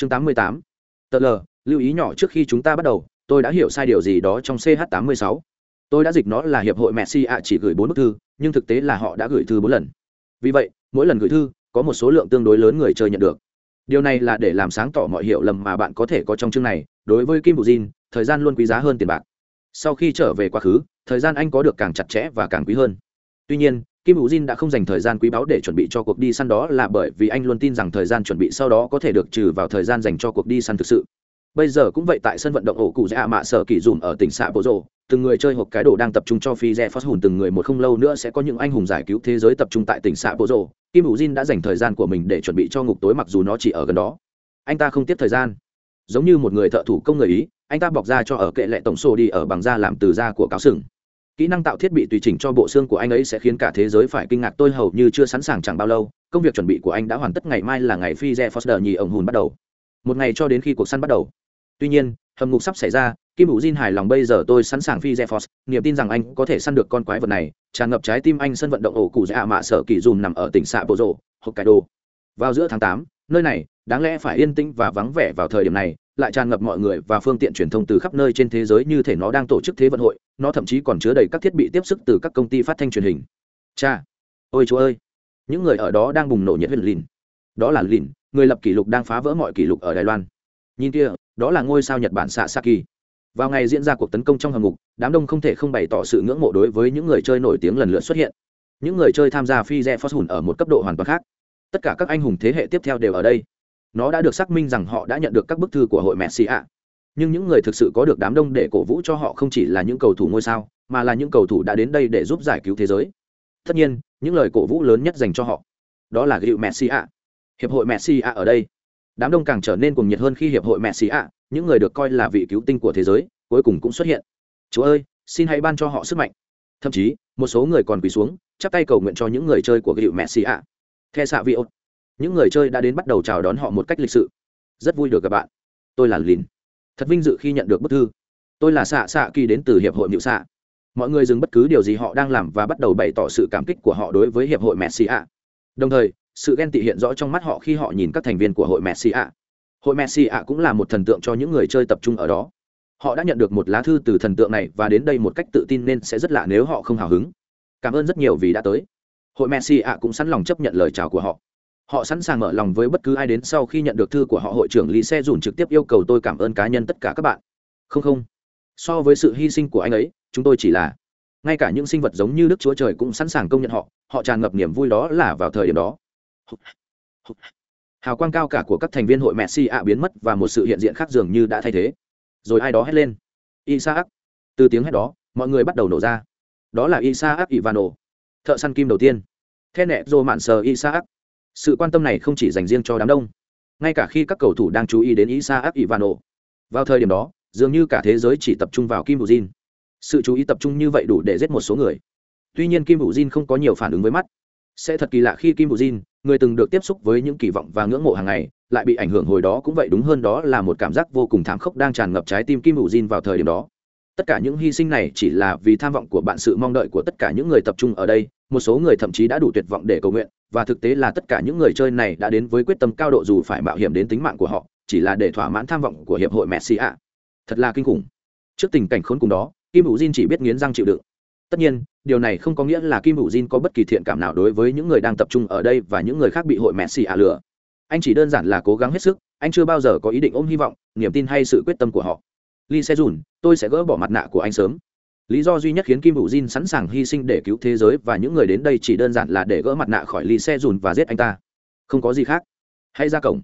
chương tám mươi tám. Tờ l lưu ý nhỏ trước khi chúng ta bắt đầu, tôi đã hiểu sai điều gì đó trong ch tám mươi sáu. Tôi đã dịch nó là hiệp hội messi ạ, chỉ gửi bốn bức thư, nhưng thực tế là họ đã gửi thư bốn lần. Vì vậy, mỗi lần gửi thư, có một số lượng tương đối lớn người chơi nhận được. Điều này là để làm sáng tỏ mọi hiểu lầm mà bạn có thể có trong chương này, đối với kim bù jin thời gian luôn quý giá hơn tiền bạc. Sau khi trở về quá khứ, thời gian anh có được càng chặt chẽ và càng quý hơn. Tuy nhiên kim bù jin đã không dành thời gian quý báu để chuẩn bị cho cuộc đi săn đó là bởi vì anh luôn tin rằng thời gian chuẩn bị sau đó có thể được trừ vào thời gian dành cho cuộc đi săn thực sự. Bây giờ cũng vậy tại sân vận động ổ cụ dạ mạ sở kỳ dùm ở tỉnh xạ bộ rộ từng người chơi hộp cái đồ đang tập trung cho phi dạ re phát hùn, từng người một không lâu nữa sẽ có những anh hùng giải cứu thế giới tập trung tại tỉnh xạ bộ rộ kim hữu jin đã dành thời gian của mình để chuẩn bị cho ngục tối mặc dù nó chỉ ở gần đó. Anh ta không tiếp thời gian. Giống như một người thợ thủ công người ý, anh ta bọc ra cho ở kệ lệ tổng sô đi ở bằng da làm từ da của cáo sừng kỹ năng tạo thiết bị tùy chỉnh cho bộ xương của anh ấy sẽ khiến cả thế giới phải kinh ngạc. Tôi hầu như chưa sẵn sàng chẳng bao lâu, công việc chuẩn bị của anh đã hoàn tất, ngày mai là ngày phi re foster nhì ổng hùn bắt đầu. Một ngày cho đến khi cuộc săn bắt đầu. Tuy nhiên, hầm ngục sắp xảy ra, kim hữu jin hài lòng bây giờ tôi sẵn sàng phi zephos niềm tin rằng anh có thể săn được con quái vật này, tràn ngập trái tim anh sân vận động ổ cụ dạ mạ sở kỳ dùm nằm ở tỉnh xạ bộ rộ hokkaido. Vào giữa tháng tám, nơi này, đáng lẽ phải yên tĩnh và vắng vẻ vào thời điểm này lại tràn ngập mọi người và phương tiện truyền thông từ khắp nơi trên thế giới như thể nó đang tổ chức thế vận hội, nó thậm chí còn chứa đầy các thiết bị tiếp sức từ các công ty phát thanh truyền hình. Cha, ôi chúa ơi, những người ở đó đang bùng nổ nhiệt huyết lìn. Đó là lìn, người lập kỷ lục đang phá vỡ mọi kỷ lục ở đài loan. Nhìn kia, đó là ngôi sao nhật bản xạ saki vào ngày diễn ra cuộc tấn công trong hầm ngục, đám đông không thể không bày tỏ sự ngưỡng mộ đối với những người chơi nổi tiếng lần lượt xuất hiện. Những người chơi tham gia phi rẽ phos hùn ở một cấp độ hoàn toàn khác. Tất cả các anh hùng thế hệ tiếp theo đều ở đây nó đã được xác minh rằng họ đã nhận được các bức thư của hội messi ạ. Nhưng những người thực sự có được đám đông để cổ vũ cho họ không chỉ là những cầu thủ ngôi sao, mà là những cầu thủ đã đến đây để giúp giải cứu thế giới. Tất nhiên, những lời cổ vũ lớn nhất dành cho họ, đó là gựu messi ạ. Hiệp hội messi ạ ở đây. Đám đông càng trở nên cuồng nhiệt hơn khi hiệp hội messi ạ, những người được coi là vị cứu tinh của thế giới, cuối cùng cũng xuất hiện. Chúa ơi, xin hãy ban cho họ sức mạnh. Thậm chí, một số người còn quỳ xuống, chắp tay cầu nguyện cho những người chơi của gựu messi ạ. The xạ vị ốt những người chơi đã đến bắt đầu chào đón họ một cách lịch sự. Rất vui được gặp bạn. Tôi là lìn. Thật vinh dự khi nhận được bức thư. Tôi là xạ xạ kỳ đến từ hiệp hội nhự xạ mọi người dừng bất cứ điều gì họ đang làm và bắt đầu bày tỏ sự cảm kích của họ đối với hiệp hội messi ạ. Đồng thời, sự ghen tị hiện rõ trong mắt họ khi họ nhìn các thành viên của hội messi ạ. Hội messi ạ cũng là một thần tượng cho những người chơi tập trung ở đó. Họ đã nhận được một lá thư từ thần tượng này và đến đây một cách tự tin nên sẽ rất lạ nếu họ không hào hứng. Cảm ơn rất nhiều vì đã tới. Hội messi ạ cũng sẵn lòng chấp nhận lời chào của họ họ sẵn sàng mở lòng với bất cứ ai đến sau khi nhận được thư của họ. Hội trưởng lý xe dùn trực tiếp yêu cầu tôi cảm ơn cá nhân tất cả các bạn. Không không. So với sự hy sinh của anh ấy, chúng tôi chỉ là ngay cả những sinh vật giống như đức chúa trời cũng sẵn sàng công nhận họ. Họ tràn ngập niềm vui đó là vào thời điểm đó. Hào quang cao cả của các thành viên hội messi ạ biến mất và một sự hiện diện khác dường như đã thay thế. Rồi ai đó hét lên. Isaac. Từ tiếng hét đó, mọi người bắt đầu nổ ra. Đó là isaac ivano thợ săn kim đầu tiên. The nẹ dô mạn sờ isaac sự quan tâm này không chỉ dành riêng cho đám đông, ngay cả khi các cầu thủ đang chú ý đến isaac ivano vào thời điểm đó, dường như cả thế giới chỉ tập trung vào kim bù jin sự chú ý tập trung như vậy đủ để giết một số người. Tuy nhiên kim bù jin không có nhiều phản ứng với mắt. Sẽ thật kỳ lạ khi kim bù jin người từng được tiếp xúc với những kỳ vọng và ngưỡng mộ hàng ngày, lại bị ảnh hưởng hồi đó cũng vậy đúng hơn đó là một cảm giác vô cùng thảm khốc đang tràn ngập trái tim kim bù jin vào thời điểm đó. Tất cả những hy sinh này chỉ là vì tham vọng của bạn, sự mong đợi của tất cả những người tập trung ở đây, một số người thậm chí đã đủ tuyệt vọng để cầu nguyện và thực tế là tất cả những người chơi này đã đến với quyết tâm cao độ dù phải mạo hiểm đến tính mạng của họ, chỉ là để thỏa mãn tham vọng của hiệp hội messi ạ. Thật là kinh khủng. Trước tình cảnh khốn cùng đó, kim hữu jin chỉ biết nghiến răng chịu đựng. Tất nhiên, điều này không có nghĩa là kim hữu jin có bất kỳ thiện cảm nào đối với những người đang tập trung ở đây và những người khác bị hội messi ạ lừa. Anh chỉ đơn giản là cố gắng hết sức, anh chưa bao giờ có ý định ôm hy vọng, niềm tin hay sự quyết tâm của họ. Lee se dùn tôi sẽ gỡ bỏ mặt nạ của anh sớm lý do duy nhất khiến kim hữu jin sẵn sàng hy sinh để cứu thế giới và những người đến đây chỉ đơn giản là để gỡ mặt nạ khỏi lee xe dùn và giết anh ta. Không có gì khác. Hãy ra cổng.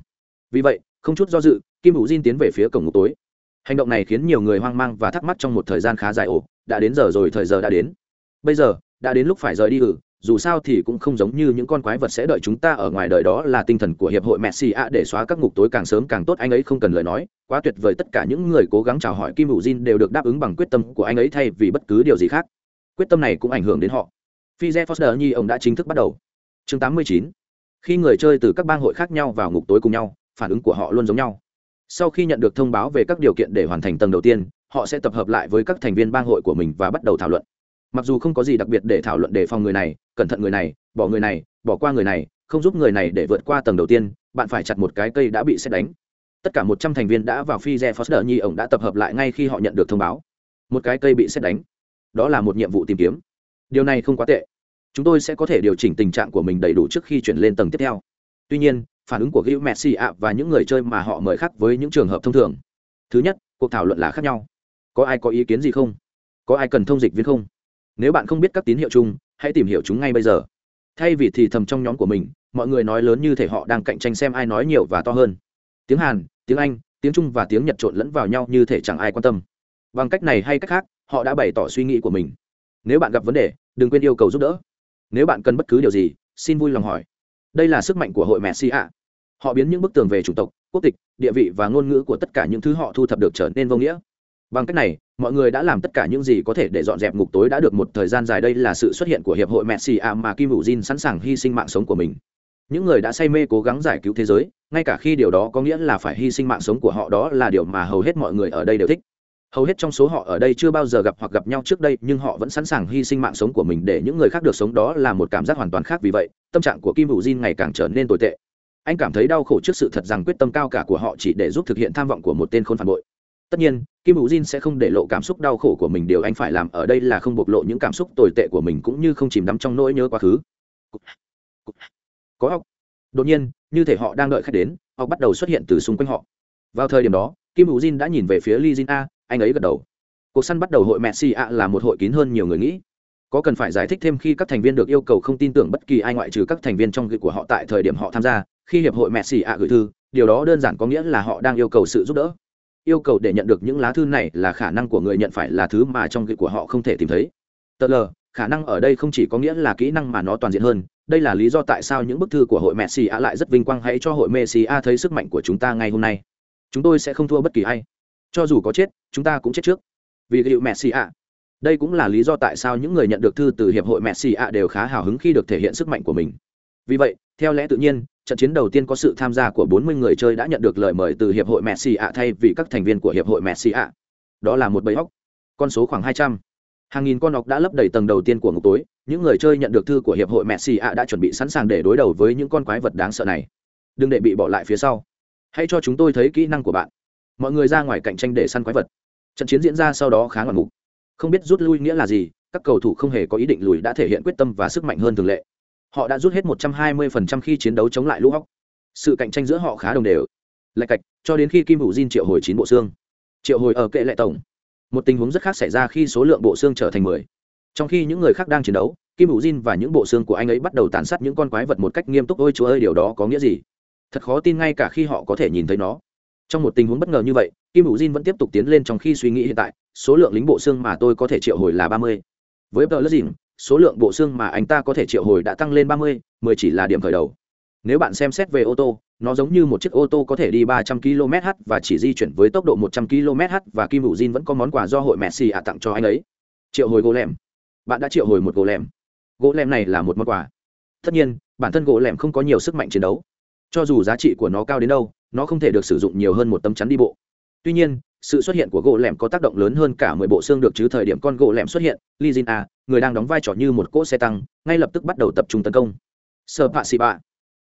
Vì vậy, không chút do dự, kim hữu jin tiến về phía cổng ngục tối. Hành động này khiến nhiều người hoang mang và thắc mắc trong một thời gian khá dài ổ đã đến giờ rồi, thời giờ đã đến. Bây giờ, đã đến lúc phải rời đi ử dù sao thì cũng không giống như những con quái vật sẽ đợi chúng ta ở ngoài đời đó là tinh thần của hiệp hội messi a để xóa các ngục tối càng sớm càng tốt, anh ấy không cần lời nói. Quá tuyệt vời, tất cả những người cố gắng chào hỏi kim hữu jin đều được đáp ứng bằng quyết tâm của anh ấy thay vì bất cứ điều gì khác. Quyết tâm này cũng ảnh hưởng đến họ. Phi foster nhi, ông đã chính thức bắt đầu. Chương 89. khi người chơi từ các bang hội khác nhau vào ngục tối cùng nhau, phản ứng của họ luôn giống nhau. Sau khi nhận được thông báo về các điều kiện để hoàn thành tầng đầu tiên, họ sẽ tập hợp lại với các thành viên bang hội của mình và bắt đầu thảo luận mặc dù không có gì đặc biệt để thảo luận đề phòng người này, cẩn thận người này, bỏ người này, bỏ qua người này, không giúp người này để vượt qua tầng đầu tiên, bạn phải chặt một cái cây đã bị xét đánh. Tất cả một trăm thành viên đã vào phi re foster nhi ổng đã tập hợp lại ngay khi họ nhận được thông báo. Một cái cây bị xét đánh. Đó là một nhiệm vụ tìm kiếm. Điều này không quá tệ. Chúng tôi sẽ có thể điều chỉnh tình trạng của mình đầy đủ trước khi chuyển lên tầng tiếp theo. Tuy nhiên, phản ứng của Gil Messi ạ và những người chơi mà họ mời khác với những trường hợp thông thường. Thứ nhất, cuộc thảo luận là khác nhau. Có ai có ý kiến gì không? Có ai cần thông dịch viên không? Nếu bạn không biết các tín hiệu chung, hãy tìm hiểu chúng ngay bây giờ. Thay vì thì thầm trong nhóm của mình, mọi người nói lớn như thể họ đang cạnh tranh xem ai nói nhiều và to hơn. Tiếng hàn, tiếng anh, tiếng trung và tiếng nhật trộn lẫn vào nhau như thể chẳng ai quan tâm. Bằng cách này hay cách khác, họ đã bày tỏ suy nghĩ của mình. Nếu bạn gặp vấn đề, đừng quên yêu cầu giúp đỡ. Nếu bạn cần bất cứ điều gì, xin vui lòng hỏi. Đây là sức mạnh của hội messi ạ. Họ biến những bức tường về chủng tộc, quốc tịch, địa vị và ngôn ngữ của tất cả những thứ họ thu thập được trở nên vô nghĩa bằng cách này, mọi người đã làm tất cả những gì có thể để dọn dẹp ngục tối đã được một thời gian dài đây là sự xuất hiện của hiệp hội messi a mà kim hữu jin sẵn sàng hy sinh mạng sống của mình. Những người đã say mê cố gắng giải cứu thế giới, ngay cả khi điều đó có nghĩa là phải hy sinh mạng sống của họ, đó là điều mà hầu hết mọi người ở đây đều thích. Hầu hết trong số họ ở đây chưa bao giờ gặp hoặc gặp nhau trước đây, nhưng họ vẫn sẵn sàng hy sinh mạng sống của mình để những người khác được sống, đó là một cảm giác hoàn toàn khác vì vậy, tâm trạng của kim hữu jin ngày càng trở nên tồi tệ. Anh cảm thấy đau khổ trước sự thật rằng quyết tâm cao cả của họ chỉ để giúp thực hiện tham vọng của một tên khốn phản bội tất nhiên, kim hữu jin sẽ không để lộ cảm xúc đau khổ của mình, điều anh phải làm ở đây là không bộc lộ những cảm xúc tồi tệ của mình cũng như không chìm đắm trong nỗi nhớ quá khứ. Có ốc. Đột nhiên, như thể họ đang đợi khách đến, ốc bắt đầu xuất hiện từ xung quanh họ. Vào thời điểm đó, kim hữu jin đã nhìn về phía li jin a, anh ấy gật đầu. Cuộc săn bắt đầu hội messi a là một hội kín hơn nhiều người nghĩ. Có cần phải giải thích thêm khi các thành viên được yêu cầu không tin tưởng bất kỳ ai ngoại trừ các thành viên trong gửi của họ tại thời điểm họ tham gia, khi hiệp hội messi a gửi thư, điều đó đơn giản có nghĩa là họ đang yêu cầu sự giúp đỡ yêu cầu để nhận được những lá thư này là khả năng của người nhận phải là thứ mà trong gửi của họ không thể tìm thấy. Tờ l khả năng ở đây không chỉ có nghĩa là kỹ năng mà nó toàn diện hơn, đây là lý do tại sao những bức thư của hội messi a lại rất vinh quang, hãy cho hội messi a thấy sức mạnh của chúng ta ngay hôm nay. Chúng tôi sẽ không thua bất kỳ ai. Cho dù có chết, chúng ta cũng chết trước. Vì gịu messi a đây cũng là lý do tại sao những người nhận được thư từ hiệp hội messi a đều khá hào hứng khi được thể hiện sức mạnh của mình. Vì vậy theo lẽ tự nhiên, trận chiến đầu tiên có sự tham gia của 40 người chơi đã nhận được lời mời từ hiệp hội messi a thay vì các thành viên của hiệp hội messi a đó là một bầy óc. Con số khoảng 200. hàng nghìn con óc đã lấp đầy tầng đầu tiên của ngục tối. Những người chơi nhận được thư của hiệp hội messi a đã chuẩn bị sẵn sàng để đối đầu với những con quái vật đáng sợ này. Đừng để bị bỏ lại phía sau. Hãy cho chúng tôi thấy kỹ năng của bạn. Mọi người ra ngoài cạnh tranh để săn quái vật. Trận chiến diễn ra sau đó khá ngoạn mục không biết rút lui nghĩa là gì, các cầu thủ không hề có ý định lùi đã thể hiện quyết tâm và sức mạnh hơn thường lệ họ đã rút hết 120% khi chiến đấu chống lại lũ hóc. Sự cạnh tranh giữa họ khá đồng đều. Lạch cạch, cho đến khi kim hữu diên triệu hồi chín bộ xương. Triệu hồi ở kệ lệ tổng. Một tình huống rất khác xảy ra khi số lượng bộ xương trở thành mười. Trong khi những người khác đang chiến đấu, kim hữu diên và những bộ xương của anh ấy bắt đầu tàn sát những con quái vật một cách nghiêm túc. Ôi chúa ơi, điều đó có nghĩa gì? Thật khó tin ngay cả khi họ có thể nhìn thấy nó. Trong một tình huống bất ngờ như vậy, kim hữu jin vẫn tiếp tục tiến lên trong khi suy nghĩ hiện tại. Số lượng lính bộ xương mà tôi có thể triệu hồi là ba mươi. Với tờ lất dìm số lượng bộ xương mà anh ta có thể triệu hồi đã tăng lên ba mươi mười chỉ là điểm khởi đầu nếu bạn xem xét về ô tô nó giống như một chiếc ô tô có thể đi ba trăm km/h và chỉ di chuyển với tốc độ một trăm km/h và Kim Hữu Jin vẫn có món quà do hội Messi ạ tặng cho anh ấy. Triệu hồi gỗ lẻm. Bạn đã triệu hồi một gỗ lẻm. Gỗ lẻm này là một món quà. Tất nhiên, bản thân gỗ lẻm không có nhiều sức mạnh chiến đấu cho dù giá trị của nó cao đến đâu nó không thể được sử dụng nhiều hơn một tấm chắn đi bộ tuy nhiên sự xuất hiện của gỗ lẻm có tác động lớn hơn cả mười bộ xương được chứ thời điểm con gỗ lẻm xuất hiện. Li jin a, người đang đóng vai trò như một cỗ xe tăng, ngay lập tức bắt đầu tập trung tấn công. Sơ pạ xì bạ.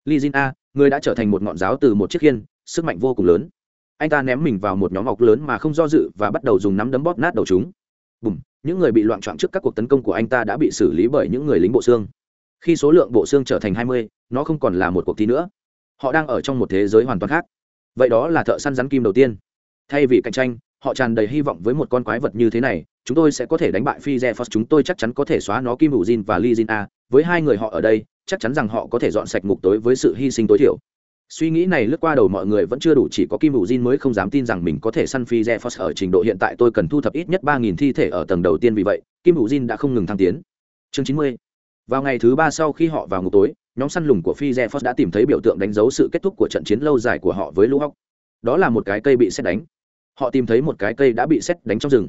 Li jin a, người đã trở thành một ngọn giáo từ một chiếc khiên, sức mạnh vô cùng lớn. Anh ta ném mình vào một nhóm ngọc lớn mà không do dự và bắt đầu dùng nắm đấm bóp nát đầu chúng. Bùm, những người bị loạn trọn trước các cuộc tấn công của anh ta đã bị xử lý bởi những người lính bộ xương. Khi số lượng bộ xương trở thành hai mươi, nó không còn là một cuộc thi nữa. Họ đang ở trong một thế giới hoàn toàn khác. Vậy đó là thợ săn rắn kim đầu tiên thay vì cạnh tranh, họ tràn đầy hy vọng với một con quái vật như thế này, chúng tôi sẽ có thể đánh bại phi re chúng tôi chắc chắn có thể xóa nó kim hữu jin và li jin a. Với hai người họ ở đây, chắc chắn rằng họ có thể dọn sạch ngục tối với sự hy sinh tối thiểu. Suy nghĩ này lướt qua đầu mọi người vẫn chưa đủ, chỉ có kim hữu jin mới không dám tin rằng mình có thể săn phi re ở trình độ hiện tại. Tôi cần thu thập ít nhất ba nghìn thi thể ở tầng đầu tiên, vì vậy, kim hữu jin đã không ngừng thăng tiến. Chương chín mươi. Vào ngày thứ ba sau khi họ vào ngục tối, nhóm săn lùng của phi re đã tìm thấy biểu tượng đánh dấu sự kết thúc của trận chiến lâu dài của họ với lũ hóc đó là một cái cây bị xét đánh họ tìm thấy một cái cây đã bị xét đánh trong rừng.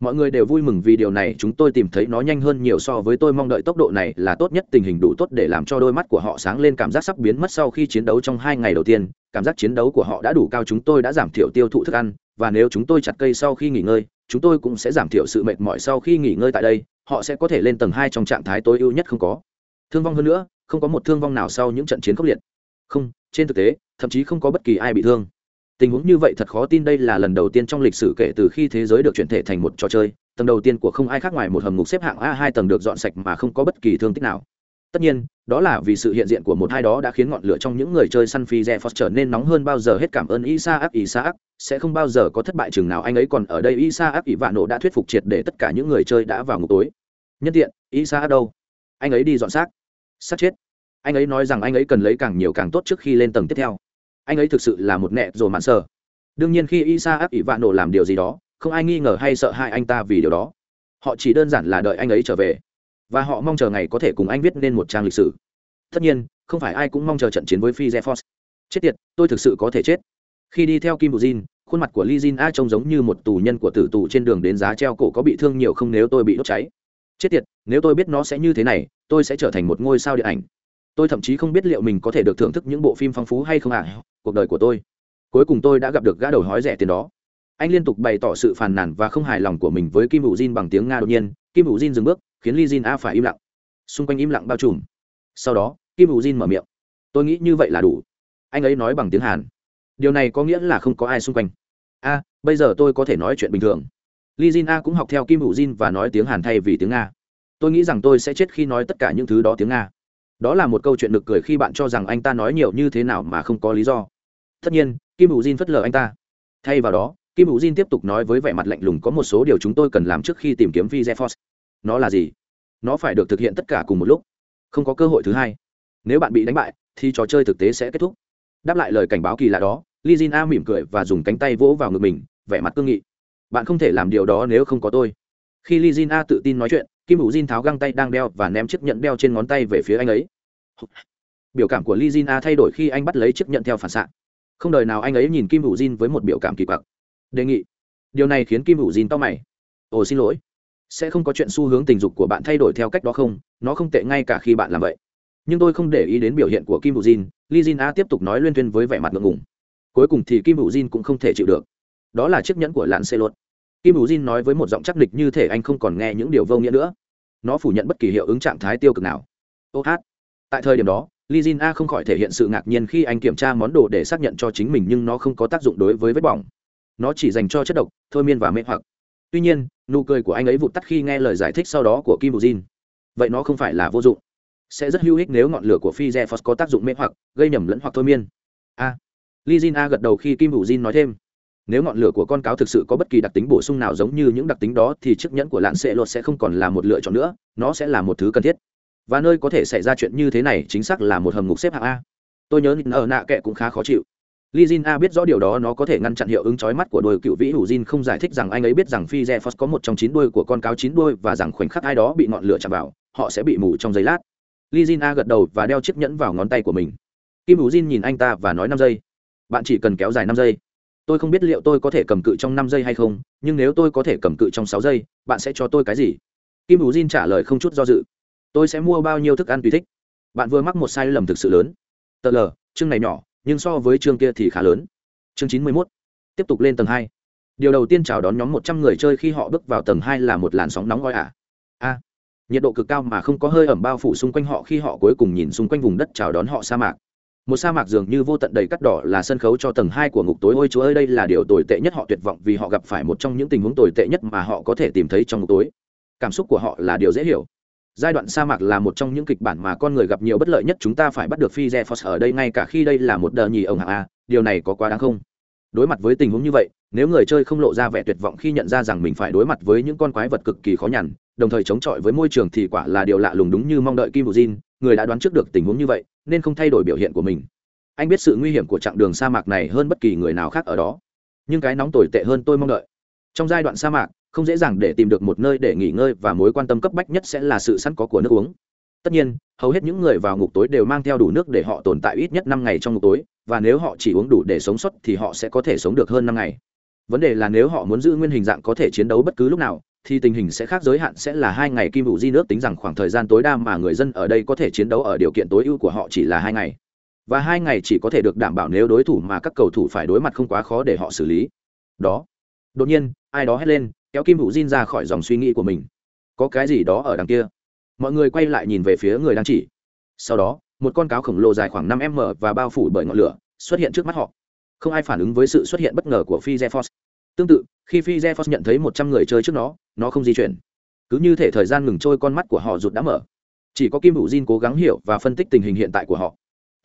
Mọi người đều vui mừng vì điều này, chúng tôi tìm thấy nó nhanh hơn nhiều so với tôi mong đợi. Tốc độ này là tốt nhất, tình hình đủ tốt để làm cho đôi mắt của họ sáng lên, cảm giác sắp biến mất sau khi chiến đấu trong hai ngày đầu tiên. Cảm giác chiến đấu của họ đã đủ cao, chúng tôi đã giảm thiểu tiêu thụ thức ăn. Và nếu chúng tôi chặt cây sau khi nghỉ ngơi, chúng tôi cũng sẽ giảm thiểu sự mệt mỏi sau khi nghỉ ngơi tại đây. Họ sẽ có thể lên tầng hai trong trạng thái tối ưu nhất không có. Thương vong hơn nữa, không có một thương vong nào sau những trận chiến khốc liệt. Không, trên thực tế, thậm chí không có bất kỳ ai bị thương tình huống như vậy thật khó tin đây là lần đầu tiên trong lịch sử kể từ khi thế giới được chuyển thể thành một trò chơi, tầng đầu tiên của không ai khác ngoài một hầm ngục xếp hạng a hai tầng được dọn sạch mà không có bất kỳ thương tích nào. Tất nhiên, đó là vì sự hiện diện của một hai đó đã khiến ngọn lửa trong những người chơi săn phi rẽ phos trở nên nóng hơn bao giờ hết. Cảm ơn isaac isaac. Sẽ không bao giờ có thất bại chừng nào anh ấy còn ở đây. Isaac, ỷ vạn nộ đã thuyết phục triệt để tất cả những người chơi đã vào ngục tối. Nhân tiện, isaac đâu? Anh ấy đi dọn xác. Xác chết. Anh ấy nói rằng anh ấy cần lấy càng nhiều càng tốt trước khi lên tầng tiếp theo anh ấy thực sự là một nẹ rồi mạn sờ đương nhiên khi isaac ỷ vạn nổ làm điều gì đó không ai nghi ngờ hay sợ hãi anh ta vì điều đó họ chỉ đơn giản là đợi anh ấy trở về và họ mong chờ ngày có thể cùng anh viết nên một trang lịch sử tất nhiên không phải ai cũng mong chờ trận chiến với phi Zephos. chết tiệt tôi thực sự có thể chết khi đi theo kim bù jin khuôn mặt của Lee Jin A trông giống như một tù nhân của tử tù trên đường đến giá treo cổ có bị thương nhiều không nếu tôi bị đốt cháy. Chết tiệt, nếu tôi biết nó sẽ như thế này, tôi sẽ trở thành một ngôi sao điện ảnh. Tôi thậm chí không biết liệu mình có thể được thưởng thức những bộ phim phong phú hay không ạ. À. Cuộc đời của tôi. Cuối cùng tôi đã gặp được gã đầu hói rẻ tiền đó. Anh liên tục bày tỏ sự phàn nàn và không hài lòng của mình với Kim Vũ Jin bằng tiếng Nga đột nhiên, Kim Vũ Jin dừng bước, khiến Lee Jin A phải im lặng. Xung quanh im lặng bao trùm. Sau đó, Kim Vũ Jin mở miệng. Tôi nghĩ như vậy là đủ. Anh ấy nói bằng tiếng Hàn. Điều này có nghĩa là không có ai xung quanh a bây giờ tôi có thể nói chuyện bình thường li jin a cũng học theo kim hữu jin và nói tiếng hàn thay vì tiếng nga tôi nghĩ rằng tôi sẽ chết khi nói tất cả những thứ đó tiếng nga đó là một câu chuyện nực cười khi bạn cho rằng anh ta nói nhiều như thế nào mà không có lý do. Tất nhiên, kim hữu jin phất lờ anh ta. Thay vào đó, kim hữu jin tiếp tục nói với vẻ mặt lạnh lùng có một số điều chúng tôi cần làm trước khi tìm kiếm vi force nó là gì? Nó phải được thực hiện tất cả cùng một lúc. Không có cơ hội thứ hai. Nếu bạn bị đánh bại, thì trò chơi thực tế sẽ kết thúc. Đáp lại lời cảnh báo kỳ lạ đó li jin a mỉm cười và dùng cánh tay vỗ vào ngực mình, vẻ mặt cương nghị. Bạn không thể làm điều đó nếu không có tôi. Khi li jin a tự tin nói chuyện, kim hữu jin tháo găng tay đang đeo và ném chiếc nhẫn đeo trên ngón tay về phía anh ấy biểu cảm của li jin a thay đổi khi anh bắt lấy chiếc nhận theo phản xạ. Không đời nào anh ấy nhìn kim hữu jin với một biểu cảm kỳ quặc. Đề nghị. Điều này khiến kim hữu jin to mày. Ồ, xin lỗi. Sẽ không có chuyện xu hướng tình dục của bạn thay đổi theo cách đó không? Nó không tệ ngay cả khi bạn làm vậy. Nhưng tôi không để ý đến biểu hiện của kim hữu jin. Li jin a tiếp tục nói liên thuyên với vẻ mặt ngượng ngùng. Cuối cùng thì kim hữu jin cũng không thể chịu được. Đó là chiếc nhẫn của lặn xê luật kim hữu jin nói với một giọng chắc địch như thể anh không còn nghe những điều vô nghĩa nữa. Nó phủ nhận bất kỳ hiệu ứng trạng thái tiêu cực nào. Ô hát tại thời điểm đó li jin a không khỏi thể hiện sự ngạc nhiên khi anh kiểm tra món đồ để xác nhận cho chính mình nhưng nó không có tác dụng đối với vết bỏng. Nó chỉ dành cho chất độc, thôi miên và mê hoặc. Tuy nhiên, nụ cười của anh ấy vụt tắt khi nghe lời giải thích sau đó của kim bù jin. Vậy nó không phải là vô dụng. Sẽ rất hữu ích nếu ngọn lửa của phi Zephos có tác dụng mê hoặc, gây nhầm lẫn hoặc thôi miên. A. Li jin a gật đầu khi kim bù jin nói thêm. Nếu ngọn lửa của con cáo thực sự có bất kỳ đặc tính bổ sung nào giống như những đặc tính đó thì chiếc nhẫn của lạn sệ lột sẽ không còn là một lựa chọn nữa, nó sẽ là một thứ cần thiết và nơi có thể xảy ra chuyện như thế này chính xác là một hầm ngục xếp hạng a. Tôi nhớ ở nạ kệ cũng khá khó chịu. Li Jin A biết rõ điều đó nó có thể ngăn chặn hiệu ứng chói mắt của đôi cựu vĩ hủ Jin không giải thích rằng anh ấy biết rằng Phi Zephos có một trong chín đuôi của con cáo chín đuôi và rằng khoảnh khắc ai đó bị ngọn lửa chạm vào, họ sẽ bị mù trong giây lát. Li Jin A gật đầu và đeo chiếc nhẫn vào ngón tay của mình. Kim Hủ Jin nhìn anh ta và nói năm giây. Bạn chỉ cần kéo dài năm giây. Tôi không biết liệu tôi có thể cầm cự trong năm giây hay không nhưng nếu tôi có thể cầm cự trong sáu giây bạn sẽ cho tôi cái gì? Kim Hủ jin trả lời không chút do dự tôi sẽ mua bao nhiêu thức ăn tùy thích. Bạn vừa mắc một sai lầm thực sự lớn. Tờ l chương này nhỏ, nhưng so với chương kia thì khá lớn. Chương chín mươi mốt, tiếp tục lên tầng hai. Điều đầu tiên chào đón nhóm một trăm người chơi khi họ bước vào tầng hai là một làn sóng nóng oi ả. A, nhiệt độ cực cao mà không có hơi ẩm bao phủ xung quanh họ khi họ cuối cùng nhìn xung quanh vùng đất chào đón họ sa mạc. Một sa mạc dường như vô tận đầy cắt đỏ là sân khấu cho tầng hai của ngục tối. Ôi chúa ơi, đây là điều tồi tệ nhất họ tuyệt vọng vì họ gặp phải một trong những tình huống tồi tệ nhất mà họ có thể tìm thấy trong ngục tối. Cảm xúc của họ là điều dễ hiểu giai đoạn sa mạc là một trong những kịch bản mà con người gặp nhiều bất lợi nhất chúng ta phải bắt được phi re phos ở đây, ngay cả khi đây là một đờ nhì ông hạng a à, điều này có quá đáng không? Đối mặt với tình huống như vậy, nếu người chơi không lộ ra vẻ tuyệt vọng khi nhận ra rằng mình phải đối mặt với những con quái vật cực kỳ khó nhằn, đồng thời chống chọi với môi trường thì quả là điều lạ lùng đúng như mong đợi kim bù jin, người đã đoán trước được tình huống như vậy, nên không thay đổi biểu hiện của mình. Anh biết sự nguy hiểm của chặng đường sa mạc này hơn bất kỳ người nào khác ở đó, nhưng cái nóng tồi tệ hơn tôi mong đợi. Trong giai đoạn sa mạc không dễ dàng để tìm được một nơi để nghỉ ngơi và mối quan tâm cấp bách nhất sẽ là sự sẵn có của nước uống. Tất nhiên, hầu hết những người vào ngục tối đều mang theo đủ nước để họ tồn tại ít nhất năm ngày trong ngục tối, và nếu họ chỉ uống đủ để sống sót thì họ sẽ có thể sống được hơn năm ngày. Vấn đề là nếu họ muốn giữ nguyên hình dạng có thể chiến đấu bất cứ lúc nào, thì tình hình sẽ khác giới hạn sẽ là hai ngày kim vụ di nước tính rằng khoảng thời gian tối đa mà người dân ở đây có thể chiến đấu ở điều kiện tối ưu của họ chỉ là hai ngày. Và hai ngày chỉ có thể được đảm bảo nếu đối thủ mà các cầu thủ phải đối mặt không quá khó để họ xử lý. Đó. Đột nhiên, ai đó hét lên kéo kim hữu diên ra khỏi dòng suy nghĩ của mình. Có cái gì đó ở đằng kia? Mọi người quay lại nhìn về phía người đang chỉ. Sau đó, một con cáo khổng lồ dài khoảng năm m và bao phủ bởi ngọn lửa, xuất hiện trước mắt họ. Không ai phản ứng với sự xuất hiện bất ngờ của phi zephos tương tự, khi phi zephos nhận thấy một trăm người chơi trước nó nó không di chuyển. Cứ như thể thời gian ngừng trôi, con mắt của họ rụt đã mở. Chỉ có kim hữu jin cố gắng hiểu và phân tích tình hình hiện tại của họ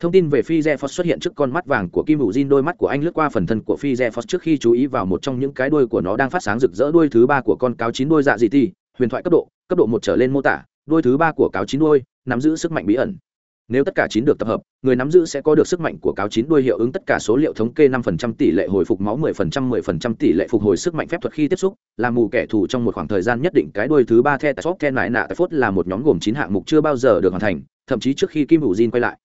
thông tin về phi zephos xuất hiện trước con mắt vàng của kim hữu jin đôi mắt của anh lướt qua phần thân của phi zephos trước khi chú ý vào một trong những cái đuôi của nó đang phát sáng rực rỡ đuôi thứ ba của con cáo chín đuôi dạ dị ti huyền thoại cấp độ cấp độ một trở lên mô tả đuôi thứ ba của cáo chín đuôi nắm giữ sức mạnh bí ẩn nếu tất cả chín được tập hợp người nắm giữ sẽ có được sức mạnh của cáo chín đuôi hiệu ứng tất cả số liệu thống kê 5% tỷ lệ hồi phục máu 10% 10% tỷ lệ phục hồi sức mạnh phép thuật khi tiếp xúc làm mù kẻ thù trong một khoảng thời gian nhất định cái đuôi thứ ba the tại shop the nại nạ tại phốt là một nhóm gồm chín hạng mục chưa bao giờ được hoàn thành thậm chí trước khi kim hữu jin quay lại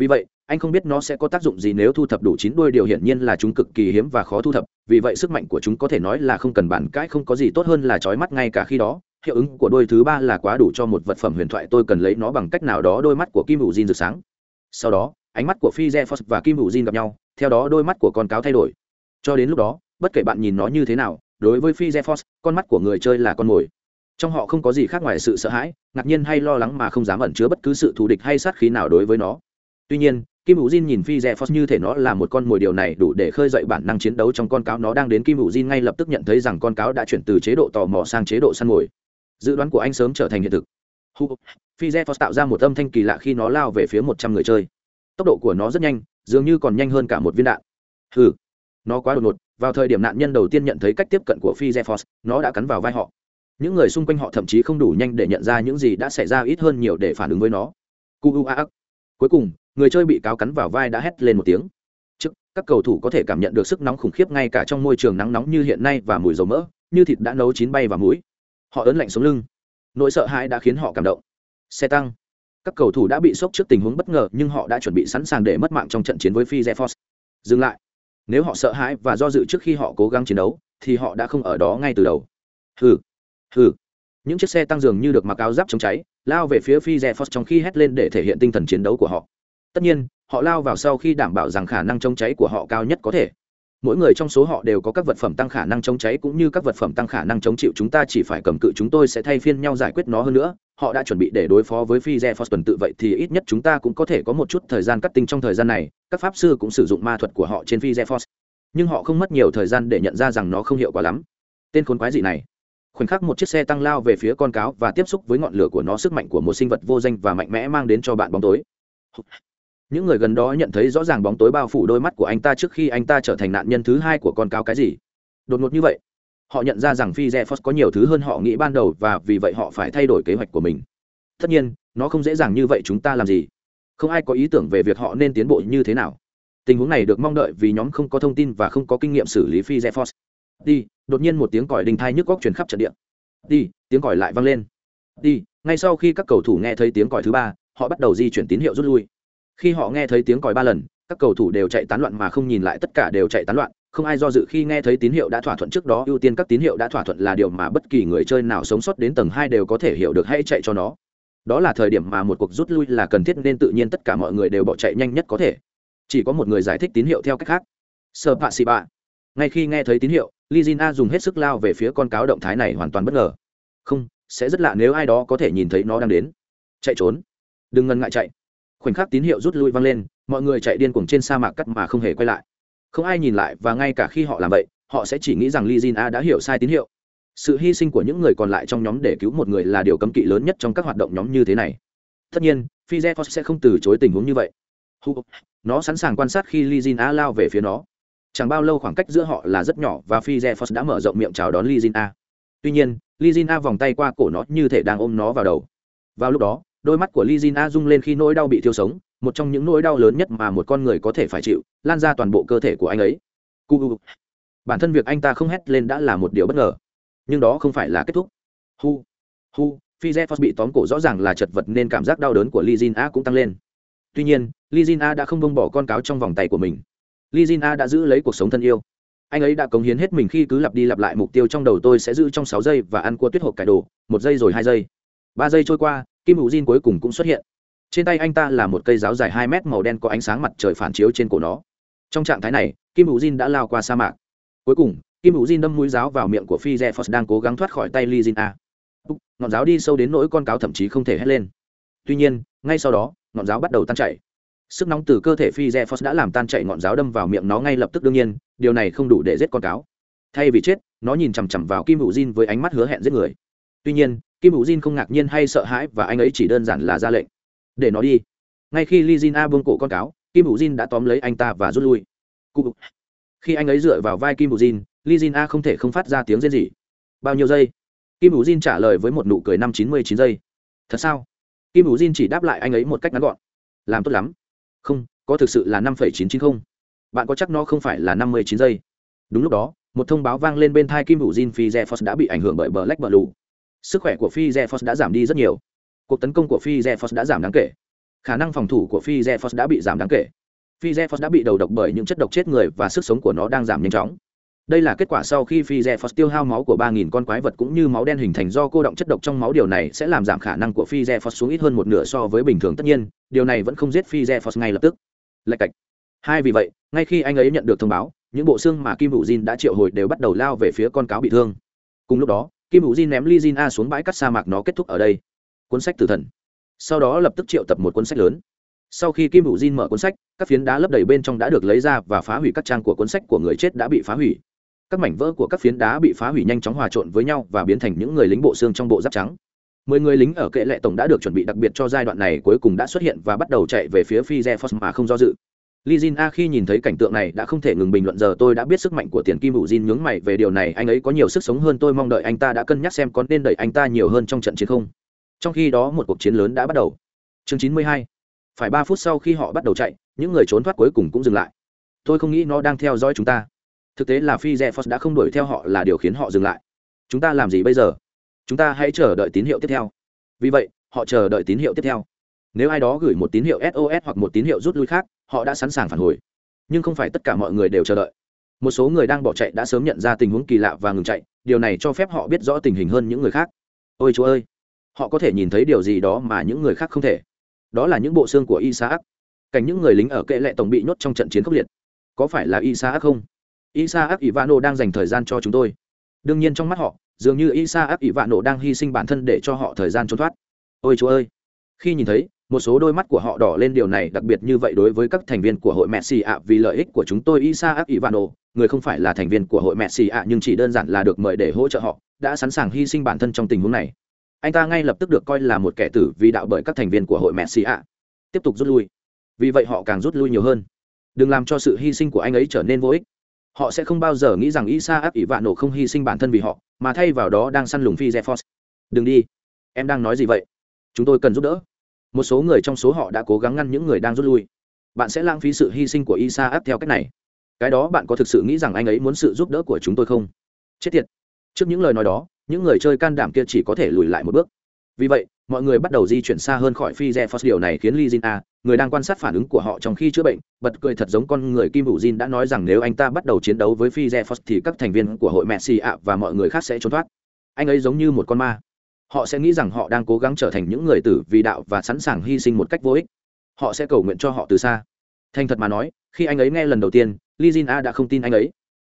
vì vậy, anh không biết nó sẽ có tác dụng gì nếu thu thập đủ chín đuôi, điều hiển nhiên là chúng cực kỳ hiếm và khó thu thập. Vì vậy, sức mạnh của chúng có thể nói là không cần bản cãi, không có gì tốt hơn là trói mắt ngay cả khi đó. Hiệu ứng của đôi thứ ba là quá đủ cho một vật phẩm huyền thoại, tôi cần lấy nó bằng cách nào đó. Đôi mắt của kim hữu jin rực sáng. Sau đó, ánh mắt của phi zephos và kim hữu jin gặp nhau. Theo đó, đôi mắt của con cáo thay đổi. Cho đến lúc đó, bất kể bạn nhìn nó như thế nào, đối với phi zephos con mắt của người chơi là con mồi. Trong họ không có gì khác ngoài sự sợ hãi, ngạc nhiên hay lo lắng mà không dám ẩn chứa bất cứ sự thù địch hay sát khí nào đối với nó tuy nhiên, kim hữu jin nhìn phi dạ zephos như thể nó là một con mồi điều này đủ để khơi dậy bản năng chiến đấu trong con cáo. Nó đang đến kim hữu jin ngay lập tức nhận thấy rằng con cáo đã chuyển từ chế độ tò mò sang chế độ săn mồi. Dự đoán của anh sớm trở thành hiện thực. Phi dạ zephos tạo ra một âm thanh kỳ lạ khi nó lao về phía một trăm người chơi. Tốc độ của nó rất nhanh, dường như còn nhanh hơn cả một viên đạn. Hừ, nó quá đột ngột. Vào thời điểm nạn nhân đầu tiên nhận thấy cách tiếp cận của phi dạ zephos nó đã cắn vào vai họ. Những người xung quanh họ thậm chí không đủ nhanh để nhận ra những gì đã xảy ra, ít hơn nhiều để phản ứng với nó. Cu a cuối cùng, người chơi bị cáo cắn vào vai đã hét lên một tiếng. Trước, các cầu thủ có thể cảm nhận được sức nóng khủng khiếp ngay cả trong môi trường nắng nóng như hiện nay và mùi dầu mỡ, như thịt đã nấu chín bay vào mũi. Họ ớn lạnh xuống lưng. Nỗi sợ hãi đã khiến họ cảm động. Xe tăng. Các cầu thủ đã bị sốc trước tình huống bất ngờ, nhưng họ đã chuẩn bị sẵn sàng để mất mạng trong trận chiến với phi Force. dừng lại. Nếu họ sợ hãi và do dự trước khi họ cố gắng chiến đấu, thì họ đã không ở đó ngay từ đầu. Hừ. Hừ. Những chiếc xe tăng dường như được mặc áo giáp chống cháy lao về phía phi zephos trong khi hét lên để thể hiện tinh thần chiến đấu của họ. Tất nhiên, họ lao vào sau khi đảm bảo rằng khả năng chống cháy của họ cao nhất có thể. Mỗi người trong số họ đều có các vật phẩm tăng khả năng chống cháy cũng như các vật phẩm tăng khả năng chống chịu chúng ta chỉ phải cầm cự chúng tôi sẽ thay phiên nhau giải quyết nó hơn nữa. Họ đã chuẩn bị để đối phó với phi re phos tuần tự vậy thì ít nhất chúng ta cũng có thể có một chút thời gian cắt tinh trong thời gian này. Các pháp sư cũng sử dụng ma thuật của họ trên phi re phos nhưng họ không mất nhiều thời gian để nhận ra rằng nó không hiệu quả lắm. Tên khốn quái gì này khoảnh khắc một chiếc xe tăng lao về phía con cáo và tiếp xúc với ngọn lửa của nó, sức mạnh của một sinh vật vô danh và mạnh mẽ mang đến cho bạn bóng tối. Những người gần đó nhận thấy rõ ràng bóng tối bao phủ đôi mắt của anh ta trước khi anh ta trở thành nạn nhân thứ hai của con cáo cái gì. Đột ngột như vậy, họ nhận ra rằng phi Zephos có nhiều thứ hơn họ nghĩ ban đầu và vì vậy họ phải thay đổi kế hoạch của mình. Tất nhiên, nó không dễ dàng như vậy, chúng ta làm gì? Không ai có ý tưởng về việc họ nên tiến bộ như thế nào. Tình huống này được mong đợi vì nhóm không có thông tin và không có kinh nghiệm xử lý phi Zephos đi, đột nhiên một tiếng còi đình thai nhức góc truyền khắp trận địa. Đi, tiếng còi lại vang lên. Đi, ngay sau khi các cầu thủ nghe thấy tiếng còi thứ ba, họ bắt đầu di chuyển tín hiệu rút lui. Khi họ nghe thấy tiếng còi ba lần, các cầu thủ đều chạy tán loạn mà không nhìn lại, tất cả đều chạy tán loạn. Không ai do dự khi nghe thấy tín hiệu đã thỏa thuận trước đó, ưu tiên các tín hiệu đã thỏa thuận là điều mà bất kỳ người chơi nào sống sót đến tầng hai đều có thể hiểu được hay chạy cho nó. Đó là thời điểm mà một cuộc rút lui là cần thiết nên tự nhiên tất cả mọi người đều bỏ chạy nhanh nhất có thể. Chỉ có một người giải thích tín hiệu theo cách khác. Sơ pạ xì bạ. Ngay khi nghe thấy tín hiệu lizina dùng hết sức lao về phía con cáo động thái này hoàn toàn bất ngờ. Không, sẽ rất lạ nếu ai đó có thể nhìn thấy nó đang đến. Chạy trốn. Đừng ngần ngại chạy. Khoảnh khắc tín hiệu rút lui vang lên, mọi người chạy điên cuồng trên sa mạc cắt mà không hề quay lại. Không ai nhìn lại và ngay cả khi họ làm vậy, họ sẽ chỉ nghĩ rằng Lizina đã hiểu sai tín hiệu. Sự hy sinh của những người còn lại trong nhóm để cứu một người là điều cấm kỵ lớn nhất trong các hoạt động nhóm như thế này. Tất nhiên phi sẽ không từ chối tình huống như vậy. Nó sẵn sàng quan sát khi Lizina lao về phía nó chẳng bao lâu khoảng cách giữa họ là rất nhỏ và phi đã mở rộng miệng chào đón li a tuy nhiên li a vòng tay qua cổ nó như thể đang ôm nó vào đầu vào lúc đó đôi mắt của Lizina rung lên khi nỗi đau bị thiêu sống, một trong những nỗi đau lớn nhất mà một con người có thể phải chịu, lan ra toàn bộ cơ thể của anh ấy. Cu Bản thân việc anh ta không hét lên đã là một điều bất ngờ, nhưng đó không phải là kết thúc. Hu, hu, Fizefos bị tóm cổ rõ ràng là chật vật nên cảm giác đau đớn của Lizina cũng tăng lên. Tuy nhiên, Lizina đã không buông bỏ con cáo trong vòng tay của mình. Lizina đã giữ lấy cuộc sống thân yêu. Anh ấy đã cống hiến hết mình khi cứ lặp đi lặp lại mục tiêu trong đầu tôi sẽ giữ trong sáu giây và ăn cua tuyết hộp cải đồ, một giây rồi hai giây. Ba giây trôi qua, kim hữu diên cuối cùng cũng xuất hiện trên tay anh ta là một cây giáo dài hai mét màu đen có ánh sáng mặt trời phản chiếu trên cổ nó trong trạng thái này kim hữu diên đã lao qua sa mạc cuối cùng kim hữu diên đâm mũi giáo vào miệng của phi re phos đang cố gắng thoát khỏi tay Lizina. ngọn giáo đi sâu đến nỗi con cáo thậm chí không thể hét lên tuy nhiên ngay sau đó ngọn giáo bắt đầu tan chảy sức nóng từ cơ thể phi re phos đã làm tan chạy ngọn giáo đâm vào miệng nó ngay lập tức đương nhiên, điều này không đủ để giết con cáo. Thay vì chết, nó nhìn chằm chằm vào kim hữu diên với ánh mắt hứa hẹn giết người. Tuy nhiên, kim hữu diên không ngạc nhiên hay sợ hãi và anh ấy chỉ đơn giản là ra lệnh. Để nó đi. Ngay khi li jin a buông cổ con cáo, kim hữu diên đã tóm lấy anh ta và rút lui. Cụ... khi anh ấy dựa vào vai kim hữu diên li jin a không thể không phát ra tiếng rên gì bao nhiêu giây? Kim hữu diên trả lời với một nụ cười năm chín mươi chín giây. Thật sao? Kim hữu diên chỉ đáp lại anh ấy một cách ngắn gọn. Làm tốt lắm không, có thực sự là năm phẩy chín chín không? Bạn có chắc nó không phải là năm mươi chín giây? Đúng lúc đó, một thông báo vang lên bên thai kim hữu jin, phi zephos đã bị ảnh hưởng bởi bờ lách bờ lù sức khỏe của phi zephos đã giảm đi rất nhiều. Cuộc tấn công của phi zephos đã giảm đáng kể. Khả năng phòng thủ của phi zephos đã bị giảm đáng kể. Phi zephos đã bị đầu độc bởi những chất độc chết người và sức sống của nó đang giảm nhanh chóng đây là kết quả sau khi phi zephos tiêu hao máu của 3.000 con quái vật cũng như máu đen hình thành do cô động chất độc trong máu. Điều này sẽ làm giảm khả năng của phi zephos xuống ít hơn một nửa so với bình thường. Tất nhiên, điều này vẫn không giết phi zephos ngay lập tức. Lạch cạch. Hai vì vậy, ngay khi anh ấy nhận được thông báo, những bộ xương mà kim hữu jin đã triệu hồi đều bắt đầu lao về phía con cáo bị thương. Cùng lúc đó, kim hữu jin ném li jin a xuống bãi cắt sa mạc nó kết thúc ở đây. Cuốn sách tử thần. Sau đó lập tức triệu tập một cuốn sách lớn. Sau khi kim hữu jin mở cuốn sách, các phiến đá lấp đầy bên trong đã được lấy ra và phá hủy các trang của cuốn sách của người chết đã bị phá hủy các mảnh vỡ của các phiến đá bị phá hủy nhanh chóng hòa trộn với nhau và biến thành những người lính bộ xương trong bộ giáp trắng mười người lính ở kệ lệ tổng đã được chuẩn bị đặc biệt cho giai đoạn này cuối cùng đã xuất hiện và bắt đầu chạy về phía phi re mà không do dự Li Jin A khi nhìn thấy cảnh tượng này đã không thể ngừng bình luận giờ tôi đã biết sức mạnh của tiền kim Vũ Jin nhướng mày về điều này, anh ấy có nhiều sức sống hơn tôi mong đợi anh ta đã cân nhắc xem có nên đẩy anh ta nhiều hơn trong trận chiến không. Trong khi đó một cuộc chiến lớn đã bắt đầu. Chương 92. Phải 3 phút sau khi họ bắt đầu chạy, những người trốn thoát cuối cùng cũng dừng lại. Tôi không nghĩ nó đang theo dõi chúng ta. Thực tế là Phi Zephos đã không đuổi theo họ là điều khiến họ dừng lại. Chúng ta làm gì bây giờ? Chúng ta hãy chờ đợi tín hiệu tiếp theo. Vì vậy, họ chờ đợi tín hiệu tiếp theo. Nếu ai đó gửi một tín hiệu sos hoặc một tín hiệu rút lui khác họ đã sẵn sàng phản hồi. Nhưng không phải tất cả mọi người đều chờ đợi. Một số người đang bỏ chạy đã sớm nhận ra tình huống kỳ lạ và ngừng chạy điều này cho phép họ biết rõ tình hình hơn những người khác. Ôi chúa ơi! Họ có thể nhìn thấy điều gì đó mà những người khác không thể. Đó là những bộ xương của isaac. Cảnh những người lính ở kệ lệ tổng bị nhốt trong trận chiến khốc liệt. Có phải là isaac không? Isaac ivano đang dành thời gian cho chúng tôi đương nhiên trong mắt họ dường như isaac ivano đang hy sinh bản thân để cho họ thời gian trốn thoát ôi chúa ơi khi nhìn thấy một số đôi mắt của họ đỏ lên điều này đặc biệt như vậy đối với các thành viên của hội Messi ạ vì lợi ích của chúng tôi Isaac Ivano, người không phải là thành viên của hội Messi ạ nhưng chỉ đơn giản là được mời để hỗ trợ họ, đã sẵn sàng hy sinh bản thân trong tình huống này. Anh ta ngay lập tức được coi là một kẻ tử vì đạo bởi các thành viên của hội Messi ạ. Tiếp tục rút lui. Vì vậy họ càng rút lui nhiều hơn. Đừng làm cho sự hy sinh của anh ấy trở nên vô ích. Họ sẽ không bao giờ nghĩ rằng Isaac Ivano không hy sinh bản thân vì họ, mà thay vào đó đang săn lùng Phi Zephos. Đừng đi. Em đang nói gì vậy? Chúng tôi cần giúp đỡ một số người trong số họ đã cố gắng ngăn những người đang rút lui bạn sẽ lãng phí sự hy sinh của isa áp theo cách này cái đó bạn có thực sự nghĩ rằng anh ấy muốn sự giúp đỡ của chúng tôi không chết tiệt trước những lời nói đó những người chơi can đảm kia chỉ có thể lùi lại một bước vì vậy, mọi người bắt đầu di chuyển xa hơn khỏi phi re điều này khiến Lee jin a, người đang quan sát phản ứng của họ trong khi chữa bệnh, bật cười thật giống con người kim vũ jin đã nói rằng nếu anh ta bắt đầu chiến đấu với phi re thì các thành viên của hội messi a và mọi người khác sẽ trốn thoát. Anh ấy giống như một con ma. Họ sẽ nghĩ rằng họ đang cố gắng trở thành những người tử vì đạo và sẵn sàng hy sinh một cách vô ích. Họ sẽ cầu nguyện cho họ từ xa. Thành thật mà nói, khi anh ấy nghe lần đầu tiên, Lee jin a đã không tin anh ấy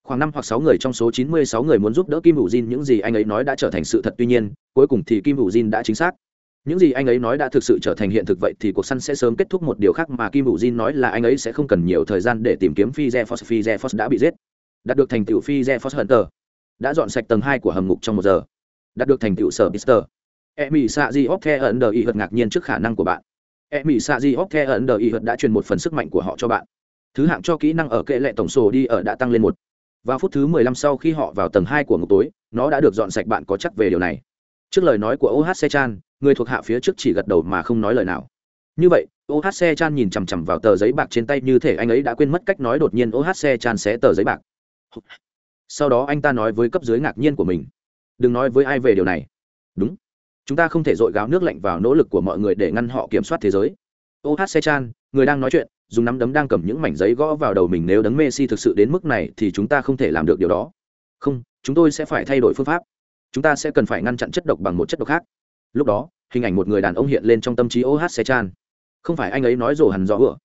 khoảng năm hoặc sáu người trong số chín mươi sáu người muốn giúp đỡ kim hữu jin, những gì anh ấy nói đã trở thành sự thật tuy nhiên, cuối cùng thì kim hữu jin đã chính xác những gì anh ấy nói đã thực sự trở thành hiện thực, vậy thì cuộc săn sẽ sớm kết thúc một điều khác mà kim hữu jin nói là anh ấy sẽ không cần nhiều thời gian để tìm kiếm phi ze phi ze đã bị giết đạt được thành tựu phi ze hunter đã dọn sạch tầng hai của hầm ngục trong một giờ đạt được thành tựu sở Mister. E mỹ xạ di hóc the ẩn đờ y hợt ngạc nhiên trước khả năng của bạn. E mỹ xạ di hóc the ẩn đờ y hợt đã truyền một phần sức mạnh của họ cho bạn. Thứ hạng cho kỹ năng ở kệ lệ tổng số đi ở đã tăng lên một. Vào phút thứ 15 sau khi họ vào tầng hai của ngục tối, nó đã được dọn sạch bạn có chắc về điều này. Trước lời nói của OHC Chan, người thuộc hạ phía trước chỉ gật đầu mà không nói lời nào. Như vậy, OHC Chan nhìn chằm chằm vào tờ giấy bạc trên tay như thể anh ấy đã quên mất cách nói đột nhiên OHC Chan sẽ tờ giấy bạc. Sau đó anh ta nói với cấp dưới ngạc nhiên của mình đừng nói với ai về điều này đúng chúng ta không thể dội gáo nước lạnh vào nỗ lực của mọi người để ngăn họ kiểm soát thế giới ohc chan người đang nói chuyện dùng nắm đấm đang cầm những mảnh giấy gõ vào đầu mình nếu đấng messi thực sự đến mức này thì chúng ta không thể làm được điều đó. Không, chúng tôi sẽ phải thay đổi phương pháp. Chúng ta sẽ cần phải ngăn chặn chất độc bằng một chất độc khác. Lúc đó, hình ảnh một người đàn ông hiện lên trong tâm trí OH chan không phải anh ấy nói rồ hẳn rõ ư?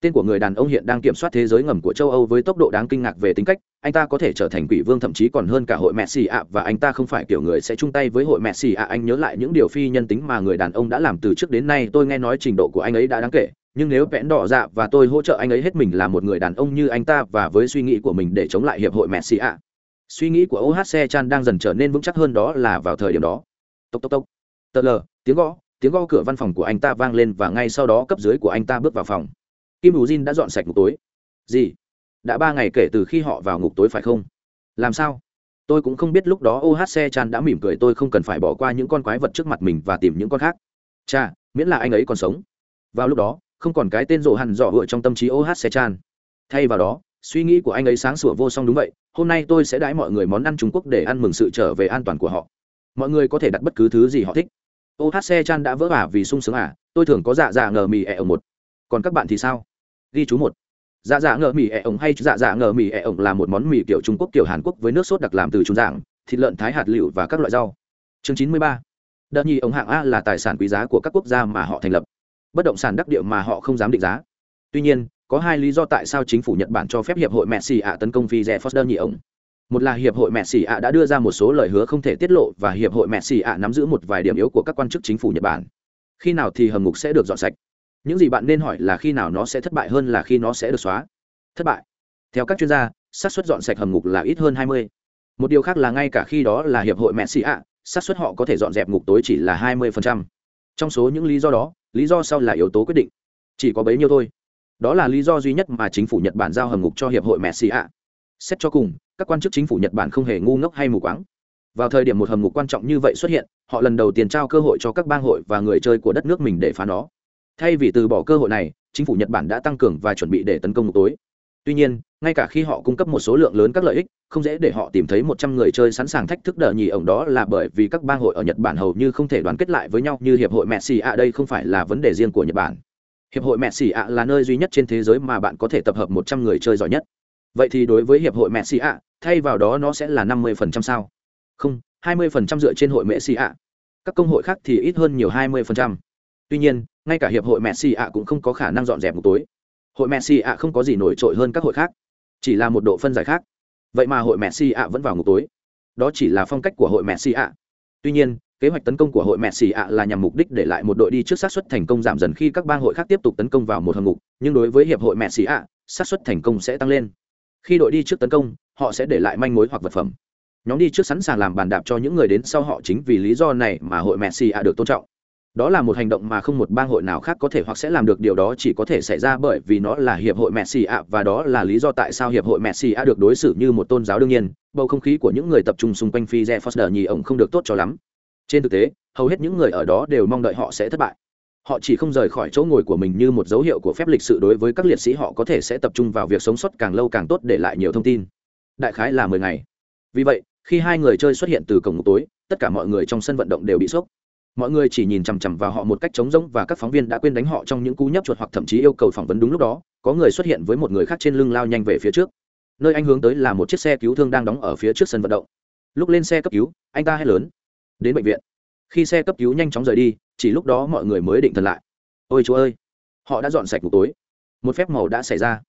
tên của người đàn ông hiện đang kiểm soát thế giới ngầm của châu âu với tốc độ đáng kinh ngạc về tính cách, anh ta có thể trở thành quỷ vương thậm chí còn hơn cả hội messi ạ và anh ta không phải kiểu người sẽ chung tay với hội messi ạ. Anh nhớ lại những điều phi nhân tính mà người đàn ông đã làm từ trước đến nay, tôi nghe nói trình độ của anh ấy đã đáng kể nhưng nếu vẽn đỏ dạ và tôi hỗ trợ anh ấy hết mình là một người đàn ông như anh ta và với suy nghĩ của mình để chống lại hiệp hội messi ạ. Suy nghĩ của ohc chan đang dần trở nên vững chắc hơn đó là vào thời điểm đó. Tốc tốc tốc. Tờ lờ, tiếng gõ tiếng gõ cửa văn phòng của anh ta vang lên và ngay sau đó cấp dưới của anh ta bước vào phòng. Kim bù jin đã dọn sạch ngục tối. Gì? Đã ba ngày kể từ khi họ vào ngục tối phải không? Làm sao? Tôi cũng không biết lúc đó ohc chan đã mỉm cười tôi không cần phải bỏ qua những con quái vật trước mặt mình và tìm những con khác. Cha miễn là anh ấy còn sống. Vào lúc đó không còn cái tên rộ hẳn dọ hựa trong tâm trí ohc chan. Thay vào đó, suy nghĩ của anh ấy sáng sủa vô song đúng vậy, hôm nay tôi sẽ đãi mọi người món ăn trung quốc để ăn mừng sự trở về an toàn của họ. Mọi người có thể đặt bất cứ thứ gì họ thích. Ohc chan đã vỡ ả vì sung sướng à tôi thường có dạ dạ ngờ mì ẹ ở một. Còn các bạn thì sao? Ghi chú một. Dạ dạ ngờ mì ẹ ổng hay dạ dạ ngờ mì ẹ ổng là một món mì kiểu trung quốc, kiểu hàn quốc với nước sốt đặc làm từ trung dạng, thịt lợn, thái hạt, lựu và các loại rau. Chương chín mươi ba. Đợt nhì ổng hạng a là tài sản quý giá của các quốc gia mà họ thành lập bất động sản đắc địa mà họ không dám định giá. Tuy nhiên, có hai lý do tại sao chính phủ nhật bản cho phép hiệp hội messi ạ tấn công vize foster nhị ổng. Một là hiệp hội messi ạ đã đưa ra một số lời hứa không thể tiết lộ và hiệp hội messi ạ nắm giữ một vài điểm yếu của các quan chức chính phủ nhật bản. Khi nào thì hầm ngục sẽ được dọn sạch? Những gì bạn nên hỏi là khi nào nó sẽ thất bại hơn là khi nó sẽ được xóa. Thất bại. Theo các chuyên gia, xác suất dọn sạch hầm ngục là ít hơn 20. một điều khác là ngay cả khi đó là hiệp hội messi ạ, xác suất họ có thể dọn dẹp ngục tối chỉ là 20%. trong số những lý do đó lý do sau là yếu tố quyết định. Chỉ có bấy nhiêu thôi. Đó là lý do duy nhất mà chính phủ nhật bản giao hầm ngục cho hiệp hội messi ạ. Xét cho cùng, các quan chức chính phủ nhật bản không hề ngu ngốc hay mù quáng. Vào thời điểm một hầm ngục quan trọng như vậy xuất hiện, họ lần đầu tiên trao cơ hội cho các bang hội và người chơi của đất nước mình để phá nó. Thay vì từ bỏ cơ hội này, chính phủ nhật bản đã tăng cường và chuẩn bị để tấn công ngục tối tuy nhiên, ngay cả khi họ cung cấp một số lượng lớn các lợi ích, không dễ để họ tìm thấy một trăm người chơi sẵn sàng thách thức đờ nhì ổng đó là bởi vì các bang hội ở nhật bản hầu như không thể đoàn kết lại với nhau như hiệp hội messi ạ đây không phải là vấn đề riêng của nhật bản. Hiệp hội messi ạ là nơi duy nhất trên thế giới mà bạn có thể tập hợp một trăm người chơi giỏi nhất. Vậy thì đối với hiệp hội messi ạ thay vào đó nó sẽ là năm mươi phần trăm sao? Không, hai mươi phần trăm dựa trên hội messi ạ các công hội khác thì ít hơn nhiều hai mươi phần trăm. Tuy nhiên, ngay cả hiệp hội messi ạ cũng không có khả năng dọn dẹp một tối hội messi ạ không có gì nổi trội hơn các hội khác, chỉ là một độ phân giải khác. Vậy mà hội messi ạ vẫn vào ngục tối. Đó chỉ là phong cách của hội messi ạ. Tuy nhiên, kế hoạch tấn công của hội messi ạ là nhằm mục đích để lại một đội đi trước sát xuất thành công giảm dần khi các bang hội khác tiếp tục tấn công vào một hầm ngục, nhưng đối với hiệp hội messi ạ sát xuất thành công sẽ tăng lên. Khi đội đi trước tấn công, họ sẽ để lại manh mối hoặc vật phẩm. Nhóm đi trước sẵn sàng làm bàn đạp cho những người đến sau họ chính vì lý do này mà hội messi ạ được tôn trọng đó là một hành động mà không một bang hội nào khác có thể hoặc sẽ làm được. Điều đó chỉ có thể xảy ra bởi vì nó là hiệp hội messi ạ và đó là lý do tại sao hiệp hội messi ạ được đối xử như một tôn giáo đương nhiên. Bầu không khí của những người tập trung xung quanh phi re foster nhì ổng không được tốt cho lắm. Trên thực tế, hầu hết những người ở đó đều mong đợi họ sẽ thất bại. Họ chỉ không rời khỏi chỗ ngồi của mình như một dấu hiệu của phép lịch sự đối với các liệt sĩ. Họ có thể sẽ tập trung vào việc sống sót càng lâu càng tốt để lại nhiều thông tin. Đại khái là mười ngày. Vì vậy, khi hai người chơi xuất hiện từ cổng tối, tất cả mọi người trong sân vận động đều bị sốc mọi người chỉ nhìn chằm chằm vào họ một cách trống rỗng và các phóng viên đã quên đánh họ trong những cú nhấp chuột hoặc thậm chí yêu cầu phỏng vấn đúng lúc đó, có người xuất hiện với một người khác trên lưng lao nhanh về phía trước. Nơi anh hướng tới là một chiếc xe cứu thương đang đóng ở phía trước sân vận động. Lúc lên xe cấp cứu, anh ta hét lớn. Đến bệnh viện. Khi xe cấp cứu nhanh chóng rời đi, chỉ lúc đó mọi người mới định thần lại. Ôi chúa ơi, họ đã dọn sạch ngục tối. Một phép màu đã xảy ra.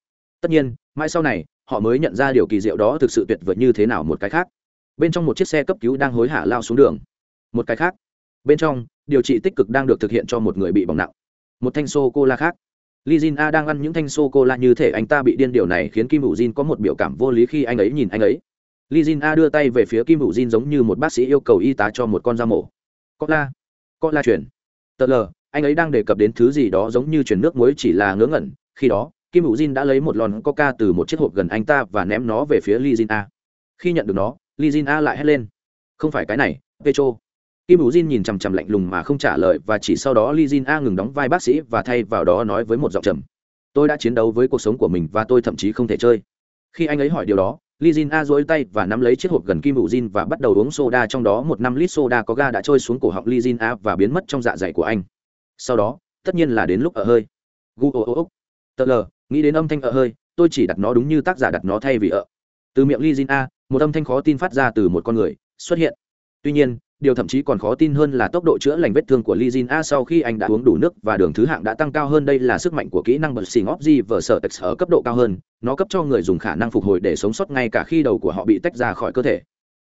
Tất nhiên, mãi sau này, họ mới nhận ra điều kỳ diệu đó thực sự tuyệt vời như thế nào một cái khác. Bên trong một chiếc xe cấp cứu đang hối hả lao xuống đường. Một cái khác bên trong, điều trị tích cực đang được thực hiện cho một người bị bỏng nặng. Một thanh sô cô la khác. Li jin a đang ăn những thanh sô cô la như thể anh ta bị điên điều này khiến kim Vũ jin có một biểu cảm vô lý khi anh ấy nhìn anh ấy. Li jin a đưa tay về phía kim Vũ jin giống như một bác sĩ yêu cầu y tá cho một con dao mổ. Có la. Có la chuyển. Tờ lờ, anh ấy đang đề cập đến thứ gì đó giống như chuyển nước muối chỉ là ngớ ngẩn. Khi đó, kim Vũ jin đã lấy một lon coca từ một chiếc hộp gần anh ta và ném nó về phía li jin a khi nhận được nó li jin a lại hét lên. Không phải cái này, petro kim Vũ jin nhìn chằm chằm lạnh lùng mà không trả lời và chỉ sau đó li jin a ngừng đóng vai bác sĩ và thay vào đó nói với một giọng trầm. Tôi đã chiến đấu với cuộc sống của mình và tôi thậm chí không thể chơi. Khi anh ấy hỏi điều đó li jin a dối tay và nắm lấy chiếc hộp gần kim Vũ jin và bắt đầu uống soda trong đó một năm lít soda có ga đã trôi xuống cổ họng li jin a và biến mất trong dạ dày của anh. Sau đó, tất nhiên là đến lúc ở hơi. Gu ô ô ô. Tờ lờ, nghĩ đến âm thanh ở hơi, tôi chỉ đặt nó đúng như tác giả đặt nó thay vì ở. Từ miệng li jin a, một âm thanh khó tin phát ra từ một con người xuất hiện. Tuy nhiên điều thậm chí còn khó tin hơn là tốc độ chữa lành vết thương của Lee Jin A sau khi anh đã uống đủ nước và đường thứ hạng đã tăng cao hơn đây là sức mạnh của kỹ năng bật xì ngóp di và sở tex ở cấp độ cao hơn, nó cấp cho người dùng khả năng phục hồi để sống sót ngay cả khi đầu của họ bị tách ra khỏi cơ thể.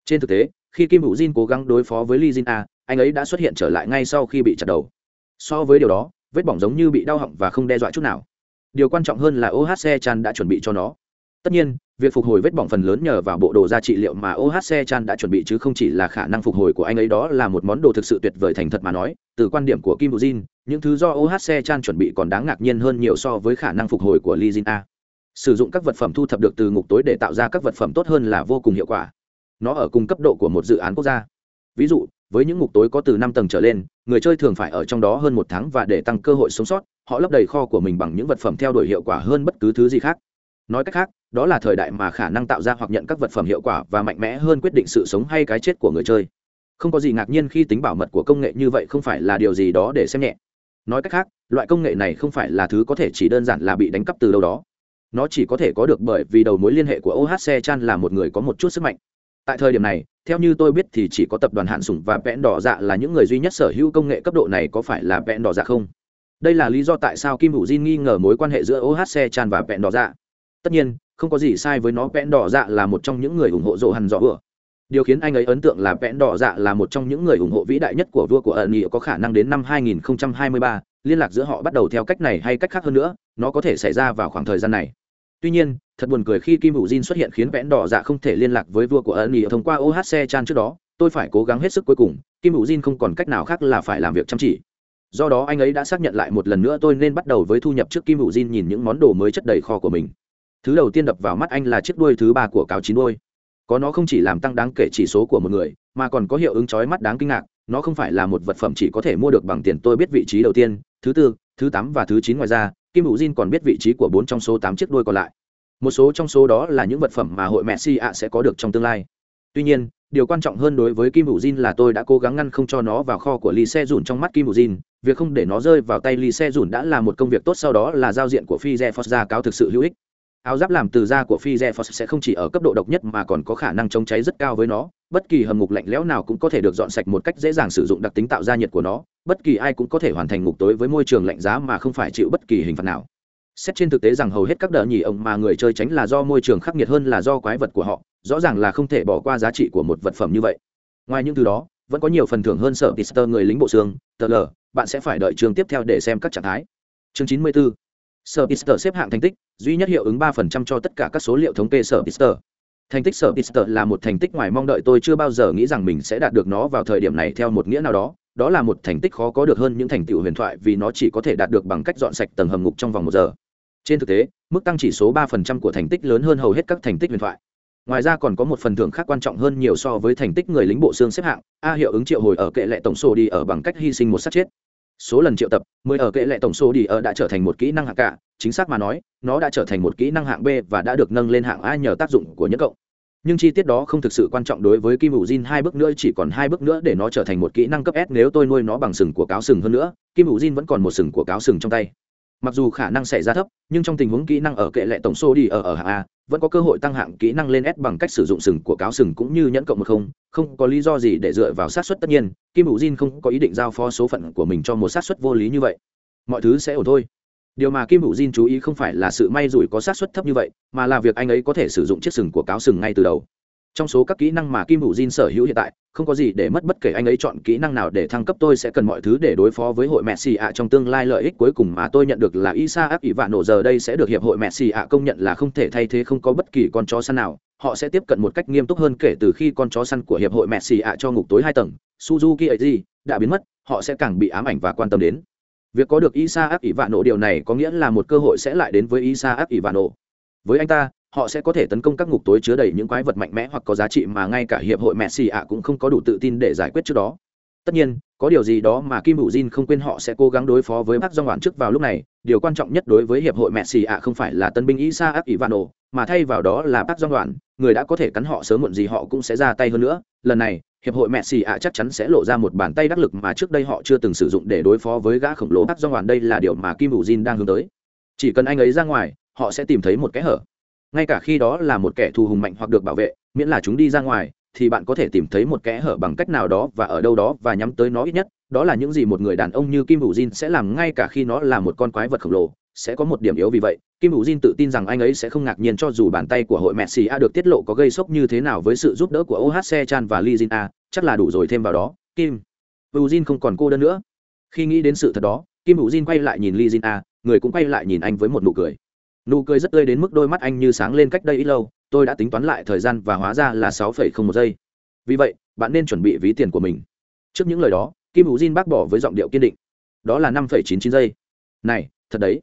Trên thực tế, khi Kim Hữu Jin cố gắng đối phó với Lee Jin A, anh ấy đã xuất hiện trở lại ngay sau khi bị chặt đầu. So với điều đó, vết bỏng giống như bị đau họng và không đe dọa chút nào điều quan trọng hơn là ohc chan đã chuẩn bị cho nó tất nhiên việc phục hồi vết bỏng phần lớn nhờ vào bộ đồ da trị liệu mà ohc chan đã chuẩn bị chứ không chỉ là khả năng phục hồi của anh ấy đó là một món đồ thực sự tuyệt vời thành thật mà nói. Từ quan điểm của kim Jin, những thứ do ohc chan chuẩn bị còn đáng ngạc nhiên hơn nhiều so với khả năng phục hồi của lee jin a. Sử dụng các vật phẩm thu thập được từ ngục tối để tạo ra các vật phẩm tốt hơn là vô cùng hiệu quả. Nó ở cùng cấp độ của một dự án quốc gia. Ví dụ với những ngục tối có từ năm tầng trở lên người chơi thường phải ở trong đó hơn một tháng và để tăng cơ hội sống sót họ lấp đầy kho của mình bằng những vật phẩm theo đuổi hiệu quả hơn bất cứ thứ gì khác. Nói cách khác đó là thời đại mà khả năng tạo ra hoặc nhận các vật phẩm hiệu quả và mạnh mẽ hơn quyết định sự sống hay cái chết của người chơi. Không có gì ngạc nhiên khi tính bảo mật của công nghệ như vậy không phải là điều gì đó để xem nhẹ. Nói cách khác, loại công nghệ này không phải là thứ có thể chỉ đơn giản là bị đánh cắp từ đâu đó. Nó chỉ có thể có được bởi vì đầu mối liên hệ của ohc chan là một người có một chút sức mạnh. Tại thời điểm này, theo như tôi biết thì chỉ có tập đoàn hạn sủng và vẽn đỏ dạ là những người duy nhất sở hữu công nghệ cấp độ này có phải là vẽn đỏ dạ không? Đây là lý do tại sao kim hữu jin nghi ngờ mối quan hệ giữa ohc chan và vẽn đỏ dạ. Tất nhiên không có gì sai với nó vẽn đỏ dạ là một trong những người ủng hộ rộ hẳn dọ vừa điều khiến anh ấy ấn tượng là vẽn đỏ dạ là một trong những người ủng hộ vĩ đại nhất của vua của ẩn nghị có khả năng đến năm 2023, liên lạc giữa họ bắt đầu theo cách này hay cách khác hơn nữa nó có thể xảy ra vào khoảng thời gian này. Tuy nhiên thật buồn cười khi kim hữu jin xuất hiện khiến vẽn đỏ dạ không thể liên lạc với vua của ẩn nghị thông qua ohc chan trước đó tôi phải cố gắng hết sức cuối cùng kim hữu jin không còn cách nào khác là phải làm việc chăm chỉ. Do đó anh ấy đã xác nhận lại một lần nữa tôi nên bắt đầu với thu nhập trước kim hữu jin nhìn những món đồ mới chất đầy kho của mình thứ đầu tiên đập vào mắt anh là chiếc đuôi thứ ba của cáo chín đuôi. Có nó không chỉ làm tăng đáng kể chỉ số của một người, mà còn có hiệu ứng chói mắt đáng kinh ngạc. Nó không phải là một vật phẩm chỉ có thể mua được bằng tiền tôi biết vị trí đầu tiên, thứ tư, thứ tám và thứ chín ngoài ra, kim hữu jin còn biết vị trí của bốn trong số tám chiếc đuôi còn lại. Một số trong số đó là những vật phẩm mà hội messi ạ sẽ có được trong tương lai. Tuy nhiên, điều quan trọng hơn đối với kim hữu jin là tôi đã cố gắng ngăn không cho nó vào kho của lee xe dùn trong mắt kim hữu jin. Việc không để nó rơi vào tay lee xe dùn đã là một công việc tốt, sau đó là giao diện của phi re ra cáo thực sự hữu ích áo giáp làm từ da của phi re sẽ không chỉ ở cấp độ độc nhất mà còn có khả năng chống cháy rất cao với nó. Bất kỳ hầm ngục lạnh lẽo nào cũng có thể được dọn sạch một cách dễ dàng sử dụng đặc tính tạo ra nhiệt của nó. Bất kỳ ai cũng có thể hoàn thành ngục tối với môi trường lạnh giá mà không phải chịu bất kỳ hình phạt nào. Xét trên thực tế rằng hầu hết các đợt nhì ông mà người chơi tránh là do môi trường khắc nghiệt hơn là do quái vật của họ rõ ràng là không thể bỏ qua giá trị của một vật phẩm như vậy. Ngoài những thứ đó vẫn có nhiều phần thưởng hơn sở tister người lính bộ xương tờ lờ, bạn sẽ phải đợi chương tiếp theo để xem các trạng thái. Chương 94 sở pister xếp hạng thành tích, duy nhất hiệu ứng ba phần trăm cho tất cả các số liệu thống kê sở pister thành tích sở pister là một thành tích ngoài mong đợi, tôi chưa bao giờ nghĩ rằng mình sẽ đạt được nó vào thời điểm này theo một nghĩa nào đó. Đó là một thành tích khó có được hơn những thành tựu huyền thoại vì nó chỉ có thể đạt được bằng cách dọn sạch tầng hầm ngục trong vòng một giờ. Trên thực tế, mức tăng chỉ số ba phần trăm của thành tích lớn hơn hầu hết các thành tích huyền thoại. Ngoài ra còn có một phần thưởng khác quan trọng hơn nhiều so với thành tích người lính bộ xương xếp hạng. A hiệu ứng triệu hồi ở kệ lệ tổng số đi ở bằng cách hy sinh một sát chết số lần triệu tập 10 ở kệ lệ tổng số đi ở đã trở thành một kỹ năng hạng cả, chính xác mà nói, nó đã trở thành một kỹ năng hạng b và đã được nâng lên hạng a nhờ tác dụng của nhất cộng. Nhưng chi tiết đó không thực sự quan trọng đối với kim hữu jin, hai bước nữa chỉ còn hai bước nữa để nó trở thành một kỹ năng cấp s nếu tôi nuôi nó bằng sừng của cáo sừng hơn nữa, kim hữu jin vẫn còn một sừng của cáo sừng trong tay mặc dù khả năng xảy ra thấp, nhưng trong tình huống kỹ năng ở kệ lệ tổng số đi ở ở hạng a, vẫn có cơ hội tăng hạng kỹ năng lên s bằng cách sử dụng sừng của cáo sừng cũng như nhẫn cộng một không không có lý do gì để dựa vào sát xuất tất nhiên, kim hữu jin không có ý định giao phó số phận của mình cho một sát xuất vô lý như vậy. Mọi thứ sẽ ổn thôi. Điều mà kim hữu jin chú ý không phải là sự may rủi có sát xuất thấp như vậy, mà là việc anh ấy có thể sử dụng chiếc sừng của cáo sừng ngay từ đầu trong số các kỹ năng mà kim hữu jin sở hữu hiện tại, không có gì để mất bất kể anh ấy chọn kỹ năng nào để thăng cấp, tôi sẽ cần mọi thứ để đối phó với hội mẹ xì ạ trong tương lai. Lợi ích cuối cùng mà tôi nhận được là isa áp ỷ vạn nổ giờ đây sẽ được hiệp hội mẹ xì ạ công nhận là không thể thay thế, không có bất kỳ con chó săn nào. Họ sẽ tiếp cận một cách nghiêm túc hơn kể từ khi con chó săn của hiệp hội mẹ xì ạ cho ngục tối hai tầng. Suzuki ấy đã biến mất, họ sẽ càng bị ám ảnh và quan tâm đến. Việc có được isa áp ỷ vạn nổ điều này có nghĩa là một cơ hội sẽ lại đến với isa áp ỷ vạn nổ. Với anh ta họ sẽ có thể tấn công các ngục tối chứa đầy những quái vật mạnh mẽ hoặc có giá trị mà ngay cả hiệp hội messi ạ cũng không có đủ tự tin để giải quyết trước đó. Tất nhiên, có điều gì đó mà kim hữu jin không quên họ sẽ cố gắng đối phó với bác do ngoạn trước vào lúc này. Điều quan trọng nhất đối với hiệp hội messi ạ không phải là tân binh isa áp ivano mà thay vào đó là bác do ngoạn người đã có thể cắn họ sớm muộn gì họ cũng sẽ ra tay hơn nữa. Lần này, hiệp hội messi ạ chắc chắn sẽ lộ ra một bàn tay đắc lực mà trước đây họ chưa từng sử dụng để đối phó với gã khổng lồ bác do ngoạn đây là điều mà kim hữu jin đang hướng tới. Chỉ cần anh ấy ra ngoài, họ sẽ tìm thấy một kẽ hở ngay cả khi đó là một kẻ thù hùng mạnh hoặc được bảo vệ, miễn là chúng đi ra ngoài, thì bạn có thể tìm thấy một kẽ hở bằng cách nào đó và ở đâu đó và nhắm tới nó ít nhất. Đó là những gì một người đàn ông như kim hữu jin sẽ làm ngay cả khi nó là một con quái vật khổng lồ. Sẽ có một điểm yếu vì vậy, kim hữu jin tự tin rằng anh ấy sẽ không ngạc nhiên cho dù bàn tay của hội messi a được tiết lộ có gây sốc như thế nào với sự giúp đỡ của ohc chan và li jin a, chắc là đủ rồi thêm vào đó. Kim hữu jin không còn cô đơn nữa. Khi nghĩ đến sự thật đó, kim hữu jin quay lại nhìn li jin a, người cũng quay lại nhìn anh với một nụ cười nụ cười rất tươi đến mức đôi mắt anh như sáng lên cách đây ít lâu, tôi đã tính toán lại thời gian và hóa ra là sáu phẩy không một giây. Vì vậy, bạn nên chuẩn bị ví tiền của mình. Trước những lời đó, kim hữu jin bác bỏ với giọng điệu kiên định. Đó là năm phẩy chín chín giây. Này, thật đấy.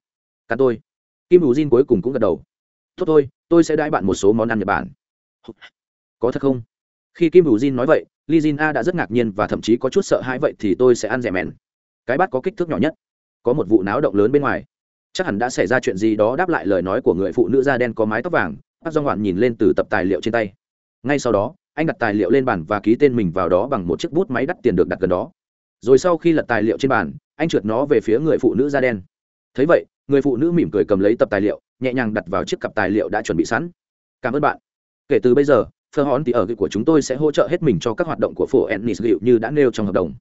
Cả tôi. Kim hữu jin cuối cùng cũng gật đầu. Tốt thôi, tôi sẽ đãi bạn một số món ăn nhật bản. Có thật không? Khi kim hữu jin nói vậy li jin a đã rất ngạc nhiên và thậm chí có chút sợ hãi vậy thì tôi sẽ ăn rẻ mèn cái bát có kích thước nhỏ nhất. Có một vụ náo động lớn bên ngoài chắc hẳn đã xảy ra chuyện gì đó đáp lại lời nói của người phụ nữ da đen có mái tóc vàng bác do ngoạn nhìn lên từ tập tài liệu trên tay. Ngay sau đó, anh đặt tài liệu lên bàn và ký tên mình vào đó bằng một chiếc bút máy đắt tiền được đặt gần đó. Rồi sau khi lật tài liệu trên bàn, anh trượt nó về phía người phụ nữ da đen. Thấy vậy, người phụ nữ mỉm cười cầm lấy tập tài liệu, nhẹ nhàng đặt vào chiếc cặp tài liệu đã chuẩn bị sẵn. Cảm ơn bạn. Kể từ bây giờ, phơ hòn thì ở của chúng tôi sẽ hỗ trợ hết mình cho các hoạt động của phổ ennis gịu như đã nêu trong hợp đồng.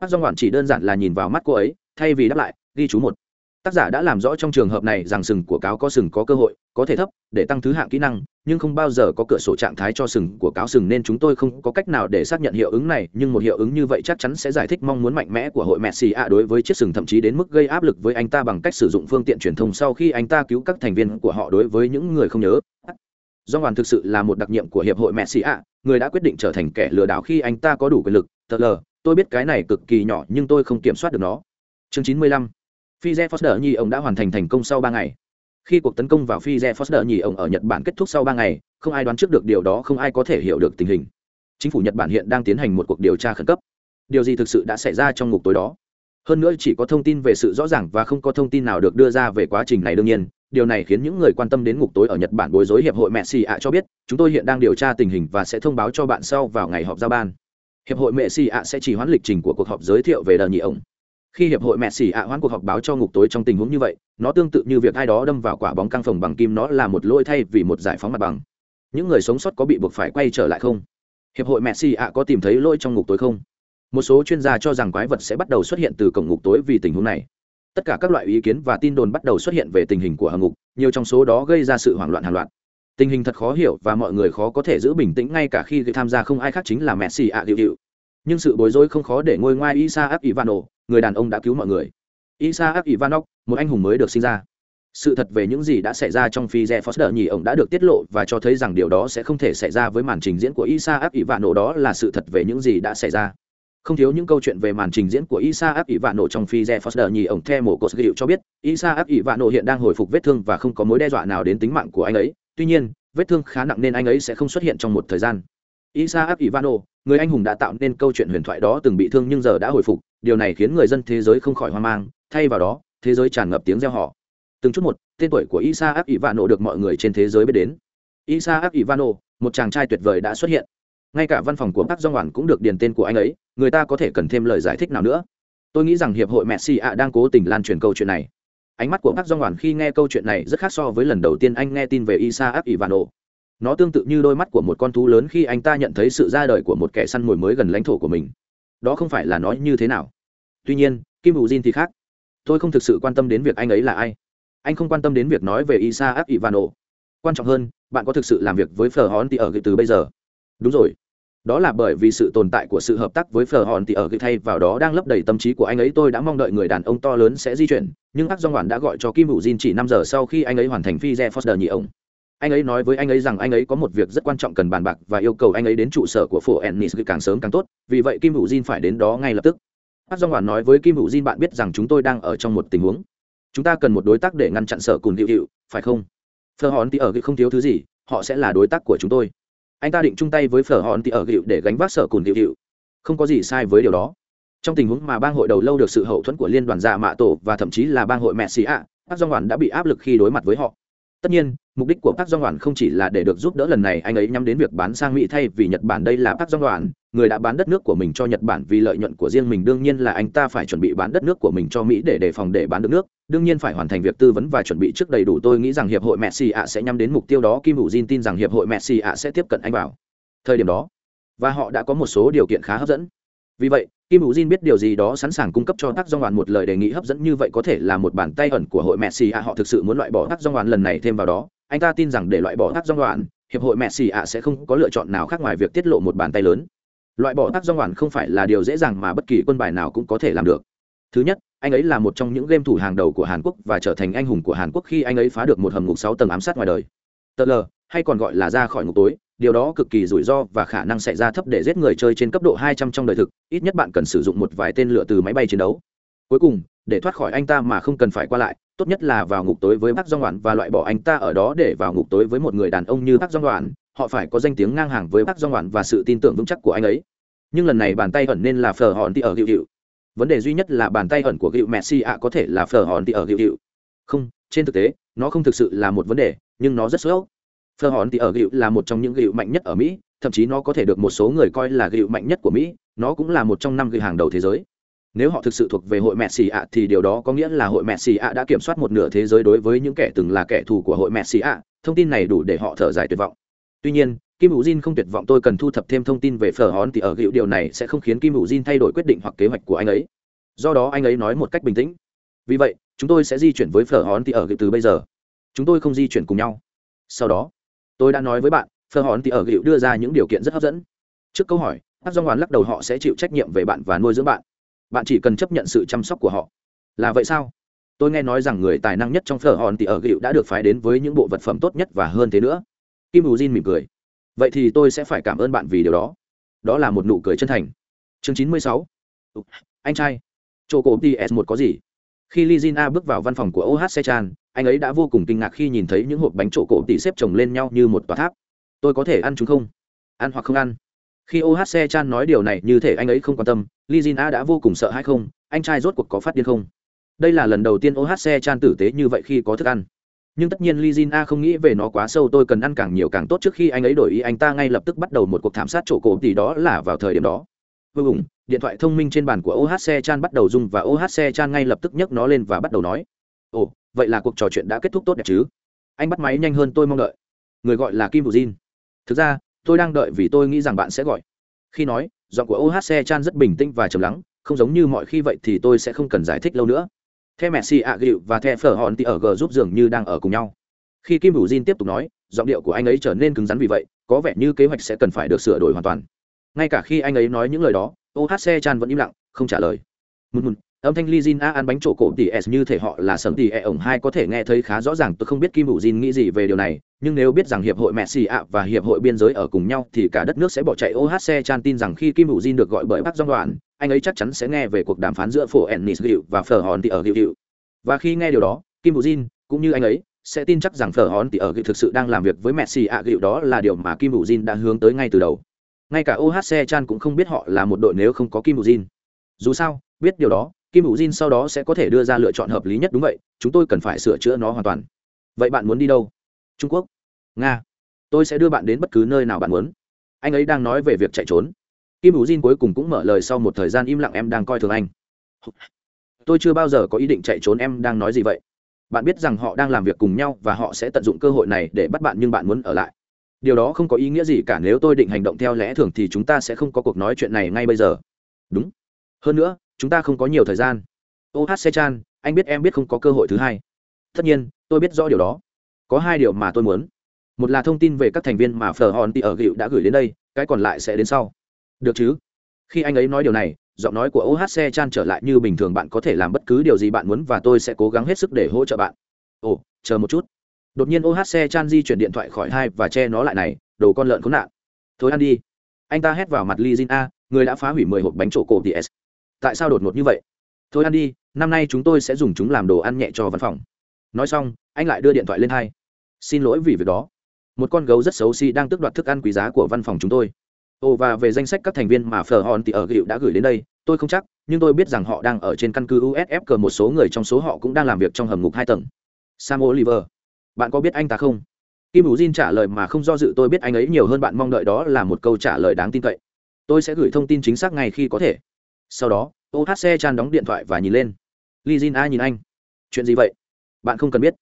Bác do ngoạn chỉ đơn giản là nhìn vào mắt cô ấy, thay vì đáp lại, ghi chú một tác giả đã làm rõ trong trường hợp này rằng sừng của cáo có sừng có cơ hội, có thể thấp, để tăng thứ hạng kỹ năng, nhưng không bao giờ có cửa sổ trạng thái cho sừng của cáo sừng nên chúng tôi không có cách nào để xác nhận hiệu ứng này, nhưng một hiệu ứng như vậy chắc chắn sẽ giải thích mong muốn mạnh mẽ của hội messi a đối với chiếc sừng thậm chí đến mức gây áp lực với anh ta bằng cách sử dụng phương tiện truyền thông sau khi anh ta cứu các thành viên của họ đối với những người không nhớ. Do hoàn thực sự là một đặc nhiệm của hiệp hội messi a người đã quyết định trở thành kẻ lừa đảo khi anh ta có đủ quyền lực. Thật lờ, tôi biết cái này cực kỳ nhỏ nhưng tôi không kiểm soát được nó. Chương chín mươi lăm. Fize Foster nhi ông đã hoàn thành thành công sau ba ngày. Khi cuộc tấn công vào Fize Foster nhi ông ở Nhật Bản kết thúc sau ba ngày, không ai đoán trước được điều đó, không ai có thể hiểu được tình hình. Chính phủ Nhật Bản hiện đang tiến hành một cuộc điều tra khẩn cấp. Điều gì thực sự đã xảy ra trong ngục tối đó? Hơn nữa chỉ có thông tin về sự rõ ràng và không có thông tin nào được đưa ra về quá trình này đương nhiên, điều này khiến những người quan tâm đến ngục tối ở Nhật Bản bối rối hiệp hội Messi ạ cho biết, chúng tôi hiện đang điều tra tình hình và sẽ thông báo cho bạn sau vào ngày họp giao ban. Hiệp hội Messi ạ sẽ chỉ hoãn lịch trình của cuộc họp giới thiệu về đờ nhị ông khi hiệp hội mẹ xỉ ạ hoãn cuộc họp báo cho ngục tối trong tình huống như vậy nó tương tự như việc ai đó đâm vào quả bóng căng phòng bằng kim nó là một lỗi thay vì một giải phóng mặt bằng. Những người sống sót có bị buộc phải quay trở lại không? Hiệp hội mẹ xỉ ạ có tìm thấy lỗi trong ngục tối không? Một số chuyên gia cho rằng quái vật sẽ bắt đầu xuất hiện từ cổng ngục tối vì tình huống này. Tất cả các loại ý kiến và tin đồn bắt đầu xuất hiện về tình hình của hầm ngục nhiều trong số đó gây ra sự hoảng loạn hàng loạt. Tình hình thật khó hiểu và mọi người khó có thể giữ bình tĩnh ngay cả khi tham gia không ai khác chính là messi ạ hiệu hiệu nhưng sự bối rối không khó để ngôi ngoài Isaac Ivano, người đàn ông đã cứu mọi người. Isaac Ivanov, một anh hùng mới được sinh ra. Sự thật về những gì đã xảy ra trong phi Ze Foster nhì ông đã được tiết lộ và cho thấy rằng điều đó sẽ không thể xảy ra với màn trình diễn của Isaac Ivanov đó là sự thật về những gì đã xảy ra. Không thiếu những câu chuyện về màn trình diễn của Isaac Ivano trong phi Ze Foster nhì ông theo một cột hiệu cho biết, Isaac Ivano hiện đang hồi phục vết thương và không có mối đe dọa nào đến tính mạng của anh ấy. Tuy nhiên, vết thương khá nặng nên anh ấy sẽ không xuất hiện trong một thời gian. Isaac Ivano, người anh hùng đã tạo nên câu chuyện huyền thoại đó từng bị thương nhưng giờ đã hồi phục, điều này khiến người dân thế giới không khỏi hoang mang, thay vào đó, thế giới tràn ngập tiếng reo hò. Từng chút một, tên tuổi của Isaac Ivano được mọi người trên thế giới biết đến. Isaac Ivano, một chàng trai tuyệt vời đã xuất hiện. Ngay cả văn phòng của Park do ngoản cũng được điền tên của anh ấy, người ta có thể cần thêm lời giải thích nào nữa. Tôi nghĩ rằng hiệp hội Messi ạ đang cố tình lan truyền câu chuyện này. Ánh mắt của Park do ngoản khi nghe câu chuyện này rất khác so với lần đầu tiên anh nghe tin về Isaac Ivano nó tương tự như đôi mắt của một con thú lớn khi anh ta nhận thấy sự ra đời của một kẻ săn mồi mới gần lãnh thổ của mình. Đó không phải là nói như thế nào. Tuy nhiên, kim bù jin thì khác. Tôi không thực sự quan tâm đến việc anh ấy là ai. Anh không quan tâm đến việc nói về isa áp ivano quan trọng hơn, bạn có thực sự làm việc với phờ hòn thì ở từ bây giờ? Đúng rồi. Đó là bởi vì sự tồn tại của sự hợp tác với phờ hòn thì ở thay vào đó đang lấp đầy tâm trí của anh ấy. Tôi đã mong đợi người đàn ông to lớn sẽ di chuyển, nhưng ác do ngoản đã gọi cho kim hữu jin chỉ năm giờ sau khi anh ấy hoàn thành phi re foster nhị ông anh ấy nói với anh ấy rằng anh ấy có một việc rất quan trọng cần bàn bạc và yêu cầu anh ấy đến trụ sở của phố ennis càng sớm càng tốt, vì vậy kim hữu jin phải đến đó ngay lập tức. Hát dong hoàn nói với kim hữu jin, bạn biết rằng chúng tôi đang ở trong một tình huống. Chúng ta cần một đối tác để ngăn chặn sở cùn hữu hiệu phải không? Phở hòn thì ở không thiếu thứ gì, họ sẽ là đối tác của chúng tôi. Anh ta định chung tay với phở hòn thì ở hiệu để gánh vác sở cùn hữu hiệu không có gì sai với điều đó. Trong tình huống mà bang hội đầu lâu được sự hậu thuẫn của liên đoàn giả mạ tổ và thậm chí là bang hội mẹ xì ạ hát dong hoàn đã bị áp lực khi đối mặt với họ tất nhiên, mục đích của park dong hoàn không chỉ là để được giúp đỡ lần này, anh ấy nhắm đến việc bán sang mỹ thay vì nhật bản. Đây là park dong hoàn người đã bán đất nước của mình cho nhật bản vì lợi nhuận của riêng mình. Đương nhiên là anh ta phải chuẩn bị bán đất nước của mình cho mỹ để đề phòng để bán được nước. Đương nhiên phải hoàn thành việc tư vấn và chuẩn bị trước đầy đủ. Tôi nghĩ rằng hiệp hội messi ạ sẽ nhắm đến mục tiêu đó. Kim hữu jin tin rằng hiệp hội messi ạ sẽ tiếp cận anh vào thời điểm đó. Và họ đã có một số điều kiện khá hấp dẫn vì vậy, kim hữu jin biết điều gì đó sẵn sàng cung cấp cho tác dong hoàn một lời đề nghị hấp dẫn như vậy có thể là một bàn tay ẩn của hội messi ạ. Họ thực sự muốn loại bỏ tác dong hoàn lần này thêm vào đó. Anh ta tin rằng để loại bỏ tác dong hoàn hiệp hội messi ạ sẽ không có lựa chọn nào khác ngoài việc tiết lộ một bàn tay lớn. Loại bỏ tác dong hoàn không phải là điều dễ dàng mà bất kỳ quân bài nào cũng có thể làm được. Thứ nhất, anh ấy là một trong những game thủ hàng đầu của hàn quốc và trở thành anh hùng của hàn quốc khi anh ấy phá được một hầm ngục sáu tầng ám sát ngoài đời. Tờ l, hay còn gọi là ra khỏi ngục tối điều đó cực kỳ rủi ro và khả năng xảy ra thấp để giết người chơi trên cấp độ 200 trong đời thực ít nhất bạn cần sử dụng một vài tên lửa từ máy bay chiến đấu. Cuối cùng để thoát khỏi anh ta mà không cần phải qua lại tốt nhất là vào ngục tối với bác Jong Hwan và loại bỏ anh ta ở đó để vào ngục tối với một người đàn ông như bác Jong Hwan, họ phải có danh tiếng ngang hàng với bác Jong Hwan và sự tin tưởng vững chắc của anh ấy. Nhưng lần này bàn tay ẩn nên là phở hòn thì ở hiệu hiệu vấn đề duy nhất là bàn tay ẩn của hiệu messi ạ có thể là phở hòn thì ở hiệu hiệu không trên thực tế nó không thực sự là một vấn đề nhưng nó rất xấu phở hòn thì ở gịu là một trong những gịu mạnh nhất ở mỹ, thậm chí nó có thể được một số người coi là gịu mạnh nhất của mỹ, nó cũng là một trong năm gịu hàng đầu thế giới. Nếu họ thực sự thuộc về hội mẹ xì ạ thì điều đó có nghĩa là hội mẹ xì ạ đã kiểm soát một nửa thế giới đối với những kẻ từng là kẻ thù của hội mẹ xì ạ, thông tin này đủ để họ thở dài tuyệt vọng. Tuy nhiên, kim hữu jin không tuyệt vọng, tôi cần thu thập thêm thông tin về phở hòn thì ở gịu điều này sẽ không khiến kim hữu jin thay đổi quyết định hoặc kế hoạch của anh ấy. Do đó anh ấy nói một cách bình tĩnh. Vì vậy, chúng tôi sẽ di chuyển với phở hòn thì ở gịu từ bây giờ. Chúng tôi không di chuyển cùng nhau. Sau đó tôi đã nói với bạn phờ hòn thì ở gịu đưa ra những điều kiện rất hấp dẫn. Trước câu hỏi các do ngoan lắc đầu họ sẽ chịu trách nhiệm về bạn và nuôi dưỡng bạn. Bạn chỉ cần chấp nhận sự chăm sóc của họ. Là vậy sao? Tôi nghe nói rằng người tài năng nhất trong phở hòn thì ở gịu đã được phái đến với những bộ vật phẩm tốt nhất và hơn thế nữa. Kim bù jin mỉm cười. Vậy thì tôi sẽ phải cảm ơn bạn vì điều đó. Đó là một nụ cười chân thành. Chương chín mươi sáu. Anh trai. Chỗ cổ ts một có gì? Khi lizina bước vào văn phòng của oh sechan anh ấy đã vô cùng kinh ngạc khi nhìn thấy những hộp bánh trộn cổ tỉ xếp chồng lên nhau như một tòa tháp. Tôi có thể ăn chúng không? Ăn hoặc không ăn? Khi ohc chan nói điều này, như thể anh ấy không quan tâm lizina đã vô cùng sợ hay không? Anh trai rốt cuộc có phát điên không? Đây là lần đầu tiên ohc chan tử tế như vậy khi có thức ăn. Nhưng tất nhiên Lee A không nghĩ về nó quá sâu, tôi cần ăn càng nhiều càng tốt trước khi anh ấy đổi ý, anh ta ngay lập tức bắt đầu một cuộc thảm sát chỗ cổ thì đó là vào thời điểm đó. Vô cùng, điện thoại thông minh trên bàn của OHC Chan bắt đầu rung và OHC Chan ngay lập tức nhấc nó lên và bắt đầu nói ồ vậy là cuộc trò chuyện đã kết thúc tốt đẹp chứ anh bắt máy nhanh hơn tôi mong đợi người gọi là Kim Vũ Jin thực ra tôi đang đợi vì tôi nghĩ rằng bạn sẽ gọi khi nói giọng của OHC Chan rất bình tĩnh và trầm lắng không giống như mọi khi vậy thì tôi sẽ không cần giải thích lâu nữa The Messi ạ gịu và The Phở Hòn thì ở G giúp dường như đang ở cùng nhau. Khi Kim bù Jin tiếp tục nói, giọng điệu của anh ấy trở nên cứng rắn vì vậy, có vẻ như kế hoạch sẽ cần phải được sửa đổi hoàn toàn. Ngay cả khi anh ấy nói những lời đó, OHC Chan vẫn im lặng, không trả lời. Mùn mùn, âm thanh li Jin A ăn bánh trổ cổ tỷ S như thể họ là sầm tỷ e ổng hai có thể nghe thấy khá rõ ràng tôi không biết Kim hữu Jin nghĩ gì về điều này, nhưng nếu biết rằng hiệp hội Messi ạ và hiệp hội biên giới ở cùng nhau thì cả đất nước sẽ bỏ chạy. OHC Chan tin rằng khi Kim hữu Jin được gọi bởi bác dong Đoạn, anh ấy chắc chắn sẽ nghe về cuộc đàm phán giữa phổ ennis hiệu và phở hòn tỉ ở hiệu và khi nghe điều đó kim hữu jin cũng như anh ấy sẽ tin chắc rằng phở hòn tỉ ở hiệu thực sự đang làm việc với messi ạ hiệu đó là điều mà kim hữu jin đã hướng tới ngay từ đầu. Ngay cả ohc chan cũng không biết họ là một đội nếu không có kim hữu jin. Dù sao biết điều đó kim ủ jin sau đó sẽ có thể đưa ra lựa chọn hợp lý nhất đúng vậy, chúng tôi cần phải sửa chữa nó hoàn toàn. Vậy bạn muốn đi đâu? Trung quốc. Nga. Tôi sẽ đưa bạn đến bất cứ nơi nào bạn muốn. Anh ấy đang nói về việc chạy trốn. Kim ủ jin cuối cùng cũng mở lời sau một thời gian im lặng em đang coi thường anh. Tôi chưa bao giờ có ý định chạy trốn em đang nói gì vậy. Bạn biết rằng họ đang làm việc cùng nhau và họ sẽ tận dụng cơ hội này để bắt bạn nhưng bạn muốn ở lại. Điều đó không có ý nghĩa gì cả, nếu tôi định hành động theo lẽ thường thì chúng ta sẽ không có cuộc nói chuyện này ngay bây giờ. Đúng. Hơn nữa chúng ta không có nhiều thời gian. Ô hát xe chan, anh biết em biết không có cơ hội thứ hai. Tất nhiên, tôi biết rõ điều đó. Có hai điều mà tôi muốn. Một là thông tin về các thành viên mà phở hòn Tỉ ở gịu đã gửi đến đây, cái còn lại sẽ đến sau. Được chứ? Khi anh ấy nói điều này, giọng nói của ohc chan trở lại như bình thường bạn có thể làm bất cứ điều gì bạn muốn và tôi sẽ cố gắng hết sức để hỗ trợ bạn. Ồ, chờ một chút. Đột nhiên ohc chan di chuyển điện thoại khỏi hai và che nó lại này, đồ con lợn khốn nạn. Thôi ăn đi. Anh ta hét vào mặt li jin a, người đã phá hủy mười hộp bánh trổ cổ ts tại sao đột ngột như vậy? Thôi ăn đi, năm nay chúng tôi sẽ dùng chúng làm đồ ăn nhẹ cho văn phòng. Nói xong, anh lại đưa điện thoại lên hai. Xin lỗi vì việc đó. Một con gấu rất xấu xí đang tước đoạt thức ăn quý giá của văn phòng chúng tôi. Ồ, và về danh sách các thành viên mà phở hòn thì ở gịu đã gửi đến đây, tôi không chắc, nhưng tôi biết rằng họ đang ở trên căn cứ usf cờ một số người trong số họ cũng đang làm việc trong hầm ngục hai tầng. Sam oliver, bạn có biết anh ta không? Kim ủ jin trả lời mà không do dự, tôi biết anh ấy nhiều hơn bạn, mong đợi đó là một câu trả lời đáng tin cậy. Tôi sẽ gửi thông tin chính xác ngay khi có thể sau đó ohc chan đóng điện thoại và nhìn lên. Li jin a nhìn anh. Chuyện gì vậy? Bạn không cần biết.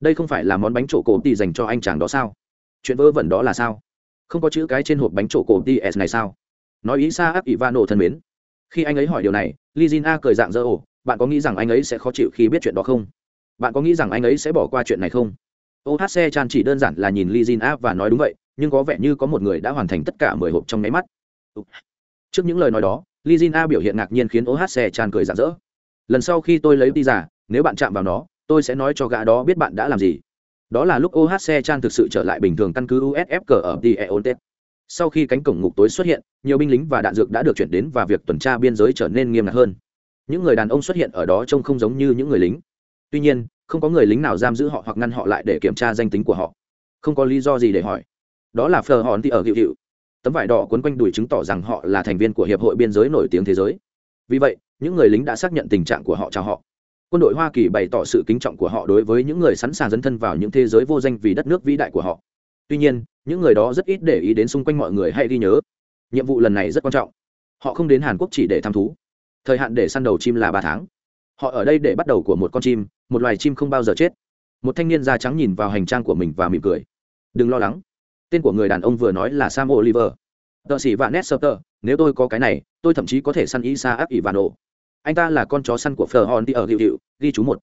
Đây không phải là món bánh trộn cổ tì dành cho anh chàng đó sao? Chuyện vớ vẩn đó là sao? Không có chữ cái trên hộp bánh trộn cổ ts này sao? Nói ý xa áp ivano thân mến. Khi anh ấy hỏi điều này lizina cười dạng dơ ổ, bạn có nghĩ rằng anh ấy sẽ khó chịu khi biết chuyện đó không? Bạn có nghĩ rằng anh ấy sẽ bỏ qua chuyện này không? Ohc chan chỉ đơn giản là nhìn lizina và nói đúng vậy, nhưng có vẻ như có một người đã hoàn thành tất cả mười hộp trong nháy mắt. Trước những lời nói đó lizina biểu hiện ngạc nhiên khiến ohc tràn cười rạng rỡ. Lần sau khi tôi lấy đi giả nếu bạn chạm vào nó, tôi sẽ nói cho gã đó biết bạn đã làm gì. Đó là lúc ohc chan thực sự trở lại bình thường căn cứ USFK ở dieontet sau khi cánh cổng ngục tối xuất hiện, nhiều binh lính và đạn dược đã được chuyển đến và việc tuần tra biên giới trở nên nghiêm ngặt hơn. Những người đàn ông xuất hiện ở đó trông không giống như những người lính. Tuy nhiên, không có người lính nào giam giữ họ hoặc ngăn họ lại để kiểm tra danh tính của họ. Không có lý do gì để hỏi. Đó là Fleur hòn thì ở hiệu hiệu tấm vải đỏ quấn quanh đùi chứng tỏ rằng họ là thành viên của hiệp hội biên giới nổi tiếng thế giới. Vì vậy, những người lính đã xác nhận tình trạng của họ chào họ. Quân đội hoa kỳ bày tỏ sự kính trọng của họ đối với những người sẵn sàng dấn thân vào những thế giới vô danh vì đất nước vĩ đại của họ. Tuy nhiên, những người đó rất ít để ý đến xung quanh mọi người hay ghi nhớ. Nhiệm vụ lần này rất quan trọng. Họ không đến hàn quốc chỉ để thăm thú. Thời hạn để săn đầu chim là ba tháng. Họ ở đây để bắt đầu của một con chim, một loài chim không bao giờ chết. Một thanh niên da trắng nhìn vào hành trang của mình và mỉm cười. Đừng lo lắng tên của người đàn ông vừa nói là sam oliver. Tợ sĩ và nét sơ nếu tôi có cái này, tôi thậm chí có thể săn isa áp ivano. Anh ta là con chó săn của phờ hòn ở hiệu hiệu ghi chú một.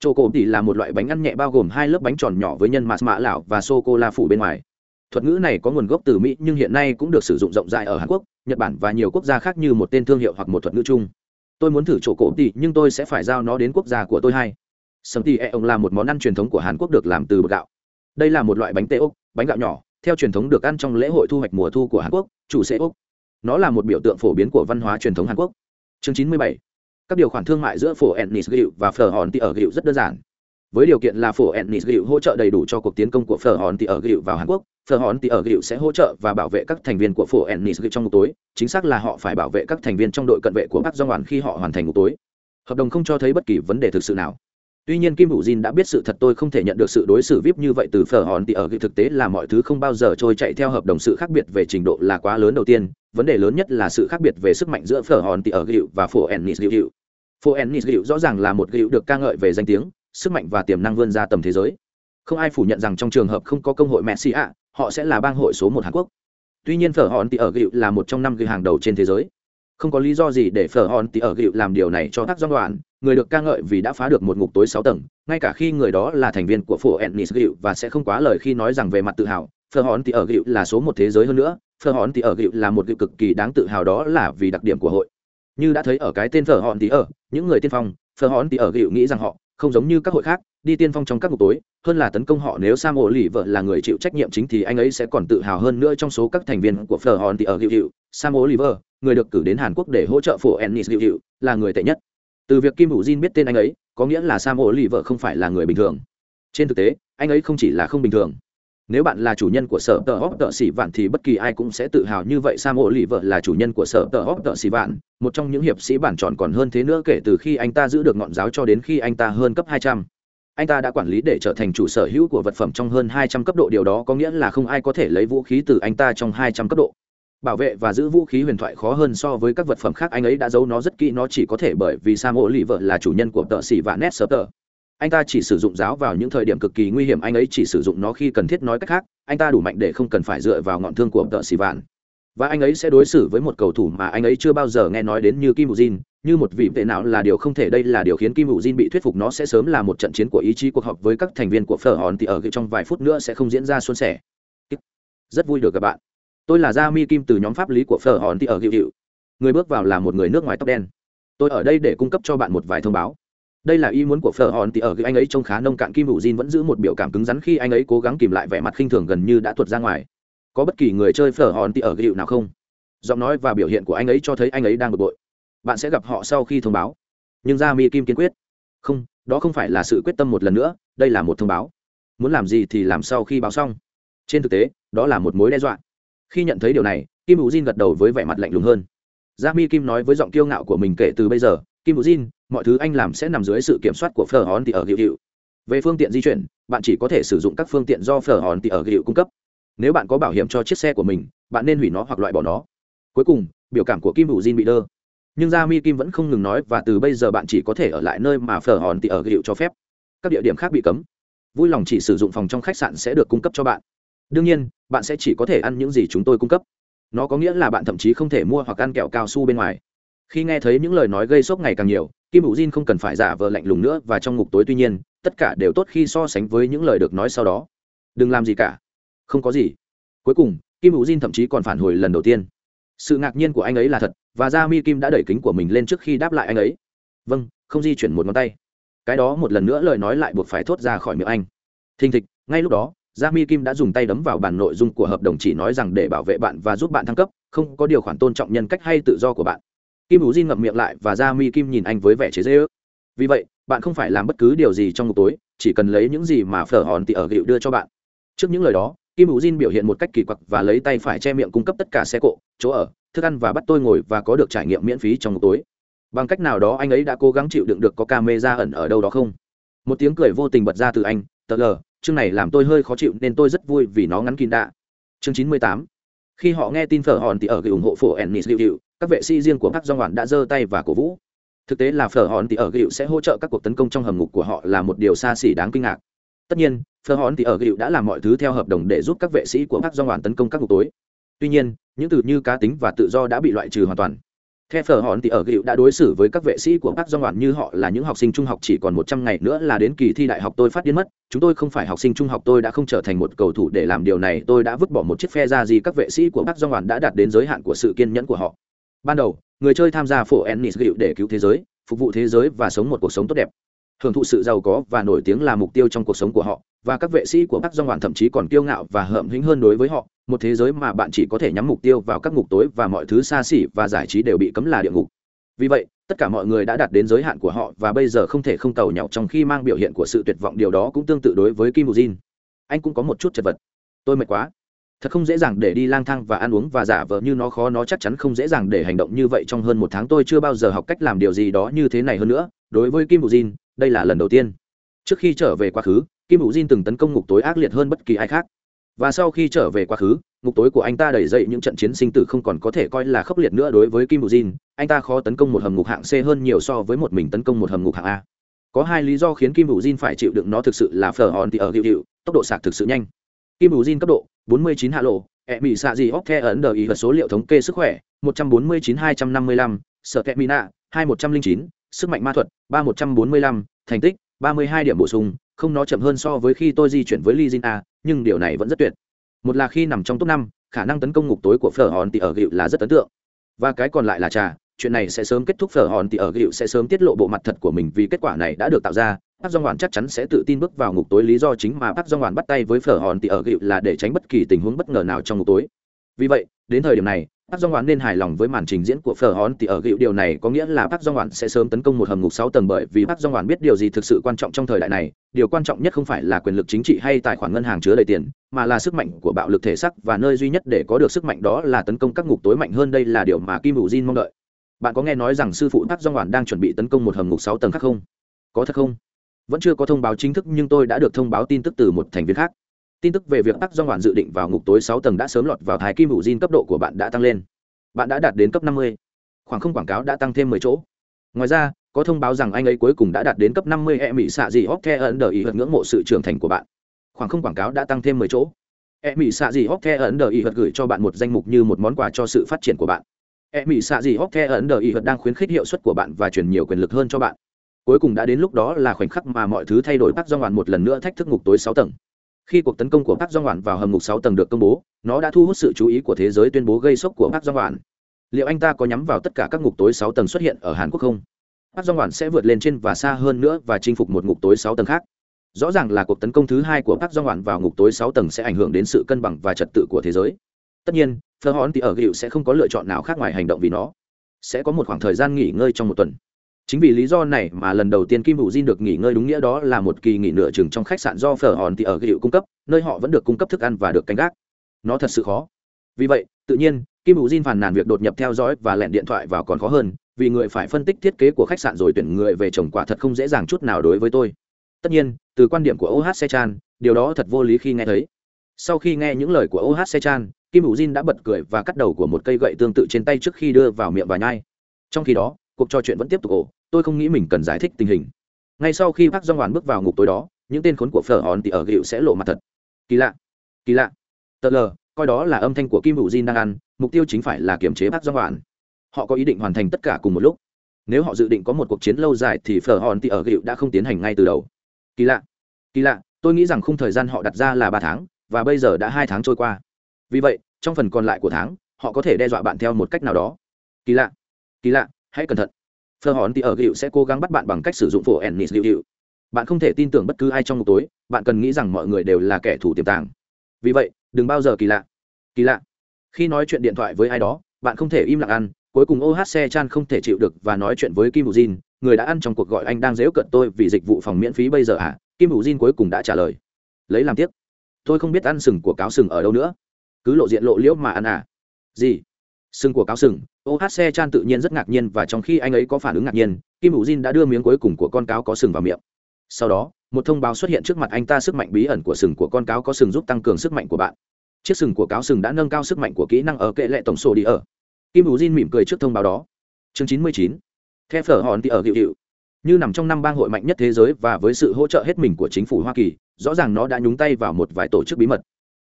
Chô cổ tỉ là một loại bánh ăn nhẹ bao gồm hai lớp bánh tròn nhỏ với nhân mạt mạ lảo và sô cô la phủ bên ngoài. Thuật ngữ này có nguồn gốc từ mỹ, nhưng hiện nay cũng được sử dụng rộng rãi ở hàn quốc, nhật bản và nhiều quốc gia khác như một tên thương hiệu hoặc một thuật ngữ chung. Tôi muốn thử chỗ cổ tỉ nhưng tôi sẽ phải giao nó đến quốc gia của tôi hay. Sầm tỉ e ông là một món ăn truyền thống của hàn quốc được làm từ bột gạo. Đây là một loại bánh tê ốc bánh gạo nhỏ theo truyền thống được ăn trong lễ hội thu hoạch mùa thu của hàn quốc, chủ sẽ úc. Nó là một biểu tượng phổ biến của văn hóa truyền thống hàn quốc. Chương chín mươi bảy. Các điều khoản thương mại giữa phổ ennis gịu và phở hòn tỉ ở gịu rất đơn giản. Với điều kiện là phổ ennis gịu hỗ trợ đầy đủ cho cuộc tiến công của phở hòn tỉ ở gịu vào hàn quốc, phở hòn tỉ ở gịu sẽ hỗ trợ và bảo vệ các thành viên của phổ ennis gịu trong ngục tối. Chính xác là họ phải bảo vệ các thành viên trong đội cận vệ của bắc do hoàn khi họ hoàn thành ngục tối. Hợp đồng không cho thấy bất kỳ vấn đề thực sự nào tuy nhiên kim hữu jin đã biết sự thật, tôi không thể nhận được sự đối xử vip như vậy từ phở hòn tỉ ở gịu thực tế là mọi thứ không bao giờ trôi chạy theo hợp đồng sự khác biệt về trình độ là quá lớn đầu tiên. Vấn đề lớn nhất là sự khác biệt về sức mạnh giữa phở hòn tỉ ở gịu và phổ ennis gịu phổ ennis gịu rõ ràng là một gịu được ca ngợi về danh tiếng, sức mạnh và tiềm năng vươn ra tầm thế giới. Không ai phủ nhận rằng trong trường hợp không có công hội messi ạ, họ sẽ là bang hội số một hàn quốc. Tuy nhiên phở hòn tỉ ở gịu là một trong năm gịu hàng đầu trên thế giới không có lý do gì để phở hòn tỉ ở gịu làm điều này cho tác do đoạn người được ca ngợi vì đã phá được một ngục tối sáu tầng, ngay cả khi người đó là thành viên của phổ ennis gịu và sẽ không quá lời khi nói rằng về mặt tự hào, phở hòn tỉ ở gịu là số một thế giới hơn nữa, phở hòn tỉ ở gịu là một gịu cực kỳ đáng tự hào đó là vì đặc điểm của hội. Như đã thấy ở cái tên phở hòn tỉ ở, những người tiên phong, phở hòn tỉ ở gịu nghĩ rằng họ không giống như các hội khác, đi tiên phong trong các ngục tối, hơn là tấn công họ nếu sam ổ lì vợ là người chịu trách nhiệm chính thì anh ấy sẽ còn tự hào hơn nữa trong số các thành viên của phở hòn tỉ ở gịu sam ổ lì vợ người được cử đến hàn quốc để hỗ trợ phổ ennis Liệu gịu là người tệ nhất. Từ việc kim hữu jin biết tên anh ấy, có nghĩa là sam ổ lì vợ không phải là người bình thường. Trên thực tế, anh ấy không chỉ là không bình thường. Nếu bạn là chủ nhân của sở tờ hóc tợ xỉ vạn thì bất kỳ ai cũng sẽ tự hào như vậy sam ổ lì vợ là chủ nhân của sở tờ hóc tợ xỉ vạn, một trong những hiệp sĩ bản tròn còn hơn thế nữa kể từ khi anh ta giữ được ngọn giáo cho đến khi anh ta hơn cấp hai trăm. Anh ta đã quản lý để trở thành chủ sở hữu của vật phẩm trong hơn hai trăm cấp độ, điều đó có nghĩa là không ai có thể lấy vũ khí từ anh ta trong hai trăm cấp độ bảo vệ và giữ vũ khí huyền thoại khó hơn so với các vật phẩm khác anh ấy đã giấu nó rất kỹ nó chỉ có thể bởi vì sam ổ lì vợ là chủ nhân của tợ xỉ và nét sơ tờ anh ta chỉ sử dụng giáo vào những thời điểm cực kỳ nguy hiểm anh ấy chỉ sử dụng nó khi cần thiết nói cách khác anh ta đủ mạnh để không cần phải dựa vào ngọn thương của tợ xỉ vạn. Và anh ấy sẽ đối xử với một cầu thủ mà anh ấy chưa bao giờ nghe nói đến như kim Jin, như một vị vệ nào là điều không thể đây là điều khiến kim Jin bị thuyết phục nó sẽ sớm là một trận chiến của ý chí cuộc họp với các thành viên của phở hòn thì ở trong vài phút nữa sẽ không diễn ra suôn sẻ. Rất vui được gặp bạn tôi là gia mi kim từ nhóm pháp lý của phở hòn thì ở hiệu hiệu. Người bước vào là một người nước ngoài tóc đen. Tôi ở đây để cung cấp cho bạn một vài thông báo. Đây là ý muốn của phở hòn thì ở, anh ấy trông khá nông cạn, kim hữu jin vẫn giữ một biểu cảm cứng rắn khi anh ấy cố gắng kìm lại vẻ mặt khinh thường gần như đã tuột ra ngoài. Có bất kỳ người chơi phở hòn thì ở hiệu nào không? Giọng nói và biểu hiện của anh ấy cho thấy anh ấy đang bực bội. Bạn sẽ gặp họ sau khi thông báo. Nhưng ra mi kim kiên quyết. Không, đó không phải là sự quyết tâm một lần nữa, đây là một thông báo. Muốn làm gì thì làm sau khi báo xong. Trên thực tế, đó là một mối đe dọa khi nhận thấy điều này, kim hữu jin gật đầu với vẻ mặt lạnh lùng hơn. Gia mi kim nói với giọng kiêu ngạo của mình kể từ bây giờ, kim hữu jin, mọi thứ anh làm sẽ nằm dưới sự kiểm soát của phở hòn thì ở hiệu hiệu. Về phương tiện di chuyển, bạn chỉ có thể sử dụng các phương tiện do phở hòn thì ở hiệu cung cấp. Nếu bạn có bảo hiểm cho chiếc xe của mình, bạn nên hủy nó hoặc loại bỏ nó. Cuối cùng, biểu cảm của kim hữu jin bị đơ. Nhưng gia mi kim vẫn không ngừng nói và từ bây giờ bạn chỉ có thể ở lại nơi mà phở hòn thì ở hiệu cho phép. Các địa điểm khác bị cấm. Vui lòng chỉ sử dụng phòng trong khách sạn sẽ được cung cấp cho bạn đương nhiên, bạn sẽ chỉ có thể ăn những gì chúng tôi cung cấp. Nó có nghĩa là bạn thậm chí không thể mua hoặc ăn kẹo cao su bên ngoài. Khi nghe thấy những lời nói gây sốc ngày càng nhiều, kim hữu jin không cần phải giả vờ lạnh lùng nữa và trong ngục tối tuy nhiên, tất cả đều tốt khi so sánh với những lời được nói sau đó. Đừng làm gì cả. Không có gì. Cuối cùng, kim hữu jin thậm chí còn phản hồi lần đầu tiên. Sự ngạc nhiên của anh ấy là thật, và gia mi kim đã đẩy kính của mình lên trước khi đáp lại anh ấy. Vâng không di chuyển một ngón tay. Cái đó một lần nữa lời nói lại buộc phải thốt ra khỏi miệng anh. Thình thịch, ngay lúc đó gia mi kim đã dùng tay đấm vào bản nội dung của hợp đồng chỉ nói rằng để bảo vệ bạn và giúp bạn thăng cấp, không có điều khoản tôn trọng nhân cách hay tự do của bạn. Kim hữu Jin ngậm miệng lại và gia mi kim nhìn anh với vẻ chế dễ ước vì vậy, bạn không phải làm bất cứ điều gì trong ngục tối, chỉ cần lấy những gì mà phở hòn tị ở gịu đưa cho bạn. Trước những lời đó, kim hữu Jin biểu hiện một cách kỳ quặc và lấy tay phải che miệng cung cấp tất cả xe cộ, chỗ ở, thức ăn và bắt tôi ngồi và có được trải nghiệm miễn phí trong ngục tối. Bằng cách nào đó anh ấy đã cố gắng chịu đựng được có ca mê ra ẩn ở đâu đó không? Một tiếng cười vô tình bật ra từ anh, tờ lờ chương này làm tôi hơi khó chịu nên tôi rất vui vì nó ngắn kín đạ chương chín mươi tám. Khi họ nghe tin phở hòn thì ở gửi ủng hộ phổ ennis liệu hiệu các vệ sĩ riêng của các do ngoạn đã giơ tay và cổ vũ. Thực tế là phở hòn thì ở gửi sẽ hỗ trợ các cuộc tấn công trong hầm ngục của họ là một điều xa xỉ đáng kinh ngạc. Tất nhiên, phở hòn thì ở gửi đã làm mọi thứ theo hợp đồng để giúp các vệ sĩ của các do ngoạn tấn công các ngục tối. Tuy nhiên, những từ như cá tính và tự do đã bị loại trừ hoàn toàn theo phở hòn thì ở gịu đã đối xử với các vệ sĩ của các do ngoạn như họ là những học sinh trung học chỉ còn một trăm ngày nữa là đến kỳ thi đại học tôi phát điên mất. Chúng tôi không phải học sinh trung học, tôi đã không trở thành một cầu thủ để làm điều này, tôi đã vứt bỏ một chiếc phe ra gì. Các vệ sĩ của các do ngoạn đã đạt đến giới hạn của sự kiên nhẫn của họ. Ban đầu, người chơi tham gia phổ ennis gịu để cứu thế giới, phục vụ thế giới và sống một cuộc sống tốt đẹp hưởng thụ sự giàu có và nổi tiếng là mục tiêu trong cuộc sống của họ, và các vệ sĩ của bắc do ngoạn thậm chí còn kiêu ngạo và hợm hĩnh hơn đối với họ, một thế giới mà bạn chỉ có thể nhắm mục tiêu vào các ngục tối và mọi thứ xa xỉ và giải trí đều bị cấm là địa ngục. Vì vậy, tất cả mọi người đã đạt đến giới hạn của họ và bây giờ không thể không tàu nhậu trong khi mang biểu hiện của sự tuyệt vọng. Điều đó cũng tương tự đối với kim Jin. anh cũng có một chút chật vật. Tôi mệt quá. Thật không dễ dàng để đi lang thang và ăn uống và giả vờ như nó khó, nó chắc chắn không dễ dàng để hành động như vậy. Trong hơn một tháng, tôi chưa bao giờ học cách làm điều gì đó như thế này hơn nữa. Đối với kim jin đây là lần đầu tiên. Trước khi trở về quá khứ kim bù jin từng tấn công ngục tối ác liệt hơn bất kỳ ai khác. Và sau khi trở về quá khứ ngục tối của anh ta đẩy dậy những trận chiến sinh tử không còn có thể coi là khốc liệt nữa đối với kim bù jin anh ta khó tấn công một hầm ngục hạng c hơn nhiều so với một mình tấn công một hầm ngục hạng a. Có hai lý do khiến kim bù jin phải chịu đựng nó thực sự là phở hòn thì ở hiệu hiệu tốc độ sạc thực sự nhanh. Kim bù jin cấp độ 49 hạ lộ e ẹ bị xạ gì hóc the ấn đờ ý vật số liệu thống kê sức khỏe 149 255, sở kẹ mina nạ 2109, sức mạnh ma thuật 3145, thành tích 32 điểm bổ sung không nó chậm hơn so với khi tôi di chuyển với Lee A, nhưng điều này vẫn rất tuyệt. Một là khi nằm trong top năm khả năng tấn công ngục tối của phở hòn thì ở gịu là rất ấn tượng. Và cái còn lại là trà chuyện này sẽ sớm kết thúc phở hòn thì ở gịu sẽ sớm tiết lộ bộ mặt thật của mình vì kết quả này đã được tạo ra. Park Jong Hwan chắc chắn sẽ tự tin bước vào ngục tối lý do chính mà Park Jong Hwan bắt tay với Phở Hòn thì ở gịu là để tránh bất kỳ tình huống bất ngờ nào trong ngục tối. Vì vậy, đến thời điểm này, Park Jong Hwan nên hài lòng với màn trình diễn của Phở Hon thì ở gịu điều này có nghĩa là Park Jong Hwan sẽ sớm tấn công một hầm ngục 6 tầng bởi vì Park Jong Hwan biết điều gì thực sự quan trọng trong thời đại này, điều quan trọng nhất không phải là quyền lực chính trị hay tài khoản ngân hàng chứa đầy tiền, mà là sức mạnh của bạo lực thể xác và nơi duy nhất để có được sức mạnh đó là tấn công các ngục tối mạnh hơn đây là điều mà Kim Woo Jin mong đợi. Bạn có nghe nói rằng sư phụ Park Jong Hwan đang chuẩn bị tấn công một hầm ngục 6 tầng khác không? Có thật không? vẫn chưa có thông báo chính thức nhưng tôi đã được thông báo tin tức từ một thành viên khác tin tức về việc tắc do ngoạn dự định vào ngục tối sáu tầng đã sớm lọt vào thái kim hữu diên cấp độ của bạn đã tăng lên. Bạn đã đạt đến cấp 50. khoảng không quảng cáo đã tăng thêm 10 chỗ. Ngoài ra, có thông báo rằng anh ấy cuối cùng đã đạt đến cấp 50 e mỹ xạ dị hóc the ẩn đờ ý hận ngưỡng mộ sự trưởng thành của bạn. Khoảng không quảng cáo đã tăng thêm 10 chỗ. E mỹ xạ dị hóc the ẩn đờ ý hận gửi cho bạn một danh mục như một món quà cho sự phát triển của bạn. E mỹ xạ dị hóc the ẩn đờ ý hận đang khuyến khích hiệu suất của bạn và truyền nhiều quyền lực hơn cho bạn. Cuối cùng đã đến lúc đó là khoảnh khắc mà mọi thứ thay đổi bắt do Hwan một lần nữa thách thức ngục tối sáu tầng. Khi cuộc tấn công của Park Jong Hwan vào hầm ngục sáu tầng được công bố, nó đã thu hút sự chú ý của thế giới tuyên bố gây sốc của Park Jong Hwan. Liệu anh ta có nhắm vào tất cả các ngục tối sáu tầng xuất hiện ở Hàn Quốc không? Park Jong Hwan sẽ vượt lên trên và xa hơn nữa và chinh phục một ngục tối sáu tầng khác. Rõ ràng là cuộc tấn công thứ hai của Park Jong Hwan vào ngục tối sáu tầng sẽ ảnh hưởng đến sự cân bằng và trật tự của thế giới. Tất nhiên, phờ hòn thì ở Gịu sẽ không có lựa chọn nào khác ngoài hành động vì nó. Sẽ có một khoảng thời gian nghỉ ngơi trong một tuần chính vì lý do này mà lần đầu tiên kim hữu Diên được nghỉ ngơi đúng nghĩa đó là một kỳ nghỉ nửa chừng trong khách sạn do phở hòn thì ở hiệu cung cấp, nơi họ vẫn được cung cấp thức ăn và được canh gác. Nó thật sự khó. Vì vậy, tự nhiên, kim hữu Diên phàn nàn việc đột nhập theo dõi và lẹn điện thoại vào còn khó hơn, vì người phải phân tích thiết kế của khách sạn rồi tuyển người về trồng quả thật không dễ dàng chút nào đối với tôi. Tất nhiên, từ quan điểm của oh sechan điều đó thật vô lý khi nghe thấy. Sau khi nghe những lời của oh sechan kim hữu Diên đã bật cười và cắt đầu của một cây gậy tương tự trên tay trước khi đưa vào miệng và nhai. Trong khi đó, cuộc trò chuyện vẫn tiếp tục ổ tôi không nghĩ mình cần giải thích tình hình. Ngay sau khi bác doan hoàn bước vào ngục tối đó, những tên khốn của phở hòn thì ở gịu sẽ lộ mặt thật. Kỳ lạ. Kỳ lạ. Tờ lờ, coi đó là âm thanh của kim hữu jin đang ăn, mục tiêu chính phải là kiềm chế bác doan hoàn họ có ý định hoàn thành tất cả cùng một lúc. Nếu họ dự định có một cuộc chiến lâu dài thì phở hòn thì ở gịu đã không tiến hành ngay từ đầu. Kỳ lạ. Kỳ lạ, tôi nghĩ rằng khung thời gian họ đặt ra là ba tháng, và bây giờ đã hai tháng trôi qua. Vì vậy, trong phần còn lại của tháng, họ có thể đe dọa bạn theo một cách nào đó. Kỳ lạ. Kỳ lạ, hãy cẩn thận phờ hòn thì ở gịu sẽ cố gắng bắt bạn bằng cách sử dụng phổ ennis gịu gịu. Bạn không thể tin tưởng bất cứ ai trong một tối, bạn cần nghĩ rằng mọi người đều là kẻ thù tiềm tàng. Vì vậy, đừng bao giờ kỳ lạ. Kỳ lạ. Khi nói chuyện điện thoại với ai đó, bạn không thể im lặng ăn, cuối cùng ohc chan không thể chịu được và nói chuyện với kim bù jin, người đã ăn trong cuộc gọi anh đang dễu cận tôi vì dịch vụ phòng miễn phí bây giờ à? Kim bù jin cuối cùng đã trả lời. Lấy làm tiếc. Tôi không biết ăn sừng của cáo sừng ở đâu nữa. Cứ lộ diện lộ liễu mà ăn à? Gì? Sừng của cáo sừng ohc chan tự nhiên rất ngạc nhiên và trong khi anh ấy có phản ứng ngạc nhiên, kim bù jin đã đưa miếng cuối cùng của con cáo có sừng vào miệng. Sau đó, một thông báo xuất hiện trước mặt anh ta sức mạnh bí ẩn của sừng của con cáo có sừng giúp tăng cường sức mạnh của bạn. Chiếc sừng của cáo sừng đã nâng cao sức mạnh của kỹ năng ở kệ lệ tổng số đi ở. Kim bù jin mỉm cười trước thông báo đó. Chương chín mươi chín. Theo phở hòn thì ở hiệu hiệu. Như nằm trong năm bang hội mạnh nhất thế giới và với sự hỗ trợ hết mình của chính phủ hoa kỳ, rõ ràng nó đã nhúng tay vào một vài tổ chức bí mật.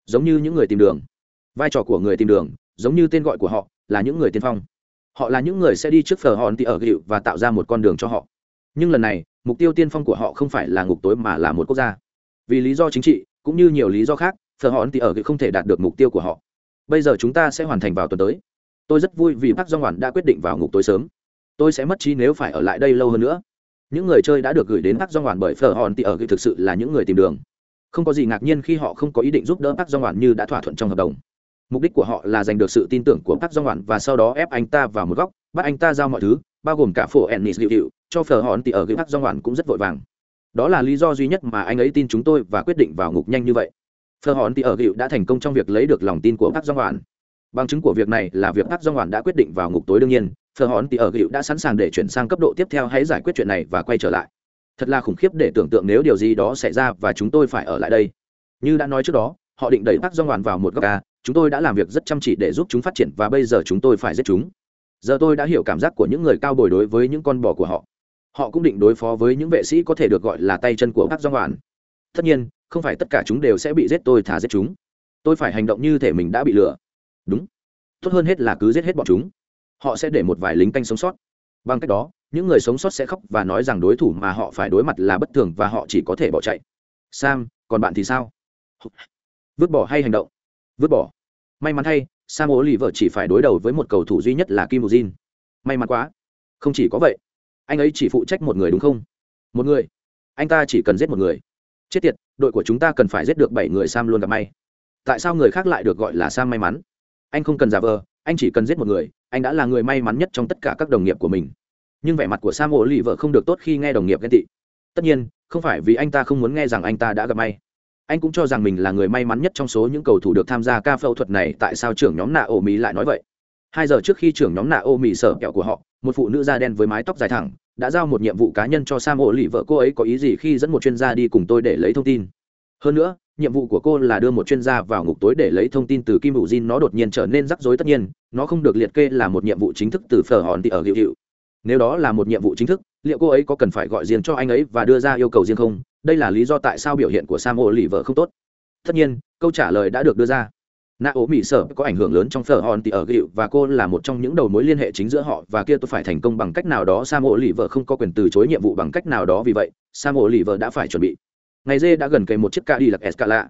Giống như những người tìm đường. Vai trò của người tìm đường, giống như tên gọi của họ là những người tiên phong. Họ là những người sẽ đi trước phở hòn tỉ ở gịu và tạo ra một con đường cho họ. Nhưng lần này, mục tiêu tiên phong của họ không phải là ngục tối mà là một quốc gia. Vì lý do chính trị, cũng như nhiều lý do khác, phở hòn tỉ ở gịu không thể đạt được mục tiêu của họ. Bây giờ chúng ta sẽ hoàn thành vào tuần tới. Tôi rất vui vì bác do ngoản đã quyết định vào ngục tối sớm. Tôi sẽ mất trí nếu phải ở lại đây lâu hơn nữa. Những người chơi đã được gửi đến bác do ngoản bởi phở hòn tỉ ở thực sự là những người tìm đường. Không có gì ngạc nhiên khi họ không có ý định giúp đỡ bác do ngoản như đã thỏa thuận trong hợp đồng mục đích của họ là giành được sự tin tưởng của bác do ngoản và sau đó ép anh ta vào một góc bắt anh ta giao mọi thứ bao gồm cả phổ ennis dịu dịu, cho phở hòn thì ở cái bác do ngoản cũng rất vội vàng. Đó là lý do duy nhất mà anh ấy tin chúng tôi và quyết định vào ngục nhanh như vậy. Phở hòn thì ở hiệu đã thành công trong việc lấy được lòng tin của bác do ngoản bằng chứng của việc này là việc bác do ngoản đã quyết định vào ngục tối đương nhiên phở hòn thì ở hiệu đã sẵn sàng để chuyển sang cấp độ tiếp theo hãy giải quyết chuyện này và quay trở lại. Thật là khủng khiếp để tưởng tượng nếu điều gì đó xảy ra và chúng tôi phải ở lại đây. Như đã nói trước đó họ định đẩy bác do ngoản vào một góc ca, chúng tôi đã làm việc rất chăm chỉ để giúp chúng phát triển và bây giờ chúng tôi phải giết chúng. Giờ tôi đã hiểu cảm giác của những người cao bồi đối với những con bò của họ. Họ cũng định đối phó với những vệ sĩ có thể được gọi là tay chân của bác do ngoản tất nhiên, không phải tất cả chúng đều sẽ bị giết, tôi thả giết chúng. Tôi phải hành động như thể mình đã bị lừa. Đúng. Tốt hơn hết là cứ giết hết bọn chúng. Họ sẽ để một vài lính canh sống sót. Bằng cách đó, những người sống sót sẽ khóc và nói rằng đối thủ mà họ phải đối mặt là bất thường và họ chỉ có thể bỏ chạy. Sam, còn bạn thì sao? Vứt bỏ hay hành động? Vứt bỏ. May mắn thay, sam ố lì vợ chỉ phải đối đầu với một cầu thủ duy nhất là kim Jin. may mắn quá. Không chỉ có vậy, anh ấy chỉ phụ trách một người đúng không? Một người. Anh ta chỉ cần giết một người. Chết tiệt, đội của chúng ta cần phải giết được bảy người sam luôn gặp may. Tại sao người khác lại được gọi là sam may mắn? Anh không cần giả vờ, anh chỉ cần giết một người, anh đã là người may mắn nhất trong tất cả các đồng nghiệp của mình. Nhưng vẻ mặt của sam ổ lì vợ không được tốt khi nghe đồng nghiệp ghen tị. Tất nhiên, không phải vì anh ta không muốn nghe rằng anh ta đã gặp may anh cũng cho rằng mình là người may mắn nhất trong số những cầu thủ được tham gia ca phẫu thuật này, tại sao trưởng nhóm nạ ô mỹ lại nói vậy? Hai giờ trước khi trưởng nhóm nạ ô mỹ sở kẹo của họ, một phụ nữ da đen với mái tóc dài thẳng, đã giao một nhiệm vụ cá nhân cho sam ô lì vợ cô ấy có ý gì khi dẫn một chuyên gia đi cùng tôi để lấy thông tin? Hơn nữa, nhiệm vụ của cô là đưa một chuyên gia vào ngục tối để lấy thông tin từ kim hữu jin. Nó đột nhiên trở nên rắc rối tất nhiên, nó không được liệt kê là một nhiệm vụ chính thức từ phở hòn thì ở hiệu hiệu. Nếu đó là một nhiệm vụ chính thức, liệu cô ấy có cần phải gọi riêng cho anh ấy và đưa ra yêu cầu riêng không? Đây là lý do tại sao biểu hiện của sam ô lì vợ không tốt. Tất nhiên, câu trả lời đã được đưa ra. Nạ ố mỹ sở có ảnh hưởng lớn trong phở hòn thì ở gịu và cô là một trong những đầu mối liên hệ chính giữa họ và kia tôi phải thành công bằng cách nào đó. Sam ố lì vợ không có quyền từ chối nhiệm vụ bằng cách nào đó vì vậy, sam ố lì vợ đã phải chuẩn bị. Ngày dê đã gần kề một chiếc ca đi escala.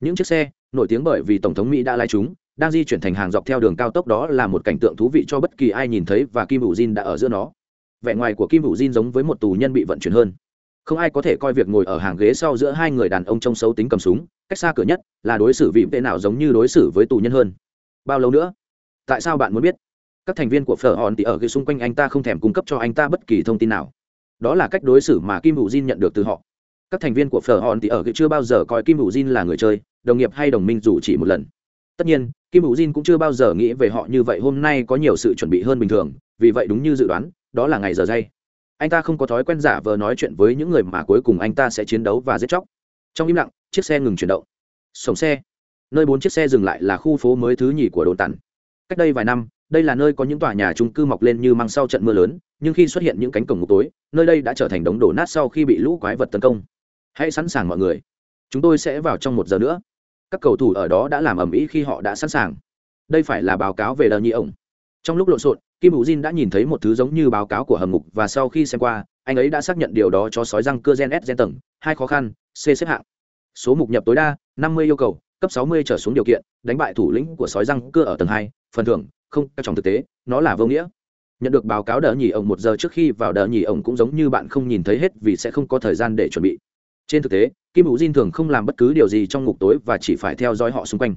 Những chiếc xe, nổi tiếng bởi vì tổng thống mỹ đã lái chúng, đang di chuyển thành hàng dọc theo đường cao tốc đó là một cảnh tượng thú vị cho bất kỳ ai nhìn thấy và kim hữu jin đã ở giữa nó. Vẻ ngoài của kim hữu jin giống với một tù nhân bị vận chuyển hơn không ai có thể coi việc ngồi ở hàng ghế sau giữa hai người đàn ông trông xấu tính cầm súng, cách xa cửa nhất là đối xử vị tệ nào giống như đối xử với tù nhân hơn. Bao lâu nữa? Tại sao bạn muốn biết? Các thành viên của phở hòn thì ở ghế xung quanh anh ta không thèm cung cấp cho anh ta bất kỳ thông tin nào. Đó là cách đối xử mà kim hữu jin nhận được từ họ. Các thành viên của phở hòn thì ở ghế chưa bao giờ coi kim hữu jin là người chơi, đồng nghiệp hay đồng minh dù chỉ một lần. Tất nhiên, kim hữu jin cũng chưa bao giờ nghĩ về họ như vậy, hôm nay có nhiều sự chuẩn bị hơn bình thường, vì vậy đúng như dự đoán, đó là ngày giờ dây anh ta không có thói quen giả vờ nói chuyện với những người mà cuối cùng anh ta sẽ chiến đấu và giết chóc. Trong im lặng, chiếc xe ngừng chuyển động. Sổng xe. Nơi bốn chiếc xe dừng lại là khu phố mới thứ nhì của đồn tản. Cách đây vài năm, đây là nơi có những tòa nhà trung cư mọc lên như măng sau trận mưa lớn, nhưng khi xuất hiện những cánh cổng ngục tối, nơi đây đã trở thành đống đổ nát sau khi bị lũ quái vật tấn công. Hãy sẵn sàng mọi người. Chúng tôi sẽ vào trong một giờ nữa. Các cầu thủ ở đó đã làm ầm ĩ khi họ đã sẵn sàng. Đây phải là báo cáo về đờ nhi ổng. Trong lúc lộn xộn kim hữu jin đã nhìn thấy một thứ giống như báo cáo của hầm ngục và sau khi xem qua, anh ấy đã xác nhận điều đó cho sói răng cưa gen s gen tầng, hai khó khăn, c xếp hạng. Số mục nhập tối đa, năm mươi yêu cầu, cấp sáu mươi trở xuống điều kiện, đánh bại thủ lĩnh của sói răng cưa ở tầng hai, phần thưởng, không trong thực tế, nó là vô nghĩa. Nhận được báo cáo đỡ nhì ổng một giờ trước khi vào đỡ nhì ổng cũng giống như bạn không nhìn thấy hết vì sẽ không có thời gian để chuẩn bị. Trên thực tế, kim hữu diên thường không làm bất cứ điều gì trong ngục tối và chỉ phải theo dõi họ xung quanh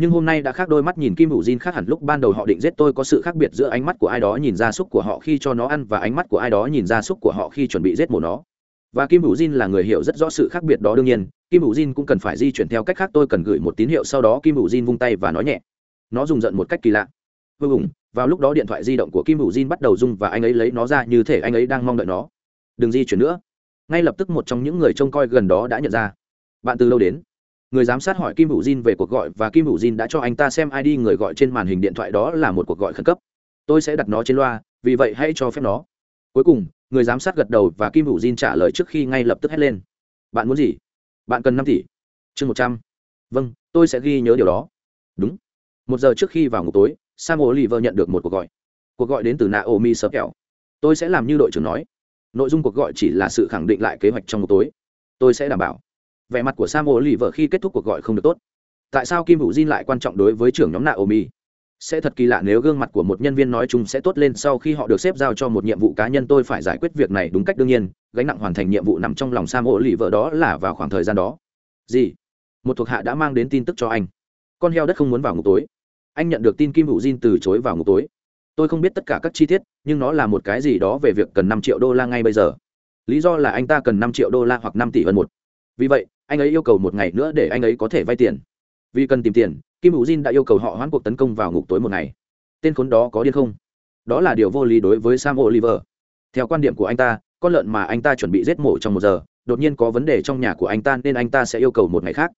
nhưng hôm nay đã khác đôi mắt nhìn kim hữu diên khác hẳn lúc ban đầu họ định giết tôi có sự khác biệt giữa ánh mắt của ai đó nhìn ra súc của họ khi cho nó ăn và ánh mắt của ai đó nhìn ra súc của họ khi chuẩn bị giết mổ nó. Và kim hữu diên là người hiểu rất rõ sự khác biệt đó đương nhiên, kim hữu diên cũng cần phải di chuyển theo cách khác, tôi cần gửi một tín hiệu sau đó kim hữu diên vung tay và nói nhẹ. Nó dùng giận một cách kỳ lạ. Vô cùng, vào lúc đó điện thoại di động của kim hữu diên bắt đầu rung và anh ấy lấy nó ra như thể anh ấy đang mong đợi nó. Đừng di chuyển nữa. Ngay lập tức một trong những người trông coi gần đó đã nhận ra. Bạn từ lâu đến? Người giám sát hỏi kim hữu Jin về cuộc gọi và kim hữu Jin đã cho anh ta xem id người gọi trên màn hình điện thoại đó là một cuộc gọi khẩn cấp. Tôi sẽ đặt nó trên loa, vì vậy hãy cho phép nó. Cuối cùng, người giám sát gật đầu và kim hữu Jin trả lời trước khi ngay lập tức hét lên. Bạn muốn gì? Bạn cần năm tỷ. Chương một trăm. Vâng tôi sẽ ghi nhớ điều đó. Đúng. Một giờ trước khi vào ngục tối, sam oliver nhận được một cuộc gọi. Cuộc gọi đến từ naomi sớp kẹo tôi sẽ làm như đội trưởng nói. Nội dung cuộc gọi chỉ là sự khẳng định lại kế hoạch trong ngục tối. Tôi sẽ đảm bảo vẻ mặt của sam oliver khi kết thúc cuộc gọi không được tốt. Tại sao kim hữu diên lại quan trọng đối với trưởng nhóm naomi? Sẽ thật kỳ lạ nếu gương mặt của một nhân viên nói chung sẽ tốt lên sau khi họ được xếp giao cho một nhiệm vụ cá nhân tôi phải giải quyết việc này đúng cách đương nhiên, gánh nặng hoàn thành nhiệm vụ nằm trong lòng sam ô lì vợ đó là vào khoảng thời gian đó. Gì? Một thuộc hạ đã mang đến tin tức cho anh. Con heo đất không muốn vào ngục tối. Anh nhận được tin kim hữu diên từ chối vào ngục tối. Tôi không biết tất cả các chi tiết, nhưng nó là một cái gì đó về việc cần năm triệu đô la ngay bây giờ. Lý do là anh ta cần năm triệu đô la hoặc năm tỷ hơn một. Vì vậy anh ấy yêu cầu một ngày nữa để anh ấy có thể vay tiền. Vì cần tìm tiền, kim hữu jin đã yêu cầu họ hoãn cuộc tấn công vào ngục tối một ngày. Tên khốn đó có điên không? Đó là điều vô lý đối với sam oliver. Theo quan điểm của anh ta, con lợn mà anh ta chuẩn bị giết mổ trong một giờ, đột nhiên có vấn đề trong nhà của anh ta nên anh ta sẽ yêu cầu một ngày khác.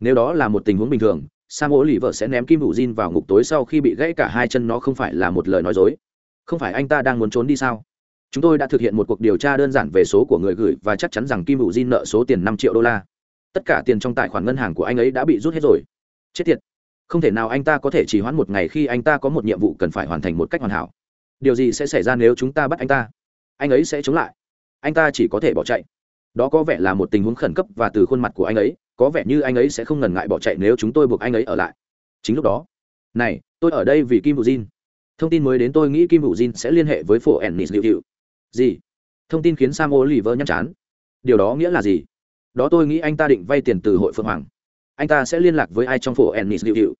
Nếu đó là một tình huống bình thường, sam oliver sẽ ném kim hữu jin vào ngục tối sau khi bị gãy cả hai chân, nó không phải là một lời nói dối. Không phải anh ta đang muốn trốn đi sao? Chúng tôi đã thực hiện một cuộc điều tra đơn giản về số của người gửi và chắc chắn rằng kim hữu jin nợ số tiền năm triệu đô la tất cả tiền trong tài khoản ngân hàng của anh ấy đã bị rút hết rồi. Chết tiệt. Không thể nào anh ta có thể chỉ hoãn một ngày khi anh ta có một nhiệm vụ cần phải hoàn thành một cách hoàn hảo. Điều gì sẽ xảy ra nếu chúng ta bắt anh ta? Anh ấy sẽ chống lại. Anh ta chỉ có thể bỏ chạy. Đó có vẻ là một tình huống khẩn cấp và từ khuôn mặt của anh ấy, có vẻ như anh ấy sẽ không ngần ngại bỏ chạy nếu chúng tôi buộc anh ấy ở lại. Chính lúc đó, này, tôi ở đây vì kim Vũ jin. Thông tin mới đến tôi nghĩ kim Vũ jin sẽ liên hệ với phổ ennis liệu hiệu gì? Thông tin khiến sam oliver nhăn chán. Điều đó nghĩa là gì? Đó tôi nghĩ anh ta định vay tiền từ hội phượng hoàng. Anh ta sẽ liên lạc với ai trong phố ennis liệu hiệu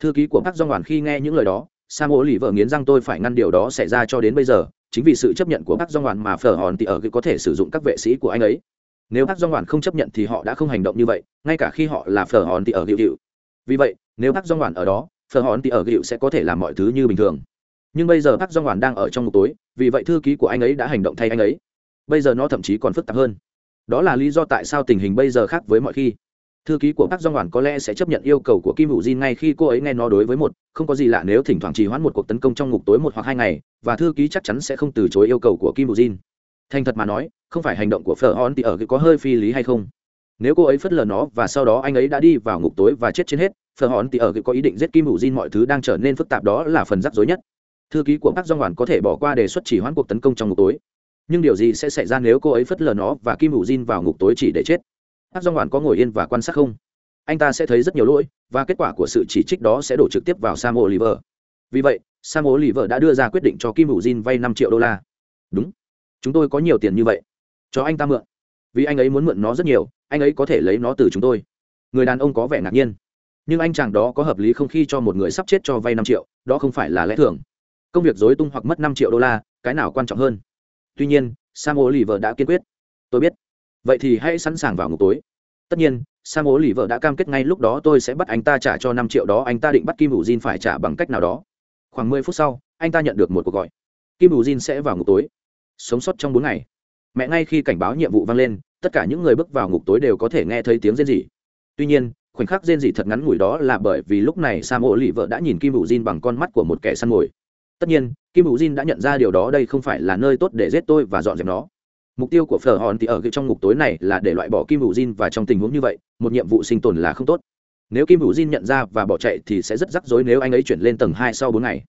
thư ký của bác do hoàn khi nghe những lời đó, sam ô lì vợ nghiến răng tôi phải ngăn điều đó xảy ra cho đến bây giờ, chính vì sự chấp nhận của bác do hoàn mà phở hòn thì ở có thể sử dụng các vệ sĩ của anh ấy. Nếu bác do hoàn không chấp nhận thì họ đã không hành động như vậy, ngay cả khi họ là phở hòn thì ở Liệu hiệu vì vậy, nếu bác do hoàn ở đó, phở hòn thì ở Liệu sẽ có thể làm mọi thứ như bình thường. Nhưng bây giờ bác do hoàn đang ở trong một tối, vì vậy thư ký của anh ấy đã hành động thay anh ấy. Bây giờ nó thậm chí còn phức tạp hơn đó là lý do tại sao tình hình bây giờ khác với mọi khi. Thư ký của bác do hoàn có lẽ sẽ chấp nhận yêu cầu của kim hữu di ngay khi cô ấy nghe nó đối với một, không có gì lạ nếu thỉnh thoảng trì hoãn một cuộc tấn công trong ngục tối một hoặc hai ngày, và thư ký chắc chắn sẽ không từ chối yêu cầu của kim hữu di thành thật mà nói, không phải hành động của phở hòn thì ở cái có hơi phi lý hay không? Nếu cô ấy phớt lờ nó và sau đó anh ấy đã đi vào ngục tối và chết trên hết, phở hòn thì ở cái có ý định giết kim hữu di mọi thứ đang trở nên phức tạp đó là phần rắc rối nhất. Thư ký của bác do hoàn có thể bỏ qua đề xuất chỉ hoãn cuộc tấn công trong ngục tối nhưng điều gì sẽ xảy ra nếu cô ấy phớt lờ nó và kim hữu jin vào ngục tối chỉ để chết? Hát do ngoạn có ngồi yên và quan sát không? Anh ta sẽ thấy rất nhiều lỗi, và kết quả của sự chỉ trích đó sẽ đổ trực tiếp vào sam oliver. Vì vậy, sam oliver đã đưa ra quyết định cho kim hữu jin vay năm triệu đô la. Đúng. Chúng tôi có nhiều tiền như vậy. Cho anh ta mượn. Vì anh ấy muốn mượn nó rất nhiều, anh ấy có thể lấy nó từ chúng tôi. Người đàn ông có vẻ ngạc nhiên. Nhưng anh chàng đó có hợp lý không khi cho một người sắp chết cho vay năm triệu, đó không phải là lẽ thường. Công việc dối tung hoặc mất năm triệu đô la, cái nào quan trọng hơn? Tuy nhiên, sam vợ đã kiên quyết. Tôi biết. Vậy thì hãy sẵn sàng vào ngục tối. Tất nhiên, sam ố lì vợ đã cam kết ngay lúc đó tôi sẽ bắt anh ta trả cho năm triệu đó, anh ta định bắt kim bù jin phải trả bằng cách nào đó. Khoảng mười phút sau, anh ta nhận được một cuộc gọi. Kim bù jin sẽ vào ngục tối. Sống sót trong bốn ngày. Mẹ ngay khi cảnh báo nhiệm vụ vang lên, tất cả những người bước vào ngục tối đều có thể nghe thấy tiếng rên rỉ. Tuy nhiên, khoảnh khắc rên rỉ thật ngắn ngủi đó là bởi vì lúc này sam ố lì vợ đã nhìn kim bù jin bằng con mắt của một kẻ săn mồi tất nhiên, kim bù jin đã nhận ra điều đó đây không phải là nơi tốt để giết tôi và dọn dẹp nó. Mục tiêu của phở hòn thì ở trong ngục tối này là để loại bỏ kim hữu jin và trong tình huống như vậy, một nhiệm vụ sinh tồn là không tốt. Nếu kim hữu jin nhận ra và bỏ chạy thì sẽ rất rắc rối nếu anh ấy chuyển lên tầng hai sau bốn ngày.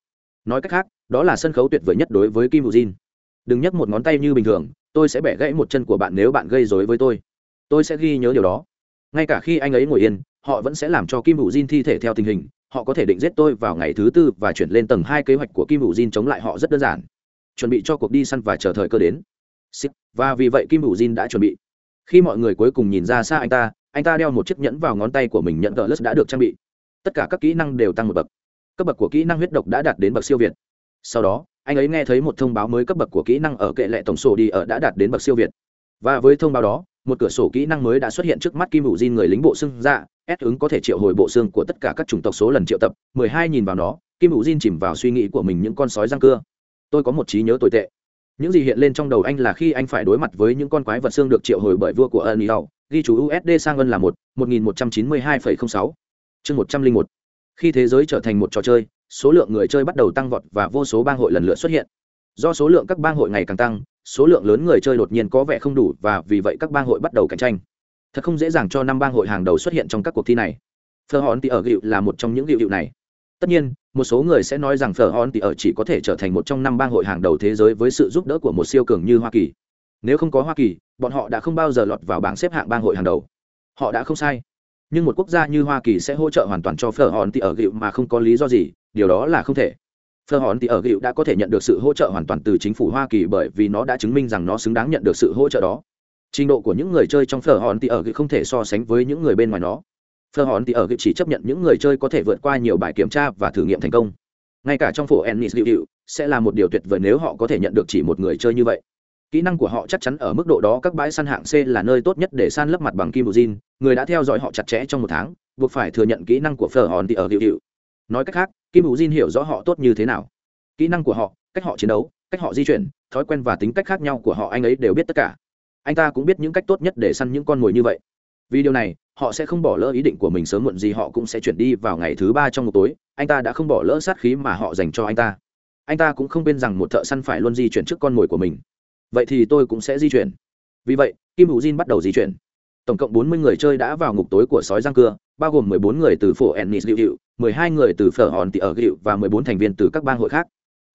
Nói cách khác, đó là sân khấu tuyệt vời nhất đối với kim hữu jin. Đừng nhấc một ngón tay như bình thường, tôi sẽ bẻ gãy một chân của bạn nếu bạn gây dối với tôi. Tôi sẽ ghi nhớ điều đó. Ngay cả khi anh ấy ngồi yên, họ vẫn sẽ làm cho kim hữu jin thi thể theo tình hình họ có thể định giết tôi vào ngày thứ tư và chuyển lên tầng hai kế hoạch của kim hữu jin chống lại họ rất đơn giản. Chuẩn bị cho cuộc đi săn và chờ thời cơ đến. Và vì vậy kim hữu jin đã chuẩn bị. Khi mọi người cuối cùng nhìn ra xa anh ta anh ta đeo một chiếc nhẫn vào ngón tay của mình nhận tờ lus đã được trang bị. Tất cả các kỹ năng đều tăng một bậc. Cấp bậc của kỹ năng huyết độc đã đạt đến bậc siêu việt. Sau đó, anh ấy nghe thấy một thông báo mới cấp bậc của kỹ năng ở kệ lệ tổng sổ đi ở đã đạt đến bậc siêu việt. Và với thông báo đó, một cửa sổ kỹ năng mới đã xuất hiện trước mắt kim hữu Jin người lính bộ xương dạ ép ứng có thể triệu hồi bộ xương của tất cả các chủng tộc số lần triệu tập, mười hai nhìn vào nó, kim hữu diên chìm vào suy nghĩ của mình những con sói răng cưa. Tôi có một trí nhớ tồi tệ. Những gì hiện lên trong đầu anh là khi anh phải đối mặt với những con quái vật xương được triệu hồi bởi vua của ân ghi chú usd sang ngân là một một nghìn một trăm chín mươi hai phẩy không sáu. Chương một trăm linh một. Khi thế giới trở thành một trò chơi, số lượng người chơi bắt đầu tăng vọt và vô số bang hội lần lượt xuất hiện. Do số lượng các bang hội ngày càng tăng, số lượng lớn người chơi đột nhiên có vẻ không đủ và vì vậy các bang hội bắt đầu cạnh tranh thật không dễ dàng cho năm bang hội hàng đầu xuất hiện trong các cuộc thi này. Phở hòn thì ở gịu là một trong những gịu này. Tất nhiên, một số người sẽ nói rằng phở hòn thì ở chỉ có thể trở thành một trong năm bang hội hàng đầu thế giới với sự giúp đỡ của một siêu cường như hoa kỳ. Nếu không có hoa kỳ, bọn họ đã không bao giờ lọt vào bảng xếp hạng bang hội hàng đầu. Họ đã không sai. Nhưng một quốc gia như hoa kỳ sẽ hỗ trợ hoàn toàn cho phở hòn thì ở gịu mà không có lý do gì, điều đó là không thể. Phở hòn thì ở gịu đã có thể nhận được sự hỗ trợ hoàn toàn từ chính phủ hoa kỳ bởi vì nó đã chứng minh rằng nó xứng đáng nhận được sự hỗ trợ đó trình độ của những người chơi trong phở hòn thì ở gịu không thể so sánh với những người bên ngoài nó. Phở hòn thì ở gịu chỉ chấp nhận những người chơi có thể vượt qua nhiều bài kiểm tra và thử nghiệm thành công. Ngay cả trong phổ ennis gịu sẽ là một điều tuyệt vời nếu họ có thể nhận được chỉ một người chơi như vậy. Kỹ năng của họ chắc chắn ở mức độ đó, các bãi săn hạng c là nơi tốt nhất để san lấp mặt bằng kim buzin người đã theo dõi họ chặt chẽ trong một tháng, buộc phải thừa nhận kỹ năng của phở hòn thì ở hiệu hiệu nói cách khác, kim buzin hiểu rõ họ tốt như thế nào. Kỹ năng của họ, cách họ chiến đấu, cách họ di chuyển, thói quen và tính cách khác nhau của họ anh ấy đều biết tất cả anh ta cũng biết những cách tốt nhất để săn những con mồi như vậy. Vì điều này, họ sẽ không bỏ lỡ ý định của mình sớm muộn gì họ cũng sẽ chuyển đi vào ngày thứ ba trong một tối. Anh ta đã không bỏ lỡ sát khí mà họ dành cho anh ta. Anh ta cũng không quên rằng một thợ săn phải luôn di chuyển trước con mồi của mình. Vậy thì tôi cũng sẽ di chuyển. Vì vậy, kim hữu jin bắt đầu di chuyển. Tổng cộng bốn mươi người chơi đã vào ngục tối của sói giang cưa, bao gồm mười bốn người từ phổ ennis liệu hiệu mười hai người từ phở hòn tỉ ở hiệu và mười bốn thành viên từ các bang hội khác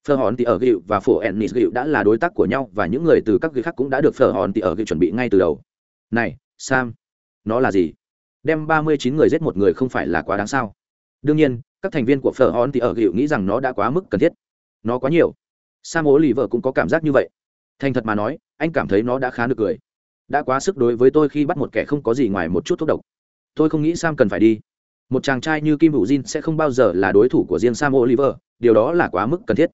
phở hòn tỉ ở gịu và phổ ennis gịu đã là đối tác của nhau và những người từ các ghi khác cũng đã được phở hòn tỉ ở gịu chuẩn bị ngay từ đầu. Này, sam, nó là gì? Đem ba mươi chín người giết một người không phải là quá đáng sao? Đương nhiên, các thành viên của phở hòn tỉ ở gịu nghĩ rằng nó đã quá mức cần thiết. Nó quá nhiều. Sam ố lì vợ cũng có cảm giác như vậy. Thành thật mà nói, anh cảm thấy nó đã khá được cười. Đã quá sức đối với tôi khi bắt một kẻ không có gì ngoài một chút thuốc độc. Tôi không nghĩ sam cần phải đi. Một chàng trai như kim hữu jin sẽ không bao giờ là đối thủ của riêng sam oliver, điều đó là quá mức cần thiết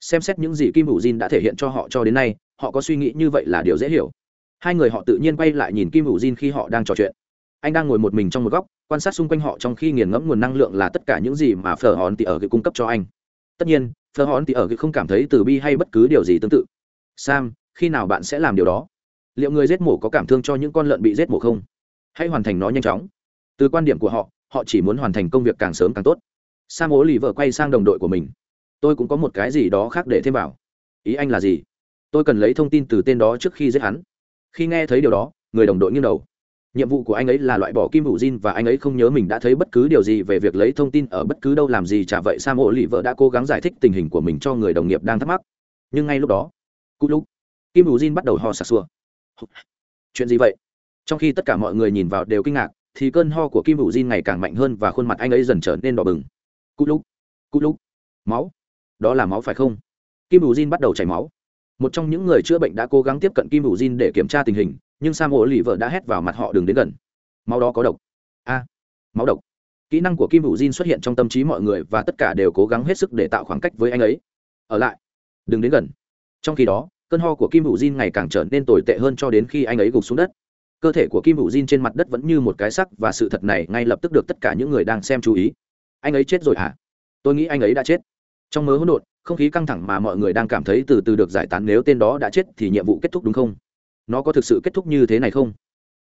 xem xét những gì kim hữu jin đã thể hiện cho họ cho đến nay, họ có suy nghĩ như vậy là điều dễ hiểu. Hai người họ tự nhiên quay lại nhìn kim hữu jin khi họ đang trò chuyện. Anh đang ngồi một mình trong một góc, quan sát xung quanh họ trong khi nghiền ngẫm nguồn năng lượng là tất cả những gì mà phở hòn tỉ ở cung cấp cho anh. Tất nhiên, phở hòn tỉ ở không cảm thấy từ bi hay bất cứ điều gì tương tự. Sam, khi nào bạn sẽ làm điều đó? Liệu người giết mổ có cảm thương cho những con lợn bị giết mổ không? Hãy hoàn thành nó nhanh chóng. Từ quan điểm của họ họ chỉ muốn hoàn thành công việc càng sớm càng tốt. Sam ố lì vợ quay sang đồng đội của mình tôi cũng có một cái gì đó khác để thêm vào. Ý anh là gì? Tôi cần lấy thông tin từ tên đó trước khi giết hắn. Khi nghe thấy điều đó, người đồng đội nghiêng đầu. Nhiệm vụ của anh ấy là loại bỏ kim hữu Jin và anh ấy không nhớ mình đã thấy bất cứ điều gì về việc lấy thông tin ở bất cứ đâu làm gì chả vậy sam ô lì vợ đã cố gắng giải thích tình hình của mình cho người đồng nghiệp đang thắc mắc. Nhưng ngay lúc đó cú lúc, kim hữu jin bắt đầu ho sặc sùa chuyện gì vậy? Trong khi tất cả mọi người nhìn vào đều kinh ngạc, thì cơn ho của kim hữu jin ngày càng mạnh hơn và khuôn mặt anh ấy dần trở nên đỏ bừng. Cú lúc cú lúc, máu đó là máu phải không? Kim ủ jin bắt đầu chảy máu. Một trong những người chữa bệnh đã cố gắng tiếp cận kim ủ jin để kiểm tra tình hình, nhưng sam ổ lì vợ đã hét vào mặt họ đừng đến gần. Máu đó có độc. A, máu độc. Kỹ năng của kim ủ jin xuất hiện trong tâm trí mọi người và tất cả đều cố gắng hết sức để tạo khoảng cách với anh ấy. Ở lại. Đừng đến gần. Trong khi đó, cơn ho của kim hữu Jin ngày càng trở nên tồi tệ hơn cho đến khi anh ấy gục xuống đất. Cơ thể của kim hữu Jin trên mặt đất vẫn như một cái sắc và sự thật này ngay lập tức được tất cả những người đang xem chú ý. Anh ấy chết rồi hả? Tôi nghĩ anh ấy đã chết trong mớ hỗn độn, không khí căng thẳng mà mọi người đang cảm thấy từ từ được giải tán nếu tên đó đã chết thì nhiệm vụ kết thúc đúng không? Nó có thực sự kết thúc như thế này không?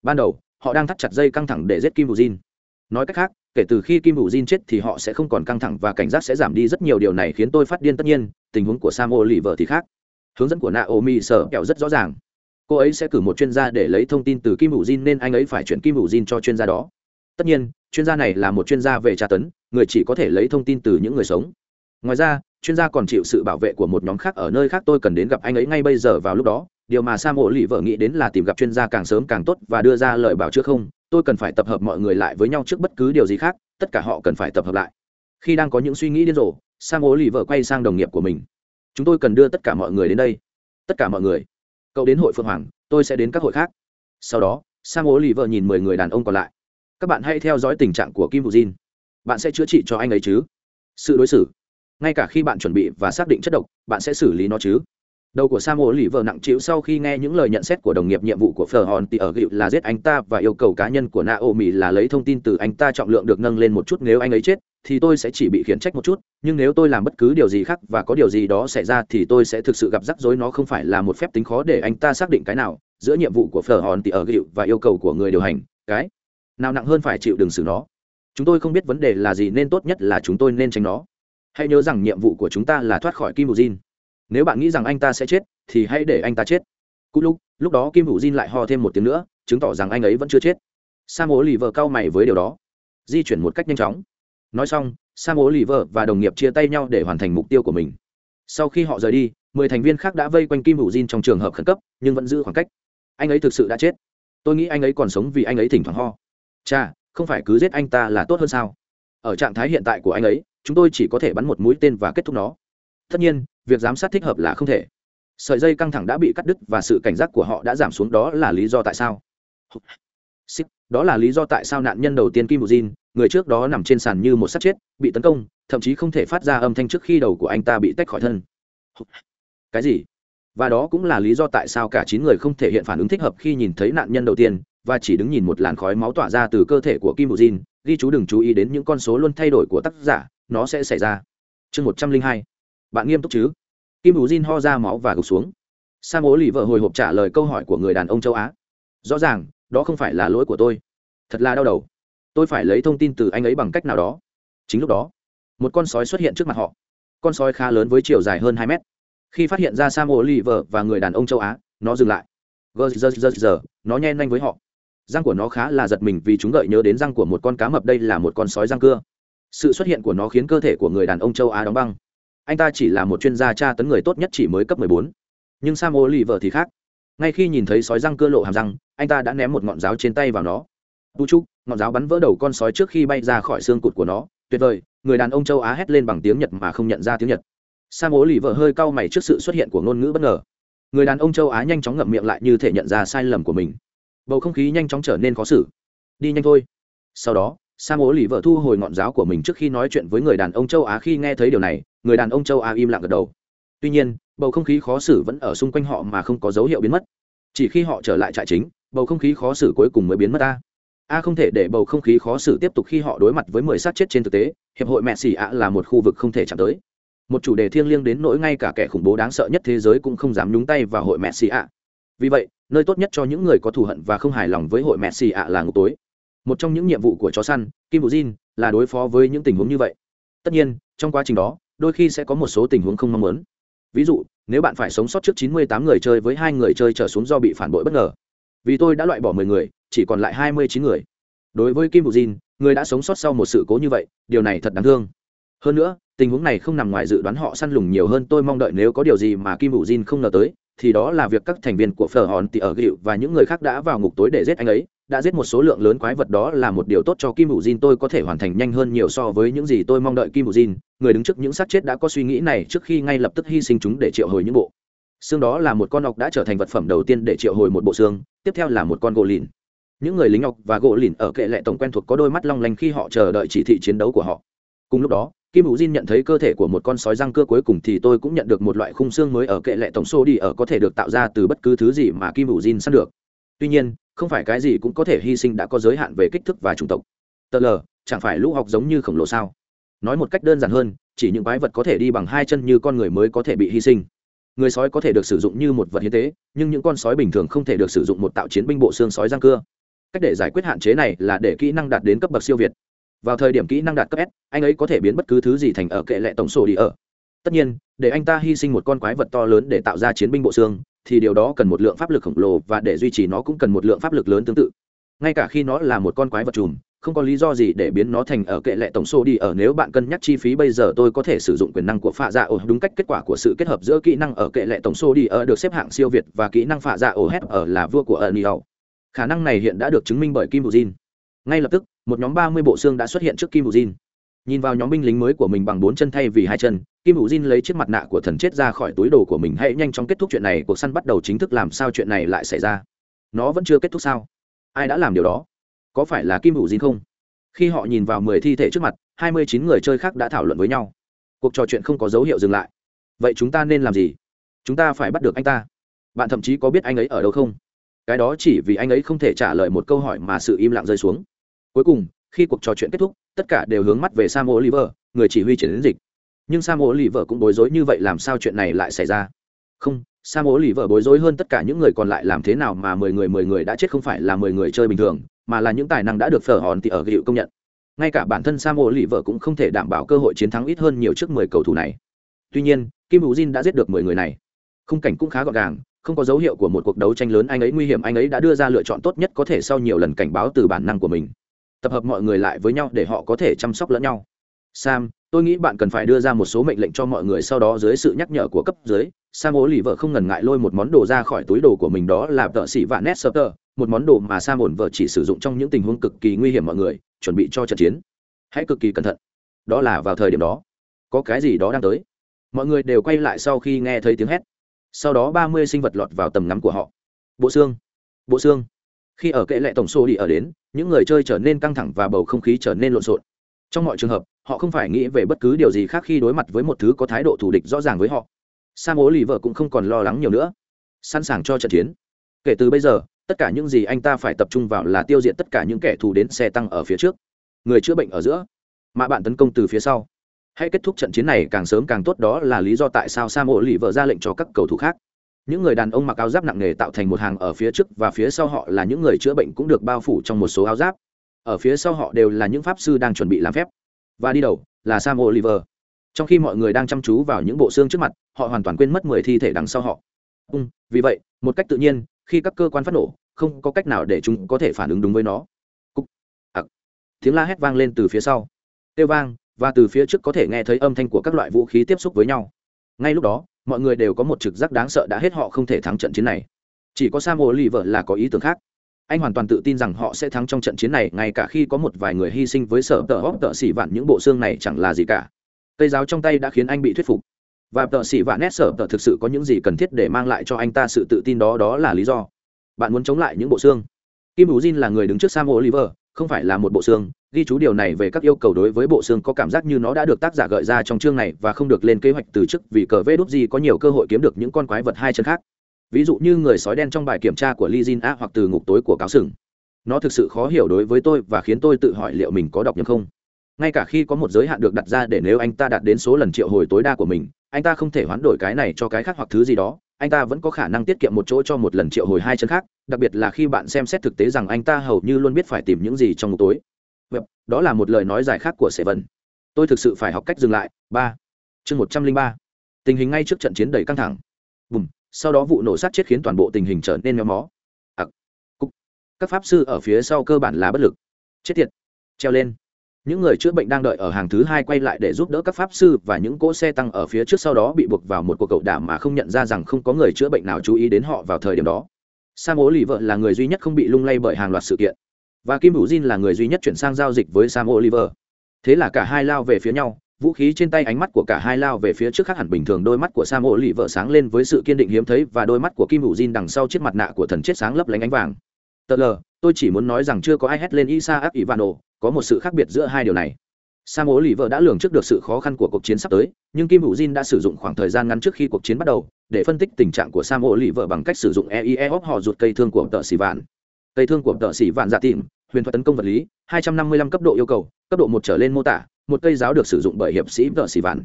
Ban đầu, họ đang thắt chặt dây căng thẳng để giết kim Vũ Jin. nói cách khác, kể từ khi kim Vũ Jin chết thì họ sẽ không còn căng thẳng và cảnh giác sẽ giảm đi rất nhiều. Điều này khiến tôi phát điên tất nhiên, tình huống của sam lì vợ thì khác. Hướng dẫn của naomi sở kẹo rất rõ ràng. Cô ấy sẽ cử một chuyên gia để lấy thông tin từ kim Vũ jin nên anh ấy phải chuyển kim Vũ jin cho chuyên gia đó. Tất nhiên, chuyên gia này là một chuyên gia về tra tấn, người chỉ có thể lấy thông tin từ những người sống ngoài ra, chuyên gia còn chịu sự bảo vệ của một nhóm khác ở nơi khác tôi cần đến gặp anh ấy ngay bây giờ vào lúc đó. Điều mà sam ổ lì vợ nghĩ đến là tìm gặp chuyên gia càng sớm càng tốt và đưa ra lời bảo chữa không. Tôi cần phải tập hợp mọi người lại với nhau trước bất cứ điều gì khác, tất cả họ cần phải tập hợp lại. Khi đang có những suy nghĩ điên rồ, sam ổ lì vợ quay sang đồng nghiệp của mình. Chúng tôi cần đưa tất cả mọi người đến đây. Tất cả mọi người. Cậu đến hội phượng hoàng, tôi sẽ đến các hội khác. Sau đó, sam ổ lì vợ nhìn mười người đàn ông còn lại. Các bạn hãy theo dõi tình trạng của kim vũ jin. Bạn sẽ chữa trị cho anh ấy chứ? Sự đối xử ngay cả khi bạn chuẩn bị và xác định chất độc, bạn sẽ xử lý nó chứ? Đầu của sam ô lì vợ nặng chịu sau khi nghe những lời nhận xét của đồng nghiệp nhiệm vụ của phờ hòn thì ở gịu là giết anh ta và yêu cầu cá nhân của naomi là lấy thông tin từ anh ta trọng lượng được nâng lên một chút nếu anh ấy chết, thì tôi sẽ chỉ bị khiển trách một chút, nhưng nếu tôi làm bất cứ điều gì khác và có điều gì đó xảy ra thì tôi sẽ thực sự gặp rắc rối, nó không phải là một phép tính khó để anh ta xác định cái nào. Giữa nhiệm vụ của phờ hòn thì ở gịu và yêu cầu của người điều hành, cái nào nặng hơn phải chịu đừng xử nó. Chúng tôi không biết vấn đề là gì nên tốt nhất là chúng tôi nên tránh nó hãy nhớ rằng nhiệm vụ của chúng ta là thoát khỏi kim hữu jin. Nếu bạn nghĩ rằng anh ta sẽ chết, thì hãy để anh ta chết. Cú lúc lúc đó kim hữu jin lại ho thêm một tiếng nữa, chứng tỏ rằng anh ấy vẫn chưa chết. Sam ố lì vợ cau mày với điều đó. Di chuyển một cách nhanh chóng. Nói xong, sam ố lì vợ và đồng nghiệp chia tay nhau để hoàn thành mục tiêu của mình. Sau khi họ rời đi, mười thành viên khác đã vây quanh kim hữu jin trong trường hợp khẩn cấp, nhưng vẫn giữ khoảng cách. Anh ấy thực sự đã chết. Tôi nghĩ anh ấy còn sống vì anh ấy thỉnh thoảng ho. Cha không phải cứ giết anh ta là tốt hơn sao? Ở trạng thái hiện tại của anh ấy chúng tôi chỉ có thể bắn một mũi tên và kết thúc nó. Tất nhiên việc giám sát thích hợp là không thể. Sợi dây căng thẳng đã bị cắt đứt và sự cảnh giác của họ đã giảm xuống đó là lý do tại sao. Đó là lý do tại sao nạn nhân đầu tiên kim Jin, người trước đó nằm trên sàn như một xác chết bị tấn công thậm chí không thể phát ra âm thanh trước khi đầu của anh ta bị tách khỏi thân. Cái gì? Và đó cũng là lý do tại sao cả chín người không thể hiện phản ứng thích hợp khi nhìn thấy nạn nhân đầu tiên và chỉ đứng nhìn một làn khói máu tỏa ra từ cơ thể của kim bù jin ghi chú đừng chú ý đến những con số luôn thay đổi của tác giả, nó sẽ xảy ra. Chương một trăm linh hai, bạn nghiêm túc chứ? Kim bù jin ho ra máu và gục xuống. Sam ố lì vợ hồi hộp trả lời câu hỏi của người đàn ông châu á. Rõ ràng, đó không phải là lỗi của tôi. Thật là đau đầu. Tôi phải lấy thông tin từ anh ấy bằng cách nào đó. Chính lúc đó, một con sói xuất hiện trước mặt họ. Con sói khá lớn với chiều dài hơn hai mét. Khi phát hiện ra sam ố lì vợ và người đàn ông châu á, nó dừng lại. Gờ giờ giờ giờ nó nhen nhanh với họ răng của nó khá là giật mình vì chúng gợi nhớ đến răng của một con cá mập đây là một con sói răng cưa. Sự xuất hiện của nó khiến cơ thể của người đàn ông châu á đóng băng. Anh ta chỉ là một chuyên gia tra tấn người tốt nhất chỉ mới cấp 14. nhưng sam oliver thì khác. Ngay khi nhìn thấy sói răng cưa lộ hàm răng, anh ta đã ném một ngọn giáo trên tay vào nó. Tu trúc ngọn giáo bắn vỡ đầu con sói trước khi bay ra khỏi xương cụt của nó. Tuyệt vời, người đàn ông châu á hét lên bằng tiếng nhật mà không nhận ra tiếng nhật. Sam oliver hơi cau mày trước sự xuất hiện của ngôn ngữ bất ngờ. Người đàn ông châu á nhanh chóng ngậm miệng lại như thể nhận ra sai lầm của mình bầu không khí nhanh chóng trở nên khó xử. Đi nhanh thôi. Sau đó Sang ố lì vợ thu hồi ngọn giáo của mình trước khi nói chuyện với người đàn ông châu á khi nghe thấy điều này, người đàn ông châu á im lặng gật đầu. Tuy nhiên, bầu không khí khó xử vẫn ở xung quanh họ mà không có dấu hiệu biến mất. Chỉ khi họ trở lại trại chính, bầu không khí khó xử cuối cùng mới biến mất a a không thể để bầu không khí khó xử tiếp tục khi họ đối mặt với mười sát chết trên thực tế, hiệp hội mẹ xì ạ là một khu vực không thể chạm tới. Một chủ đề thiêng liêng đến nỗi ngay cả kẻ khủng bố đáng sợ nhất thế giới cũng không dám nhúng tay vào hội mẹ xì ạ vì vậy, nơi tốt nhất cho những người có thù hận và không hài lòng với hội mẹ xì ạ là ngục tối. Một trong những nhiệm vụ của chó săn, kim bù jin, là đối phó với những tình huống như vậy. Tất nhiên, trong quá trình đó, đôi khi sẽ có một số tình huống không mong muốn. Ví dụ, nếu bạn phải sống sót trước 98 người chơi với hai người chơi trở xuống do bị phản bội bất ngờ. Vì tôi đã loại bỏ 10 người, chỉ còn lại 29 người. Đối với kim bù jin, người đã sống sót sau một sự cố như vậy, điều này thật đáng thương. Hơn nữa, tình huống này không nằm ngoài dự đoán họ săn lùng nhiều hơn tôi mong đợi nếu có điều gì mà kim bù jin không ngờ tới thì đó là việc các thành viên của phở hòn tỉ ở gịu và những người khác đã vào ngục tối để giết anh ấy. Đã giết một số lượng lớn quái vật đó là một điều tốt cho kim hữu jin tôi có thể hoàn thành nhanh hơn nhiều so với những gì tôi mong đợi, kim hữu jin người đứng trước những xác chết đã có suy nghĩ này trước khi ngay lập tức hy sinh chúng để triệu hồi những bộ. Xương đó là một con ọc đã trở thành vật phẩm đầu tiên để triệu hồi một bộ xương, tiếp theo là một con gỗ lìn. Những người lính ọc và gỗ lìn ở kệ lệ tổng quen thuộc có đôi mắt long lanh khi họ chờ đợi chỉ thị chiến đấu của họ. Cùng lúc đó kim Vũ Jin nhận thấy cơ thể của một con sói răng cưa cuối cùng thì tôi cũng nhận được một loại khung xương mới ở kệ lệ tổng số đi ở có thể được tạo ra từ bất cứ thứ gì mà kim Vũ Jin săn được. Tuy nhiên, không phải cái gì cũng có thể hy sinh đã có giới hạn về kích thước và chủng tộc. Tờ lờ chẳng phải lũ học giống như khổng lồ sao? Nói một cách đơn giản hơn, chỉ những quái vật có thể đi bằng hai chân như con người mới có thể bị hy sinh. Người sói có thể được sử dụng như một vật hiến tế, nhưng những con sói bình thường không thể được sử dụng một tạo chiến binh bộ xương sói răng cưa. Cách để giải quyết hạn chế này là để kỹ năng đạt đến cấp bậc siêu việt vào thời điểm kỹ năng đạt cấp s, anh ấy có thể biến bất cứ thứ gì thành ở kệ lệ tổng sổ đi ở. Tất nhiên, để anh ta hy sinh một con quái vật to lớn để tạo ra chiến binh bộ xương, thì điều đó cần một lượng pháp lực khổng lồ và để duy trì nó cũng cần một lượng pháp lực lớn tương tự. Ngay cả khi nó là một con quái vật chùm không có lý do gì để biến nó thành ở kệ lệ tổng số đi ở nếu bạn cân nhắc chi phí bây giờ tôi có thể sử dụng quyền năng của phạ dạ ổ, đúng cách kết quả của sự kết hợp giữa kỹ năng ở kệ lệ tổng số đi ở được xếp hạng siêu việt và kỹ năng phạ dạ ổ hép ở là vua của ở nhiều khả năng này hiện đã được chứng minh bởi kim bù jin. Ngay lập tức một nhóm ba mươi bộ xương đã xuất hiện trước kim bù jin. Nhìn vào nhóm binh lính mới của mình bằng bốn chân thay vì hai chân, kim hữu diên lấy chiếc mặt nạ của thần chết ra khỏi túi đồ của mình, hãy nhanh chóng kết thúc chuyện này, cuộc săn bắt đầu chính thức làm sao chuyện này lại xảy ra? Nó vẫn chưa kết thúc sao? Ai đã làm điều đó? Có phải là kim hữu diên không? Khi họ nhìn vào mười thi thể trước mặt, hai mươi chín người chơi khác đã thảo luận với nhau. Cuộc trò chuyện không có dấu hiệu dừng lại. Vậy chúng ta nên làm gì? Chúng ta phải bắt được anh ta. Bạn thậm chí có biết anh ấy ở đâu không? Cái đó chỉ vì anh ấy không thể trả lời một câu hỏi mà sự im lặng rơi xuống cuối cùng, khi cuộc trò chuyện kết thúc, tất cả đều hướng mắt về sam oliver, người chỉ huy chiến dịch. Nhưng sam oliver cũng bối rối như vậy làm sao chuyện này lại xảy ra? Không, sam oliver bối rối hơn tất cả những người còn lại làm thế nào mà mười người mười người đã chết không phải là mười người chơi bình thường, mà là những tài năng đã được phở hòn thì ở hiệu công nhận. Ngay cả bản thân sam oliver cũng không thể đảm bảo cơ hội chiến thắng ít hơn nhiều trước mười cầu thủ này. Tuy nhiên, kim hữu jin đã giết được mười người này. Khung cảnh cũng khá gọn gàng, không có dấu hiệu của một cuộc đấu tranh lớn anh ấy nguy hiểm anh ấy đã đưa ra lựa chọn tốt nhất có thể sau nhiều lần cảnh báo từ bản năng của mình tập hợp mọi người lại với nhau để họ có thể chăm sóc lẫn nhau. Sam, tôi nghĩ bạn cần phải đưa ra một số mệnh lệnh cho mọi người sau đó dưới sự nhắc nhở của cấp dưới. Sam ố lì vợ không ngần ngại lôi một món đồ ra khỏi túi đồ của mình đó là tợ xỉ vạn nét sơ tơ, một món đồ mà sam ổn vợ chỉ sử dụng trong những tình huống cực kỳ nguy hiểm mọi người, chuẩn bị cho trận chiến. Hãy cực kỳ cẩn thận. Đó là vào thời điểm đó. Có cái gì đó đang tới. Mọi người đều quay lại sau khi nghe thấy tiếng hét. Sau đó ba mươi sinh vật lọt vào tầm ngắm của họ. Bộ xương. Bộ xương. Khi ở kệ lệ tổng số đi ở đến những người chơi trở nên căng thẳng và bầu không khí trở nên lộn xộn. Trong mọi trường hợp, họ không phải nghĩ về bất cứ điều gì khác khi đối mặt với một thứ có thái độ thù địch rõ ràng với họ. Sam ố lì vợ cũng không còn lo lắng nhiều nữa. Sẵn sàng cho trận chiến. Kể từ bây giờ, tất cả những gì anh ta phải tập trung vào là tiêu diệt tất cả những kẻ thù đến xe tăng ở phía trước. Người chữa bệnh ở giữa. Mà bạn tấn công từ phía sau. Hãy kết thúc trận chiến này càng sớm càng tốt, đó là lý do tại sao sam ố lì vợ ra lệnh cho các cầu thủ khác những người đàn ông mặc áo giáp nặng nề tạo thành một hàng ở phía trước và phía sau họ là những người chữa bệnh cũng được bao phủ trong một số áo giáp. Ở phía sau họ đều là những pháp sư đang chuẩn bị làm phép. Và đi đầu là sam oliver. Trong khi mọi người đang chăm chú vào những bộ xương trước mặt họ hoàn toàn quên mất mười thi thể đằng sau họ. Ừ, vì vậy một cách tự nhiên khi các cơ quan phát nổ không có cách nào để chúng có thể phản ứng đúng với nó. Cúc. À. tiếng la hét vang lên từ phía sau. Kêu vang và từ phía trước có thể nghe thấy âm thanh của các loại vũ khí tiếp xúc với nhau. Ngay lúc đó mọi người đều có một trực giác đáng sợ đã hết họ không thể thắng trận chiến này. Chỉ có sam oliver là có ý tưởng khác. Anh hoàn toàn tự tin rằng họ sẽ thắng trong trận chiến này, ngay cả khi có một vài người hy sinh với sở tờ hóc tợ xỉ vạn những bộ xương này chẳng là gì cả. Cây giáo trong tay đã khiến anh bị thuyết phục. Và tợ xỉ vạn nét sở tờ thực sự có những gì cần thiết để mang lại cho anh ta sự tự tin đó đó là lý do. Bạn muốn chống lại những bộ xương. Kim bù jin là người đứng trước sam oliver không phải là một bộ xương, ghi chú điều này về các yêu cầu đối với bộ xương có cảm giác như nó đã được tác giả gợi ra trong chương này và không được lên kế hoạch từ chức vì cờ vê đốt gì có nhiều cơ hội kiếm được những con quái vật hai chân khác. Ví dụ như người sói đen trong bài kiểm tra của Li Jin A hoặc từ ngục tối của cáo sừng. Nó thực sự khó hiểu đối với tôi và khiến tôi tự hỏi liệu mình có đọc nhầm không. Ngay cả khi có một giới hạn được đặt ra để nếu anh ta đạt đến số lần triệu hồi tối đa của mình, anh ta không thể hoán đổi cái này cho cái khác hoặc thứ gì đó anh ta vẫn có khả năng tiết kiệm một chỗ cho một lần triệu hồi hai chân khác đặc biệt là khi bạn xem xét thực tế rằng anh ta hầu như luôn biết phải tìm những gì trong một tối. Đó là một lời nói dài khác của sệ vân. Tôi thực sự phải học cách dừng lại. Ba. Chương một trăm linh ba. Tình hình ngay trước trận chiến đầy căng thẳng. Bùm sau đó vụ nổ sát chết khiến toàn bộ tình hình trở nên méo mó. À, cúc. các pháp sư ở phía sau cơ bản là bất lực. Chết tiệt. Treo lên những người chữa bệnh đang đợi ở hàng thứ hai quay lại để giúp đỡ các pháp sư và những cỗ xe tăng ở phía trước sau đó bị buộc vào một cuộc cậu đả mà không nhận ra rằng không có người chữa bệnh nào chú ý đến họ vào thời điểm đó. Sam ố lì vợ là người duy nhất không bị lung lay bởi hàng loạt sự kiện. Và kim hữu jin là người duy nhất chuyển sang giao dịch với sam oliver. Thế là cả hai lao về phía nhau, vũ khí trên tay ánh mắt của cả hai lao về phía trước khác hẳn bình thường, đôi mắt của sam oliver sáng lên với sự kiên định hiếm thấy và đôi mắt của kim hữu jin đằng sau chiếc mặt nạ của thần chết sáng lấp lánh ánh vàng tờ lờ tôi chỉ muốn nói rằng chưa có ai hét lên isa áp ivano có một sự khác biệt giữa hai điều này. Sam Oliver đã lường trước được sự khó khăn của cuộc chiến sắp tới, nhưng Kim Hữu Jin đã sử dụng khoảng thời gian ngắn trước khi cuộc chiến bắt đầu để phân tích tình trạng của Sam Oliver bằng cách sử dụng EIE họ rụt cây thương của tợ xì vạn. Cây thương của tợ sĩ vạn dạ tìm huyền thuật tấn công vật lý 255 cấp độ yêu cầu cấp độ một trở lên mô tả một cây giáo được sử dụng bởi hiệp sĩ tợ sĩ vạn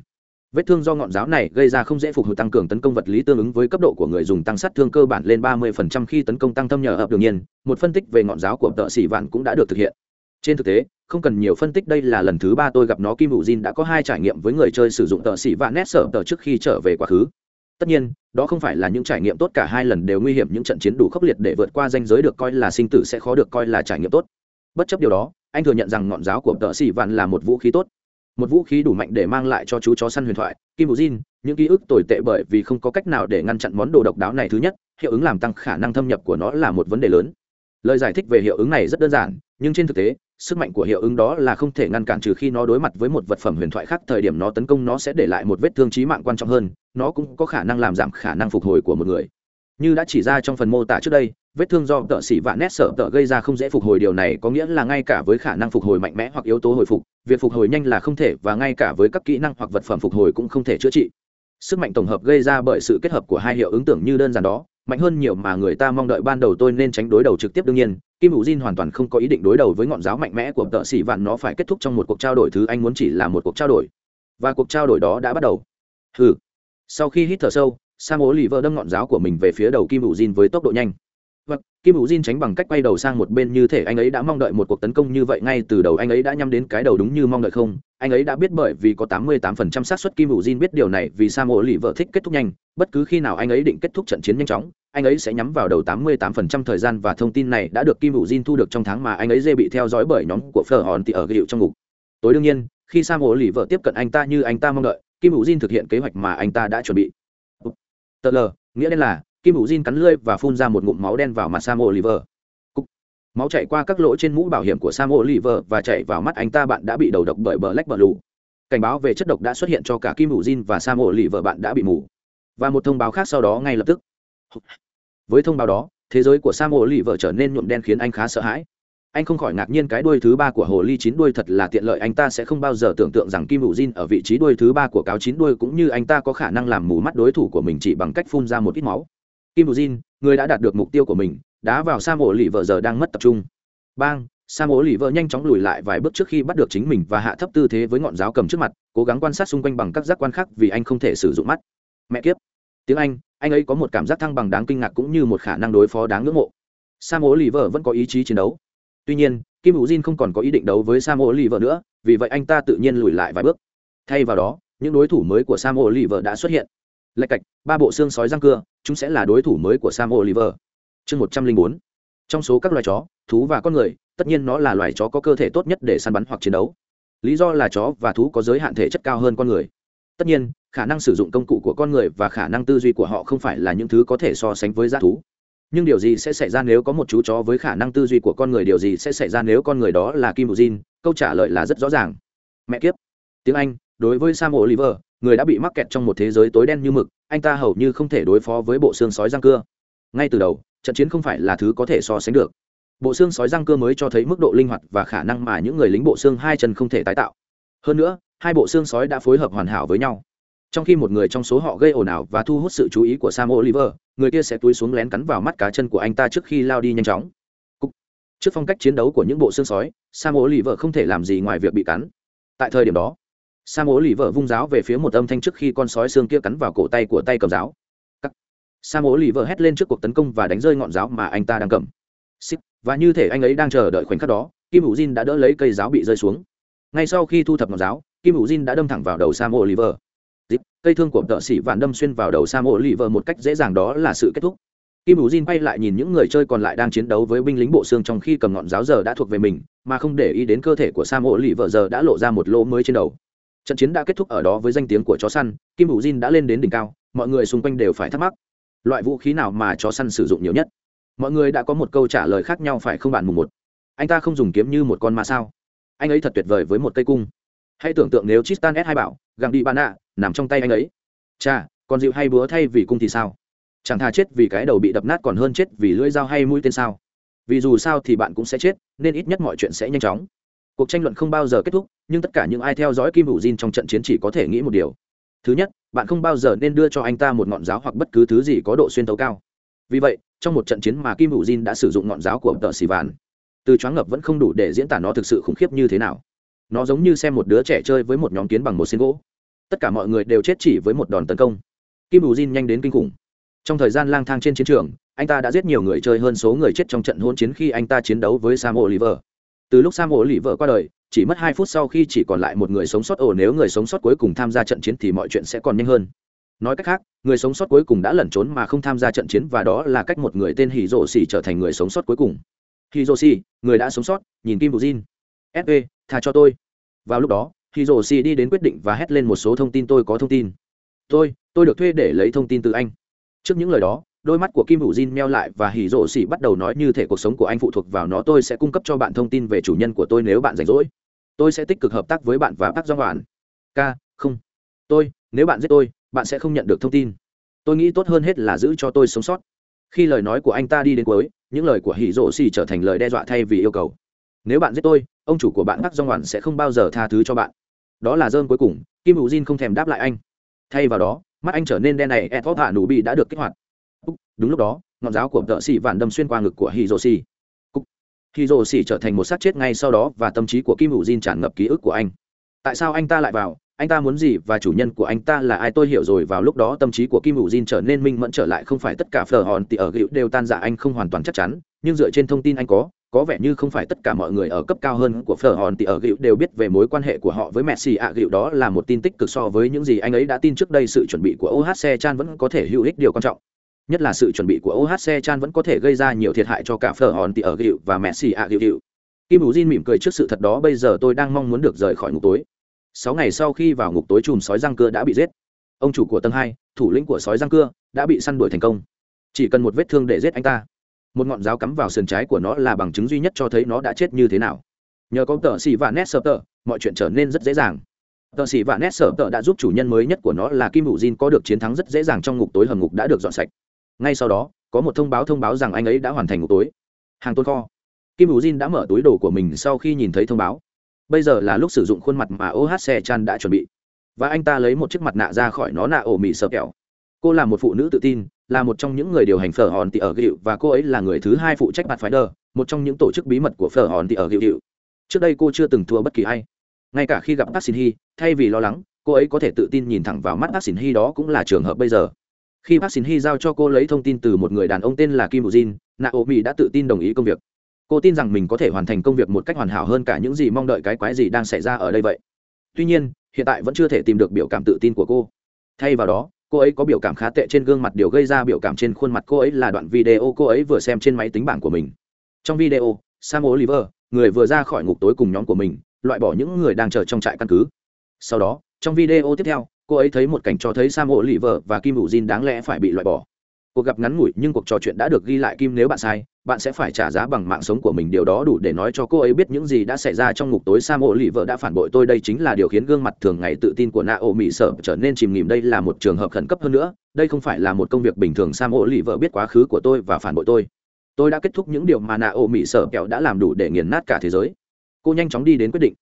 vết thương do ngọn giáo này gây ra không dễ phục hồi tăng cường tấn công vật lý tương ứng với cấp độ của người dùng tăng sát thương cơ bản lên 30% khi tấn công tăng thâm nhờ hợp đương nhiên, một phân tích về ngọn giáo của tợ sĩ vạn cũng đã được thực hiện. Trên thực tế, không cần nhiều phân tích, đây là lần thứ ba tôi gặp nó. Kim hữu jin đã có hai trải nghiệm với người chơi sử dụng tợ sĩ vạn nét sở tờ trước khi trở về quá khứ. Tất nhiên, đó không phải là những trải nghiệm tốt, cả hai lần đều nguy hiểm, những trận chiến đủ khốc liệt để vượt qua danh giới được coi là sinh tử sẽ khó được coi là trải nghiệm tốt. Bất chấp điều đó, anh thừa nhận rằng ngọn giáo của tợ xỉ vạn là một vũ khí tốt một vũ khí đủ mạnh để mang lại cho chú chó săn huyền thoại kim bù jin những ký ức tồi tệ bởi vì không có cách nào để ngăn chặn món đồ độc đáo này thứ nhất, hiệu ứng làm tăng khả năng thâm nhập của nó là một vấn đề lớn. Lời giải thích về hiệu ứng này rất đơn giản, nhưng trên thực tế, sức mạnh của hiệu ứng đó là không thể ngăn cản trừ khi nó đối mặt với một vật phẩm huyền thoại khác, thời điểm nó tấn công nó sẽ để lại một vết thương trí mạng quan trọng hơn, nó cũng có khả năng làm giảm khả năng phục hồi của một người như đã chỉ ra trong phần mô tả trước đây, vết thương do tợ xỉ vạn nét sợ tợ gây ra không dễ phục hồi điều này có nghĩa là ngay cả với khả năng phục hồi mạnh mẽ hoặc yếu tố hồi phục, việc phục hồi nhanh là không thể và ngay cả với các kỹ năng hoặc vật phẩm phục hồi cũng không thể chữa trị. Sức mạnh tổng hợp gây ra bởi sự kết hợp của hai hiệu ứng tưởng như đơn giản đó, mạnh hơn nhiều mà người ta mong đợi ban đầu tôi nên tránh đối đầu trực tiếp đương nhiên, kim hữu jin hoàn toàn không có ý định đối đầu với ngọn giáo mạnh mẽ của tợ xỉ vạn nó phải kết thúc trong một cuộc trao đổi thứ anh muốn chỉ là một cuộc trao đổi. Và cuộc trao đổi đó đã bắt đầu. Hừ. Sau khi hít thở sâu sang ố lì vợ đâm ngọn giáo của mình về phía đầu kim hữu diên với tốc độ nhanh. Và kim hữu diên tránh bằng cách quay đầu sang một bên như thể anh ấy đã mong đợi một cuộc tấn công như vậy ngay từ đầu. Anh ấy đã nhắm đến cái đầu đúng như mong đợi không? Anh ấy đã biết bởi vì có 88% xác suất kim hữu diên biết điều này vì sam ố lì vợ thích kết thúc nhanh. Bất cứ khi nào anh ấy định kết thúc trận chiến nhanh chóng, anh ấy sẽ nhắm vào đầu 88% thời gian và thông tin này đã được kim hữu diên thu được trong tháng mà anh ấy dê bị theo dõi bởi nhóm của phở hòn thì ở ghiệu trong ngục. Tối đương nhiên, khi sam ố lì vợ tiếp cận anh ta như anh ta mong đợi, kim hữu diên thực hiện kế hoạch mà anh ta đã chuẩn bị tờ l nghĩa đen là, kim hữu jin cắn lưỡi và phun ra một ngụm máu đen vào mặt sam oliver. Cúc. máu chạy qua các lỗ trên mũ bảo hiểm của sam oliver và chạy vào mắt anh ta bạn đã bị đầu độc bởi bờ lách bờ lù. Cảnh báo về chất độc đã xuất hiện cho cả kim hữu jin và sam oliver bạn đã bị mù. Và một thông báo khác sau đó ngay lập tức. Với thông báo đó, thế giới của sam oliver trở nên nhuộm đen khiến anh khá sợ hãi anh không khỏi ngạc nhiên cái đuôi thứ ba của hồ ly chín đuôi thật là tiện lợi, anh ta sẽ không bao giờ tưởng tượng rằng kim hữu jin ở vị trí đuôi thứ ba của cáo chín đuôi cũng như anh ta có khả năng làm mù mắt đối thủ của mình chỉ bằng cách phun ra một ít máu. Kim hữu jin, người đã đạt được mục tiêu của mình, đá vào sam ổ lì vợ giờ đang mất tập trung. Bang, sam ổ lì vợ nhanh chóng lùi lại vài bước trước khi bắt được chính mình và hạ thấp tư thế với ngọn giáo cầm trước mặt, cố gắng quan sát xung quanh bằng các giác quan khác vì anh không thể sử dụng mắt. Mẹ kiếp. Tiếng anh anh ấy có một cảm giác thăng bằng đáng kinh ngạc cũng như một khả năng đối phó đáng ngưỡng mộ. Sam ổ lì vợ vẫn có ý chí chiến đấu tuy nhiên, kim hữu jin không còn có ý định đấu với sam oliver nữa, vì vậy anh ta tự nhiên lùi lại vài bước. Thay vào đó, những đối thủ mới của sam oliver đã xuất hiện. Lạch cạch, ba bộ xương sói răng cưa, chúng sẽ là đối thủ mới của sam oliver. Chương một trăm linh bốn. Trong số các loài chó, thú và con người, tất nhiên nó là loài chó có cơ thể tốt nhất để săn bắn hoặc chiến đấu. Lý do là chó và thú có giới hạn thể chất cao hơn con người. Tất nhiên, khả năng sử dụng công cụ của con người và khả năng tư duy của họ không phải là những thứ có thể so sánh với g thú nhưng điều gì sẽ xảy ra nếu có một chú chó với khả năng tư duy của con người? Điều gì sẽ xảy ra nếu con người đó là kim bù jin? Câu trả lời là rất rõ ràng. Mẹ kiếp. Tiếng anh, đối với sam oliver, người đã bị mắc kẹt trong một thế giới tối đen như mực, anh ta hầu như không thể đối phó với bộ xương sói răng cưa. Ngay từ đầu, trận chiến không phải là thứ có thể so sánh được. Bộ xương sói răng cưa mới cho thấy mức độ linh hoạt và khả năng mà những người lính bộ xương hai chân không thể tái tạo. Hơn nữa, hai bộ xương sói đã phối hợp hoàn hảo với nhau trong khi một người trong số họ gây ồn ào và thu hút sự chú ý của sam oliver, người kia sẽ túi xuống lén cắn vào mắt cá chân của anh ta trước khi lao đi nhanh chóng Cục. trước phong cách chiến đấu của những bộ xương sói, sam oliver không thể làm gì ngoài việc bị cắn tại thời điểm đó, sam oliver vung giáo về phía một âm thanh trước khi con sói xương kia cắn vào cổ tay của tay cầm giáo Cắt. sam oliver hét lên trước cuộc tấn công và đánh rơi ngọn giáo mà anh ta đang cầm Xích. và như thể anh ấy đang chờ đợi khoảnh khắc đó, kim hữu jin đã đỡ lấy cây giáo bị rơi xuống ngay sau khi thu thập ngọn giáo, kim hữu jin đã đâm thẳng vào đầu sam oliver dịp cây thương của tợ sĩ vạn đâm xuyên vào đầu sam ô lì vợ một cách dễ dàng đó là sự kết thúc. Kim hữu jin bay lại nhìn những người chơi còn lại đang chiến đấu với binh lính bộ xương trong khi cầm ngọn giáo giờ đã thuộc về mình mà không để ý đến cơ thể của sam ô lì vợ giờ đã lộ ra một lỗ mới trên đầu. Trận chiến đã kết thúc ở đó với danh tiếng của chó săn kim hữu jin đã lên đến đỉnh cao mọi người xung quanh đều phải thắc mắc. Loại vũ khí nào mà chó săn sử dụng nhiều nhất? Mọi người đã có một câu trả lời khác nhau phải không bạn mùng một? Anh ta không dùng kiếm như một con ma sao? Anh ấy thật tuyệt vời với một cây cung. Hãy tưởng tượng nếu Tristan S2 bảo, gặng đi bạn ạ, nằm trong tay anh ấy. Cha, còn dịu hay búa thay vì cung thì sao? Chẳng thà chết vì cái đầu bị đập nát còn hơn chết vì lưỡi dao hay mũi tên sao? Vì dù sao thì bạn cũng sẽ chết, nên ít nhất mọi chuyện sẽ nhanh chóng. Cuộc tranh luận không bao giờ kết thúc, nhưng tất cả những ai theo dõi Kim Vũ Jin trong trận chiến chỉ có thể nghĩ một điều. Thứ nhất, bạn không bao giờ nên đưa cho anh ta một ngọn giáo hoặc bất cứ thứ gì có độ xuyên tấu cao. Vì vậy, trong một trận chiến mà Kim Vũ Jin đã sử dụng ngọn giáo của tờ xì vàn từ choáng ngập vẫn không đủ để diễn tả nó thực sự khủng khiếp như thế nào nó giống như xem một đứa trẻ chơi với một nhóm kiến bằng một xiên gỗ tất cả mọi người đều chết chỉ với một đòn tấn công. Kim bù jin nhanh đến kinh khủng. Trong thời gian lang thang trên chiến trường, anh ta đã giết nhiều người chơi hơn số người chết trong trận hỗn chiến khi anh ta chiến đấu với sam oliver. Từ lúc sam oliver qua đời, chỉ mất hai phút sau khi chỉ còn lại một người sống sót. Ồ, nếu người sống sót cuối cùng tham gia trận chiến thì mọi chuyện sẽ còn nhanh hơn. Nói cách khác, người sống sót cuối cùng đã lẩn trốn mà không tham gia trận chiến và đó là cách một người tên hì rổ xỉ trở thành người sống sót cuối cùng. Hì rổ xỉ người đã sống sót, nhìn kim bù jin. Sv tha cho tôi. Vào lúc đó khi rổ xì đi đến quyết định và hét lên một số thông tin tôi có thông tin. Tôi tôi được thuê để lấy thông tin từ anh. Trước những lời đó, đôi mắt của kim hữu jin meo lại và hỉ rổ xỉ bắt đầu nói như thể cuộc sống của anh phụ thuộc vào nó. Tôi sẽ cung cấp cho bạn thông tin về chủ nhân của tôi nếu bạn rảnh rỗi. Tôi sẽ tích cực hợp tác với bạn và bác do bạn k không. Tôi, nếu bạn giết tôi, bạn sẽ không nhận được thông tin. Tôi nghĩ tốt hơn hết là giữ cho tôi sống sót. Khi lời nói của anh ta đi đến cuối, những lời của hỉ rổ xỉ trở thành lời đe dọa thay vì yêu cầu. Nếu bạn giết tôi, ông chủ của bạn bác do bạn sẽ không bao giờ tha thứ cho bạn đó là dơm cuối cùng, kim hữu jin không thèm đáp lại anh. Thay vào đó, mắt anh trở nên đen này ed hạ nụ bị đã được kích hoạt. Đúng lúc đó, ngọn giáo của tợ xỉ vạn đâm xuyên qua ngực của Hiroshi. Hiroshi trở thành một xác chết ngay sau đó và tâm trí của kim hữu jin tràn ngập ký ức của anh. Tại sao anh ta lại vào? Anh ta muốn gì và chủ nhân của anh ta là ai? Tôi hiểu rồi, vào lúc đó tâm trí của kim hữu jin trở nên minh mẫn trở lại, không phải tất cả phở hòn thì ở gịu đều tan giả anh không hoàn toàn chắc chắn, nhưng dựa trên thông tin anh có có vẻ như không phải tất cả mọi người ở cấp cao hơn của phở hòn thì ở gịu đều biết về mối quan hệ của họ với messi. À, Ạ gịu đó là một tin tích cực so với những gì anh ấy đã tin trước đây. Sự chuẩn bị của ohc chan vẫn có thể hữu ích, điều quan trọng nhất là sự chuẩn bị của ohc chan vẫn có thể gây ra nhiều thiệt hại cho cả phở hòn thì ở gịu và messi. À, Ạ gịu gịu kim bù jin mỉm cười trước sự thật đó. Bây giờ tôi đang mong muốn được rời khỏi ngục tối. Sáu ngày sau khi vào ngục tối, chùm sói răng cưa đã bị giết. Ông chủ của tầng hai, thủ lĩnh của sói răng cưa, đã bị săn đuổi thành công. Chỉ cần một vết thương để giết anh ta một ngọn giáo cắm vào sườn trái của nó là bằng chứng duy nhất cho thấy nó đã chết như thế nào. Nhờ có tờ xì và nét sơ tờ, mọi chuyện trở nên rất dễ dàng. Tờ xì và nét sơ tờ đã giúp chủ nhân mới nhất của nó là kim hữu jin có được chiến thắng rất dễ dàng trong ngục tối hầm ngục đã được dọn sạch. Ngay sau đó, có một thông báo thông báo rằng anh ấy đã hoàn thành ngục tối. Hàng tôn kho. Kim hữu jin đã mở túi đồ của mình sau khi nhìn thấy thông báo. Bây giờ là lúc sử dụng khuôn mặt mà ohc chan đã chuẩn bị. Và anh ta lấy một chiếc mặt nạ ra khỏi nó nạ ổ mị sợ kẹo. Cô là một phụ nữ tự tin là một trong những người điều hành phở hòn tị ở gịu và cô ấy là người thứ hai phụ trách mặt phái đờ một trong những tổ chức bí mật của phở hòn tị ở gịu trước đây cô chưa từng thua bất kỳ ai. Ngay cả khi gặp bác xin hy thay vì lo lắng cô ấy có thể tự tin nhìn thẳng vào mắt bác xin hy đó cũng là trường hợp bây giờ. Khi bác xin hy giao cho cô lấy thông tin từ một người đàn ông tên là kim Jin, naomi đã tự tin đồng ý công việc. Cô tin rằng mình có thể hoàn thành công việc một cách hoàn hảo hơn cả những gì mong đợi cái quái gì đang xảy ra ở đây vậy. Tuy nhiên hiện tại vẫn chưa thể tìm được biểu cảm tự tin của cô. Thay vào đó cô ấy có biểu cảm khá tệ trên gương mặt, điều gây ra biểu cảm trên khuôn mặt cô ấy là đoạn video cô ấy vừa xem trên máy tính bảng của mình. Trong video, sam oliver, người vừa ra khỏi ngục tối cùng nhóm của mình, loại bỏ những người đang chờ trong trại căn cứ. Sau đó, trong video tiếp theo, cô ấy thấy một cảnh cho thấy sam oliver và kim hữu jin đáng lẽ phải bị loại bỏ cuộc gặp ngắn ngủi nhưng cuộc trò chuyện đã được ghi lại kim nếu bạn sai, bạn sẽ phải trả giá bằng mạng sống của mình. Điều đó đủ để nói cho cô ấy biết những gì đã xảy ra trong ngục tối. Sam ô lì vợ đã phản bội tôi. Đây chính là điều khiến gương mặt thường ngày tự tin của na ô mỹ sợ trở nên chìm nghỉm. Đây là một trường hợp khẩn cấp hơn nữa. Đây không phải là một công việc bình thường. Sam ô lì vợ biết quá khứ của tôi và phản bội tôi. Tôi đã kết thúc những điều mà na ô mỹ sợ kẹo đã làm đủ để nghiền nát cả thế giới. Cô nhanh chóng đi đến quyết định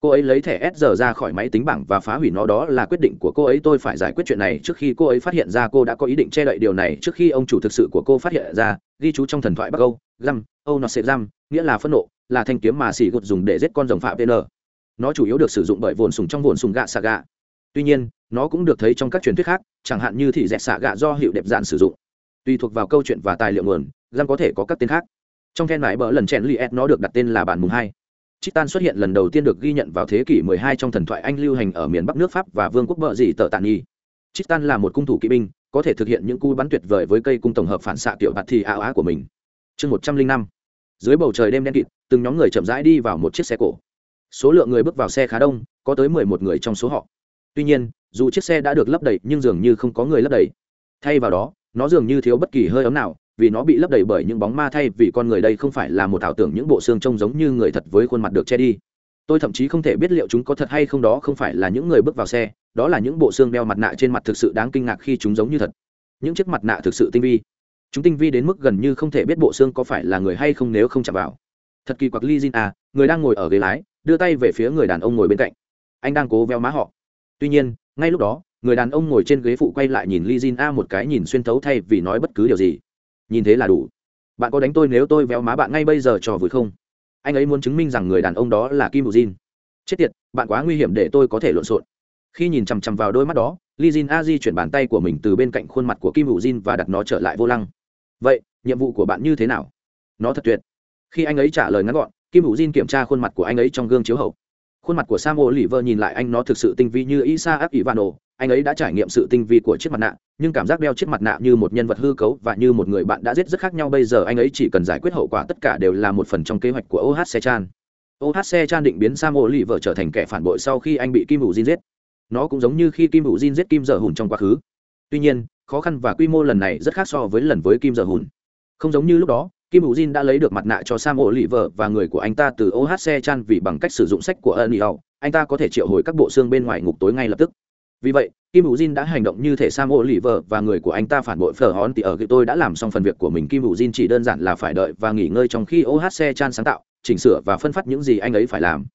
cô ấy lấy thẻ s giờ ra khỏi máy tính bảng và phá hủy nó. Đó là quyết định của cô ấy. Tôi phải giải quyết chuyện này. Trước khi cô ấy phát hiện ra, cô đã có ý định che đậy điều này. Trước khi ông chủ thực sự của cô phát hiện ra, ghi chú trong thần thoại bắc âu. Găm, âu nó sẽ găm, nghĩa là phẫn nộ, là thanh kiếm mà xỉ gột dùng để giết con rồng phạm vn. Nó chủ yếu được sử dụng bởi vồn sùng trong vồn sùng gạ xạ gạ. Tuy nhiên, nó cũng được thấy trong các truyền thuyết khác, chẳng hạn như thị dẹt xạ gạ do hiệu đẹp dạn sử dụng. Tùy thuộc vào câu chuyện và tài liệu nguồn, găm có thể có các tên khác. Trong then mãi bỡ lần chèn li nó được đặt tên là bản mùng hai. Chitan xuất hiện lần đầu tiên được ghi nhận vào thế kỷ 12 trong thần thoại Anh lưu hành ở miền Bắc nước Pháp và vương quốc bờ dị Tở tạn nhi. Chitan là một cung thủ kỵ binh, có thể thực hiện những cú bắn tuyệt vời với cây cung tổng hợp phản xạ tiểu bạt thì áo á của mình. Chương 105. Dưới bầu trời đêm đen kịt, từng nhóm người chậm rãi đi vào một chiếc xe cổ. Số lượng người bước vào xe khá đông, có tới 11 người trong số họ. Tuy nhiên, dù chiếc xe đã được lấp đầy nhưng dường như không có người lấp đầy. Thay vào đó, nó dường như thiếu bất kỳ hơi ấm nào, vì nó bị lấp đầy bởi những bóng ma thay vì con người đây không phải là một ảo tưởng những bộ xương trông giống như người thật với khuôn mặt được che đi. Tôi thậm chí không thể biết liệu chúng có thật hay không đó không phải là những người bước vào xe, đó là những bộ xương đeo mặt nạ trên mặt thực sự đáng kinh ngạc khi chúng giống như thật. Những chiếc mặt nạ thực sự tinh vi. Chúng tinh vi đến mức gần như không thể biết bộ xương có phải là người hay không nếu không chạm vào. Thật kỳ quặc li jin à người đang ngồi ở ghế lái, đưa tay về phía người đàn ông ngồi bên cạnh. Anh đang cố veo má họ. Tuy nhiên, ngay lúc đó, người đàn ông ngồi trên ghế phụ quay lại nhìn li jin a một cái nhìn xuyên thấu thay vì nói bất cứ điều gì nhìn thế là đủ. Bạn có đánh tôi nếu tôi véo má bạn ngay bây giờ trò vui không? Anh ấy muốn chứng minh rằng người đàn ông đó là kim bù jin chết tiệt, bạn quá nguy hiểm để tôi có thể lộn xộn. Khi nhìn chằm chằm vào đôi mắt đó, li jin a di chuyển bàn tay của mình từ bên cạnh khuôn mặt của kim bù jin và đặt nó trở lại vô lăng. Vậy, nhiệm vụ của bạn như thế nào? Nó thật tuyệt. Khi anh ấy trả lời ngắn gọn, kim bù jin kiểm tra khuôn mặt của anh ấy trong gương chiếu hậu khuôn mặt của sam ô lì vơ nhìn lại anh nó thực sự tinh vi như isa ác ivano. Anh ấy đã trải nghiệm sự tinh vi của chiếc mặt nạ, nhưng cảm giác đeo chiếc mặt nạ như một nhân vật hư cấu và như một người bạn đã giết rất khác nhau bây giờ anh ấy chỉ cần giải quyết hậu quả tất cả đều là một phần trong kế hoạch của ohc chan. Ohc chan định biến sam ô lì vợ trở thành kẻ phản bội sau khi anh bị kim hữu jin giết. Nó cũng giống như khi kim hữu jin giết kim dở hùn trong quá khứ. Tuy nhiên, khó khăn và quy mô lần này rất khác so với lần với kim giờ hùn. Không giống như lúc đó kim hữu jin đã lấy được mặt nạ cho sam ô lì vợ và người của anh ta từ ohc chan vì bằng cách sử dụng sách của ân io anh ta có thể triệu hồi các bộ xương bên ngoài ngục tối ngay lập tức. Vì vậy, kim hữu jin đã hành động như thể sam ô lì vợ và người của anh ta phản bội phở hòn thì ở tôi đã làm xong phần việc của mình. Kim hữu jin chỉ đơn giản là phải đợi và nghỉ ngơi trong khi ohc chan sáng tạo, chỉnh sửa và phân phát những gì anh ấy phải làm.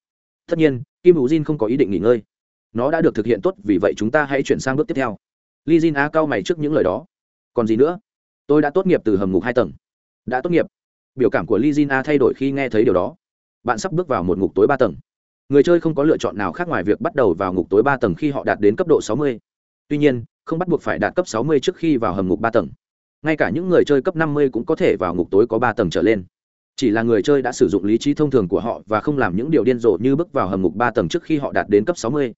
Tất nhiên, kim hữu jin không có ý định nghỉ ngơi. Nó đã được thực hiện tốt, vì vậy chúng ta hãy chuyển sang bước tiếp theo. Li jin a cao mày trước những lời đó. Còn gì nữa? Tôi đã tốt nghiệp từ hầm ngục hai tầng đã tốt nghiệp. Biểu cảm của Lizina thay đổi khi nghe thấy điều đó. Bạn sắp bước vào một ngục tối ba tầng. Người chơi không có lựa chọn nào khác ngoài việc bắt đầu vào ngục tối ba tầng khi họ đạt đến cấp độ 60. tuy nhiên, không bắt buộc phải đạt cấp 60 trước khi vào hầm ngục ba tầng. Ngay cả những người chơi cấp 50 cũng có thể vào ngục tối có ba tầng trở lên. Chỉ là người chơi đã sử dụng lý trí thông thường của họ và không làm những điều điên rồ như bước vào hầm ngục ba tầng trước khi họ đạt đến cấp 60.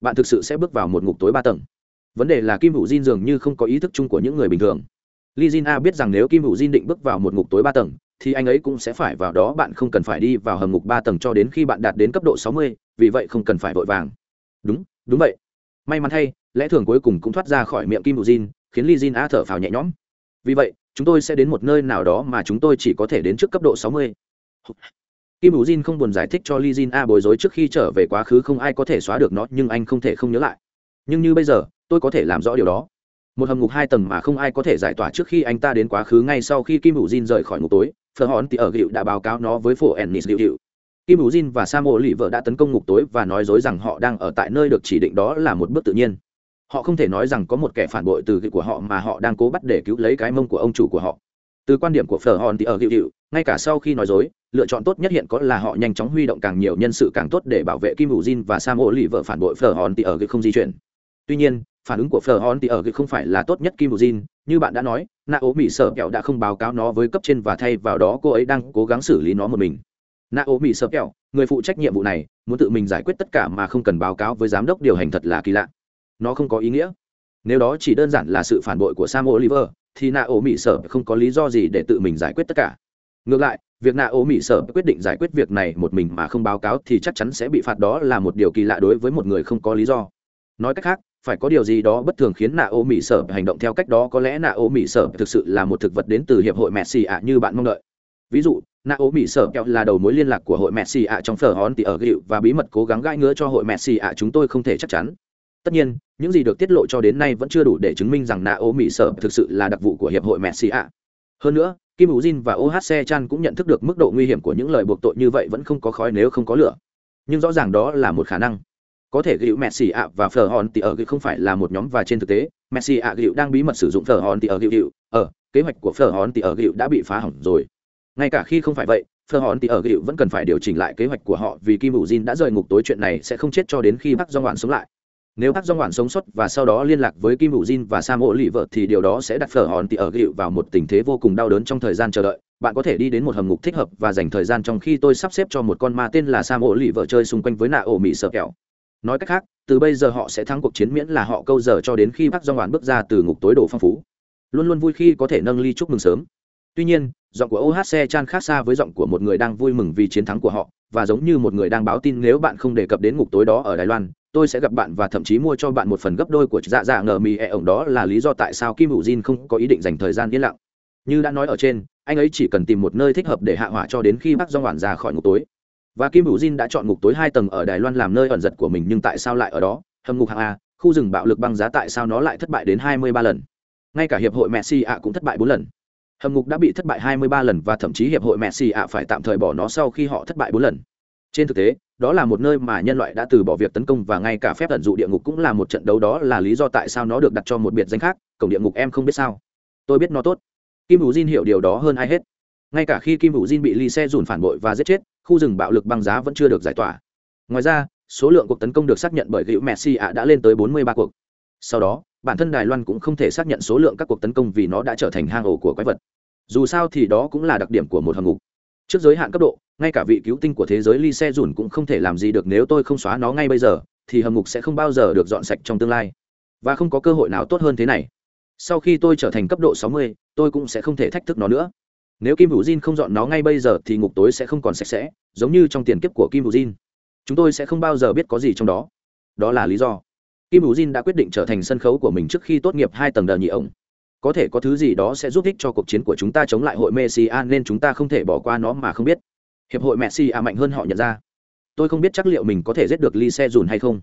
bạn thực sự sẽ bước vào một ngục tối ba tầng. Vấn đề là kim hữu diên dường như không có ý thức chung của những người bình thường li jin a biết rằng nếu kim Vũ Jin định bước vào một ngục tối ba tầng thì anh ấy cũng sẽ phải vào đó bạn không cần phải đi vào hầm ngục ba tầng cho đến khi bạn đạt đến cấp độ 60, vì vậy không cần phải vội vàng đúng đúng vậy may mắn thay lẽ thường cuối cùng cũng thoát ra khỏi miệng kim Vũ Jin, khiến li jin a thở phào nhẹ nhõm vì vậy chúng tôi sẽ đến một nơi nào đó mà chúng tôi chỉ có thể đến trước cấp độ 60. Kim Vũ Jin không buồn giải thích cho Li Jin A bối rối trước khi trở về quá khứ không ai có thể xóa được nó, nhưng anh không thể không nhớ lại. Nhưng như bây giờ, tôi có thể làm rõ điều đó. Một hầm ngục hai tầng mà không ai có thể giải tỏa trước khi anh ta đến quá khứ ngay sau khi Kim Vũ Jin rời khỏi ngục tối, Phở Hòn thì ở hiệu đã báo cáo nó với Phổ Ennis Liu Liu. Kim Vũ Jin và Samo lì vợ đã tấn công ngục tối và nói dối rằng họ đang ở tại nơi được chỉ định đó là một bước tự nhiên. Họ không thể nói rằng có một kẻ phản bội từ của họ mà họ đang cố bắt để cứu lấy cái mông của ông chủ của họ từ quan điểm của phở hòn thì ở hiệu hiệu ngay cả sau khi nói dối lựa chọn tốt nhất hiện có là họ nhanh chóng huy động càng nhiều nhân sự càng tốt để bảo vệ kim hữu jin và sam ô lì vợ phản bội phở hòn thì ở không di chuyển tuy nhiên phản ứng của phở hòn thì ở không phải là tốt nhất kim hữu jin như bạn đã nói na ố mỹ sợ kẹo đã không báo cáo nó với cấp trên và thay vào đó cô ấy đang cố gắng xử lý nó một mình. Na ố mỹ sợ kẹo, người phụ trách nhiệm vụ này, muốn tự mình giải quyết tất cả mà không cần báo cáo với giám đốc điều hành thật là kỳ lạ. Nó không có ý nghĩa. Nếu đó chỉ đơn giản là sự phản bội của sam oliver, thì nạ Ố mỹ sở không có lý do gì để tự mình giải quyết tất cả. Ngược lại, việc nạ ổ mỹ sở quyết định giải quyết việc này một mình mà không báo cáo thì chắc chắn sẽ bị phạt. Đó là một điều kỳ lạ đối với một người không có lý do. Nói cách khác phải có điều gì đó bất thường khiến nạ ô mỹ sở hành động theo cách đó có lẽ nạ ô mỹ sở thực sự là một thực vật đến từ hiệp hội messi ạ như bạn mong đợi. Ví dụ nạ ô mỹ sở kẹo là đầu mối liên lạc của hội messi ạ trong phở hòn tỉ ở gịu và bí mật cố gắng gãi ngứa cho hội messi ạ chúng tôi không thể chắc chắn. Tất nhiên, những gì được tiết lộ cho đến nay vẫn chưa đủ để chứng minh rằng nạ ô mỹ sở thực sự là đặc vụ của hiệp hội messi ạ. Hơn nữa, kim hữu jin và ohc chan cũng nhận thức được mức độ nguy hiểm của những lời buộc tội như vậy vẫn không có khói nếu không có lửa. Nhưng rõ ràng đó là một khả năng có thể gịu messi ạ và phở hòn thì ở gịu không phải là một nhóm và trên thực tế, messi ạ gịu đang bí mật sử dụng phở hòn thì ở gịu ở ờ, kế hoạch của phở hòn thì ở gịu đã bị phá hỏng rồi. Ngay cả khi không phải vậy phở hòn thì ở gịu vẫn cần phải điều chỉnh lại kế hoạch của họ vì kim hữu jin đã rời ngục tối chuyện này sẽ không chết cho đến khi bác do ngoạn sống lại. Nếu bác do ngoạn sống sót và sau đó liên lạc với kim hữu jin và sam ô lì vợ thì điều đó sẽ đặt phở hòn tỉ ở gịu vào một tình thế vô cùng đau đớn trong thời gian chờ đợi. Bạn có thể đi đến một hầm ngục thích hợp và dành thời gian trong khi tôi sắp xếp cho một con ma tên là sam ô lì vợ chơi xung quanh với nạ ổ mỹ sợ kẹo nói cách khác, từ bây giờ họ sẽ thắng cuộc chiến miễn là họ câu giờ cho đến khi bác do ngoạn bước ra từ ngục tối đồ phong phú. Luôn luôn vui khi có thể nâng ly chúc mừng sớm. Tuy nhiên, giọng của ohc chan khác xa với giọng của một người đang vui mừng vì chiến thắng của họ, và giống như một người đang báo tin nếu bạn không đề cập đến ngục tối đó ở đài loan, tôi sẽ gặp bạn và thậm chí mua cho bạn một phần gấp đôi của dạ dạ ngờ mì e ổng đó là lý do tại sao kim hữu jin không có ý định dành thời gian yên lặng. Như đã nói ở trên, anh ấy chỉ cần tìm một nơi thích hợp để hạ hỏa cho đến khi bác do hoàn ra khỏi ngục tối và kim hữu jin đã chọn ngục tối hai tầng ở đài loan làm nơi ẩn giật của mình, nhưng tại sao lại ở đó? Hầm ngục hạng a, khu rừng bạo lực băng giá tại sao nó lại thất bại đến hai mươi ba lần? Ngay cả hiệp hội messi ạ cũng thất bại bốn lần. Hầm ngục đã bị thất bại hai mươi ba lần và thậm chí hiệp hội messi ạ phải tạm thời bỏ nó sau khi họ thất bại bốn lần. Trên thực tế, đó là một nơi mà nhân loại đã từ bỏ việc tấn công và ngay cả phép tận dụ địa ngục cũng là một trận đấu. Đó là lý do tại sao nó được đặt cho một biệt danh khác, cổng địa ngục em không biết sao. Tôi biết nó tốt. Kim hữu Jin hiểu điều đó hơn ai hết. Ngay cả khi kim hữu Jin bị ly xe dùn phản bội và giết chết khu rừng bạo lực băng giá vẫn chưa được giải tỏa. Ngoài ra số lượng cuộc tấn công được xác nhận bởi hữu messi ạ đã lên tới 43 cuộc. Sau đó bản thân đài loan cũng không thể xác nhận số lượng các cuộc tấn công vì nó đã trở thành hang ổ của quái vật. Dù sao thì đó cũng là đặc điểm của một hầm ngục trước giới hạn cấp độ ngay cả vị cứu tinh của thế giới ly xe dùn cũng không thể làm gì được nếu tôi không xóa nó ngay bây giờ thì hầm ngục sẽ không bao giờ được dọn sạch trong tương lai. Và không có cơ hội nào tốt hơn thế này. Sau khi tôi trở thành cấp độ 60, tôi cũng sẽ không thể thách thức nó nữa nếu kim hữu jin không dọn nó ngay bây giờ thì ngục tối sẽ không còn sạch sẽ, giống như trong tiền kiếp của kim hữu jin. Chúng tôi sẽ không bao giờ biết có gì trong đó. Đó là lý do. Kim ủ jin đã quyết định trở thành sân khấu của mình trước khi tốt nghiệp hai tầng đờ nhị ổng. Có thể có thứ gì đó sẽ giúp ích cho cuộc chiến của chúng ta chống lại hội messi a nên chúng ta không thể bỏ qua nó mà không biết. Hiệp hội messi a mạnh hơn họ nhận ra. Tôi không biết chắc liệu mình có thể giết được lee se dùn hay không.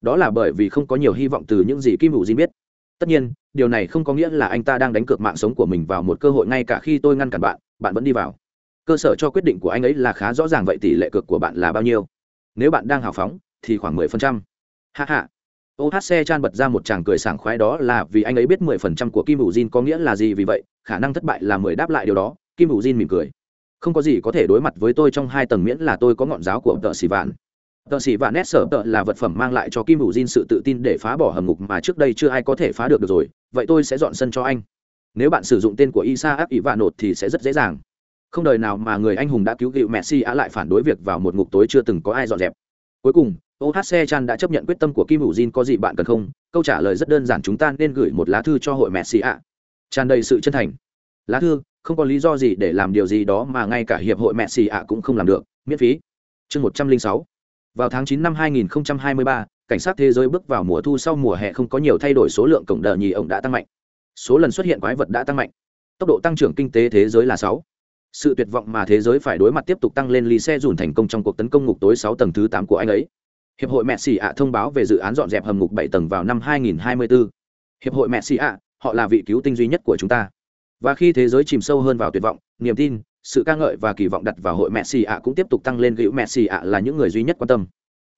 Đó là bởi vì không có nhiều hy vọng từ những gì kim ủ jin biết tất nhiên, điều này không có nghĩa là anh ta đang đánh cược mạng sống của mình vào một cơ hội ngay cả khi tôi ngăn cản bạn bạn vẫn đi vào. Cơ sở cho quyết định của anh ấy là khá rõ ràng vậy tỷ lệ cược của bạn là bao nhiêu. Nếu bạn đang hào phóng, thì khoảng 10%. hạ hạ ohc chan bật ra một tràng cười sảng khoái đó là vì anh ấy biết 10% của kim ủ jin có nghĩa là gì vì vậy, khả năng thất bại là 10 đáp lại điều đó, kim ủ jin mỉm cười. Không có gì có thể đối mặt với tôi trong hai tầng miễn là tôi có ngọn giáo của tợ xì vạn tờ xì và nét sở tợ là vật phẩm mang lại cho kim hữu jin sự tự tin để phá bỏ hầm ngục mà trước đây chưa ai có thể phá được, được rồi vậy tôi sẽ dọn sân cho anh. Nếu bạn sử dụng tên của isa áp ỷ vạn nột thì sẽ rất dễ dàng. Không đời nào mà người anh hùng đã cứu cựu messi á lại phản đối việc vào một ngục tối chưa từng có ai dọn dẹp. Cuối cùng ohc chan đã chấp nhận quyết tâm của kim hữu jin có gì bạn cần không? Câu trả lời rất đơn giản chúng ta nên gửi một lá thư cho hội messi ạ tràn đầy sự chân thành. Lá thư không có lý do gì để làm điều gì đó mà ngay cả hiệp hội messi ạ cũng không làm được. Miễn phí. Chương một trăm linh sáu vào tháng chín năm hai nghìn hai mươi ba, cảnh sát thế giới bước vào mùa thu sau mùa hè không có nhiều thay đổi, số lượng cổng đờ nhì ổng đã tăng mạnh. Số lần xuất hiện quái vật đã tăng mạnh. Tốc độ tăng trưởng kinh tế thế giới là sáu. Sự tuyệt vọng mà thế giới phải đối mặt tiếp tục tăng lên lý xe dùn thành công trong cuộc tấn công ngục tối sáu tầng thứ tám của anh ấy. Hiệp hội mẹ xì ạ thông báo về dự án dọn dẹp hầm ngục bảy tầng vào năm 2024. hiệp hội mẹ xì ạ, họ là vị cứu tinh duy nhất của chúng ta. Và khi thế giới chìm sâu hơn vào tuyệt vọng, niềm tin sự ca ngợi và kỳ vọng đặt vào hội mẹ ạ cũng tiếp tục tăng lên. Gữu mẹ ạ là những người duy nhất quan tâm.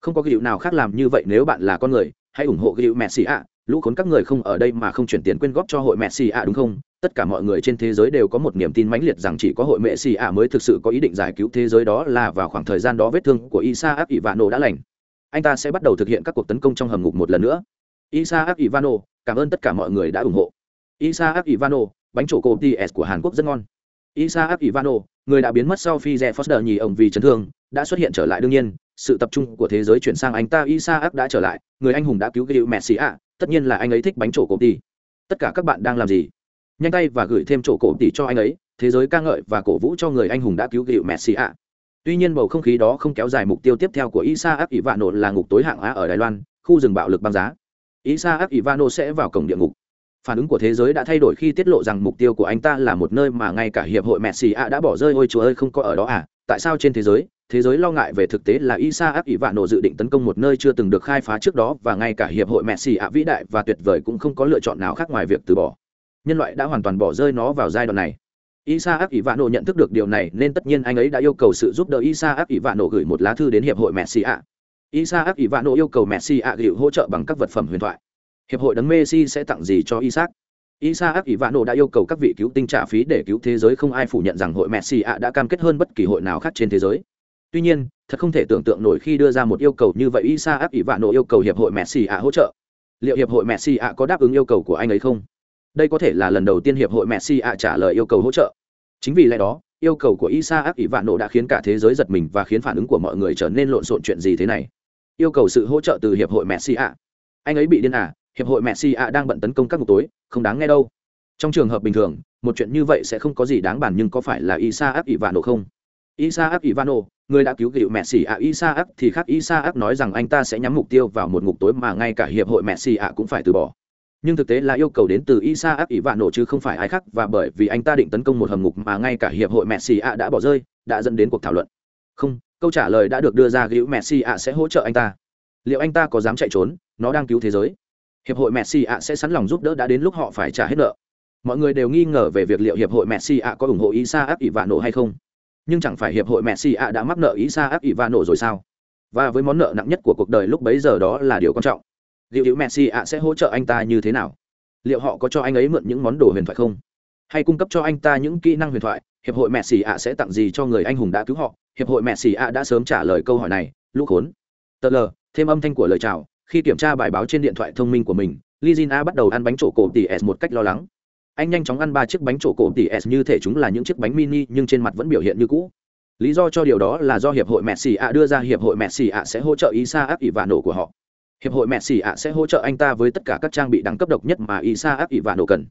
Không có gữu nào khác làm như vậy nếu bạn là con người, hãy ủng hộ gữu mẹ ạ. Lũ khốn các người không ở đây mà không chuyển tiền quyên góp cho hội mẹ ạ, đúng không? Tất cả mọi người trên thế giới đều có một niềm tin mãnh liệt rằng chỉ có hội mẹ ạ mới thực sự có ý định giải cứu thế giới đó là vào khoảng thời gian đó vết thương của isa ivano đã lành. Anh ta sẽ bắt đầu thực hiện các cuộc tấn công trong hầm ngục một lần nữa. Isa ivano, cảm ơn tất cả mọi người đã ủng hộ. Isa ivano, bánh trổ cổ ts của hàn quốc rất ngon. Isaac ivano người đã biến mất sau phi rẻ foster nhì ông vì chấn thương, đã xuất hiện trở lại đương nhiên. Sự tập trung của thế giới chuyển sang anh ta, Isaac đã trở lại. Người anh hùng đã cứu Gil Messi ạ tất nhiên là anh ấy thích bánh trổ cổ tỷ tất cả các bạn đang làm gì? Nhanh tay và gửi thêm chỗ cổ tỷ cho anh ấy. Thế giới ca ngợi và cổ vũ cho người anh hùng đã cứu Gil messi ạ tuy nhiên bầu không khí đó không kéo dài mục tiêu tiếp theo của Isaac ivano là ngục tối hạng A ở đài loan, khu rừng bạo lực băng giá. Isaac ivano sẽ vào cổng địa ngục phản ứng của thế giới đã thay đổi khi tiết lộ rằng mục tiêu của anh ta là một nơi mà ngay cả hiệp hội messi ạ đã bỏ rơi. Ôi chúa ơi, không có ở đó à? Tại sao trên thế giới? Thế giới lo ngại về thực tế là isa áp ivano dự định tấn công một nơi chưa từng được khai phá trước đó và ngay cả hiệp hội messi ạ, vĩ đại và tuyệt vời cũng không có lựa chọn nào khác ngoài việc từ bỏ. Nhân loại đã hoàn toàn bỏ rơi nó vào giai đoạn này. Isaac Ivano nhận thức được điều này nên tất nhiên anh ấy đã yêu cầu sự giúp đỡ Isaac Ivano gửi một lá thư đến hiệp hội Messi ạ. vạn Ivano yêu cầu Messi ạ gửi hỗ trợ bằng các vật phẩm huyền thoại. Hiệp hội đấng Messi sẽ tặng gì cho Isaac? Isaac Ivano đã yêu cầu các vị cứu tinh trả phí để cứu thế giới không ai phủ nhận rằng hội Messi ạ đã cam kết hơn bất kỳ hội nào khác trên thế giới. Tuy nhiên, thật không thể tưởng tượng nổi khi đưa ra một yêu cầu như vậy Isaac Ivano yêu cầu hiệp hội Messi ạ hỗ trợ. Liệu hiệp hội Messi ạ có đáp ứng yêu cầu của anh ấy không? đây có thể là lần đầu tiên hiệp hội messi ạ trả lời yêu cầu hỗ trợ chính vì lẽ đó yêu cầu của Isaac Ivano đã khiến cả thế giới giật mình và khiến phản ứng của mọi người trở nên lộn xộn chuyện gì thế này yêu cầu sự hỗ trợ từ hiệp hội messi ạ anh ấy bị điên à hiệp hội messi ạ đang bận tấn công các ngục tối, không đáng nghe đâu. Trong trường hợp bình thường, một chuyện như vậy sẽ không có gì đáng bàn nhưng có phải là isa ác ivano không? Isa ác ivano, người đã cứu gịu messi ạ. Isa ác thì khác. Isa ác nói rằng anh ta sẽ nhắm mục tiêu vào một ngục tối mà ngay cả hiệp hội messi ạ cũng phải từ bỏ. Nhưng thực tế là yêu cầu đến từ isa áp ỷ vạn nổ chứ không phải ai khác và bởi vì anh ta định tấn công một hầm ngục mà ngay cả hiệp hội messi ạ đã bỏ rơi, đã dẫn đến cuộc thảo luận. Không, câu trả lời đã được đưa ra. Gữu messi ạ sẽ hỗ trợ anh ta. Liệu anh ta có dám chạy trốn? Nó đang cứu thế giới hiệp hội messi ạ sẽ sẵn lòng giúp đỡ đã đến lúc họ phải trả hết nợ. Mọi người đều nghi ngờ về việc liệu hiệp hội messi ạ có ủng hộ isa áp ỷ và nổ hay không. Nhưng chẳng phải hiệp hội messi ạ đã mắc nợ isa áp ỷ và nổ rồi sao? Và với món nợ nặng nhất của cuộc đời lúc bấy giờ đó là điều quan trọng. Liệu hữu messi ạ sẽ hỗ trợ anh ta như thế nào? Liệu họ có cho anh ấy mượn những món đồ huyền thoại không? Hay cung cấp cho anh ta những kỹ năng huyền thoại? Hiệp hội messi ạ sẽ tặng gì cho người anh hùng đã cứu họ? Hiệp hội messi ạ đã sớm trả lời câu hỏi này. Lũ khốn. Tờ lờ thêm âm thanh của lời chào khi kiểm tra bài báo trên điện thoại thông minh của mình lizina bắt đầu ăn bánh trổ cổ tỉ s một cách lo lắng. Anh nhanh chóng ăn ba chiếc bánh trổ cổ tỉ s như thể chúng là những chiếc bánh mini, nhưng trên mặt vẫn biểu hiện như cũ. Lý do cho điều đó là do hiệp hội messi ạ đưa ra hiệp hội messi ạ sẽ hỗ trợ isa áp ỉ và nổ của họ. Hiệp hội mẹ xì ạ sẽ hỗ trợ anh ta với tất cả các trang bị đẳng cấp độc nhất mà isa áp ỉ và nổ cần.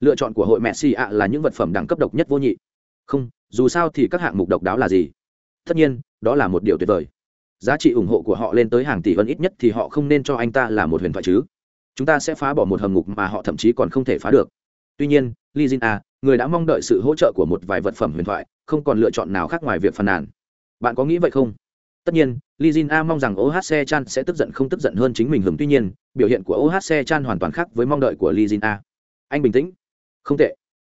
Lựa chọn của hội mẹ xì ạ là những vật phẩm đẳng cấp độc nhất vô nhị. Không, dù sao thì các hạng mục độc đáo là gì? Tất nhiên, đó là một điều tuyệt vời giá trị ủng hộ của họ lên tới hàng tỷ vân ít nhất thì họ không nên cho anh ta là một huyền thoại chứ. Chúng ta sẽ phá bỏ một hầm ngục mà họ thậm chí còn không thể phá được. Tuy nhiên, li jin a người đã mong đợi sự hỗ trợ của một vài vật phẩm huyền thoại, không còn lựa chọn nào khác ngoài việc phàn nàn. Bạn có nghĩ vậy không? Tất nhiên, li jin a mong rằng ohc chan sẽ tức giận không tức giận hơn chính mình hừng tuy nhiên, biểu hiện của ohc chan hoàn toàn khác với mong đợi của li jin a anh bình tĩnh. Không tệ.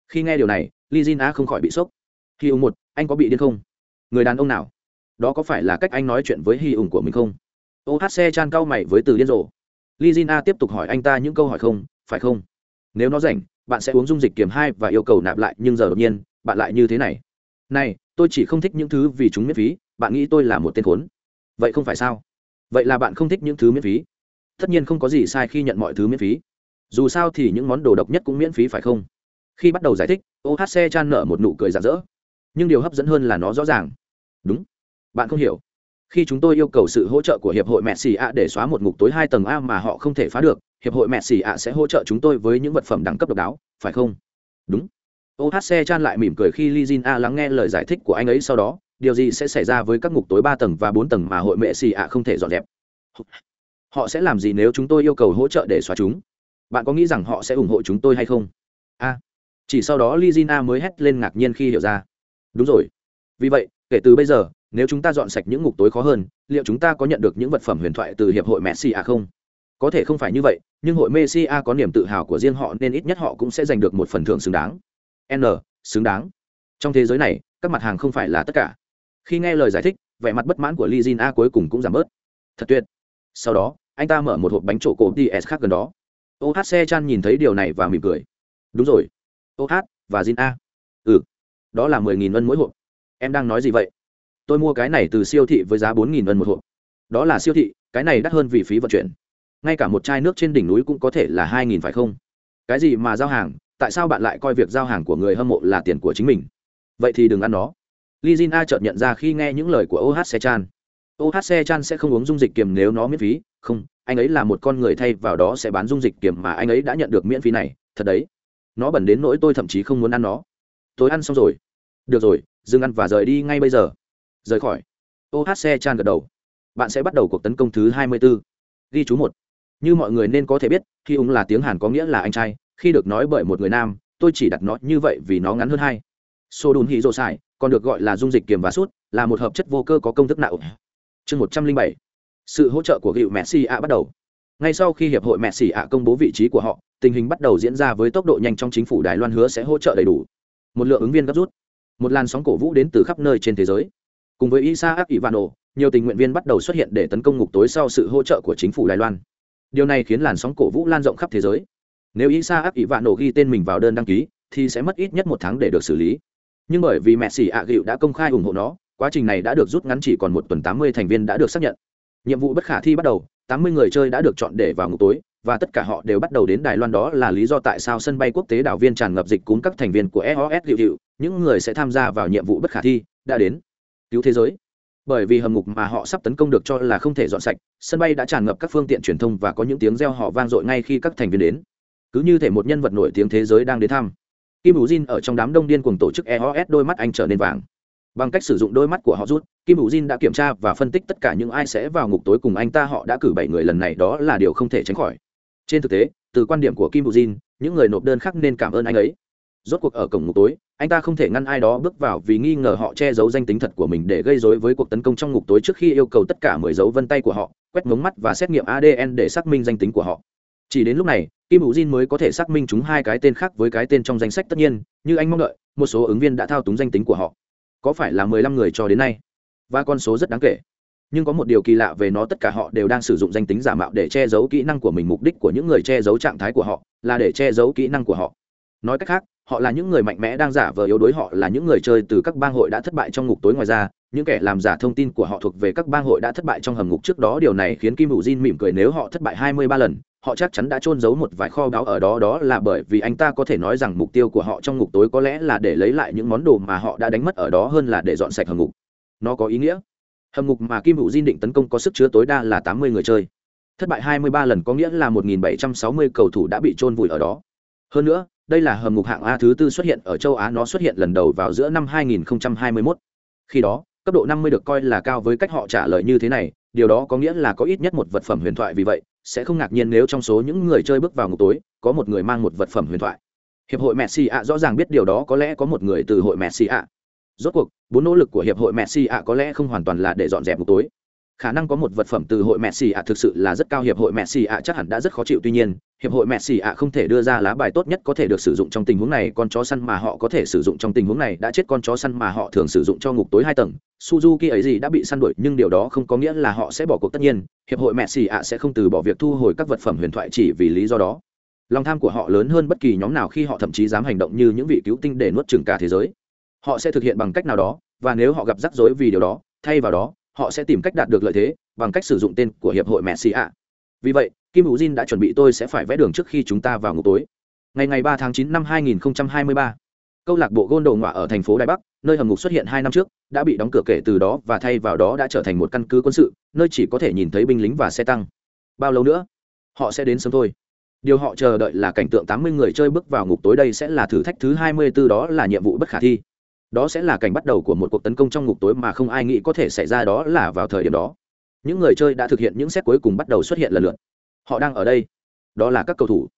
Khi nghe điều này, li jin a không khỏi bị sốc. Khi ông một, anh có bị điên không? Người đàn ông nào? Đó có phải là cách anh nói chuyện với hy ủng của mình không? Ohc chan cau mày với từ điên rồ. Li jin a tiếp tục hỏi anh ta những câu hỏi không, phải không? Nếu nó rảnh, bạn sẽ uống dung dịch kiềm hai và yêu cầu nạp lại, nhưng giờ đột nhiên, bạn lại như thế này. Này, tôi chỉ không thích những thứ vì chúng miễn phí, bạn nghĩ tôi là một tên khốn. Vậy không phải sao? Vậy là bạn không thích những thứ miễn phí? Tất nhiên không có gì sai khi nhận mọi thứ miễn phí. Dù sao thì những món đồ độc nhất cũng miễn phí phải không? Khi bắt đầu giải thích ohc chan nợ một nụ cười rạng rỡ. Nhưng điều hấp dẫn hơn là nó rõ ràng. Đúng bạn không hiểu. Khi chúng tôi yêu cầu sự hỗ trợ của hiệp hội mẹ xì ạ để xóa một ngục tối hai tầng a mà họ không thể phá được, hiệp hội mẹ xì ạ sẽ hỗ trợ chúng tôi với những vật phẩm đẳng cấp độc đáo, phải không? Đúng. Ohc chan lại mỉm cười khi li jin a lắng nghe lời giải thích của anh ấy sau đó, điều gì sẽ xảy ra với các ngục tối ba tầng và bốn tầng mà hội mẹ xì ạ không thể dọn dẹp? Họ sẽ làm gì nếu chúng tôi yêu cầu hỗ trợ để xóa chúng? Bạn có nghĩ rằng họ sẽ ủng hộ chúng tôi hay không? A. Chỉ sau đó li jin a mới hét lên ngạc nhiên khi hiểu ra. Đúng rồi. Vì vậy, kể từ bây giờ nếu chúng ta dọn sạch những ngục tối khó hơn, liệu chúng ta có nhận được những vật phẩm huyền thoại từ hiệp hội messi à không? Có thể không phải như vậy, nhưng hội messi a có niềm tự hào của riêng họ nên ít nhất họ cũng sẽ giành được một phần thưởng xứng đáng. N, xứng đáng. Trong thế giới này, các mặt hàng không phải là tất cả. Khi nghe lời giải thích, vẻ mặt bất mãn của li jin a cuối cùng cũng giảm bớt. Thật tuyệt. Sau đó, anh ta mở một hộp bánh trộn cổ ts khác gần đó. Ohc chan nhìn thấy điều này và mỉm cười. Đúng rồi. Oh và jin a. Ừ. Đó là mười nghìn ân mỗi hộp. Em đang nói gì vậy? Tôi mua cái này từ siêu thị với giá bốn nghìn ân một hộp. Đó là siêu thị, cái này đắt hơn vì phí vận chuyển. Ngay cả một chai nước trên đỉnh núi cũng có thể là hai nghìn, phải không? Cái gì mà giao hàng, tại sao bạn lại coi việc giao hàng của người hâm mộ là tiền của chính mình? Vậy thì đừng ăn nó. Li a chợt nhận ra khi nghe những lời của oh se chan. Oh se chan sẽ không uống dung dịch kiềm nếu nó miễn phí. Không, anh ấy là một con người thay vào đó sẽ bán dung dịch kiềm mà anh ấy đã nhận được miễn phí này. Thật đấy. Nó bẩn đến nỗi tôi thậm chí không muốn ăn nó. Tôi ăn xong rồi. Được rồi, dừng ăn và rời đi ngay bây giờ rời khỏi. Ohc chan gật đầu. Bạn sẽ bắt đầu cuộc tấn công thứ hai mươi 24. ghi chú một. Như mọi người nên có thể biết, khi ung là tiếng hàn có nghĩa là anh trai, khi được nói bởi một người nam, tôi chỉ đặt nó như vậy vì nó ngắn hơn hai. Sô đùn hì rô xài còn được gọi là dung dịch kiềm và sút, là một hợp chất vô cơ có công thức nạo. Chương một trăm linh bảy. Sự hỗ trợ của gịu messi ạ bắt đầu. Ngay sau khi hiệp hội messi ạ công bố vị trí của họ, tình hình bắt đầu diễn ra với tốc độ nhanh trong chính phủ đài loan hứa sẽ hỗ trợ đầy đủ. Một lượng ứng viên gấp rút. Một làn sóng cổ vũ đến từ khắp nơi trên thế giới cùng với isaac ivano nhiều tình nguyện viên bắt đầu xuất hiện để tấn công ngục tối sau sự hỗ trợ của chính phủ đài loan. Điều này khiến làn sóng cổ vũ lan rộng khắp thế giới. Nếu isaac ivano ghi tên mình vào đơn đăng ký thì sẽ mất ít nhất một tháng để được xử lý. Nhưng bởi vì mẹ xỉ ạ gịu đã công khai ủng hộ nó quá trình này đã được rút ngắn chỉ còn một tuần tám mươi thành viên đã được xác nhận. Nhiệm vụ bất khả thi bắt đầu tám mươi người chơi đã được chọn để vào ngục tối và tất cả họ đều bắt đầu đến Đài Loan đó là lý do tại sao sân bay quốc tế đảo viên tràn ngập dịch cúm các thành viên của EOS hiệu hiệu, những người sẽ tham gia vào nhiệm vụ bất khả thi, đã đến. Cứu thế giới. Bởi vì hầm ngục mà họ sắp tấn công được cho là không thể dọn sạch, sân bay đã tràn ngập các phương tiện truyền thông và có những tiếng reo họ vang dội ngay khi các thành viên đến. Cứ như thể một nhân vật nổi tiếng thế giới đang đến thăm. Kim Vũ Jin ở trong đám đông điên cuồng tổ chức EOS đôi mắt anh trở nên vàng bằng cách sử dụng đôi mắt của họ rút kim hữu jin đã kiểm tra và phân tích tất cả những ai sẽ vào ngục tối cùng anh ta họ đã cử bảy người lần này đó là điều không thể tránh khỏi trên thực tế từ quan điểm của kim bù jin những người nộp đơn khác nên cảm ơn anh ấy rốt cuộc ở cổng ngục tối anh ta không thể ngăn ai đó bước vào vì nghi ngờ họ che giấu danh tính thật của mình để gây dối với cuộc tấn công trong ngục tối trước khi yêu cầu tất cả mười dấu vân tay của họ, quét mống mắt và xét nghiệm adn để xác minh danh tính của họ. Chỉ đến lúc này, kim hữu jin mới có thể xác minh chúng hai cái tên khác với cái tên trong danh sách. Tất nhiên, như anh mong đợi, một số ứng viên đã thao túng danh tính của họ. Có phải là mười lăm người cho đến nay? Và con số rất đáng kể. Nhưng có một điều kỳ lạ về nó, tất cả họ đều đang sử dụng danh tính giả mạo để che giấu kỹ năng của mình. Mục đích của những người che giấu trạng thái của họ là để che giấu kỹ năng của họ. Nói cách khác họ là những người mạnh mẽ đang giả vờ yếu đuối, họ là những người chơi từ các bang hội đã thất bại trong ngục tối ngoài ra. Những kẻ làm giả thông tin của họ thuộc về các bang hội đã thất bại trong hầm ngục. Trước đó, điều này khiến kim hữu jin mỉm cười nếu họ thất bại hai mươi ba lần, họ chắc chắn đã trôn giấu một vài kho báu ở đó. Đó là bởi vì anh ta có thể nói rằng mục tiêu của họ trong ngục tối có lẽ là để lấy lại những món đồ mà họ đã đánh mất ở đó hơn là để dọn sạch hầm ngục. Nó có ý nghĩa. Hầm ngục mà kim hữu Jin định tấn công có sức chứa tối đa là tám mươi người chơi. Thất bại hai mươi ba lần có nghĩa là một nghìn bảy trăm sáu mươi cầu thủ đã bị trôn vùi ở đó. Hơn nữa đây là hầm ngục hạng a thứ tư xuất hiện ở châu á, nó xuất hiện lần đầu vào giữa năm 2021. khi đó, cấp độ 50 được coi là cao với cách họ trả lời như thế này, điều đó có nghĩa là có ít nhất một vật phẩm huyền thoại vì vậy, sẽ không ngạc nhiên nếu trong số những người chơi bước vào ngục tối, có một người mang một vật phẩm huyền thoại. Hiệp hội messi ạ rõ ràng biết điều đó, có lẽ có một người từ hội messi ạ rốt cuộc, bốn nỗ lực của hiệp hội messi ạ có lẽ không hoàn toàn là để dọn dẹp ngục tối khả năng có một vật phẩm từ hội Messi ạ thực sự là rất cao, hiệp hội Messi ạ chắc hẳn đã rất khó chịu, tuy nhiên, hiệp hội Messi ạ không thể đưa ra lá bài tốt nhất có thể được sử dụng trong tình huống này. Con chó săn mà họ có thể sử dụng trong tình huống này đã chết, con chó săn mà họ thường sử dụng cho ngục tối hai tầng. Suzuki ấy gì đã bị săn đuổi, nhưng điều đó không có nghĩa là họ sẽ bỏ cuộc. Tất nhiên, hiệp hội Messi ạ sẽ không từ bỏ việc thu hồi các vật phẩm huyền thoại chỉ vì lý do đó. Lòng tham của họ lớn hơn bất kỳ nhóm nào khi họ thậm chí dám hành động như những vị cứu tinh để nuốt chửng cả thế giới. Họ sẽ thực hiện bằng cách nào đó, và nếu họ gặp rắc rối vì điều đó, thay vào đó họ sẽ tìm cách đạt được lợi thế bằng cách sử dụng tên của hiệp hội messi ạ. Vì vậy kim hữu jin đã chuẩn bị tôi sẽ phải vẽ đường trước khi chúng ta vào ngục tối. Ngày ngày ba tháng chín năm 2023, câu lạc bộ gôn đồ ngọa ở thành phố đài bắc nơi hầm ngục xuất hiện hai năm trước đã bị đóng cửa kể từ đó và thay vào đó đã trở thành một căn cứ quân sự nơi chỉ có thể nhìn thấy binh lính và xe tăng. Bao lâu nữa? Họ sẽ đến sớm thôi. Điều họ chờ đợi là cảnh tượng 80 người chơi bước vào ngục tối đây sẽ là thử thách thứ 24 đó là nhiệm vụ bất khả thi đó sẽ là cảnh bắt đầu của một cuộc tấn công trong ngục tối mà không ai nghĩ có thể xảy ra đó là vào thời điểm đó. Những người chơi đã thực hiện những xét cuối cùng bắt đầu xuất hiện lần lượt. Họ đang ở đây. Đó là các cầu thủ.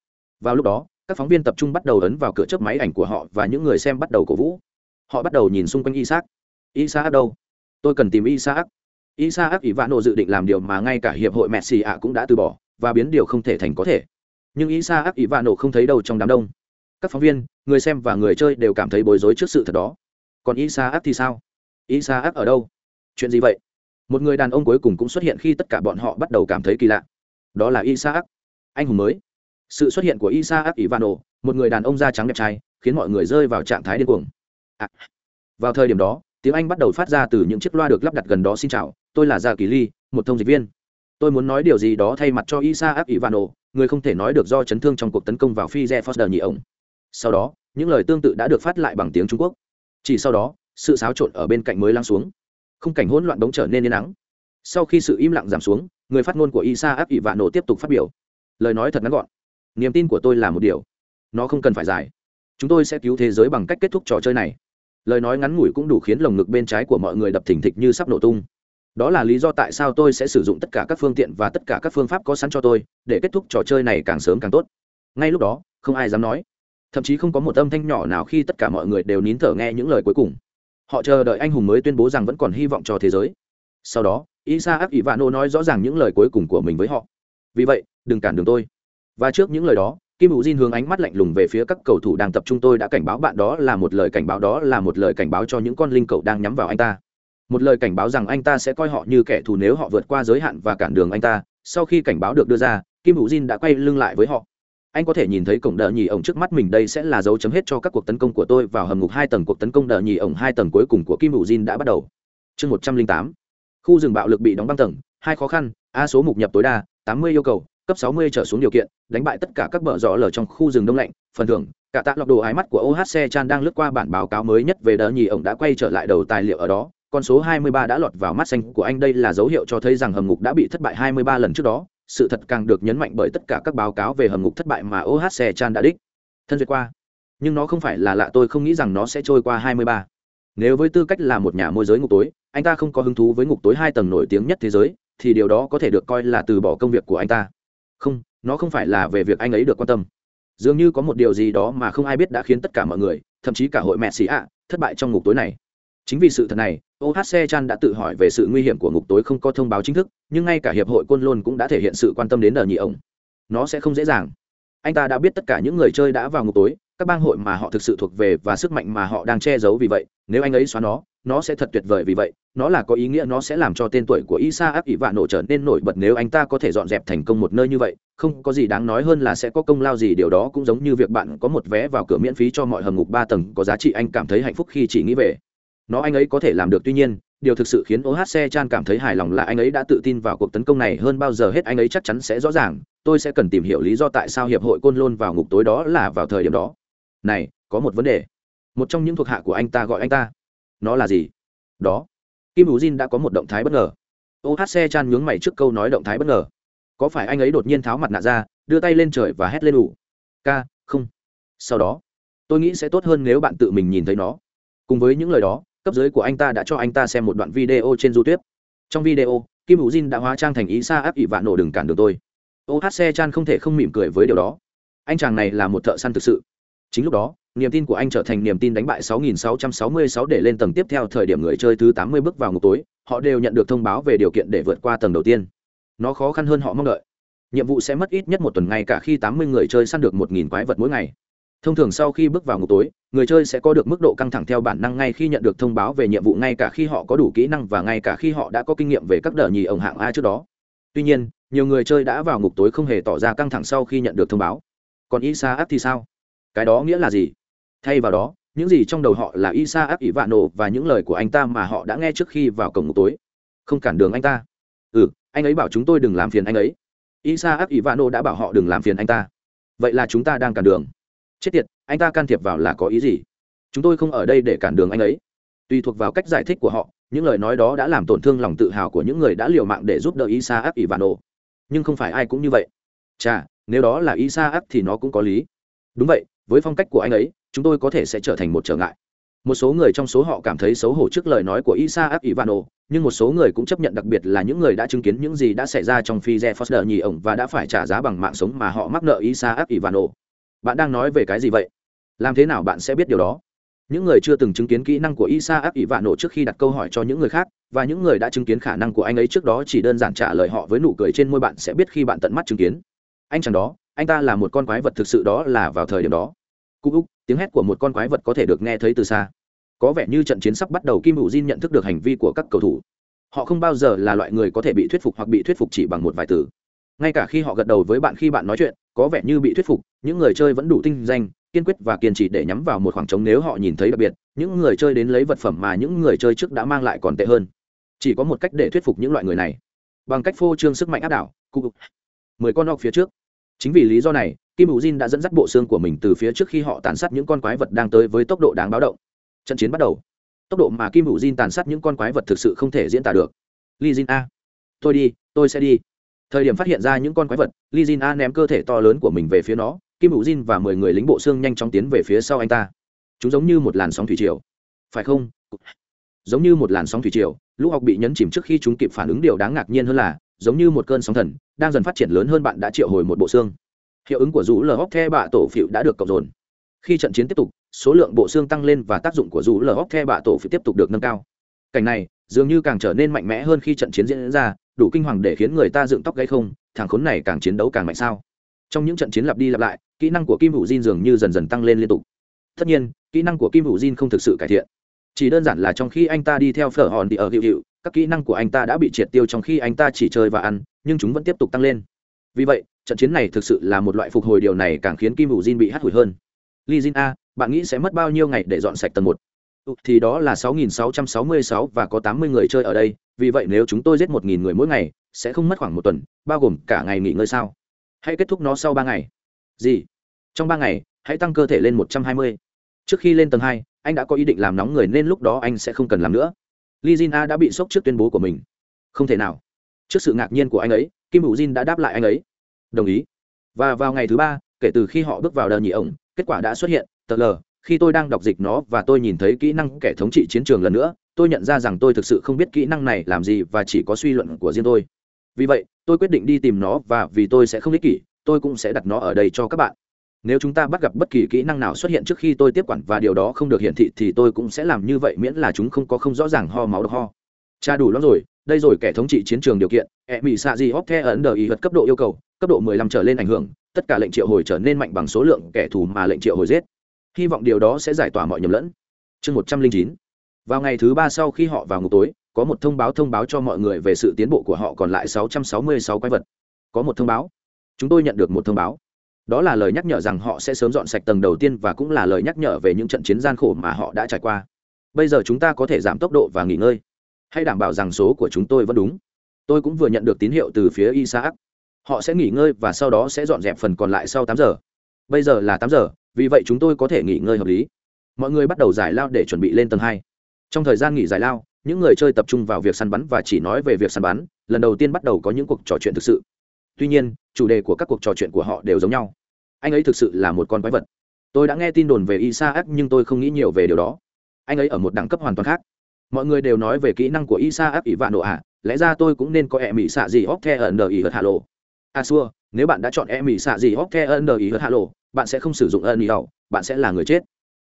Vào lúc đó, các phóng viên tập trung bắt đầu ấn vào cửa chớp máy ảnh của họ và những người xem bắt đầu cổ vũ. Họ bắt đầu nhìn xung quanh isaac. Isaac đâu? Tôi cần tìm isaac. Isaac ivano dự định làm điều mà ngay cả hiệp hội messi ạ cũng đã từ bỏ, và biến điều không thể thành có thể. Nhưng isaac ivano không thấy đâu trong đám đông. Các phóng viên, người xem và người chơi đều cảm thấy bối rối trước sự thật đó còn isaac thì sao? Isaac ở đâu? Chuyện gì vậy? Một người đàn ông cuối cùng cũng xuất hiện khi tất cả bọn họ bắt đầu cảm thấy kỳ lạ. Đó là isaac anh hùng mới. Sự xuất hiện của isaac ivano một người đàn ông da trắng đẹp trai khiến mọi người rơi vào trạng thái điên cuồng. À, vào thời điểm đó tiếng anh bắt đầu phát ra từ những chiếc loa được lắp đặt gần đó. Xin chào tôi là gia kỳ ly một thông dịch viên. Tôi muốn nói điều gì đó thay mặt cho isaac ivano người không thể nói được do chấn thương trong cuộc tấn công vào phi re foster nhị ổng. Sau đó những lời tương tự đã được phát lại bằng tiếng trung quốc chỉ sau đó, sự xáo trộn ở bên cạnh mới lắng xuống. Khung cảnh hỗn loạn bỗng trở nên yên nắng. Sau khi sự im lặng giảm xuống, người phát ngôn của isa áp ỷ vạn nổ tiếp tục phát biểu. Lời nói thật ngắn gọn. Niềm tin của tôi là một điều. Nó không cần phải dài. Chúng tôi sẽ cứu thế giới bằng cách kết thúc trò chơi này. Lời nói ngắn ngủi cũng đủ khiến lồng ngực bên trái của mọi người đập thình thịch như sắp nổ tung. Đó là lý do tại sao tôi sẽ sử dụng tất cả các phương tiện và tất cả các phương pháp có sẵn cho tôi để kết thúc trò chơi này càng sớm càng tốt. Ngay lúc đó, không ai dám nói thậm chí không có một âm thanh nhỏ nào khi tất cả mọi người đều nín thở nghe những lời cuối cùng. Họ chờ đợi anh hùng mới tuyên bố rằng vẫn còn hy vọng cho thế giới. Sau đó isaac ivano nói rõ ràng những lời cuối cùng của mình với họ. Vì vậy, đừng cản đường tôi. Và trước những lời đó, kim hữu diên hướng ánh mắt lạnh lùng về phía các cầu thủ đang tập trung tôi đã cảnh báo bạn đó là một lời cảnh báo đó là một lời cảnh báo cho những con linh cầu đang nhắm vào anh ta. Một lời cảnh báo rằng anh ta sẽ coi họ như kẻ thù nếu họ vượt qua giới hạn và cản đường anh ta. Sau khi cảnh báo được đưa ra, kim hữu diên đã quay lưng lại với họ anh có thể nhìn thấy cổng đờ nhì ổng trước mắt mình đây sẽ là dấu chấm hết cho các cuộc tấn công của tôi vào hầm ngục hai tầng cuộc tấn công đờ nhì ổng hai tầng cuối cùng của kim hữu jin đã bắt đầu. Chương một trăm linh tám. Khu rừng bạo lực bị đóng băng tầng, hai khó khăn, a số mục nhập tối đa, tám mươi yêu cầu, cấp sáu mươi trở xuống điều kiện, đánh bại tất cả các bờ rõ lở trong khu rừng đông lạnh, phần thưởng, cả tạ lọc đồ ái mắt của ohc chan đang lướt qua bản báo cáo mới nhất về đờ nhì ổng đã quay trở lại đầu tài liệu ở đó, con số 23 đã lọt vào mắt xanh của anh, đây là dấu hiệu cho thấy rằng hầm ngục đã bị thất bại 23 lần trước đó sự thật càng được nhấn mạnh bởi tất cả các báo cáo về hầm ngục thất bại mà ohc chan đã đích. Thân duyệt qua. Nhưng nó không phải là lạ, tôi không nghĩ rằng nó sẽ trôi qua 23. nếu với tư cách là một nhà môi giới ngục tối, anh ta không có hứng thú với ngục tối hai tầng nổi tiếng nhất thế giới, thì điều đó có thể được coi là từ bỏ công việc của anh ta. Không, nó không phải là về việc anh ấy được quan tâm. Dường như có một điều gì đó mà không ai biết đã khiến tất cả mọi người, thậm chí cả hội mẹ xì ạ, thất bại trong ngục tối này. Chính vì sự thật này ohc chan đã tự hỏi về sự nguy hiểm của ngục tối không có thông báo chính thức, nhưng ngay cả hiệp hội côn lôn cũng đã thể hiện sự quan tâm đến đờ nhị ổng. Nó sẽ không dễ dàng. Anh ta đã biết tất cả những người chơi đã vào ngục tối, các bang hội mà họ thực sự thuộc về và sức mạnh mà họ đang che giấu vì vậy, nếu anh ấy xóa nó nó sẽ thật tuyệt vời vì vậy, nó là có ý nghĩa nó sẽ làm cho tên tuổi của isa ác ỷ vạ nổ trở nên nổi bật nếu anh ta có thể dọn dẹp thành công một nơi như vậy, không có gì đáng nói hơn là sẽ có công lao gì, điều đó cũng giống như việc bạn có một vé vào cửa miễn phí cho mọi hầm ngục ba tầng có giá trị, anh cảm thấy hạnh phúc khi chỉ nghĩ về nó anh ấy có thể làm được, tuy nhiên, điều thực sự khiến ohc chan cảm thấy hài lòng là anh ấy đã tự tin vào cuộc tấn công này hơn bao giờ hết, anh ấy chắc chắn sẽ rõ ràng, tôi sẽ cần tìm hiểu lý do tại sao hiệp hội côn lôn vào ngục tối đó là vào thời điểm đó. Này, có một vấn đề. Một trong những thuộc hạ của anh ta gọi anh ta. Nó là gì? Đó. Kim hữu jin đã có một động thái bất ngờ. Ohc chan nhướng mày trước câu nói động thái bất ngờ. Có phải anh ấy đột nhiên tháo mặt nạ ra, đưa tay lên trời và hét lên ủ? Ca, không. Sau đó, tôi nghĩ sẽ tốt hơn nếu bạn tự mình nhìn thấy nó. Cùng với những lời đó cấp dưới của anh ta đã cho anh ta xem một đoạn video trên youtube. Trong video, kim hữu jin đã hóa trang thành ý xa áp ỷ vạn nổ đừng cản đường tôi. Ohc chan không thể không mỉm cười với điều đó. Anh chàng này là một thợ săn thực sự. Chính lúc đó, niềm tin của anh trở thành niềm tin đánh bại 6.666 để lên tầng tiếp theo thời điểm người chơi thứ 80 bước vào ngục tối, họ đều nhận được thông báo về điều kiện để vượt qua tầng đầu tiên. Nó khó khăn hơn họ mong đợi. Nhiệm vụ sẽ mất ít nhất một tuần ngay cả khi 80 người chơi săn được 1.000 quái vật mỗi ngày thông thường sau khi bước vào ngục tối, người chơi sẽ có được mức độ căng thẳng theo bản năng ngay khi nhận được thông báo về nhiệm vụ ngay cả khi họ có đủ kỹ năng và ngay cả khi họ đã có kinh nghiệm về các đợt nhì ổng hạng a trước đó. Tuy nhiên, nhiều người chơi đã vào ngục tối không hề tỏ ra căng thẳng sau khi nhận được thông báo. Còn isa áp thì sao? Cái đó nghĩa là gì? Thay vào đó, những gì trong đầu họ là isa áp ỷ vạn nổ và những lời của anh ta mà họ đã nghe trước khi vào cổng ngục tối. Không cản đường anh ta. Ừ anh ấy bảo chúng tôi đừng làm phiền anh ấy. Isa áp ỷ vạn nổ đã bảo họ đừng làm phiền anh ta. Vậy là chúng ta đang cản đường chết tiệt, anh ta can thiệp vào là có ý gì? Chúng tôi không ở đây để cản đường anh ấy. Tùy thuộc vào cách giải thích của họ, những lời nói đó đã làm tổn thương lòng tự hào của những người đã liều mạng để giúp đỡ isa áp ivano nhưng không phải ai cũng như vậy. Chà, nếu đó là isa áp thì nó cũng có lý. Đúng vậy, với phong cách của anh ấy, chúng tôi có thể sẽ trở thành một trở ngại. Một số người trong số họ cảm thấy xấu hổ trước lời nói của isa áp ivano nhưng một số người cũng chấp nhận đặc biệt là những người đã chứng kiến những gì đã xảy ra trong phi re foster nhì ổng và đã phải trả giá bằng mạng sống mà họ mắc nợ isa áp ivano bạn đang nói về cái gì vậy? Làm thế nào bạn sẽ biết điều đó? Những người chưa từng chứng kiến kỹ năng của isa áp ỷ vạ nổ trước khi đặt câu hỏi cho những người khác, và những người đã chứng kiến khả năng của anh ấy trước đó chỉ đơn giản trả lời họ với nụ cười trên môi bạn sẽ biết khi bạn tận mắt chứng kiến. Anh chẳng đó, anh ta là một con quái vật thực sự đó là vào thời điểm đó. Cúc úc, tiếng hét của một con quái vật có thể được nghe thấy từ xa. Có vẻ như trận chiến sắp bắt đầu kim hữu diên nhận thức được hành vi của các cầu thủ. Họ không bao giờ là loại người có thể bị thuyết phục hoặc bị thuyết phục chỉ bằng một vài từ. Ngay cả khi họ gật đầu với bạn khi bạn nói chuyện, có vẻ như bị thuyết phục những người chơi vẫn đủ tinh danh, kiên quyết và kiên trì để nhắm vào một khoảng trống nếu họ nhìn thấy đặc biệt. Những người chơi đến lấy vật phẩm mà những người chơi trước đã mang lại còn tệ hơn. Chỉ có một cách để thuyết phục những loại người này. Bằng cách phô trương sức mạnh áp đảo, cụ mười con ọc phía trước. Chính vì lý do này, kim hữu jin đã dẫn dắt bộ xương của mình từ phía trước khi họ tàn sát những con quái vật đang tới với tốc độ đáng báo động. Trận chiến bắt đầu. Tốc độ mà kim hữu jin tàn sát những con quái vật thực sự không thể diễn tả được. Li jin a. Tôi đi, tôi sẽ đi. Thời điểm phát hiện ra những con quái vật, li jin a ném cơ thể to lớn của mình về phía nó kim hữu jin và mười người lính bộ xương nhanh chóng tiến về phía sau anh ta. Chúng giống như một làn sóng thủy triều. Phải không? Giống như một làn sóng thủy triều, lũ học bị nhấn chìm trước khi chúng kịp phản ứng điều đáng ngạc nhiên hơn là, giống như một cơn sóng thần, đang dần phát triển lớn hơn bạn đã triệu hồi một bộ xương. Hiệu ứng của rũ lờ hóc the bạ tổ phịu đã được cộng dồn. Khi trận chiến tiếp tục, số lượng bộ xương tăng lên và tác dụng của rũ lờ hóc the bạ tổ phịu tiếp tục được nâng cao. Cảnh này, dường như càng trở nên mạnh mẽ hơn khi trận chiến diễn ra, đủ kinh hoàng để khiến người ta dựng tóc gáy không, thằng khốn này càng chiến đấu càng mạnh sao. Trong những trận chiến lặp đi lặp lại kỹ năng của kim hữu jin dường như dần dần tăng lên liên tục. Tất nhiên, kỹ năng của kim hữu jin không thực sự cải thiện. Chỉ đơn giản là trong khi anh ta đi theo phở hòn thì ở hiệu hiệu, các kỹ năng của anh ta đã bị triệt tiêu trong khi anh ta chỉ chơi và ăn, nhưng chúng vẫn tiếp tục tăng lên. Vì vậy, trận chiến này thực sự là một loại phục hồi điều này càng khiến kim hữu jin bị hắt hủi hơn. Li jin a, bạn nghĩ sẽ mất bao nhiêu ngày để dọn sạch tầng một? Ừ, thì đó là 6.666 và có 80 người chơi ở đây, vì vậy nếu chúng tôi giết 1.000 người mỗi ngày, sẽ không mất khoảng một tuần, bao gồm cả ngày nghỉ ngơi sao? Hãy kết thúc nó sau ba ngày gì? Trong ba ngày, hãy tăng cơ thể lên 120. trước khi lên tầng hai, anh đã có ý định làm nóng người nên lúc đó anh sẽ không cần làm nữa. Li jin a đã bị sốc trước tuyên bố của mình. Không thể nào. Trước sự ngạc nhiên của anh ấy, kim hữu jin đã đáp lại anh ấy. Đồng ý. Và vào ngày thứ ba, kể từ khi họ bước vào đờ nhị ổng, kết quả đã xuất hiện, tờ lờ, khi tôi đang đọc dịch nó và tôi nhìn thấy kỹ năng kẻ thống trị chiến trường lần nữa, tôi nhận ra rằng tôi thực sự không biết kỹ năng này làm gì và chỉ có suy luận của riêng tôi. Vì vậy, tôi quyết định đi tìm nó và vì tôi sẽ không ích kỷ tôi cũng sẽ đặt nó ở đây cho các bạn. Nếu chúng ta bắt gặp bất kỳ kỹ năng nào xuất hiện trước khi tôi tiếp quản và điều đó không được hiển thị thì tôi cũng sẽ làm như vậy miễn là chúng không có không rõ ràng ho máu độc ho. Cha đủ lắm rồi, đây rồi, kẻ thống trị chiến trường điều kiện e mỹ xạ gì hóc the ấn đờ ý vật cấp độ yêu cầu, cấp độ 15 trở lên ảnh hưởng, tất cả lệnh triệu hồi trở nên mạnh bằng số lượng kẻ thù mà lệnh triệu hồi giết. Hy vọng điều đó sẽ giải tỏa mọi nhầm lẫn. Chương một trăm linh chín. Vào ngày thứ ba sau khi họ vào ngục tối, có một thông báo thông báo cho mọi người về sự tiến bộ của họ còn lại 666 quái vật. Có một thông báo chúng tôi nhận được một thông báo. Đó là lời nhắc nhở rằng họ sẽ sớm dọn sạch tầng đầu tiên và cũng là lời nhắc nhở về những trận chiến gian khổ mà họ đã trải qua. Bây giờ chúng ta có thể giảm tốc độ và nghỉ ngơi. Hãy đảm bảo rằng số của chúng tôi vẫn đúng. Tôi cũng vừa nhận được tín hiệu từ phía isaac. Họ sẽ nghỉ ngơi và sau đó sẽ dọn dẹp phần còn lại sau tám giờ. Bây giờ là tám giờ, vì vậy chúng tôi có thể nghỉ ngơi hợp lý. Mọi người bắt đầu giải lao để chuẩn bị lên tầng hai. Trong thời gian nghỉ giải lao, những người chơi tập trung vào việc săn bắn và chỉ nói về việc săn bắn. Lần đầu tiên bắt đầu có những cuộc trò chuyện thực sự tuy nhiên, chủ đề của các cuộc trò chuyện của họ đều giống nhau. Anh ấy thực sự là một con quái vật. Tôi đã nghe tin đồn về isaac, nhưng tôi không nghĩ nhiều về điều đó. Anh ấy ở một đẳng cấp hoàn toàn khác. Mọi người đều nói về kỹ năng của isaac ỷ vạn độ ạ. Lẽ ra tôi cũng nên có e mỹ xạ gì hóc the ở nờ ỷ hớt hạ lộ. A xua, nếu bạn đã chọn em mỹ xạ gì hóc the ở nờ ỷ hớt hạ lộ, bạn sẽ không sử dụng ân ỷ hậu, bạn sẽ là người chết.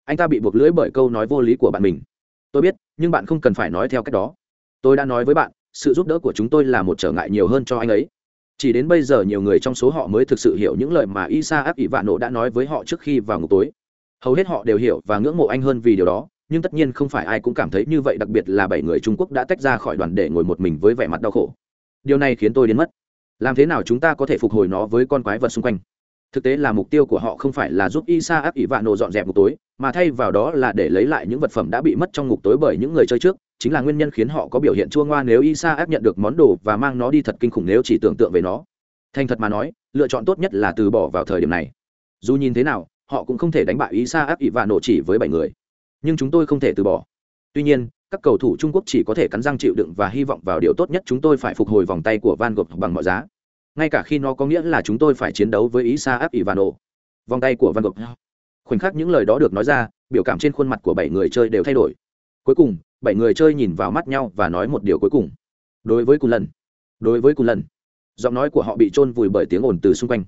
Anh ta bị buộc lưỡi bởi câu nói vô lý của bạn mình. Tôi biết, nhưng bạn không cần phải nói theo cách đó. Tôi đã nói với bạn, sự giúp đỡ của chúng tôi là một trở ngại nhiều hơn cho anh ấy chỉ đến bây giờ nhiều người trong số họ mới thực sự hiểu những lời mà isa áp ỷ vạn nộ đã nói với họ trước khi vào ngục tối. Hầu hết họ đều hiểu và ngưỡng mộ anh hơn vì điều đó, nhưng tất nhiên không phải ai cũng cảm thấy như vậy, đặc biệt là bảy người trung quốc đã tách ra khỏi đoàn để ngồi một mình với vẻ mặt đau khổ. Điều này khiến tôi đến mất. Làm thế nào chúng ta có thể phục hồi nó với con quái vật xung quanh? Thực tế là mục tiêu của họ không phải là giúp isa áp ỷ vạn nộ dọn dẹp ngục tối, mà thay vào đó là để lấy lại những vật phẩm đã bị mất trong ngục tối bởi những người chơi trước chính là nguyên nhân khiến họ có biểu hiện chua ngoa nếu isa áp nhận được món đồ và mang nó đi thật kinh khủng nếu chỉ tưởng tượng về nó. Thành thật mà nói, lựa chọn tốt nhất là từ bỏ vào thời điểm này. Dù nhìn thế nào, họ cũng không thể đánh bại isa áp ỷ vạn chỉ với bảy người. Nhưng chúng tôi không thể từ bỏ. Tuy nhiên, các cầu thủ trung quốc chỉ có thể cắn răng chịu đựng và hy vọng vào điều tốt nhất chúng tôi phải phục hồi vòng tay của van gogh bằng mọi giá. Ngay cả khi nó có nghĩa là chúng tôi phải chiến đấu với isa áp ivano vòng tay của van gogh. Khoảnh khắc những lời đó được nói ra, biểu cảm trên khuôn mặt của bảy người chơi đều thay đổi cuối cùng, bảy người chơi nhìn vào mắt nhau và nói một điều cuối cùng. Đối với cùn lần. Đối với cùn lần. Giọng nói của họ bị chôn vùi bởi tiếng ồn từ xung quanh.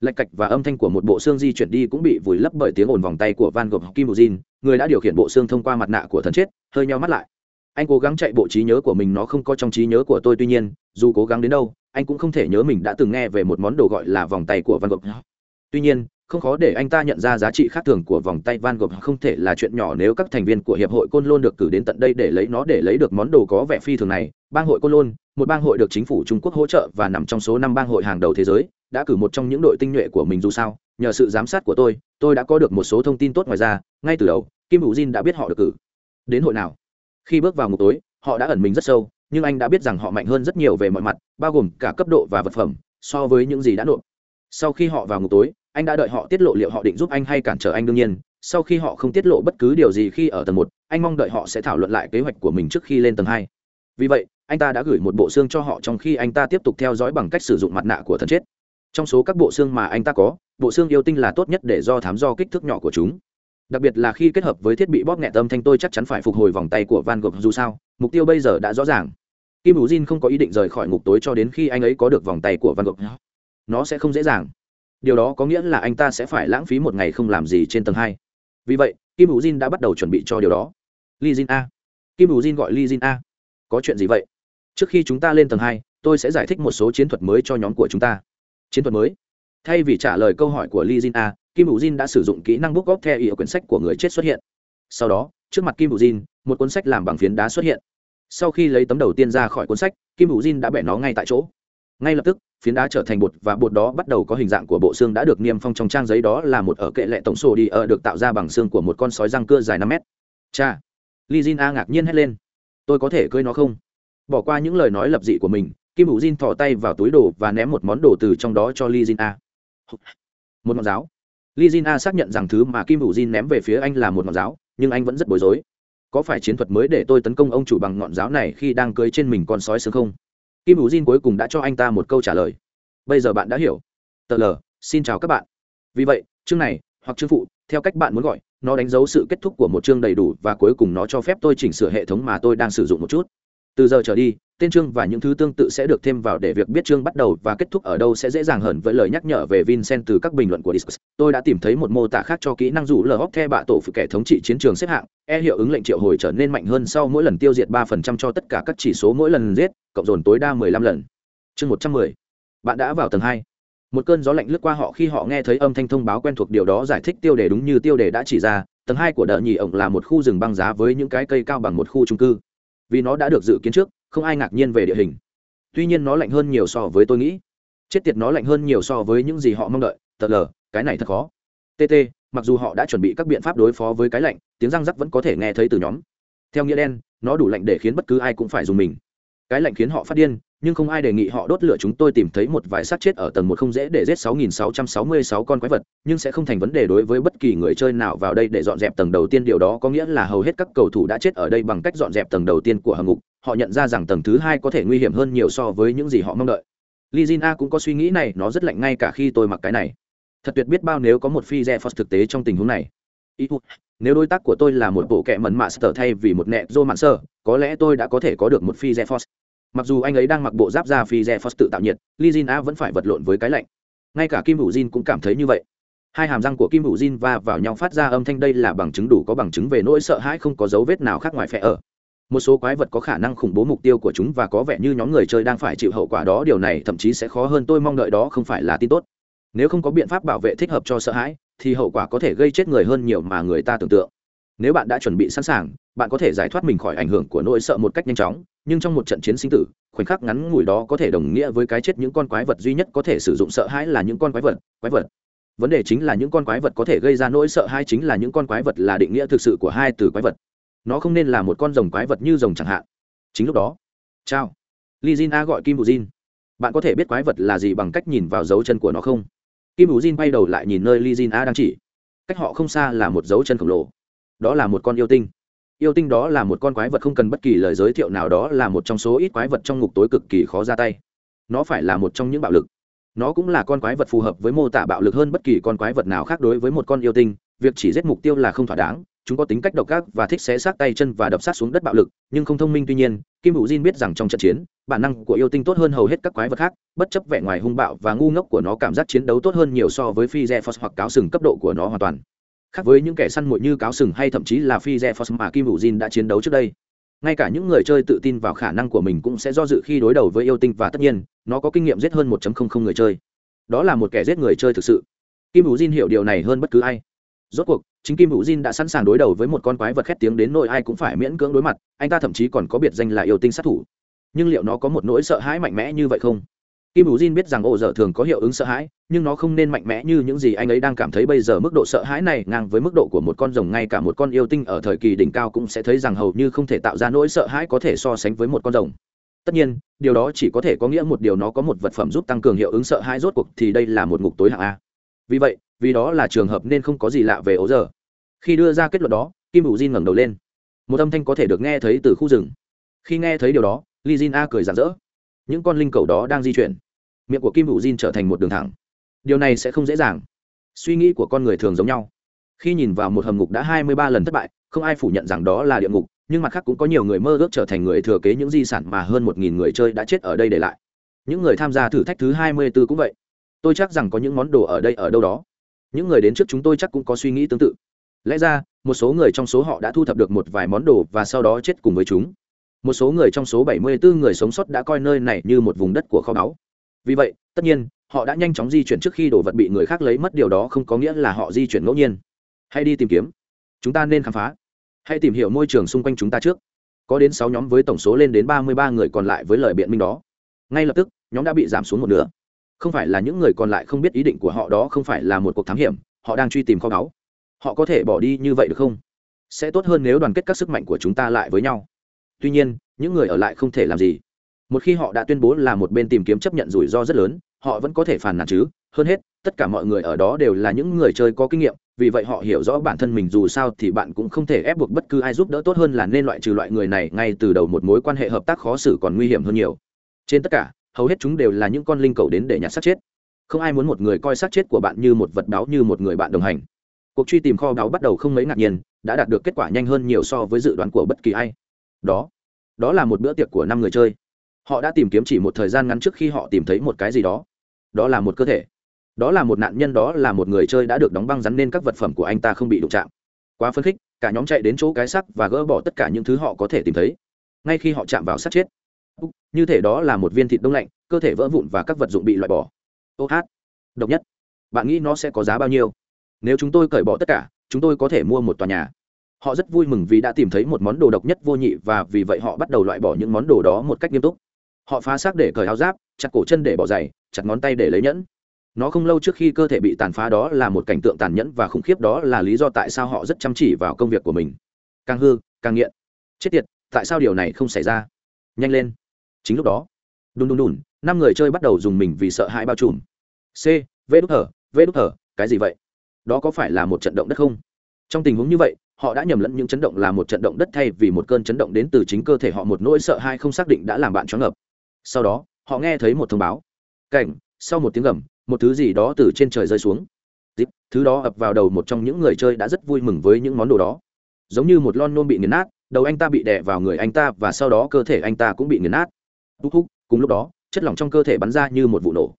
Lạch cạch và âm thanh của một bộ xương di chuyển đi cũng bị vùi lấp bởi tiếng ồn vòng tay của van gogh kim buzin người đã điều khiển bộ xương thông qua mặt nạ của thần chết, hơi nhau mắt lại. Anh cố gắng chạy bộ trí nhớ của mình, nó không có trong trí nhớ của tôi, tuy nhiên, dù cố gắng đến đâu, anh cũng không thể nhớ mình đã từng nghe về một món đồ gọi là vòng tay của van gogh. Tuy nhiên không khó để anh ta nhận ra giá trị khác thường của vòng tay van gogh. Không thể là chuyện nhỏ nếu các thành viên của hiệp hội côn lôn được cử đến tận đây để lấy nó, để lấy được món đồ có vẻ phi thường này. Bang hội côn lôn, một bang hội được chính phủ trung quốc hỗ trợ và nằm trong số năm bang hội hàng đầu thế giới, đã cử một trong những đội tinh nhuệ của mình dù sao. Nhờ sự giám sát của tôi tôi đã có được một số thông tin tốt ngoài ra. Ngay từ đầu, kim hữu jin đã biết họ được cử. Đến hội nào? Khi bước vào ngục tối, họ đã ẩn mình rất sâu, nhưng anh đã biết rằng họ mạnh hơn rất nhiều về mọi mặt, bao gồm cả cấp độ và vật phẩm, so với những gì đã nộp. Sau khi họ vào ngục tối anh đã đợi họ tiết lộ liệu họ định giúp anh hay cản trở anh đương nhiên. Sau khi họ không tiết lộ bất cứ điều gì khi ở tầng một, anh mong đợi họ sẽ thảo luận lại kế hoạch của mình trước khi lên tầng hai. Vì vậy, anh ta đã gửi một bộ xương cho họ trong khi anh ta tiếp tục theo dõi bằng cách sử dụng mặt nạ của thần chết. Trong số các bộ xương mà anh ta có, bộ xương yêu tinh là tốt nhất để do thám do kích thước nhỏ của chúng. Đặc biệt là khi kết hợp với thiết bị bóp nghẹt âm thanh tôi chắc chắn phải phục hồi vòng tay của van gogh dù sao, mục tiêu bây giờ đã rõ ràng. Kim ủ jin không có ý định rời khỏi ngục tối cho đến khi anh ấy có được vòng tay của van gogh. Nó sẽ không dễ dàng điều đó có nghĩa là anh ta sẽ phải lãng phí một ngày không làm gì trên tầng hai. Vì vậy, kim ủ jin đã bắt đầu chuẩn bị cho điều đó. Li jin a. Kim ủ jin gọi li jin a. Có chuyện gì vậy? Trước khi chúng ta lên tầng hai, tôi sẽ giải thích một số chiến thuật mới cho nhóm của chúng ta. Chiến thuật mới. Thay vì trả lời câu hỏi của li jin a, kim ủ jin đã sử dụng kỹ năng book góp theo ý ở quyển sách của người chết xuất hiện. Sau đó, trước mặt kim ủ jin, một cuốn sách làm bằng phiến đá xuất hiện. Sau khi lấy tấm đầu tiên ra khỏi cuốn sách, kim ủ jin đã bẻ nó ngay tại chỗ ngay lập tức, phiến đá trở thành bột và bột đó bắt đầu có hình dạng của bộ xương đã được niêm phong trong trang giấy đó là một ở kệ lệ tổng sổ đi ở được tạo ra bằng xương của một con sói răng cưa dài năm mét. Cha! Li jin a ngạc nhiên hét lên. Tôi có thể cưới nó không? Bỏ qua những lời nói lập dị của mình, kim hữu jin thò tay vào túi đồ và ném một món đồ từ trong đó cho li jin a. Một ngọn giáo. Li jin a xác nhận rằng thứ mà kim hữu jin ném về phía anh là một ngọn giáo, nhưng anh vẫn rất bối rối. Có phải chiến thuật mới để tôi tấn công ông chủ bằng ngọn giáo này khi đang cưới trên mình con sói sướng không? Kim ủ jin cuối cùng đã cho anh ta một câu trả lời. Bây giờ bạn đã hiểu. Tờ l, xin chào các bạn. Vì vậy, chương này, hoặc chương phụ, theo cách bạn muốn gọi, nó đánh dấu sự kết thúc của một chương đầy đủ và cuối cùng nó cho phép tôi chỉnh sửa hệ thống mà tôi đang sử dụng một chút. Từ giờ trở đi tên chương và những thứ tương tự sẽ được thêm vào để việc biết chương bắt đầu và kết thúc ở đâu sẽ dễ dàng hơn với lời nhắc nhở về Vincent từ các bình luận của Discord. Tôi đã tìm thấy một mô tả khác cho kỹ năng rủ lờ hóc the bạ tổ phụ kẻ thống trị chiến trường xếp hạng, e hiệu ứng lệnh triệu hồi trở nên mạnh hơn sau mỗi lần tiêu diệt 3% cho tất cả các chỉ số mỗi lần giết, cộng dồn tối đa 15 lần. Chương 110. Bạn đã vào tầng 2. Một cơn gió lạnh lướt qua họ khi họ nghe thấy âm thanh thông báo quen thuộc điều đó giải thích tiêu đề đúng như tiêu đề đã chỉ ra, tầng 2 của đợt nhì ổng là một khu rừng băng giá với những cái cây cao bằng một khu chung cư. Vì nó đã được dự kiến trước, không ai ngạc nhiên về địa hình. Tuy nhiên nó lạnh hơn nhiều so với tôi nghĩ. Chết tiệt nó lạnh hơn nhiều so với những gì họ mong đợi. Thật lờ, cái này thật khó. Tt mặc dù họ đã chuẩn bị các biện pháp đối phó với cái lạnh, tiếng răng rắc vẫn có thể nghe thấy từ nhóm. Theo nghĩa đen, nó đủ lạnh để khiến bất cứ ai cũng phải dùng mình. Cái lạnh khiến họ phát điên, nhưng không ai đề nghị họ đốt lửa chúng tôi tìm thấy một vài xác chết ở tầng một không dễ để giết 6.666 con quái vật, nhưng sẽ không thành vấn đề đối với bất kỳ người chơi nào vào đây để dọn dẹp tầng đầu tiên. Điều đó có nghĩa là hầu hết các cầu thủ đã chết ở đây bằng cách dọn dẹp tầng đầu tiên của hầm ngục họ nhận ra rằng tầng thứ hai có thể nguy hiểm hơn nhiều so với những gì họ mong đợi. Lizina cũng có suy nghĩ này, nó rất lạnh ngay cả khi tôi mặc cái này. Thật tuyệt biết bao nếu có một phi re thực tế trong tình huống này. Nếu đối tác của tôi là một bộ kệ mẩn mạ sờ thay vì một nẹ dô mạn sơ, có lẽ tôi đã có thể có được một phi re mặc dù anh ấy đang mặc bộ giáp da phi re tự tạo nhiệt lizina vẫn phải vật lộn với cái lạnh. Ngay cả kim hữu Jin cũng cảm thấy như vậy. Hai hàm răng của kim hữu Jin va vào nhau phát ra âm thanh đây là bằng chứng đủ có bằng chứng về nỗi sợ hãi không có dấu vết nào khác ngoài phe ở một số quái vật có khả năng khủng bố mục tiêu của chúng và có vẻ như nhóm người chơi đang phải chịu hậu quả đó, điều này thậm chí sẽ khó hơn, tôi mong đợi đó không phải là tin tốt. Nếu không có biện pháp bảo vệ thích hợp cho sợ hãi, thì hậu quả có thể gây chết người hơn nhiều mà người ta tưởng tượng. Nếu bạn đã chuẩn bị sẵn sàng, bạn có thể giải thoát mình khỏi ảnh hưởng của nỗi sợ một cách nhanh chóng, nhưng trong một trận chiến sinh tử, khoảnh khắc ngắn ngủi đó có thể đồng nghĩa với cái chết những con quái vật duy nhất có thể sử dụng sợ hãi là những con quái vật quái vật. Vấn đề chính là những con quái vật có thể gây ra nỗi sợ hãi chính là những con quái vật là định nghĩa thực sự của hai từ quái vật nó không nên là một con rồng quái vật như rồng chẳng hạn. Chính lúc đó, chào. Li jin a gọi kim bù jin. Bạn có thể biết quái vật là gì bằng cách nhìn vào dấu chân của nó không? Kim bù jin bay đầu lại nhìn nơi li jin a đang chỉ. Cách họ không xa là một dấu chân khổng lồ. Đó là một con yêu tinh. Yêu tinh đó là một con quái vật không cần bất kỳ lời giới thiệu nào, đó là một trong số ít quái vật trong ngục tối cực kỳ khó ra tay. Nó phải là một trong những bạo lực. Nó cũng là con quái vật phù hợp với mô tả bạo lực hơn bất kỳ con quái vật nào khác đối với một con yêu tinh. Việc chỉ giết mục tiêu là không thỏa đáng chúng có tính cách độc ác và thích xé xác tay chân và đập sát xuống đất bạo lực, nhưng không thông minh tuy nhiên, kim hữu Jin biết rằng trong trận chiến, bản năng của yêu tinh tốt hơn hầu hết các quái vật khác, bất chấp vẻ ngoài hung bạo và ngu ngốc của nó cảm giác chiến đấu tốt hơn nhiều so với phi re hoặc cáo sừng cấp độ của nó hoàn toàn. Khác với những kẻ săn mồi như cáo sừng hay thậm chí là phi re mà kim hữu Jin đã chiến đấu trước đây. Ngay cả những người chơi tự tin vào khả năng của mình cũng sẽ do dự khi đối đầu với yêu tinh và tất nhiên, nó có kinh nghiệm giết hơn 1.00 người chơi. Đó là một kẻ giết người chơi thực sự. Kim hữu Jin hiểu điều này hơn bất cứ ai rốt cuộc, chính kim hữu diên đã sẵn sàng đối đầu với một con quái vật khét tiếng đến nỗi ai cũng phải miễn cưỡng đối mặt, anh ta thậm chí còn có biệt danh là yêu tinh sát thủ. Nhưng liệu nó có một nỗi sợ hãi mạnh mẽ như vậy không? Kim hữu diên biết rằng ổ dở thường có hiệu ứng sợ hãi, nhưng nó không nên mạnh mẽ như những gì anh ấy đang cảm thấy bây giờ. Mức độ sợ hãi này ngang với mức độ của một con rồng, ngay cả một con yêu tinh ở thời kỳ đỉnh cao cũng sẽ thấy rằng hầu như không thể tạo ra nỗi sợ hãi có thể so sánh với một con rồng. Tất nhiên, điều đó chỉ có thể có nghĩa một điều nó có một vật phẩm giúp tăng cường hiệu ứng sợ hãi, rốt cuộc thì đây là một ngục tối hạng a. Vì vậy vì đó là trường hợp nên không có gì lạ về ố giờ. Khi đưa ra kết luận đó, kim ủ jin ngẩng đầu lên. Một âm thanh có thể được nghe thấy từ khu rừng. Khi nghe thấy điều đó, li jin a cười rạng rỡ. Những con linh cầu đó đang di chuyển. Miệng của kim ủ jin trở thành một đường thẳng. Điều này sẽ không dễ dàng. Suy nghĩ của con người thường giống nhau. Khi nhìn vào một hầm ngục đã hai mươi ba lần thất bại, không ai phủ nhận rằng đó là địa ngục, nhưng mặt khác cũng có nhiều người mơ ước trở thành người thừa kế những di sản mà hơn một nghìn người chơi đã chết ở đây để lại. Những người tham gia thử thách thứ hai mươi b ố cũng vậy. Tôi chắc rằng có những món đồ ở đây ở đâu đó những người đến trước chúng tôi chắc cũng có suy nghĩ tương tự. Lẽ ra, một số người trong số họ đã thu thập được một vài món đồ và sau đó chết cùng với chúng. Một số người trong số 74 người sống sót đã coi nơi này như một vùng đất của kho báu. Vì vậy, tất nhiên, họ đã nhanh chóng di chuyển trước khi đồ vật bị người khác lấy mất. Điều đó không có nghĩa là họ di chuyển ngẫu nhiên. Hãy đi tìm kiếm. Chúng ta nên khám phá. Hãy tìm hiểu môi trường xung quanh chúng ta trước. Có đến sáu nhóm với tổng số lên đến ba mươi ba người còn lại với lời biện minh đó. Ngay lập tức, nhóm đã bị giảm xuống một nửa không phải là những người còn lại không biết ý định của họ, đó không phải là một cuộc thám hiểm, họ đang truy tìm kho báu. Họ có thể bỏ đi như vậy được không? Sẽ tốt hơn nếu đoàn kết các sức mạnh của chúng ta lại với nhau. Tuy nhiên, những người ở lại không thể làm gì. Một khi họ đã tuyên bố là một bên tìm kiếm chấp nhận rủi ro rất lớn, họ vẫn có thể phản nàn chứ. Hơn hết, tất cả mọi người ở đó đều là những người chơi có kinh nghiệm, vì vậy họ hiểu rõ bản thân mình dù sao thì bạn cũng không thể ép buộc bất cứ ai giúp đỡ tốt hơn là nên loại trừ loại người này ngay từ đầu một mối quan hệ hợp tác khó xử còn nguy hiểm hơn nhiều. Trên tất cả hầu hết chúng đều là những con linh cầu đến để nhặt xác chết. Không ai muốn một người coi xác chết của bạn như một vật báo như một người bạn đồng hành. Cuộc truy tìm kho báu bắt đầu không mấy ngạc nhiên, đã đạt được kết quả nhanh hơn nhiều so với dự đoán của bất kỳ ai. Đó đó là một bữa tiệc của năm người chơi. Họ đã tìm kiếm chỉ một thời gian ngắn trước khi họ tìm thấy một cái gì đó. Đó là một cơ thể. Đó là một nạn nhân, đó là một người chơi đã được đóng băng rắn nên các vật phẩm của anh ta không bị đụng chạm. Quá phấn khích, cả nhóm chạy đến chỗ cái sắc và gỡ bỏ tất cả những thứ họ có thể tìm thấy. Ngay khi họ chạm vào sát chết như thể đó là một viên thịt đông lạnh, cơ thể vỡ vụn và các vật dụng bị loại bỏ. Ô hát, độc nhất. Bạn nghĩ nó sẽ có giá bao nhiêu? Nếu chúng tôi cởi bỏ tất cả, chúng tôi có thể mua một tòa nhà. Họ rất vui mừng vì đã tìm thấy một món đồ độc nhất vô nhị và vì vậy họ bắt đầu loại bỏ những món đồ đó một cách nghiêm túc. Họ phá xác để cởi áo giáp, chặt cổ chân để bỏ giày, chặt ngón tay để lấy nhẫn. Nó không lâu trước khi cơ thể bị tàn phá đó là một cảnh tượng tàn nhẫn và khủng khiếp, đó là lý do tại sao họ rất chăm chỉ vào công việc của mình. Càng hư, càng nghiện. Chết tiệt, tại sao điều này không xảy ra? Nhanh lên chính lúc đó, đùn đùn đùn, năm người chơi bắt đầu dùng mình vì sợ hãi bao trùm. C vê đúc thở vê đúc thở, cái gì vậy? Đó có phải là một trận động đất không? Trong tình huống như vậy, họ đã nhầm lẫn những chấn động là một trận động đất thay vì một cơn chấn động đến từ chính cơ thể họ một nỗi sợ hãi không xác định đã làm bạn choáng ngợp. Sau đó, họ nghe thấy một thông báo. Cảnh, sau một tiếng gầm, một thứ gì đó từ trên trời rơi xuống. Tiếp thứ đó ập vào đầu một trong những người chơi đã rất vui mừng với những món đồ đó. Giống như một lon nôm bị nghiền nát, đầu anh ta bị đè vào người anh ta và sau đó cơ thể anh ta cũng bị nghiền nát thúc thúc, cùng lúc đó, chất lỏng trong cơ thể bắn ra như một vụ nổ.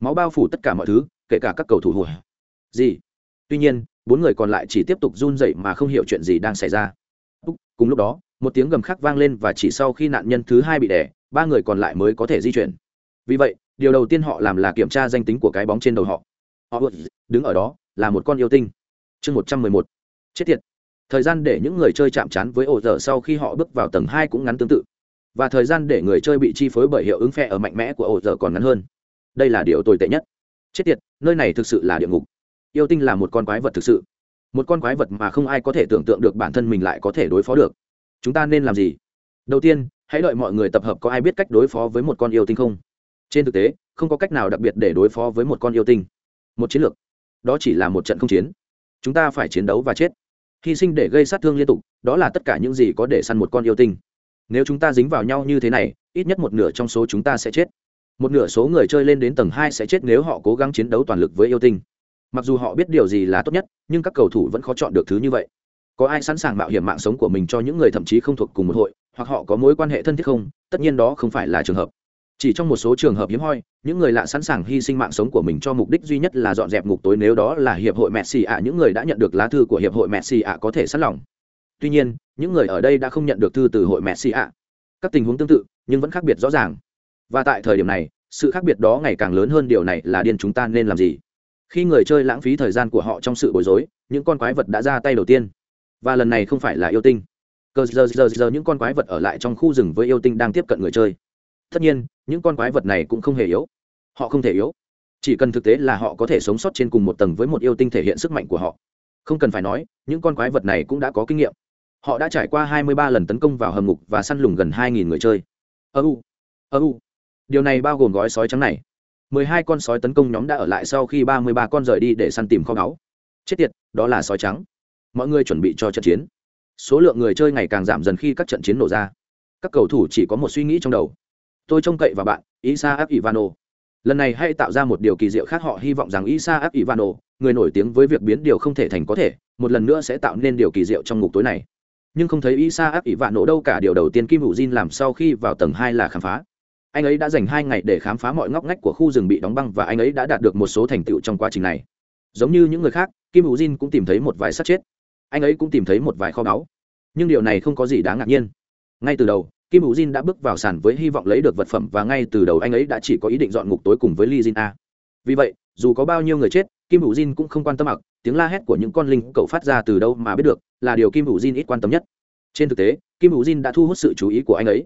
Máu bao phủ tất cả mọi thứ, kể cả các cầu thủ hùa. Gì? Tuy nhiên, bốn người còn lại chỉ tiếp tục run dậy mà không hiểu chuyện gì đang xảy ra. Cùng lúc đó, một tiếng gầm khác vang lên và chỉ sau khi nạn nhân thứ hai bị đẻ ba người còn lại mới có thể di chuyển. Vì vậy, điều đầu tiên họ làm là kiểm tra danh tính của cái bóng trên đầu họ. Họ đứng ở đó, là một con yêu tinh. Chương một trăm mười một. Chết tiệt. Thời gian để những người chơi chạm trán với ổ dở sau khi họ bước vào tầng hai cũng ngắn tương tự và thời gian để người chơi bị chi phối bởi hiệu ứng phe ở mạnh mẽ của ổ giờ còn ngắn hơn. Đây là điều tồi tệ nhất. Chết tiệt, nơi này thực sự là địa ngục. Yêu tinh là một con quái vật thực sự. Một con quái vật mà không ai có thể tưởng tượng được bản thân mình lại có thể đối phó được. Chúng ta nên làm gì? Đầu tiên, hãy đợi mọi người tập hợp có ai biết cách đối phó với một con yêu tinh không? Trên thực tế, không có cách nào đặc biệt để đối phó với một con yêu tinh. Một chiến lược. Đó chỉ là một trận không chiến. Chúng ta phải chiến đấu và chết. Hy sinh để gây sát thương liên tục, đó là tất cả những gì có để săn một con yêu tinh nếu chúng ta dính vào nhau như thế này, ít nhất một nửa trong số chúng ta sẽ chết. Một nửa số người chơi lên đến tầng hai sẽ chết nếu họ cố gắng chiến đấu toàn lực với yêu tinh. Mặc dù họ biết điều gì là tốt nhất, nhưng các cầu thủ vẫn khó chọn được thứ như vậy. Có ai sẵn sàng mạo hiểm mạng sống của mình cho những người thậm chí không thuộc cùng một hội, hoặc họ có mối quan hệ thân thiết không? Tất nhiên đó không phải là trường hợp. Chỉ trong một số trường hợp hiếm hoi, những người lạ sẵn sàng hy sinh mạng sống của mình cho mục đích duy nhất là dọn dẹp ngục tối nếu đó là hiệp hội messi ạ. Những người đã nhận được lá thư của hiệp hội messi ạ có thể sẵn lòng tuy nhiên, những người ở đây đã không nhận được thư từ hội messi ạ. Các tình huống tương tự, nhưng vẫn khác biệt rõ ràng. Và tại thời điểm này, sự khác biệt đó ngày càng lớn hơn điều này là điên chúng ta nên làm gì? Khi người chơi lãng phí thời gian của họ trong sự bối rối, những con quái vật đã ra tay đầu tiên. Và lần này không phải là yêu tinh. Cờ giờ giờ giờ những con quái vật ở lại trong khu rừng với yêu tinh đang tiếp cận người chơi. Tất nhiên, những con quái vật này cũng không hề yếu. Họ không thể yếu. Chỉ cần thực tế là họ có thể sống sót trên cùng một tầng với một yêu tinh thể hiện sức mạnh của họ. Không cần phải nói, những con quái vật này cũng đã có kinh nghiệm họ đã trải qua 23 lần tấn công vào hầm ngục và săn lùng gần 2.000 người chơi. Ơ u ơ u. Điều này bao gồm gói sói trắng này. 12 con sói tấn công nhóm đã ở lại sau khi 33 con rời đi để săn tìm kho báu. Chết tiệt, đó là sói trắng. Mọi người chuẩn bị cho trận chiến. Số lượng người chơi ngày càng giảm dần khi các trận chiến nổ ra. Các cầu thủ chỉ có một suy nghĩ trong đầu. Tôi trông cậy vào bạn, isaac ivano lần này hãy tạo ra một điều kỳ diệu khác, họ hy vọng rằng isaac ivano người nổi tiếng với việc biến điều không thể thành có thể, một lần nữa sẽ tạo nên điều kỳ diệu trong ngục tối này nhưng không thấy isaac ivano đâu cả. Điều đầu tiên kim hữu jin làm sau khi vào tầng hai là khám phá. Anh ấy đã dành hai ngày để khám phá mọi ngóc ngách của khu rừng bị đóng băng và anh ấy đã đạt được một số thành tựu trong quá trình này. Giống như những người khác, kim hữu jin cũng tìm thấy một vài sát chết. Anh ấy cũng tìm thấy một vài kho báu. Nhưng điều này không có gì đáng ngạc nhiên. Ngay từ đầu, kim hữu jin đã bước vào sàn với hy vọng lấy được vật phẩm và ngay từ đầu anh ấy đã chỉ có ý định dọn ngục tối cùng với li jin a. Vì vậy, dù có bao nhiêu người chết kim hữu jin cũng không quan tâm mặc, tiếng la hét của những con linh cậu phát ra từ đâu mà biết được, là điều kim hữu jin ít quan tâm nhất. Trên thực tế, kim hữu jin đã thu hút sự chú ý của anh ấy.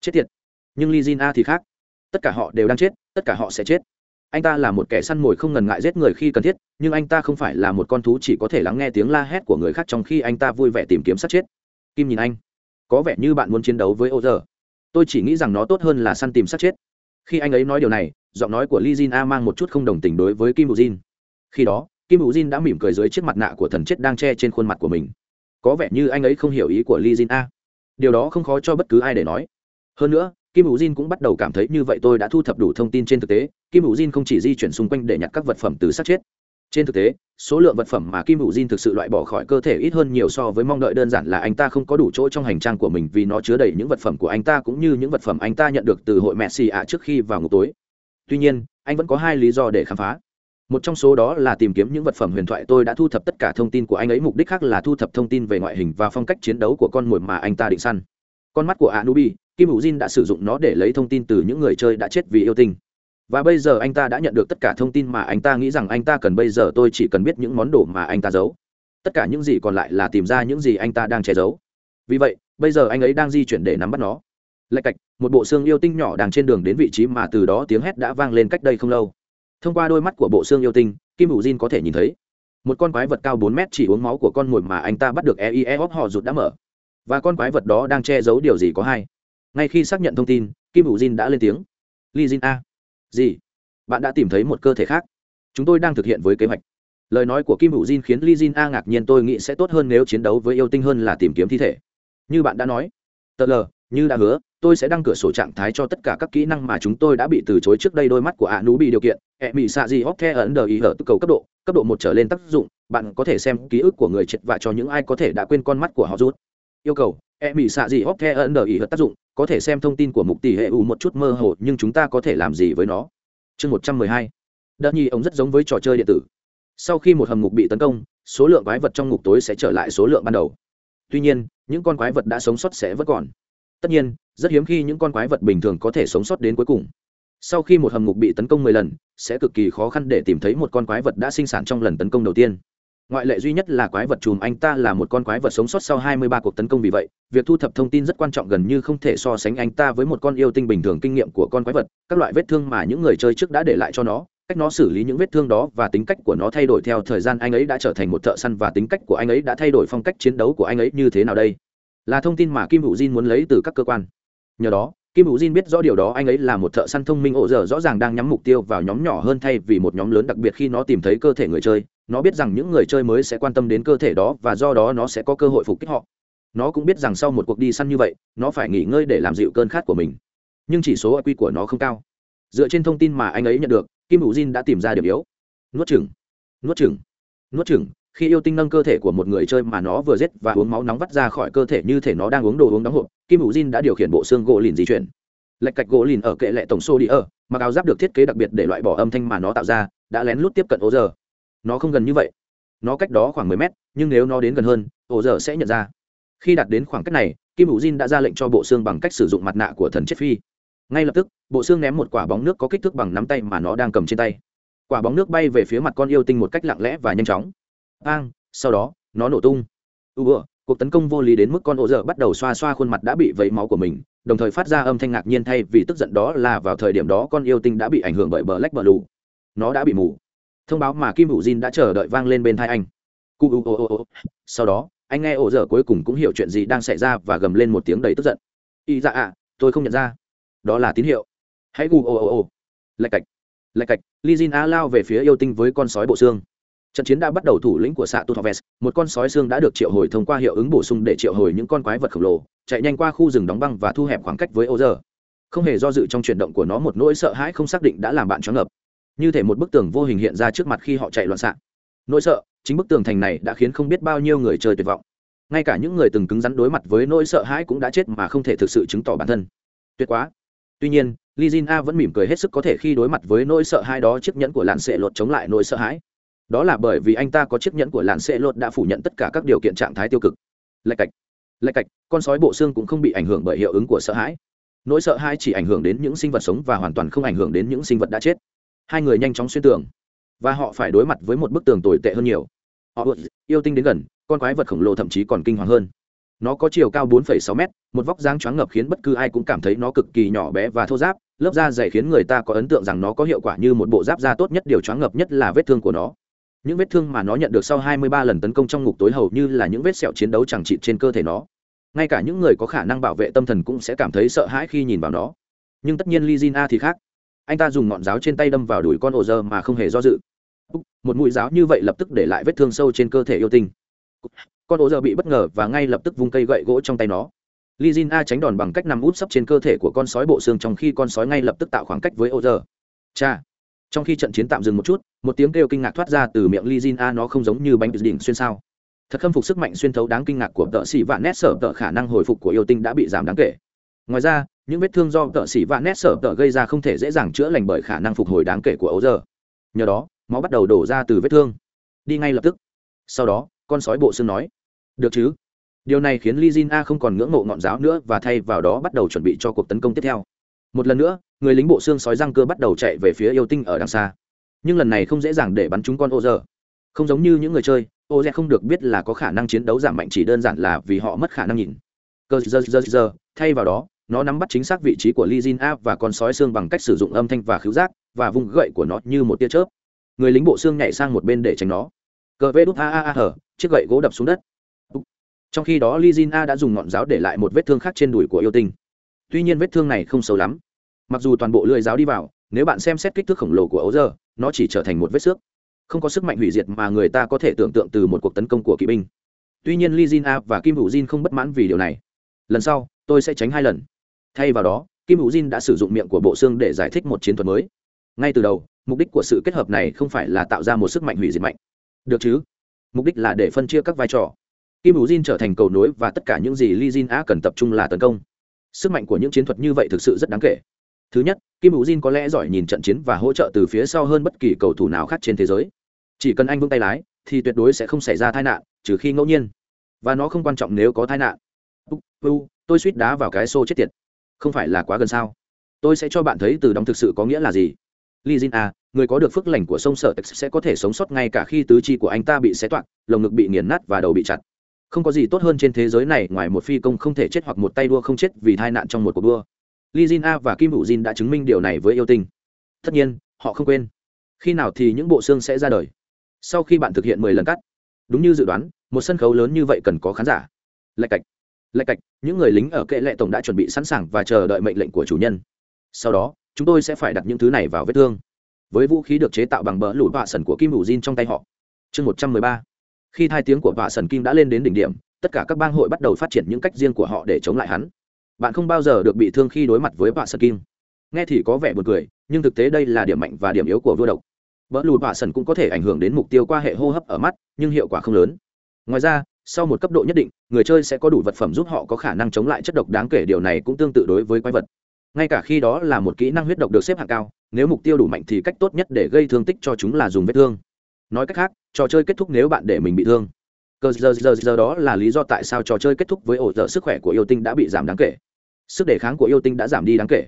Chết tiệt! Nhưng li jin a thì khác. Tất cả họ đều đang chết, tất cả họ sẽ chết. Anh ta là một kẻ săn mồi không ngần ngại giết người khi cần thiết, nhưng anh ta không phải là một con thú chỉ có thể lắng nghe tiếng la hét của người khác trong khi anh ta vui vẻ tìm kiếm sát chết. Kim nhìn anh. Có vẻ như bạn muốn chiến đấu với ô giờ tôi chỉ nghĩ rằng nó tốt hơn là săn tìm sát chết. Khi anh ấy nói điều này, giọng nói của li jin a mang một chút không đồng tình đối với kim bù jin khi đó, kim hữu jin đã mỉm cười dưới chiếc mặt nạ của thần chết đang che trên khuôn mặt của mình. Có vẻ như anh ấy không hiểu ý của li jin a. Điều đó không khó cho bất cứ ai để nói. Hơn nữa, kim hữu jin cũng bắt đầu cảm thấy như vậy tôi đã thu thập đủ thông tin trên thực tế. Kim hữu jin không chỉ di chuyển xung quanh để nhặt các vật phẩm từ sát chết. Trên thực tế, số lượng vật phẩm mà kim hữu jin thực sự loại bỏ khỏi cơ thể ít hơn nhiều so với mong đợi đơn giản là anh ta không có đủ chỗ trong hành trang của mình vì nó chứa đầy những vật phẩm của anh ta cũng như những vật phẩm anh ta nhận được từ hội mẹ xì ạ trước khi vào ngục tối. Tuy nhiên, anh vẫn có hai lý do để khám phá một trong số đó là tìm kiếm những vật phẩm huyền thoại tôi đã thu thập tất cả thông tin của anh ấy, mục đích khác là thu thập thông tin về ngoại hình và phong cách chiến đấu của con mồi mà anh ta định săn. Con mắt của anubi, kim hữu jin đã sử dụng nó để lấy thông tin từ những người chơi đã chết vì yêu tinh. Và bây giờ anh ta đã nhận được tất cả thông tin mà anh ta nghĩ rằng anh ta cần, bây giờ tôi chỉ cần biết những món đồ mà anh ta giấu. Tất cả những gì còn lại là tìm ra những gì anh ta đang che giấu. Vì vậy, bây giờ anh ấy đang di chuyển để nắm bắt nó. Lạch cạch, một bộ xương yêu tinh nhỏ đang trên đường đến vị trí mà từ đó tiếng hét đã vang lên cách đây không lâu thông qua đôi mắt của bộ xương yêu tinh, kim hữu jin có thể nhìn thấy. Một con quái vật cao bốn mét chỉ uống máu của con mồi mà anh ta bắt được eie hóc họ rụt đã mở. Và con quái vật đó đang che giấu điều gì có hai. Ngay khi xác nhận thông tin, kim hữu jin đã lên tiếng. Li jin a. Gì? Bạn đã tìm thấy một cơ thể khác. Chúng tôi đang thực hiện với kế hoạch. Lời nói của kim hữu jin khiến li jin a ngạc nhiên, tôi nghĩ sẽ tốt hơn nếu chiến đấu với yêu tinh hơn là tìm kiếm thi thể. Như bạn đã nói tờ lờ như đã hứa, tôi sẽ đăng cửa sổ trạng thái cho tất cả các kỹ năng mà chúng tôi đã bị từ chối trước đây đôi mắt của ạ nú bị điều kiện. Ẹ bị xạ gì hóc the ấn đờ ý ở cầu cấp độ cấp độ một trở lên tác dụng, bạn có thể xem ký ức của người triệt vạ cho những ai có thể đã quên con mắt của họ rút. Yêu cầu, ẹ bị xạ gì hóc the ấn đờ ý hợp tác dụng, có thể xem thông tin của mục tỷ hệ u một chút mơ hồ, nhưng chúng ta có thể làm gì với nó? Chương một trăm mười hai. Đợt nhi ống rất giống với trò chơi điện tử. Sau khi một hầm ngục bị tấn công, số lượng quái vật trong ngục tối sẽ trở lại số lượng ban đầu. Tuy nhiên, những con quái vật đã sống sót sẽ vẫn còn tất nhiên, rất hiếm khi những con quái vật bình thường có thể sống sót đến cuối cùng. Sau khi một hầm ngục bị tấn công mười lần, sẽ cực kỳ khó khăn để tìm thấy một con quái vật đã sinh sản trong lần tấn công đầu tiên. Ngoại lệ duy nhất là quái vật chùm anh ta là một con quái vật sống sót sau 23 cuộc tấn công vì vậy, việc thu thập thông tin rất quan trọng gần như không thể so sánh anh ta với một con yêu tinh bình thường kinh nghiệm của con quái vật, các loại vết thương mà những người chơi trước đã để lại cho nó, cách nó xử lý những vết thương đó và tính cách của nó thay đổi theo thời gian anh ấy đã trở thành một thợ săn và tính cách của anh ấy đã thay đổi phong cách chiến đấu của anh ấy như thế nào đây là thông tin mà kim hữu jin muốn lấy từ các cơ quan. Nhờ đó, kim hữu jin biết rõ điều đó, anh ấy là một thợ săn thông minh ổ dở, rõ ràng đang nhắm mục tiêu vào nhóm nhỏ hơn thay vì một nhóm lớn, đặc biệt khi nó tìm thấy cơ thể người chơi, nó biết rằng những người chơi mới sẽ quan tâm đến cơ thể đó và do đó nó sẽ có cơ hội phục kích họ. Nó cũng biết rằng sau một cuộc đi săn như vậy, nó phải nghỉ ngơi để làm dịu cơn khát của mình. Nhưng chỉ số IQ của nó không cao. Dựa trên thông tin mà anh ấy nhận được, kim hữu jin đã tìm ra điểm yếu. Nuốt chừng nuốt chừng nuốt chừng khi yêu tinh nâng cơ thể của một người chơi mà nó vừa giết và uống máu nóng vắt ra khỏi cơ thể như thể nó đang uống đồ uống đóng hộp, kim hữu jin đã điều khiển bộ xương gỗ lìn di chuyển. Lệch cạch gỗ lìn ở kệ lệ tổng xô đi ở, mặc áo giáp được thiết kế đặc biệt để loại bỏ âm thanh mà nó tạo ra, đã lén lút tiếp cận ô giờ. Nó không gần như vậy. Nó cách đó khoảng mười mét, nhưng nếu nó đến gần hơn, ô giờ sẽ nhận ra. Khi đạt đến khoảng cách này, kim hữu jin đã ra lệnh cho bộ xương bằng cách sử dụng mặt nạ của thần chết phi. Ngay lập tức, bộ xương ném một quả bóng nước có kích thước bằng nắm tay mà nó đang cầm trên tay. Quả bóng nước bay về phía mặt con yêu tinh một cách lặng lẽ và nhanh chóng bang, sau đó, nó nổ tung. Ưu cuộc tấn công vô lý đến mức con ổ dở bắt đầu xoa xoa khuôn mặt đã bị vấy máu của mình, đồng thời phát ra âm thanh ngạc nhiên thay vì tức giận đó là vào thời điểm đó con yêu tinh đã bị ảnh hưởng bởi bờ lách bờ lù. Nó đã bị mù. Thông báo mà kim hữu jin đã chờ đợi vang lên bên thai anh. Cu ô ô ô sau đó, anh nghe ổ dở cuối cùng cũng hiểu chuyện gì đang xảy ra và gầm lên một tiếng đầy tức giận. Y dạ ạ, tôi không nhận ra. Đó là tín hiệu. Hãy gu ô ô ô lạch cạch. Lạch cạch. Li jin a lao về phía yêu tinh với con sói bộ xương trận chiến đã bắt đầu thủ lĩnh của xạ tu thoves một con sói xương đã được triệu hồi thông qua hiệu ứng bổ sung để triệu hồi những con quái vật khổng lồ, chạy nhanh qua khu rừng đóng băng và thu hẹp khoảng cách với ô giờ không hề do dự trong chuyển động của nó, một nỗi sợ hãi không xác định đã làm bạn choáng ngập như thể một bức tường vô hình hiện ra trước mặt khi họ chạy loạn xạ. Nỗi sợ, chính bức tường thành này đã khiến không biết bao nhiêu người chơi tuyệt vọng. Ngay cả những người từng cứng rắn đối mặt với nỗi sợ hãi cũng đã chết mà không thể thực sự chứng tỏ bản thân. Tuyệt quá. Tuy nhiên li a vẫn mỉm cười hết sức có thể khi đối mặt với nỗi sợ hãi đó, chiếc nhẫn của làn sệ lột chống lại nỗi sợ hãi đó là bởi vì anh ta có chiếc nhẫn của làn xe lột đã phủ nhận tất cả các điều kiện trạng thái tiêu cực. Lạch cạch lạch cạch con sói bộ xương cũng không bị ảnh hưởng bởi hiệu ứng của sợ hãi. Nỗi sợ hãi chỉ ảnh hưởng đến những sinh vật sống và hoàn toàn không ảnh hưởng đến những sinh vật đã chết. Hai người nhanh chóng xuyên tường và họ phải đối mặt với một bức tường tồi tệ hơn nhiều. Họ yêu tinh đến gần con quái vật khổng lồ thậm chí còn kinh hoàng hơn. Nó có chiều cao 4,6 mét một vóc dáng choáng ngập khiến bất cứ ai cũng cảm thấy nó cực kỳ nhỏ bé và thô giáp lớp da dày khiến người ta có ấn tượng rằng nó có hiệu quả như một bộ giáp da tốt nhất điều choáng ngập nhất là vết thương của nó những vết thương mà nó nhận được sau 23 lần tấn công trong ngục tối hầu như là những vết sẹo chiến đấu chẳng trị trên cơ thể nó. Ngay cả những người có khả năng bảo vệ tâm thần cũng sẽ cảm thấy sợ hãi khi nhìn vào nó. Nhưng tất nhiên Lizina thì khác. Anh ta dùng ngọn giáo trên tay đâm vào đùi con ổ dơ mà không hề do dự. Một mũi giáo như vậy lập tức để lại vết thương sâu trên cơ thể yêu tinh. Con ổ dơ bị bất ngờ và ngay lập tức vung cây gậy gỗ trong tay nó. Lizina tránh đòn bằng cách nằm úp sấp trên cơ thể của con sói bộ xương trong khi con sói ngay lập tức tạo khoảng cách với ổ dơ cha trong khi trận chiến tạm dừng một chút, một tiếng kêu kinh ngạc thoát ra từ miệng Lizin a nó không giống như bánh đỉnh xuyên sao. Thật khâm phục sức mạnh xuyên thấu đáng kinh ngạc của tợ sĩ và nét sở, tợ khả năng hồi phục của yêu tinh đã bị giảm đáng kể. Ngoài ra, những vết thương do tợ sĩ và nét sở, tợ gây ra không thể dễ dàng chữa lành bởi khả năng phục hồi đáng kể của ấu giờ. Nhờ đó, máu bắt đầu đổ ra từ vết thương. Đi ngay lập tức. Sau đó, con sói bộ xương nói, được chứ? Điều này khiến Lizin a không còn ngưỡng mộ ngọn giáo nữa và thay vào đó bắt đầu chuẩn bị cho cuộc tấn công tiếp theo. Một lần nữa người lính bộ xương sói răng cơ bắt đầu chạy về phía yêu tinh ở đằng xa nhưng lần này không dễ dàng để bắn chúng con ô giờ không giống như những người chơi ô z không được biết là có khả năng chiến đấu giảm mạnh chỉ đơn giản là vì họ mất khả năng nhìn cơ giờ giờ giờ thay vào đó nó nắm bắt chính xác vị trí của Li Jin A và con sói xương bằng cách sử dụng âm thanh và khứu giác và vùng gậy của nó như một tia chớp. Người lính bộ xương nhảy sang một bên để tránh nó. Cờ vê đút a a a hở, chiếc gậy gỗ đập xuống đất. Trong khi đó Li Jin A đã dùng ngọn giáo để lại một vết thương khác trên đùi của yêu tinh. Tuy nhiên vết thương này không xấu lắm. Mặc dù toàn bộ lưỡi giáo đi vào, nếu bạn xem xét kích thước khổng lồ của ấu giờ, nó chỉ trở thành một vết xước. Không có sức mạnh hủy diệt mà người ta có thể tưởng tượng từ một cuộc tấn công của kỵ binh. Tuy nhiên li jin a và kim hữu jin không bất mãn vì điều này. Lần sau tôi sẽ tránh hai lần. Thay vào đó kim hữu jin đã sử dụng miệng của bộ xương để giải thích một chiến thuật mới. Ngay từ đầu mục đích của sự kết hợp này không phải là tạo ra một sức mạnh hủy diệt mạnh. Được chứ? Mục đích là để phân chia các vai trò. Kim hữu jin trở thành cầu nối và tất cả những gì li jin a cần tập trung là tấn công. Sức mạnh của những chiến thuật như vậy thực sự rất đáng kể thứ nhất, kim hữu jin có lẽ giỏi nhìn trận chiến và hỗ trợ từ phía sau hơn bất kỳ cầu thủ nào khác trên thế giới. Chỉ cần anh vững tay lái, thì tuyệt đối sẽ không xảy ra tai nạn, trừ khi ngẫu nhiên. Và nó không quan trọng nếu có tai nạn. U tôi suýt đá vào cái xô chết tiệt. Không phải là quá gần sao? Tôi sẽ cho bạn thấy từ đóng thực sự có nghĩa là gì. Li jin a người có được phước lành của sông sở sẽ có thể sống sót ngay cả khi tứ chi của anh ta bị xé toạc, lồng ngực bị nghiền nát và đầu bị chặt. Không có gì tốt hơn trên thế giới này ngoài một phi công không thể chết hoặc một tay đua không chết vì tai nạn trong một cuộc đua li jin a và kim hữu jin đã chứng minh điều này với yêu tinh. Tất nhiên, họ không quên. Khi nào thì những bộ xương sẽ ra đời? Sau khi bạn thực hiện mười lần cắt. Đúng như dự đoán, một sân khấu lớn như vậy cần có khán giả. Lạch cạch lạch cạch, những người lính ở kệ lệ tổng đã chuẩn bị sẵn sàng và chờ đợi mệnh lệnh của chủ nhân. Sau đó, chúng tôi sẽ phải đặt những thứ này vào vết thương. Với vũ khí được chế tạo bằng bỡ lụt vạ sần của kim hữu jin trong tay họ. Chương một trăm mười ba. Khi hai tiếng của vạ sần kim đã lên đến đỉnh điểm, tất cả các bang hội bắt đầu phát triển những cách riêng của họ để chống lại hắn bạn không bao giờ được bị thương khi đối mặt với bạ sần kim. Nghe thì có vẻ buồn cười, nhưng thực tế đây là điểm mạnh và điểm yếu của vua độc. Vỡ lùi bạ sần cũng có thể ảnh hưởng đến mục tiêu qua hệ hô hấp ở mắt, nhưng hiệu quả không lớn. Ngoài ra, sau một cấp độ nhất định, người chơi sẽ có đủ vật phẩm giúp họ có khả năng chống lại chất độc đáng kể, điều này cũng tương tự đối với quái vật. Ngay cả khi đó là một kỹ năng huyết độc được xếp hạng cao, nếu mục tiêu đủ mạnh thì cách tốt nhất để gây thương tích cho chúng là dùng vết thương. Nói cách khác, trò chơi kết thúc nếu bạn để mình bị thương cơ giờ giờ giờ đó là lý do tại sao trò chơi kết thúc với ổ dở sức khỏe của yêu tinh đã bị giảm đáng kể. Sức đề kháng của yêu tinh đã giảm đi đáng kể.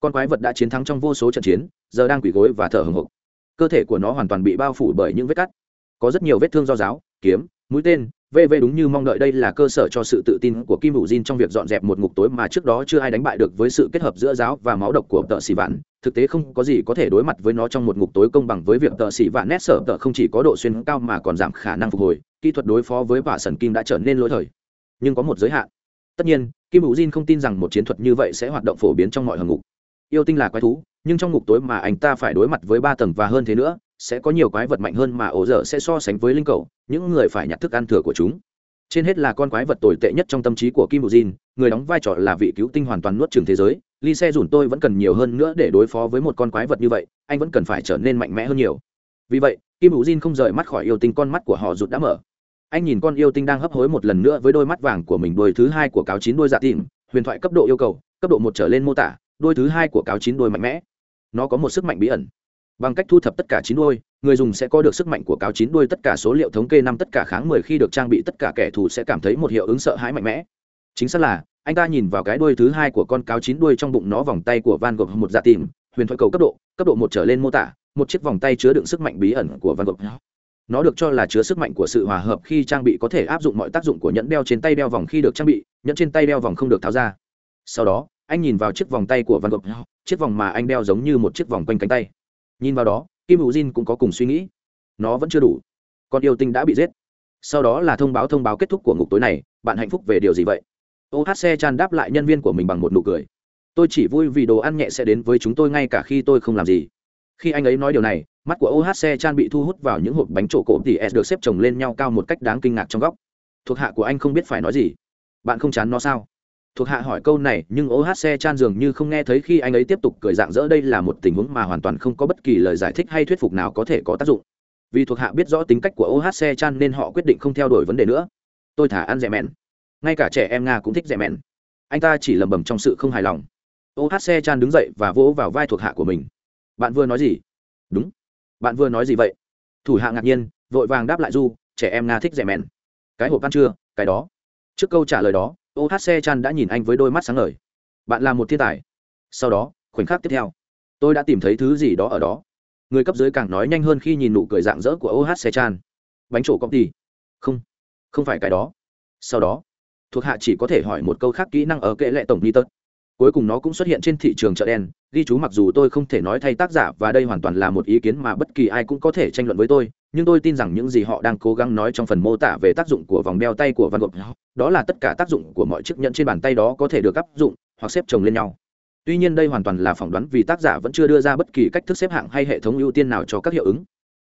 Con quái vật đã chiến thắng trong vô số trận chiến, giờ đang quỳ gối và thở hồng hộc cơ thể của nó hoàn toàn bị bao phủ bởi những vết cắt. Có rất nhiều vết thương do giáo, kiếm, mũi tên VV đúng như mong đợi đây là cơ sở cho sự tự tin của Kim Vũ Jin trong việc dọn dẹp một ngục tối mà trước đó chưa ai đánh bại được với sự kết hợp giữa giáo và máu độc của tợ sĩ vạn. Thực tế không có gì có thể đối mặt với nó trong một ngục tối công bằng với việc tợ sĩ vạn nét sở tợ không chỉ có độ xuyên cao mà còn giảm khả năng phục hồi. Kỹ thuật đối phó với vả Sẩn kim đã trở nên lỗi thời. Nhưng có một giới hạn. Tất nhiên, Kim Vũ Jin không tin rằng một chiến thuật như vậy sẽ hoạt động phổ biến trong mọi hầm ngục. Yêu tinh là quái thú, nhưng trong ngục tối mà anh ta phải đối mặt với ba tầng và hơn thế nữa, sẽ có nhiều quái vật mạnh hơn mà ổ dở sẽ so sánh với linh cầu, những người phải nhặt thức ăn thừa của chúng. Trên hết là con quái vật tồi tệ nhất trong tâm trí của kim bù jin người đóng vai trò là vị cứu tinh hoàn toàn nuốt trường thế giới. Ly xe dùn tôi vẫn cần nhiều hơn nữa để đối phó với một con quái vật như vậy anh vẫn cần phải trở nên mạnh mẽ hơn nhiều. Vì vậy kim bù jin không rời mắt khỏi yêu tinh con mắt của họ rụt đã mở. Anh nhìn con yêu tinh đang hấp hối một lần nữa với đôi mắt vàng của mình đôi thứ hai của cáo chín đôi dạ tìm huyền thoại cấp độ yêu cầu cấp độ một trở lên mô tả đôi thứ hai của cáo chín đôi mạnh mẽ. Nó có một sức mạnh bí ẩn bằng cách thu thập tất cả chín đuôi, người dùng sẽ có được sức mạnh của cáo chín đuôi, tất cả số liệu thống kê năm, tất cả kháng mười khi được trang bị, tất cả kẻ thù sẽ cảm thấy một hiệu ứng sợ hãi mạnh mẽ. Chính xác là, anh ta nhìn vào cái đuôi thứ hai của con cáo chín đuôi trong bụng nó vòng tay của van gogh một dạ tìm, huyền thoại cầu cấp độ cấp độ một trở lên mô tả, một chiếc vòng tay chứa đựng sức mạnh bí ẩn của van gogh. Nó được cho là chứa sức mạnh của sự hòa hợp khi trang bị có thể áp dụng mọi tác dụng của nhẫn đeo trên tay đeo vòng khi được trang bị, nhẫn trên tay đeo vòng không được tháo ra. Sau đó, anh nhìn vào chiếc vòng tay của van gogh, chiếc vòng mà anh đeo giống như một chiếc vòng quanh cánh tay nhìn vào đó, kim hữu jin cũng có cùng suy nghĩ. Nó vẫn chưa đủ. Con yêu tinh đã bị giết. Sau đó là thông báo thông báo kết thúc của ngục tối này, bạn hạnh phúc về điều gì vậy? Ohc chan đáp lại nhân viên của mình bằng một nụ cười. Tôi chỉ vui vì đồ ăn nhẹ sẽ đến với chúng tôi ngay cả khi tôi không làm gì. Khi anh ấy nói điều này, mắt của ohc chan bị thu hút vào những hộp bánh trổ cổ tỉ s được xếp chồng lên nhau cao một cách đáng kinh ngạc trong góc. Thuộc hạ của anh không biết phải nói gì. Bạn không chán nó sao? Thuộc hạ hỏi câu này, nhưng ohc chan dường như không nghe thấy khi anh ấy tiếp tục cười dạng dỡ đây là một tình huống mà hoàn toàn không có bất kỳ lời giải thích hay thuyết phục nào có thể có tác dụng. Vì thuộc hạ biết rõ tính cách của ohc chan nên họ quyết định không theo đuổi vấn đề nữa. Tôi thả ăn rẻ mẹn. Ngay cả trẻ em nga cũng thích rẻ mẹn. Anh ta chỉ lầm bầm trong sự không hài lòng. Ohc chan đứng dậy và vỗ vào vai thuộc hạ của mình. Bạn vừa nói gì? Đúng. Bạn vừa nói gì vậy? Thủ hạ ngạc nhiên, vội vàng đáp lại du, trẻ em nga thích rẻ mẹn. Cái hộp ăn chưa? Cái đó. Trước câu trả lời đó ohc chan đã nhìn anh với đôi mắt sáng ngời. Bạn là một thiên tài. Sau đó, khoảnh khắc tiếp theo, tôi đã tìm thấy thứ gì đó ở đó. Người cấp dưới càng nói nhanh hơn khi nhìn nụ cười dạng dỡ của ohc chan. Bánh trổ công ty. Không không phải cái đó. Sau đó, thuộc hạ chỉ có thể hỏi một câu khác kỹ năng ở kệ lệ tổng ni tớt cuối cùng nó cũng xuất hiện trên thị trường chợ đen ghi chú mặc dù tôi không thể nói thay tác giả và đây hoàn toàn là một ý kiến mà bất kỳ ai cũng có thể tranh luận với tôi, nhưng tôi tin rằng những gì họ đang cố gắng nói trong phần mô tả về tác dụng của vòng đeo tay của văn gộp đó là tất cả tác dụng của mọi chiếc nhẫn trên bàn tay đó có thể được áp dụng hoặc xếp chồng lên nhau. Tuy nhiên đây hoàn toàn là phỏng đoán vì tác giả vẫn chưa đưa ra bất kỳ cách thức xếp hạng hay hệ thống ưu tiên nào cho các hiệu ứng.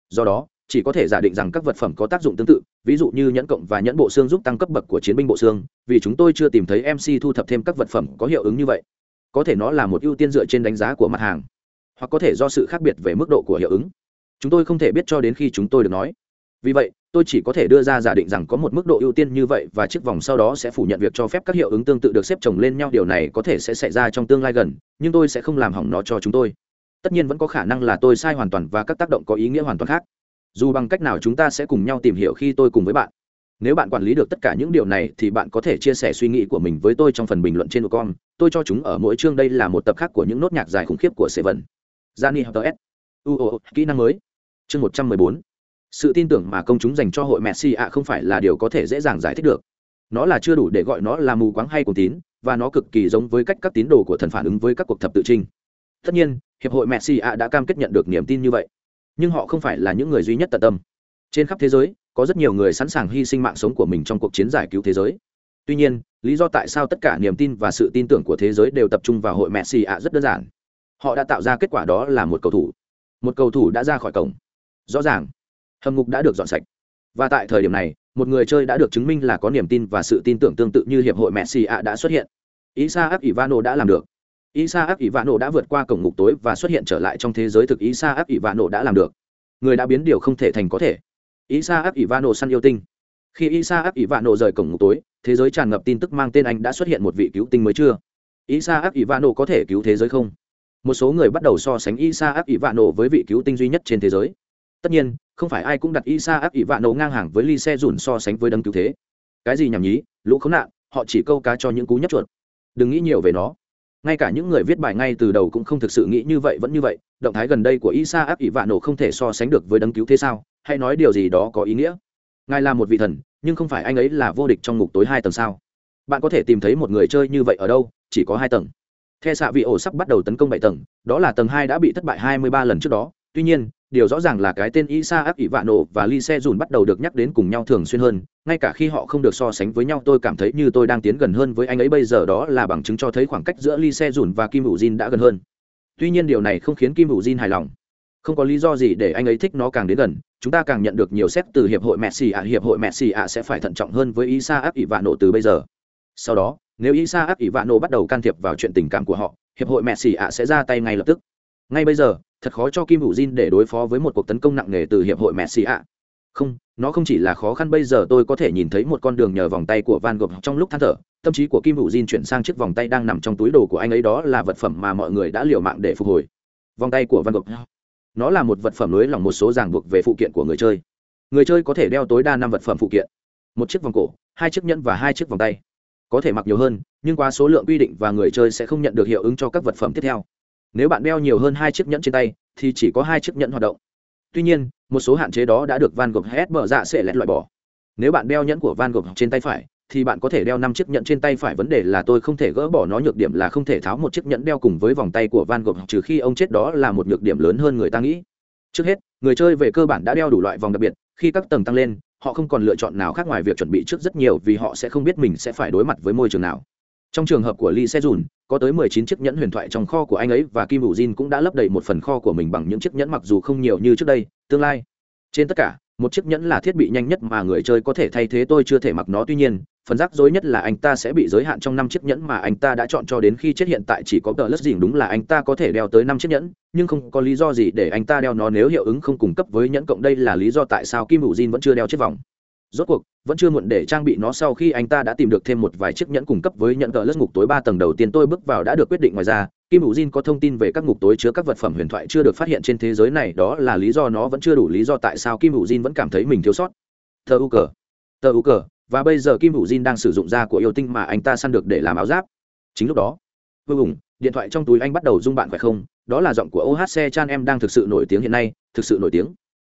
Do đó, chỉ có thể giả định rằng các vật phẩm có tác dụng tương tự, ví dụ như nhẫn cộng và nhẫn bộ xương giúp tăng cấp bậc của chiến binh bộ xương, vì chúng tôi chưa tìm thấy mc thu thập thêm các vật phẩm có hiệu ứng như vậy có thể nó là một ưu tiên dựa trên đánh giá của mặt hàng, hoặc có thể do sự khác biệt về mức độ của hiệu ứng. Chúng tôi không thể biết cho đến khi chúng tôi được nói. Vì vậy, tôi chỉ có thể đưa ra giả định rằng có một mức độ ưu tiên như vậy và chiếc vòng sau đó sẽ phủ nhận việc cho phép các hiệu ứng tương tự được xếp chồng lên nhau. Điều này có thể sẽ xảy ra trong tương lai gần, nhưng tôi sẽ không làm hỏng nó cho chúng tôi. Tất nhiên vẫn có khả năng là tôi sai hoàn toàn và các tác động có ý nghĩa hoàn toàn khác. Dù bằng cách nào chúng ta sẽ cùng nhau tìm hiểu khi tôi cùng với bạn nếu bạn quản lý được tất cả những điều này thì bạn có thể chia sẻ suy nghĩ của mình với tôi trong phần bình luận trên com tôi cho chúng ở mỗi chương đây là một tập khác của những nốt nhạc dài khủng khiếp của seven Gianni Hotels. UO, kỹ năng mới. Chương 114. Sự tin tưởng mà công chúng dành cho hội Messi ạ không phải là điều có thể dễ dàng giải thích được. Nó là chưa đủ để gọi nó là mù quáng hay cuồng tín, và nó cực kỳ giống với cách các tín đồ của thần phản ứng với các cuộc thập tự trinh. Tất nhiên, hiệp hội Messi ạ đã cam kết nhận được niềm tin như vậy, nhưng họ không phải là những người duy nhất tận tâm. Trên khắp thế giới, có rất nhiều người sẵn sàng hy sinh mạng sống của mình trong cuộc chiến giải cứu thế giới. Tuy nhiên, lý do tại sao tất cả niềm tin và sự tin tưởng của thế giới đều tập trung vào hội mẹ xì ạ rất đơn giản. Họ đã tạo ra kết quả đó là một cầu thủ. Một cầu thủ đã ra khỏi cổng. Rõ ràng hầm ngục đã được dọn sạch. Và tại thời điểm này một người chơi đã được chứng minh là có niềm tin và sự tin tưởng tương tự như hiệp hội mẹ xì ạ đã xuất hiện. Isaac ivano đã làm được. Isaac ivano đã vượt qua cổng ngục tối và xuất hiện trở lại trong thế giới thực isaac ivano đã làm được. Người đã biến điều không thể thành có thể isaac ivano săn yêu tinh. Khi isaac ivano rời cổng ngục tối, thế giới tràn ngập tin tức mang tên anh đã xuất hiện một vị cứu tinh mới chưa? Isaac ivano có thể cứu thế giới không? Một số người bắt đầu so sánh isa áp với vị cứu tinh duy nhất trên thế giới. Tất nhiên, không phải ai cũng đặt isa áp ngang hàng với ly xe dùn so sánh với đấng cứu thế. Cái gì nhảm nhí, lũ khốn nạn, họ chỉ câu cá cho những cú nhấp chuột. Đừng nghĩ nhiều về nó ngay cả những người viết bài ngay từ đầu cũng không thực sự nghĩ như vậy vẫn như vậy. Động thái gần đây của isa áp ỷ vạn nổ không thể so sánh được với đấng cứu thế sao? Hay nói điều gì đó có ý nghĩa. Ngài là một vị thần nhưng không phải anh ấy là vô địch trong ngục tối hai tầng sao? Bạn có thể tìm thấy một người chơi như vậy ở đâu? Chỉ có hai tầng. The xạ vị ổ sắp bắt đầu tấn công bảy tầng, đó là tầng hai đã bị thất bại hai mươi ba lần trước đó. Tuy nhiên, điều rõ ràng là cái tên Isaac Ivano và Lee Se Jun bắt đầu được nhắc đến cùng nhau thường xuyên hơn, ngay cả khi họ không được so sánh với nhau tôi cảm thấy như tôi đang tiến gần hơn với anh ấy bây giờ đó là bằng chứng cho thấy khoảng cách giữa Lee Se Jun và Kim Vũ Jin đã gần hơn. Tuy nhiên điều này không khiến Kim Vũ Jin hài lòng. Không có lý do gì để anh ấy thích nó càng đến gần, chúng ta càng nhận được nhiều xét từ hiệp hội Messi ạ, hiệp hội Messi ạ sẽ phải thận trọng hơn với Isaac Ivano từ bây giờ. Sau đó, nếu Isaac Ivano bắt đầu can thiệp vào chuyện tình cảm của họ, hiệp hội Messi ạ sẽ ra tay ngay lập tức. Ngay bây giờ, thật khó cho Kim Vũ Jin để đối phó với một cuộc tấn công nặng nề từ hiệp hội Messi ạ. Không, nó không chỉ là khó khăn bây giờ tôi có thể nhìn thấy một con đường nhờ vòng tay của Van Gogh trong lúc than thở, tâm trí của Kim Vũ Jin chuyển sang chiếc vòng tay đang nằm trong túi đồ của anh ấy đó là vật phẩm mà mọi người đã liều mạng để phục hồi. Vòng tay của Van Gogh. Nó là một vật phẩm lưới lỏng một số ràng buộc về phụ kiện của người chơi. Người chơi có thể đeo tối đa năm vật phẩm phụ kiện. Một chiếc vòng cổ, hai chiếc nhẫn và hai chiếc vòng tay có thể mặc nhiều hơn nhưng qua số lượng quy định và người chơi sẽ không nhận được hiệu ứng cho các vật phẩm tiếp theo nếu bạn đeo nhiều hơn hai chiếc nhẫn trên tay, thì chỉ có hai chiếc nhẫn hoạt động. Tuy nhiên, một số hạn chế đó đã được van gogh hết mở dạ sẽ lẹt loại bỏ. Nếu bạn đeo nhẫn của van gogh trên tay phải, thì bạn có thể đeo năm chiếc nhẫn trên tay phải. Vấn đề là tôi không thể gỡ bỏ nó, nhược điểm là không thể tháo một chiếc nhẫn đeo cùng với vòng tay của van gogh, trừ khi ông chết đó là một nhược điểm lớn hơn người ta nghĩ. Trước hết, người chơi về cơ bản đã đeo đủ loại vòng đặc biệt, khi các tầng tăng lên, họ không còn lựa chọn nào khác ngoài việc chuẩn bị trước rất nhiều vì họ sẽ không biết mình sẽ phải đối mặt với môi trường nào trong trường hợp của lee se dùn có tới mười chín chiếc nhẫn huyền thoại trong kho của anh ấy và kim hữu jin cũng đã lấp đầy một phần kho của mình bằng những chiếc nhẫn mặc dù không nhiều như trước đây, tương lai. Trên tất cả, một chiếc nhẫn là thiết bị nhanh nhất mà người chơi có thể thay thế tôi chưa thể mặc nó. Tuy nhiên, phần rắc rối nhất là anh ta sẽ bị giới hạn trong năm chiếc nhẫn mà anh ta đã chọn cho đến khi chết. Hiện tại chỉ có tờ lất dình đúng là anh ta có thể đeo tới năm chiếc nhẫn, nhưng không có lý do gì để anh ta đeo nó. Nếu hiệu ứng không cung cấp với nhẫn, cộng đây là lý do tại sao kim hữu jin vẫn chưa đeo chiếc vòng rốt cuộc, vẫn chưa muộn để trang bị nó sau khi anh ta đã tìm được thêm một vài chiếc nhẫn cung cấp với nhận cờ lớp ngục tối ba tầng đầu tiên tôi bước vào đã được quyết định ngoài ra, kim hữu jin có thông tin về các ngục tối chứa các vật phẩm huyền thoại chưa được phát hiện trên thế giới này, đó là lý do nó vẫn chưa đủ lý do tại sao kim hữu jin vẫn cảm thấy mình thiếu sót. Thơ u cờ thơ u cờ và bây giờ kim hữu jin đang sử dụng da của yêu tinh mà anh ta săn được để làm áo giáp. Chính lúc đó, vô cùng, điện thoại trong túi anh bắt đầu rung bạn phải không? Đó là giọng của ohc chan em đang thực sự nổi tiếng hiện nay, thực sự nổi tiếng.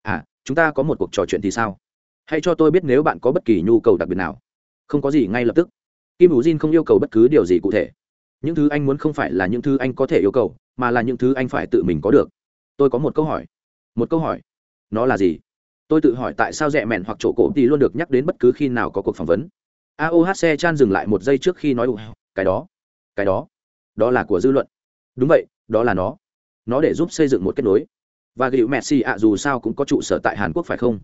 À chúng ta có một cuộc trò chuyện thì sao? Hãy cho tôi biết nếu bạn có bất kỳ nhu cầu đặc biệt nào. Không có gì ngay lập tức. Kim hữu jin không yêu cầu bất cứ điều gì cụ thể. Những thứ anh muốn không phải là những thứ anh có thể yêu cầu, mà là những thứ anh phải tự mình có được. Tôi có một câu hỏi. Một câu hỏi. Nó là gì? Tôi tự hỏi tại sao rẻ mẹn hoặc chỗ cổ thì luôn được nhắc đến bất cứ khi nào có cuộc phỏng vấn. Aohc chan dừng lại một giây trước khi nói, cái đó cái đó đó là của dư luận. Đúng vậy, đó là nó. Nó để giúp xây dựng một kết nối. Và gịu messi ạ, dù sao cũng có trụ sở tại hàn quốc, phải không?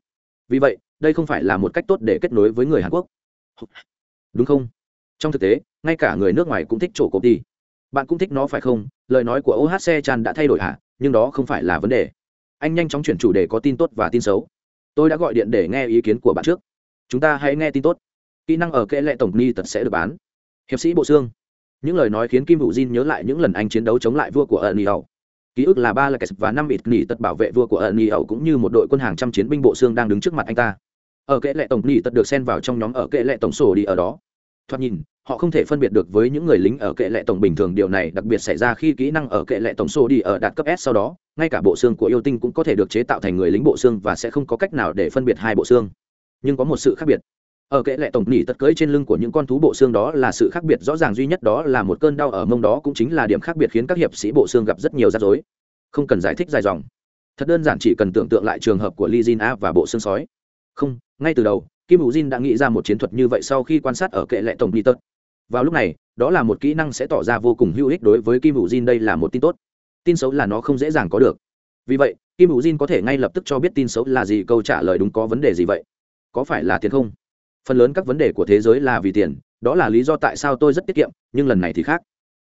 Vì vậy đây không phải là một cách tốt để kết nối với người hàn quốc. Đúng không? Trong thực tế, ngay cả người nước ngoài cũng thích chỗ cổ đi bạn cũng thích nó phải không? Lời nói của ohc chan đã thay đổi hả? Nhưng đó không phải là vấn đề. Anh nhanh chóng chuyển chủ đề có tin tốt và tin xấu. Tôi đã gọi điện để nghe ý kiến của bạn trước. Chúng ta hãy nghe tin tốt. Kỹ năng ở kệ lệ tổng ni tật sẽ được bán. Hiệp sĩ bộ xương. Những lời nói khiến kim hữu Jin nhớ lại những lần anh chiến đấu chống lại vua của ẩn ẩu ký ức là ba là kẻ và năm ít nỉ tật bảo vệ vua của ẩn ẩu cũng như một đội quân hàng trăm chiến binh bộ xương đang đứng trước mặt anh ta ở kệ lệ tổng nỉ tật được xen vào trong nhóm ở kệ lệ tổng sổ đi ở đó. Thoạt nhìn, họ không thể phân biệt được với những người lính ở kệ lệ tổng bình thường, điều này đặc biệt xảy ra khi kỹ năng ở kệ lệ tổng sổ đi ở đạt cấp s sau đó, ngay cả bộ xương của yêu tinh cũng có thể được chế tạo thành người lính bộ xương và sẽ không có cách nào để phân biệt hai bộ xương. Nhưng có một sự khác biệt. Ở kệ lệ tổng nỉ tật cưỡi trên lưng của những con thú bộ xương đó là sự khác biệt rõ ràng duy nhất, đó là một cơn đau ở mông đó cũng chính là điểm khác biệt khiến các hiệp sĩ bộ xương gặp rất nhiều rắc rối. Không cần giải thích dài dòng. Thật đơn giản chỉ cần tưởng tượng lại trường hợp của Lee A và bộ xương sói. Không ngay từ đầu, kim hữu jin đã nghĩ ra một chiến thuật như vậy sau khi quan sát ở kệ lệ tổng peter. Vào lúc này, đó là một kỹ năng sẽ tỏ ra vô cùng hữu ích đối với kim hữu jin, đây là một tin tốt. Tin xấu là nó không dễ dàng có được. Vì vậy, kim hữu jin có thể ngay lập tức cho biết tin xấu là gì, câu trả lời đúng có vấn đề gì vậy? Có phải là tiền không? Phần lớn các vấn đề của thế giới là vì tiền, đó là lý do tại sao tôi rất tiết kiệm, nhưng lần này thì khác.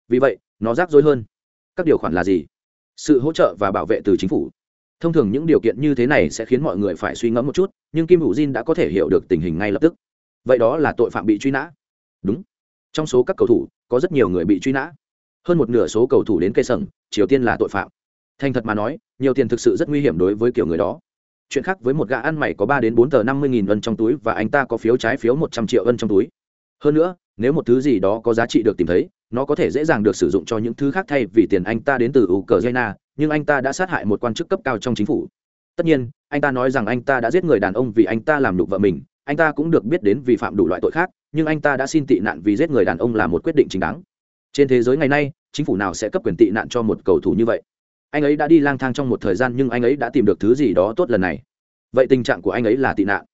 Vì vậy, nó rắc rối hơn. Các điều khoản là gì? Sự hỗ trợ và bảo vệ từ chính phủ thông thường những điều kiện như thế này sẽ khiến mọi người phải suy ngẫm một chút, nhưng kim hữu jin đã có thể hiểu được tình hình ngay lập tức. Vậy đó là tội phạm bị truy nã. Đúng. Trong số các cầu thủ, có rất nhiều người bị truy nã. Hơn một nửa số cầu thủ đến cây sừng triều tiên là tội phạm. Thành thật mà nói, nhiều tiền thực sự rất nguy hiểm đối với kiểu người đó. Chuyện khác với một gã ăn mày có ba đến bốn tờ năm mươi nghìn ân trong túi và anh ta có phiếu trái phiếu một trăm triệu ân trong túi. Hơn nữa nếu một thứ gì đó có giá trị được tìm thấy, nó có thể dễ dàng được sử dụng cho những thứ khác thay vì tiền anh ta đến từ ukraine, nhưng anh ta đã sát hại một quan chức cấp cao trong chính phủ. Tất nhiên, anh ta nói rằng anh ta đã giết người đàn ông vì anh ta làm nhục vợ mình, anh ta cũng được biết đến vì phạm đủ loại tội khác, nhưng anh ta đã xin tị nạn vì giết người đàn ông là một quyết định chính đáng. Trên thế giới ngày nay, chính phủ nào sẽ cấp quyền tị nạn cho một cầu thủ như vậy? Anh ấy đã đi lang thang trong một thời gian, nhưng anh ấy đã tìm được thứ gì đó tốt lần này. Vậy tình trạng của anh ấy là tị nạn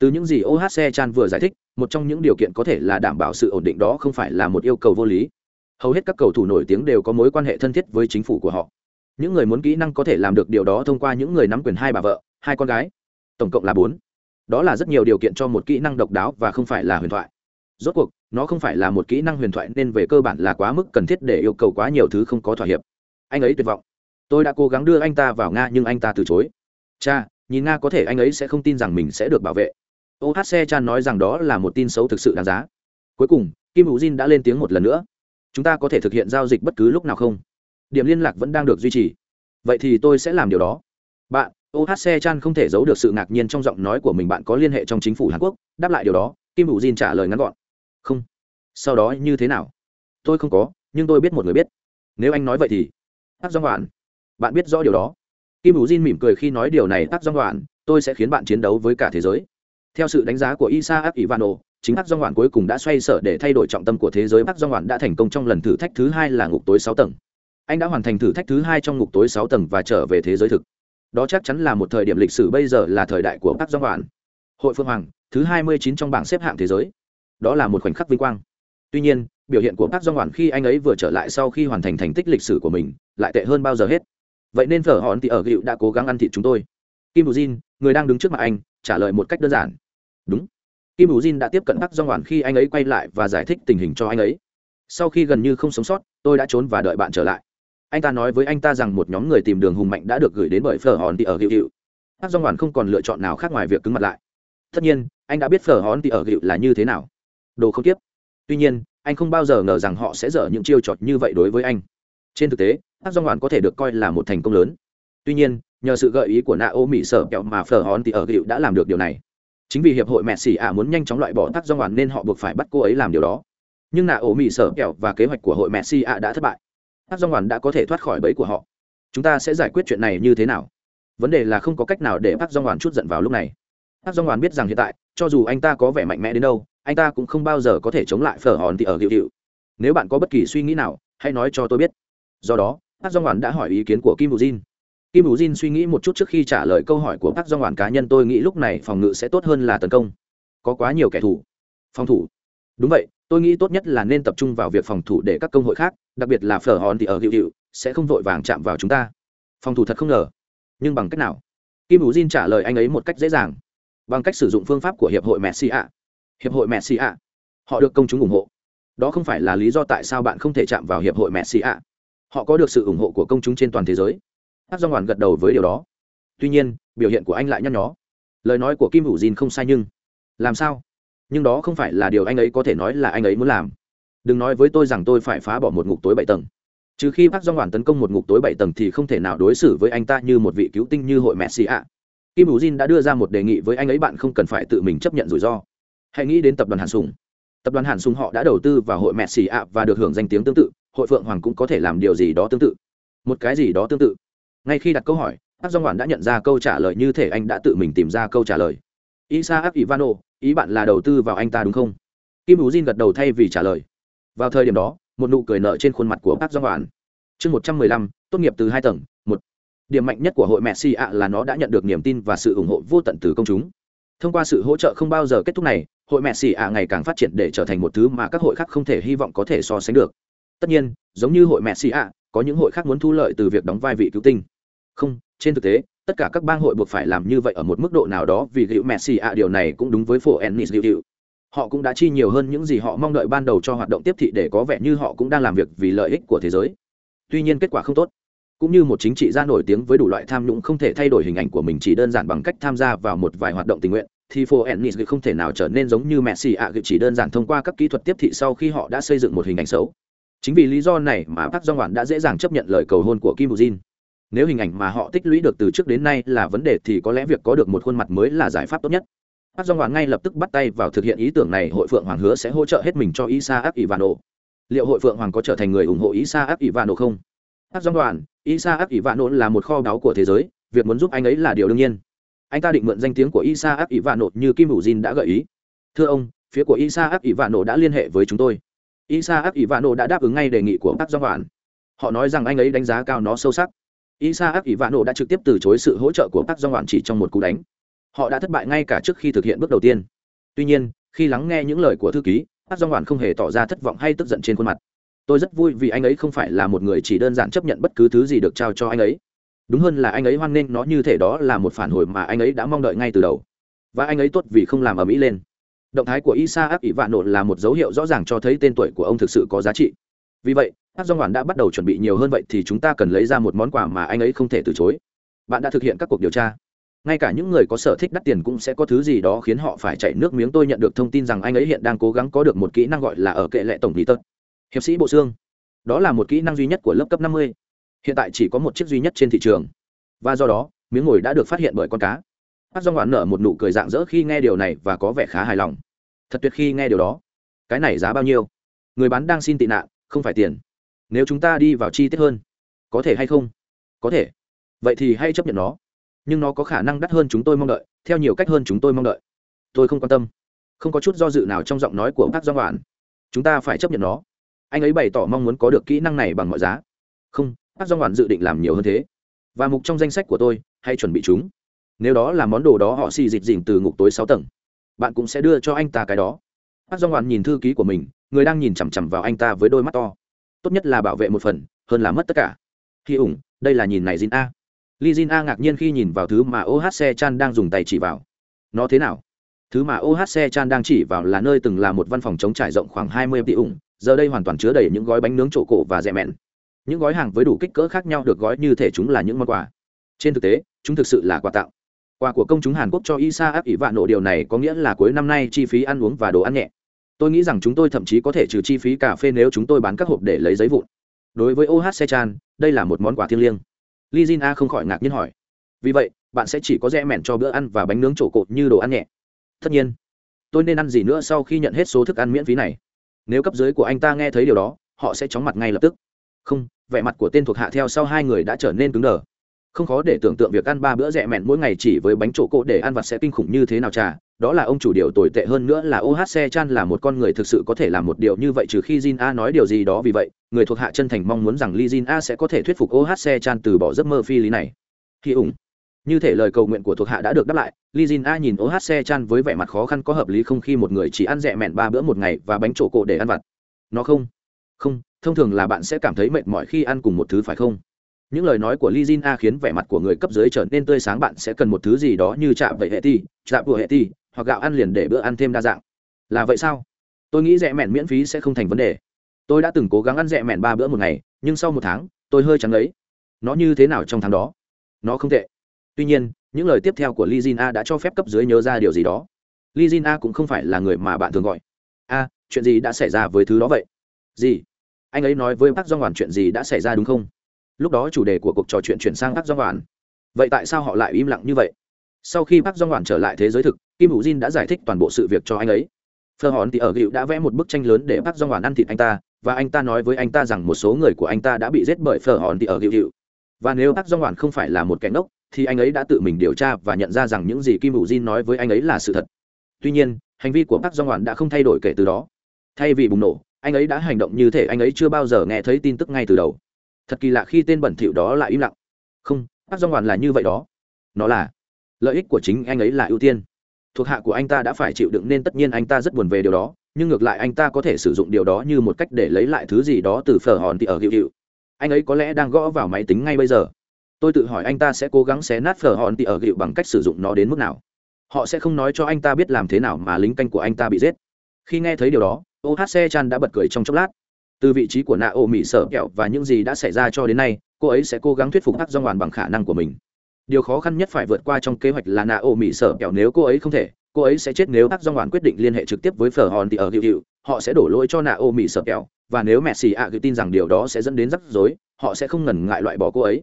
từ những gì ohc chan vừa giải thích, một trong những điều kiện có thể là đảm bảo sự ổn định đó không phải là một yêu cầu vô lý. Hầu hết các cầu thủ nổi tiếng đều có mối quan hệ thân thiết với chính phủ của họ. Những người muốn kỹ năng có thể làm được điều đó thông qua những người nắm quyền hai bà vợ, hai con gái. Tổng cộng là bốn. Đó là rất nhiều điều kiện cho một kỹ năng độc đáo và không phải là huyền thoại. Rốt cuộc, nó không phải là một kỹ năng huyền thoại nên về cơ bản là quá mức cần thiết để yêu cầu quá nhiều thứ không có thỏa hiệp. Anh ấy tuyệt vọng. Tôi đã cố gắng đưa anh ta vào nga nhưng anh ta từ chối. Cha, nhìn nga có thể anh ấy sẽ không tin rằng mình sẽ được bảo vệ ohc chan nói rằng đó là một tin xấu thực sự đáng giá. Cuối cùng, kim hữu jin đã lên tiếng một lần nữa. Chúng ta có thể thực hiện giao dịch bất cứ lúc nào không? Điểm liên lạc vẫn đang được duy trì. Vậy thì tôi sẽ làm điều đó. Bạn ohc chan không thể giấu được sự ngạc nhiên trong giọng nói của mình bạn có liên hệ trong chính phủ hàn quốc. Đáp lại điều đó, kim hữu jin trả lời ngắn gọn. Không. Sau đó như thế nào? Tôi không có, nhưng tôi biết một người biết. Nếu anh nói vậy thì tắc do đoạn bạn biết rõ điều đó. Kim hữu jin mỉm cười khi nói điều này tắc do đoạn tôi sẽ khiến bạn chiến đấu với cả thế giới theo sự đánh giá của isaac ivano chính tắc dong đoạn cuối cùng đã xoay sở để thay đổi trọng tâm của thế giới tắc dong đoạn đã thành công trong lần thử thách thứ hai là ngục tối sáu tầng anh đã hoàn thành thử thách thứ hai trong ngục tối sáu tầng và trở về thế giới thực đó chắc chắn là một thời điểm lịch sử bây giờ là thời đại của Park Jong Hwan. Hội Phương Hoàng, thứ hai mươi chín trong bảng xếp hạng thế giới. Đó là một khoảnh khắc vinh quang. Tuy nhiên, biểu hiện của Park Jong Hwan khi anh ấy vừa trở lại sau khi hoàn thành thành tích lịch sử của mình, lại tệ hơn bao giờ hết. Vậy nên Phở Hòn thì ở Gựu đã cố gắng ăn thịt chúng tôi. Kim Bù Jin, người đang đứng trước mặt anh, trả lời một cách đơn giản. Đúng. Kim hữu Jin đã tiếp cận Park do Hwan khi anh ấy quay lại và giải thích tình hình cho anh ấy. Sau khi gần như không sống sót, tôi đã trốn và đợi bạn trở lại. Anh ta nói với anh ta rằng một nhóm người tìm đường hùng mạnh đã được gửi đến bởi phở hòn thì ở hiệu hiệu. Bắc dong ngoản không còn lựa chọn nào khác ngoài việc cứng mặt lại. Tất nhiên anh đã biết phở hòn thì ở hiệu là như thế nào. Đồ không tiếp. Tuy nhiên anh không bao giờ ngờ rằng họ sẽ dở những chiêu trọt như vậy đối với anh. Trên thực tế hát dong hoàn có thể được coi là một thành công lớn. Tuy nhiên nhờ sự gợi ý của Nạ ô mỹ sở kẹo mà phở hòn thì ở hiệu đã làm được điều này. Chính vì hiệp hội mẹ xỉ ạ à muốn nhanh chóng loại bỏ tác dong hoàn nên họ buộc phải bắt cô ấy làm điều đó. Nhưng nạ Ô mỹ sở kẹo và kế hoạch của hội mẹ xỉ ạ à đã thất bại. Tắc dong hoàn đã có thể thoát khỏi bẫy của họ. Chúng ta sẽ giải quyết chuyện này như thế nào? Vấn đề là không có cách nào để Tắc dong hoàn chút giận vào lúc này. Tắc dong hoàn biết rằng hiện tại, cho dù anh ta có vẻ mạnh mẽ đến đâu, anh ta cũng không bao giờ có thể chống lại phở hòn thì ở Diệu Diệu. nếu bạn có bất kỳ suy nghĩ nào, hãy nói cho tôi biết. Do đó Tắc dong hoàn đã hỏi ý kiến của kim bù jin kim bù jin suy nghĩ một chút trước khi trả lời câu hỏi của Park. Do hoàn cá nhân, tôi nghĩ lúc này phòng ngự sẽ tốt hơn là tấn công. Có quá nhiều kẻ thù. Phòng thủ? Đúng vậy, tôi nghĩ tốt nhất là nên tập trung vào việc phòng thủ để các công hội khác, đặc biệt là phở hòn thì ở hiệu hiệu sẽ không vội vàng chạm vào chúng ta. Phòng thủ thật không ngờ. Nhưng bằng cách nào? Kim hữu jin trả lời anh ấy một cách dễ dàng. Bằng cách sử dụng phương pháp của hiệp hội messi ạ. Hiệp hội messi ạ? Họ được công chúng ủng hộ. Đó không phải là lý do tại sao bạn không thể chạm vào hiệp hội messi ạ? Họ có được sự ủng hộ của công chúng trên toàn thế giới hát do ngoản gật đầu với điều đó. Tuy nhiên, biểu hiện của anh lại nhăn nhó. Lời nói của kim hữu Dìn không sai nhưng làm sao? Nhưng đó không phải là điều anh ấy có thể nói là anh ấy muốn làm. Đừng nói với tôi rằng tôi phải phá bỏ một ngục tối bảy tầng. Trừ khi bác do hoàn tấn công một ngục tối bảy tầng thì không thể nào đối xử với anh ta như một vị cứu tinh như hội mẹ xì ạ. Kim hữu Dìn đã đưa ra một đề nghị với anh ấy bạn không cần phải tự mình chấp nhận rủi ro. Hãy nghĩ đến tập đoàn hàn sùng. Tập đoàn hàn sùng họ đã đầu tư vào hội mẹ xì ạ và được hưởng danh tiếng tương tự. Hội phượng hoàng cũng có thể làm điều gì đó tương tự. Một cái gì đó tương tự ngay khi đặt câu hỏi bác do ngoạn đã nhận ra câu trả lời như thể anh đã tự mình tìm ra câu trả lời. Isaac ivano ý bạn là đầu tư vào anh ta đúng không? Kim hữu jin gật đầu thay vì trả lời. Vào thời điểm đó, một nụ cười nở trên khuôn mặt của bác do ngoạn chương một trăm mười lăm, tốt nghiệp từ hai tầng, một. Điểm mạnh nhất của hội mẹ si ạ là nó đã nhận được niềm tin và sự ủng hộ vô tận từ công chúng. Thông qua sự hỗ trợ không bao giờ kết thúc này, hội mẹ xì ạ ngày càng phát triển để trở thành một thứ mà các hội khác không thể hy vọng có thể so sánh được. Tất nhiên, giống như hội mẹ xì ạ có những hội khác muốn thu lợi từ việc đóng vai vị cứu tinh. Không, trên thực tế, tất cả các bang hội buộc phải làm như vậy ở một mức độ nào đó vì liệu messi ạ, điều này cũng đúng với phổ ennis gữu họ cũng đã chi nhiều hơn những gì họ mong đợi ban đầu cho hoạt động tiếp thị để có vẻ như họ cũng đang làm việc vì lợi ích của thế giới. Tuy nhiên kết quả không tốt. Cũng như một chính trị gia nổi tiếng với đủ loại tham nhũng không thể thay đổi hình ảnh của mình chỉ đơn giản bằng cách tham gia vào một vài hoạt động tình nguyện, thì phố ennis không thể nào trở nên giống như messi ạ chỉ đơn giản thông qua các kỹ thuật tiếp thị sau khi họ đã xây dựng một hình ảnh xấu chính vì lý do này mà park jong đã dễ dàng chấp nhận lời cầu hôn của kim Jin. nếu hình ảnh mà họ tích lũy được từ trước đến nay là vấn đề thì có lẽ việc có được một khuôn mặt mới là giải pháp tốt nhất park jong ngay lập tức bắt tay vào thực hiện ý tưởng này hội phượng hoàng hứa sẽ hỗ trợ hết mình cho isaac ivano liệu hội phượng hoàng có trở thành người ủng hộ isaac ivano không park Dòng Đoàn, Isaac Ivano là một kho báu của thế giới, việc muốn giúp anh ấy là điều đương nhiên. Anh ta định mượn danh tiếng của Isaac Ivano như Kim Hữu Jin đã gợi ý. Thưa ông, phía của Isaac Ivano đã liên hệ với chúng tôi. Isaac Ivano đã đáp ứng ngay đề nghị của Park Dòng Đoàn. Họ nói rằng anh ấy đánh giá cao nó sâu sắc. Isaac Ivano đã trực tiếp từ chối sự hỗ trợ của Park Dòng Đoàn chỉ trong một cú đánh. Họ đã thất bại ngay cả trước khi thực hiện bước đầu tiên. Tuy nhiên, khi lắng nghe những lời của thư ký, Park Dòng Đoàn không hề tỏ ra thất vọng hay tức giận trên khuôn mặt tôi rất vui vì anh ấy không phải là một người chỉ đơn giản chấp nhận bất cứ thứ gì được trao cho anh ấy đúng hơn là anh ấy hoan nghênh nó như thể đó là một phản hồi mà anh ấy đã mong đợi ngay từ đầu và anh ấy tốt vì không làm ở mỹ lên động thái của isa áp ỷ vạn nộ là một dấu hiệu rõ ràng cho thấy tên tuổi của ông thực sự có giá trị. Vì vậy hát do ngoản đã bắt đầu chuẩn bị nhiều hơn vậy thì chúng ta cần lấy ra một món quà mà anh ấy không thể từ chối. Bạn đã thực hiện các cuộc điều tra. Ngay cả những người có sở thích đắt tiền cũng sẽ có thứ gì đó khiến họ phải chạy nước miếng. Tôi nhận được thông tin rằng anh ấy hiện đang cố gắng có được một kỹ năng gọi là ở kệ lệ tổng lý tật. Hiệp sĩ bộ xương. Đó là một kỹ năng duy nhất của lớp cấp năm mươi. Hiện tại chỉ có một chiếc duy nhất trên thị trường. Và do đó, miếng ngồi đã được phát hiện bởi con cá hát do ngoạn nở một nụ cười dạng dỡ khi nghe điều này và có vẻ khá hài lòng. Thật tuyệt khi nghe điều đó. Cái này giá bao nhiêu? Người bán đang xin tị nạn, không phải tiền. Nếu chúng ta đi vào chi tiết hơn, có thể hay không? Có thể. Vậy thì hãy chấp nhận nó. Nhưng nó có khả năng đắt hơn chúng tôi mong đợi, theo nhiều cách hơn chúng tôi mong đợi. Tôi không quan tâm. Không có chút do dự nào trong giọng nói của bác do ngoạn chúng ta phải chấp nhận nó. Anh ấy bày tỏ mong muốn có được kỹ năng này bằng mọi giá. Không bác do ngoạn dự định làm nhiều hơn thế. Và mục trong danh sách của tôi, hãy chuẩn bị chúng nếu đó là món đồ đó, họ xì dịch dình từ ngục tối sáu tầng. Bạn cũng sẽ đưa cho anh ta cái đó. Bác do ngoạn nhìn thư ký của mình, người đang nhìn chằm chằm vào anh ta với đôi mắt to. Tốt nhất là bảo vệ một phần, hơn là mất tất cả. Khi ủng đây là nhìn này jin a. Li jin a ngạc nhiên khi nhìn vào thứ mà ohc chan đang dùng tay chỉ vào. Nó thế nào? Thứ mà ohc chan đang chỉ vào là nơi từng là một văn phòng chống trải rộng khoảng hai mươi tỷ ủng. Giờ đây hoàn toàn chứa đầy những gói bánh nướng trộn cổ và rẻ mẹn. Những gói hàng với đủ kích cỡ khác nhau được gói như thể chúng là những món quà. Trên thực tế, chúng thực sự là quà tặng quà của công chúng hàn quốc cho isa áp ỷ vạn nộ. Điều này có nghĩa là cuối năm nay chi phí ăn uống và đồ ăn nhẹ. Tôi nghĩ rằng chúng tôi thậm chí có thể trừ chi phí cà phê nếu chúng tôi bán các hộp để lấy giấy vụn. Đối với oh sechan đây là một món quà thiêng liêng. Li jin a không khỏi ngạc nhiên hỏi. Vì vậy, bạn sẽ chỉ có rẽ mẹn cho bữa ăn và bánh nướng trổ cột như đồ ăn nhẹ. Tất nhiên, tôi nên ăn gì nữa sau khi nhận hết số thức ăn miễn phí này? Nếu cấp dưới của anh ta nghe thấy điều đó, họ sẽ chóng mặt ngay lập tức. Không, vẻ mặt của tên thuộc hạ theo sau hai người đã trở nên cứng đờ không khó để tưởng tượng việc ăn ba bữa rẻ mẹn mỗi ngày chỉ với bánh trộn cộ để ăn vặt sẽ kinh khủng như thế nào trà đó là ông chủ điều tồi tệ hơn nữa là ohc chan là một con người thực sự có thể làm một điều như vậy trừ khi jin a nói điều gì đó vì vậy, người thuộc hạ chân thành mong muốn rằng Lee jin a sẽ có thể thuyết phục ohc chan từ bỏ giấc mơ phi lý này. Khi ủng. Như thể lời cầu nguyện của thuộc hạ đã được đáp lại Lee jin a nhìn ohc chan với vẻ mặt khó khăn có hợp lý không khi một người chỉ ăn rẻ mẹn ba bữa một ngày và bánh trổ cổ để ăn vặt. Nó không? Không, thông thường là bạn sẽ cảm thấy mệt mỏi khi ăn cùng một thứ phải không? Những lời nói của li a khiến vẻ mặt của người cấp dưới trở nên tươi sáng bạn sẽ cần một thứ gì đó như chạm vậy hệ ti chạm của hệ ti hoặc gạo ăn liền để bữa ăn thêm đa dạng là vậy sao tôi nghĩ rẻ mẹn miễn phí sẽ không thành vấn đề tôi đã từng cố gắng ăn rẻ mẹn ba bữa một ngày nhưng sau một tháng tôi hơi trắng lấy nó như thế nào trong tháng đó nó không tệ tuy nhiên những lời tiếp theo của Lee A đã cho phép cấp dưới nhớ ra điều gì đó. Lee A cũng không phải là người mà bạn thường gọi. A, chuyện gì đã xảy ra với thứ đó vậy? Gì? Anh ấy nói với bác do ngoản chuyện gì đã xảy ra đúng không? Lúc đó chủ đề của cuộc trò chuyện chuyển sang Park Jong Hwan. Vậy tại sao họ lại im lặng như vậy? Sau khi Park Jong Hwan trở lại thế giới thực, Kim Hữu Jin đã giải thích toàn bộ sự việc cho anh ấy. Phờ Hòn thì ở Gựu đã vẽ một bức tranh lớn để Park Jong Hwan ăn thịt anh ta, và anh ta nói với anh ta rằng một số người của anh ta đã bị giết bởi Phờ Hòn thì ở Gựu. Và nếu Park Jong Hwan không phải là một kẻ ngốc, thì anh ấy đã tự mình điều tra và nhận ra rằng những gì Kim Hữu Jin nói với anh ấy là sự thật. Tuy nhiên, hành vi của Park Jong Hwan đã không thay đổi kể từ đó. Thay vì bùng nổ, anh ấy đã hành động như thể anh ấy chưa bao giờ nghe thấy tin tức ngay từ đầu. Thật kỳ lạ khi tên bẩn thỉu đó lại im lặng. Không, bác dòng hoàn là như vậy đó. Nó là lợi ích của chính anh ấy là ưu tiên. Thuộc hạ của anh ta đã phải chịu đựng nên tất nhiên anh ta rất buồn về điều đó, nhưng ngược lại anh ta có thể sử dụng điều đó như một cách để lấy lại thứ gì đó từ phở hòn thì ở hiệu hiệu anh ấy có lẽ đang gõ vào máy tính ngay bây giờ tôi tự hỏi anh ta sẽ cố gắng xé nát phở hòn thì ở hiệu bằng cách sử dụng nó đến mức nào họ sẽ không nói cho anh ta biết làm thế nào mà lính canh của anh ta bị giết khi nghe thấy điều đó ohc chan đã bật cười trong chốc lát từ vị trí của nạ ô mỹ sợ kẹo và những gì đã xảy ra cho đến nay, cô ấy sẽ cố gắng thuyết phục hắc do hoàn bằng khả năng của mình. Điều khó khăn nhất phải vượt qua trong kế hoạch là nạ ô mỹ sợ kẹo nếu cô ấy không thể, cô ấy sẽ chết nếu hắc do hoàn quyết định liên hệ trực tiếp với phở hòn thì ở hiệu hiệu họ sẽ đổ lỗi cho nạ ô mỹ sợ kẹo, và nếu mẹ xì ạ gửi tin rằng điều đó sẽ dẫn đến rắc rối, họ sẽ không ngần ngại loại bỏ cô ấy.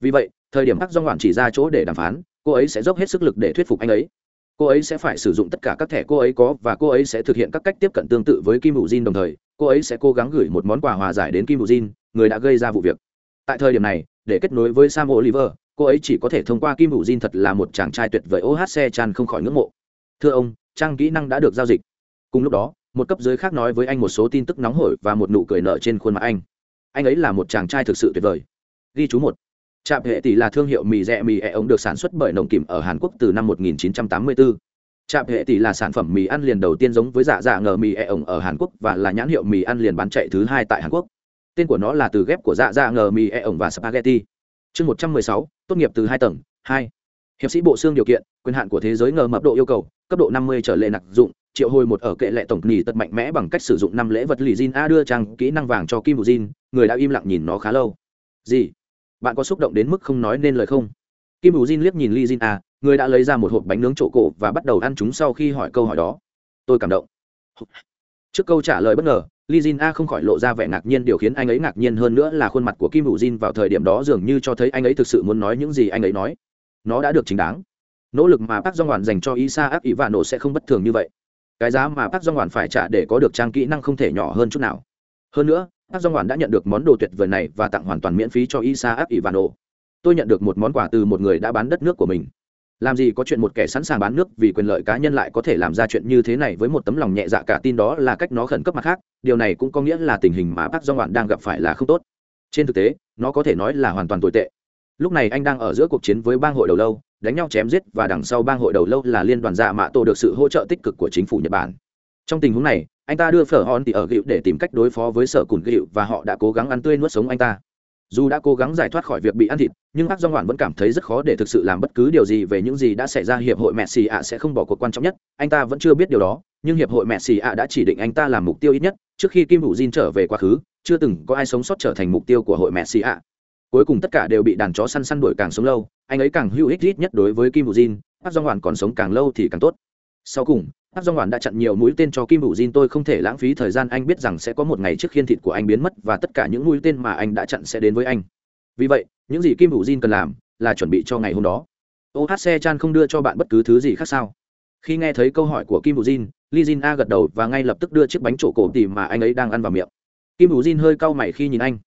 Vì vậy, thời điểm hắc do ngoạn chỉ ra chỗ để đàm phán, cô ấy sẽ dốc hết sức lực để thuyết phục anh ấy. Cô ấy sẽ phải sử dụng tất cả các thẻ cô ấy có và cô ấy sẽ thực hiện các cách tiếp cận tương tự với kim hữu jin đồng thời cô ấy sẽ cố gắng gửi một món quà hòa giải đến kim bù jin, người đã gây ra vụ việc. Tại thời điểm này, để kết nối với sam oliver, cô ấy chỉ có thể thông qua kim bù jin thật là một chàng trai tuyệt vời ôm hát xe chan không khỏi ngưỡng mộ. Thưa ông, trang kỹ năng đã được giao dịch. Cùng lúc đó, một cấp dưới khác nói với anh một số tin tức nóng hổi và một nụ cười nở trên khuôn mặt anh. Anh ấy là một chàng trai thực sự tuyệt vời. Ghi chú một. Trạm hệ tỷ là thương hiệu mì rẻ mì ẹ ống được sản xuất bởi nồng kìm ở hàn quốc từ năm 1984 trạm hệ tỷ là sản phẩm mì ăn liền đầu tiên giống với dạ dạ ngờ mì e ổng ở hàn quốc và là nhãn hiệu mì ăn liền bán chạy thứ hai tại hàn quốc tên của nó là từ ghép của dạ dạ ngờ mì e ổng và spaghetti chương 116, tốt nghiệp từ hai tầng hai hiệp sĩ bộ xương điều kiện quyền hạn của thế giới ngờ mập độ yêu cầu cấp độ 50 trở lên nặc dụng triệu hồi một ở kệ lệ tổng nỉ tật mạnh mẽ bằng cách sử dụng năm lễ vật lì Jin A đưa trang kỹ năng vàng cho Kim Vũ Jin, người đã im lặng nhìn nó khá lâu. Gì? Bạn có xúc động đến mức không nói nên lời không? Kim Vũ Jin liếc nhìn Lee Jin A, người đã lấy ra một hộp bánh nướng trộn cổ và bắt đầu ăn chúng sau khi hỏi câu hỏi đó. Tôi cảm động. Trước câu trả lời bất ngờ, li Jin A không khỏi lộ ra vẻ ngạc nhiên điều khiến anh ấy ngạc nhiên hơn nữa là khuôn mặt của Kim Vũ Jin vào thời điểm đó dường như cho thấy anh ấy thực sự muốn nói những gì anh ấy nói. Nó đã được chính đáng. Nỗ lực mà Park Dong Hwan dành cho Isa Áp nổ sẽ không bất thường như vậy cái giá mà Park Dong Hwan phải trả để có được trang kỹ năng không thể nhỏ hơn chút nào. Hơn nữa, Park Dong Hwan đã nhận được món đồ tuyệt vời này và tặng hoàn toàn miễn phí cho Isaac Ivano. Tôi nhận được một món quà từ một người đã bán đất nước của mình. Làm gì có chuyện một kẻ sẵn sàng bán nước vì quyền lợi cá nhân lại có thể làm ra chuyện như thế này với một tấm lòng nhẹ dạ cả tin đó là cách nó khẩn cấp mặt khác, điều này cũng có nghĩa là tình hình mà bác do ngoạn đang gặp phải là không tốt. Trên thực tế, nó có thể nói là hoàn toàn tồi tệ. Lúc này anh đang ở giữa cuộc chiến với bang hội đầu lâu, đánh nhau chém giết và đằng sau bang hội đầu lâu là liên đoàn dạ mạ tổ được sự hỗ trợ tích cực của chính phủ nhật bản trong tình huống này anh ta đưa phở hòn tỉ ở gịu để tìm cách đối phó với sở cùn gịu và họ đã cố gắng ăn tươi nuốt sống anh ta dù đã cố gắng giải thoát khỏi việc bị ăn thịt, nhưng bác do ngoạn vẫn cảm thấy rất khó để thực sự làm bất cứ điều gì về những gì đã xảy ra. Hiệp hội mẹ xì ạ sẽ không bỏ cuộc quan trọng nhất. Anh ta vẫn chưa biết điều đó, nhưng hiệp hội mẹ xì ạ đã chỉ định anh ta làm mục tiêu ít nhất trước khi kim hữu Jin trở về quá khứ. Chưa từng có ai sống sót trở thành mục tiêu của hội mẹ xì ạ. Cuối cùng tất cả đều bị đàn chó săn săn đuổi càng sống lâu. Anh ấy càng hữu ích ít nhất đối với kim bù jin hát do ngoạn còn sống càng lâu thì càng tốt. Sau cùng hát do ngoạn đã chặn nhiều mũi tên cho kim bù jin tôi không thể lãng phí thời gian, anh biết rằng sẽ có một ngày trước khiên thịt của anh biến mất và tất cả những mũi tên mà anh đã chặn sẽ đến với anh. Vì vậy, những gì kim bù jin cần làm là chuẩn bị cho ngày hôm đó. Ohc chan không đưa cho bạn bất cứ thứ gì khác sao? Khi nghe thấy câu hỏi của kim bù jin li jin a gật đầu và ngay lập tức đưa chiếc bánh trổ cổ tỉ mà anh ấy đang ăn vào miệng. Kim bù jin hơi cau mày khi nhìn anh.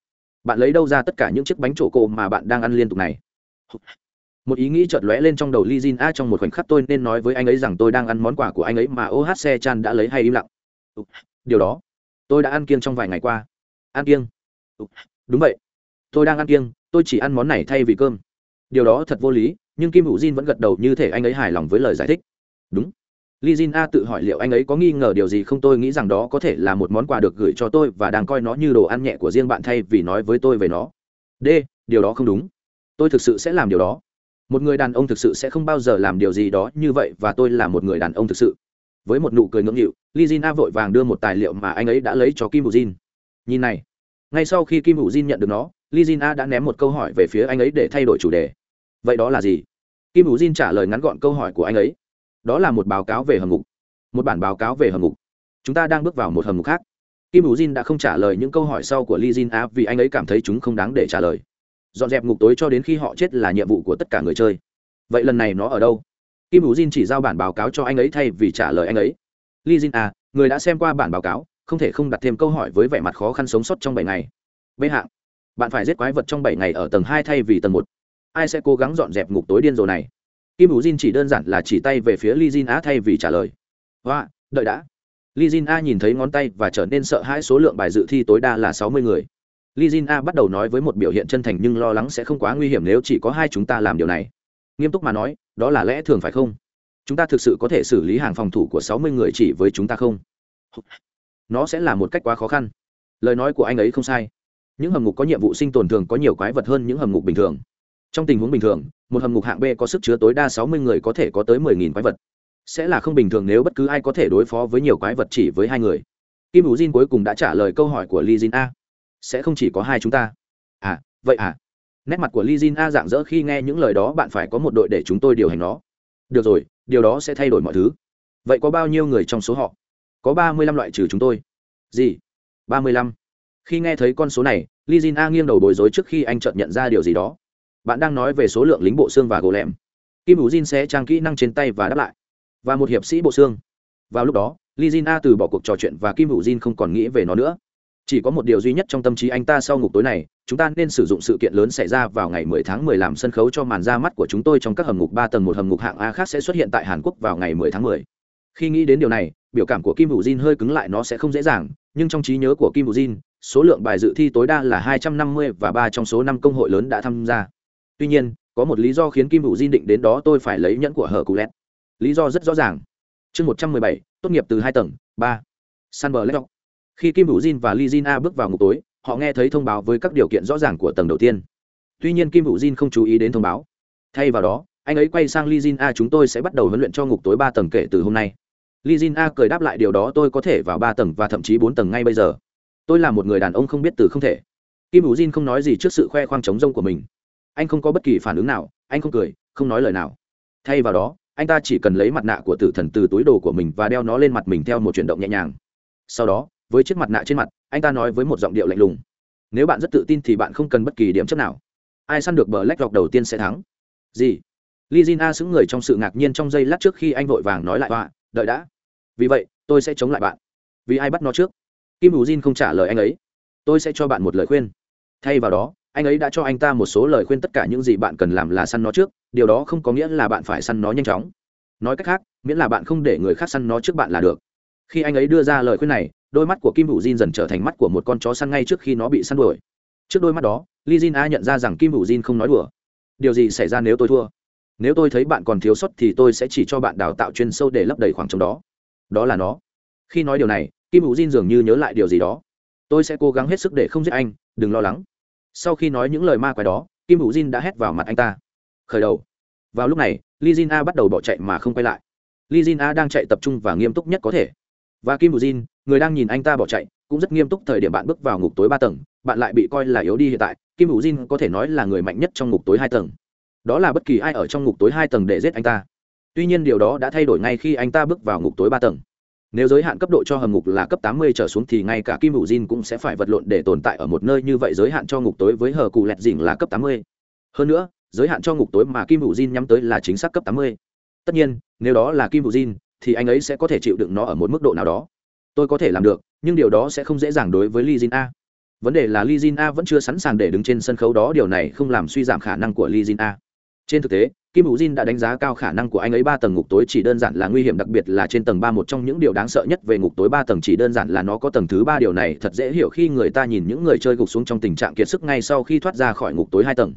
Bạn lấy đâu ra tất cả những chiếc bánh trổ cổ mà bạn đang ăn liên tục này? Một ý nghĩ chợt lóe lên trong đầu Lijin a trong một khoảnh khắc tôi nên nói với anh ấy rằng tôi đang ăn món quà của anh ấy mà ohc chan đã lấy hay im lặng. Điều đó, tôi đã ăn kiêng trong vài ngày qua. Ăn kiêng. Đúng vậy. Tôi đang ăn kiêng, tôi chỉ ăn món này thay vì cơm. Điều đó thật vô lý, nhưng kim hữu jin vẫn gật đầu như thể anh ấy hài lòng với lời giải thích. Đúng. Li jin a tự hỏi liệu anh ấy có nghi ngờ điều gì không tôi nghĩ rằng đó có thể là một món quà được gửi cho tôi và đang coi nó như đồ ăn nhẹ của riêng bạn thay vì nói với tôi về nó. D, điều đó không đúng. Tôi thực sự sẽ làm điều đó một người đàn ông thực sự sẽ không bao giờ làm điều gì đó như vậy và tôi là một người đàn ông thực sự. Với một nụ cười ngưỡng nghịu li jin a vội vàng đưa một tài liệu mà anh ấy đã lấy cho kim hữu jin nhìn này, ngay sau khi kim hữu jin nhận được nó li jin a đã ném một câu hỏi về phía anh ấy để thay đổi chủ đề. Vậy đó là gì? Kim ủ jin trả lời ngắn gọn câu hỏi của anh ấy. Đó là một báo cáo về hầm ngục. Một bản báo cáo về hầm ngục. Chúng ta đang bước vào một hầm ngục khác. Kim ủ jin đã không trả lời những câu hỏi sau của Lee jin a vì anh ấy cảm thấy chúng không đáng để trả lời dọn dẹp ngục tối cho đến khi họ chết là nhiệm vụ của tất cả người chơi. Vậy lần này nó ở đâu? Kim ủ jin chỉ giao bản báo cáo cho anh ấy thay vì trả lời anh ấy. Lee jin a người đã xem qua bản báo cáo, không thể không đặt thêm câu hỏi với vẻ mặt khó khăn sống sót trong bảy ngày. B hạng, bạn phải giết quái vật trong bảy ngày ở tầng hai thay vì tầng một. Ai sẽ cố gắng dọn dẹp ngục tối điên rồ này? Kim ủ jin chỉ đơn giản là chỉ tay về phía Lee jin a thay vì trả lời. Hoa, đợi đã. Lee Jin A nhìn thấy ngón tay và trở nên sợ hãi số lượng bài dự thi tối đa là sáu mươi người. Lee A bắt đầu nói với một biểu hiện chân thành nhưng lo lắng sẽ không quá nguy hiểm nếu chỉ có hai chúng ta làm điều này. Nghiêm túc mà nói, đó là lẽ thường phải không? Chúng ta thực sự có thể xử lý hàng phòng thủ của sáu mươi người chỉ với chúng ta không? Nó sẽ là một cách quá khó khăn. Lời nói của anh ấy không sai. Những hầm ngục có nhiệm vụ sinh tồn thường có nhiều quái vật hơn những hầm ngục bình thường. Trong tình huống bình thường, một hầm ngục hạng B có sức chứa tối đa sáu mươi người có thể có tới mười nghìn quái vật sẽ là không bình thường nếu bất cứ ai có thể đối phó với nhiều quái vật chỉ với hai người kim ủ jin cuối cùng đã trả lời câu hỏi của li jin a sẽ không chỉ có hai chúng ta. À vậy à? Nét mặt của li jin a dạng dỡ khi nghe những lời đó, bạn phải có một đội để chúng tôi điều hành nó. Được rồi, điều đó sẽ thay đổi mọi thứ. Vậy có bao nhiêu người trong số họ? Có ba mươi lăm loại trừ chúng tôi. Gì? ba mươi lăm. Khi nghe thấy con số này li jin a nghiêng đầu bối rối trước khi anh chợt nhận ra điều gì đó. Bạn đang nói về số lượng lính bộ xương và gỗ lẹm kim ủ jin sẽ trang kỹ năng trên tay và đáp lại. Và một hiệp sĩ bộ xương. Vào lúc đó li jin a từ bỏ cuộc trò chuyện và kim hữu jin không còn nghĩ về nó nữa chỉ có một điều duy nhất trong tâm trí anh ta sau ngục tối này chúng ta nên sử dụng sự kiện lớn xảy ra vào ngày 10 tháng 10 làm sân khấu cho màn ra mắt của chúng tôi trong các hầm ngục ba tầng một hầm ngục hạng A khác sẽ xuất hiện tại Hàn Quốc vào ngày 10 tháng 10. Khi nghĩ đến điều này, biểu cảm của Kim Vũ Jin hơi cứng lại nó sẽ không dễ dàng, nhưng trong trí nhớ của Kim Vũ Jin, số lượng bài dự thi tối đa là 250 và ba trong số năm công hội lớn đã tham gia. Tuy nhiên, có một lý do khiến Kim Vũ Jin định đến đó tôi phải lấy nhẫn của Hở Cú Lét lý do rất rõ ràng chương một trăm mười bảy tốt nghiệp từ hai tầng ba san bờ khi kim hữu jin và li jin a bước vào ngục tối, họ nghe thấy thông báo với các điều kiện rõ ràng của tầng đầu tiên. Tuy nhiên kim hữu jin không chú ý đến thông báo. Thay vào đó, anh ấy quay sang li jin a, chúng tôi sẽ bắt đầu huấn luyện cho ngục tối ba tầng kể từ hôm nay. Li jin a cười đáp lại, điều đó tôi có thể vào ba tầng và thậm chí bốn tầng ngay bây giờ. Tôi là một người đàn ông không biết từ không thể. Kim hữu jin không nói gì trước sự khoe khoang trống rông của mình. Anh không có bất kỳ phản ứng nào, anh không cười, không nói lời nào. Thay vào đó, anh ta chỉ cần lấy mặt nạ của tử thần từ túi đồ của mình và đeo nó lên mặt mình theo một chuyển động nhẹ nhàng. Sau đó với chiếc mặt nạ trên mặt, anh ta nói với một giọng điệu lạnh lùng. Nếu bạn rất tự tin thì bạn không cần bất kỳ điểm chấp nào. Ai săn được bờ lách dọc đầu tiên sẽ thắng. Gì? Li jin a xứng người trong sự ngạc nhiên trong giây lát trước khi anh vội vàng nói lại họa, đợi đã. Vì vậy, tôi sẽ chống lại bạn. Vì ai bắt nó trước? Kim hữu jin không trả lời anh ấy. Tôi sẽ cho bạn một lời khuyên. Thay vào đó, anh ấy đã cho anh ta một số lời khuyên tất cả những gì bạn cần làm là săn nó trước. Điều đó không có nghĩa là bạn phải săn nó nhanh chóng. Nói cách khác, miễn là bạn không để người khác săn nó trước bạn là được. Khi anh ấy đưa ra lời khuyên này đôi mắt của kim hữu jin dần trở thành mắt của một con chó săn ngay trước khi nó bị săn đuổi. Trước đôi mắt đó, li jin a nhận ra rằng kim hữu jin không nói đùa. Điều gì xảy ra nếu tôi thua? Nếu tôi thấy bạn còn thiếu sót thì tôi sẽ chỉ cho bạn đào tạo chuyên sâu để lấp đầy khoảng trống đó. Đó là nó. Khi nói điều này, kim hữu jin dường như nhớ lại điều gì đó. Tôi sẽ cố gắng hết sức để không giết anh, đừng lo lắng. Sau khi nói những lời ma quái đó, kim hữu jin đã hét vào mặt anh ta. Khởi đầu. Vào lúc này, li jin a bắt đầu bỏ chạy mà không quay lại. Li jin a đang chạy tập trung và nghiêm túc nhất có thể và kim hữu jin, người đang nhìn anh ta bỏ chạy, cũng rất nghiêm túc thời điểm bạn bước vào ngục tối ba tầng, bạn lại bị coi là yếu đi hiện tại. Kim hữu jin có thể nói là người mạnh nhất trong ngục tối hai tầng. Đó là bất kỳ ai ở trong ngục tối hai tầng để giết anh ta. Tuy nhiên điều đó đã thay đổi ngay khi anh ta bước vào ngục tối ba tầng. Nếu giới hạn cấp độ cho hầm ngục là cấp 80 trở xuống thì ngay cả kim hữu jin cũng sẽ phải vật lộn để tồn tại ở một nơi như vậy. Giới hạn cho ngục tối với hờ cù lẹt dỉnh là cấp 80. hơn nữa, giới hạn cho ngục tối mà kim hữu jin nhắm tới là chính xác cấp 80. tất nhiên, nếu đó là kim hữu jin thì anh ấy sẽ có thể chịu đựng nó ở một mức độ nào đó tôi có thể làm được nhưng điều đó sẽ không dễ dàng đối với Li Jin A. Vấn đề là Li Jin A vẫn chưa sẵn sàng để đứng trên sân khấu đó, điều này không làm suy giảm khả năng của Li Jin A. Trên thực tế, kim hữu jin đã đánh giá cao khả năng của anh ấy ba tầng ngục tối chỉ đơn giản là nguy hiểm đặc biệt là trên tầng ba một trong những điều đáng sợ nhất về ngục tối ba tầng chỉ đơn giản là nó có tầng thứ ba điều này thật dễ hiểu khi người ta nhìn những người chơi gục xuống trong tình trạng kiệt sức ngay sau khi thoát ra khỏi ngục tối hai tầng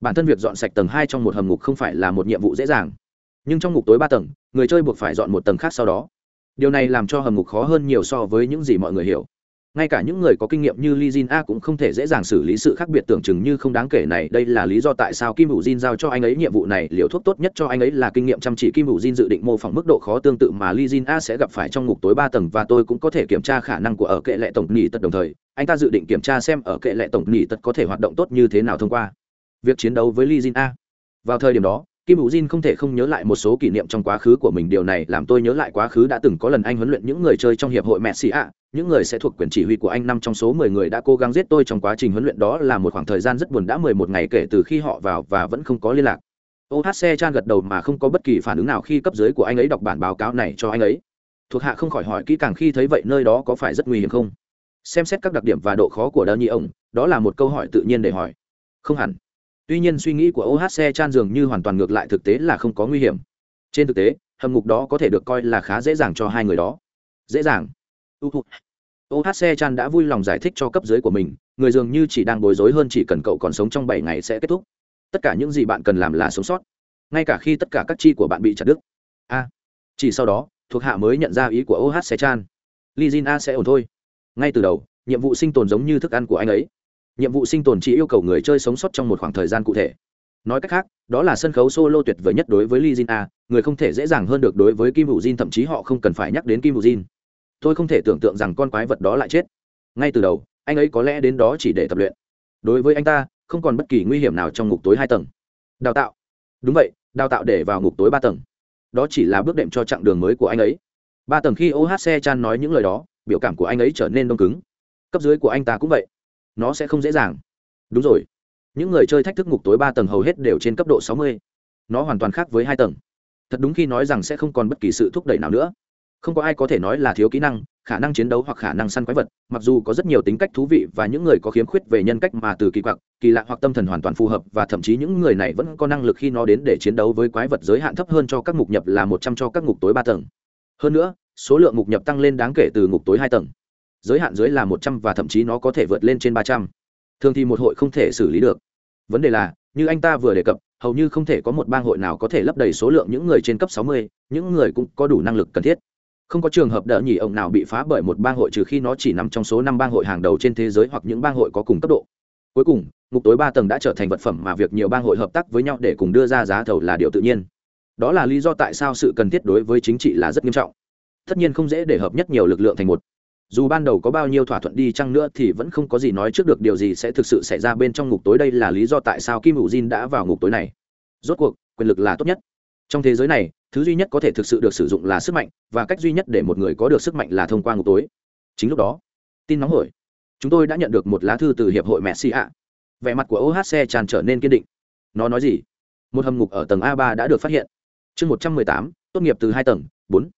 bản thân việc dọn sạch tầng hai trong một hầm ngục không phải là một nhiệm vụ dễ dàng nhưng trong ngục tối ba tầng người chơi buộc phải dọn một tầng khác sau đó điều này làm cho hầm ngục khó hơn nhiều so với những gì mọi người hiểu ngay cả những người có kinh nghiệm như Lee Jin A cũng không thể dễ dàng xử lý sự khác biệt tưởng chừng như không đáng kể này. Đây là lý do tại sao Kim Vũ Jin giao cho anh ấy nhiệm vụ này. Liều thuốc tốt nhất cho anh ấy là kinh nghiệm chăm chỉ. Kim Vũ Jin dự định mô phỏng mức độ khó tương tự mà Lee Jin A sẽ gặp phải trong ngục tối ba tầng và tôi cũng có thể kiểm tra khả năng của ở kệ lệ tổng nhị tật đồng thời. Anh ta dự định kiểm tra xem ở kệ lệ tổng nhị tật có thể hoạt động tốt như thế nào thông qua việc chiến đấu với Lee Jin A. Vào thời điểm đó, kim hữu jin không thể không nhớ lại một số kỷ niệm trong quá khứ của mình. Điều này làm tôi nhớ lại quá khứ đã từng có lần anh huấn luyện những người chơi trong hiệp hội messi ạ. Những người sẽ thuộc quyền chỉ huy của anh năm trong số mười người đã cố gắng giết tôi trong quá trình huấn luyện. Đó là một khoảng thời gian rất buồn đã mười một ngày kể từ khi họ vào và vẫn không có liên lạc. Ohc chan gật đầu mà không có bất kỳ phản ứng nào khi cấp dưới của anh ấy đọc bản báo cáo này cho anh ấy. Thuộc hạ không khỏi hỏi kỹ càng khi thấy vậy nơi đó có phải rất nguy hiểm không? Xem xét các đặc điểm và độ khó của đao nhi ông, đó là một câu hỏi tự nhiên để hỏi. Không hẳn tuy nhiên suy nghĩ của ohc chan dường như hoàn toàn ngược lại thực tế là không có nguy hiểm. Trên thực tế, hầm ngục đó có thể được coi là khá dễ dàng cho hai người đó. Dễ dàng. Ohc chan đã vui lòng giải thích cho cấp dưới của mình, người dường như chỉ đang bối rối hơn chỉ cần cậu còn sống trong bảy ngày sẽ kết thúc. Tất cả những gì bạn cần làm là sống sót. Ngay cả khi tất cả các chi của bạn bị chặt đứt. A. Chỉ sau đó, thuộc hạ mới nhận ra ý của ohc chan. Lizin a sẽ ổn thôi. Ngay từ đầu, nhiệm vụ sinh tồn giống như thức ăn của anh ấy nhiệm vụ sinh tồn chỉ yêu cầu người chơi sống sót trong một khoảng thời gian cụ thể nói cách khác đó là sân khấu solo tuyệt vời nhất đối với Lee Jin A, người không thể dễ dàng hơn được đối với Kim hữu Jin thậm chí họ không cần phải nhắc đến Kim hữu Jin. Tôi không thể tưởng tượng rằng con quái vật đó lại chết. Ngay từ đầu, anh ấy có lẽ đến đó chỉ để tập luyện. Đối với anh ta, không còn bất kỳ nguy hiểm nào trong ngục tối hai tầng. Đào tạo. Đúng vậy, đào tạo để vào ngục tối ba tầng. Đó chỉ là bước đệm cho chặng đường mới của anh ấy. Ba tầng khi OHC Chan nói những lời đó, biểu cảm của anh ấy trở nên đông cứng. Cấp dưới của anh ta cũng vậy nó sẽ không dễ dàng. Đúng rồi. Những người chơi thách thức ngục tối ba tầng hầu hết đều trên cấp độ sáu mươi. Nó hoàn toàn khác với hai tầng. Thật đúng khi nói rằng sẽ không còn bất kỳ sự thúc đẩy nào nữa. Không có ai có thể nói là thiếu kỹ năng, khả năng chiến đấu hoặc khả năng săn quái vật, mặc dù có rất nhiều tính cách thú vị và những người có khiếm khuyết về nhân cách mà từ kỳ quặc, kỳ lạ hoặc tâm thần hoàn toàn phù hợp và thậm chí những người này vẫn có năng lực khi nó đến để chiến đấu với quái vật giới hạn thấp hơn cho các ngục nhập là một trăm cho các ngục tối ba tầng. Hơn nữa, số lượng ngục nhập tăng lên đáng kể từ ngục tối hai tầng giới hạn dưới là một trăm và thậm chí nó có thể vượt lên trên ba trăm. Thường thì một hội không thể xử lý được. Vấn đề là, như anh ta vừa đề cập, hầu như không thể có một bang hội nào có thể lấp đầy số lượng những người trên cấp sáu mươi, những người cũng có đủ năng lực cần thiết. Không có trường hợp đỡ nhỉ ông nào bị phá bởi một bang hội trừ khi nó chỉ nằm trong số năm bang hội hàng đầu trên thế giới hoặc những bang hội có cùng cấp độ. Cuối cùng, ngục tối ba tầng đã trở thành vật phẩm mà việc nhiều bang hội hợp tác với nhau để cùng đưa ra giá thầu là điều tự nhiên. Đó là lý do tại sao sự cần thiết đối với chính trị là rất nghiêm trọng. Tất nhiên không dễ để hợp nhất nhiều lực lượng thành một dù ban đầu có bao nhiêu thỏa thuận đi chăng nữa thì vẫn không có gì nói trước được điều gì sẽ thực sự xảy ra bên trong ngục tối đây là lý do tại sao kim hữu jin đã vào ngục tối này. Rốt cuộc, quyền lực là tốt nhất. Trong thế giới này, thứ duy nhất có thể thực sự được sử dụng là sức mạnh, và cách duy nhất để một người có được sức mạnh là thông qua ngục tối. Chính lúc đó, tin nóng hổi. Chúng tôi đã nhận được một lá thư từ hiệp hội messi ạ. Vẻ mặt của ohc tràn trở nên kiên định. Nó nói gì? Một hầm ngục ở tầng a 3 đã được phát hiện. Chương một trăm mười tám, tốt nghiệp từ hai tầng, bốn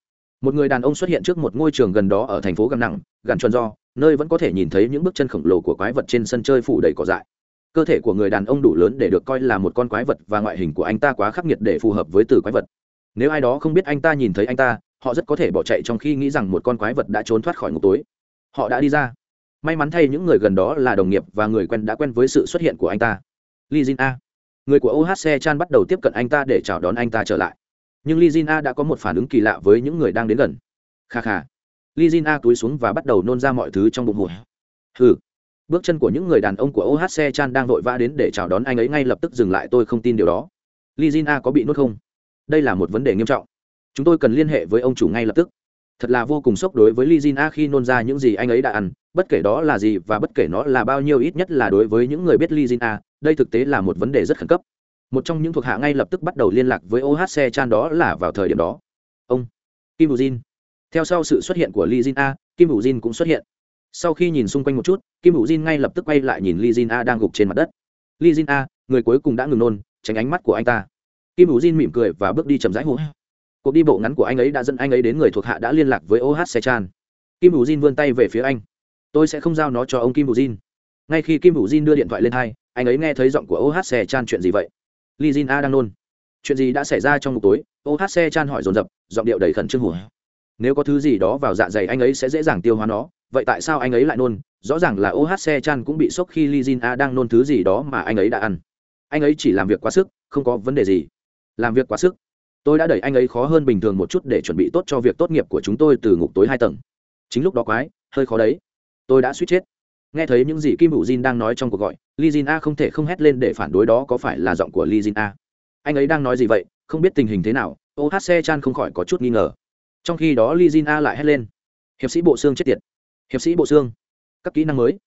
một người đàn ông xuất hiện trước một ngôi trường gần đó ở thành phố gần nặng, gần tròn do, nơi vẫn có thể nhìn thấy những bước chân khổng lồ của quái vật trên sân chơi phủ đầy cỏ dại. Cơ thể của người đàn ông đủ lớn để được coi là một con quái vật và ngoại hình của anh ta quá khắc nghiệt để phù hợp với từ quái vật. Nếu ai đó không biết anh ta nhìn thấy anh ta, họ rất có thể bỏ chạy trong khi nghĩ rằng một con quái vật đã trốn thoát khỏi ngục tối. Họ đã đi ra. May mắn thay những người gần đó là đồng nghiệp và người quen đã quen với sự xuất hiện của anh ta. Li jin a. Người của ohc chan bắt đầu tiếp cận anh ta để chào đón anh ta trở lại nhưng lizina đã có một phản ứng kỳ lạ với những người đang đến gần. Kha kha. Lizina túi xuống và bắt đầu nôn ra mọi thứ trong bụng hùa hừ. Bước chân của những người đàn ông của ohc chan đang vội vã đến để chào đón anh ấy ngay lập tức dừng lại, tôi không tin điều đó. Lizina có bị nuốt không? Đây là một vấn đề nghiêm trọng. Chúng tôi cần liên hệ với ông chủ ngay lập tức. Thật là vô cùng sốc đối với lizina khi nôn ra những gì anh ấy đã ăn. Bất kể đó là gì và bất kể nó là bao nhiêu, ít nhất là đối với những người biết lizina đây thực tế là một vấn đề rất khẩn cấp một trong những thuộc hạ ngay lập tức bắt đầu liên lạc với ohc chan đó là vào thời điểm đó. Ông kim bù jin. Theo sau sự xuất hiện của li jin a, kim bù jin cũng xuất hiện. Sau khi nhìn xung quanh một chút, kim bù jin ngay lập tức quay lại nhìn li jin a đang gục trên mặt đất. Li jin a, người cuối cùng đã ngừng nôn, tránh ánh mắt của anh ta. Kim bù jin mỉm cười và bước đi chậm rãi hô cuộc đi bộ ngắn của anh ấy đã dẫn anh ấy đến người thuộc hạ đã liên lạc với ohc chan. Kim bù jin vươn tay về phía anh. Tôi sẽ không giao nó cho ông kim bù jin. Ngay khi kim bù jin đưa điện thoại lên hai, anh ấy nghe thấy giọng của ohc chan chuyện gì vậy? Li jin a đang nôn. Chuyện gì đã xảy ra trong một tối? Ohc chan hỏi dồn dập giọng điệu đầy khẩn trương hùa nếu có thứ gì đó vào dạ dày anh ấy sẽ dễ dàng tiêu hóa nó. Vậy tại sao anh ấy lại nôn? Rõ ràng là ohc chan cũng bị sốc khi li jin a đang nôn thứ gì đó mà anh ấy đã ăn. Anh ấy chỉ làm việc quá sức không có vấn đề gì. Làm việc quá sức. Tôi đã đẩy anh ấy khó hơn bình thường một chút để chuẩn bị tốt cho việc tốt nghiệp của chúng tôi từ ngục tối hai tầng. Chính lúc đó quái hơi khó đấy. Tôi đã suýt chết nghe thấy những gì kim hữu jin đang nói trong cuộc gọi li jin a không thể không hét lên để phản đối đó có phải là giọng của li jin a. Anh ấy đang nói gì vậy, không biết tình hình thế nào ohc chan không khỏi có chút nghi ngờ. Trong khi đó li jin a lại hét lên. Hiệp sĩ bộ xương chết tiệt. Hiệp sĩ bộ xương, các kỹ năng mới.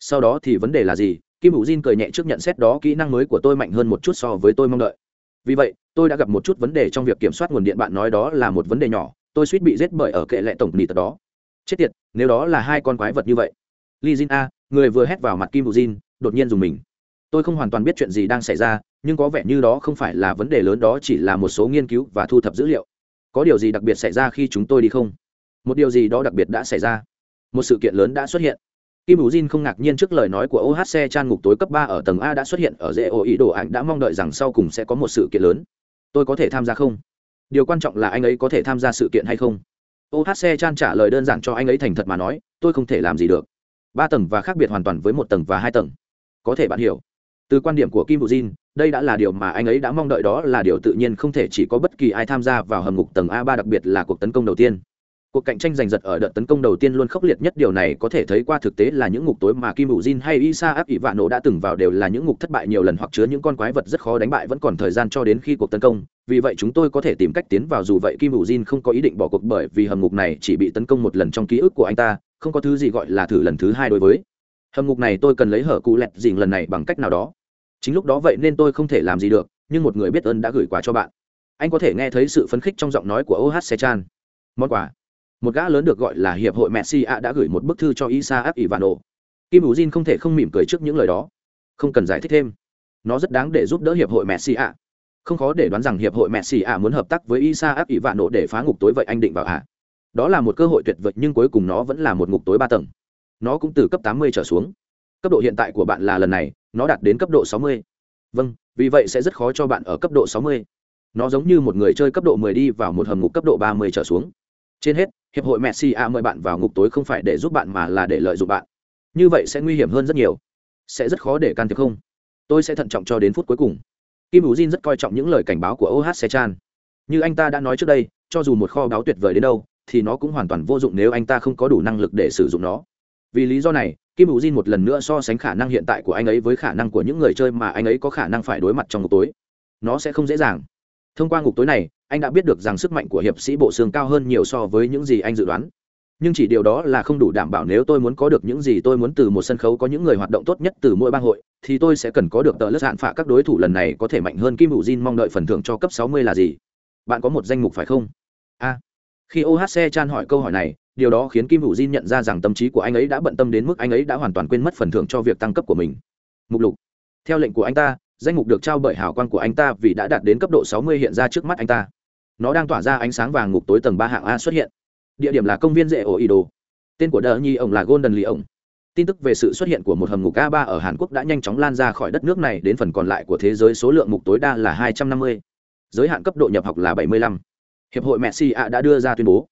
Sau đó thì vấn đề là gì? Kim hữu jin cười nhẹ trước nhận xét đó kỹ năng mới của tôi mạnh hơn một chút so với tôi mong đợi. Vì vậy, tôi đã gặp một chút vấn đề trong việc kiểm soát nguồn điện bạn nói đó là một vấn đề nhỏ, tôi suýt bị giết bởi ở kệ lệ tổng nỉ tật đó. Chết tiệt, nếu đó là hai con quái vật như vậy. Li jin a người vừa hét vào mặt kim bù jin, đột nhiên dùng mình. Tôi không hoàn toàn biết chuyện gì đang xảy ra, nhưng có vẻ như đó không phải là vấn đề lớn, đó chỉ là một số nghiên cứu và thu thập dữ liệu. Có điều gì đặc biệt xảy ra khi chúng tôi đi không? Một điều gì đó đặc biệt đã xảy ra. Một sự kiện lớn đã xuất hiện. Kim hữu jin không ngạc nhiên trước lời nói của ohc chan ngục tối cấp ba ở tầng a đã xuất hiện, ở dễ ô ý đồ ảnh đã mong đợi rằng sau cùng sẽ có một sự kiện lớn. Tôi có thể tham gia không? Điều quan trọng là anh ấy có thể tham gia sự kiện hay không? Ohc chan trả lời đơn giản cho anh ấy thành thật mà nói, tôi không thể làm gì được ba tầng và khác biệt hoàn toàn với một tầng và hai tầng. Có thể bạn hiểu. Từ quan điểm của kim bù jin, đây đã là điều mà anh ấy đã mong đợi, đó là điều tự nhiên không thể chỉ có bất kỳ ai tham gia vào hầm ngục tầng a 3 đặc biệt là cuộc tấn công đầu tiên. Cuộc cạnh tranh giành giật ở đợt tấn công đầu tiên luôn khốc liệt nhất, điều này có thể thấy qua thực tế là những ngục tối mà kim bù jin hay isa áp ỷ vạn nổ đã từng vào đều là những ngục thất bại nhiều lần hoặc chứa những con quái vật rất khó đánh bại, vẫn còn thời gian cho đến khi cuộc tấn công. Vì vậy chúng tôi có thể tìm cách tiến vào, dù vậy kim bù jin không có ý định bỏ cuộc bởi vì hầm ngục này chỉ bị tấn công một lần trong ký ức của anh ta không có thứ gì gọi là thử lần thứ hai đối với. Hầm ngục này tôi cần lấy hở cụ lẹt dình lần này bằng cách nào đó. Chính lúc đó vậy nên tôi không thể làm gì được, nhưng một người biết ơn đã gửi quà cho bạn. Anh có thể nghe thấy sự phấn khích trong giọng nói của oh sechan. Món quà. Một gã lớn được gọi là hiệp hội messi a đã gửi một bức thư cho isa áp ivano kim ủ jin không thể không mỉm cười trước những lời đó. Không cần giải thích thêm. Nó rất đáng để giúp đỡ hiệp hội messi a không khó để đoán rằng hiệp hội messi a muốn hợp tác với isa áp ivano để phá ngục tối vậy anh định vào ạ đó là một cơ hội tuyệt vời, nhưng cuối cùng nó vẫn là một ngục tối ba tầng. Nó cũng từ cấp 80 trở xuống. Cấp độ hiện tại của bạn là lần này, nó đạt đến cấp độ 60. vâng vì vậy sẽ rất khó cho bạn ở cấp độ 60. nó giống như một người chơi cấp độ 10 đi vào một hầm ngục cấp độ 30 trở xuống. Trên hết, hiệp hội messi a mời bạn vào ngục tối không phải để giúp bạn mà là để lợi dụng bạn. Như vậy sẽ nguy hiểm hơn rất nhiều. Sẽ rất khó để can thiệp không. Tôi sẽ thận trọng cho đến phút cuối cùng. Kim ủ jin rất coi trọng những lời cảnh báo của oh sechan như anh ta đã nói trước đây, cho dù một kho báu tuyệt vời đến đâu thì nó cũng hoàn toàn vô dụng nếu anh ta không có đủ năng lực để sử dụng nó. Vì lý do này, kim hữu jin một lần nữa so sánh khả năng hiện tại của anh ấy với khả năng của những người chơi mà anh ấy có khả năng phải đối mặt trong ngục tối. Nó sẽ không dễ dàng. Thông qua ngục tối này, anh đã biết được rằng sức mạnh của hiệp sĩ bộ xương cao hơn nhiều so với những gì anh dự đoán. Nhưng chỉ điều đó là không đủ đảm bảo nếu tôi muốn có được những gì tôi muốn từ một sân khấu có những người hoạt động tốt nhất từ mỗi bang hội, thì tôi sẽ cần có được tờ lớp hạn phạ các đối thủ lần này có thể mạnh hơn kim hữu jin mong đợi phần thưởng cho cấp 60 là gì? Bạn có một danh mục phải không? A khi ohc chan hỏi câu hỏi này, điều đó khiến kim hữu di nhận ra rằng tâm trí của anh ấy đã bận tâm đến mức anh ấy đã hoàn toàn quên mất phần thưởng cho việc tăng cấp của mình. Mục lục. Theo lệnh của anh ta, danh mục được trao bởi hào quang của anh ta vì đã đạt đến cấp độ 60 hiện ra trước mắt anh ta. Nó đang tỏa ra ánh sáng vàng ngục tối tầng ba hạng a xuất hiện. Địa điểm là công viên rễ ổ ý đồ. Tên của đờ nhi ổng là golden Lee ổng tin tức về sự xuất hiện của một hầm ngục a 3 ở hàn quốc đã nhanh chóng lan ra khỏi đất nước này đến phần còn lại của thế giới số lượng mục tối đa là 250. giới hạn cấp độ nhập học là 75 hiệp hội messi ạ đã đưa ra tuyên bố.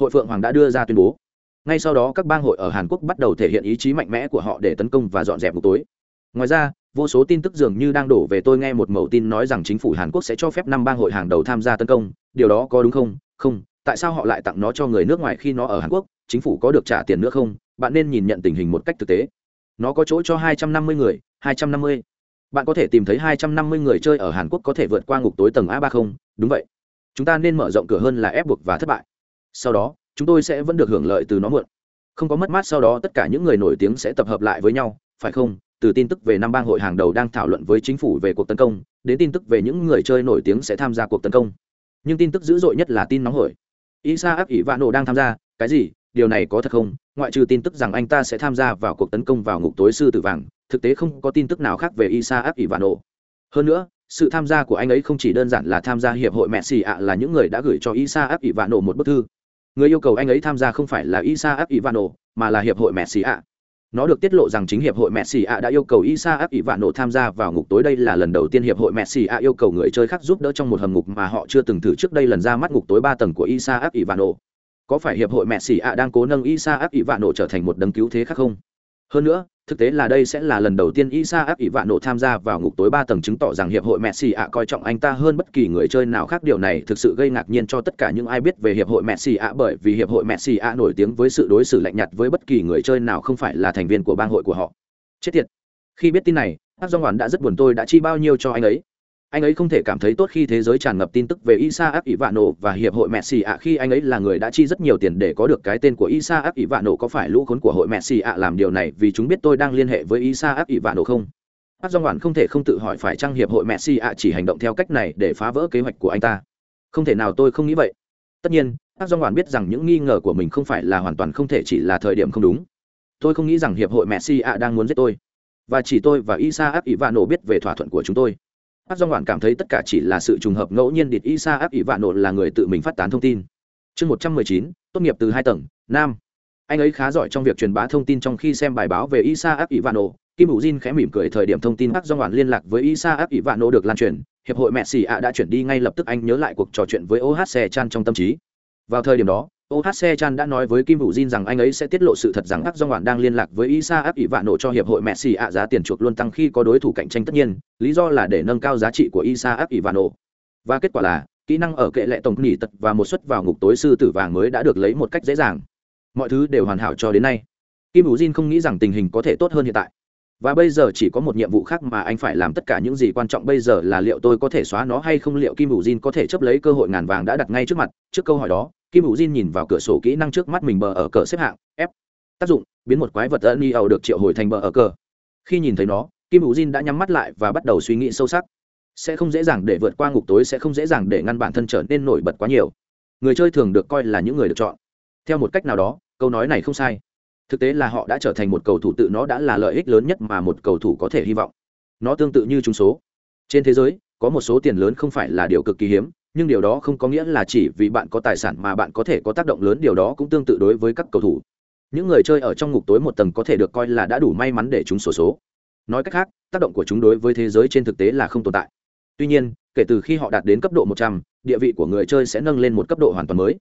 Hội phượng hoàng đã đưa ra tuyên bố. Ngay sau đó, các bang hội ở hàn quốc bắt đầu thể hiện ý chí mạnh mẽ của họ để tấn công và dọn dẹp ngục tối. Ngoài ra, vô số tin tức dường như đang đổ về tôi nghe một mẫu tin nói rằng chính phủ hàn quốc sẽ cho phép năm bang hội hàng đầu tham gia tấn công. Điều đó có đúng không? Không. Tại sao họ lại tặng nó cho người nước ngoài khi nó ở hàn quốc? Chính phủ có được trả tiền nữa không? Bạn nên nhìn nhận tình hình một cách thực tế. Nó có chỗ cho 250 người 250. bạn có thể tìm thấy 250 người chơi ở hàn quốc có thể vượt qua ngục tối tầng a 30 đúng vậy chúng ta nên mở rộng cửa hơn là ép buộc và thất bại. Sau đó, chúng tôi sẽ vẫn được hưởng lợi từ nó muộn. Không có mất mát sau đó, tất cả những người nổi tiếng sẽ tập hợp lại với nhau, phải không? Từ tin tức về năm bang hội hàng đầu đang thảo luận với chính phủ về cuộc tấn công, đến tin tức về những người chơi nổi tiếng sẽ tham gia cuộc tấn công. Nhưng tin tức dữ dội nhất là tin nóng hổi. Isa áp ỷ vạn nổ đang tham gia, cái gì? Điều này có thật không? Ngoại trừ tin tức rằng anh ta sẽ tham gia vào cuộc tấn công vào ngục tối sư tử vàng, thực tế không có tin tức nào khác về isa áp ỷ vạn nổ hơn nữa sự tham gia của anh ấy không chỉ đơn giản là tham gia hiệp hội mẹ xì ạ, là những người đã gửi cho isa ấp ỷ vạn nổ một bức thư người yêu cầu anh ấy tham gia không phải là Isaac nổ, mà là hiệp hội mẹ xì ạ. Nó được tiết lộ rằng chính hiệp hội mẹ xì ạ đã yêu cầu Isaac nổ tham gia vào ngục tối đây là lần đầu tiên hiệp hội mẹ xì ạ yêu cầu người chơi khác giúp đỡ trong một hầm ngục mà họ chưa từng thử trước đây lần ra mắt ngục tối ba tầng của Isaac nổ Có phải hiệp hội mẹ xì ạ đang cố nâng Isaac nổ trở thành một đấng cứu thế khác không? Hơn nữa, thực tế là đây sẽ là lần đầu tiên Isa áp ỷ vạn nộ tham gia vào ngục tối ba tầng chứng tỏ rằng hiệp hội Messi ạ coi trọng anh ta hơn bất kỳ người chơi nào khác điều này thực sự gây ngạc nhiên cho tất cả những ai biết về hiệp hội Messi ạ bởi vì hiệp hội Messi ạ nổi tiếng với sự đối xử lạnh nhạt với bất kỳ người chơi nào không phải là thành viên của bang hội của họ. Chết tiệt. Khi biết tin này, các do ngoản đã rất buồn tôi đã chi bao nhiêu cho anh ấy anh ấy không thể cảm thấy tốt khi thế giới tràn ngập tin tức về Isaac Ivano và hiệp hội Messi ạ khi anh ấy là người đã chi rất nhiều tiền để có được cái tên của Isaac Ivano có phải lũ khốn của hội Messi ạ làm điều này vì chúng biết tôi đang liên hệ với Isaac Ivano không? Park Jong Hwan không thể không tự hỏi phải chăng hiệp hội Messi ạ chỉ hành động theo cách này để phá vỡ kế hoạch của anh ta. Không thể nào tôi không nghĩ vậy. Tất nhiên, Park Jong Hwan biết rằng những nghi ngờ của mình không phải là hoàn toàn không thể chỉ là thời điểm không đúng. Tôi không nghĩ rằng hiệp hội Messi ạ đang muốn giết tôi. Và chỉ tôi và Isaac Ivano biết về thỏa thuận của chúng tôi. Park Jong Hwan cảm thấy tất cả chỉ là sự trùng hợp ngẫu nhiên. Địt Isaac Ivano là người tự mình phát tán thông tin. Chương 119, tốt nghiệp từ hai tầng, nam. Anh ấy khá giỏi trong việc truyền bá thông tin trong khi xem bài báo về Isaac Ivano, Kim Hữu Jin khẽ mỉm cười thời điểm thông tin Park Jong Hwan liên lạc với Isaac Ivano được lan truyền, hiệp hội Messi ạ đã chuyển đi ngay lập tức anh nhớ lại cuộc trò chuyện với OHC Chan trong tâm trí. Vào thời điểm đó, OHC Chan đã nói với Kim Hữu Jin rằng anh ấy sẽ tiết lộ sự thật rằng các Jong Hwan đang liên lạc với Isaac Ivano cho hiệp hội Messi ạ giá tiền chuộc luôn tăng khi có đối thủ cạnh tranh tất nhiên, lý do là để nâng cao giá trị của Isaac Ivano. Và kết quả là, kỹ năng ở kệ lệ tổng nghỉ tật và một suất vào ngục tối sư tử vàng mới đã được lấy một cách dễ dàng. Mọi thứ đều hoàn hảo cho đến nay. Kim Hữu Jin không nghĩ rằng tình hình có thể tốt hơn hiện tại và bây giờ chỉ có một nhiệm vụ khác mà anh phải làm tất cả những gì quan trọng bây giờ là liệu tôi có thể xóa nó hay không, liệu kim hữu jin có thể chấp lấy cơ hội ngàn vàng đã đặt ngay trước mặt. Trước câu hỏi đó, kim hữu jin nhìn vào cửa sổ kỹ năng trước mắt mình bờ ở cờ xếp hạng f. Tác dụng, biến một quái vật ân y ẩu được triệu hồi thành bờ ở cờ. Khi nhìn thấy nó, kim hữu jin đã nhắm mắt lại và bắt đầu suy nghĩ sâu sắc. Sẽ không dễ dàng để vượt qua ngục tối, sẽ không dễ dàng để ngăn bản thân trở nên nổi bật quá nhiều. Người chơi thường được coi là những người được chọn. Theo một cách nào đó, câu nói này không sai thực tế là họ đã trở thành một cầu thủ tự nó đã là lợi ích lớn nhất mà một cầu thủ có thể hy vọng. Nó tương tự như trúng số. Trên thế giới có một số tiền lớn không phải là điều cực kỳ hiếm nhưng điều đó không có nghĩa là chỉ vì bạn có tài sản mà bạn có thể có tác động lớn điều đó cũng tương tự đối với các cầu thủ. Những người chơi ở trong ngục tối một tầng có thể được coi là đã đủ may mắn để chúng sổ số, số. Nói cách khác tác động của chúng đối với thế giới trên thực tế là không tồn tại. Tuy nhiên kể từ khi họ đạt đến cấp độ 100, địa vị của người chơi sẽ nâng lên một cấp độ hoàn toàn mới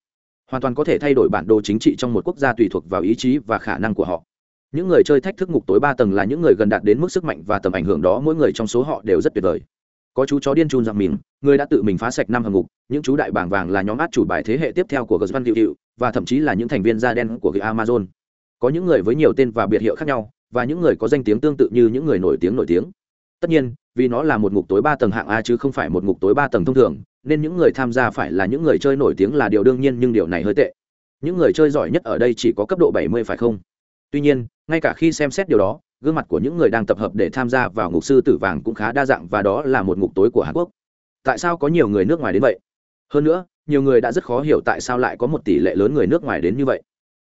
hoàn toàn có thể thay đổi bản đồ chính trị trong một quốc gia tùy thuộc vào ý chí và khả năng của họ. Những người chơi thách thức ngục tối ba tầng là những người gần đạt đến mức sức mạnh và tầm ảnh hưởng đó, mỗi người trong số họ đều rất tuyệt vời. Có chú chó điên chun rằng mình, người đã tự mình phá sạch năm hầm ngục, những chú đại bảng vàng là nhóm át chủ bài thế hệ tiếp theo của gờ văn hiệu hiệu và thậm chí là những thành viên da đen của gờ amazon. Có những người với nhiều tên và biệt hiệu khác nhau, và những người có danh tiếng tương tự như những người nổi tiếng nổi tiếng. Tất nhiên, vì nó là một ngục tối ba tầng hạng a chứ không phải một ngục tối ba tầng thông thường nên những người tham gia phải là những người chơi nổi tiếng là điều đương nhiên nhưng điều này hơi tệ. Những người chơi giỏi nhất ở đây chỉ có cấp độ 70 phải không? Tuy nhiên, ngay cả khi xem xét điều đó, gương mặt của những người đang tập hợp để tham gia vào ngục sư tử vàng cũng khá đa dạng và đó là một ngục tối của hàn quốc. Tại sao có nhiều người nước ngoài đến vậy? Hơn nữa, nhiều người đã rất khó hiểu tại sao lại có một tỷ lệ lớn người nước ngoài đến như vậy.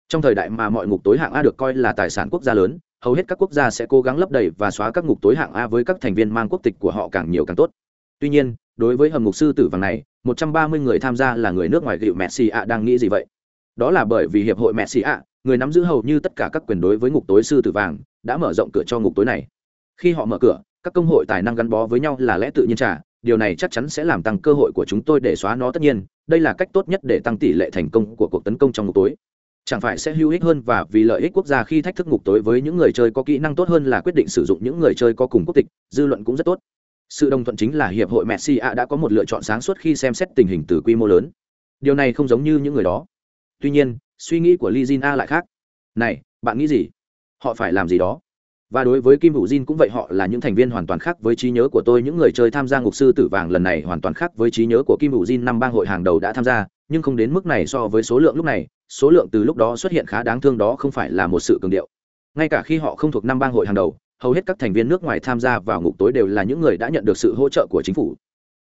Trong thời đại mà mọi ngục tối hạng a được coi là tài sản quốc gia lớn, hầu hết các quốc gia sẽ cố gắng lấp đầy và xóa các ngục tối hạng a với các thành viên mang quốc tịch của họ càng nhiều càng tốt tuy nhiên, đối với hầm ngục sư tử vàng này 130 người tham gia là người nước ngoài gịu messi ạ đang nghĩ gì vậy? Đó là bởi vì hiệp hội messi ạ người nắm giữ hầu như tất cả các quyền đối với ngục tối sư tử vàng, đã mở rộng cửa cho ngục tối này. Khi họ mở cửa, các công hội tài năng gắn bó với nhau là lẽ tự nhiên trả điều này chắc chắn sẽ làm tăng cơ hội của chúng tôi để xóa nó tất nhiên, đây là cách tốt nhất để tăng tỷ lệ thành công của cuộc tấn công trong ngục tối. Chẳng phải sẽ hữu ích hơn và vì lợi ích quốc gia khi thách thức ngục tối với những người chơi có kỹ năng tốt hơn là quyết định sử dụng những người chơi có cùng quốc tịch, dư luận cũng rất tốt sự đồng thuận chính là hiệp hội messi a đã có một lựa chọn sáng suốt khi xem xét tình hình từ quy mô lớn. Điều này không giống như những người đó. Tuy nhiên, suy nghĩ của li jin a lại khác. Này, bạn nghĩ gì? Họ phải làm gì đó? Và đối với kim hữu jin cũng vậy, họ là những thành viên hoàn toàn khác với trí nhớ của tôi. Những người chơi tham gia ngục sư tử vàng lần này hoàn toàn khác với trí nhớ của kim hữu jin. Năm bang hội hàng đầu đã tham gia, nhưng không đến mức này so với số lượng lúc này. Số lượng từ lúc đó xuất hiện khá đáng thương, đó không phải là một sự cường điệu. Ngay cả khi họ không thuộc năm bang hội hàng đầu hầu hết các thành viên nước ngoài tham gia vào ngục tối đều là những người đã nhận được sự hỗ trợ của chính phủ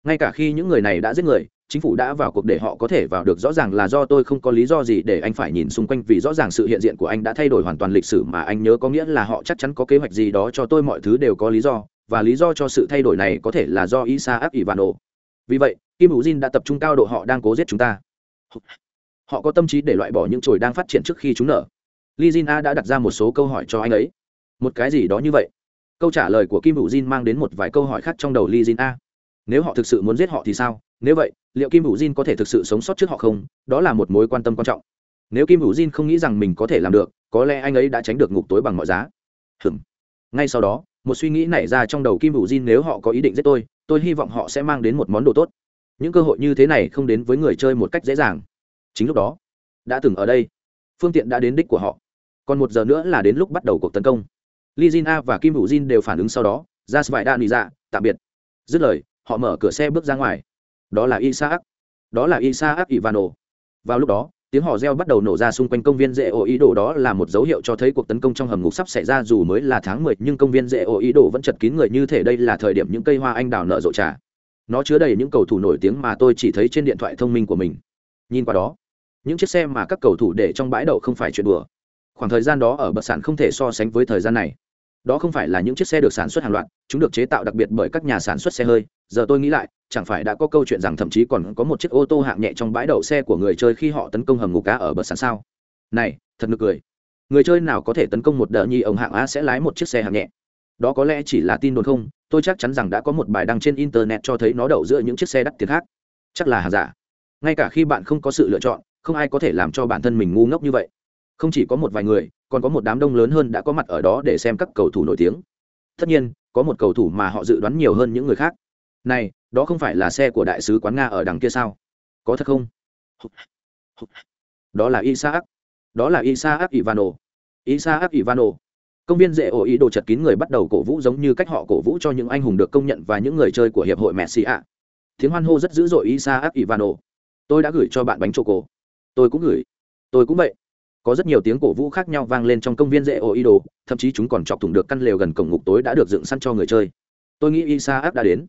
ngay cả khi những người này đã giết người chính phủ đã vào cuộc để họ có thể vào được rõ ràng là do tôi không có lý do gì để anh phải nhìn xung quanh vì rõ ràng sự hiện diện của anh đã thay đổi hoàn toàn lịch sử mà anh nhớ có nghĩa là họ chắc chắn có kế hoạch gì đó cho tôi mọi thứ đều có lý do và lý do cho sự thay đổi này có thể là do Isaac Ivano. Vì vậy, Kim Hữu Jin đã tập trung cao độ họ đang cố giết chúng ta. Họ có tâm trí để loại bỏ những chồi đang phát triển trước khi chúng nở. Li Jin A đã đặt ra một số câu hỏi cho anh ấy một cái gì đó như vậy? Câu trả lời của kim hữu jin mang đến một vài câu hỏi khác trong đầu li jin a. Nếu họ thực sự muốn giết họ thì sao? Nếu vậy, liệu kim hữu jin có thể thực sự sống sót trước họ không? Đó là một mối quan tâm quan trọng. Nếu kim hữu jin không nghĩ rằng mình có thể làm được, có lẽ anh ấy đã tránh được ngục tối bằng mọi giá. Hừm ngay sau đó, một suy nghĩ nảy ra trong đầu kim hữu jin nếu họ có ý định giết tôi tôi hy vọng họ sẽ mang đến một món đồ tốt. Những cơ hội như thế này không đến với người chơi một cách dễ dàng. Chính lúc đó, đã từng ở đây, phương tiện đã đến đích của họ. Còn một giờ nữa là đến lúc bắt đầu cuộc tấn công li jin a và kim hữu jin đều phản ứng sau đó, ra vải đa nị dạ tạm biệt. Dứt lời, họ mở cửa xe bước ra ngoài. Đó là isaac. Đó là isaac ivano. Vào lúc đó, tiếng hò reo bắt đầu nổ ra xung quanh công viên dễ ô ý đồ. Đó là một dấu hiệu cho thấy cuộc tấn công trong hầm ngục sắp xảy ra dù mới là tháng mười, nhưng công viên dễ ô ý đồ vẫn chật kín người như thể đây là thời điểm những cây hoa anh đào nở rộ trà. Nó chứa đầy những cầu thủ nổi tiếng mà tôi chỉ thấy trên điện thoại thông minh của mình. Nhìn qua đó, những chiếc xe mà các cầu thủ để trong bãi đậu không phải chuyện đùa khoảng thời gian đó ở bậc sản không thể so sánh với thời gian này. Đó không phải là những chiếc xe được sản xuất hàng loạt, chúng được chế tạo đặc biệt bởi các nhà sản xuất xe hơi. Giờ tôi nghĩ lại, chẳng phải đã có câu chuyện rằng thậm chí còn có một chiếc ô tô hạng nhẹ trong bãi đậu xe của người chơi khi họ tấn công hầm ngục cá ở bậc sản sao? Này, thật nực cười. Người chơi nào có thể tấn công một đợt nhi ông hạng a sẽ lái một chiếc xe hạng nhẹ? Đó có lẽ chỉ là tin đồn không, tôi chắc chắn rằng đã có một bài đăng trên internet cho thấy nó đậu giữa những chiếc xe đắt tiền khác. Chắc là hàng giả. Ngay cả khi bạn không có sự lựa chọn, không ai có thể làm cho bản thân mình ngu ngốc như vậy không chỉ có một vài người, còn có một đám đông lớn hơn đã có mặt ở đó để xem các cầu thủ nổi tiếng. Tất nhiên, có một cầu thủ mà họ dự đoán nhiều hơn những người khác. Này, đó không phải là xe của đại sứ quán nga ở đằng kia sao? Có thật không? Đó là isaac. Đó là isaac ivano. Isaac ivano. Công viên dễ ổ ý đồ chật kín người bắt đầu cổ vũ giống như cách họ cổ vũ cho những anh hùng được công nhận và những người chơi của hiệp hội messi ạ. Tiếng hoan hô rất dữ dội isaac ivano. Tôi đã gửi cho bạn bánh choco. Tôi cũng gửi. Tôi cũng vậy có rất nhiều tiếng cổ vũ khác nhau vang lên trong công viên dễ ổ ý đồ, thậm chí chúng còn chọc thủng được căn lều gần cổng ngục tối đã được dựng săn cho người chơi. Tôi nghĩ isaac đã đến.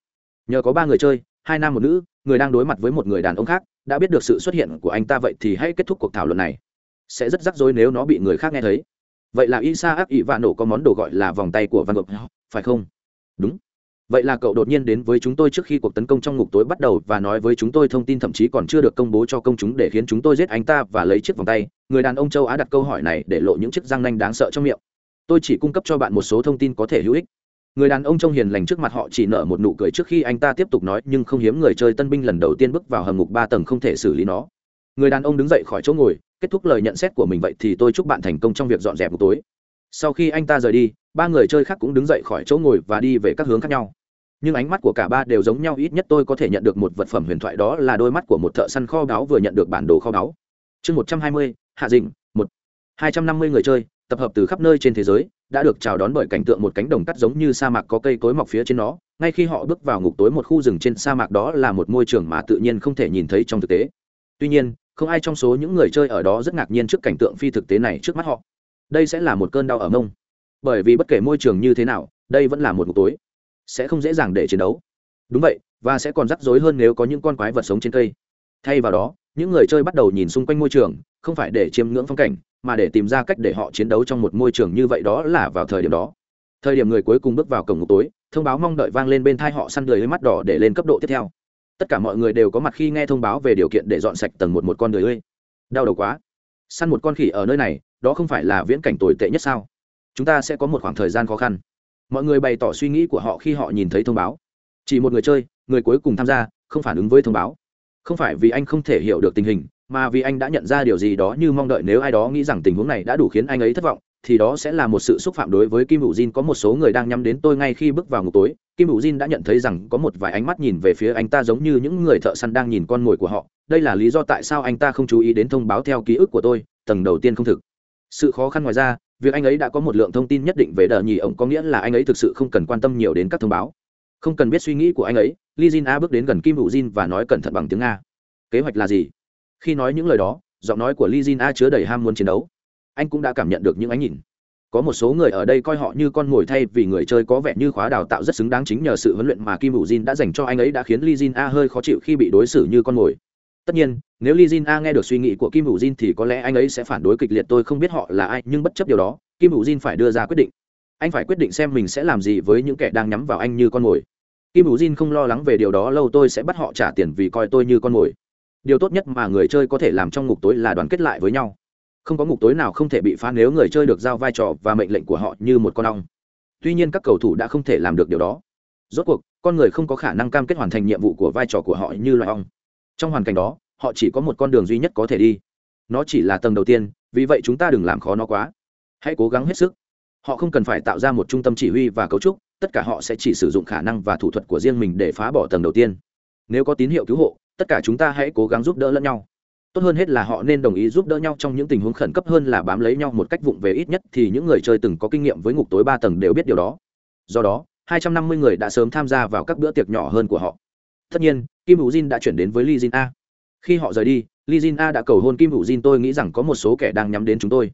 Nhờ có ba người chơi, hai nam một nữ, người đang đối mặt với một người đàn ông khác, đã biết được sự xuất hiện của anh ta vậy thì hãy kết thúc cuộc thảo luận này. Sẽ rất rắc rối nếu nó bị người khác nghe thấy. Vậy là isaac ỵ vạn nổ có món đồ gọi là vòng tay của văn gộp phải không? Đúng. Vậy là cậu đột nhiên đến với chúng tôi trước khi cuộc tấn công trong ngục tối bắt đầu và nói với chúng tôi thông tin thậm chí còn chưa được công bố cho công chúng để khiến chúng tôi giết anh ta và lấy chiếc vòng tay người đàn ông châu á đặt câu hỏi này để lộ những chiếc răng nanh đáng sợ trong miệng. Tôi chỉ cung cấp cho bạn một số thông tin có thể hữu ích. Người đàn ông trông hiền lành trước mặt họ chỉ nở một nụ cười trước khi anh ta tiếp tục nói, nhưng không hiếm người chơi tân binh lần đầu tiên bước vào hầm ngục ba tầng không thể xử lý nó. Người đàn ông đứng dậy khỏi chỗ ngồi, kết thúc lời nhận xét của mình vậy thì tôi chúc bạn thành công trong việc dọn dẹp ngục tối. Sau khi anh ta rời đi, ba người chơi khác cũng đứng dậy khỏi chỗ ngồi và đi về các hướng khác nhau. Nhưng ánh mắt của cả ba đều giống nhau, ít nhất tôi có thể nhận được một vật phẩm huyền thoại, đó là đôi mắt của một thợ săn kho báu vừa nhận được bản đồ kho báu. Chương một trăm hai mươi hạ dịnh một. Hai trăm năm mươi người chơi, tập hợp từ khắp nơi trên thế giới, đã được chào đón bởi cảnh tượng một cánh đồng cắt giống như sa mạc có cây cối mọc phía trên nó. Ngay khi họ bước vào ngục tối một khu rừng trên sa mạc đó là một môi trường mà tự nhiên không thể nhìn thấy trong thực tế. Tuy nhiên, không ai trong số những người chơi ở đó rất ngạc nhiên trước cảnh tượng phi thực tế này trước mắt họ. Đây sẽ là một cơn đau ở mông. Bởi vì bất kể môi trường như thế nào, đây vẫn là một ngục tối. Sẽ không dễ dàng để chiến đấu. Đúng vậy, và sẽ còn rắc rối hơn nếu có những con quái vật sống trên cây thay vào đó, những người chơi bắt đầu nhìn xung quanh môi trường, không phải để chiêm ngưỡng phong cảnh, mà để tìm ra cách để họ chiến đấu trong một môi trường như vậy đó là vào thời điểm đó. Thời điểm người cuối cùng bước vào cổng ngục tối, thông báo mong đợi vang lên bên thai họ săn đời mắt đỏ để lên cấp độ tiếp theo. Tất cả mọi người đều có mặt khi nghe thông báo về điều kiện để dọn sạch tầng một một con người ơi. Đau đầu quá. Săn một con khỉ ở nơi này, đó không phải là viễn cảnh tồi tệ nhất sao? Chúng ta sẽ có một khoảng thời gian khó khăn. Mọi người bày tỏ suy nghĩ của họ khi họ nhìn thấy thông báo. Chỉ một người chơi, người cuối cùng tham gia, không phản ứng với thông báo không phải vì anh không thể hiểu được tình hình, mà vì anh đã nhận ra điều gì đó như mong đợi nếu ai đó nghĩ rằng tình huống này đã đủ khiến anh ấy thất vọng, thì đó sẽ là một sự xúc phạm đối với kim hữu jin. Có một số người đang nhắm đến tôi ngay khi bước vào ngục tối. Kim hữu jin đã nhận thấy rằng có một vài ánh mắt nhìn về phía anh ta giống như những người thợ săn đang nhìn con mồi của họ. Đây là lý do tại sao anh ta không chú ý đến thông báo theo ký ức của tôi, tầng đầu tiên không thực. Sự khó khăn ngoài ra, việc anh ấy đã có một lượng thông tin nhất định về đờ nhì ổng có nghĩa là anh ấy thực sự không cần quan tâm nhiều đến các thông báo không cần biết suy nghĩ của anh ấy li jin a bước đến gần kim hữu jin và nói cẩn thận bằng tiếng nga. Kế hoạch là gì? Khi nói những lời đó, giọng nói của li jin a chứa đầy ham muốn chiến đấu. Anh cũng đã cảm nhận được những ánh nhìn. Có một số người ở đây coi họ như con mồi thay vì người chơi có vẻ như khóa đào tạo rất xứng đáng chính nhờ sự huấn luyện mà kim hữu jin đã dành cho anh ấy đã khiến li jin a hơi khó chịu khi bị đối xử như con mồi. Tất nhiên, nếu li jin a nghe được suy nghĩ của kim hữu jin thì có lẽ anh ấy sẽ phản đối kịch liệt tôi không biết họ là ai, nhưng bất chấp điều đó, kim hữu jin phải đưa ra quyết định. Anh phải quyết định xem mình sẽ làm gì với những kẻ đang nhắm vào anh như con mồi kim hữu jin không lo lắng về điều đó, lâu tôi sẽ bắt họ trả tiền vì coi tôi như con mồi. Điều tốt nhất mà người chơi có thể làm trong ngục tối là đoàn kết lại với nhau. Không có ngục tối nào không thể bị phá nếu người chơi được giao vai trò và mệnh lệnh của họ như một con ong. Tuy nhiên các cầu thủ đã không thể làm được điều đó. Rốt cuộc, con người không có khả năng cam kết hoàn thành nhiệm vụ của vai trò của họ như loài ong. Trong hoàn cảnh đó, họ chỉ có một con đường duy nhất có thể đi. Nó chỉ là tầng đầu tiên, vì vậy chúng ta đừng làm khó nó quá. Hãy cố gắng hết sức. Họ không cần phải tạo ra một trung tâm chỉ huy và cấu trúc tất cả họ sẽ chỉ sử dụng khả năng và thủ thuật của riêng mình để phá bỏ tầng đầu tiên. Nếu có tín hiệu cứu hộ, tất cả chúng ta hãy cố gắng giúp đỡ lẫn nhau. Tốt hơn hết là họ nên đồng ý giúp đỡ nhau trong những tình huống khẩn cấp hơn là bám lấy nhau một cách vụng về ít nhất thì những người chơi từng có kinh nghiệm với ngục tối ba tầng đều biết điều đó. Do đó 250 người đã sớm tham gia vào các bữa tiệc nhỏ hơn của họ. Tất nhiên, kim hữu jin đã chuyển đến với Lee jin a. Khi họ rời đi, Lee jin a đã cầu hôn kim hữu jin. Tôi nghĩ rằng có một số kẻ đang nhắm đến chúng tôi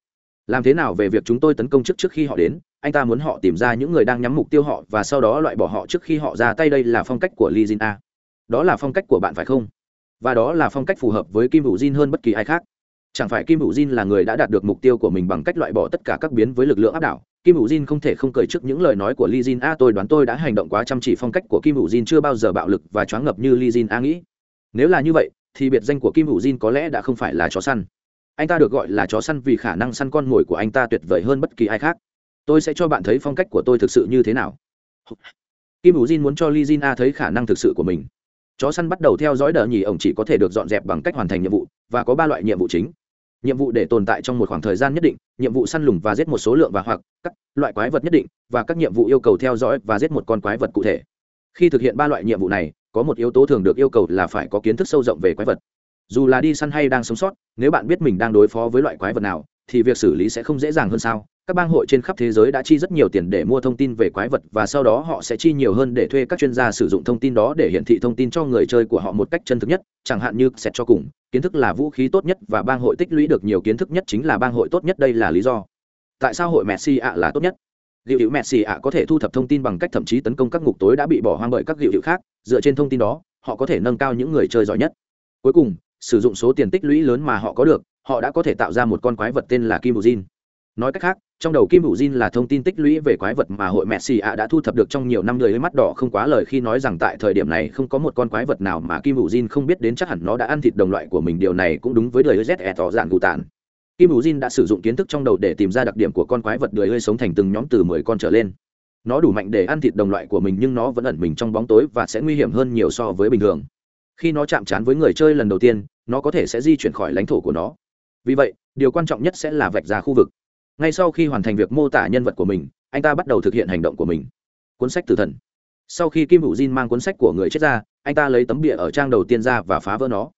làm thế nào về việc chúng tôi tấn công trước trước khi họ đến, anh ta muốn họ tìm ra những người đang nhắm mục tiêu họ và sau đó loại bỏ họ trước khi họ ra tay. Đây là phong cách của li jin a. Đó là phong cách của bạn phải không? Và đó là phong cách phù hợp với kim hữu jin hơn bất kỳ ai khác. Chẳng phải kim hữu jin là người đã đạt được mục tiêu của mình bằng cách loại bỏ tất cả các biến với lực lượng áp đảo. Kim hữu jin không thể không cười trước những lời nói của li jin a. Tôi đoán tôi đã hành động quá chăm chỉ. Phong cách của kim hữu jin chưa bao giờ bạo lực và choáng ngập như li jin a nghĩ. Nếu là như vậy, thì biệt danh của kim hữu jin có lẽ đã không phải là chó săn anh ta được gọi là chó săn vì khả năng săn con mồi của anh ta tuyệt vời hơn bất kỳ ai khác. Tôi sẽ cho bạn thấy phong cách của tôi thực sự như thế nào. Kim hữu jin muốn cho li jin a thấy khả năng thực sự của mình. Chó săn bắt đầu theo dõi đờ nhì ổng chỉ có thể được dọn dẹp bằng cách hoàn thành nhiệm vụ, và có ba loại nhiệm vụ chính. Nhiệm vụ để tồn tại trong một khoảng thời gian nhất định, nhiệm vụ săn lùng và giết một số lượng và hoặc các loại quái vật nhất định, và các nhiệm vụ yêu cầu theo dõi và giết một con quái vật cụ thể. Khi thực hiện ba loại nhiệm vụ này, có một yếu tố thường được yêu cầu là phải có kiến thức sâu rộng về quái vật dù là đi săn hay đang sống sót, nếu bạn biết mình đang đối phó với loại quái vật nào, thì việc xử lý sẽ không dễ dàng hơn sao. Các bang hội trên khắp thế giới đã chi rất nhiều tiền để mua thông tin về quái vật và sau đó họ sẽ chi nhiều hơn để thuê các chuyên gia sử dụng thông tin đó để hiển thị thông tin cho người chơi của họ một cách chân thực nhất, chẳng hạn như xét cho cùng. Kiến thức là vũ khí tốt nhất và bang hội tích lũy được nhiều kiến thức nhất chính là bang hội tốt nhất, đây là lý do. Tại sao hội messi ạ là tốt nhất? Liệu hiệu messi ạ có thể thu thập thông tin bằng cách thậm chí tấn công các ngục tối đã bị bỏ hoang bởi các liệu hiệu khác? Dựa trên thông tin đó, họ có thể nâng cao những người chơi giỏi nhất. Cuối cùng sử dụng số tiền tích lũy lớn mà họ có được, họ đã có thể tạo ra một con quái vật tên là kim bù jin. Nói cách khác, trong đầu kim bù jin là thông tin tích lũy về quái vật mà hội messi ạ đã thu thập được trong nhiều năm đời mắt đỏ không quá lời khi nói rằng tại thời điểm này không có một con quái vật nào mà kim bù jin không biết đến chắc hẳn nó đã ăn thịt đồng loại của mình. Điều này cũng đúng với đời z tỏ dạng cụ tàn kim bù jin đã sử dụng kiến thức trong đầu để tìm ra đặc điểm của con quái vật đời hơi sống thành từng nhóm từ mười con trở lên. Nó đủ mạnh để ăn thịt đồng loại của mình nhưng nó vẫn ẩn mình trong bóng tối và sẽ nguy hiểm hơn nhiều so với bình thường khi nó chạm trán với người chơi lần đầu tiên, nó có thể sẽ di chuyển khỏi lãnh thổ của nó. Vì vậy, điều quan trọng nhất sẽ là vạch ra khu vực. Ngay sau khi hoàn thành việc mô tả nhân vật của mình, anh ta bắt đầu thực hiện hành động của mình. Cuốn sách tử thần. Sau khi kim hữu Jin mang cuốn sách của người chết ra, anh ta lấy tấm bịa ở trang đầu tiên ra và phá vỡ nó.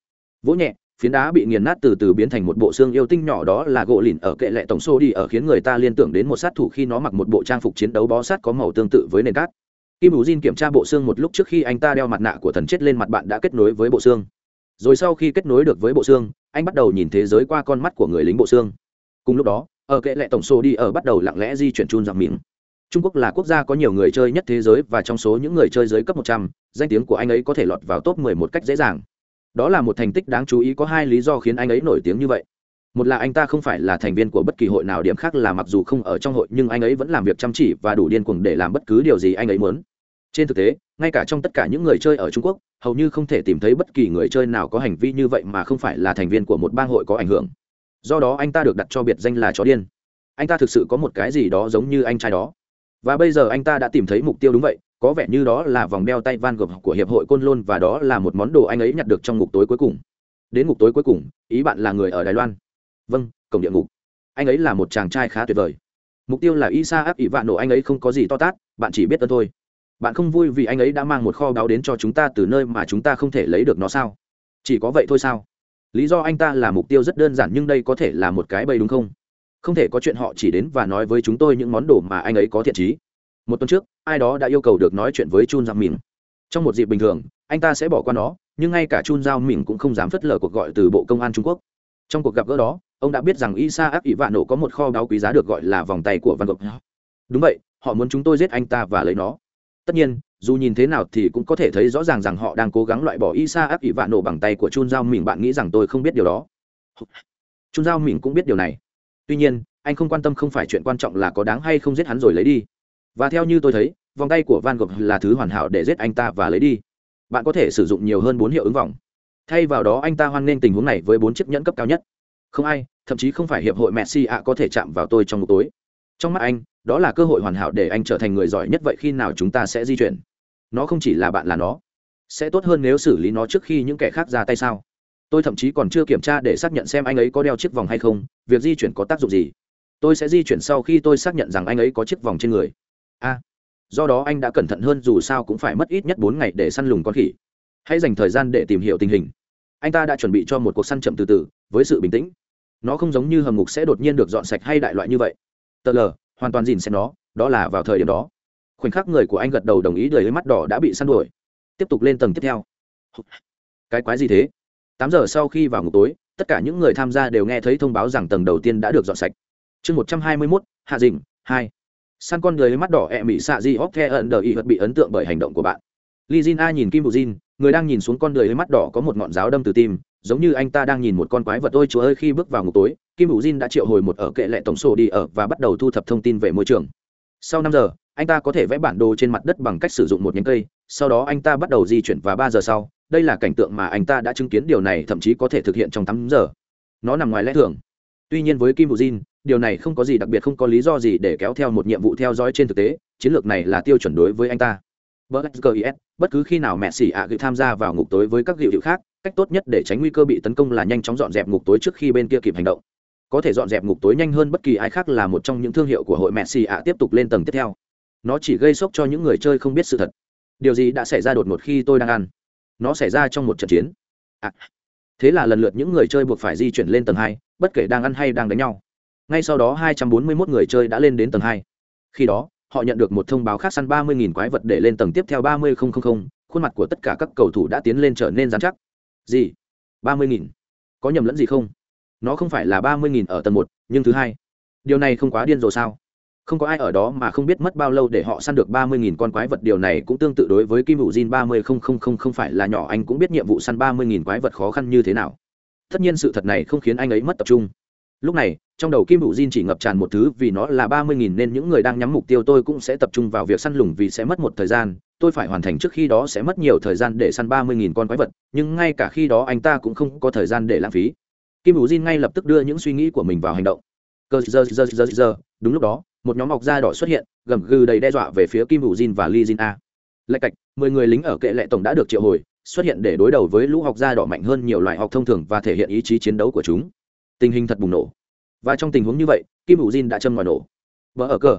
Vỗ nhẹ, phiến đá bị nghiền nát từ từ biến thành một bộ xương yêu tinh nhỏ đó là gỗ lìn ở kệ lệ tổng xô đi ở khiến người ta liên tưởng đến một sát thủ khi nó mặc một bộ trang phục chiến đấu bó sát có màu tương tự với nền cát kim Vũ Jin kiểm tra bộ xương một lúc trước khi anh ta đeo mặt nạ của thần chết lên mặt bạn đã kết nối với bộ xương. Rồi sau khi kết nối được với bộ xương anh bắt đầu nhìn thế giới qua con mắt của người lính bộ xương. Cùng lúc đó ở kệ lệ tổng số đi ở bắt đầu lặng lẽ di chuyển chun dòng miệng. Trung quốc là quốc gia có nhiều người chơi nhất thế giới và trong số những người chơi dưới cấp 100, danh tiếng của anh ấy có thể lọt vào top 10 một cách dễ dàng. Đó là một thành tích đáng chú ý có hai lý do khiến anh ấy nổi tiếng như vậy. Một là anh ta không phải là thành viên của bất kỳ hội nào điểm khác là mặc dù không ở trong hội nhưng anh ấy vẫn làm việc chăm chỉ và đủ điên cuồng để làm bất cứ điều gì anh ấy muốn trên thực tế, ngay cả trong tất cả những người chơi ở trung quốc, hầu như không thể tìm thấy bất kỳ người chơi nào có hành vi như vậy mà không phải là thành viên của một bang hội có ảnh hưởng. Do đó anh ta được đặt cho biệt danh là chó điên. Anh ta thực sự có một cái gì đó giống như anh trai đó. Và bây giờ anh ta đã tìm thấy mục tiêu đúng vậy, có vẻ như đó là vòng đeo tay van gộp của hiệp hội côn lôn và đó là một món đồ anh ấy nhặt được trong ngục tối cuối cùng. Đến ngục tối cuối cùng, ý bạn là người ở đài loan. Vâng cổng địa ngục. Anh ấy là một chàng trai khá tuyệt vời. Mục tiêu là isa áp ỷ vạn nổ anh ấy không có gì to tát, bạn chỉ biết ơn thôi bạn không vui vì anh ấy đã mang một kho báu đến cho chúng ta từ nơi mà chúng ta không thể lấy được nó sao? Chỉ có vậy thôi sao? Lý do anh ta là mục tiêu rất đơn giản nhưng đây có thể là một cái bẫy đúng không? Không thể có chuyện họ chỉ đến và nói với chúng tôi những món đồ mà anh ấy có thiện trí một tuần trước ai đó đã yêu cầu được nói chuyện với chun giang mìn trong một dịp bình thường anh ta sẽ bỏ qua nó nhưng ngay cả chun giao mìn cũng không dám phớt lờ cuộc gọi từ bộ công an trung quốc. Trong cuộc gặp gỡ đó ông đã biết rằng isa áp ỷ vạn nổ có một kho báu quý giá được gọi là vòng tay của văn gộc đúng vậy họ muốn chúng tôi giết anh ta và lấy nó tất nhiên, dù nhìn thế nào thì cũng có thể thấy rõ ràng rằng họ đang cố gắng loại bỏ isa áp ỷ vạ nổ bằng tay của chun giao mình bạn nghĩ rằng tôi không biết điều đó? Chun giao mình cũng biết điều này. Tuy nhiên, anh không quan tâm không phải chuyện quan trọng là có đáng hay không giết hắn rồi lấy đi. Và theo như tôi thấy, vòng tay của van gogh là thứ hoàn hảo để giết anh ta và lấy đi. Bạn có thể sử dụng nhiều hơn bốn hiệu ứng vòng. Thay vào đó, anh ta hoan nghênh tình huống này với bốn chiếc nhẫn cấp cao nhất. Không ai, thậm chí không phải hiệp hội messi ạ, có thể chạm vào tôi trong một tối trong mắt anh, đó là cơ hội hoàn hảo để anh trở thành người giỏi nhất vậy khi nào chúng ta sẽ di chuyển. Nó không chỉ là bạn là nó, sẽ tốt hơn nếu xử lý nó trước khi những kẻ khác ra tay sao? Tôi thậm chí còn chưa kiểm tra để xác nhận xem anh ấy có đeo chiếc vòng hay không, việc di chuyển có tác dụng gì? Tôi sẽ di chuyển sau khi tôi xác nhận rằng anh ấy có chiếc vòng trên người. A, do đó anh đã cẩn thận hơn dù sao cũng phải mất ít nhất bốn ngày để săn lùng con khỉ. Hãy dành thời gian để tìm hiểu tình hình. Anh ta đã chuẩn bị cho một cuộc săn chậm từ từ, với sự bình tĩnh. Nó không giống như hầm ngục sẽ đột nhiên được dọn sạch hay đại loại như vậy tờ lờ, hoàn toàn dìn xem nó, đó là vào thời điểm đó. Khoảnh khắc người của anh gật đầu đồng ý đời mắt đỏ đã bị săn đuổi. Tiếp tục lên tầng tiếp theo. Cái quái gì thế? Tám giờ sau khi vào ngục tối, tất cả những người tham gia đều nghe thấy thông báo rằng tầng đầu tiên đã được dọn sạch. Chương một trăm hai mươi mốt, hạ dình hai. Săn con đời mắt đỏ, ẹ mỹ xạ di óc the ẩn đờ y vật bị ấn tượng bởi hành động của bạn. Li jin a nhìn kim bù jin người đang nhìn xuống con đời mắt đỏ có một ngọn giáo đâm từ tim, giống như anh ta đang nhìn một con quái vật ôi chúa ơi khi bước vào ngục tối, kim bù jin đã triệu hồi một ở kệ lệ tổng sổ đi ở và bắt đầu thu thập thông tin về môi trường. Sau năm giờ, anh ta có thể vẽ bản đồ trên mặt đất bằng cách sử dụng một nhánh cây, sau đó anh ta bắt đầu di chuyển và ba giờ sau, đây là cảnh tượng mà anh ta đã chứng kiến, điều này thậm chí có thể thực hiện trong tám giờ. Nó nằm ngoài lẽ thường. Tuy nhiên với kim bù jin, điều này không có gì đặc biệt, không có lý do gì để kéo theo một nhiệm vụ theo dõi trên thực tế, chiến lược này là tiêu chuẩn đối với anh ta bất cứ khi nào mẹ xỉ ạ à tham gia vào ngục tối với các hiệu hiệu khác cách tốt nhất để tránh nguy cơ bị tấn công là nhanh chóng dọn dẹp ngục tối trước khi bên kia kịp hành động. Có thể dọn dẹp ngục tối nhanh hơn bất kỳ ai khác là một trong những thương hiệu của hội mẹ xì ạ tiếp tục lên tầng tiếp theo. Nó chỉ gây sốc cho những người chơi không biết sự thật. Điều gì đã xảy ra đột ngột khi tôi đang ăn? Nó xảy ra trong một trận chiến. À, thế là lần lượt những người chơi buộc phải di chuyển lên tầng hai bất kể đang ăn hay đang đánh nhau. Ngay sau đó 241 người chơi đã lên đến tầng hai. Khi đó họ nhận được một thông báo khác săn 30.000 quái vật để lên tầng tiếp theo 30000, khuôn mặt của tất cả các cầu thủ đã tiến lên trở nên rắn chắc. Gì? 30.000? có nhầm lẫn gì không? Nó không phải là 30.000 ở tầng một nhưng thứ hai. Điều này không quá điên rồi sao? Không có ai ở đó mà không biết mất bao lâu để họ săn được 30.000 con quái vật. Điều này cũng tương tự đối với kim vụ Jin 30000 không phải là nhỏ anh cũng biết nhiệm vụ săn 30.000 quái vật khó khăn như thế nào. Tất nhiên sự thật này không khiến anh ấy mất tập trung lúc này, trong đầu kim hữu diên chỉ ngập tràn một thứ, vì nó là ba mươi nghìn nên những người đang nhắm mục tiêu tôi cũng sẽ tập trung vào việc săn lùng vì sẽ mất một thời gian. Tôi phải hoàn thành trước khi đó sẽ mất nhiều thời gian để săn ba mươi nghìn con quái vật, nhưng ngay cả khi đó anh ta cũng không có thời gian để lãng phí. Kim hữu diên ngay lập tức đưa những suy nghĩ của mình vào hành động. Cơ, giờ giờ giờ giờ đúng lúc đó, một nhóm mọc da đỏ xuất hiện, gầm gừ đầy đe dọa về phía kim hữu diên và li jin a. Lạch cạch, mười người lính ở kệ lệ tổng đã được triệu hồi, xuất hiện để đối đầu với lũ học da đỏ mạnh hơn nhiều loại học thông thường và thể hiện ý chí chiến đấu của chúng tình hình thật bùng nổ. Và trong tình huống như vậy kim hữu jin đã châm ngoài nổ. Vợ ở cờ.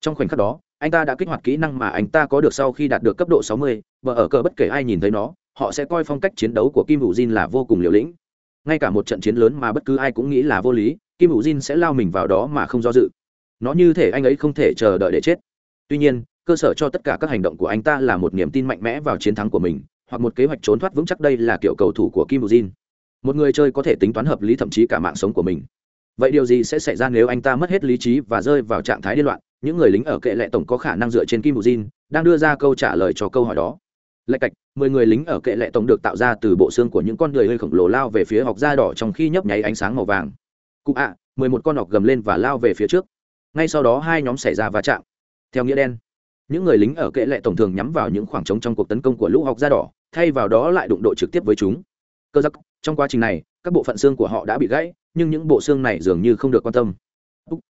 Trong khoảnh khắc đó anh ta đã kích hoạt kỹ năng mà anh ta có được sau khi đạt được cấp độ 60, vợ ở cờ bất kể ai nhìn thấy nó họ sẽ coi phong cách chiến đấu của kim Vũ jin là vô cùng liều lĩnh. Ngay cả một trận chiến lớn mà bất cứ ai cũng nghĩ là vô lý kim Vũ jin sẽ lao mình vào đó mà không do dự. Nó như thể anh ấy không thể chờ đợi để chết. Tuy nhiên cơ sở cho tất cả các hành động của anh ta là một niềm tin mạnh mẽ vào chiến thắng của mình hoặc một kế hoạch trốn thoát vững chắc đây là kiểu cầu thủ của kim Vũ jin một người chơi có thể tính toán hợp lý thậm chí cả mạng sống của mình. Vậy điều gì sẽ xảy ra nếu anh ta mất hết lý trí và rơi vào trạng thái điên loạn? Những người lính ở kệ lệ tổng có khả năng dựa trên kim bù jin đang đưa ra câu trả lời cho câu hỏi đó. Lạch cạch, mười người lính ở kệ lệ tổng được tạo ra từ bộ xương của những con người hơi khổng lồ lao về phía học da đỏ trong khi nhấp nháy ánh sáng màu vàng. Cụ ạ, mười một con học gầm lên và lao về phía trước. Ngay sau đó hai nhóm xảy ra va chạm. Theo nghĩa đen, những người lính ở kệ lệ tổng thường nhắm vào những khoảng trống trong cuộc tấn công của lũ học da đỏ, thay vào đó lại đụng độ trực tiếp với chúng. Cơ giắc trong quá trình này, các bộ phận xương của họ đã bị gãy, nhưng những bộ xương này dường như không được quan tâm.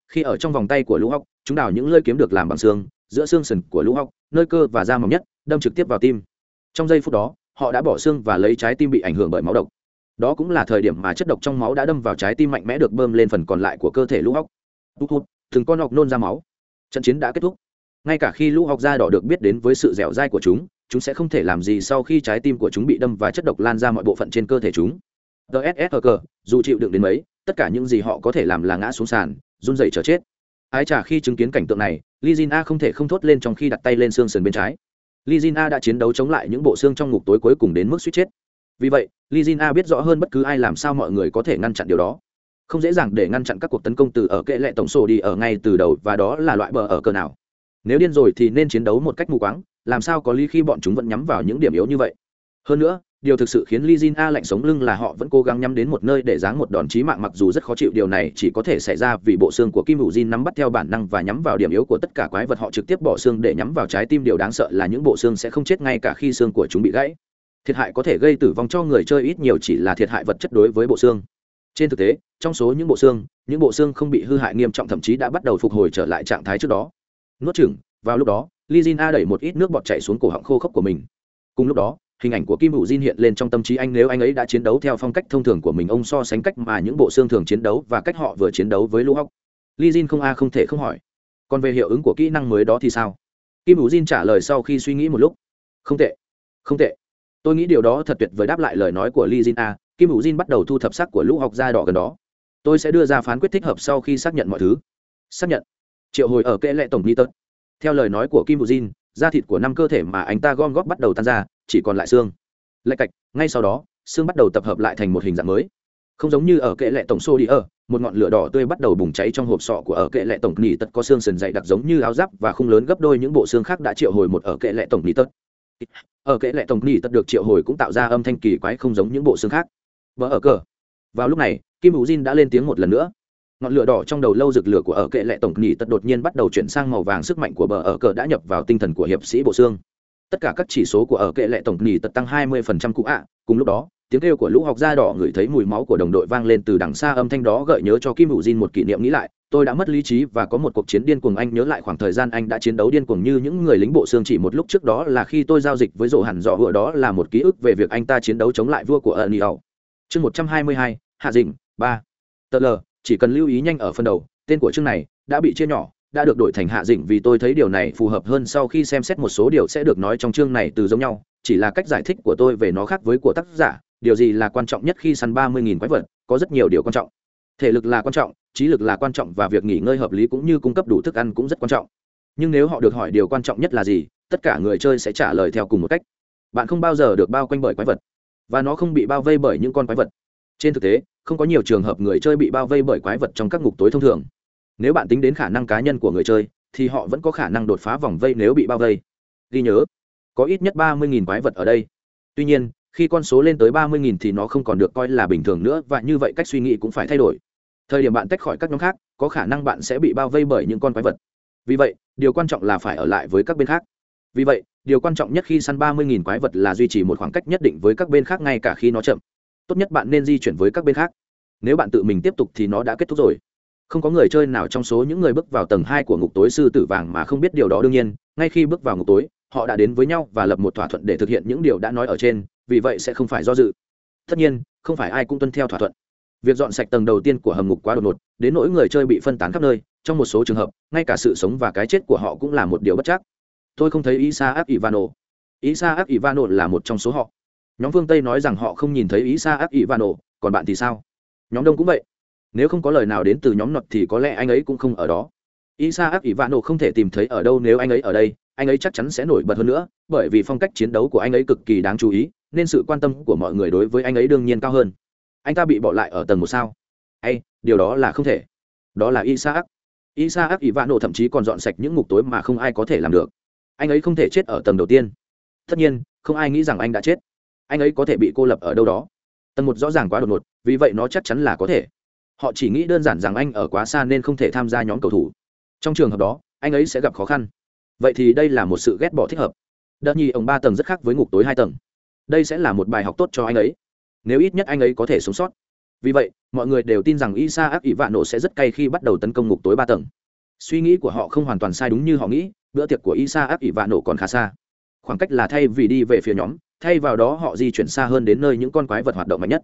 Khi ở trong vòng tay của lũ hóc, chúng đào những lơi kiếm được làm bằng xương, giữa xương sần của lũ hóc, nơi cơ và da mỏng nhất, đâm trực tiếp vào tim. Trong giây phút đó, họ đã bỏ xương và lấy trái tim bị ảnh hưởng bởi máu độc. Đó cũng là thời điểm mà chất độc trong máu đã đâm vào trái tim mạnh mẽ được bơm lên phần còn lại của cơ thể lũ hóc. Từng con hóc nôn ra máu. Trận chiến đã kết thúc. Ngay cả khi lũ hóc da đỏ được biết đến với sự dẻo dai của chúng chúng sẽ không thể làm gì sau khi trái tim của chúng bị đâm và chất độc lan ra mọi bộ phận trên cơ thể chúng. Tssg dù chịu đựng đến mấy, tất cả những gì họ có thể làm là ngã xuống sàn, run rẩy chờ chết. Ái trà khi chứng kiến cảnh tượng này lizina không thể không thốt lên trong khi đặt tay lên xương sườn bên trái. Lizina đã chiến đấu chống lại những bộ xương trong ngục tối cuối cùng đến mức suýt chết. Vì vậy lizina biết rõ hơn bất cứ ai làm sao mọi người có thể ngăn chặn điều đó. Không dễ dàng để ngăn chặn các cuộc tấn công từ ở kệ lệ tổng sổ đi ở ngay từ đầu và đó là loại bờ ở cờ nào. Nếu điên rồi thì nên chiến đấu một cách mù quáng làm sao có lý khi bọn chúng vẫn nhắm vào những điểm yếu như vậy hơn nữa điều thực sự khiến Lee Jin A lạnh sống lưng là họ vẫn cố gắng nhắm đến một nơi để giáng một đòn chí mạng mặc dù rất khó chịu điều này chỉ có thể xảy ra vì bộ xương của Kim Vũ Jin nắm bắt theo bản năng và nhắm vào điểm yếu của tất cả quái vật họ trực tiếp bỏ xương để nhắm vào trái tim điều đáng sợ là những bộ xương sẽ không chết ngay cả khi xương của chúng bị gãy. Thiệt hại có thể gây tử vong cho người chơi ít nhiều chỉ là thiệt hại vật chất đối với bộ xương. Trên thực tế, trong số những bộ xương, những bộ xương không bị hư hại nghiêm trọng thậm chí đã bắt đầu phục hồi trở lại trạng thái trước đó. Nuốt chửng, vào lúc đó, li Jin A đẩy một ít nước bọt chảy xuống cổ họng khô khốc của mình. Cùng lúc đó, hình ảnh của kim hữu Jin hiện lên trong tâm trí anh nếu anh ấy đã chiến đấu theo phong cách thông thường của mình ông so sánh cách mà những bộ xương thường chiến đấu và cách họ vừa chiến đấu với lũ hóc li jin không a không thể không hỏi. Còn về hiệu ứng của kỹ năng mới đó thì sao? Kim hữu Jin trả lời sau khi suy nghĩ một lúc. Không tệ không tệ. Tôi nghĩ điều đó thật tuyệt vời đáp lại lời nói của li jin a. Kim hữu Jin bắt đầu thu thập sắc của lũ học da đỏ gần đó. Tôi sẽ đưa ra phán quyết thích hợp sau khi xác nhận mọi thứ. Xác nhận. Triệu hồi ở kệ lệ tổng ni tớt theo lời nói của kim bù jin, da thịt của năm cơ thể mà anh ta gom góp bắt đầu tan ra, chỉ còn lại xương. Lạch cạch, ngay sau đó, xương bắt đầu tập hợp lại thành một hình dạng mới. Không giống như ở kệ lệ tổng xô đi ở một ngọn lửa đỏ tươi bắt đầu bùng cháy trong hộp sọ của ở kệ lệ tổng nỉ tật có xương sần dày đặc giống như áo giáp và khung lớn gấp đôi những bộ xương khác đã triệu hồi một ở kệ lệ tổng nỉ tật ở kệ lệ tổng nỉ tật được triệu hồi cũng tạo ra âm thanh kỳ quái không giống những bộ xương khác. Vỡ ở cờ. Vào lúc này, kim hữu jin đã lên tiếng một lần nữa ngọn lửa đỏ trong đầu lâu rực lửa của ở kệ lệ tổng nỉ tật đột nhiên bắt đầu chuyển sang màu vàng sức mạnh của bờ ở cờ đã nhập vào tinh thần của hiệp sĩ bộ xương. Tất cả các chỉ số của ở kệ lệ tổng nỉ tật tăng 20% cụ ạ. Cùng lúc đó, tiếng kêu của lũ học gia đỏ ngửi thấy mùi máu của đồng đội vang lên từ đằng xa âm thanh đó gợi nhớ cho kim hữu jin một kỷ niệm nghĩ lại, tôi đã mất lý trí và có một cuộc chiến điên cuồng, anh nhớ lại khoảng thời gian anh đã chiến đấu điên cuồng như những người lính bộ xương chỉ một lúc trước đó là khi tôi giao dịch với rộ hẳn dọ vừa đó là một ký ức về việc anh ta chiến đấu chống lại vua của ẩn ẩu. Chương một trăm hai mươi hai, hạ dình ba. Tờ l chỉ cần lưu ý nhanh ở phần đầu, tên của chương này đã bị chia nhỏ, đã được đổi thành hạ dĩnh vì tôi thấy điều này phù hợp hơn sau khi xem xét một số điều sẽ được nói trong chương này từ giống nhau, chỉ là cách giải thích của tôi về nó khác với của tác giả, điều gì là quan trọng nhất khi săn ba mươi nghìn quái vật, có rất nhiều điều quan trọng. Thể lực là quan trọng, trí lực là quan trọng và việc nghỉ ngơi hợp lý cũng như cung cấp đủ thức ăn cũng rất quan trọng. Nhưng nếu họ được hỏi điều quan trọng nhất là gì, tất cả người chơi sẽ trả lời theo cùng một cách. Bạn không bao giờ được bao quanh bởi quái vật, và nó không bị bao vây bởi những con quái vật trên thực tế, không có nhiều trường hợp người chơi bị bao vây bởi quái vật trong các ngục tối thông thường. Nếu bạn tính đến khả năng cá nhân của người chơi, thì họ vẫn có khả năng đột phá vòng vây nếu bị bao vây. Ghi nhớ, có ít nhất ba mươi quái vật ở đây. Tuy nhiên, khi con số lên tới ba mươi thì nó không còn được coi là bình thường nữa và như vậy cách suy nghĩ cũng phải thay đổi. Thời điểm bạn tách khỏi các nhóm khác, có khả năng bạn sẽ bị bao vây bởi những con quái vật. Vì vậy, điều quan trọng là phải ở lại với các bên khác. Vì vậy, điều quan trọng nhất khi săn ba mươi quái vật là duy trì một khoảng cách nhất định với các bên khác ngay cả khi nó chậm tốt nhất bạn nên di chuyển với các bên khác. Nếu bạn tự mình tiếp tục thì nó đã kết thúc rồi. Không có người chơi nào trong số những người bước vào tầng hai của ngục tối sư tử vàng mà không biết điều đó đương nhiên, ngay khi bước vào ngục tối, họ đã đến với nhau và lập một thỏa thuận để thực hiện những điều đã nói ở trên, vì vậy sẽ không phải do dự. Tất nhiên, không phải ai cũng tuân theo thỏa thuận. Việc dọn sạch tầng đầu tiên của hầm ngục quá đột ngột, đến nỗi người chơi bị phân tán khắp nơi, trong một số trường hợp, ngay cả sự sống và cái chết của họ cũng là một điều bất chắc. Tôi không thấy isa áp ivano isa áp ivano là một trong số họ nhóm phương tây nói rằng họ không nhìn thấy isa áp ivano còn bạn thì sao? Nhóm đông cũng vậy. Nếu không có lời nào đến từ nhóm nọt thì có lẽ anh ấy cũng không ở đó. Isa áp ivano không thể tìm thấy ở đâu nếu anh ấy ở đây, anh ấy chắc chắn sẽ nổi bật hơn nữa, bởi vì phong cách chiến đấu của anh ấy cực kỳ đáng chú ý, nên sự quan tâm của mọi người đối với anh ấy đương nhiên cao hơn. Anh ta bị bỏ lại ở tầng một sao? Hay, điều đó là không thể. Đó là isaac isaac ivano thậm chí còn dọn sạch những ngục tối mà không ai có thể làm được. Anh ấy không thể chết ở tầng đầu tiên. Tất nhiên, không ai nghĩ rằng anh đã chết anh ấy có thể bị cô lập ở đâu đó. Tầng một rõ ràng quá đột ngột, vì vậy nó chắc chắn là có thể. Họ chỉ nghĩ đơn giản rằng anh ở quá xa nên không thể tham gia nhóm cầu thủ. Trong trường hợp đó, anh ấy sẽ gặp khó khăn. Vậy thì đây là một sự ghét bỏ thích hợp. Đợt nhi ông ba tầng rất khác với ngục tối hai tầng. Đây sẽ là một bài học tốt cho anh ấy. Nếu ít nhất anh ấy có thể sống sót. Vì vậy, mọi người đều tin rằng isa ác ỷ vạn nộ sẽ rất cay khi bắt đầu tấn công ngục tối ba tầng. Suy nghĩ của họ không hoàn toàn sai đúng như họ nghĩ, bữa tiệc của isa ác ỷ vạn nộ còn khá xa. Khoảng cách là thay vì đi về phía nhóm thay vào đó họ di chuyển xa hơn đến nơi những con quái vật hoạt động mạnh nhất.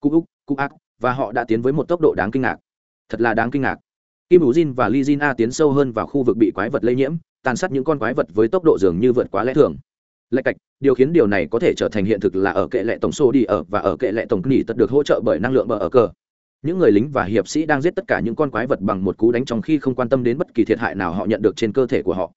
Cúc úc cúc ác, và họ đã tiến với một tốc độ đáng kinh ngạc. Thật là đáng kinh ngạc. Kim ủ jin và li jin a tiến sâu hơn vào khu vực bị quái vật lây nhiễm, tàn sát những con quái vật với tốc độ dường như vượt quá lẽ thường. Lạch cạch, điều khiến điều này có thể trở thành hiện thực là ở kệ lệ tổng số đi ở và ở kệ lệ tổng nghỉ tật được hỗ trợ bởi năng lượng bờ ở cờ. Những người lính và hiệp sĩ đang giết tất cả những con quái vật bằng một cú đánh trong khi không quan tâm đến bất kỳ thiệt hại nào họ nhận được trên cơ thể của họ.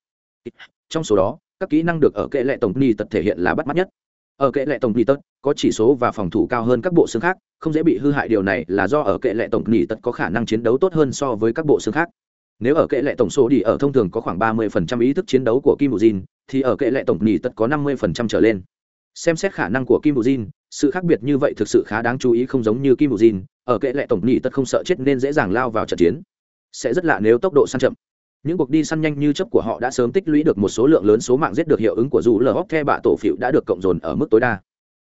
Trong số đó, các kỹ năng được ở kệ lệ tổng nghỉ tật thể hiện là bắt mắt nhất ở kệ lệ tổng nghỉ tật, có chỉ số và phòng thủ cao hơn các bộ xương khác, không dễ bị hư hại, điều này là do ở kệ lệ tổng nghỉ tật có khả năng chiến đấu tốt hơn so với các bộ xương khác. Nếu ở kệ lệ tổng số đi, ở thông thường có khoảng 30% ý thức chiến đấu của kim bù jin thì ở kệ lệ tổng nghỉ tất có 50% trở lên. Xem xét khả năng của kim bù jin sự khác biệt như vậy thực sự khá đáng chú ý, không giống như kim bù jin ở kệ lệ tổng nghỉ tất không sợ chết nên dễ dàng lao vào trận chiến. Sẽ rất lạ nếu tốc độ săn chậm những cuộc đi săn nhanh như chấp của họ đã sớm tích lũy được một số lượng lớn số mạng giết được hiệu ứng của dù lờ hóc the bạ tổ phịu đã được cộng dồn ở mức tối đa.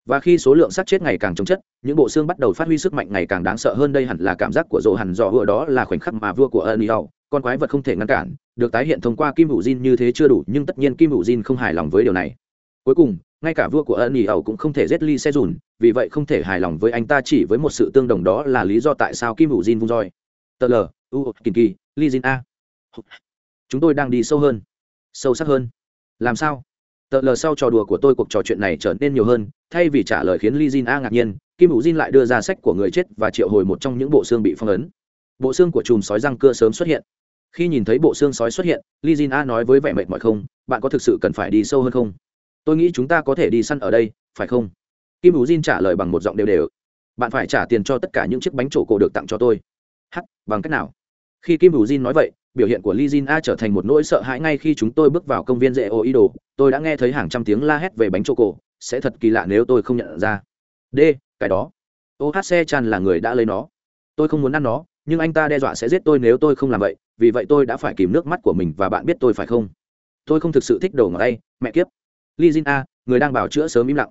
Và khi số lượng sát chết ngày càng chống chất, những bộ xương bắt đầu phát huy sức mạnh ngày càng đáng sợ hơn đây hẳn là cảm giác của rộ hẳn dò vừa đó là khoảnh khắc mà vua của ân con quái vật không thể ngăn cản, được tái hiện thông qua kim hữu jin như thế chưa đủ, nhưng tất nhiên kim hữu jin không hài lòng với điều này. Cuối cùng, ngay cả vua của ân ỉ cũng không thể giết ly xe dùn vì vậy không thể hài lòng với anh ta chỉ với một sự tương đồng đó là lý do tại sao kim hữu jin vung roi. Tờ l, u kỳ kỳ ly jin a chúng tôi đang đi sâu hơn, sâu sắc hơn. Làm sao? Tờ lờ sau trò đùa của tôi cuộc trò chuyện này trở nên nhiều hơn, thay vì trả lời khiến li jin a ngạc nhiên, kim hữu jin lại đưa ra sách của người chết và triệu hồi một trong những bộ xương bị phong ấn. Bộ xương của chùm sói răng cưa sớm xuất hiện. Khi nhìn thấy bộ xương sói xuất hiện li jin a nói với vẻ mệt mỏi không, bạn có thực sự cần phải đi sâu hơn không? Tôi nghĩ chúng ta có thể đi săn ở đây, phải không? Kim hữu jin trả lời bằng một giọng đều đều. Bạn phải trả tiền cho tất cả những chiếc bánh trổ cổ được tặng cho tôi. H bằng cách nào? Khi kim hữu jin nói vậy biểu hiện của Lizin A trở thành một nỗi sợ hãi ngay khi chúng tôi bước vào công viên rễ ô ý đồ, tôi đã nghe thấy hàng trăm tiếng la hét về bánh choco, sẽ thật kỳ lạ nếu tôi không nhận ra. D, cái đó. OHC Chan là người đã lấy nó. Tôi không muốn ăn nó, nhưng anh ta đe dọa sẽ giết tôi nếu tôi không làm vậy, vì vậy tôi đã phải kìm nước mắt của mình và bạn biết tôi phải không? Tôi không thực sự thích đồ ngọt đây, mẹ kiếp. Lizin A, người đang bảo chữa sớm im lặng.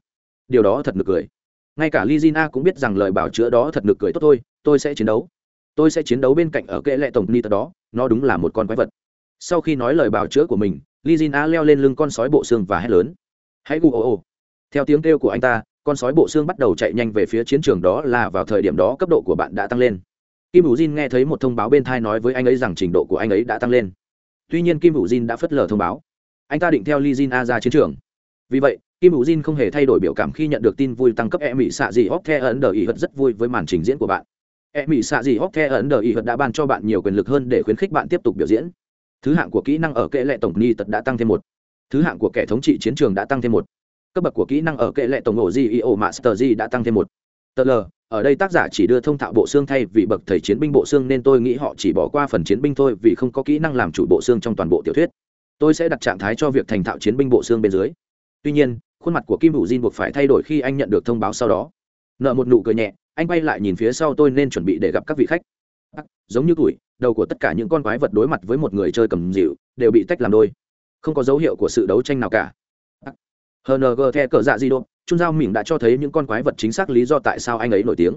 Điều đó thật nực cười. Ngay cả Lizina A cũng biết rằng lời bảo chữa đó thật nực cười tốt thôi, tôi sẽ chiến đấu tôi sẽ chiến đấu bên cạnh ở kệ lệ tổng ni đó nó đúng là một con quái vật. Sau khi nói lời bào chữa của mình, li jin a leo lên lưng con sói bộ xương và hét lớn. Hãy gu ô ô. Theo tiếng kêu của anh ta, con sói bộ xương bắt đầu chạy nhanh về phía chiến trường đó là vào thời điểm đó cấp độ của bạn đã tăng lên. Kim hữu jin nghe thấy một thông báo bên thai nói với anh ấy rằng trình độ của anh ấy đã tăng lên. Tuy nhiên kim hữu jin đã phớt lờ thông báo. Anh ta định theo li jin a ra chiến trường. Vì vậy, kim hữu jin không hề thay đổi biểu cảm khi nhận được tin vui tăng cấp e mỹ xạ dị hóc the ấn đờ ý hận rất vui với màn trình diễn của bạn e mỹ xạ gì hóc the ấn đờ ý hật đã ban cho bạn nhiều quyền lực hơn để khuyến khích bạn tiếp tục biểu diễn. Thứ hạng của kỹ năng ở kệ lệ tổng ni tật đã tăng thêm một. Thứ hạng của kẻ thống trị chiến trường đã tăng thêm một. Cấp bậc của kỹ năng ở kệ lệ tổng ổ gio master g đã tăng thêm một. Tờ l, ở đây tác giả chỉ đưa thông thạo bộ xương thay vì bậc thầy chiến binh bộ xương nên tôi nghĩ họ chỉ bỏ qua phần chiến binh thôi vì không có kỹ năng làm chủ bộ xương trong toàn bộ tiểu thuyết. Tôi sẽ đặt trạng thái cho việc thành thạo chiến binh bộ xương bên dưới. Tuy nhiên, khuôn mặt của kim hữu diên buộc phải thay đổi khi anh nhận được thông báo sau đó. Nợ một nụ cười nhẹ anh quay lại nhìn phía sau tôi nên chuẩn bị để gặp các vị khách. Giống như tuổi, đầu của tất cả những con quái vật đối mặt với một người chơi cầm dịu đều bị tách làm đôi. Không có dấu hiệu của sự đấu tranh nào cả. Hng the cờ dạ di đô trung giao mình đã cho thấy những con quái vật chính xác lý do tại sao anh ấy nổi tiếng.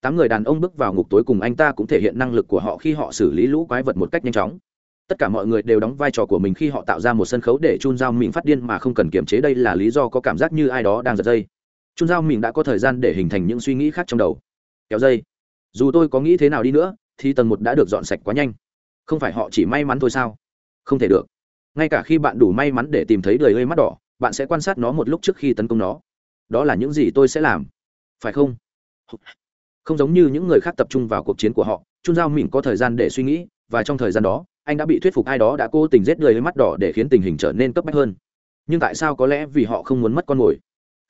Tám người đàn ông bước vào ngục tối cùng anh ta cũng thể hiện năng lực của họ khi họ xử lý lũ quái vật một cách nhanh chóng. Tất cả mọi người đều đóng vai trò của mình khi họ tạo ra một sân khấu để chun giao mình phát điên mà không cần kiềm chế. Đây là lý do có cảm giác như ai đó đang giật dây chun giao mình đã có thời gian để hình thành những suy nghĩ khác trong đầu. Kéo dây. Dù tôi có nghĩ thế nào đi nữa, thì tầng một đã được dọn sạch quá nhanh. Không phải họ chỉ may mắn thôi sao? Không thể được. Ngay cả khi bạn đủ may mắn để tìm thấy đời gây mắt đỏ, bạn sẽ quan sát nó một lúc trước khi tấn công nó. Đó là những gì tôi sẽ làm. Phải không? Không giống như những người khác tập trung vào cuộc chiến của họ, chun giao mình có thời gian để suy nghĩ, và trong thời gian đó, anh đã bị thuyết phục ai đó đã cố tình giết người mắt đỏ để khiến tình hình trở nên cấp bách hơn. Nhưng tại sao có lẽ vì họ không muốn mất con mồi?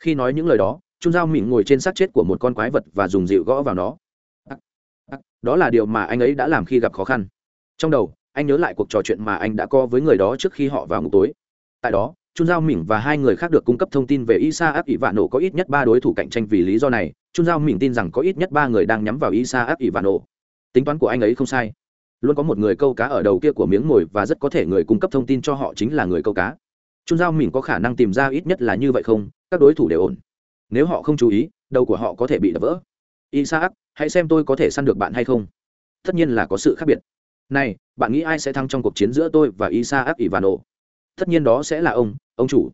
Khi nói những lời đó, chun dao mịn ngồi trên xác chết của một con quái vật và dùng dịu gõ vào nó. Đó là điều mà anh ấy đã làm khi gặp khó khăn. Trong đầu, anh nhớ lại cuộc trò chuyện mà anh đã có với người đó trước khi họ vào ngục tối. Tại đó, chun dao mỉng và hai người khác được cung cấp thông tin về isa áp ỷ vạn nổ có ít nhất ba đối thủ cạnh tranh vì lý do này. Chun dao mỉng tin rằng có ít nhất ba người đang nhắm vào isa áp ỷ vạn nổ. Tính toán của anh ấy không sai. Luôn có một người câu cá ở đầu kia của miếng mồi và rất có thể người cung cấp thông tin cho họ chính là người câu cá. Chun dao mỉng có khả năng tìm ra ít nhất là như vậy không? Các đối thủ đều ổn. Nếu họ không chú ý, đầu của họ có thể bị đập vỡ. Isaac, hãy xem tôi có thể săn được bạn hay không. Tất nhiên là có sự khác biệt. Này, bạn nghĩ ai sẽ thắng trong cuộc chiến giữa tôi và isaac ivano? Tất nhiên đó sẽ là ông ông chủ.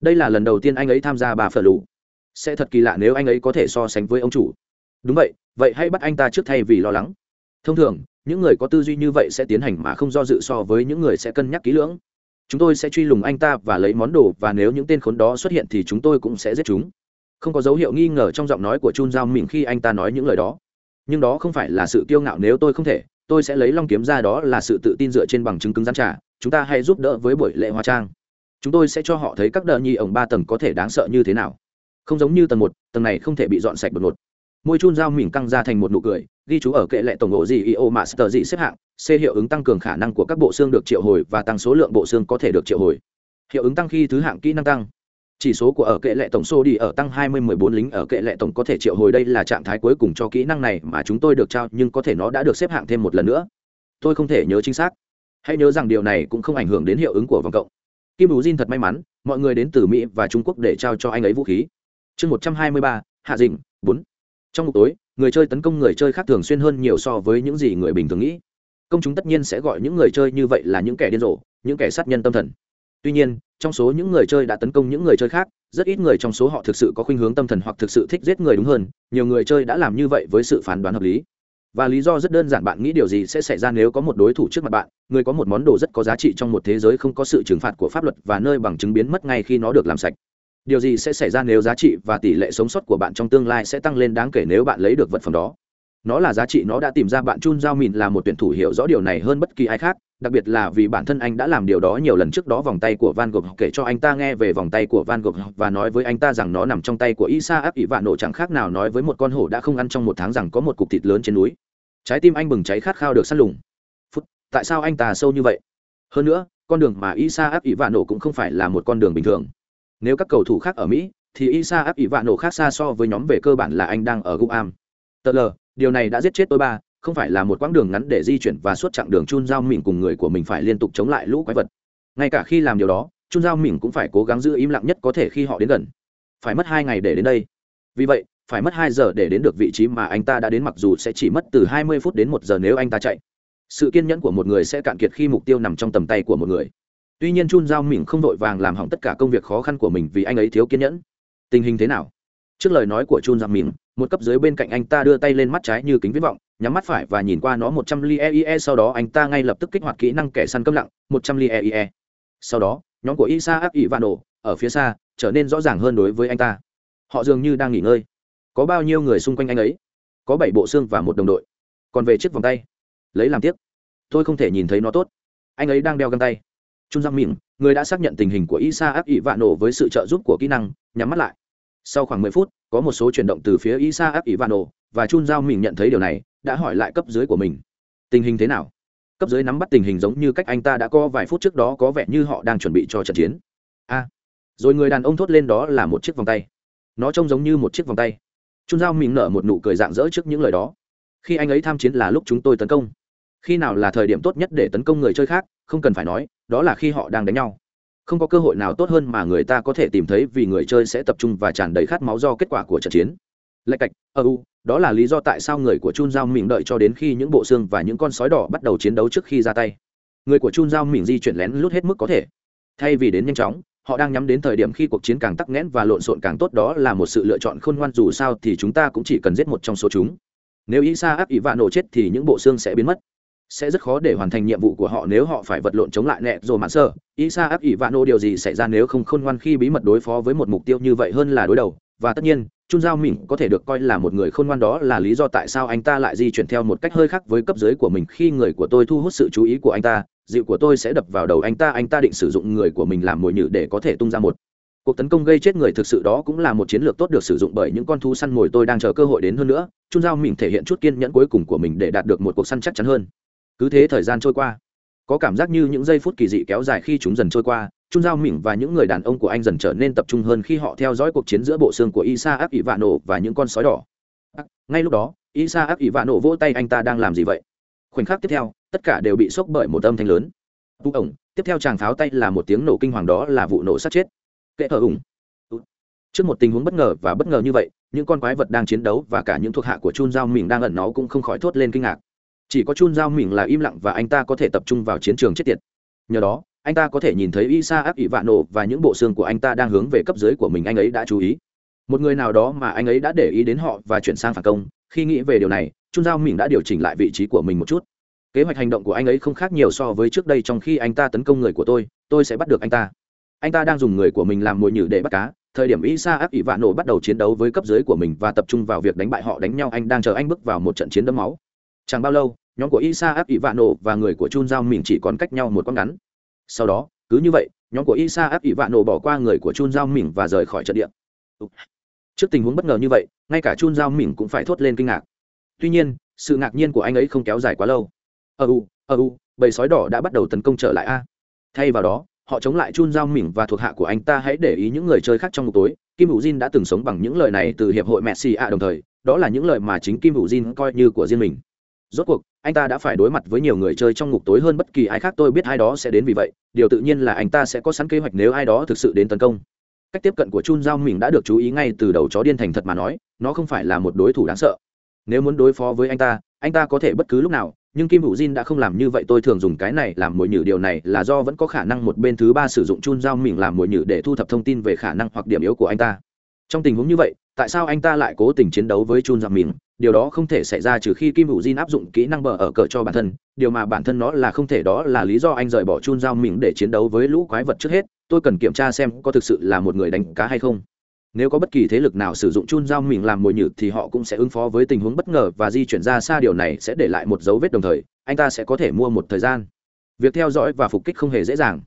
Đây là lần đầu tiên anh ấy tham gia bà phở lù. Sẽ thật kỳ lạ nếu anh ấy có thể so sánh với ông chủ. Đúng vậy vậy hãy bắt anh ta trước thay vì lo lắng. Thông thường, những người có tư duy như vậy sẽ tiến hành mà không do dự so với những người sẽ cân nhắc kỹ lưỡng chúng tôi sẽ truy lùng anh ta và lấy món đồ và nếu những tên khốn đó xuất hiện thì chúng tôi cũng sẽ giết chúng. Không có dấu hiệu nghi ngờ trong giọng nói của chun giao mình khi anh ta nói những lời đó. Nhưng đó không phải là sự kiêu ngạo nếu tôi không thể, tôi sẽ lấy long kiếm ra đó là sự tự tin dựa trên bằng chứng cứng rắn trả chúng ta hãy giúp đỡ với buổi lễ hóa trang. Chúng tôi sẽ cho họ thấy các đợt nhi ổng ba tầng có thể đáng sợ như thế nào. Không giống như tầng một, tầng này không thể bị dọn sạch đột ngột. Môi chun dao mỉm căng ra thành một nụ cười ghi chú ở kệ lệ tổng ổ gì io master gì xếp hạng c hiệu ứng tăng cường khả năng của các bộ xương được triệu hồi và tăng số lượng bộ xương có thể được triệu hồi. Hiệu ứng tăng khi thứ hạng kỹ năng tăng. Chỉ số của ở kệ lệ tổng số đi ở tăng 20-14 lính ở kệ lệ tổng có thể triệu hồi đây là trạng thái cuối cùng cho kỹ năng này mà chúng tôi được trao nhưng có thể nó đã được xếp hạng thêm một lần nữa. Tôi không thể nhớ chính xác. Hãy nhớ rằng điều này cũng không ảnh hưởng đến hiệu ứng của vòng cộng. Kim bú jin thật may mắn mọi người đến từ mỹ và trung quốc để trao cho anh ấy vũ khí. Chương 123, hạ Dĩnh 4. trong một tối người chơi tấn công người chơi khác thường xuyên hơn nhiều so với những gì người bình thường nghĩ. Công chúng tất nhiên sẽ gọi những người chơi như vậy là những kẻ điên rồ, những kẻ sát nhân tâm thần. Tuy nhiên, trong số những người chơi đã tấn công những người chơi khác, rất ít người trong số họ thực sự có khuynh hướng tâm thần hoặc thực sự thích giết người đúng hơn, nhiều người chơi đã làm như vậy với sự phán đoán hợp lý. Và lý do rất đơn giản, bạn nghĩ điều gì sẽ xảy ra nếu có một đối thủ trước mặt bạn, người có một món đồ rất có giá trị trong một thế giới không có sự trừng phạt của pháp luật và nơi bằng chứng biến mất ngay khi nó được làm sạch điều gì sẽ xảy ra nếu giá trị và tỷ lệ sống sót của bạn trong tương lai sẽ tăng lên đáng kể nếu bạn lấy được vật phẩm đó? Nó là giá trị, nó đã tìm ra bạn. Chun giao mìn là một tuyển thủ hiểu rõ điều này hơn bất kỳ ai khác, đặc biệt là vì bản thân anh đã làm điều đó nhiều lần trước đó. Vòng tay của van gogh kể cho anh ta nghe về vòng tay của van gogh và nói với anh ta rằng nó nằm trong tay của isa áp ỷ vạn nổ. Chẳng khác nào nói với một con hổ đã không ăn trong một tháng rằng có một cục thịt lớn trên núi. Trái tim anh bừng cháy khát khao được săn lùng. Phút, tại sao anh ta sâu như vậy? Hơn nữa, con đường mà isa áp ỷ vạn nổ cũng không phải là một con đường bình thường nếu các cầu thủ khác ở mỹ, thì isa áp ỷ vạn nổ khác xa so với nhóm về cơ bản là anh đang ở guam tờ điều này đã giết chết tôi ba, không phải là một quãng đường ngắn để di chuyển và suốt chặng đường chun giao mình cùng người của mình phải liên tục chống lại lũ quái vật. Ngay cả khi làm điều đó, chun giao mình cũng phải cố gắng giữ im lặng nhất có thể khi họ đến gần. Phải mất hai ngày để đến đây. Vì vậy, phải mất hai giờ để đến được vị trí mà anh ta đã đến mặc dù sẽ chỉ mất từ hai mươi phút đến một giờ nếu anh ta chạy. Sự kiên nhẫn của một người sẽ cạn kiệt khi mục tiêu nằm trong tầm tay của một người tuy nhiên chun giao mìn không vội vàng làm hỏng tất cả công việc khó khăn của mình vì anh ấy thiếu kiên nhẫn. Tình hình thế nào? Trước lời nói của chun giao mìn một cấp dưới bên cạnh anh ta đưa tay lên mắt trái như kính viễn vọng, nhắm mắt phải và nhìn qua nó một trăm li eie sau đó anh ta ngay lập tức kích hoạt kỹ năng kẻ săn câm lặng, một trăm li eie sau đó, nhóm của isa áp nổ ở phía xa trở nên rõ ràng hơn đối với anh ta. Họ dường như đang nghỉ ngơi. Có bao nhiêu người xung quanh anh ấy? Có bảy bộ xương và một đồng đội. Còn về chiếc vòng tay, lấy làm tiếc. Tôi không thể nhìn thấy nó tốt. Anh ấy đang đeo găng tay trung giang miệng người đã xác nhận tình hình của isa áp ỵ vạn nổ với sự trợ giúp của kỹ năng, nhắm mắt lại. Sau khoảng mười phút, có một số chuyển động từ phía isa áp ỵ vạn nổ và chun giao mình nhận thấy điều này, đã hỏi lại cấp dưới của mình. Tình hình thế nào? Cấp dưới nắm bắt tình hình giống như cách anh ta đã có vài phút trước đó có vẻ như họ đang chuẩn bị cho trận chiến. A. Rồi người đàn ông thốt lên đó là một chiếc vòng tay. Nó trông giống như một chiếc vòng tay. Chun giao mình nở một nụ cười dạng dỡ trước những lời đó. Khi anh ấy tham chiến là lúc chúng tôi tấn công khi nào là thời điểm tốt nhất để tấn công người chơi khác, không cần phải nói, đó là khi họ đang đánh nhau. Không có cơ hội nào tốt hơn mà người ta có thể tìm thấy vì người chơi sẽ tập trung và tràn đầy khát máu do kết quả của trận chiến. Lạch cạch, ơ u, đó là lý do tại sao người của chun giao mình đợi cho đến khi những bộ xương và những con sói đỏ bắt đầu chiến đấu trước khi ra tay. Người của chun giao mình di chuyển lén lút hết mức có thể. Thay vì đến nhanh chóng, họ đang nhắm đến thời điểm khi cuộc chiến càng tắc nghẽn và lộn xộn càng tốt, đó là một sự lựa chọn khôn ngoan, dù sao thì chúng ta cũng chỉ cần giết một trong số chúng. Nếu isa áp ỷ vạn nổ chết thì những bộ xương sẽ biến mất sẽ rất khó để hoàn thành nhiệm vụ của họ nếu họ phải vật lộn chống lại nẹ rồi mạn sơ. Isa áp ỷ vạn nổ điều gì xảy ra nếu không khôn ngoan khi bí mật đối phó với một mục tiêu như vậy hơn là đối đầu? Và tất nhiên, chun giao mình có thể được coi là một người khôn ngoan đó là lý do tại sao anh ta lại di chuyển theo một cách hơi khác với cấp dưới của mình. Khi người của tôi thu hút sự chú ý của anh ta, dịu của tôi sẽ đập vào đầu anh ta. Anh ta định sử dụng người của mình làm mồi nhử để có thể tung ra một cuộc tấn công gây chết người. Thực sự đó cũng là một chiến lược tốt được sử dụng bởi những con thú săn mồi tôi đang chờ cơ hội đến hơn nữa. Chun giao mình thể hiện chút kiên nhẫn cuối cùng của mình để đạt được một cuộc săn chắc chắn hơn cứ thế thời gian trôi qua. Có cảm giác như những giây phút kỳ dị kéo dài khi chúng dần trôi qua chun giao mỉm và những người đàn ông của anh dần trở nên tập trung hơn khi họ theo dõi cuộc chiến giữa bộ xương của isa áp ỷ vạn nổ và những con sói đỏ. À, ngay lúc đó isa áp ỷ vạn nổ vỗ tay, anh ta đang làm gì vậy? Khoảnh khắc tiếp theo, tất cả đều bị sốc bởi một âm thanh lớn. Vụ ổng, tiếp theo chàng pháo tay là một tiếng nổ kinh hoàng đó là vụ nổ sát chết. Kệ thờ ủng trước một tình huống bất ngờ và bất ngờ như vậy, những con quái vật đang chiến đấu và cả những thuộc hạ của chun giao mình đang ẩn nó cũng không khỏi thốt lên kinh ngạc chỉ có chun giao mình là im lặng và anh ta có thể tập trung vào chiến trường chết tiệt. Nhờ đó, anh ta có thể nhìn thấy isa áp ỷ vạn nổ và những bộ xương của anh ta đang hướng về cấp dưới của mình, anh ấy đã chú ý. Một người nào đó mà anh ấy đã để ý đến họ và chuyển sang phản công, khi nghĩ về điều này, chun giao mình đã điều chỉnh lại vị trí của mình một chút. Kế hoạch hành động của anh ấy không khác nhiều so với trước đây trong khi anh ta tấn công người của tôi tôi sẽ bắt được anh ta. Anh ta đang dùng người của mình làm mồi nhử để bắt cá. Thời điểm isa áp ỷ vạn nổ bắt đầu chiến đấu với cấp dưới của mình và tập trung vào việc đánh bại họ, đánh nhau, anh đang chờ anh bước vào một trận chiến đẫm máu. Chẳng bao lâu nhóm của isa áp ỷ vạn nổ và người của chun giao mình chỉ còn cách nhau một con ngắn. Sau đó, cứ như vậy, nhóm của isa áp ỷ vạn nổ bỏ qua người của chun giao mình và rời khỏi trận địa. Trước tình huống bất ngờ như vậy, ngay cả chun giao mình cũng phải thốt lên kinh ngạc. Tuy nhiên, sự ngạc nhiên của anh ấy không kéo dài quá lâu. Ờ u ờ u, bầy sói đỏ đã bắt đầu tấn công trở lại a. Thay vào đó, họ chống lại chun giao mỉm và thuộc hạ của anh ta hãy để ý những người chơi khác trong một tối. Kim hữu jin đã từng sống bằng những lời này từ hiệp hội messi a đồng thời, đó là những lời mà chính kim hữu jin coi như của riêng mình rốt cuộc, anh ta đã phải đối mặt với nhiều người chơi trong ngục tối hơn bất kỳ ai khác, tôi biết ai đó sẽ đến vì vậy, điều tự nhiên là anh ta sẽ có sẵn kế hoạch nếu ai đó thực sự đến tấn công. Cách tiếp cận của chun giao mình đã được chú ý ngay từ đầu chó điên thành thật mà nói, nó không phải là một đối thủ đáng sợ. Nếu muốn đối phó với anh ta anh ta có thể bất cứ lúc nào, nhưng kim hữu jin đã không làm như vậy, tôi thường dùng cái này làm mồi nhử, điều này là do vẫn có khả năng một bên thứ ba sử dụng chun giao mình làm mồi nhử để thu thập thông tin về khả năng hoặc điểm yếu của anh ta. Trong tình huống như vậy, tại sao anh ta lại cố tình chiến đấu với chun giao mình điều đó không thể xảy ra trừ khi kim hữu jin áp dụng kỹ năng bờ ở cờ cho bản thân. Điều mà bản thân nó là không thể đó là lý do anh rời bỏ chun giao mình để chiến đấu với lũ quái vật trước hết. Tôi cần kiểm tra xem có thực sự là một người đánh cá hay không. Nếu có bất kỳ thế lực nào sử dụng chun giao mình làm mồi nhử thì họ cũng sẽ ứng phó với tình huống bất ngờ và di chuyển ra xa. Điều này sẽ để lại một dấu vết đồng thời, anh ta sẽ có thể mua một thời gian. Việc theo dõi và phục kích không hề dễ dàng.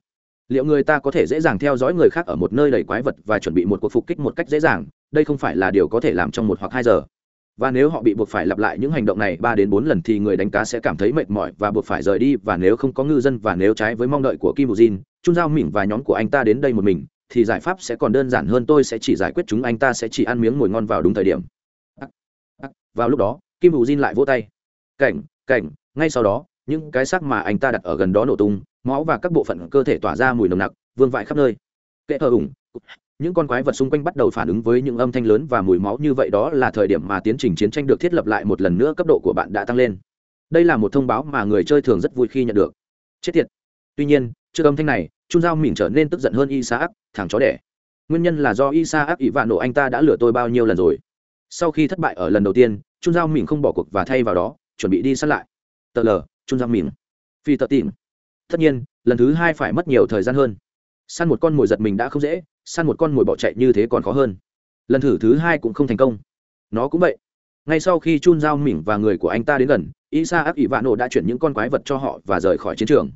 Liệu người ta có thể dễ dàng theo dõi người khác ở một nơi đầy quái vật và chuẩn bị một cuộc phục kích một cách dễ dàng? Đây không phải là điều có thể làm trong một hoặc hai giờ và nếu họ bị buộc phải lặp lại những hành động này ba đến bốn lần thì người đánh cá sẽ cảm thấy mệt mỏi và buộc phải rời đi và nếu không có ngư dân và nếu trái với mong đợi của kim Jin, Chun Giao mỉm và nhóm của anh ta đến đây một mình, thì giải pháp sẽ còn đơn giản hơn tôi sẽ chỉ giải quyết chúng anh ta sẽ chỉ ăn miếng mồi ngon vào đúng thời điểm. Vào lúc đó, Kim Jin lại vỗ tay. Cảnh, cảnh, ngay sau đó, những cái xác mà anh ta đặt ở gần đó nổ tung, máu và các bộ phận cơ thể tỏa ra mùi nồng nặc, vương vãi khắp nơi. Kệ thờ ủng, những con quái vật xung quanh bắt đầu phản ứng với những âm thanh lớn và mùi máu như vậy đó là thời điểm mà tiến trình chiến tranh được thiết lập lại một lần nữa, cấp độ của bạn đã tăng lên. Đây là một thông báo mà người chơi thường rất vui khi nhận được. Chết tiệt. Tuy nhiên, trước âm thanh này trung giao mỉm trở nên tức giận hơn isaac, thằng chó đẻ. Nguyên nhân là do isaac ỷ vạn nộ anh ta đã lừa tôi bao nhiêu lần rồi. Sau khi thất bại ở lần đầu tiên trung giao mỉm không bỏ cuộc và thay vào đó, chuẩn bị đi sát lại. Tờ lờ trung giao mỉm phi tờ tìm. Tất nhiên, lần thứ hai phải mất nhiều thời gian hơn. Săn một con mồi giật mình đã không dễ săn một con mồi bỏ chạy như thế còn khó hơn. Lần thử thứ hai cũng không thành công. Nó cũng vậy. Ngay sau khi chun dao mỉm và người của anh ta đến gần, isa áp ỷ vạn nộ đã chuyển những con quái vật cho họ và rời khỏi chiến trường.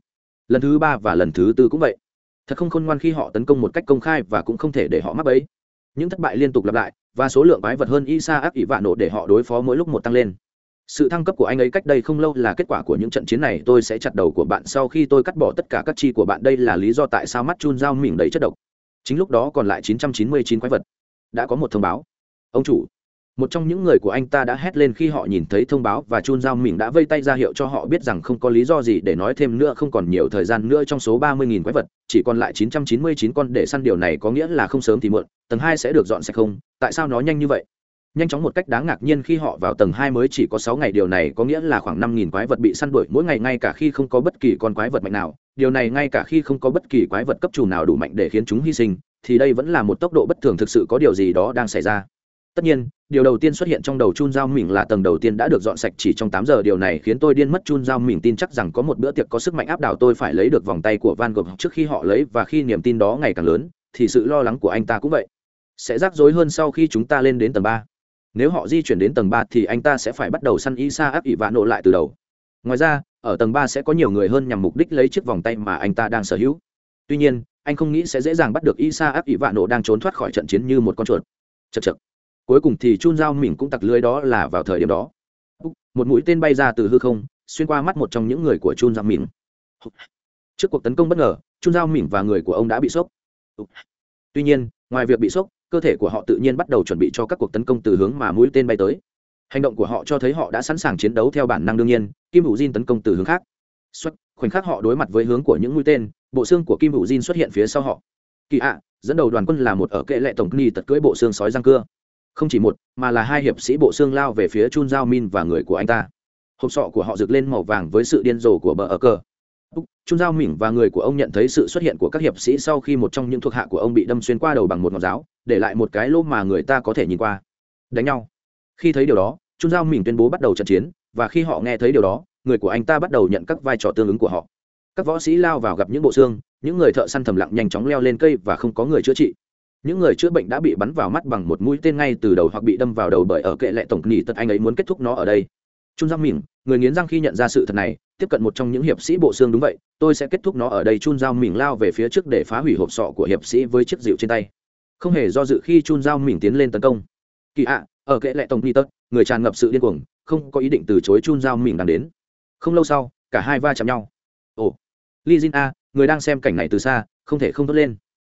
Lần thứ ba và lần thứ tư cũng vậy. Thật không khôn ngoan khi họ tấn công một cách công khai và cũng không thể để họ mắc bẫy. Những thất bại liên tục lặp lại, và số lượng quái vật hơn isa áp ỷ vạn nộ để họ đối phó mỗi lúc một tăng lên. Sự thăng cấp của anh ấy cách đây không lâu là kết quả của những trận chiến này. Tôi sẽ chặt đầu của bạn sau khi tôi cắt bỏ tất cả các chi của bạn. Đây là lý do tại sao mắt chun dao mỉm đầy chất độc chính lúc đó còn lại 999 quái vật. Đã có một thông báo. Ông chủ, một trong những người của anh ta đã hét lên khi họ nhìn thấy thông báo và chun dao mình đã vây tay ra hiệu cho họ biết rằng không có lý do gì để nói thêm nữa, không còn nhiều thời gian nữa trong số 30.000 quái vật, chỉ còn lại 999 con để săn điều này có nghĩa là không sớm thì muộn, tầng hai sẽ được dọn sạch không? Tại sao nó nhanh như vậy? Nhanh chóng một cách đáng ngạc nhiên khi họ vào tầng hai mới chỉ có sáu ngày, điều này có nghĩa là khoảng năm nghìn quái vật bị săn đuổi mỗi ngày, ngay cả khi không có bất kỳ con quái vật mạnh nào điều này ngay cả khi không có bất kỳ quái vật cấp chủ nào đủ mạnh để khiến chúng hy sinh, thì đây vẫn là một tốc độ bất thường thực sự có điều gì đó đang xảy ra. Tất nhiên, điều đầu tiên xuất hiện trong đầu chun dao mình là tầng đầu tiên đã được dọn sạch chỉ trong tám giờ. Điều này khiến tôi điên mất. Chun dao mình tin chắc rằng có một bữa tiệc có sức mạnh áp đảo tôi phải lấy được vòng tay của van gogh trước khi họ lấy, và khi niềm tin đó ngày càng lớn, thì sự lo lắng của anh ta cũng vậy. Sẽ rắc rối hơn sau khi chúng ta lên đến tầng ba. Nếu họ di chuyển đến tầng ba thì anh ta sẽ phải bắt đầu săn isa áp ỉ vạ nộ lại từ đầu. Ngoài ra ở tầng ba sẽ có nhiều người hơn nhằm mục đích lấy chiếc vòng tay mà anh ta đang sở hữu. Tuy nhiên, anh không nghĩ sẽ dễ dàng bắt được isa áp ỷ vạ nộ đang trốn thoát khỏi trận chiến như một con chuột. Chật chật cuối cùng thì chun dao mình cũng tặc lưới đó là vào thời điểm đó. Một mũi tên bay ra từ hư không, xuyên qua mắt một trong những người của chun dao mình trước cuộc tấn công bất ngờ, chun dao mình và người của ông đã bị sốc. Tuy nhiên, ngoài việc bị sốc, cơ thể của họ tự nhiên bắt đầu chuẩn bị cho các cuộc tấn công từ hướng mà mũi tên bay tới hành động của họ cho thấy họ đã sẵn sàng chiến đấu theo bản năng đương nhiên kim hữu diên tấn công từ hướng khác. Xuất khoảnh khắc họ đối mặt với hướng của những mũi tên bộ xương của kim hữu diên xuất hiện phía sau họ. Kỳ ạ dẫn đầu đoàn quân là một ở kệ lệ tổng ni tật cưỡi bộ xương sói răng cưa. Không chỉ một mà là hai hiệp sĩ bộ xương lao về phía chun giao min và người của anh ta. Hộp sọ của họ rực lên màu vàng với sự điên rồ của bờ ở cờ. Chun Giao Mỉnh và người của ông nhận thấy sự xuất hiện của các hiệp sĩ sau khi một trong những thuộc hạ của ông bị đâm xuyên qua đầu bằng một ngọn giáo, để lại một cái lỗ mà người ta có thể nhìn qua. Đánh nhau. Khi thấy điều đó, Chun Giao mình tuyên bố bắt đầu trận chiến, và khi họ nghe thấy điều đó, người của anh ta bắt đầu nhận các vai trò tương ứng của họ. Các võ sĩ lao vào gặp những bộ xương, những người thợ săn thầm lặng nhanh chóng leo lên cây và không có người chữa trị. Những người chữa bệnh đã bị bắn vào mắt bằng một mũi tên ngay từ đầu hoặc bị đâm vào đầu bởi ở kệ lệ tổng nỉ tật anh ấy muốn kết thúc nó ở đây. Chun Giao mình người nghiến răng khi nhận ra sự thật này, tiếp cận một trong những hiệp sĩ bộ xương đúng vậy tôi sẽ kết thúc nó ở đây chun dao mình lao về phía trước để phá hủy hộp sọ của hiệp sĩ với chiếc dịu trên tay không hề do dự khi chun dao mình tiến lên tấn công kỳ ạ ở kệ lệ tổng ni tật người tràn ngập sự điên cuồng, không có ý định từ chối chun dao mình đang đến. Không lâu sau, cả hai va chạm nhau. Ồ, li jin a, người đang xem cảnh này từ xa, không thể không thốt lên.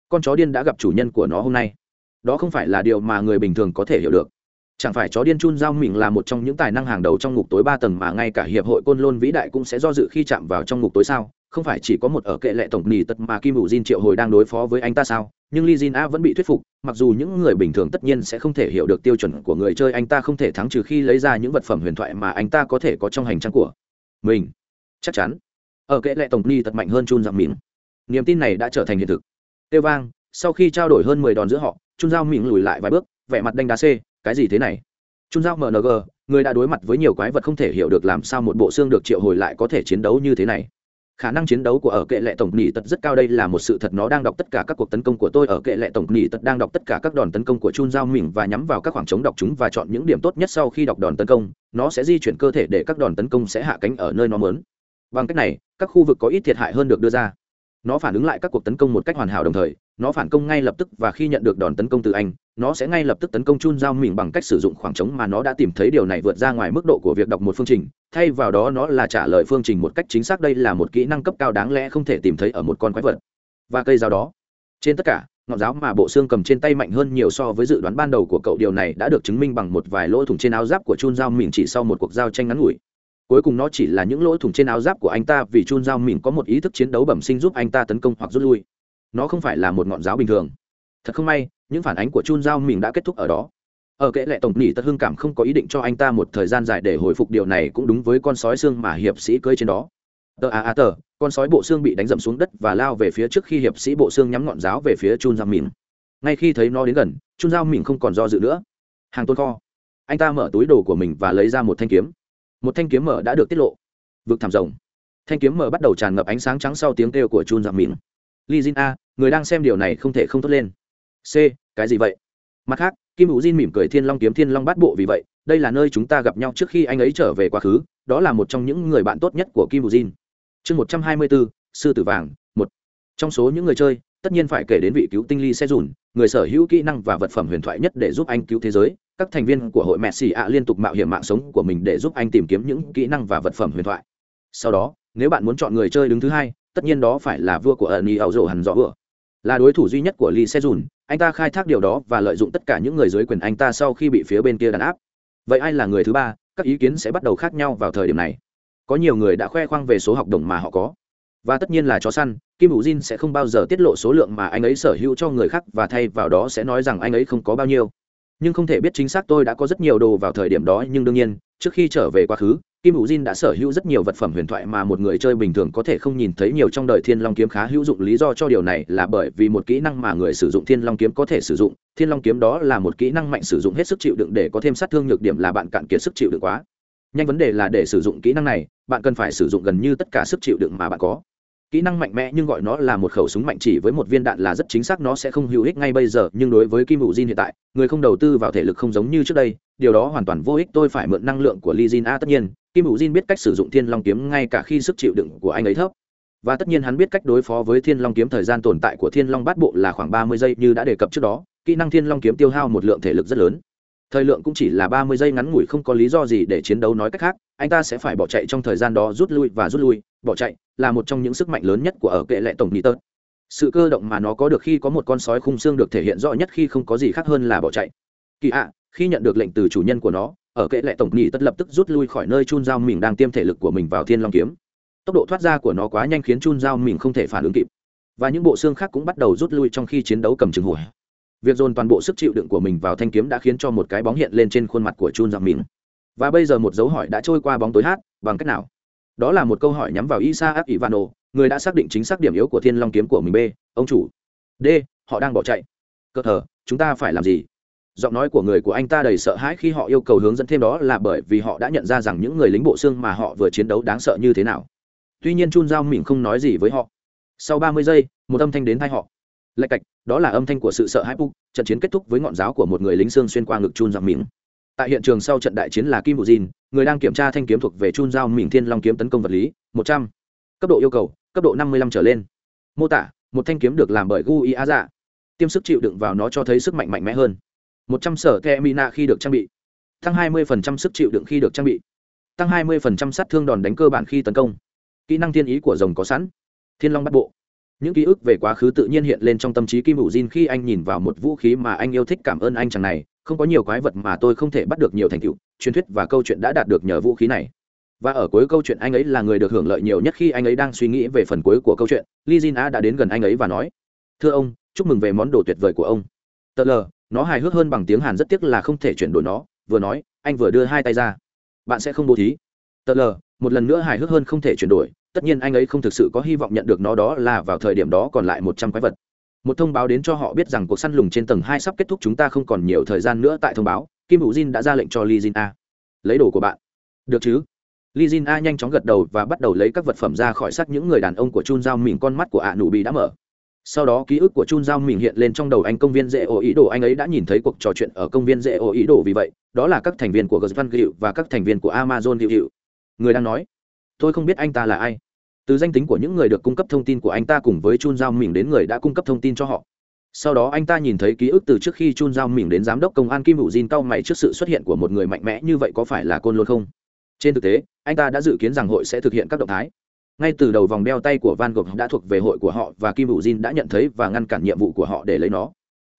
Con chó điên đã gặp chủ nhân của nó hôm nay. Đó không phải là điều mà người bình thường có thể hiểu được. Chẳng phải chó điên chun giao mình là một trong những tài năng hàng đầu trong ngục tối ba tầng mà ngay cả hiệp hội côn lôn vĩ đại cũng sẽ do dự khi chạm vào trong ngục tối sao? Không phải chỉ có một ở kệ lệ tổng nỉ tật mà kim hữu diên triệu hồi đang đối phó với anh ta sao? Nhưng li jin a vẫn bị thuyết phục mặc dù những người bình thường tất nhiên sẽ không thể hiểu được tiêu chuẩn của người chơi anh ta không thể thắng trừ khi lấy ra những vật phẩm huyền thoại mà anh ta có thể có trong hành trang của mình. Chắc chắn. Ở kệ lệ tổng nỉ tật mạnh hơn chun Giang mình niềm tin này đã trở thành hiện thực. Tiêu vang sau khi trao đổi hơn mười đòn giữa họ chun Giang mình lùi lại vài bước vẻ mặt đanh đá c cái gì thế này? Chun Giao MNG, người đã đối mặt với nhiều quái vật không thể hiểu được làm sao một bộ xương được triệu hồi lại có thể chiến đấu như thế này. Khả năng chiến đấu của ở kệ lệ tổng nỉ tật rất cao đây là một sự thật nó đang đọc tất cả các cuộc tấn công của tôi. Ở kệ lệ tổng nỉ tật đang đọc tất cả các đòn tấn công của Chun Giao mình và nhắm vào các khoảng trống đọc chúng và chọn những điểm tốt nhất sau khi đọc đòn tấn công, nó sẽ di chuyển cơ thể để các đòn tấn công sẽ hạ cánh ở nơi nó muốn. bằng cách này các khu vực có ít thiệt hại hơn được đưa ra. Nó phản ứng lại các cuộc tấn công một cách hoàn hảo đồng thời nó phản công ngay lập tức và khi nhận được đòn tấn công từ anh nó sẽ ngay lập tức tấn công chun giao mình bằng cách sử dụng khoảng trống mà nó đã tìm thấy điều này vượt ra ngoài mức độ của việc đọc một phương trình. Thay vào đó nó là trả lời phương trình một cách chính xác, đây là một kỹ năng cấp cao đáng lẽ không thể tìm thấy ở một con quái vật. Và cây dao đó, trên tất cả, ngọn giáo mà bộ xương cầm trên tay mạnh hơn nhiều so với dự đoán ban đầu của cậu. Điều này đã được chứng minh bằng một vài lỗ thủng trên áo giáp của chun dao mình chỉ sau một cuộc giao tranh ngắn ngủi. Cuối cùng nó chỉ là những lỗ thủng trên áo giáp của anh ta vì chun dao mình có một ý thức chiến đấu bẩm sinh giúp anh ta tấn công hoặc rút lui. Nó không phải là một ngọn giáo bình thường thật không may, những phản ánh của chun giao mình đã kết thúc ở đó. Ở kệ lệ tổng nỉ tật hương cảm không có ý định cho anh ta một thời gian dài để hồi phục điều này cũng đúng với con sói xương mà hiệp sĩ cưỡi trên đó. Tờ a a tờ, con sói bộ xương bị đánh dầm xuống đất và lao về phía trước khi hiệp sĩ bộ xương nhắm ngọn giáo về phía chun giao mình ngay khi thấy nó đến gần, chun giao mình không còn do dự nữa. Hàng tôn kho. Anh ta mở túi đồ của mình và lấy ra một thanh kiếm. Một thanh kiếm mở đã được tiết lộ. Vực thảm rồng. Thanh kiếm mở bắt đầu tràn ngập ánh sáng trắng sau tiếng kêu của chun giao mình li jin a, người đang xem điều này không thể không tốt lên c, cái gì vậy? Mặt khác, kim hữu diên mỉm cười thiên long kiếm thiên long bát bộ vì vậy, đây là nơi chúng ta gặp nhau trước khi anh ấy trở về quá khứ, đó là một trong những người bạn tốt nhất của kim hữu diên chương một trăm hai mươi bốn, sư tử vàng, một. Trong số những người chơi, tất nhiên phải kể đến vị cứu tinh ly xe dùn, người sở hữu kỹ năng và vật phẩm huyền thoại nhất để giúp anh cứu thế giới. Các thành viên của hội mẹ xì ạ liên tục mạo hiểm mạng sống của mình để giúp anh tìm kiếm những kỹ năng và vật phẩm huyền thoại. Sau đó, nếu bạn muốn chọn người chơi đứng thứ hai, tất nhiên đó phải là vua của ẩn y ảo rộ hẳn rõ vừa là đối thủ duy nhất của lee se dùn anh ta khai thác điều đó và lợi dụng tất cả những người dưới quyền anh ta sau khi bị phía bên kia đàn áp. Vậy ai là người thứ ba? Các ý kiến sẽ bắt đầu khác nhau vào thời điểm này. Có nhiều người đã khoe khoang về số học đồng mà họ có. Và tất nhiên là chó săn, kim hữu jin sẽ không bao giờ tiết lộ số lượng mà anh ấy sở hữu cho người khác và thay vào đó sẽ nói rằng anh ấy không có bao nhiêu. Nhưng không thể biết chính xác tôi đã có rất nhiều đồ vào thời điểm đó, nhưng đương nhiên, trước khi trở về quá khứ kim hữu jin đã sở hữu rất nhiều vật phẩm huyền thoại mà một người chơi bình thường có thể không nhìn thấy nhiều trong đời thiên long kiếm khá hữu dụng. Lý do cho điều này là bởi vì một kỹ năng mà người sử dụng thiên long kiếm có thể sử dụng. Thiên long kiếm đó là một kỹ năng mạnh sử dụng hết sức chịu đựng để có thêm sát thương nhược điểm là bạn cạn kiệt sức chịu đựng quá. Nhanh vấn đề là để sử dụng kỹ năng này bạn cần phải sử dụng gần như tất cả sức chịu đựng mà bạn có. Kỹ năng mạnh mẽ nhưng gọi nó là một khẩu súng mạnh chỉ với một viên đạn là rất chính xác nó sẽ không hữu ích ngay bây giờ nhưng đối với kim hữu jin hiện tại người không đầu tư vào thể lực không giống như trước đây điều đó hoàn toàn vô ích tôi phải mượn năng lượng của Lee Jin A. Tất nhiên, Kim Vũ Jin biết cách sử dụng Thiên Long kiếm ngay cả khi sức chịu đựng của anh ấy thấp. Và tất nhiên hắn biết cách đối phó với Thiên Long kiếm thời gian tồn tại của Thiên Long bát bộ là khoảng ba mươi giây như đã đề cập trước đó, kỹ năng Thiên Long kiếm tiêu hao một lượng thể lực rất lớn. Thời lượng cũng chỉ là ba mươi giây ngắn ngủi không có lý do gì để chiến đấu nói cách khác, anh ta sẽ phải bỏ chạy trong thời gian đó rút lui và rút lui, bỏ chạy là một trong những sức mạnh lớn nhất của ở kệ lệ tổng nhị tớt. Sự cơ động mà nó có được khi có một con sói khung xương được thể hiện rõ nhất khi không có gì khác hơn là bỏ chạy. Kỳ ạ, khi nhận được lệnh từ chủ nhân của nó ở kệ lệ tổng nhị tất lập tức rút lui khỏi nơi chun dao mình đang tiêm thể lực của mình vào thiên long kiếm. Tốc độ thoát ra của nó quá nhanh khiến chun dao mình không thể phản ứng kịp. Và những bộ xương khác cũng bắt đầu rút lui trong khi chiến đấu cầm chừng hủi việc dồn toàn bộ sức chịu đựng của mình vào thanh kiếm đã khiến cho một cái bóng hiện lên trên khuôn mặt của chun dao mình và bây giờ một dấu hỏi đã trôi qua bóng tối hát, bằng cách nào? Đó là một câu hỏi nhắm vào isaac ivano, người đã xác định chính xác điểm yếu của thiên long kiếm của mình b. Ông chủ. D, họ đang bỏ chạy. Cơ thờ, chúng ta phải làm gì? Giọng nói của người của anh ta đầy sợ hãi khi họ yêu cầu hướng dẫn thêm đó là bởi vì họ đã nhận ra rằng những người lính bộ xương mà họ vừa chiến đấu đáng sợ như thế nào. Tuy nhiên chun giao mình không nói gì với họ. Sau ba mươi giây, một âm thanh đến thay họ. Lạch cạch, đó là âm thanh của sự sợ hãi puk trận chiến kết thúc với ngọn giáo của một người lính xương xuyên qua ngực chun giao mình tại hiện trường sau trận đại chiến là kim bù jin, người đang kiểm tra thanh kiếm thuộc về chun giao mình thiên long kiếm tấn công vật lý, một trăm. Cấp độ yêu cầu, cấp độ năm mươi lăm trở lên. Mô tả, một thanh kiếm được làm bởi gu y á dạ. Tiêm sức chịu đựng vào nó cho thấy sức mạnh mạnh mẽ hơn một trăm sở ke mina khi được trang bị. Tăng 20% sức chịu đựng khi được trang bị. Tăng 20% sát thương đòn đánh cơ bản khi tấn công. Kỹ năng thiên ý của rồng có sẵn. Thiên long bắt bộ. Những ký ức về quá khứ tự nhiên hiện lên trong tâm trí kim ủ jin khi anh nhìn vào một vũ khí mà anh yêu thích. Cảm ơn anh chàng này. Không có nhiều quái vật mà tôi không thể bắt được nhiều thành tựu. Truyền thuyết và câu chuyện đã đạt được nhờ vũ khí này. Và ở cuối câu chuyện anh ấy là người được hưởng lợi nhiều nhất khi anh ấy đang suy nghĩ về phần cuối của câu chuyện. Li jin a đã đến gần anh ấy và nói, thưa ông, chúc mừng về món đồ tuyệt vời của ông. Tờ lờ nó hài hước hơn bằng tiếng hàn rất tiếc là không thể chuyển đổi nó, vừa nói, anh vừa đưa hai tay ra. Bạn sẽ không bố thí. Tờ lờ một lần nữa hài hước hơn không thể chuyển đổi, tất nhiên anh ấy không thực sự có hy vọng nhận được nó, đó là vào thời điểm đó còn lại một trăm quái vật. Một thông báo đến cho họ biết rằng cuộc săn lùng trên tầng hai sắp kết thúc, chúng ta không còn nhiều thời gian nữa tại thông báo. Kim hữu jin đã ra lệnh cho li jin a. Lấy đồ của bạn. Được chứ? Li jin a nhanh chóng gật đầu và bắt đầu lấy các vật phẩm ra khỏi xác những người đàn ông của chun dao mìn con mắt của ạ nụ bị đã mở sau đó ký ức của chun giao mình hiện lên trong đầu anh công viên dễ ô ý đồ. Anh ấy đã nhìn thấy cuộc trò chuyện ở công viên dễ ô ý đồ. Vì vậy, đó là các thành viên của gờ văn gịu và các thành viên của amazon gịu gịu người đang nói, tôi không biết anh ta là ai. Từ danh tính của những người được cung cấp thông tin của anh ta cùng với chun giao mình đến người đã cung cấp thông tin cho họ. Sau đó anh ta nhìn thấy ký ức từ trước khi chun giao mình đến giám đốc công an kim hữu Jin cau mày trước sự xuất hiện của một người mạnh mẽ như vậy có phải là côn luôn không? Trên thực tế, anh ta đã dự kiến rằng hội sẽ thực hiện các động thái ngay từ đầu vòng đeo tay của van gogh đã thuộc về hội của họ và kim hữu Jin đã nhận thấy và ngăn cản nhiệm vụ của họ để lấy nó.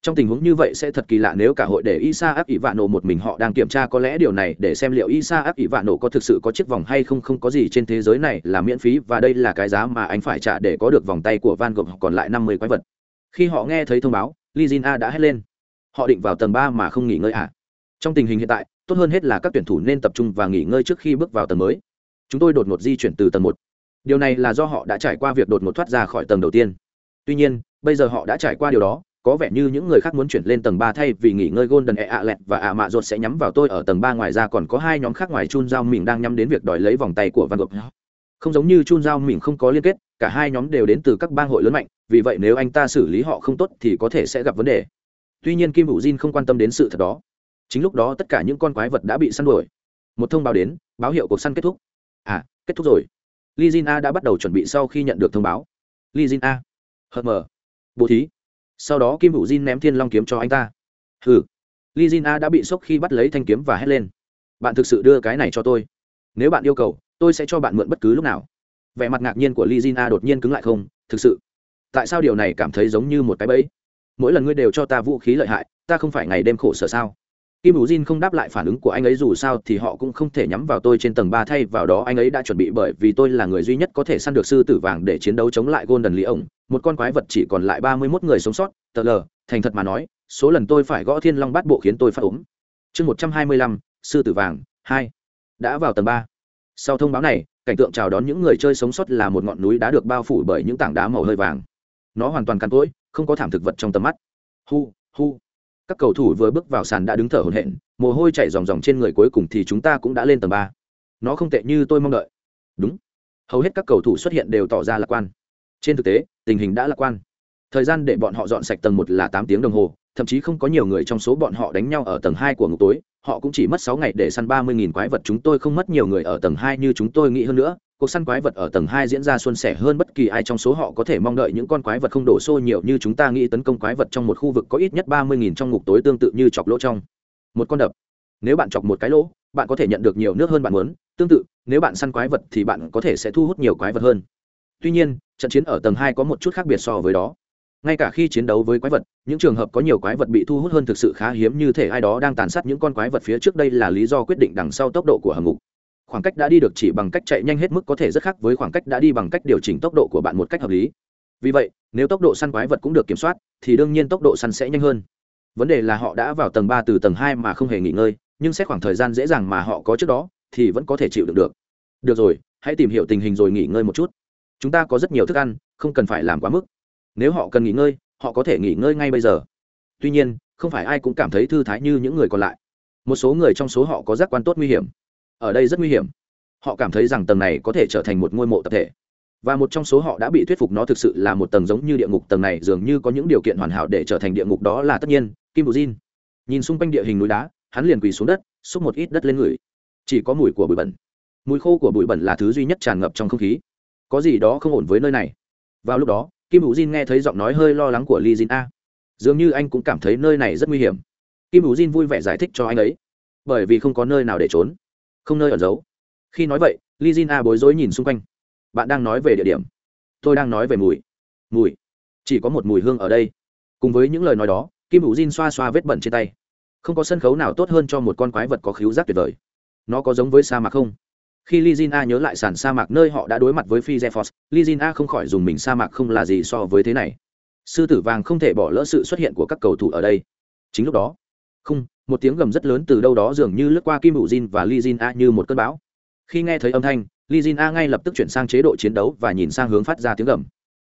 Trong tình huống như vậy sẽ thật kỳ lạ nếu cả hội để isa áp ỷ vạn nổ một mình họ đang kiểm tra có lẽ điều này để xem liệu isa áp ỷ vạn nổ có thực sự có chiếc vòng hay không không có gì trên thế giới này là miễn phí và đây là cái giá mà anh phải trả để có được vòng tay của van gogh còn lại năm mươi quái vật. Khi họ nghe thấy thông báo lizina đã hét lên. Họ định vào tầng ba mà không nghỉ ngơi à? Trong tình hình hiện tại, tốt hơn hết là các tuyển thủ nên tập trung và nghỉ ngơi trước khi bước vào tầng mới. Chúng tôi đột ngột di chuyển từ tầng một điều này là do họ đã trải qua việc đột ngột thoát ra khỏi tầng đầu tiên tuy nhiên bây giờ họ đã trải qua điều đó có vẻ như những người khác muốn chuyển lên tầng ba thay vì nghỉ ngơi Golden e ạ lẹt và ạ mạ ruột sẽ nhắm vào tôi ở tầng ba ngoài ra còn có hai nhóm khác ngoài Chun Giao mình đang nhắm đến việc đòi lấy vòng tay của Van Gogh. Không giống như Chun Giao mình không có liên kết, cả hai nhóm đều đến từ các bang hội lớn mạnh, vì vậy nếu anh ta xử lý họ không tốt thì có thể sẽ gặp vấn đề. Tuy nhiên Kim Vũ Jin không quan tâm đến sự thật đó. Chính lúc đó tất cả những con quái vật đã bị săn đuổi. Một thông báo đến, báo hiệu cuộc săn kết thúc. À, kết thúc rồi. Lizina Jin A đã bắt đầu chuẩn bị sau khi nhận được thông báo. Lizina, Jin A. Hờ mờ. Bố thí. Sau đó kim hữu Jin ném thiên long kiếm cho anh ta. Hừ. Li jin a đã bị sốc khi bắt lấy thanh kiếm và hét lên. Bạn thực sự đưa cái này cho tôi. Nếu bạn yêu cầu tôi sẽ cho bạn mượn bất cứ lúc nào. Vẻ mặt ngạc nhiên của li jin a đột nhiên cứng lại không? Thực sự. Tại sao điều này cảm thấy giống như một cái bẫy? Mỗi lần ngươi đều cho ta vũ khí lợi hại ta không phải ngày đêm khổ sở sao? Kim hữu jin không đáp lại phản ứng của anh ấy dù sao thì họ cũng không thể nhắm vào tôi trên tầng ba thay vào đó anh ấy đã chuẩn bị bởi vì tôi là người duy nhất có thể săn được sư tử vàng để chiến đấu chống lại golden lý ổng một con quái vật chỉ còn lại ba mươi mốt người sống sót, tờ lờ, thành thật mà nói, số lần tôi phải gõ thiên long bát bộ khiến tôi phát ốm. Chương một trăm hai mươi lăm, sư tử vàng, hai, đã vào tầng ba. Sau thông báo này, cảnh tượng chào đón những người chơi sống sót là một ngọn núi đã được bao phủ bởi những tảng đá màu hơi vàng. Nó hoàn toàn cằn cỗi, không có thảm thực vật trong tầm mắt. Hu hu các cầu thủ vừa bước vào sàn đã đứng thở hổn hển, mồ hôi chảy ròng ròng trên người cuối cùng thì chúng ta cũng đã lên tầng ba. Nó không tệ như tôi mong đợi. Đúng. Hầu hết các cầu thủ xuất hiện đều tỏ ra lạc quan. Trên thực tế, tình hình đã lạc quan. Thời gian để bọn họ dọn sạch tầng một là tám tiếng đồng hồ, thậm chí không có nhiều người trong số bọn họ đánh nhau ở tầng hai của ngục tối, họ cũng chỉ mất sáu ngày để săn ba mươi nghìn quái vật chúng tôi không mất nhiều người ở tầng hai như chúng tôi nghĩ hơn nữa cuộc săn quái vật ở tầng hai diễn ra suôn sẻ hơn bất kỳ ai trong số họ có thể mong đợi những con quái vật không đổ xô nhiều như chúng ta nghĩ tấn công quái vật trong một khu vực có ít nhất ba mươi nghìn trong ngục tối tương tự như chọc lỗ trong. Một con đập. Nếu bạn chọc một cái lỗ, bạn có thể nhận được nhiều nước hơn bạn muốn. Tương tự, nếu bạn săn quái vật thì bạn có thể sẽ thu hút nhiều quái vật hơn. Tuy nhiên, trận chiến ở tầng hai có một chút khác biệt so với đó. Ngay cả khi chiến đấu với quái vật, những trường hợp có nhiều quái vật bị thu hút hơn thực sự khá hiếm như thể ai đó đang tàn sát những con quái vật phía trước đây là lý do quyết định đằng sau tốc độ của hầm ngục khoảng cách đã đi được chỉ bằng cách chạy nhanh hết mức có thể rất khác với khoảng cách đã đi bằng cách điều chỉnh tốc độ của bạn một cách hợp lý. Vì vậy, nếu tốc độ săn quái vật cũng được kiểm soát, thì đương nhiên tốc độ săn sẽ nhanh hơn. Vấn đề là họ đã vào tầng ba từ tầng hai mà không hề nghỉ ngơi, nhưng xét khoảng thời gian dễ dàng mà họ có trước đó, thì vẫn có thể chịu được được. Được rồi, hãy tìm hiểu tình hình rồi nghỉ ngơi một chút. Chúng ta có rất nhiều thức ăn, không cần phải làm quá mức. Nếu họ cần nghỉ ngơi, họ có thể nghỉ ngơi ngay bây giờ. Tuy nhiên, không phải ai cũng cảm thấy thư thái như những người còn lại. Một số người trong số họ có giác quan tốt nguy hiểm ở đây rất nguy hiểm. Họ cảm thấy rằng tầng này có thể trở thành một ngôi mộ tập thể. Và một trong số họ đã bị thuyết phục nó thực sự là một tầng giống như địa ngục tầng này, dường như có những điều kiện hoàn hảo để trở thành địa ngục đó là tất nhiên. Kim bù jin nhìn xung quanh địa hình núi đá, hắn liền quỳ xuống đất, xúc một ít đất lên người. Chỉ có mùi của bụi bẩn. Mùi khô của bụi bẩn là thứ duy nhất tràn ngập trong không khí. Có gì đó không ổn với nơi này? Vào lúc đó, kim hữu jin nghe thấy giọng nói hơi lo lắng của li jin a. Dường như anh cũng cảm thấy nơi này rất nguy hiểm. Kim hữu jin vui vẻ giải thích cho anh ấy. Bởi vì không có nơi nào để trốn không nơi ở giấu. Khi nói vậy Lee jin a bối rối nhìn xung quanh. Bạn đang nói về địa điểm. Tôi đang nói về mùi. Mùi. Chỉ có một mùi hương ở đây. Cùng với những lời nói đó kim hữu jin xoa xoa vết bẩn trên tay. Không có sân khấu nào tốt hơn cho một con quái vật có khíu giác tuyệt vời. Nó có giống với sa mạc không? Khi Lizina nhớ lại sàn sa mạc nơi họ đã đối mặt với Phi-Zephos, a không khỏi dùng mình sa mạc không là gì so với thế này. Sư tử vàng không thể bỏ lỡ sự xuất hiện của các cầu thủ ở đây. Chính lúc đó, không, một tiếng gầm rất lớn từ đâu đó dường như lướt qua Kim Hữu Jin và Lee Jin A như một cơn bão. Khi nghe thấy âm thanh, Lee Jin A ngay lập tức chuyển sang chế độ chiến đấu và nhìn sang hướng phát ra tiếng gầm.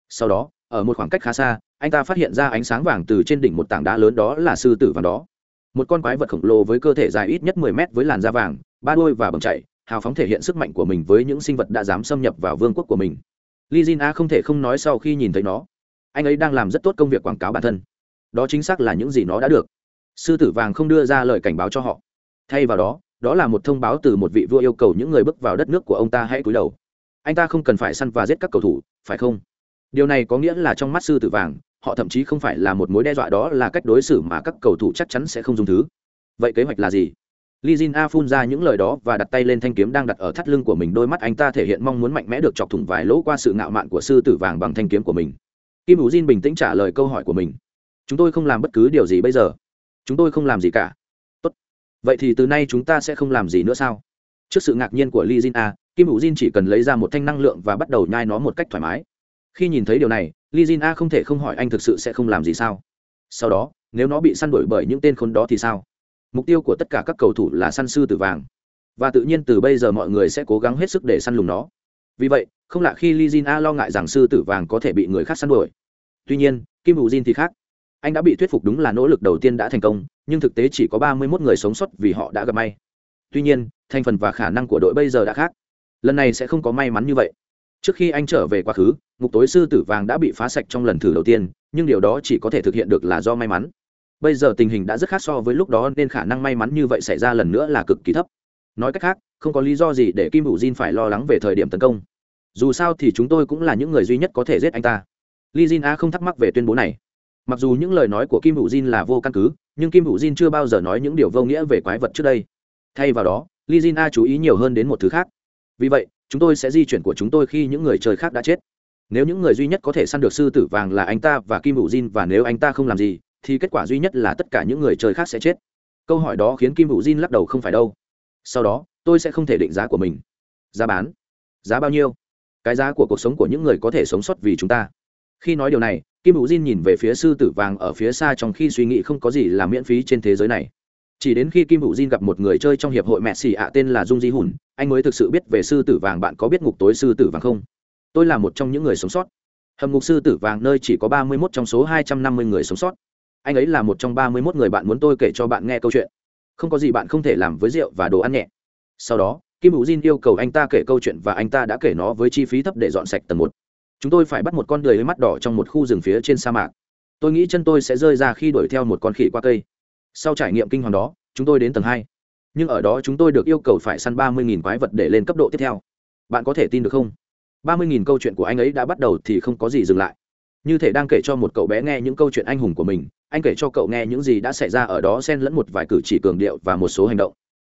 Sau đó, ở một khoảng cách khá xa, anh ta phát hiện ra ánh sáng vàng từ trên đỉnh một tảng đá lớn đó là sư tử vàng đó. Một con quái vật khổng lồ với cơ thể dài ít nhất 10 mét với làn da vàng, ba đuôi và bầm chạy, hào phóng thể hiện sức mạnh của mình với những sinh vật đã dám xâm nhập vào vương quốc của mình li jin a không thể không nói sau khi nhìn thấy nó anh ấy đang làm rất tốt công việc quảng cáo bản thân đó chính xác là những gì nó đã được sư tử vàng không đưa ra lời cảnh báo cho họ thay vào đó đó là một thông báo từ một vị vua yêu cầu những người bước vào đất nước của ông ta hãy cúi đầu anh ta không cần phải săn và giết các cầu thủ phải không điều này có nghĩa là trong mắt sư tử vàng họ thậm chí không phải là một mối đe dọa đó là cách đối xử mà các cầu thủ chắc chắn sẽ không dùng thứ vậy kế hoạch là gì Li Jin A phun ra những lời đó và đặt tay lên thanh kiếm đang đặt ở thắt lưng của mình, đôi mắt anh ta thể hiện mong muốn mạnh mẽ được chọc thủng vài lỗ qua sự ngạo mạn của sư tử vàng bằng thanh kiếm của mình. Kim Vũ Jin bình tĩnh trả lời câu hỏi của mình. Chúng tôi không làm bất cứ điều gì bây giờ. Chúng tôi không làm gì cả. Tốt. Vậy thì từ nay chúng ta sẽ không làm gì nữa sao? Trước sự ngạc nhiên của Li Jin A, Kim Vũ Jin chỉ cần lấy ra một thanh năng lượng và bắt đầu nhai nó một cách thoải mái. Khi nhìn thấy điều này, Li Jin A không thể không hỏi anh thực sự sẽ không làm gì sao? Sau đó, nếu nó bị săn đuổi bởi những tên khốn đó thì sao? mục tiêu của tất cả các cầu thủ là săn sư tử vàng và tự nhiên từ bây giờ mọi người sẽ cố gắng hết sức để săn lùng nó vì vậy không lạ khi li jin a lo ngại rằng sư tử vàng có thể bị người khác săn đuổi tuy nhiên kim hữu jin thì khác anh đã bị thuyết phục đúng là nỗ lực đầu tiên đã thành công, nhưng thực tế chỉ có ba mươi 31 người sống sót vì họ đã gặp may. Tuy nhiên, thành phần và khả năng của đội bây giờ đã khác. Lần này sẽ không có may mắn như vậy. Trước khi anh trở về quá khứ, ngục tối sư tử vàng đã bị phá sạch trong lần thử đầu tiên, nhưng điều đó chỉ có thể thực hiện được là do may mắn. Bây giờ tình hình đã rất khác so với lúc đó nên khả năng may mắn như vậy xảy ra lần nữa là cực kỳ thấp. Nói cách khác, không có lý do gì để kim hữu jin phải lo lắng về thời điểm tấn công. Dù sao thì chúng tôi cũng là những người duy nhất có thể giết anh ta. Li jin a không thắc mắc về tuyên bố này mặc dù những lời nói của kim hữu jin là vô căn cứ, nhưng kim hữu jin chưa bao giờ nói những điều vô nghĩa về quái vật trước đây. Thay vào đó, li jin a chú ý nhiều hơn đến một thứ khác. Vì vậy, chúng tôi sẽ di chuyển của chúng tôi khi những người chơi khác đã chết. Nếu những người duy nhất có thể săn được sư tử vàng là anh ta và kim hữu jin và nếu anh ta không làm gì, thì kết quả duy nhất là tất cả những người chơi khác sẽ chết. Câu hỏi đó khiến kim hữu jin lắc đầu không phải đâu. Sau đó, tôi sẽ không thể định giá của mình. Giá bán? Giá bao nhiêu? Cái giá của cuộc sống của những người có thể sống sót vì chúng ta. Khi nói điều này kim hữu jin nhìn về phía sư tử vàng ở phía xa trong khi suy nghĩ không có gì là miễn phí trên thế giới này. Chỉ đến khi kim hữu jin gặp một người chơi trong hiệp hội mẹ xì ạ tên là dung di hùn anh mới thực sự biết về sư tử vàng bạn có biết ngục tối sư tử vàng không? Tôi là một trong những người sống sót. Hầm ngục sư tử vàng nơi chỉ có ba mươi 31 trong số hai trăm năm mươi người sống sót. Anh ấy là một trong ba mươi mốt người bạn muốn tôi kể cho bạn nghe câu chuyện. Không có gì bạn không thể làm với rượu và đồ ăn nhẹ. Sau đó, kim hữu jin yêu cầu anh ta kể câu chuyện và anh ta đã kể nó với chi phí thấp để dọn sạch tầng một chúng tôi phải bắt một con đời với mắt đỏ trong một khu rừng phía trên sa mạc. Tôi nghĩ chân tôi sẽ rơi ra khi đuổi theo một con khỉ qua cây. Sau trải nghiệm kinh hoàng đó, chúng tôi đến tầng hai. Nhưng ở đó chúng tôi được yêu cầu phải săn ba mươi quái vật để lên cấp độ tiếp theo. Bạn có thể tin được không? ba mươi câu chuyện của anh ấy đã bắt đầu thì không có gì dừng lại. Như thể đang kể cho một cậu bé nghe những câu chuyện anh hùng của mình, anh kể cho cậu nghe những gì đã xảy ra ở đó xen lẫn một vài cử chỉ cường điệu và một số hành động.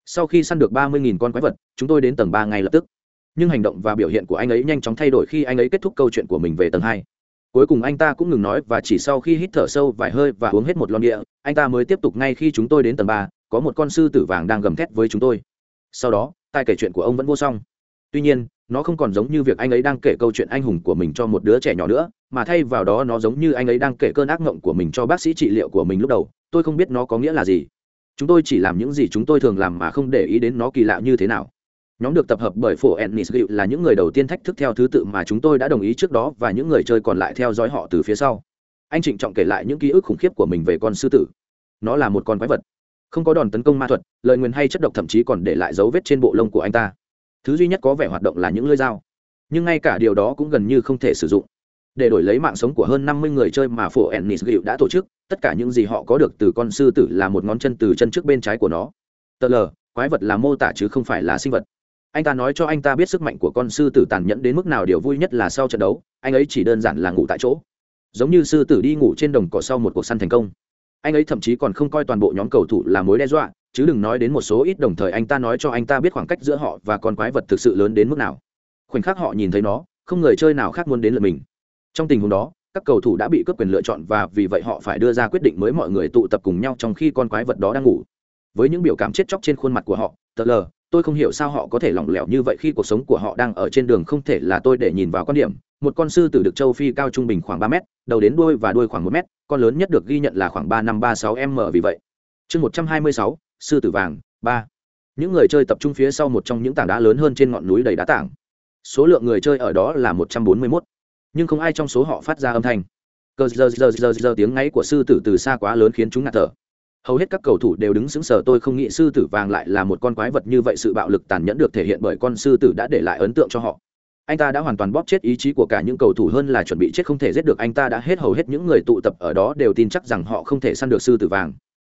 Sau khi săn được ba mươi con quái vật, chúng tôi đến tầng ba ngay lập tức nhưng hành động và biểu hiện của anh ấy nhanh chóng thay đổi khi anh ấy kết thúc câu chuyện của mình về tầng hai. Cuối cùng anh ta cũng ngừng nói và chỉ sau khi hít thở sâu vài hơi và uống hết một lon địa anh ta mới tiếp tục ngay khi chúng tôi đến tầng ba, có một con sư tử vàng đang gầm thét với chúng tôi. Sau đó tài kể chuyện của ông vẫn vô song. Tuy nhiên, nó không còn giống như việc anh ấy đang kể câu chuyện anh hùng của mình cho một đứa trẻ nhỏ nữa, mà thay vào đó nó giống như anh ấy đang kể cơn ác mộng của mình cho bác sĩ trị liệu của mình lúc đầu. Tôi không biết nó có nghĩa là gì. Chúng tôi chỉ làm những gì chúng tôi thường làm mà không để ý đến nó kỳ lạ như thế nào nhóm được tập hợp bởi phổ ennis gịu là những người đầu tiên thách thức theo thứ tự mà chúng tôi đã đồng ý trước đó và những người chơi còn lại theo dõi họ từ phía sau. Anh trịnh trọng kể lại những ký ức khủng khiếp của mình về con sư tử. Nó là một con quái vật. Không có đòn tấn công ma thuật lợi nguyền hay chất độc thậm chí còn để lại dấu vết trên bộ lông của anh ta. Thứ duy nhất có vẻ hoạt động là những lưỡi dao. Nhưng ngay cả điều đó cũng gần như không thể sử dụng. Để đổi lấy mạng sống của hơn năm mươi người chơi mà phổ ennis gịu đã tổ chức, tất cả những gì họ có được từ con sư tử là một ngón chân từ chân trước bên trái của nó. Tờ lờ quái vật là mô tả chứ không phải là sinh vật anh ta nói cho anh ta biết sức mạnh của con sư tử tàn nhẫn đến mức nào, điều vui nhất là sau trận đấu, anh ấy chỉ đơn giản là ngủ tại chỗ. Giống như sư tử đi ngủ trên đồng cỏ sau một cuộc săn thành công. Anh ấy thậm chí còn không coi toàn bộ nhóm cầu thủ là mối đe dọa, chứ đừng nói đến một số ít đồng thời anh ta nói cho anh ta biết khoảng cách giữa họ và con quái vật thực sự lớn đến mức nào. Khoảnh khắc họ nhìn thấy nó, không người chơi nào khác muốn đến lượt mình. Trong tình huống đó, các cầu thủ đã bị cướp quyền lựa chọn và vì vậy họ phải đưa ra quyết định mới mọi người tụ tập cùng nhau trong khi con quái vật đó đang ngủ. Với những biểu cảm chết chóc trên khuôn mặt của họ, tờ lờ tôi không hiểu sao họ có thể lỏng lẻo như vậy khi cuộc sống của họ đang ở trên đường không thể là tôi để nhìn vào quan điểm. Một con sư tử được châu phi cao trung bình khoảng ba m đầu đến đuôi và đuôi khoảng một m con lớn nhất được ghi nhận là khoảng ba năm ba sáu m vì vậy. Chương một trăm hai mươi sáu, sư tử vàng, ba. Những người chơi tập trung phía sau một trong những tảng đá lớn hơn trên ngọn núi đầy đá tảng. Số lượng người chơi ở đó là một trăm bốn mươi mốt. Nhưng không ai trong số họ phát ra âm thanh. Cờ giờ giờ giờ giờ tiếng ngáy của sư tử từ xa quá lớn khiến chúng ngạt thở hầu hết các cầu thủ đều đứng sững sờ, tôi không nghĩ sư tử vàng lại là một con quái vật như vậy, sự bạo lực tàn nhẫn được thể hiện bởi con sư tử đã để lại ấn tượng cho họ. Anh ta đã hoàn toàn bóp chết ý chí của cả những cầu thủ hơn là chuẩn bị chết không thể giết được, anh ta đã hết hầu hết những người tụ tập ở đó đều tin chắc rằng họ không thể săn được sư tử vàng.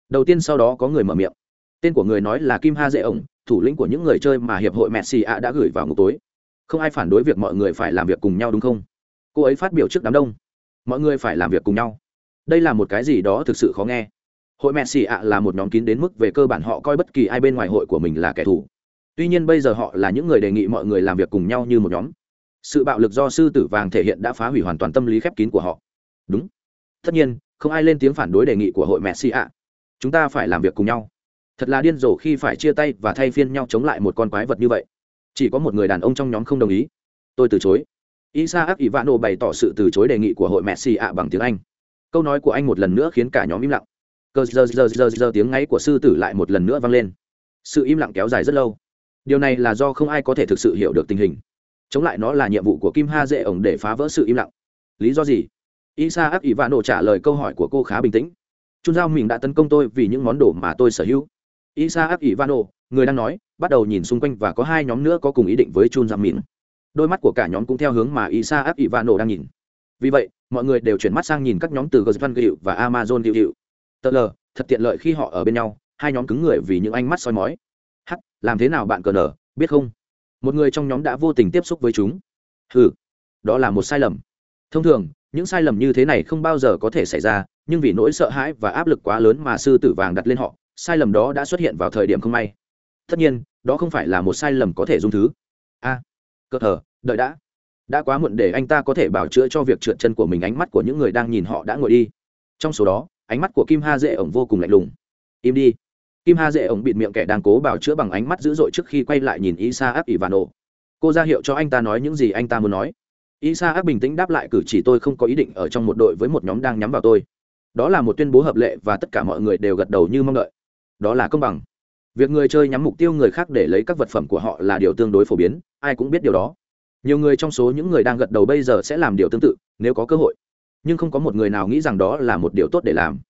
Đầu tiên sau đó có người mở miệng. Tên của người nói là kim ha dễ ổng, thủ lĩnh của những người chơi mà hiệp hội messi a đã gửi vào ngục tối. Không ai phản đối việc mọi người phải làm việc cùng nhau đúng không? Cô ấy phát biểu trước đám đông. Mọi người phải làm việc cùng nhau. Đây là một cái gì đó thực sự khó nghe hội mẹ xì ạ là một nhóm kín đến mức về cơ bản họ coi bất kỳ ai bên ngoài hội của mình là kẻ thù. Tuy nhiên bây giờ họ là những người đề nghị mọi người làm việc cùng nhau như một nhóm. Sự bạo lực do sư tử vàng thể hiện đã phá hủy hoàn toàn tâm lý khép kín của họ. Đúng. Tất nhiên, không ai lên tiếng phản đối đề nghị của hội mẹ xì ạ. Chúng ta phải làm việc cùng nhau. Thật là điên rồ khi phải chia tay và thay phiên nhau chống lại một con quái vật như vậy. Chỉ có một người đàn ông trong nhóm không đồng ý. Tôi từ chối. Isaac ivano bày tỏ sự từ chối đề nghị của hội messi ạ bằng tiếng anh. Câu nói của anh một lần nữa khiến cả nhóm im lặng cờ giờ giờ giờ giờ tiếng ngáy của sư tử lại một lần nữa vang lên. Sự im lặng kéo dài rất lâu. Điều này là do không ai có thể thực sự hiểu được tình hình. Chống lại nó là nhiệm vụ của kim ha dễ ổng để phá vỡ sự im lặng. Lý do gì? Isaac nổ trả lời câu hỏi của cô khá bình tĩnh. Chun giao mình đã tấn công tôi vì những món đồ mà tôi sở hữu. Isaac nổ, người đang nói, bắt đầu nhìn xung quanh và có hai nhóm nữa có cùng ý định với chun giao mình đôi mắt của cả nhóm cũng theo hướng mà isaac nổ đang nhìn. Vì vậy, mọi người đều chuyển mắt sang nhìn các nhóm từ gosvan gịu và amazon gịu gịu tờ lờ thật tiện lợi khi họ ở bên nhau hai nhóm cứng người vì những ánh mắt soi mói. H làm thế nào bạn cờ nở biết không? Một người trong nhóm đã vô tình tiếp xúc với chúng. Ừ đó là một sai lầm. Thông thường những sai lầm như thế này không bao giờ có thể xảy ra nhưng vì nỗi sợ hãi và áp lực quá lớn mà sư tử vàng đặt lên họ sai lầm đó đã xuất hiện vào thời điểm không may. Tất nhiên đó không phải là một sai lầm có thể dung thứ. A à, cơ thờ đợi đã. Đã quá muộn để anh ta có thể bảo chữa cho việc trượt chân của mình ánh mắt của những người đang nhìn họ đã ngồi đi. Trong số đó ánh mắt của kim ha dễ ổng vô cùng lạnh lùng. Im đi. Kim ha dễ ổng bịt miệng kẻ đang cố bảo chữa bằng ánh mắt dữ dội trước khi quay lại nhìn isa áp ivano. Cô ra hiệu cho anh ta nói những gì anh ta muốn nói. Isa áp bình tĩnh đáp lại, cử chỉ tôi không có ý định ở trong một đội với một nhóm đang nhắm vào tôi. Đó là một tuyên bố hợp lệ và tất cả mọi người đều gật đầu như mong đợi. Đó là công bằng. Việc người chơi nhắm mục tiêu người khác để lấy các vật phẩm của họ là điều tương đối phổ biến, ai cũng biết điều đó. Nhiều người trong số những người đang gật đầu bây giờ sẽ làm điều tương tự, nếu có cơ hội nhưng không có một người nào nghĩ rằng đó là một điều tốt để làm.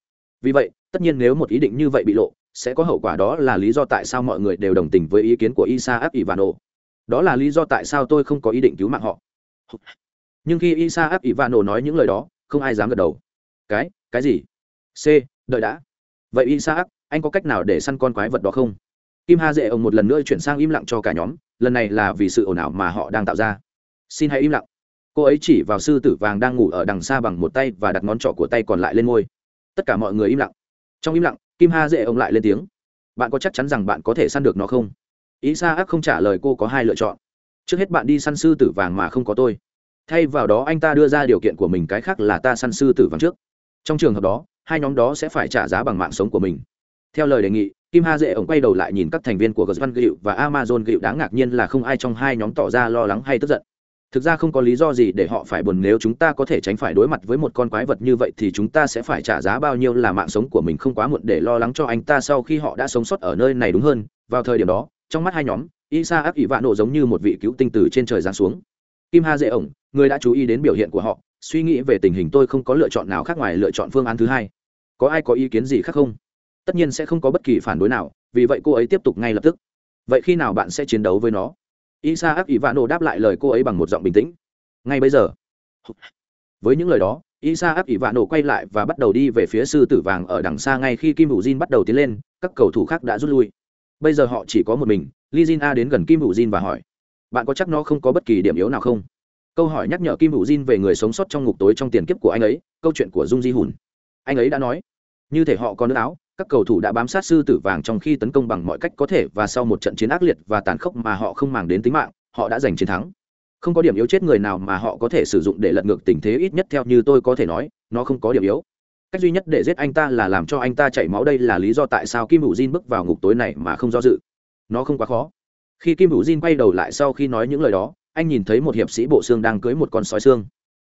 Vì vậy, tất nhiên nếu một ý định như vậy bị lộ, sẽ có hậu quả đó là lý do tại sao mọi người đều đồng tình với ý kiến của isaac ivano đó là lý do tại sao tôi không có ý định cứu mạng họ. Nhưng khi isaac ivano nói những lời đó, không ai dám gật đầu. Cái cái gì? C, đợi đã. Vậy isaac, anh có cách nào để săn con quái vật đó không? Kim ha dễ ông một lần nữa chuyển sang im lặng cho cả nhóm, lần này là vì sự ồn ào mà họ đang tạo ra. Xin hãy im lặng cô ấy chỉ vào sư tử vàng đang ngủ ở đằng xa bằng một tay và đặt ngón trỏ của tay còn lại lên ngôi. Tất cả mọi người im lặng. Trong im lặng, kim ha dễ ông lại lên tiếng. Bạn có chắc chắn rằng bạn có thể săn được nó không? Ý sa ác không trả lời cô có hai lựa chọn. Trước hết bạn đi săn sư tử vàng mà không có tôi. Thay vào đó anh ta đưa ra điều kiện của mình cái khác là ta săn sư tử vàng trước. Trong trường hợp đó, hai nhóm đó sẽ phải trả giá bằng mạng sống của mình. Theo lời đề nghị, kim ha dễ ổng quay đầu lại nhìn các thành viên của gờ văn gịu và amazon gịu đáng ngạc nhiên là không ai trong hai nhóm tỏ ra lo lắng hay tức giận thực ra không có lý do gì để họ phải buồn nếu chúng ta có thể tránh phải đối mặt với một con quái vật như vậy thì chúng ta sẽ phải trả giá bao nhiêu là mạng sống của mình không quá muộn để lo lắng cho anh ta sau khi họ đã sống sót ở nơi này đúng hơn. Vào thời điểm đó, trong mắt hai nhóm isa áp ỷ vạn nộ giống như một vị cứu tinh từ trên trời giáng xuống. Kim ha dễ ổng, người đã chú ý đến biểu hiện của họ, suy nghĩ về tình hình tôi không có lựa chọn nào khác ngoài lựa chọn phương án thứ hai. Có ai có ý kiến gì khác không? Tất nhiên sẽ không có bất kỳ phản đối nào, vì vậy cô ấy tiếp tục ngay lập tức. Vậy khi nào bạn sẽ chiến đấu với nó? Isa Abi Vano đáp lại lời cô ấy bằng một giọng bình tĩnh. Ngay bây giờ. Với những lời đó Isa Abi Vano quay lại và bắt đầu đi về phía sư tử vàng ở đằng xa ngay khi kim hữu jin bắt đầu tiến lên, các cầu thủ khác đã rút lui. Bây giờ họ chỉ có một mình li jin a đến gần kim hữu jin và hỏi, bạn có chắc nó không có bất kỳ điểm yếu nào không? Câu hỏi nhắc nhở kim hữu jin về người sống sót trong ngục tối trong tiền kiếp của anh ấy, câu chuyện của dung di hùn anh ấy đã nói như thể họ có nước áo, các cầu thủ đã bám sát sư tử vàng trong khi tấn công bằng mọi cách có thể và sau một trận chiến ác liệt và tàn khốc mà họ không màng đến tính mạng, họ đã giành chiến thắng. Không có điểm yếu chết người nào mà họ có thể sử dụng để lật ngược tình thế ít nhất theo như tôi có thể nói, nó không có điểm yếu. Cách duy nhất để giết anh ta là làm cho anh ta chảy máu. Đây là lý do tại sao kim hữu jin bước vào ngục tối này mà không do dự. Nó không quá khó. Khi kim hữu jin quay đầu lại sau khi nói những lời đó, anh nhìn thấy một hiệp sĩ bộ xương đang cưới một con sói xương.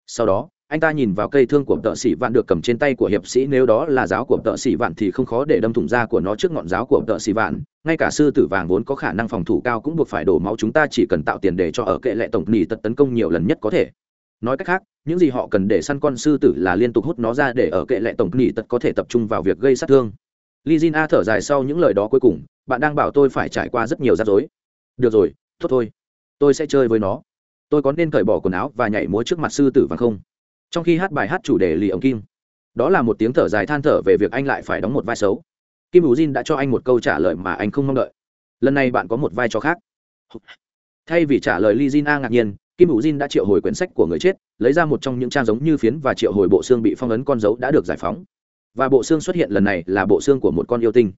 Sau đó anh ta nhìn vào cây thương của tợ sĩ vạn được cầm trên tay của hiệp sĩ, nếu đó là giáo của tợ sĩ vạn thì không khó để đâm thủng da của nó trước ngọn giáo của tợ sĩ vạn. Ngay cả sư tử vàng vốn có khả năng phòng thủ cao cũng buộc phải đổ máu, chúng ta chỉ cần tạo tiền để cho ở kệ lệ tổng nỉ tật tấn công nhiều lần nhất có thể. Nói cách khác, những gì họ cần để săn con sư tử là liên tục hút nó ra để ở kệ lệ tổng nỉ tật có thể tập trung vào việc gây sát thương. Li jin a thở dài sau những lời đó cuối cùng, bạn đang bảo tôi phải trải qua rất nhiều rắc rối. Được rồi, tốt thôi, tôi sẽ chơi với nó. Tôi có nên cởi bỏ quần áo và nhảy múa trước mặt sư tử vàng không? Trong khi hát bài hát chủ đề lì ổng kim, đó là một tiếng thở dài than thở về việc anh lại phải đóng một vai xấu. Kim ủ jin đã cho anh một câu trả lời mà anh không mong đợi. Lần này bạn có một vai trò khác. Thay vì trả lời li jin a ngạc nhiên, kim U jin đã triệu hồi quyển sách của người chết, lấy ra một trong những trang giống như phiến và triệu hồi bộ xương bị phong ấn con dấu đã được giải phóng. Và bộ xương xuất hiện lần này là bộ xương của một con yêu tinh.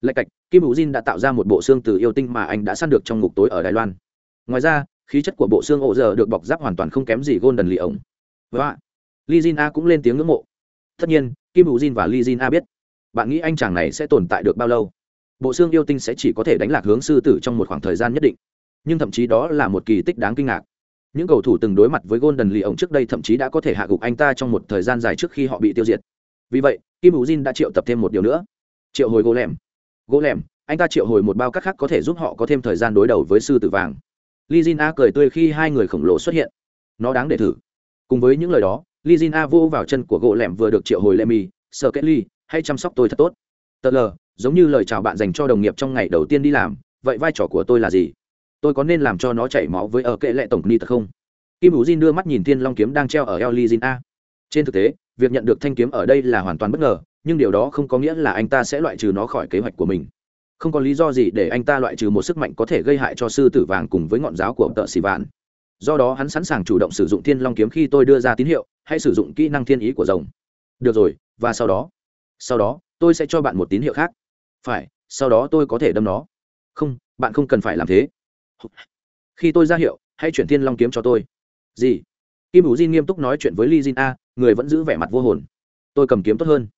Lạch cạch, kim U jin đã tạo ra một bộ xương từ yêu tinh mà anh đã săn được trong ngục tối ở đài loan. Ngoài ra, khí chất của bộ xương ổ giờ được bọc giáp hoàn toàn không kém gì golden lì ổng và li jin a cũng lên tiếng ngưỡng mộ. Tất nhiên, kim hữu jin và li jin a biết, bạn nghĩ anh chàng này sẽ tồn tại được bao lâu? Bộ xương yêu tinh sẽ chỉ có thể đánh lạc hướng sư tử trong một khoảng thời gian nhất định. Nhưng thậm chí đó là một kỳ tích đáng kinh ngạc. Những cầu thủ từng đối mặt với golden lì ổng trước đây thậm chí đã có thể hạ gục anh ta trong một thời gian dài trước khi họ bị tiêu diệt. Vì vậy, kim hữu jin đã triệu tập thêm một điều nữa. Triệu hồi gỗ lẻm gỗ lẻm anh ta triệu hồi một bao cát khác có thể giúp họ có thêm thời gian đối đầu với sư tử vàng. Li jin a cười tươi khi hai người khổng lồ xuất hiện. Nó đáng để thử. Cùng với những lời đó Lizina vô vào chân của gỗ lẻm vừa được triệu hồi lệ mì sợ kết ly hay chăm sóc tôi thật tốt. Tờ lờ, giống như lời chào bạn dành cho đồng nghiệp trong ngày đầu tiên đi làm, vậy vai trò của tôi là gì? Tôi có nên làm cho nó chảy máu với ở kệ lệ tổng ni thật không? Kim Vũ jin đưa mắt nhìn thiên long kiếm đang treo ở eo li a. Trên thực tế, việc nhận được thanh kiếm ở đây là hoàn toàn bất ngờ, nhưng điều đó không có nghĩa là anh ta sẽ loại trừ nó khỏi kế hoạch của mình. Không có lý do gì để anh ta loại trừ một sức mạnh có thể gây hại cho sư tử vàng cùng với ngọn giáo của tợ xì vạn do đó hắn sẵn sàng chủ động sử dụng thiên long kiếm khi tôi đưa ra tín hiệu, hay sử dụng kỹ năng thiên ý của rồng. Được rồi, và sau đó? Sau đó, tôi sẽ cho bạn một tín hiệu khác. Phải, sau đó tôi có thể đâm nó. Không, bạn không cần phải làm thế. Khi tôi ra hiệu, hãy chuyển thiên long kiếm cho tôi. Gì? Kim hữu jin nghiêm túc nói chuyện với li jin a, người vẫn giữ vẻ mặt vô hồn. Tôi cầm kiếm tốt hơn.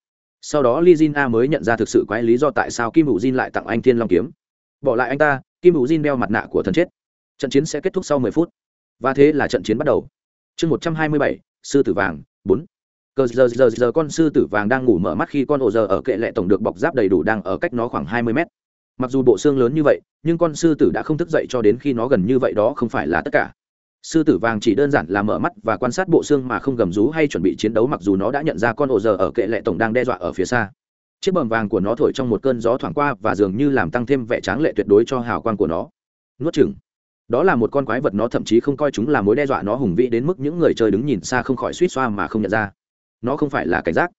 Sau đó li jin a mới nhận ra thực sự quái lý do tại sao kim hữu jin lại tặng anh thiên long kiếm. Bỏ lại anh ta, kim hữu jin đeo mặt nạ của thần chết. Trận chiến sẽ kết thúc sau mười phút và thế là trận chiến bắt đầu. Chương một trăm hai mươi bảy, sư tử vàng, bốn. Cờ giờ giờ giờ con sư tử vàng đang ngủ mở mắt khi con ổ giờ ở kệ lệ tổng được bọc giáp đầy đủ đang ở cách nó khoảng hai mươi mét. Mặc dù bộ xương lớn như vậy, nhưng con sư tử đã không thức dậy cho đến khi nó gần như vậy đó không phải là tất cả. Sư tử vàng chỉ đơn giản là mở mắt và quan sát bộ xương mà không gầm rú hay chuẩn bị chiến đấu mặc dù nó đã nhận ra con ổ giờ ở kệ lệ tổng đang đe dọa ở phía xa. Chiếc bờm vàng của nó thổi trong một cơn gió thoảng qua và dường như làm tăng thêm vẻ tráng lệ tuyệt đối cho hào quang của nó. Nuốt chừng đó là một con quái vật nó thậm chí không coi chúng là mối đe dọa nó hùng vĩ đến mức những người chơi đứng nhìn xa không khỏi suýt xoa mà không nhận ra. Nó không phải là cảnh giác.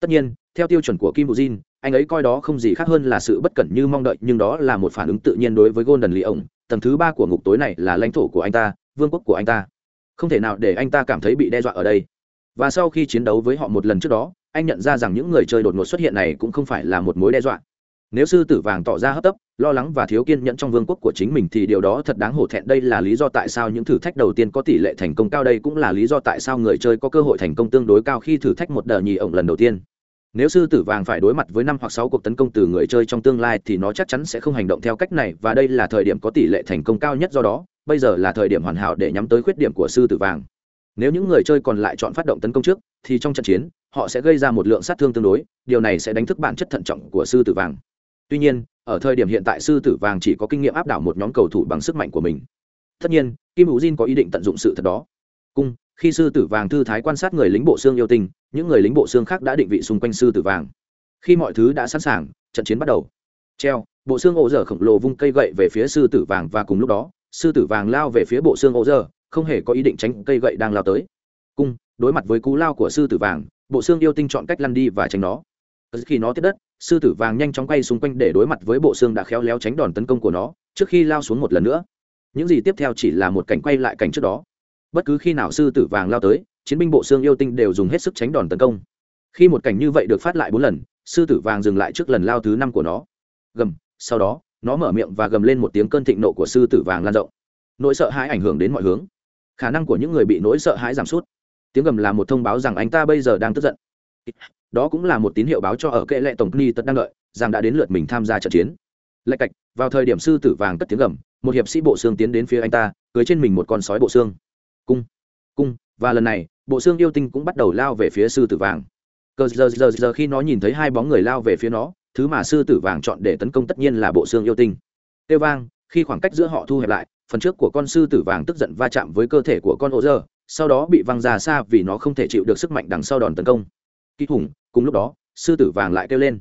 Tất nhiên, theo tiêu chuẩn của kim bù anh ấy coi đó không gì khác hơn là sự bất cẩn như mong đợi, nhưng đó là một phản ứng tự nhiên đối với golden lì ổng tầng thứ ba của ngục tối này là lãnh thổ của anh ta, vương quốc của anh ta. Không thể nào để anh ta cảm thấy bị đe dọa ở đây. Và sau khi chiến đấu với họ một lần trước đó, anh nhận ra rằng những người chơi đột ngột xuất hiện này cũng không phải là một mối đe dọa. Nếu sư tử vàng tỏ ra hấp tấp lo lắng và thiếu kiên nhẫn trong vương quốc của chính mình thì điều đó thật đáng hổ thẹn. Đây là lý do tại sao những thử thách đầu tiên có tỷ lệ thành công cao. Đây cũng là lý do tại sao người chơi có cơ hội thành công tương đối cao khi thử thách một đợt nhì ổng lần đầu tiên. Nếu sư tử vàng phải đối mặt với năm hoặc sáu cuộc tấn công từ người chơi trong tương lai thì nó chắc chắn sẽ không hành động theo cách này, và đây là thời điểm có tỷ lệ thành công cao nhất. Do đó, bây giờ là thời điểm hoàn hảo để nhắm tới khuyết điểm của sư tử vàng. Nếu những người chơi còn lại chọn phát động tấn công trước, thì trong trận chiến, họ sẽ gây ra một lượng sát thương tương đối, điều này sẽ đánh thức bản chất thận trọng của sư tử vàng. Tuy nhiên ở thời điểm hiện tại sư tử vàng chỉ có kinh nghiệm áp đảo một nhóm cầu thủ bằng sức mạnh của mình. Tất nhiên, kim hữu jin có ý định tận dụng sự thật đó. Cung khi sư tử vàng thư thái quan sát người lính bộ xương yêu tinh, những người lính bộ xương khác đã định vị xung quanh sư tử vàng. Khi mọi thứ đã sẵn sàng, trận chiến bắt đầu. Treo, bộ xương ổ dở khổng lồ vung cây gậy về phía sư tử vàng và cùng lúc đó, sư tử vàng lao về phía bộ xương ổ dở, không hề có ý định tránh cây gậy đang lao tới. Cung đối mặt với cú lao của sư tử vàng, bộ xương yêu tinh chọn cách lăn đi và tránh nó. Khi nó tiếp đất sư tử vàng nhanh chóng quay xung quanh để đối mặt với bộ xương đã khéo léo tránh đòn tấn công của nó, trước khi lao xuống một lần nữa. Những gì tiếp theo chỉ là một cảnh quay lại cảnh trước đó. Bất cứ khi nào sư tử vàng lao tới, chiến binh bộ xương yêu tinh đều dùng hết sức tránh đòn tấn công. Khi một cảnh như vậy được phát lại bốn lần, sư tử vàng dừng lại trước lần lao thứ năm của nó. Gầm, sau đó, nó mở miệng và gầm lên một tiếng cơn thịnh nộ của sư tử vàng lan rộng. Nỗi sợ hãi ảnh hưởng đến mọi hướng. Khả năng của những người bị nỗi sợ hãi giảm sút. Tiếng gầm là một thông báo rằng anh ta bây giờ đang tức giận đó cũng là một tín hiệu báo cho ở kệ lệ tổng ni tật đang đợi, rằng đã đến lượt mình tham gia trận chiến. Lạch cạch, vào thời điểm sư tử vàng cất tiếng gầm, một hiệp sĩ bộ xương tiến đến phía anh ta, cưới trên mình một con sói bộ xương. Cung cung, và lần này, bộ xương yêu tinh cũng bắt đầu lao về phía sư tử vàng. Cờ giờ giờ giờ khi nó nhìn thấy hai bóng người lao về phía nó, thứ mà sư tử vàng chọn để tấn công tất nhiên là bộ xương yêu tinh. Tiêu vang, khi khoảng cách giữa họ thu hẹp lại, phần trước của con sư tử vàng tức giận va chạm với cơ thể của con ô dơ, sau đó bị văng ra xa vì nó không thể chịu được sức mạnh đằng sau đòn tấn công. Kỹ hùng cùng lúc đó, sư tử vàng lại kêu lên.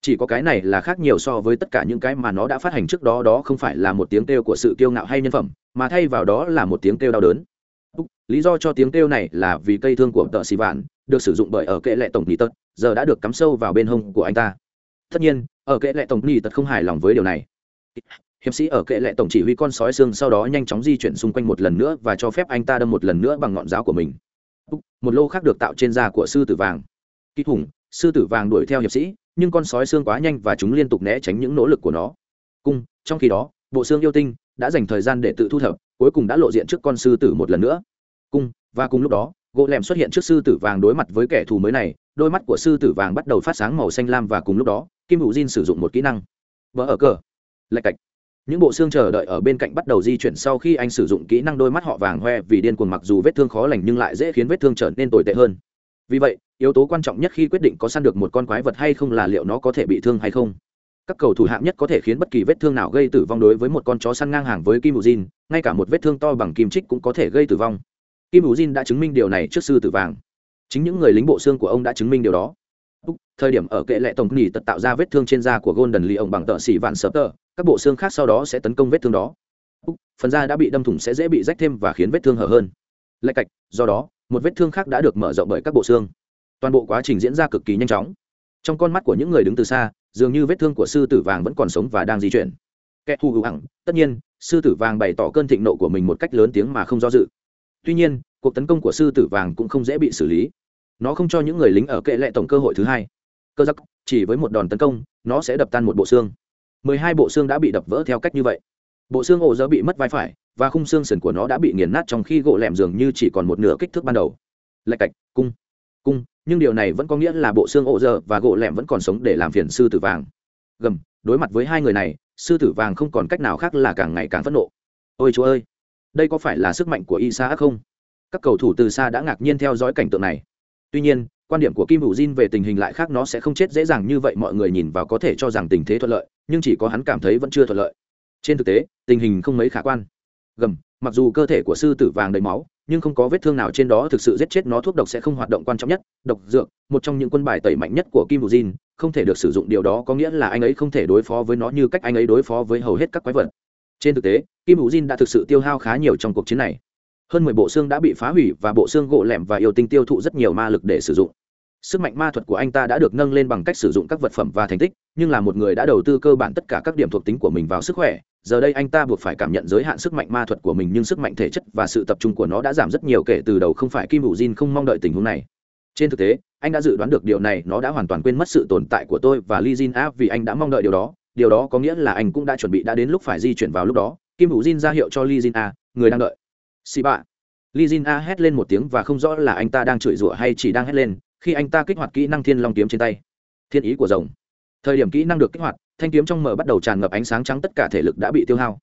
Chỉ có cái này là khác nhiều so với tất cả những cái mà nó đã phát hành trước đó đó không phải là một tiếng kêu của sự kiêu ngạo hay nhân phẩm, mà thay vào đó là một tiếng kêu đau đớn. Lý do cho tiếng kêu này là vì cây thương của tợ xì vạn được sử dụng bởi ở kệ lệ tổng nhị tật, giờ đã được cắm sâu vào bên hông của anh ta. Tất nhiên, ở kệ lệ tổng nhị tật không hài lòng với điều này. Hiệp sĩ ở kệ lệ tổng chỉ huy con sói xương sau đó nhanh chóng di chuyển xung quanh một lần nữa và cho phép anh ta đâm một lần nữa bằng ngọn giáo của mình. Một lô khác được tạo trên da của sư tử vàng kỹ hùng, sư tử vàng đuổi theo hiệp sĩ, nhưng con sói xương quá nhanh và chúng liên tục né tránh những nỗ lực của nó. Cung trong khi đó, bộ xương yêu tinh đã dành thời gian để tự thu thập, cuối cùng đã lộ diện trước con sư tử một lần nữa. Cung và cùng lúc đó, gỗ lẻm xuất hiện trước sư tử vàng đối mặt với kẻ thù mới này, đôi mắt của sư tử vàng bắt đầu phát sáng màu xanh lam và cùng lúc đó, kim hữu diên sử dụng một kỹ năng. Vỡ ở cờ. Lạch cạch. Những bộ xương chờ đợi ở bên cạnh bắt đầu di chuyển sau khi anh sử dụng kỹ năng đôi mắt họ vàng hoe vì điên cuồng mặc dù vết thương khó lành nhưng lại dễ khiến vết thương trở nên tồi tệ hơn. Vì vậy yếu tố quan trọng nhất khi quyết định có săn được một con quái vật hay không là liệu nó có thể bị thương hay không. Các cầu thủ hạng nhất có thể khiến bất kỳ vết thương nào gây tử vong đối với một con chó săn ngang hàng với kim bù jin ngay cả một vết thương to bằng kim trích cũng có thể gây tử vong. Kim bù jin đã chứng minh điều này trước sư tử vàng. Chính những người lính bộ xương của ông đã chứng minh điều đó. Thời điểm ở kệ lệ tổng nghỉ tật tạo ra vết thương trên da của golden lee ông bằng tợ xỉ vạn sớp tờ, các bộ xương khác sau đó sẽ tấn công vết thương đó. Phần da đã bị đâm thủng sẽ dễ bị rách thêm và khiến vết thương hở hơn. Lạch cạch, do đó, một vết thương khác đã được mở rộng bởi các bộ xương toàn bộ quá trình diễn ra cực kỳ nhanh chóng. Trong con mắt của những người đứng từ xa, dường như vết thương của sư tử vàng vẫn còn sống và đang di chuyển. Kẻ thù hữu hẳn tất nhiên, sư tử vàng bày tỏ cơn thịnh nộ của mình một cách lớn tiếng mà không do dự. Tuy nhiên, cuộc tấn công của sư tử vàng cũng không dễ bị xử lý. Nó không cho những người lính ở kệ lệ tổng cơ hội thứ hai. Cơ giặc chỉ với một đòn tấn công, nó sẽ đập tan một bộ xương. Mười hai bộ xương đã bị đập vỡ theo cách như vậy. Bộ xương ổ dơ bị mất vai phải, và khung xương sườn của nó đã bị nghiền nát trong khi gỗ lẻm dường như chỉ còn một nửa kích thước ban đầu. Lạch cạch, cung cung nhưng điều này vẫn có nghĩa là bộ xương ổ dơ và gỗ lẻm vẫn còn sống để làm phiền sư tử vàng. Gầm, đối mặt với hai người này, sư tử vàng không còn cách nào khác là càng ngày càng phẫn nộ. Ôi chúa ơi, đây có phải là sức mạnh của isa không? Các cầu thủ từ xa đã ngạc nhiên theo dõi cảnh tượng này. Tuy nhiên, quan điểm của kim hữu jin về tình hình lại khác nó sẽ không chết dễ dàng như vậy, mọi người nhìn vào có thể cho rằng tình thế thuận lợi, nhưng chỉ có hắn cảm thấy vẫn chưa thuận lợi. Trên thực tế, tình hình không mấy khả quan. Gầm, mặc dù cơ thể của sư tử vàng đầy máu nhưng không có vết thương nào trên đó, thực sự giết chết nó thuốc độc sẽ không hoạt động quan trọng nhất. Độc dược, một trong những quân bài tẩy mạnh nhất của kim Vũ jin không thể được sử dụng. Điều đó có nghĩa là anh ấy không thể đối phó với nó như cách anh ấy đối phó với hầu hết các quái vật. Trên thực tế, kim Vũ jin đã thực sự tiêu hao khá nhiều trong cuộc chiến này. Hơn mười bộ xương đã bị phá hủy và bộ xương gỗ lẻm và yêu tinh tiêu thụ rất nhiều ma lực để sử dụng sức mạnh ma thuật của anh ta đã được nâng lên bằng cách sử dụng các vật phẩm và thành tích, nhưng là một người đã đầu tư cơ bản tất cả các điểm thuộc tính của mình vào sức khỏe. Giờ đây anh ta buộc phải cảm nhận giới hạn sức mạnh ma thuật của mình, nhưng sức mạnh thể chất và sự tập trung của nó đã giảm rất nhiều kể từ đầu, không phải kim hữu jin không mong đợi tình huống này. Trên thực tế, anh đã dự đoán được điều này, nó đã hoàn toàn quên mất sự tồn tại của tôi và Lee jin A vì anh đã mong đợi điều đó. Điều đó có nghĩa là anh cũng đã chuẩn bị đã đến lúc phải di chuyển vào lúc đó. Kim hữu jin ra hiệu cho Lee jin a, người đang đợi. Xì bạ. Lee jin a hét lên một tiếng và không rõ là anh ta đang chửi rủa hay chỉ đang hét lên khi anh ta kích hoạt kỹ năng thiên long kiếm trên tay. Thiên ý của rồng. Thời điểm kỹ năng được kích hoạt, thanh kiếm trong mở bắt đầu tràn ngập ánh sáng trắng tất cả thể lực đã bị tiêu hao.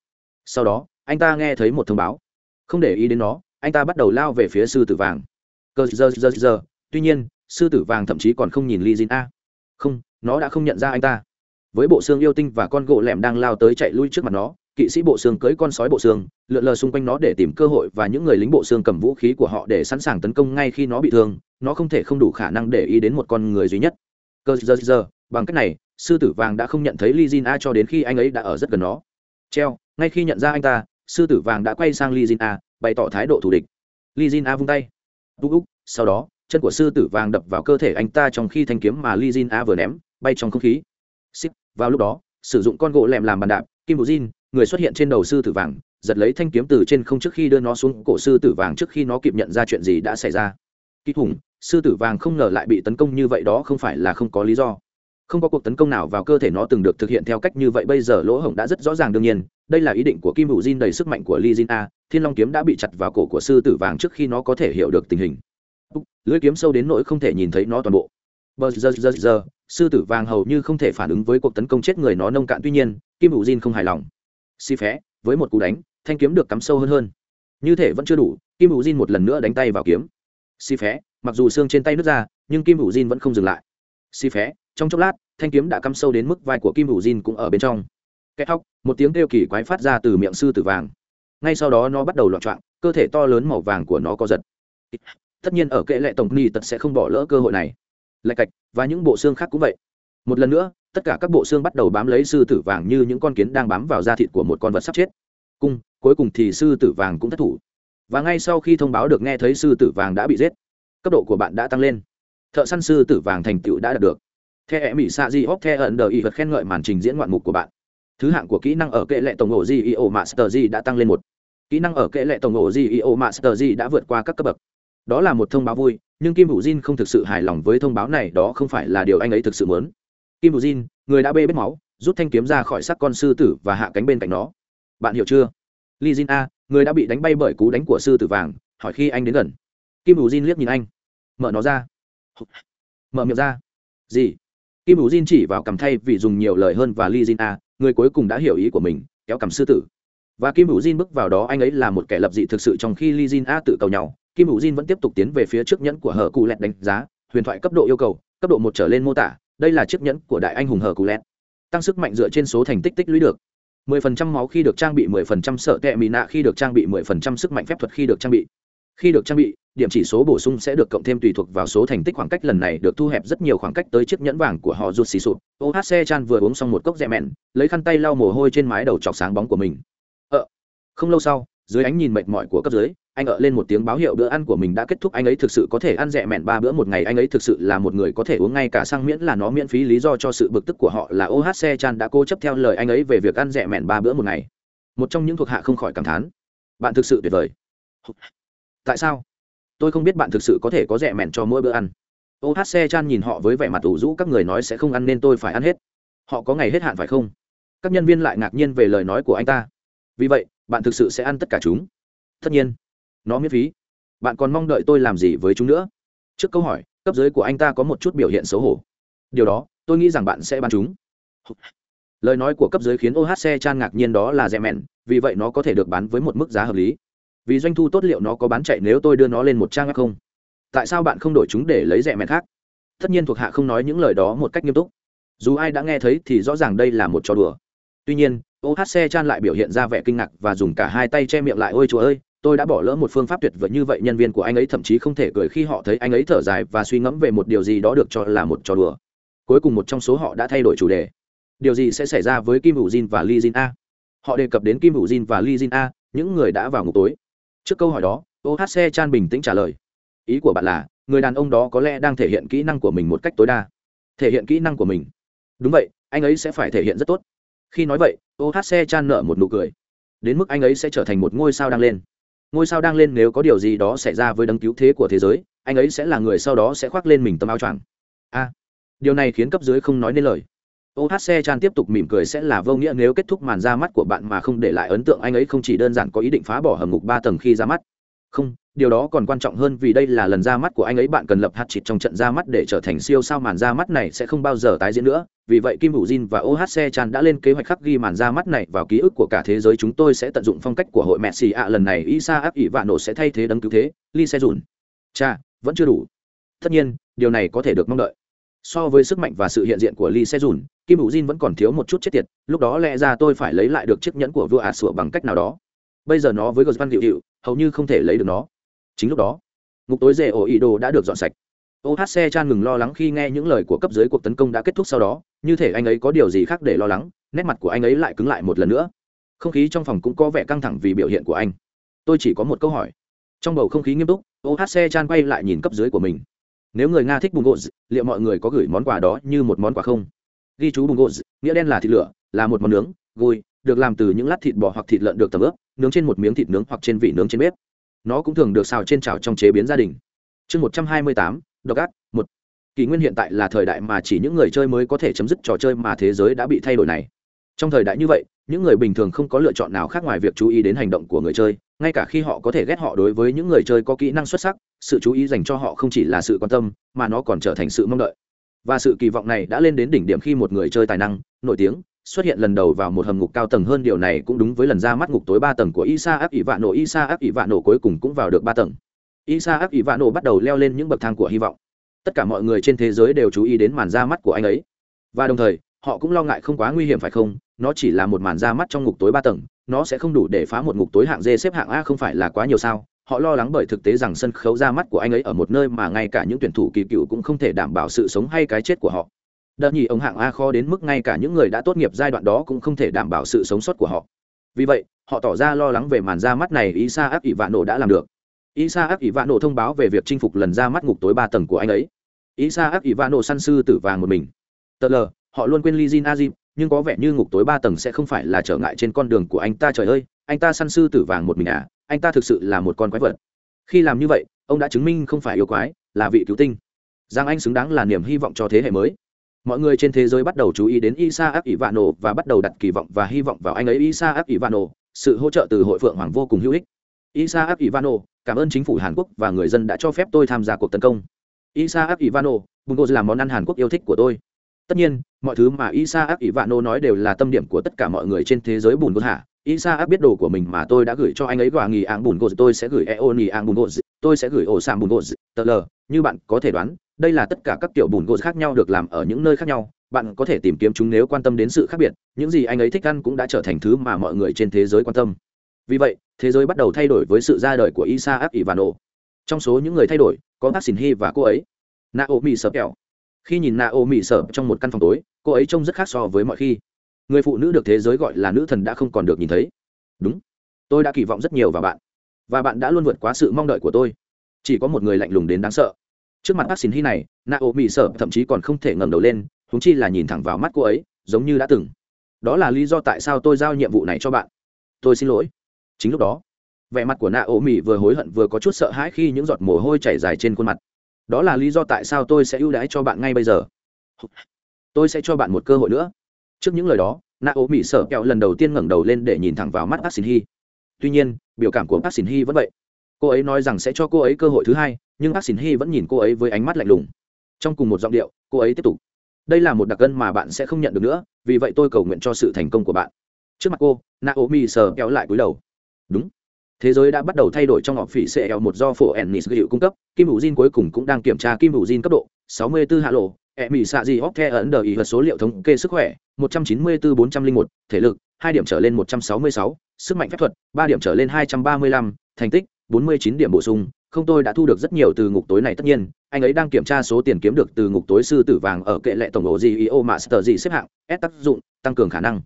Sau đó, anh ta nghe thấy một thông báo. Không để ý đến nó, anh ta bắt đầu lao về phía sư tử vàng. Cơ giờ giờ giờ. Tuy nhiên, sư tử vàng thậm chí còn không nhìn li jin a. Không, nó đã không nhận ra anh ta. Với bộ xương yêu tinh và con gỗ lẻm đang lao tới chạy lui trước mặt nó, kỵ sĩ bộ xương cưới con sói bộ xương, lượn lờ xung quanh nó để tìm cơ hội và những người lính bộ xương cầm vũ khí của họ để sẵn sàng tấn công ngay khi nó bị thương nó không thể không đủ khả năng để ý đến một con người duy nhất. Cơ giờ giờ, bằng cách này, sư tử vàng đã không nhận thấy li jin a cho đến khi anh ấy đã ở rất gần nó. Treo, ngay khi nhận ra anh ta, sư tử vàng đã quay sang li jin a, bày tỏ thái độ thù địch. Li jin a vung tay. Úc úc, sau đó, chân của sư tử vàng đập vào cơ thể anh ta trong khi thanh kiếm mà li jin a vừa ném, bay trong không khí. Xích, vào lúc đó, sử dụng con gỗ lẹm làm bàn đạp, kim bù jin, người xuất hiện trên đầu sư tử vàng, giật lấy thanh kiếm từ trên không trước khi đưa nó xuống cổ sư tử vàng trước khi nó kịp nhận ra chuyện gì đã xảy ra. Kỹ hùng sư tử vàng không ngờ lại bị tấn công như vậy đó không phải là không có lý do. Không có cuộc tấn công nào vào cơ thể nó từng được thực hiện theo cách như vậy bây giờ lỗ hổng đã rất rõ ràng đương nhiên, đây là ý định của kim hữu jin đầy sức mạnh của li jin a, thiên long kiếm đã bị chặt vào cổ của sư tử vàng trước khi nó có thể hiểu được tình hình. Lưỡi kiếm sâu đến nỗi không thể nhìn thấy nó toàn bộ. Bờ giờ giờ giờ, sư tử vàng hầu như không thể phản ứng với cuộc tấn công chết người nó nông cạn, tuy nhiên, kim hữu jin không hài lòng. Xi phé, với một cú đánh, thanh kiếm được cắm sâu hơn hơn. Như thể vẫn chưa đủ, kim hữu jin một lần nữa đánh tay vào kiếm. Xi phé mặc dù xương trên tay nứt ra, nhưng kim hữu jin vẫn không dừng lại. Xi phé, trong chốc lát, thanh kiếm đã cắm sâu đến mức vai của kim hữu jin cũng ở bên trong. Kẹt hóc, một tiếng kêu kỳ quái phát ra từ miệng sư tử vàng. Ngay sau đó nó bắt đầu loạn trọng cơ thể to lớn màu vàng của nó có giật. Tất nhiên ở kệ lệ tổng ni tật sẽ không bỏ lỡ cơ hội này. Lạch cạch, và những bộ xương khác cũng vậy. Một lần nữa, tất cả các bộ xương bắt đầu bám lấy sư tử vàng như những con kiến đang bám vào da thịt của một con vật sắp chết. Cung cuối cùng thì sư tử vàng cũng thất thủ. Và ngay sau khi thông báo được nghe thấy sư tử vàng đã bị giết cấp độ của bạn đã tăng lên. Thợ săn sư tử vàng thành tựu đã đạt được. The e mỹ xạ di hóc the ẩn đờ y vật khen ngợi màn trình diễn ngoạn mục của bạn. Thứ hạng của kỹ năng ở kệ lệ tổng ổ gio master di đã tăng lên một. Kỹ năng ở kệ lệ tổng ổ gio master di đã vượt qua các cấp bậc. Đó là một thông báo vui, nhưng kim hữu jin không thực sự hài lòng với thông báo này, đó không phải là điều anh ấy thực sự muốn. Kim hữu jin, người đã bê bết máu, rút thanh kiếm ra khỏi xác con sư tử và hạ cánh bên cạnh nó. Bạn hiểu chưa? Li jin a, người đã bị đánh bay bởi cú đánh của sư tử vàng, hỏi khi anh đến gần kim ủ jin liếc nhìn anh. Mở nó ra. Mở miệng ra. Gì? Kim ủ jin chỉ vào cầm thay vì dùng nhiều lời hơn và li jin a người cuối cùng đã hiểu ý của mình, kéo cầm sư tử. Và kim ủ jin bước vào đó, anh ấy là một kẻ lập dị thực sự trong khi li jin a tự cầu nhau. Kim ủ jin vẫn tiếp tục tiến về phía trước nhẫn của hờ cụ lẹt đánh giá, huyền thoại cấp độ yêu cầu, cấp độ một trở lên mô tả, đây là chiếc nhẫn của đại anh hùng hờ cụ lẹt. Tăng sức mạnh dựa trên số thành tích tích lũy được. 10% máu khi được trang bị 10% sợ tệ mì nạ khi được trang bị 10% sức mạnh phép thuật khi được trang bị khi được trang bị, điểm chỉ số bổ sung sẽ được cộng thêm tùy thuộc vào số thành tích khoảng cách lần này được thu hẹp rất nhiều khoảng cách tới chiếc nhẫn vàng của họ rụt xì sụp. Ohc chan vừa uống xong một cốc rẽ mẹn, lấy khăn tay lau mồ hôi trên mái đầu chọc sáng bóng của mình. Ờ. Không lâu sau, dưới ánh nhìn mệt mỏi của cấp dưới, anh ợ lên một tiếng báo hiệu bữa ăn của mình đã kết thúc. Anh ấy thực sự có thể ăn rẻ mẹn ba bữa một ngày. Anh ấy thực sự là một người có thể uống ngay cả sang miễn là nó miễn phí. Lý do cho sự bực tức của họ là ohc chan đã cố chấp theo lời anh ấy về việc ăn rẻ mẹn ba bữa một ngày. Một trong những thuộc hạ không khỏi cảm thán. Bạn thực sự tuyệt vời tại sao? Tôi không biết bạn thực sự có thể có rẻ mẹn cho mỗi bữa ăn. Ohc chan nhìn họ với vẻ mặt ủ rũ, các người nói sẽ không ăn nên tôi phải ăn hết. Họ có ngày hết hạn phải không? Các nhân viên lại ngạc nhiên về lời nói của anh ta. Vì vậy, bạn thực sự sẽ ăn tất cả chúng. Tất nhiên, nó miễn phí. Bạn còn mong đợi tôi làm gì với chúng nữa? Trước câu hỏi, cấp dưới của anh ta có một chút biểu hiện xấu hổ. Điều đó, tôi nghĩ rằng bạn sẽ bán chúng. Lời nói của cấp dưới khiến ohc chan ngạc nhiên đó là rẻ mẹn, vì vậy nó có thể được bán với một mức giá hợp lý vì doanh thu tốt liệu nó có bán chạy nếu tôi đưa nó lên một trang web không? Tại sao bạn không đổi chúng để lấy rẻ mẹn khác? Tất nhiên thuộc hạ không nói những lời đó một cách nghiêm túc. Dù ai đã nghe thấy thì rõ ràng đây là một trò đùa. Tuy nhiên ohc chan lại biểu hiện ra vẻ kinh ngạc và dùng cả hai tay che miệng lại, ôi chúa ơi, tôi đã bỏ lỡ một phương pháp tuyệt vời như vậy. Nhân viên của anh ấy thậm chí không thể cười khi họ thấy anh ấy thở dài và suy ngẫm về một điều gì đó được cho là một trò đùa. Cuối cùng một trong số họ đã thay đổi chủ đề. Điều gì sẽ xảy ra với kim hữu jin và li jin a? Họ đề cập đến kim hữu jin và li jin a, những người đã vào ngục tối trước câu hỏi đó ohc chan bình tĩnh trả lời. Ý của bạn là, người đàn ông đó có lẽ đang thể hiện kỹ năng của mình một cách tối đa. Thể hiện kỹ năng của mình. Đúng vậy, anh ấy sẽ phải thể hiện rất tốt. Khi nói vậy ohc chan nợ một nụ cười. Đến mức anh ấy sẽ trở thành một ngôi sao đang lên. Ngôi sao đang lên nếu có điều gì đó xảy ra với đấng cứu thế của thế giới, anh ấy sẽ là người sau đó sẽ khoác lên mình tấm áo choàng. A, điều này khiến cấp dưới không nói nên lời ohc chan tiếp tục mỉm cười sẽ là vô nghĩa nếu kết thúc màn ra mắt của bạn mà không để lại ấn tượng anh ấy không chỉ đơn giản có ý định phá bỏ hầm ngục ba tầng khi ra mắt. Không, điều đó còn quan trọng hơn vì đây là lần ra mắt của anh ấy bạn cần lập hạt chịt trong trận ra mắt để trở thành siêu sao màn ra mắt này sẽ không bao giờ tái diễn nữa. Vì vậy kim hữu jin và ohc chan đã lên kế hoạch khắc ghi màn ra mắt này vào ký ức của cả thế giới. Chúng tôi sẽ tận dụng phong cách của hội messi ạ. Lần này isa áp ỉ vạn nổ sẽ thay thế đấng cứu thế. Lee se dùn cha, vẫn chưa đủ. Tất nhiên, điều này có thể được mong đợi so với sức mạnh và sự hiện diện của lee se dùn kim hữu jin vẫn còn thiếu một chút chết tiệt, lúc đó lẽ ra tôi phải lấy lại được chiếc nhẫn của vua ả sủa bằng cách nào đó. Bây giờ nó với gờ văn hiệu hiệu hầu như không thể lấy được nó. Chính lúc đó, ngục tối rể ổ ý đồ đã được dọn sạch. Ohc chan ngừng lo lắng khi nghe những lời của cấp dưới cuộc tấn công đã kết thúc sau đó, như thể anh ấy có điều gì khác để lo lắng, nét mặt của anh ấy lại cứng lại một lần nữa. Không khí trong phòng cũng có vẻ căng thẳng vì biểu hiện của anh. Tôi chỉ có một câu hỏi. Trong bầu không khí nghiêm túc ohc chan quay lại nhìn cấp dưới của mình nếu người nga thích bùng gỗ, liệu mọi người có gửi món quà đó như một món quà không? Ghi chú bùng gỗ, nghĩa đen là thịt lửa, là một món nướng, gùi, được làm từ những lát thịt bò hoặc thịt lợn được tầm ướp, nướng trên một miếng thịt nướng hoặc trên vị nướng trên bếp. Nó cũng thường được xào trên chảo trong chế biến gia đình. Chương một trăm hai mươi tám, độc ác, một. Kỷ nguyên hiện tại là thời đại mà chỉ những người chơi mới có thể chấm dứt trò chơi mà thế giới đã bị thay đổi này. Trong thời đại như vậy những người bình thường không có lựa chọn nào khác ngoài việc chú ý đến hành động của người chơi, ngay cả khi họ có thể ghét họ đối với những người chơi có kỹ năng xuất sắc, sự chú ý dành cho họ không chỉ là sự quan tâm, mà nó còn trở thành sự mong đợi. Và sự kỳ vọng này đã lên đến đỉnh điểm khi một người chơi tài năng, nổi tiếng, xuất hiện lần đầu vào một hầm ngục cao tầng hơn điều này cũng đúng với lần ra mắt ngục tối ba tầng của isa áp ỷ vạn nổ isa áp ỷ vạn nổ cuối cùng cũng vào được ba tầng. Isa áp ỷ vạn nổ bắt đầu leo lên những bậc thang của hy vọng. Tất cả mọi người trên thế giới đều chú ý đến màn ra mắt của anh ấy. Và đồng thời, họ cũng lo ngại không quá nguy hiểm phải không? Nó chỉ là một màn ra mắt trong ngục tối ba tầng, nó sẽ không đủ để phá một ngục tối hạng d xếp hạng a không phải là quá nhiều sao? Họ lo lắng bởi thực tế rằng sân khấu ra mắt của anh ấy ở một nơi mà ngay cả những tuyển thủ kỳ cựu cũng không thể đảm bảo sự sống hay cái chết của họ. Đợt nhì ông hạng a khó đến mức ngay cả những người đã tốt nghiệp giai đoạn đó cũng không thể đảm bảo sự sống sót của họ. Vì vậy, họ tỏ ra lo lắng về màn ra mắt này isa áp ỷ vạn nổ đã làm được. Isa áp ỷ vạn nổ thông báo về việc chinh phục lần ra mắt ngục tối ba tầng của anh ấy. Isa áp ỷ vạn nổ săn sư tử vàng một mình. Tờ lờ họ luôn quên lizin azim nhưng có vẻ như ngục tối ba tầng sẽ không phải là trở ngại trên con đường của anh ta trời ơi anh ta săn sư tử vàng một mình à anh ta thực sự là một con quái vật khi làm như vậy ông đã chứng minh không phải yêu quái là vị cứu tinh giang anh xứng đáng là niềm hy vọng cho thế hệ mới mọi người trên thế giới bắt đầu chú ý đến Isaac Ivano và bắt đầu đặt kỳ vọng và hy vọng vào anh ấy Isaac Ivano, sự hỗ trợ từ hội phượng hoàng vô cùng hữu ích. Isaac Ivano, cảm ơn chính phủ Hàn Quốc và người dân đã cho phép tôi tham gia cuộc tấn công. Isaac Ivano, bungo là món ăn Hàn Quốc yêu thích của tôi. Tất nhiên, mọi thứ mà Isaac Ivano nói đều là tâm điểm của tất cả mọi người trên thế giới bungo hả? Isaac biết đồ của mình mà tôi đã gửi cho anh ấy quả nghỉ áng bungo, tôi sẽ gửi Eoni áng bungo, tôi sẽ gửi ổ sàm gôn tờ lờ, như bạn có thể đoán, đây là tất cả các kiểu bùn gôn khác nhau được làm ở những nơi khác nhau. Bạn có thể tìm kiếm chúng nếu quan tâm đến sự khác biệt. Những gì anh ấy thích ăn cũng đã trở thành thứ mà mọi người trên thế giới quan tâm. Vì vậy thế giới bắt đầu thay đổi với sự ra đời của isaac ivano trong số những người thay đổi có bác xin hy và cô ấy. Naomi sập kẹo khi nhìn Na Omi sợ trong một căn phòng tối, cô ấy trông rất khác so với mọi khi. Người phụ nữ được thế giới gọi là nữ thần đã không còn được nhìn thấy. Đúng. Tôi đã kỳ vọng rất nhiều vào bạn. Và bạn đã luôn vượt quá sự mong đợi của tôi. Chỉ có một người lạnh lùng đến đáng sợ. Trước mặt bác xin hy này, Na Omi sợ thậm chí còn không thể ngẩng đầu lên húng chi là nhìn thẳng vào mắt cô ấy, giống như đã từng. Đó là lý do tại sao tôi giao nhiệm vụ này cho bạn. Tôi xin lỗi. Chính lúc đó, vẻ mặt của Na Omi vừa hối hận vừa có chút sợ hãi khi những giọt mồ hôi chảy dài trên khuôn mặt đó là lý do tại sao tôi sẽ ưu đãi cho bạn ngay bây giờ. Tôi sẽ cho bạn một cơ hội nữa. Trước những lời đó, naomi sợ kẹo lần đầu tiên ngẩng đầu lên để nhìn thẳng vào mắt bác xin hy tuy nhiên, biểu cảm của bác xin hy vẫn vậy. Cô ấy nói rằng sẽ cho cô ấy cơ hội thứ hai, nhưng bác xin hy vẫn nhìn cô ấy với ánh mắt lạnh lùng. Trong cùng một giọng điệu, cô ấy tiếp tục. Đây là một đặc cân mà bạn sẽ không nhận được nữa, vì vậy tôi cầu nguyện cho sự thành công của bạn. Trước mặt cô, naomi sờ kéo lại cúi đầu. Đúng thế giới đã bắt đầu thay đổi trong họp phỉ cl một do phổ ennis gửi cung cấp. Kim hữu jin cuối cùng cũng đang kiểm tra kim hữu jin cấp độ. 64 hạ lộ. E mỹ xạ gì hóc the ấn đờ ý vật số liệu thống kê sức khỏe 194 401, thể lực 2 điểm trở lên 166, sức mạnh phép thuật 3 điểm trở lên 235, thành tích 49 điểm bổ sung. Không tôi đã thu được rất nhiều từ ngục tối này tất nhiên anh ấy đang kiểm tra số tiền kiếm được từ ngục tối sư tử vàng ở kệ lệ tổng ổ gì master gì xếp hạng s tác dụng tăng cường khả năng.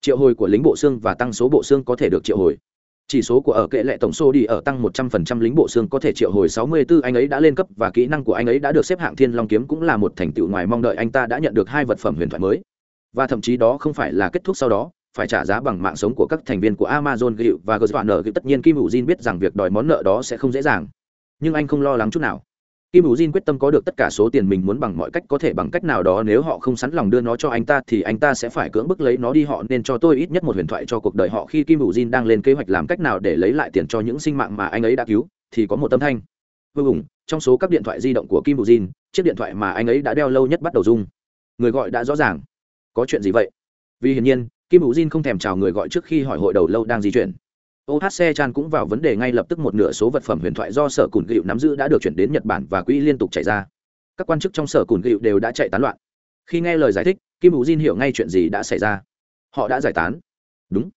Triệu hồi của lính bộ xương và tăng số bộ xương có thể được triệu hồi chỉ số của ở kệ lệ tổng số đi ở tăng 100% lính bộ xương có thể triệu hồi 64 anh ấy đã lên cấp và kỹ năng của anh ấy đã được xếp hạng thiên long kiếm cũng là một thành tựu ngoài mong đợi anh ta đã nhận được hai vật phẩm huyền thoại mới. Và thậm chí đó không phải là kết thúc sau đó, phải trả giá bằng mạng sống của các thành viên của Amazon Gịu và Gzvn tất nhiên Kim Hữu Jin biết rằng việc đòi món nợ đó sẽ không dễ dàng. Nhưng anh không lo lắng chút nào kim Vũ jin quyết tâm có được tất cả số tiền mình muốn bằng mọi cách, có thể bằng cách nào đó nếu họ không sẵn lòng đưa nó cho anh ta thì anh ta sẽ phải cưỡng bức lấy nó đi. Họ nên cho tôi ít nhất một huyền thoại cho cuộc đời họ. Khi kim Vũ jin đang lên kế hoạch làm cách nào để lấy lại tiền cho những sinh mạng mà anh ấy đã cứu, thì có một tâm thanh. Vô cùng, trong số các điện thoại di động của kim Vũ jin, chiếc điện thoại mà anh ấy đã đeo lâu nhất bắt đầu rung. Người gọi đã rõ ràng. Có chuyện gì vậy? Vì hiển nhiên, kim Vũ jin không thèm chào người gọi trước khi hỏi hội đầu lâu đang di chuyển ohc chan cũng vào vấn đề ngay lập tức một nửa số vật phẩm huyền thoại do sở cùn gịu nắm giữ đã được chuyển đến nhật bản và quỹ liên tục chạy ra. Các quan chức trong sở cùn gịu đều đã chạy tán loạn. Khi nghe lời giải thích, kim hữu jin hiểu ngay chuyện gì đã xảy ra. Họ đã giải tán. Đúng.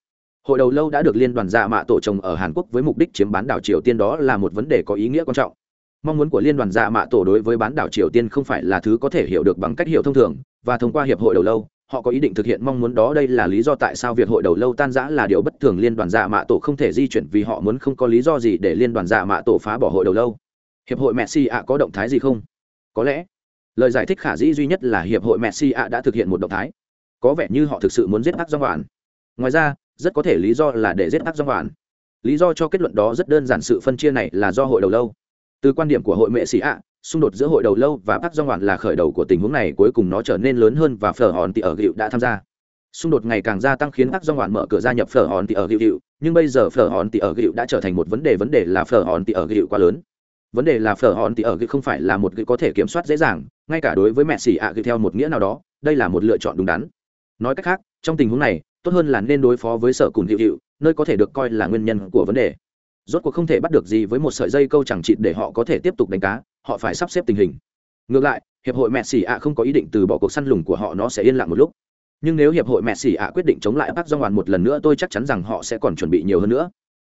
Hội đầu lâu đã được liên đoàn dạ mạ tổ trồng ở hàn quốc với mục đích chiếm bán đảo triều tiên đó là một vấn đề có ý nghĩa quan trọng. Mong muốn của liên đoàn dạ mạ tổ đối với bán đảo triều tiên không phải là thứ có thể hiểu được bằng cách hiểu thông thường và thông qua hiệp hội đầu lâu họ có ý định thực hiện mong muốn đó, đây là lý do tại sao việc hội đầu lâu tan rã là điều bất thường. Liên đoàn dạ mạ tổ không thể di chuyển vì họ muốn không có lý do gì để liên đoàn dạ mạ tổ phá bỏ hội đầu lâu. Hiệp hội messi ạ, có động thái gì không? Có lẽ. Lời giải thích khả dĩ duy nhất là hiệp hội messi ạ đã thực hiện một động thái. Có vẻ như họ thực sự muốn giết ác do hoàn ngoài ra, rất có thể lý do là để giết ác do hoàn lý do cho kết luận đó rất đơn giản, sự phân chia này là do hội đầu lâu. Từ quan điểm của hội mẹ sĩ ạ xung đột giữa hội đầu lâu và Park Jong Hwan là khởi đầu của tình huống này, cuối cùng nó trở nên lớn hơn và Phở Hòn Tị ở Gựu đã tham gia. Xung đột ngày càng gia tăng khiến Park Jong Hwan mở cửa gia nhập Phở Hòn Tị ở Gựu, nhưng bây giờ Phở Hòn Tị ở Gựu đã trở thành một vấn đề, vấn đề là Phở Hòn Tị ở Gựu quá lớn. Vấn đề là Phở Hòn Tị ở Gựu không phải là một cái có thể kiểm soát dễ dàng, ngay cả đối với mẹ xỉ ạ Gựu theo một nghĩa nào đó, đây là một lựa chọn đúng đắn. Nói cách khác, trong tình huống này, tốt hơn là nên đối phó với sở cùn Gựu, nơi có thể được coi là nguyên nhân của vấn đề rốt cuộc không thể bắt được gì với một sợi dây câu chẳng chịt để họ có thể tiếp tục đánh cá, họ phải sắp xếp tình hình. Ngược lại, hiệp hội mẹ xỉ ạ không có ý định từ bỏ cuộc săn lùng của họ nó sẽ yên lặng một lúc. Nhưng nếu hiệp hội mẹ xỉ ạ quyết định chống lại bắc do hoàn một lần nữa tôi chắc chắn rằng họ sẽ còn chuẩn bị nhiều hơn nữa.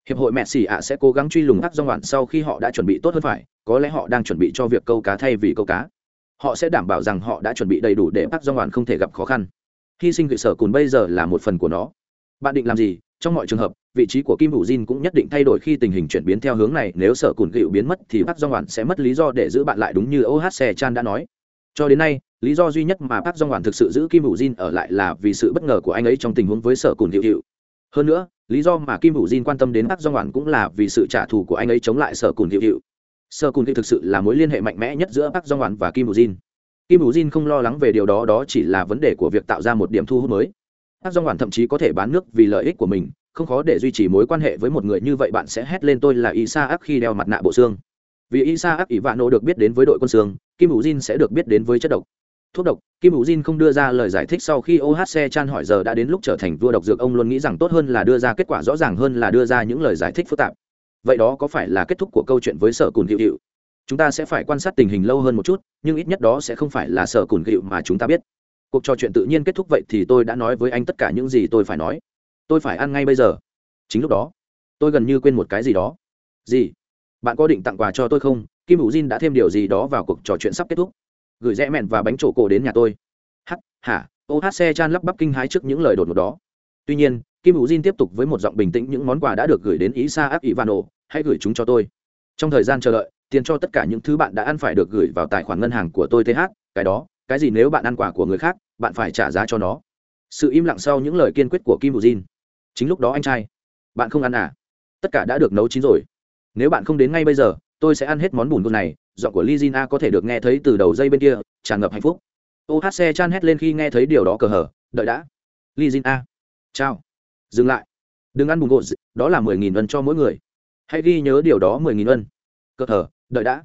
Hiệp hội mẹ xỉ ạ sẽ cố gắng truy lùng bắc do hoàn sau khi họ đã chuẩn bị tốt hơn phải, có lẽ họ đang chuẩn bị cho việc câu cá thay vì câu cá. Họ sẽ đảm bảo rằng họ đã chuẩn bị đầy đủ để bắc do hoàn không thể gặp khó khăn. Hy sinh gửi sở cùn bây giờ là một phần của nó bạn định làm gì? Trong mọi trường hợp, vị trí của kim hữu jin cũng nhất định thay đổi khi tình hình chuyển biến theo hướng này. Nếu sở cùn gịu biến mất thì Park do hoàn sẽ mất lý do để giữ bạn lại, đúng như ohc chan đã nói. Cho đến nay, lý do duy nhất mà bác dong hoàn thực sự giữ kim hữu jin ở lại là vì sự bất ngờ của anh ấy trong tình huống với sở cùn hiệu hiệu hơn nữa, lý do mà kim hữu jin quan tâm đến bác dong hoàn cũng là vì sự trả thù của anh ấy chống lại sở cùn hiệu hiệu sở cùn hiệu thực sự là mối liên hệ mạnh mẽ nhất giữa bác dong hoàn và kim hữu jin. Kim hữu jin không lo lắng về điều đó đó chỉ là vấn đề của việc tạo ra một điểm thu hút mới bác dong hoàn thậm chí có thể bán nước vì lợi ích của mình, không khó để duy trì mối quan hệ với một người như vậy, bạn sẽ hét lên tôi là isa ác khi đeo mặt nạ bộ xương. Vì isa ác ỷ được biết đến với đội quân xương, kim hữu jin sẽ được biết đến với chất độc. Thuốc độc, kim hữu jin không đưa ra lời giải thích sau khi ohc chan hỏi giờ đã đến lúc trở thành vua độc dược, ông luôn nghĩ rằng tốt hơn là đưa ra kết quả rõ ràng hơn là đưa ra những lời giải thích phức tạp. Vậy đó có phải là kết thúc của câu chuyện với sở cùn hiệu chúng ta sẽ phải quan sát tình hình lâu hơn một chút, nhưng ít nhất đó sẽ không phải là sở cùn hiệu mà chúng ta biết cuộc trò chuyện tự nhiên kết thúc vậy thì tôi đã nói với anh tất cả những gì tôi phải nói. Tôi phải ăn ngay bây giờ. Chính lúc đó tôi gần như quên một cái gì đó. Gì? Bạn có định tặng quà cho tôi không? Kim hữu jin đã thêm điều gì đó vào cuộc trò chuyện sắp kết thúc. Gửi rẽ mẹn và bánh trổ cổ đến nhà tôi. H, hả ô hát xe chan lắp bắp kinh hái trước những lời đột ngột đó. Tuy nhiên kim hữu jin tiếp tục với một giọng bình tĩnh những món quà đã được gửi đến ý sa áp ivano hãy gửi chúng cho tôi. Trong thời gian chờ đợi tiền cho tất cả những thứ bạn đã ăn phải được gửi vào tài khoản ngân hàng của tôi th cái đó cái gì nếu bạn ăn quả của người khác, bạn phải trả giá cho nó. Sự im lặng sau những lời kiên quyết của kim bù jin chính lúc đó anh trai. Bạn không ăn à? Tất cả đã được nấu chín rồi. Nếu bạn không đến ngay bây giờ, tôi sẽ ăn hết món bùn bùn này, giọng của Li A có thể được nghe thấy từ đầu dây bên kia, tràn ngập hạnh phúc. Ohc chan hét lên khi nghe thấy điều đó cờ hở đợi đã. Li A. chào. Dừng lại. Đừng ăn bùn gột đó là mười nghìn ân cho mỗi người. Hãy ghi nhớ điều đó mười nghìn ân. Cờ hở đợi đã.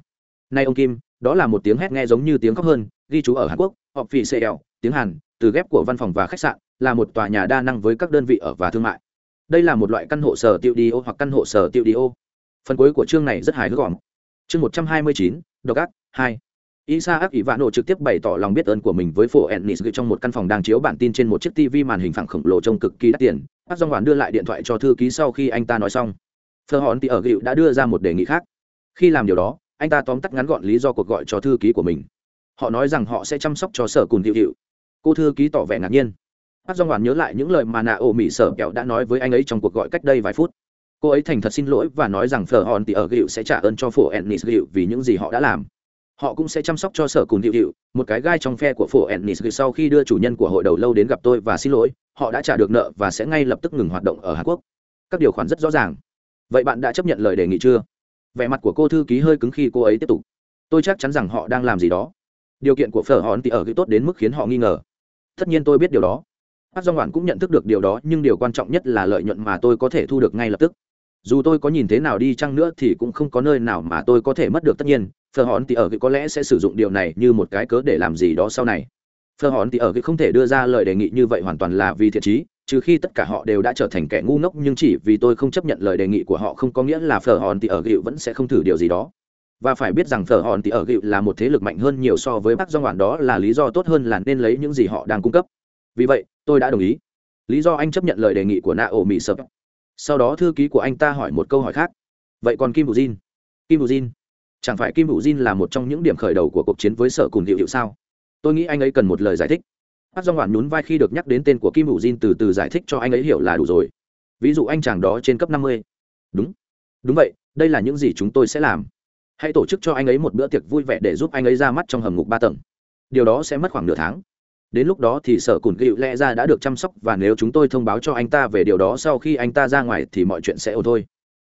Nay ông kim đó là một tiếng hét nghe giống như tiếng khóc hơn, ghi chú ở hàn quốc họp phỉ cl tiếng hàn, từ ghép của văn phòng và khách sạn, là một tòa nhà đa năng với các đơn vị ở và thương mại. Đây là một loại căn hộ sở tiệu đi ô hoặc căn hộ sở tiệu đi ô. Phần cuối của chương này rất hài hước gọn. Chương một trăm hai mươi chín, độc ác, hai. Isa ác ỷ trực tiếp bày tỏ lòng biết ơn của mình với phổ ennis trong một căn phòng đang chiếu bản tin trên một chiếc tv màn hình phẳng khổng lồ trông cực kỳ đắt tiền. Bác dòng hoàn đưa lại điện thoại cho thư ký sau khi anh ta nói xong. Phờ hòn thì ở gịu đã đưa ra một đề nghị khác. Khi làm điều đó anh ta tóm tắt ngắn gọn lý do cuộc gọi cho thư ký của mình. Họ nói rằng họ sẽ chăm sóc cho sở cùn hiệu hiệu cô thư ký tỏ vẻ ngạc nhiên. Bác do hoàn nhớ lại những lời mà nạ ổ mỹ sở kẹo đã nói với anh ấy trong cuộc gọi cách đây vài phút. Cô ấy thành thật xin lỗi và nói rằng phở hòn thì ở hiệu sẽ trả ơn cho phổ ennis hiệu vì những gì họ đã làm. Họ cũng sẽ chăm sóc cho sở cùn hiệu hiệu một cái gai trong phe của phổ ennis hiệu sau khi đưa chủ nhân của hội đầu lâu đến gặp tôi và xin lỗi, họ đã trả được nợ và sẽ ngay lập tức ngừng hoạt động ở hàn quốc. Các điều khoản rất rõ ràng. Vậy bạn đã chấp nhận lời đề nghị chưa? Vẻ mặt của cô thư ký hơi cứng khi cô ấy tiếp tục. Tôi chắc chắn rằng họ đang làm gì đó. Điều kiện của phở hòn thì ở ghi tốt đến mức khiến họ nghi ngờ. Tất nhiên tôi biết điều đó. Bác dong hoàn cũng nhận thức được điều đó, nhưng điều quan trọng nhất là lợi nhuận mà tôi có thể thu được ngay lập tức. Dù tôi có nhìn thế nào đi chăng nữa thì cũng không có nơi nào mà tôi có thể mất được tất nhiên. Phờ hòn thì ở ghi có lẽ sẽ sử dụng điều này như một cái cớ để làm gì đó sau này. Phờ hòn thì ở ghi không thể đưa ra lời đề nghị như vậy hoàn toàn là vì thiện trí trừ khi tất cả họ đều đã trở thành kẻ ngu ngốc, nhưng chỉ vì tôi không chấp nhận lời đề nghị của họ không có nghĩa là phở hòn thì ở gịu vẫn sẽ không thử điều gì đó. Và phải biết rằng phở hòn thì ở gịu là một thế lực mạnh hơn nhiều so với bác do ngoạn đó là lý do tốt hơn là nên lấy những gì họ đang cung cấp. Vì vậy, tôi đã đồng ý. Lý do anh chấp nhận lời đề nghị của nạ ổ mỹ sập. Sau đó thư ký của anh ta hỏi một câu hỏi khác. Vậy còn kim bù jin? Kim bù jin? Chẳng phải kim bù jin là một trong những điểm khởi đầu của cuộc chiến với sở cùng hiệu hiệu sao? Tôi nghĩ anh ấy cần một lời giải thích hát do ngoản nhún vai khi được nhắc đến tên của kim Vũ jin từ từ giải thích cho anh ấy hiểu là đủ rồi. Ví dụ anh chàng đó trên cấp năm mươi. Đúng. Đúng vậy, đây là những gì chúng tôi sẽ làm. Hãy tổ chức cho anh ấy một bữa tiệc vui vẻ để giúp anh ấy ra mắt trong hầm ngục ba tầng. Điều đó sẽ mất khoảng nửa tháng. Đến lúc đó thì sở cùn gịu lẽ ra đã được chăm sóc và nếu chúng tôi thông báo cho anh ta về điều đó sau khi anh ta ra ngoài thì mọi chuyện sẽ ổn thôi.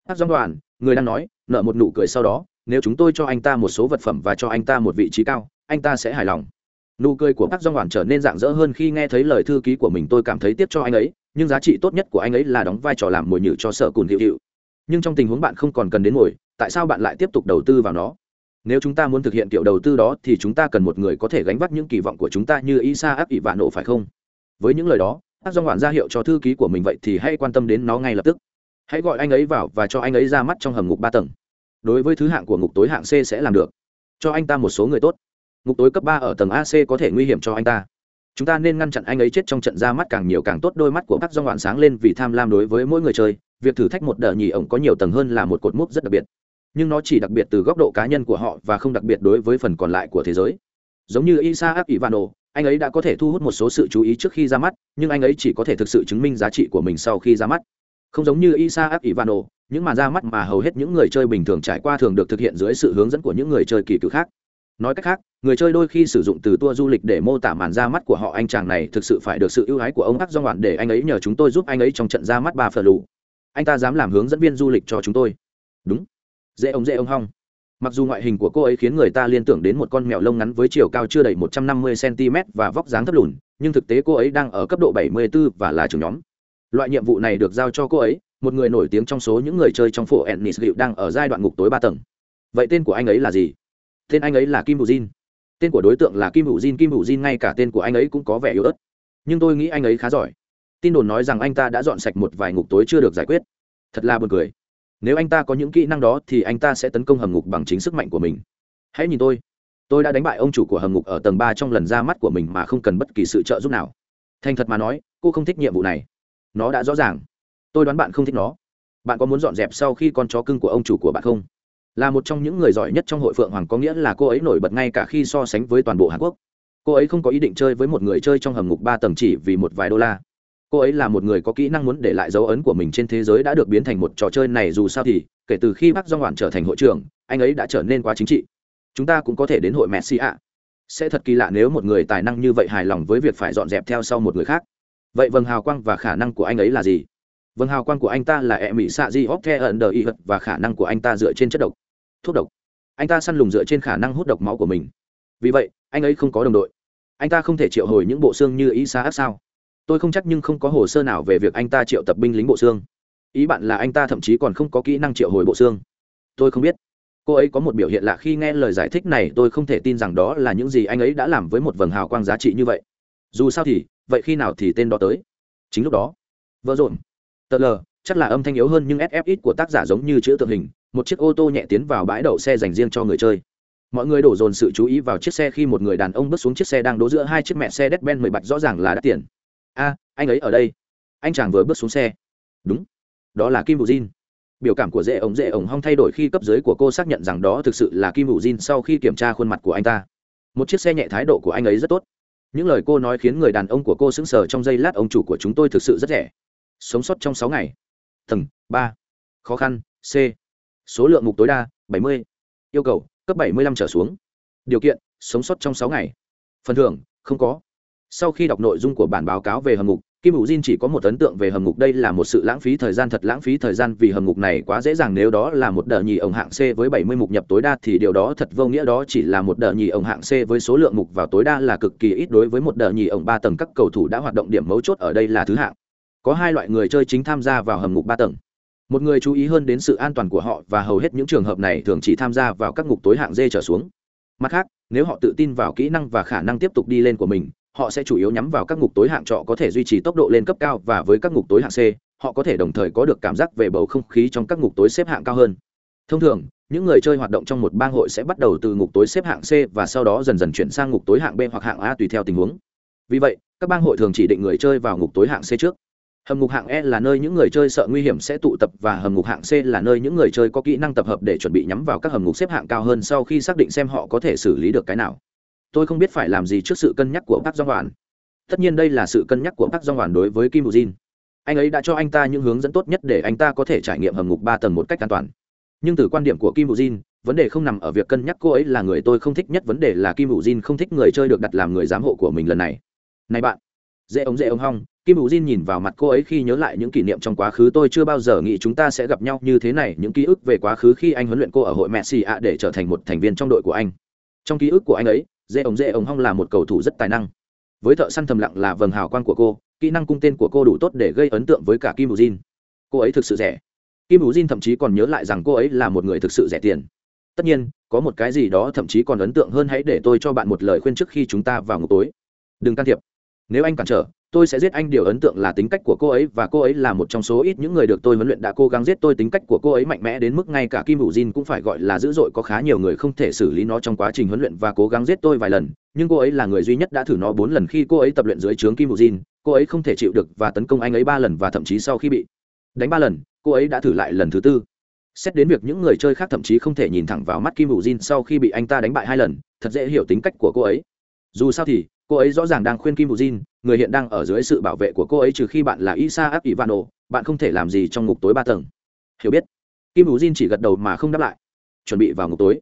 Hát dòng đoàn người đang nói nợ một nụ cười sau đó, nếu chúng tôi cho anh ta một số vật phẩm và cho anh ta một vị trí cao, anh ta sẽ hài lòng nụ cười của bác doanh hoàn trở nên rạng rỡ hơn khi nghe thấy lời thư ký của mình, tôi cảm thấy tiếc cho anh ấy, nhưng giá trị tốt nhất của anh ấy là đóng vai trò làm mồi nhử cho sở cùn hiệu hiệu. Nhưng trong tình huống bạn không còn cần đến mồi, tại sao bạn lại tiếp tục đầu tư vào nó? Nếu chúng ta muốn thực hiện kiểu đầu tư đó thì chúng ta cần một người có thể gánh vác những kỳ vọng của chúng ta như isa áp ỷ vạn nộ, phải không? Với những lời đó các do ngoạn ra hiệu cho thư ký của mình vậy thì hãy quan tâm đến nó ngay lập tức. Hãy gọi anh ấy vào và cho anh ấy ra mắt trong hầm ngục ba tầng. Đối với thứ hạng của ngục tối hạng c sẽ làm được. Cho anh ta một số người tốt ngục tối cấp ba ở tầng ac có thể nguy hiểm cho anh ta. Chúng ta nên ngăn chặn anh ấy chết trong trận ra mắt càng nhiều càng tốt, đôi mắt của bác do ngoạn sáng lên vì tham lam đối với mỗi người chơi. Việc thử thách một đợt nhì ổng có nhiều tầng hơn là một cột mốc rất đặc biệt. Nhưng nó chỉ đặc biệt từ góc độ cá nhân của họ và không đặc biệt đối với phần còn lại của thế giới. Giống như isaac ivano anh ấy đã có thể thu hút một số sự chú ý trước khi ra mắt, nhưng anh ấy chỉ có thể thực sự chứng minh giá trị của mình sau khi ra mắt. Không giống như isaac ivano những màn ra mắt mà hầu hết những người chơi bình thường trải qua thường được thực hiện dưới sự hướng dẫn của những người chơi kỳ cựu khác nói cách khác, người chơi đôi khi sử dụng từ tour du lịch để mô tả màn ra mắt của họ, anh chàng này thực sự phải được sự ưu ái của ông ác do ngoạn để anh ấy nhờ chúng tôi giúp anh ấy trong trận ra mắt ba phở lù. Anh ta dám làm hướng dẫn viên du lịch cho chúng tôi. Đúng. Dễ ông dễ ông hong. Mặc dù ngoại hình của cô ấy khiến người ta liên tưởng đến một con mèo lông ngắn với chiều cao chưa đầy 150 cm và vóc dáng thấp lùn, nhưng thực tế cô ấy đang ở cấp độ 74 và là trưởng nhóm. Loại nhiệm vụ này được giao cho cô ấy, một người nổi tiếng trong số những người chơi trong phố ennis hiệu đang ở giai đoạn ngục tối ba tầng. Vậy tên của anh ấy là gì? Tên anh ấy là kim hữu jin. Tên của đối tượng là kim hữu jin, kim hữu jin ngay cả tên của anh ấy cũng có vẻ yếu ớt. Nhưng tôi nghĩ anh ấy khá giỏi. Tin đồn nói rằng anh ta đã dọn sạch một vài ngục tối chưa được giải quyết. Thật là buồn cười. Nếu anh ta có những kỹ năng đó thì anh ta sẽ tấn công hầm ngục bằng chính sức mạnh của mình. Hãy nhìn tôi. Tôi đã đánh bại ông chủ của hầm ngục ở tầng ba trong lần ra mắt của mình mà không cần bất kỳ sự trợ giúp nào. Thành thật mà nói, cô không thích nhiệm vụ này. Nó đã rõ ràng. Tôi đoán bạn không thích nó. Bạn có muốn dọn dẹp sau khi con chó cưng của ông chủ của bạn không? Là một trong những người giỏi nhất trong hội phượng hoàng có nghĩa là cô ấy nổi bật ngay cả khi so sánh với toàn bộ hàn quốc cô ấy không có ý định chơi với một người chơi trong hầm ngục ba tầng chỉ vì một vài đô la cô ấy là một người có kỹ năng muốn để lại dấu ấn của mình trên thế giới đã được biến thành một trò chơi này dù sao thì kể từ khi bác do ngoạn trở thành hội trưởng, anh ấy đã trở nên quá chính trị. Chúng ta cũng có thể đến hội messi ạ. Sẽ thật kỳ lạ nếu một người tài năng như vậy hài lòng với việc phải dọn dẹp theo sau một người khác. Vậy vầng hào quang và khả năng của anh ấy là gì? Vầng hào quang của anh ta là e mỹ xạ di hóc the ẩn đờ y hật và khả năng của anh ta dựa trên chất độc, thuốc độc. Anh ta săn lùng dựa trên khả năng hút độc máu của mình. Vì vậy, anh ấy không có đồng đội. Anh ta không thể triệu hồi những bộ xương như ý xa áp sao? Tôi không chắc nhưng không có hồ sơ nào về việc anh ta triệu tập binh lính bộ xương. Ý bạn là anh ta thậm chí còn không có kỹ năng triệu hồi bộ xương. Tôi không biết. Cô ấy có một biểu hiện lạ khi nghe lời giải thích này, tôi không thể tin rằng đó là những gì anh ấy đã làm với một vầng hào quang giá trị như vậy. Dù sao thì, vậy khi nào thì tên đó tới? Chính lúc đó. Vợ rộn tờ l chắc là âm thanh yếu hơn nhưng sf của tác giả giống như chữ tượng hình, một chiếc ô tô nhẹ tiến vào bãi đậu xe dành riêng cho người chơi. Mọi người đổ dồn sự chú ý vào chiếc xe khi một người đàn ông bước xuống chiếc xe đang đỗ giữa hai chiếc mẹ xe đét ben mười bạch rõ ràng là đắt tiền. A, anh ấy ở đây. Anh chàng vừa bước xuống xe. Đúng, đó là kim vũ jin. Biểu cảm của dễ ống dễ ống hong thay đổi khi cấp dưới của cô xác nhận rằng đó thực sự là kim vũ jin sau khi kiểm tra khuôn mặt của anh ta. Một chiếc xe nhẹ thái độ của anh ấy rất tốt. Những lời cô nói khiến người đàn ông của cô sững sờ trong giây lát, ông chủ của chúng tôi thực sự rất rẻ sống sót trong sáu ngày. Tầng ba, khó khăn, c. Số lượng mục tối đa, bảy mươi. Yêu cầu, cấp bảy mươi lăm trở xuống. Điều kiện, sống sót trong sáu ngày. Phần thưởng, không có. Sau khi đọc nội dung của bản báo cáo về hầm ngục kim hữu diên chỉ có một ấn tượng về hầm ngục đây là một sự lãng phí thời gian, thật lãng phí thời gian vì hầm ngục này quá dễ dàng. Nếu đó là một đợt nhì ổng hạng c với bảy mươi mục nhập tối đa, thì điều đó thật vô nghĩa. Đó chỉ là một đợt nhì ổng hạng c với số lượng mục vào tối đa là cực kỳ ít đối với một đợt nhì ổng ba tầng. Các cầu thủ đã hoạt động điểm mấu chốt ở đây là thứ hạng có hai loại người chơi chính tham gia vào hầm ngục ba tầng. Một người chú ý hơn đến sự an toàn của họ và hầu hết những trường hợp này thường chỉ tham gia vào các ngục tối hạng d trở xuống. Mặt khác, nếu họ tự tin vào kỹ năng và khả năng tiếp tục đi lên của mình, họ sẽ chủ yếu nhắm vào các ngục tối hạng trọ có thể duy trì tốc độ lên cấp cao và với các ngục tối hạng c, họ có thể đồng thời có được cảm giác về bầu không khí trong các ngục tối xếp hạng cao hơn. Thông thường, những người chơi hoạt động trong một bang hội sẽ bắt đầu từ ngục tối xếp hạng c và sau đó dần dần chuyển sang ngục tối hạng b hoặc hạng a tùy theo tình huống. Vì vậy, các bang hội thường chỉ định người chơi vào ngục tối hạng c trước hầm ngục hạng e là nơi những người chơi sợ nguy hiểm sẽ tụ tập và hầm ngục hạng c là nơi những người chơi có kỹ năng tập hợp để chuẩn bị nhắm vào các hầm ngục xếp hạng cao hơn sau khi xác định xem họ có thể xử lý được cái nào. Tôi không biết phải làm gì trước sự cân nhắc của bác dong hoàn tất nhiên đây là sự cân nhắc của bác dong hoàn đối với kim bù jin. Anh ấy đã cho anh ta những hướng dẫn tốt nhất để anh ta có thể trải nghiệm hầm ngục ba tầng một cách an toàn. Nhưng từ quan điểm của kim bù jin, vấn đề không nằm ở việc cân nhắc cô ấy là người tôi không thích nhất, vấn đề là kim bù jin không thích người chơi được đặt làm người giám hộ của mình lần này. Này bạn dễ ống dễ ống hong, kim bù jin nhìn vào mặt cô ấy khi nhớ lại những kỷ niệm trong quá khứ, tôi chưa bao giờ nghĩ chúng ta sẽ gặp nhau như thế này, những ký ức về quá khứ khi anh huấn luyện cô ở hội messi ạ để trở thành một thành viên trong đội của anh. Trong ký ức của anh ấy, dễ ống dễ ống hong là một cầu thủ rất tài năng. Với thợ săn thầm lặng là vầng hào quang của cô, kỹ năng cung tên của cô đủ tốt để gây ấn tượng với cả kim bù jin. Cô ấy thực sự rẻ. Kim bù jin thậm chí còn nhớ lại rằng cô ấy là một người thực sự rẻ tiền. Tất nhiên, có một cái gì đó thậm chí còn ấn tượng hơn hãy để tôi cho bạn một lời khuyên trước khi chúng ta vào ngục tối. Đừng can thiệp nếu anh cản trở, tôi sẽ giết anh. Điều ấn tượng là tính cách của cô ấy, và cô ấy là một trong số ít những người được tôi huấn luyện đã cố gắng giết. Tôi tính cách của cô ấy mạnh mẽ đến mức ngay cả kim hữu jin cũng phải gọi là dữ dội. Có khá nhiều người không thể xử lý nó trong quá trình huấn luyện và cố gắng giết tôi vài lần, nhưng cô ấy là người duy nhất đã thử nó bốn lần. Khi cô ấy tập luyện dưới trướng kim hữu jin, cô ấy không thể chịu được và tấn công anh ấy ba lần, và thậm chí sau khi bị đánh ba lần, cô ấy đã thử lại lần thứ tư. Xét đến việc những người chơi khác thậm chí không thể nhìn thẳng vào mắt kim hữu jin sau khi bị anh ta đánh bại hai lần, thật dễ hiểu tính cách của cô ấy. Dù sao thì cô ấy rõ ràng đang khuyên kim bù jin người hiện đang ở dưới sự bảo vệ của cô ấy trừ khi bạn là isa áp ivano bạn không thể làm gì trong ngục tối ba tầng. Hiểu biết? Kim bù jin chỉ gật đầu mà không đáp lại. Chuẩn bị vào ngục tối.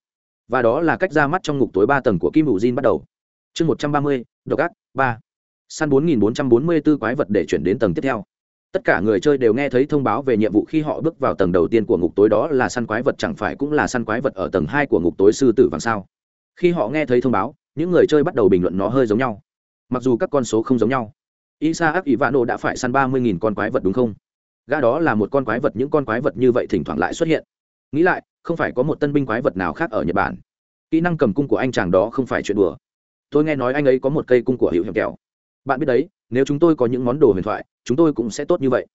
Và đó là cách ra mắt trong ngục tối ba tầng của kim bù jin bắt đầu. Chương một trăm ba mươi, độc ác, ba. Săn bốn nghìn bốn trăm bốn mươi b ố quái vật để chuyển đến tầng tiếp theo. Tất cả người chơi đều nghe thấy thông báo về nhiệm vụ khi họ bước vào tầng đầu tiên của ngục tối đó là săn quái vật, chẳng phải cũng là săn quái vật ở tầng hai của ngục tối sư tử vàng sao? Khi họ nghe thấy thông báo, những người chơi bắt đầu bình luận nó hơi giống nhau. Mặc dù các con số không giống nhau. Isaac ivano đã phải săn ba mươi nghìn con quái vật đúng không? Gã đó là một con quái vật, những con quái vật như vậy thỉnh thoảng lại xuất hiện. Nghĩ lại, không phải có một tân binh quái vật nào khác ở nhật bản. Kỹ năng cầm cung của anh chàng đó không phải chuyện đùa. Tôi nghe nói anh ấy có một cây cung của hiệu hiểm kẹo. Bạn biết đấy, nếu chúng tôi có những món đồ huyền thoại, chúng tôi cũng sẽ tốt như vậy.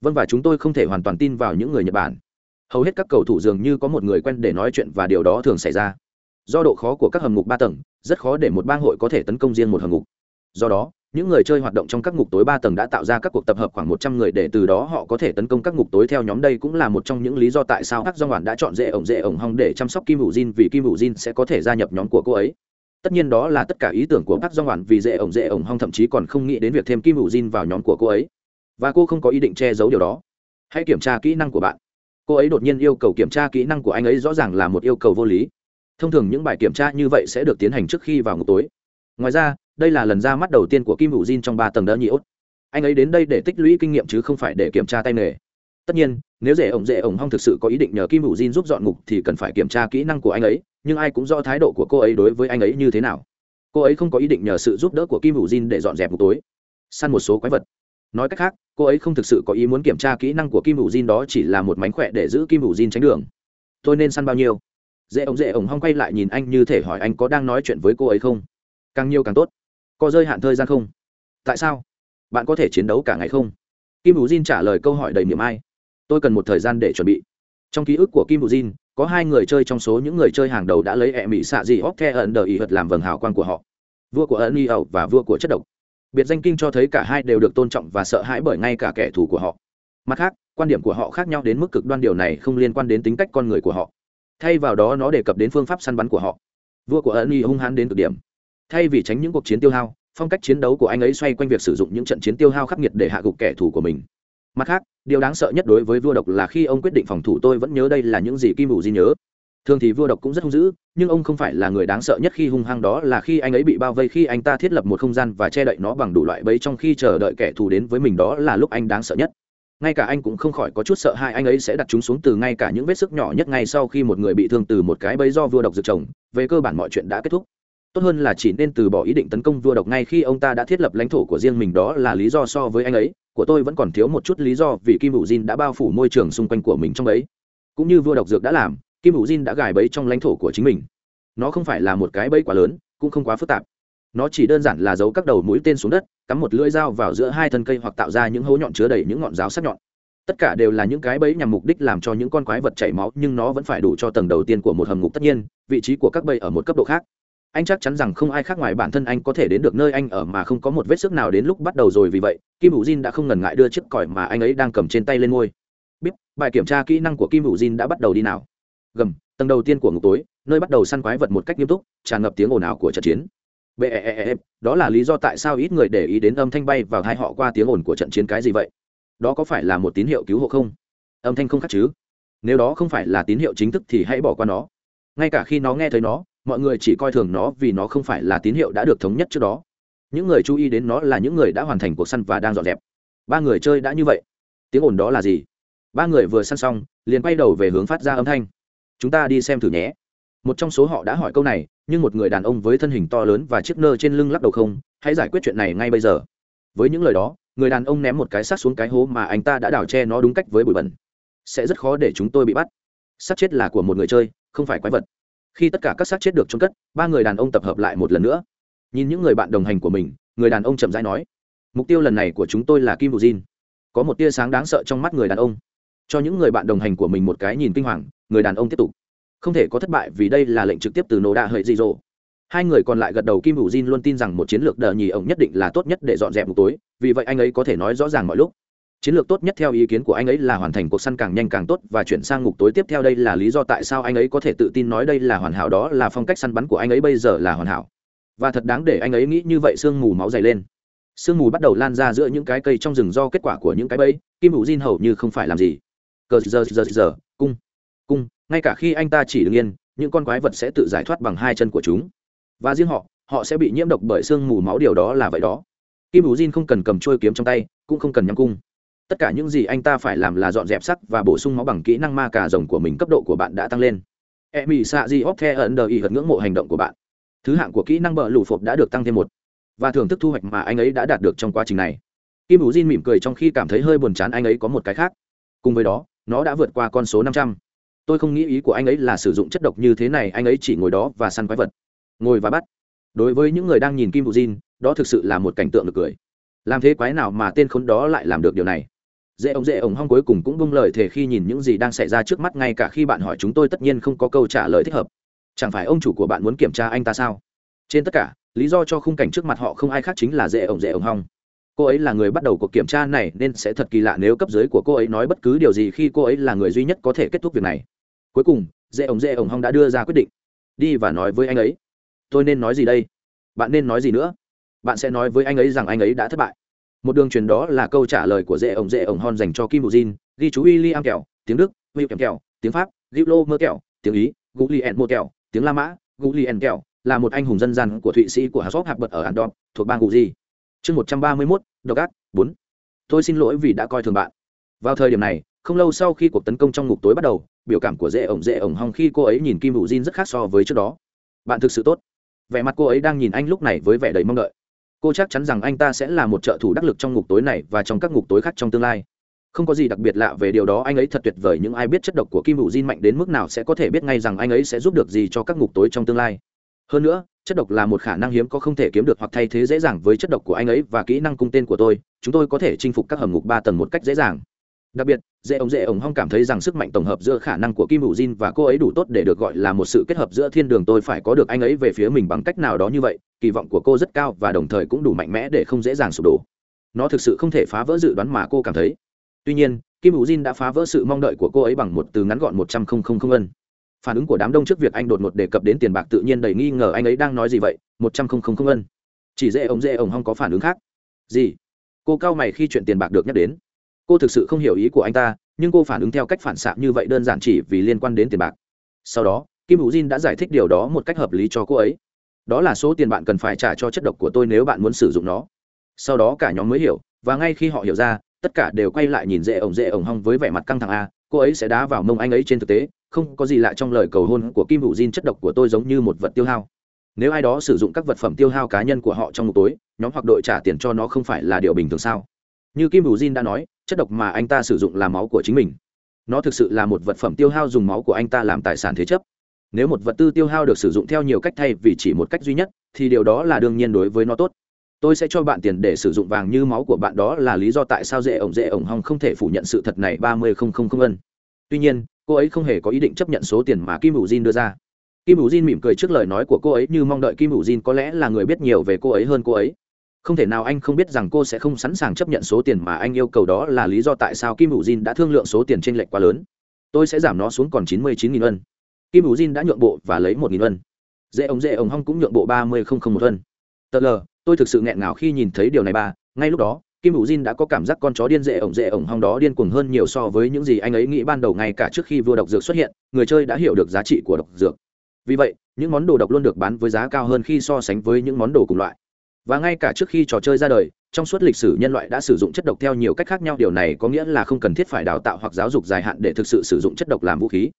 Vâng và chúng tôi không thể hoàn toàn tin vào những người nhật bản. Hầu hết các cầu thủ dường như có một người quen để nói chuyện và điều đó thường xảy ra do độ khó của các hầm ngục ba tầng, rất khó để một bang hội có thể tấn công riêng một hầm ngục do đó, những người chơi hoạt động trong các ngục tối ba tầng đã tạo ra các cuộc tập hợp khoảng một trăm người để từ đó họ có thể tấn công các ngục tối theo nhóm đây cũng là một trong những lý do tại sao Hắc Dong Hoàn đã chọn dễ ổng dễ ổng hong để chăm sóc Kim Vũ Jin vì Kim Vũ Jin sẽ có thể gia nhập nhóm của cô ấy. Tất nhiên đó là tất cả ý tưởng của Hắc Dong Hoàn vì dễ ổng dễ ổng hong thậm chí còn không nghĩ đến việc thêm Kim Vũ Jin vào nhóm của cô ấy. Và cô không có ý định che giấu điều đó. Hãy kiểm tra kỹ năng của bạn. Cô ấy đột nhiên yêu cầu kiểm tra kỹ năng của anh ấy rõ ràng là một yêu cầu vô lý. Thông thường những bài kiểm tra như vậy sẽ được tiến hành trước khi vào ngục tối. Ngoài ra, đây là lần ra mắt đầu tiên của kim hữu jin trong ba tầng đỡ nhị ốt. Anh ấy đến đây để tích lũy kinh nghiệm chứ không phải để kiểm tra tay nghề. Tất nhiên nếu dễ ổng dễ ổng hong thực sự có ý định nhờ kim hữu jin giúp dọn ngục thì cần phải kiểm tra kỹ năng của anh ấy nhưng ai cũng rõ thái độ của cô ấy đối với anh ấy như thế nào. Cô ấy không có ý định nhờ sự giúp đỡ của kim hữu jin để dọn dẹp ngục tối. Săn một số quái vật. Nói cách khác cô ấy không thực sự có ý muốn kiểm tra kỹ năng của kim hữu jin đó chỉ là một mánh khỏe để giữ kim hữu jin tránh đường. Tôi nên săn bao nhiêu? Dễ ổng dễ ổng hong quay lại nhìn anh như thể hỏi anh có đang nói chuyện với cô ấy không? Càng nhiều càng tốt. Có rơi hạn thời gian không? Tại sao? Bạn có thể chiến đấu cả ngày không? Kim bù jin trả lời câu hỏi đầy miệng ai. Tôi cần một thời gian để chuẩn bị. Trong ký ức của kim bù jin, có hai người chơi trong số những người chơi hàng đầu đã lấy ẹ mỹ xạ dị hóc the ẩn đờ ý hật làm vầng hào quang của họ. Vua của ẩn y ẩu và vua của chất độc. Biệt danh kinh cho thấy cả hai đều được tôn trọng và sợ hãi bởi ngay cả kẻ thù của họ. Mặt khác, quan điểm của họ khác nhau đến mức cực đoan, điều này không liên quan đến tính cách con người của họ thay vào đó nó đề cập đến phương pháp săn bắn của họ. Vua của ẩn y hung hãn đến cực điểm. Thay vì tránh những cuộc chiến tiêu hao, phong cách chiến đấu của anh ấy xoay quanh việc sử dụng những trận chiến tiêu hao khắc nghiệt để hạ gục kẻ thù của mình. Mặt khác, điều đáng sợ nhất đối với vua độc là khi ông quyết định phòng thủ, tôi vẫn nhớ đây là những gì kim ủ di nhớ. Thường thì vua độc cũng rất hung dữ, nhưng ông không phải là người đáng sợ nhất khi hung hăng đó là khi anh ấy bị bao vây khi anh ta thiết lập một không gian và che đậy nó bằng đủ loại bẫy trong khi chờ đợi kẻ thù đến với mình đó là lúc anh đáng sợ nhất ngay cả anh cũng không khỏi có chút sợ hãi anh ấy sẽ đặt chúng xuống từ ngay cả những vết sức nhỏ nhất ngay sau khi một người bị thương từ một cái bẫy do vua độc dược chồng về cơ bản mọi chuyện đã kết thúc. Tốt hơn là chỉ nên từ bỏ ý định tấn công vua độc ngay khi ông ta đã thiết lập lãnh thổ của riêng mình, đó là lý do so với anh ấy. Của tôi vẫn còn thiếu một chút lý do vì kim hữu jin đã bao phủ môi trường xung quanh của mình trong ấy cũng như vua độc dược đã làm, kim hữu jin đã gài bẫy trong lãnh thổ của chính mình. Nó không phải là một cái bẫy quá lớn, cũng không quá phức tạp nó chỉ đơn giản là giấu các đầu mũi tên xuống đất, cắm một lưỡi dao vào giữa hai thân cây hoặc tạo ra những hố nhọn chứa đầy những ngọn giáo sắc nhọn. Tất cả đều là những cái bẫy nhằm mục đích làm cho những con quái vật chảy máu, nhưng nó vẫn phải đủ cho tầng đầu tiên của một hầm ngục. Tất nhiên, vị trí của các bẫy ở một cấp độ khác. Anh chắc chắn rằng không ai khác ngoài bản thân anh có thể đến được nơi anh ở mà không có một vết sức nào đến lúc bắt đầu rồi vì vậy, kim hữu jin đã không ngần ngại đưa chiếc còi mà anh ấy đang cầm trên tay lên ngôi. Bíp, bài kiểm tra kỹ năng của kim hữu jin đã bắt đầu đi nào. Gầm, tầng đầu tiên của ngục tối, nơi bắt đầu săn quái vật một cách nghiêm túc, tràn ngập tiếng ồn ào của trận chiến bê e, e e e đó là lý do tại sao ít người để ý đến âm thanh bay vào hai họ qua tiếng ồn của trận chiến cái gì vậy? Đó có phải là một tín hiệu cứu hộ không? Âm thanh không khác chứ? Nếu đó không phải là tín hiệu chính thức thì hãy bỏ qua nó. Ngay cả khi nó nghe thấy nó mọi người chỉ coi thường nó vì nó không phải là tín hiệu đã được thống nhất trước đó. Những người chú ý đến nó là những người đã hoàn thành cuộc săn và đang dọn dẹp. Ba người chơi đã như vậy. Tiếng ồn đó là gì? Ba người vừa săn xong liền quay đầu về hướng phát ra âm thanh. Chúng ta đi xem thử nhé một trong số họ đã hỏi câu này, nhưng một người đàn ông với thân hình to lớn và chiếc nơ trên lưng lắc đầu không, hãy giải quyết chuyện này ngay bây giờ. Với những lời đó, người đàn ông ném một cái xác xuống cái hố mà anh ta đã đào che nó đúng cách với bụi bẩn. Sẽ rất khó để chúng tôi bị bắt. Xác chết là của một người chơi, không phải quái vật. Khi tất cả các xác chết được trôn cất, ba người đàn ông tập hợp lại một lần nữa. Nhìn những người bạn đồng hành của mình, người đàn ông chậm rãi nói, mục tiêu lần này của chúng tôi là kim bù jin. Có một tia sáng đáng sợ trong mắt người đàn ông. Cho những người bạn đồng hành của mình một cái nhìn kinh hoàng, người đàn ông tiếp tục không thể có thất bại vì đây là lệnh trực tiếp từ nô đa hợi dị dỗ. Hai người còn lại gật đầu, kim hữu jin luôn tin rằng một chiến lược đờ nhì ổng nhất định là tốt nhất để dọn dẹp một tối, vì vậy anh ấy có thể nói rõ ràng mọi lúc. Chiến lược tốt nhất theo ý kiến của anh ấy là hoàn thành cuộc săn càng nhanh càng tốt và chuyển sang ngục tối tiếp theo đây là lý do tại sao anh ấy có thể tự tin nói đây là hoàn hảo, đó là phong cách săn bắn của anh ấy bây giờ là hoàn hảo. Và thật đáng để anh ấy nghĩ như vậy, sương mù máu dày lên. Sương mù bắt đầu lan ra giữa những cái cây trong rừng do kết quả của những cái bẫy, kim hữu Jin hầu như không phải làm gì. Cờ giờ giờ giờ, cung cung, ngay cả khi anh ta chỉ đ ứ n g yên, những con quái vật sẽ tự giải thoát bằng hai chân của chúng. Và riêng họ họ sẽ bị nhiễm độc bởi sương mù máu, điều đó là vậy đó. Kim ủ jin không cần cầm trôi kiếm trong tay, cũng không cần nhắm cung. Tất cả những gì anh ta phải làm là dọn dẹp sắc và bổ sung máu bằng kỹ năng ma cà rồng của mình cấp độ của bạn đã tăng lên. E mỹ xạ di óc the ẩn đờ y hật ngưỡng mộ hành động của bạn. Thứ hạng của kỹ năng bờ lù phộp đã được tăng thêm một. Và thưởng thức thu hoạch mà anh ấy đã đạt được trong quá trình này. Kim ủ jin mỉm cười trong khi cảm thấy hơi buồn chán, anh ấy có một cái khác. Cùng với đó, nó đã vượt qua con số năm trăm tôi không nghĩ ý của anh ấy là sử dụng chất độc như thế này, anh ấy chỉ ngồi đó và săn quái vật. Ngồi và bắt. Đối với những người đang nhìn kim ủ jin, đó thực sự là một cảnh tượng được cười. Làm thế quái nào mà tên khốn đó lại làm được điều này? Dễ ông dễ ông, hong cuối cùng cũng bung lời thề khi nhìn những gì đang xảy ra trước mắt, ngay cả khi bạn hỏi chúng tôi tất nhiên không có câu trả lời thích hợp. Chẳng phải ông chủ của bạn muốn kiểm tra anh ta sao? Trên tất cả, lý do cho khung cảnh trước mặt họ không ai khác chính là dễ ông dễ ông, hong. Cô ấy là người bắt đầu cuộc kiểm tra này nên sẽ thật kỳ lạ nếu cấp dưới của cô ấy nói bất cứ điều gì khi cô ấy là người duy nhất có thể kết thúc việc này cuối cùng dễ ông dễ ông hong đã đưa ra quyết định. Đi và nói với anh ấy. Tôi nên nói gì đây? Bạn nên nói gì nữa? Bạn sẽ nói với anh ấy rằng anh ấy đã thất bại. Một đường truyền đó là câu trả lời của dễ ổng dễ ổng hon dành cho kim bù jin, ghi chú William kẹo, tiếng đức Will kẹo kẹo tiếng pháp giplo mơ kẹo, tiếng ý Gulien mô kẹo, tiếng la mã Gulien kẹo, là một anh hùng dân gian của thụy sĩ của hạt hạc bật ở andorra thuộc bang Guji. chương một trăm ba mươi mốt, độc ác, bốn. Tôi xin lỗi vì đã coi thường bạn. Vào thời điểm này, không lâu sau khi cuộc tấn công trong ngục tối bắt đầu biểu cảm của dễ ổng dễ ổng hong khi cô ấy nhìn kim Vũ jin rất khác so với trước đó. Bạn thực sự tốt. Vẻ mặt cô ấy đang nhìn anh lúc này với vẻ đầy mong đợi. Cô chắc chắn rằng anh ta sẽ là một trợ thủ đắc lực trong ngục tối này và trong các ngục tối khác trong tương lai. Không có gì đặc biệt lạ về điều đó, anh ấy thật tuyệt vời những ai biết chất độc của kim hữu Jin mạnh đến mức nào sẽ có thể biết ngay rằng anh ấy sẽ giúp được gì cho các ngục tối trong tương lai. Hơn nữa, chất độc là một khả năng hiếm có không thể kiếm được hoặc thay thế dễ dàng với chất độc của anh ấy và kỹ năng cung tên của tôi. Chúng tôi có thể chinh phục các hầm ngục ba tầng một cách dễ dàng đặc biệt dễ ống dễ ống hong cảm thấy rằng sức mạnh tổng hợp giữa khả năng của kim hữu jin và cô ấy đủ tốt để được gọi là một sự kết hợp giữa thiên đường tôi phải có được anh ấy về phía mình bằng cách nào đó như vậy, kỳ vọng của cô rất cao và đồng thời cũng đủ mạnh mẽ để không dễ dàng sụp đổ. Nó thực sự không thể phá vỡ dự đoán mà cô cảm thấy. Tuy nhiên, kim hữu jin đã phá vỡ sự mong đợi của cô ấy bằng một từ ngắn gọn một trăm không không không ân. Phản ứng của đám đông trước việc anh đột ngột đề cập đến tiền bạc tự nhiên đầy nghi ngờ anh ấy đang nói gì vậy, một trăm không không không ân. Chỉ dễ ống dễ ống hong có phản ứng khác. Gì? Cô cao mày khi chuyện tiền bạc được nhắc đến cô thực sự không hiểu ý của anh ta, nhưng cô phản ứng theo cách phản xạ như vậy đơn giản chỉ vì liên quan đến tiền bạc. Sau đó, kim hữu jin đã giải thích điều đó một cách hợp lý cho cô ấy. Đó là số tiền bạn cần phải trả cho chất độc của tôi nếu bạn muốn sử dụng nó. Sau đó cả nhóm mới hiểu, và ngay khi họ hiểu ra, tất cả đều quay lại nhìn dễ ổng dễ ổng hong với vẻ mặt căng thẳng a. Cô ấy sẽ đá vào mông anh ấy trên thực tế, không có gì lạ trong lời cầu hôn của kim hữu jin, chất độc của tôi giống như một vật tiêu hao. Nếu ai đó sử dụng các vật phẩm tiêu hao cá nhân của họ trong một tối, nhóm hoặc đội trả tiền cho nó không phải là điều bình thường sao? Như kim hữu jin đã nói chất độc mà anh ta sử dụng là máu của chính mình. Nó thực sự là một vật phẩm tiêu hao dùng máu của anh ta làm tài sản thế chấp. Nếu một vật tư tiêu hao được sử dụng theo nhiều cách thay vì chỉ một cách duy nhất, thì điều đó là đương nhiên đối với nó tốt. Tôi sẽ cho bạn tiền để sử dụng vàng như máu của bạn, đó là lý do tại sao dễ ổng dễ ổng hong không thể phủ nhận sự thật này ba mươi không không không ân. Tuy nhiên, cô ấy không hề có ý định chấp nhận số tiền mà kim hữu jin đưa ra. Kim hữu jin mỉm cười trước lời nói của cô ấy như mong đợi kim hữu jin có lẽ là người biết nhiều về cô ấy hơn cô ấy không thể nào anh không biết rằng cô sẽ không sẵn sàng chấp nhận số tiền mà anh yêu cầu đó là lý do tại sao kim hữu jin đã thương lượng số tiền t r ê n lệch quá lớn. Tôi sẽ giảm nó xuống còn chín mươi chín nghìn ân. Kim hữu jin đã nhượng bộ và lấy một nghìn ân. Dễ ống dễ ống hong cũng nhượng bộ ba mươi không không một ân. Tờ lờ, tôi thực sự nghẹn ngào khi nhìn thấy điều này ba ngay lúc đó, kim hữu jin đã có cảm giác con chó điên dễ ổng dễ ổng hong đó điên cuồng hơn nhiều so với những gì anh ấy nghĩ ban đầu ngay cả trước khi vua độc dược xuất hiện, người chơi đã hiểu được giá trị của độc dược. Vì vậy, những món đồ độc luôn được bán với giá cao hơn khi so sánh với những món đồ cùng loại và ngay cả trước khi trò chơi ra đời, trong suốt lịch sử nhân loại đã sử dụng chất độc theo nhiều cách khác nhau, điều này có nghĩa là không cần thiết phải đào tạo hoặc giáo dục dài hạn để thực sự sử dụng chất độc làm vũ khí.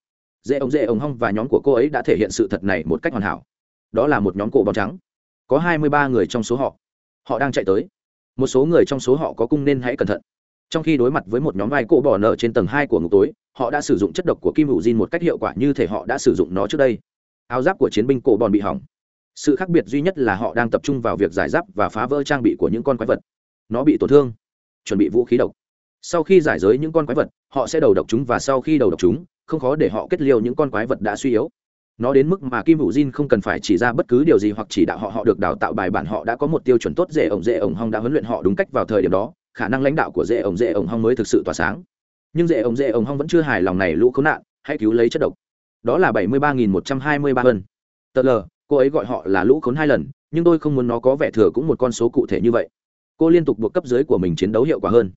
Dễ ống dễ ống hong và nhóm của cô ấy đã thể hiện sự thật này một cách hoàn hảo. Đó là một nhóm cổ bóng trắng. Có hai mươi ba người trong số họ. Họ đang chạy tới. Một số người trong số họ có cung nên hãy cẩn thận. Trong khi đối mặt với một nhóm vai cổ bỏ nở trên tầng hai của ngục tối, họ đã sử dụng chất độc của kim hữu diên một cách hiệu quả như thể họ đã sử dụng nó trước đây. Áo giáp của chiến binh cổ bòn bị hỏng sự khác biệt duy nhất là họ đang tập trung vào việc giải giáp và phá vỡ trang bị của những con quái vật. Nó bị tổn thương, chuẩn bị vũ khí độc. Sau khi giải giới những con quái vật, họ sẽ đầu độc chúng và sau khi đầu độc chúng, không khó để họ kết liêu những con quái vật đã suy yếu. Nó đến mức mà kim hữu jin không cần phải chỉ ra bất cứ điều gì hoặc chỉ đạo họ họ được đào tạo bài bản họ đã có một tiêu chuẩn tốt dễ ổng dễ ổng hong đã huấn luyện họ đúng cách vào thời điểm đó, khả năng lãnh đạo của dễ ổng dễ ổng hong mới thực sự tỏa sáng. Nhưng dễ ổng dễ ổng hong vẫn chưa hài lòng này lũ khốn nạn, hãy cứu lấy chất độc. Đó là bảy mươi ba nghìn một trăm hai mươi ba hơn. Tờ l cô ấy gọi họ là lũ khốn hai lần, nhưng tôi không muốn nó có vẻ thừa cũng một con số cụ thể như vậy. Cô liên tục buộc cấp dưới của mình chiến đấu hiệu quả hơn.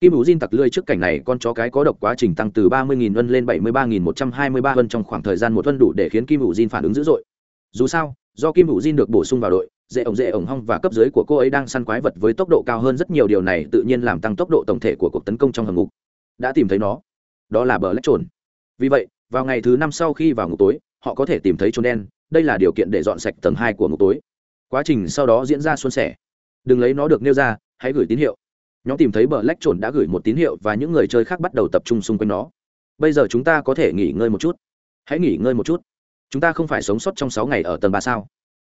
Kim ủ diên tặc lươi trước cảnh này, con chó cái có độc quá trình tăng từ ba mươi nghìn vân lên bảy mươi ba nghìn một trăm hai mươi ba vân trong khoảng thời gian một vân đủ để khiến kim ủ diên phản ứng dữ dội. Dù sao, do kim ủ diên được bổ sung vào đội, dễ ổng dễ ổng hong và cấp dưới của cô ấy đang săn quái vật với tốc độ cao hơn rất nhiều, điều này tự nhiên làm tăng tốc độ tổng thể của cuộc tấn công trong hầm ngục. Đã tìm thấy nó. Đó là bờ lách trồn. Vì vậy, vào ngày thứ năm sau khi vào ngục tối, họ có thể tìm thấy trồn đen đây là điều kiện để dọn sạch tầng hai của ngục tối. Quá trình sau đó diễn ra suôn sẻ. Đừng lấy nó được nêu ra, hãy gửi tín hiệu. Nhóm tìm thấy bờ lách trồn đã gửi một tín hiệu và những người chơi khác bắt đầu tập trung xung quanh nó. Bây giờ chúng ta có thể nghỉ ngơi một chút. Hãy nghỉ ngơi một chút. Chúng ta không phải sống sót trong sáu ngày ở tầng ba sao?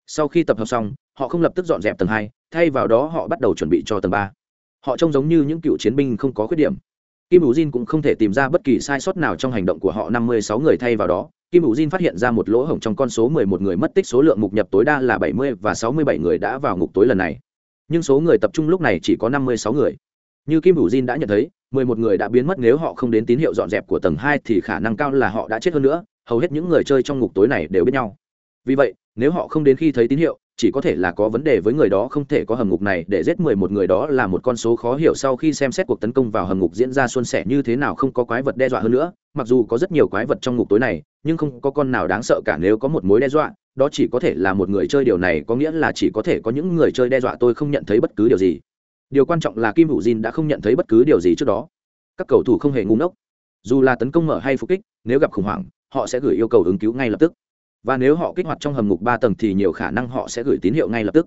Sau khi tập hợp xong, họ không lập tức dọn dẹp tầng hai, thay vào đó họ bắt đầu chuẩn bị cho tầng ba. Họ trông giống như những cựu chiến binh không có khuyết điểm. Kim ủ jin cũng không thể tìm ra bất kỳ sai sót nào trong hành động của họ năm mươi sáu người thay vào đó kim Vũ jin phát hiện ra một lỗ hổng trong con số mười một người mất tích, số lượng mục nhập tối đa là bảy mươi và sáu mươi bảy người đã vào ngục tối lần này. Nhưng số người tập trung lúc này chỉ có năm mươi sáu người. Như kim Vũ jin đã nhận thấy, mười một người đã biến mất, nếu họ không đến tín hiệu dọn dẹp của tầng hai thì khả năng cao là họ đã chết hơn nữa, hầu hết những người chơi trong ngục tối này đều biết nhau. Vì vậy, nếu họ không đến khi thấy tín hiệu chỉ có thể là có vấn đề với người đó không thể có hầm ngục này, để giết mười một người đó là một con số khó hiểu sau khi xem xét cuộc tấn công vào hầm ngục diễn ra suôn sẻ như thế nào không có quái vật đe dọa hơn nữa. Mặc dù có rất nhiều quái vật trong ngục tối này, nhưng không có con nào đáng sợ cả nếu có một mối đe dọa, đó chỉ có thể là một người chơi điều này có nghĩa là chỉ có thể có những người chơi đe dọa tôi không nhận thấy bất cứ điều gì. Điều quan trọng là kim hữu jin đã không nhận thấy bất cứ điều gì trước đó. Các cầu thủ không hề ngu ngốc. Dù là tấn công mở hay phục kích, nếu gặp khủng hoảng, họ sẽ gửi yêu cầu ứng cứu ngay lập tức và nếu họ kích hoạt trong hầm ngục ba tầng thì nhiều khả năng họ sẽ gửi tín hiệu ngay lập tức.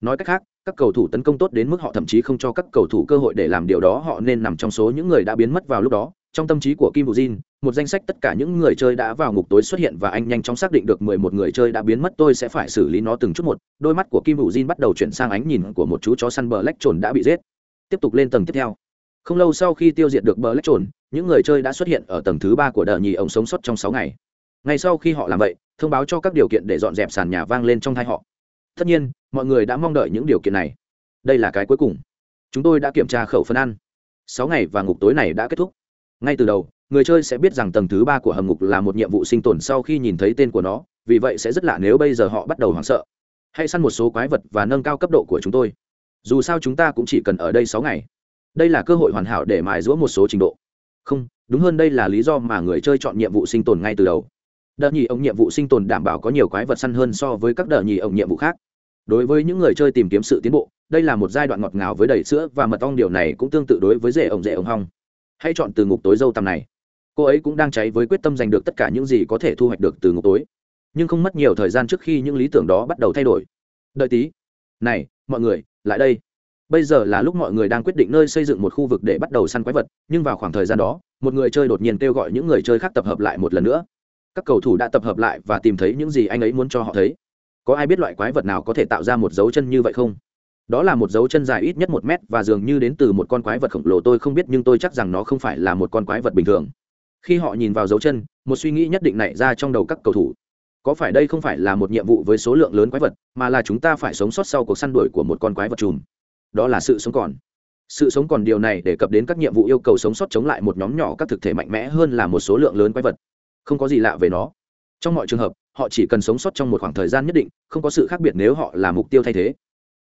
Nói cách khác, các cầu thủ tấn công tốt đến mức họ thậm chí không cho các cầu thủ cơ hội để làm điều đó, họ nên nằm trong số những người đã biến mất vào lúc đó. Trong tâm trí của kim bù jin, một danh sách tất cả những người chơi đã vào ngục tối xuất hiện và anh nhanh chóng xác định được mười một người chơi đã biến mất, tôi sẽ phải xử lý nó từng chút một. Đôi mắt của kim bù jin bắt đầu chuyển sang ánh nhìn của một chú chó săn bờ lách trồn đã bị giết. Tiếp tục lên tầng tiếp theo. Không lâu sau khi tiêu diệt được bờ lách trồn những người chơi đã xuất hiện ở tầng thứ ba của đờ nhì ông sống sót trong sáu ngày. Ngay sau khi họ làm vậy thông báo cho các điều kiện để dọn dẹp sàn nhà vang lên trong thai họ. Tất nhiên, mọi người đã mong đợi những điều kiện này. Đây là cái cuối cùng. Chúng tôi đã kiểm tra khẩu phân ăn. Sáu ngày và ngục tối này đã kết thúc. Ngay từ đầu, người chơi sẽ biết rằng tầng thứ ba của hầm ngục là một nhiệm vụ sinh tồn sau khi nhìn thấy tên của nó, vì vậy sẽ rất lạ nếu bây giờ họ bắt đầu hoảng sợ. Hãy săn một số quái vật và nâng cao cấp độ của chúng tôi. Dù sao chúng ta cũng chỉ cần ở đây sáu ngày. Đây là cơ hội hoàn hảo để mài giũa một số trình độ. Không, đúng hơn đây là lý do mà người chơi chọn nhiệm vụ sinh tồn ngay từ đầu đợt nhì ông nhiệm vụ sinh tồn đảm bảo có nhiều quái vật săn hơn so với các đợt nhì ông nhiệm vụ khác. Đối với những người chơi tìm kiếm sự tiến bộ, đây là một giai đoạn ngọt ngào với đầy sữa và mật ong điều này cũng tương tự đối với rể ổng rể ổng hong. Hãy chọn từ ngục tối dâu tầm này. Cô ấy cũng đang cháy với quyết tâm giành được tất cả những gì có thể thu hoạch được từ ngục tối. Nhưng không mất nhiều thời gian trước khi những lý tưởng đó bắt đầu thay đổi. Đợi tí. Này, mọi người, lại đây. Bây giờ là lúc mọi người đang quyết định nơi xây dựng một khu vực để bắt đầu săn quái vật, nhưng vào khoảng thời gian đó, một người chơi đột nhiên kêu gọi những người chơi khác tập hợp lại một lần nữa các cầu thủ đã tập hợp lại và tìm thấy những gì anh ấy muốn cho họ thấy. Có ai biết loại quái vật nào có thể tạo ra một dấu chân như vậy không? Đó là một dấu chân dài ít nhất một mét và dường như đến từ một con quái vật khổng lồ tôi không biết nhưng tôi chắc rằng nó không phải là một con quái vật bình thường. Khi họ nhìn vào dấu chân, một suy nghĩ nhất định nảy ra trong đầu các cầu thủ. Có phải đây không phải là một nhiệm vụ với số lượng lớn quái vật, mà là chúng ta phải sống sót sau cuộc săn đuổi của một con quái vật chùm? Đó là sự sống còn. Sự sống còn điều này đề cập đến các nhiệm vụ yêu cầu sống sót chống lại một nhóm nhỏ các thực thể mạnh mẽ hơn là một số lượng lớn quái vật không có gì lạ về nó. Trong mọi trường hợp, họ chỉ cần sống sót trong một khoảng thời gian nhất định, không có sự khác biệt nếu họ là mục tiêu thay thế.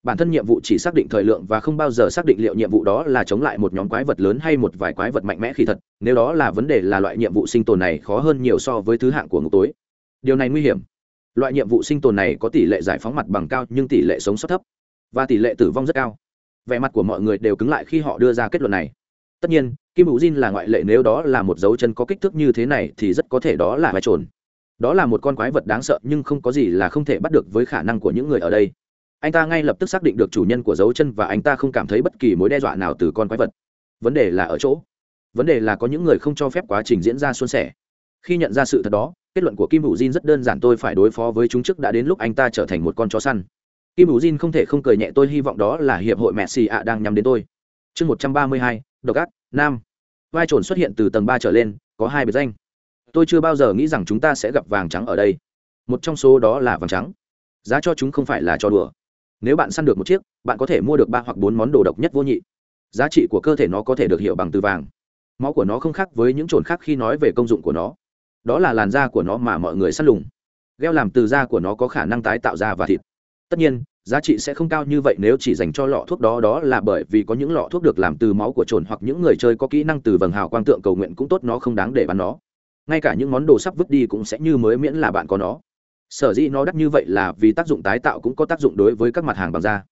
Bản thân nhiệm vụ chỉ xác định thời lượng và không bao giờ xác định liệu nhiệm vụ đó là chống lại một nhóm quái vật lớn hay một vài quái vật mạnh mẽ khi thật, nếu đó là vấn đề là loại nhiệm vụ sinh tồn này khó hơn nhiều so với thứ hạng của ngục tối. Điều này nguy hiểm. Loại nhiệm vụ sinh tồn này có tỷ lệ giải phóng mặt bằng cao nhưng tỷ lệ sống sót thấp và tỷ lệ tử vong rất cao. Vẻ mặt của mọi người đều cứng lại khi họ đưa ra kết luận này tất nhiên, kim hữu jin là ngoại lệ nếu đó là một dấu chân có kích thước như thế này thì rất có thể đó là vai trồn. Đó là một con quái vật đáng sợ nhưng không có gì là không thể bắt được với khả năng của những người ở đây. Anh ta ngay lập tức xác định được chủ nhân của dấu chân và anh ta không cảm thấy bất kỳ mối đe dọa nào từ con quái vật. Vấn đề là ở chỗ. Vấn đề là có những người không cho phép quá trình diễn ra suôn sẻ. Khi nhận ra sự thật đó, kết luận của kim hữu jin rất đơn giản, tôi phải đối phó với chúng trước đã đến lúc anh ta trở thành một con chó săn. Kim hữu jin không thể không cười nhẹ, tôi hy vọng đó là hiệp hội mẹ xì ạ đang nhắm đến tôi. Chương một trăm ba mươi hai độc ác, nam. Vai trồn xuất hiện từ tầng ba trở lên, có hai biệt danh. Tôi chưa bao giờ nghĩ rằng chúng ta sẽ gặp vàng trắng ở đây. Một trong số đó là vàng trắng. Giá cho chúng không phải là cho đùa. Nếu bạn săn được một chiếc, bạn có thể mua được ba hoặc bốn món đồ độc nhất vô nhị. Giá trị của cơ thể nó có thể được hiểu bằng từ vàng. Máu của nó không khác với những trồn khác khi nói về công dụng của nó. Đó là làn da của nó mà mọi người săn lùng. Gheo làm từ da của nó có khả năng tái tạo da và thịt. Tất nhiên giá trị sẽ không cao như vậy nếu chỉ dành cho lọ thuốc đó đó là bởi vì có những lọ thuốc được làm từ máu của trồn hoặc những người chơi có kỹ năng từ vầng hào quang tượng cầu nguyện cũng tốt, nó không đáng để bán nó. Ngay cả những món đồ sắp vứt đi cũng sẽ như mới miễn là bạn có nó. Sở dĩ nó đắt như vậy là vì tác dụng tái tạo cũng có tác dụng đối với các mặt hàng bằng da.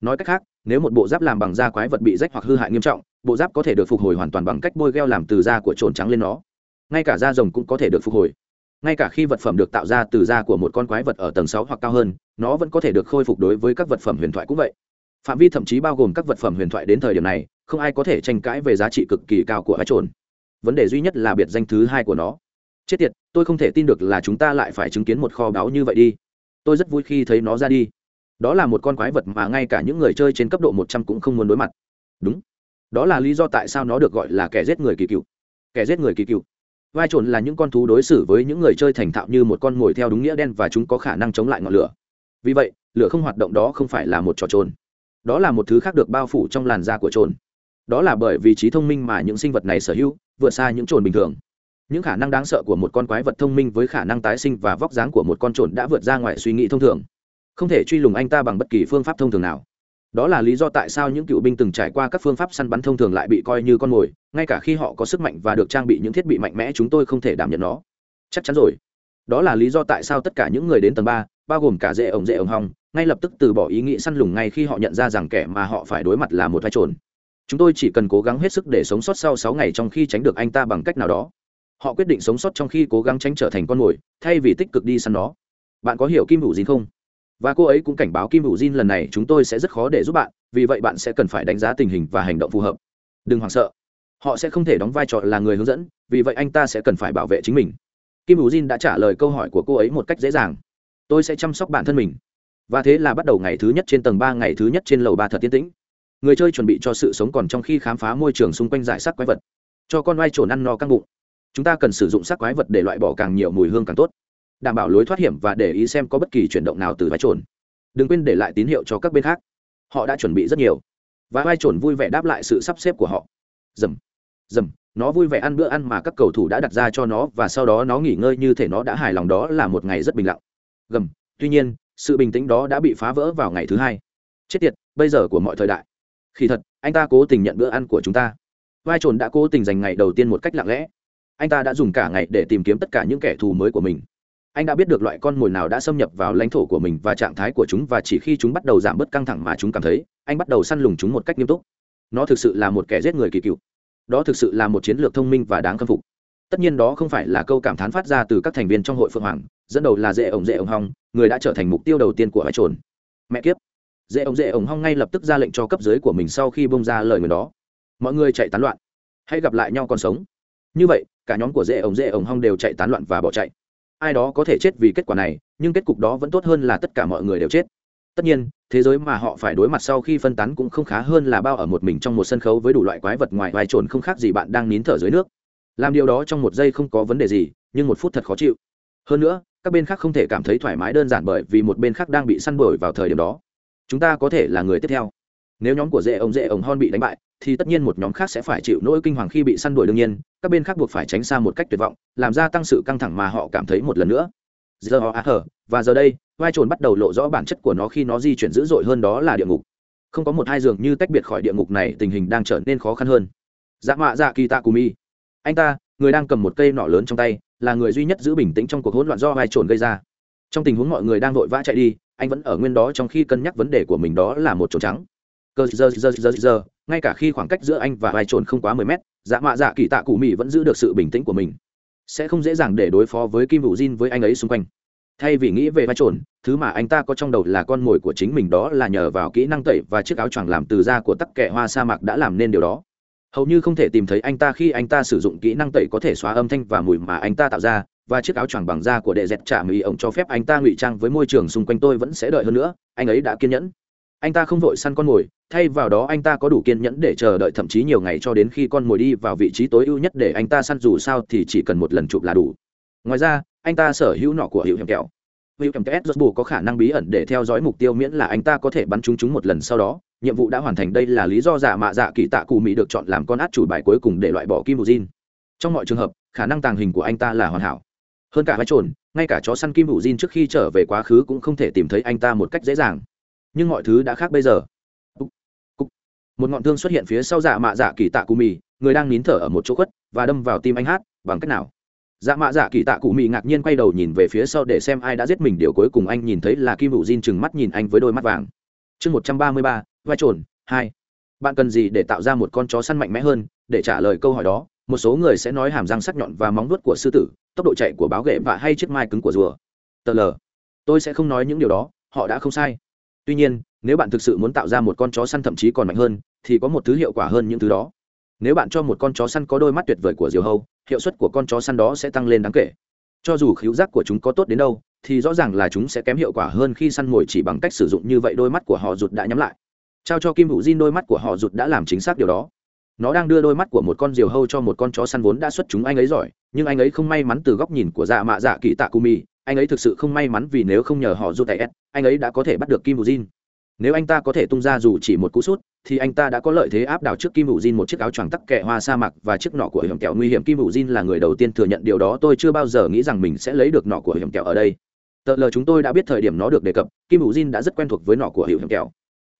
Nói cách khác, nếu một bộ giáp làm bằng da quái vật bị rách hoặc hư hại nghiêm trọng, bộ giáp có thể được phục hồi hoàn toàn bằng cách bôi gheo làm từ da của trồn trắng lên nó. Ngay cả da rồng cũng có thể được phục hồi ngay cả khi vật phẩm được tạo ra từ da của một con quái vật ở tầng sáu hoặc cao hơn, nó vẫn có thể được khôi phục đối với các vật phẩm huyền thoại cũng vậy. Phạm vi thậm chí bao gồm các vật phẩm huyền thoại đến thời điểm này, không ai có thể tranh cãi về giá trị cực kỳ cao của vai trồn vấn đề duy nhất là biệt danh thứ hai của nó. Chết tiệt, tôi không thể tin được là chúng ta lại phải chứng kiến một kho báu như vậy đi. Tôi rất vui khi thấy nó ra đi. Đó là một con quái vật mà ngay cả những người chơi trên cấp độ một trăm cũng không muốn đối mặt. Đúng. Đó là lý do tại sao nó được gọi là kẻ giết người kỳ cựu. Kẻ giết người kỳ cựu vai trồn là những con thú đối xử với những người chơi thành thạo như một con mồi theo đúng nghĩa đen và chúng có khả năng chống lại ngọn lửa. Vì vậy, lửa không hoạt động đó không phải là một trò trồn. Đó là một thứ khác được bao phủ trong làn da của trồn. Đó là bởi vì trí thông minh mà những sinh vật này sở hữu, vượt xa những trồn bình thường. Những khả năng đáng sợ của một con quái vật thông minh với khả năng tái sinh và vóc dáng của một con trồn đã vượt ra ngoài suy nghĩ thông thường. Không thể truy lùng anh ta bằng bất kỳ phương pháp thông thường nào đó là lý do tại sao những cựu binh từng trải qua các phương pháp săn bắn thông thường lại bị coi như con mồi, ngay cả khi họ có sức mạnh và được trang bị những thiết bị mạnh mẽ chúng tôi không thể đảm nhận nó. Chắc chắn rồi. Đó là lý do tại sao tất cả những người đến tầng ba, bao gồm cả dễ ổng dễ ổng hong, ngay lập tức từ bỏ ý nghĩ săn lùng ngay khi họ nhận ra rằng kẻ mà họ phải đối mặt là một vai trồn. Chúng tôi chỉ cần cố gắng hết sức để sống sót sau sáu ngày trong khi tránh được anh ta bằng cách nào đó. Họ quyết định sống sót trong khi cố gắng tránh trở thành con mồi, thay vì tích cực đi săn nó. Bạn có hiểu kim hữu gì không? Và cô ấy cũng cảnh báo kim hữu jin lần này chúng tôi sẽ rất khó để giúp bạn, vì vậy bạn sẽ cần phải đánh giá tình hình và hành động phù hợp. Đừng hoảng sợ. Họ sẽ không thể đóng vai trò là người hướng dẫn, vì vậy anh ta sẽ cần phải bảo vệ chính mình. Kim hữu jin đã trả lời câu hỏi của cô ấy một cách dễ dàng. Tôi sẽ chăm sóc bản thân mình. Và thế là bắt đầu ngày thứ nhất trên tầng ba, ngày thứ nhất trên lầu ba thật tiến tĩnh. Người chơi chuẩn bị cho sự sống còn trong khi khám phá môi trường xung quanh giải sắc quái vật. Cho con vai trồn ăn no căng bụng. Chúng ta cần sử dụng sắc quái vật để loại bỏ càng nhiều mùi hương càng tốt đảm bảo lối thoát hiểm và để ý xem có bất kỳ chuyển động nào từ vai trồn. Đừng quên để lại tín hiệu cho các bên khác. Họ đã chuẩn bị rất nhiều. Và vai trồn vui vẻ đáp lại sự sắp xếp của họ. Dầm dầm, nó vui vẻ ăn bữa ăn mà các cầu thủ đã đặt ra cho nó và sau đó nó nghỉ ngơi như thể nó đã hài lòng đó là một ngày rất bình lặng. Gầm, tuy nhiên, sự bình tĩnh đó đã bị phá vỡ vào ngày thứ hai. Chết tiệt, bây giờ của mọi thời đại. Khi thật, anh ta cố tình nhận bữa ăn của chúng ta. Vai trồn đã cố tình dành ngày đầu tiên một cách lặng lẽ. Anh ta đã dùng cả ngày để tìm kiếm tất cả những kẻ thù mới của mình anh đã biết được loại con mồi nào đã xâm nhập vào lãnh thổ của mình và trạng thái của chúng và chỉ khi chúng bắt đầu giảm bớt căng thẳng mà chúng cảm thấy, anh bắt đầu săn lùng chúng một cách nghiêm túc. Nó thực sự là một kẻ giết người kỳ cựu. Đó thực sự là một chiến lược thông minh và đáng khâm phục. Tất nhiên đó không phải là câu cảm thán phát ra từ các thành viên trong hội phượng hoàng, dẫn đầu là dễ ổng dễ ổng hong, người đã trở thành mục tiêu đầu tiên của hải trồn. Mẹ kiếp! Dễ ổng dễ ổng hong ngay lập tức ra lệnh cho cấp dưới của mình sau khi bông ra lời người đó. Mọi người chạy tán loạn. Hãy gặp lại nhau còn sống. Như vậy, cả nhóm của dễ ổng dễ ổng hong đều chạy tán loạn và bỏ chạy ai đó có thể chết vì kết quả này, nhưng kết cục đó vẫn tốt hơn là tất cả mọi người đều chết. Tất nhiên, thế giới mà họ phải đối mặt sau khi phân tán cũng không khá hơn là bao ở một mình trong một sân khấu với đủ loại quái vật ngoài vai trồn không khác gì bạn đang nín thở dưới nước. Làm điều đó trong một giây không có vấn đề gì, nhưng một phút thật khó chịu. Hơn nữa, các bên khác không thể cảm thấy thoải mái đơn giản bởi vì một bên khác đang bị săn đuổi vào thời điểm đó. Chúng ta có thể là người tiếp theo nếu nhóm của dễ ông dễ ông hon bị đánh bại, thì tất nhiên một nhóm khác sẽ phải chịu nỗi kinh hoàng khi bị săn đuổi đương nhiên, các bên khác buộc phải tránh xa một cách tuyệt vọng, làm gia tăng sự căng thẳng mà họ cảm thấy một lần nữa. Giờ họ hở và giờ đây, vai trồn bắt đầu lộ rõ bản chất của nó khi nó di chuyển dữ dội hơn đó là địa ngục. Không có một hai giường như tách biệt khỏi địa ngục này, tình hình đang trở nên khó khăn hơn. Dạ mạ dạ kỳ tạ cù mi. Anh ta, người đang cầm một cây nỏ lớn trong tay, là người duy nhất giữ bình tĩnh trong cuộc hỗn loạn do vai trồn gây ra. Trong tình huống mọi người đang vội vã chạy đi, anh vẫn ở nguyên đó trong khi cân nhắc vấn đề của mình đó là một trồn trắng cơ, giờ giờ giờ giờ. Ngay cả khi khoảng cách giữa anh và vai trồn không quá mười mét dạ mạ dạ kỳ tạ cụ mỹ vẫn giữ được sự bình tĩnh của mình. Sẽ không dễ dàng để đối phó với kim vũ jin với anh ấy xung quanh. Thay vì nghĩ về vai trồn, thứ mà anh ta có trong đầu là con mồi của chính mình đó là nhờ vào kỹ năng tẩy và chiếc áo choàng làm từ da của tắc kẹ hoa sa mạc đã làm nên điều đó. Hầu như không thể tìm thấy anh ta khi anh ta sử dụng kỹ năng tẩy có thể xóa âm thanh và mùi mà anh ta tạo ra, và chiếc áo choàng bằng da của đệ dẹt trả mỹ ổng cho phép anh ta ngụy trang với môi trường xung quanh tôi vẫn sẽ đợi hơn nữa, anh ấy đã kiên nhẫn. Anh ta không vội săn con mồi thay vào đó anh ta có đủ kiên nhẫn để chờ đợi thậm chí nhiều ngày cho đến khi con mồi đi vào vị trí tối ưu nhất để anh ta săn dù sao thì chỉ cần một lần chụp là đủ. Ngoài ra, anh ta sở hữu nọ của hiệu hiểm kẹo. Hiệu hiểm kẹo s có khả năng bí ẩn để theo dõi mục tiêu miễn là anh ta có thể bắn chúng chúng một lần sau đó. Nhiệm vụ đã hoàn thành, đây là lý do giả mạ dạ kỳ tạ cụ mỹ được chọn làm con át chủ bài cuối cùng để loại bỏ kim bù jin trong mọi trường hợp, khả năng tàng hình của anh ta là hoàn hảo. Hơn cả vai trồn, ngay cả chó săn kim bù jin trước khi trở về quá khứ cũng không thể tìm thấy anh ta một cách dễ dàng. Nhưng mọi thứ đã khác bây giờ một ngọn thương xuất hiện phía sau dạ mạ dạ kỳ tạ cụ mì, người đang nín thở ở một chỗ khuất, và đâm vào tim anh hát, bằng cách nào? Dạ mạ dạ kỳ tạ cụ mì ngạc nhiên quay đầu nhìn về phía sau để xem ai đã giết mình, điều cuối cùng anh nhìn thấy là kim hữu diên chừng mắt nhìn anh với đôi mắt vàng. Chương một trăm ba mươi ba, vai trồn, hai. Bạn cần gì để tạo ra một con chó săn mạnh mẽ hơn? Để trả lời câu hỏi đó, một số người sẽ nói hàm răng sắc nhọn và móng vuốt của sư tử, tốc độ chạy của báo ghệ và hay chiếc mai cứng của rùa. Tờ lờ. Tôi sẽ không nói những điều đó, họ đã không sai. Tuy nhiên nếu bạn thực sự muốn tạo ra một con chó săn thậm chí còn mạnh hơn, thì có một thứ hiệu quả hơn những thứ đó. Nếu bạn cho một con chó săn có đôi mắt tuyệt vời của diều hâu, hiệu suất của con chó săn đó sẽ tăng lên đáng kể. Cho dù khíu giác của chúng có tốt đến đâu, thì rõ ràng là chúng sẽ kém hiệu quả hơn khi săn mồi chỉ bằng cách sử dụng như vậy đôi mắt của họ rụt đã nhắm lại. Trao cho kim hữu diên đôi mắt của họ rụt đã làm chính xác điều đó. Nó đang đưa đôi mắt của một con diều hâu cho một con chó săn vốn đã xuất chúng anh ấy giỏi, nhưng anh ấy không may mắn từ góc nhìn của dạ mạ dạ kỳ tạ cù mì, anh ấy thực sự không may mắn vì nếu không nhờ họ rụt tay s anh ấy đã có thể bắt được kim hữu diên nếu anh ta có thể tung ra dù chỉ một cú sút, thì anh ta đã có lợi thế áp đảo trước kim hữu Jin một chiếc áo choàng tắc kẹ hoa sa mạc và chiếc nọ của hiểm kẹo nguy hiểm. Kim hữu Jin là người đầu tiên thừa nhận điều đó, tôi chưa bao giờ nghĩ rằng mình sẽ lấy được nọ của hiểm kẹo ở đây. Tờ lờ chúng tôi đã biết thời điểm nó được đề cập, kim hữu Jin đã rất quen thuộc với nọ của hiểm kẹo.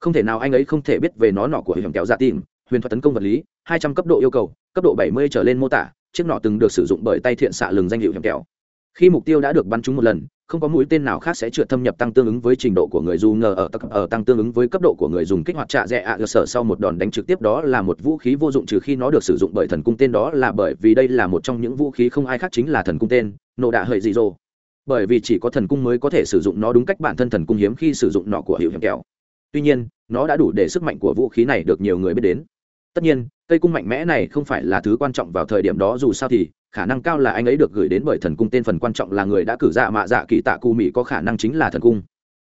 Không thể nào anh ấy không thể biết về nó, nọ của hiểm kẹo giả tìm, huyền thuật tấn công vật lý, hai trăm cấp độ yêu cầu, cấp độ bảy mươi trở lên mô tả, chiếc nọ từng được sử dụng bởi tay thiện xạ lừng danh hiệu hiểm kẹo. Khi mục tiêu đã được bắn trúng một lần không có mũi tên nào khác sẽ trượt thâm nhập tăng tương ứng với trình độ của người dù ngờ ở, ở tăng tương ứng với cấp độ của người dùng kích hoạt trạ rẽ ạ cơ sở sau một đòn đánh trực tiếp đó là một vũ khí vô dụng trừ khi nó được sử dụng bởi thần cung tên đó là bởi vì đây là một trong những vũ khí không ai khác chính là thần cung tên nộ đạ hợi dị dỗ bởi vì chỉ có thần cung mới có thể sử dụng nó đúng cách bản thân thần cung hiếm khi sử dụng nọ của hiệu hiểm kẹo. Tuy nhiên nó đã đủ để sức mạnh của vũ khí này được nhiều người biết đến tất nhiên, cây cung mạnh mẽ này không phải là thứ quan trọng vào thời điểm đó, dù sao thì, khả năng cao là anh ấy được gửi đến bởi thần cung, tên phần quan trọng là người đã cử dạ mạ dạ kỳ tạ cù mỹ có khả năng chính là thần cung.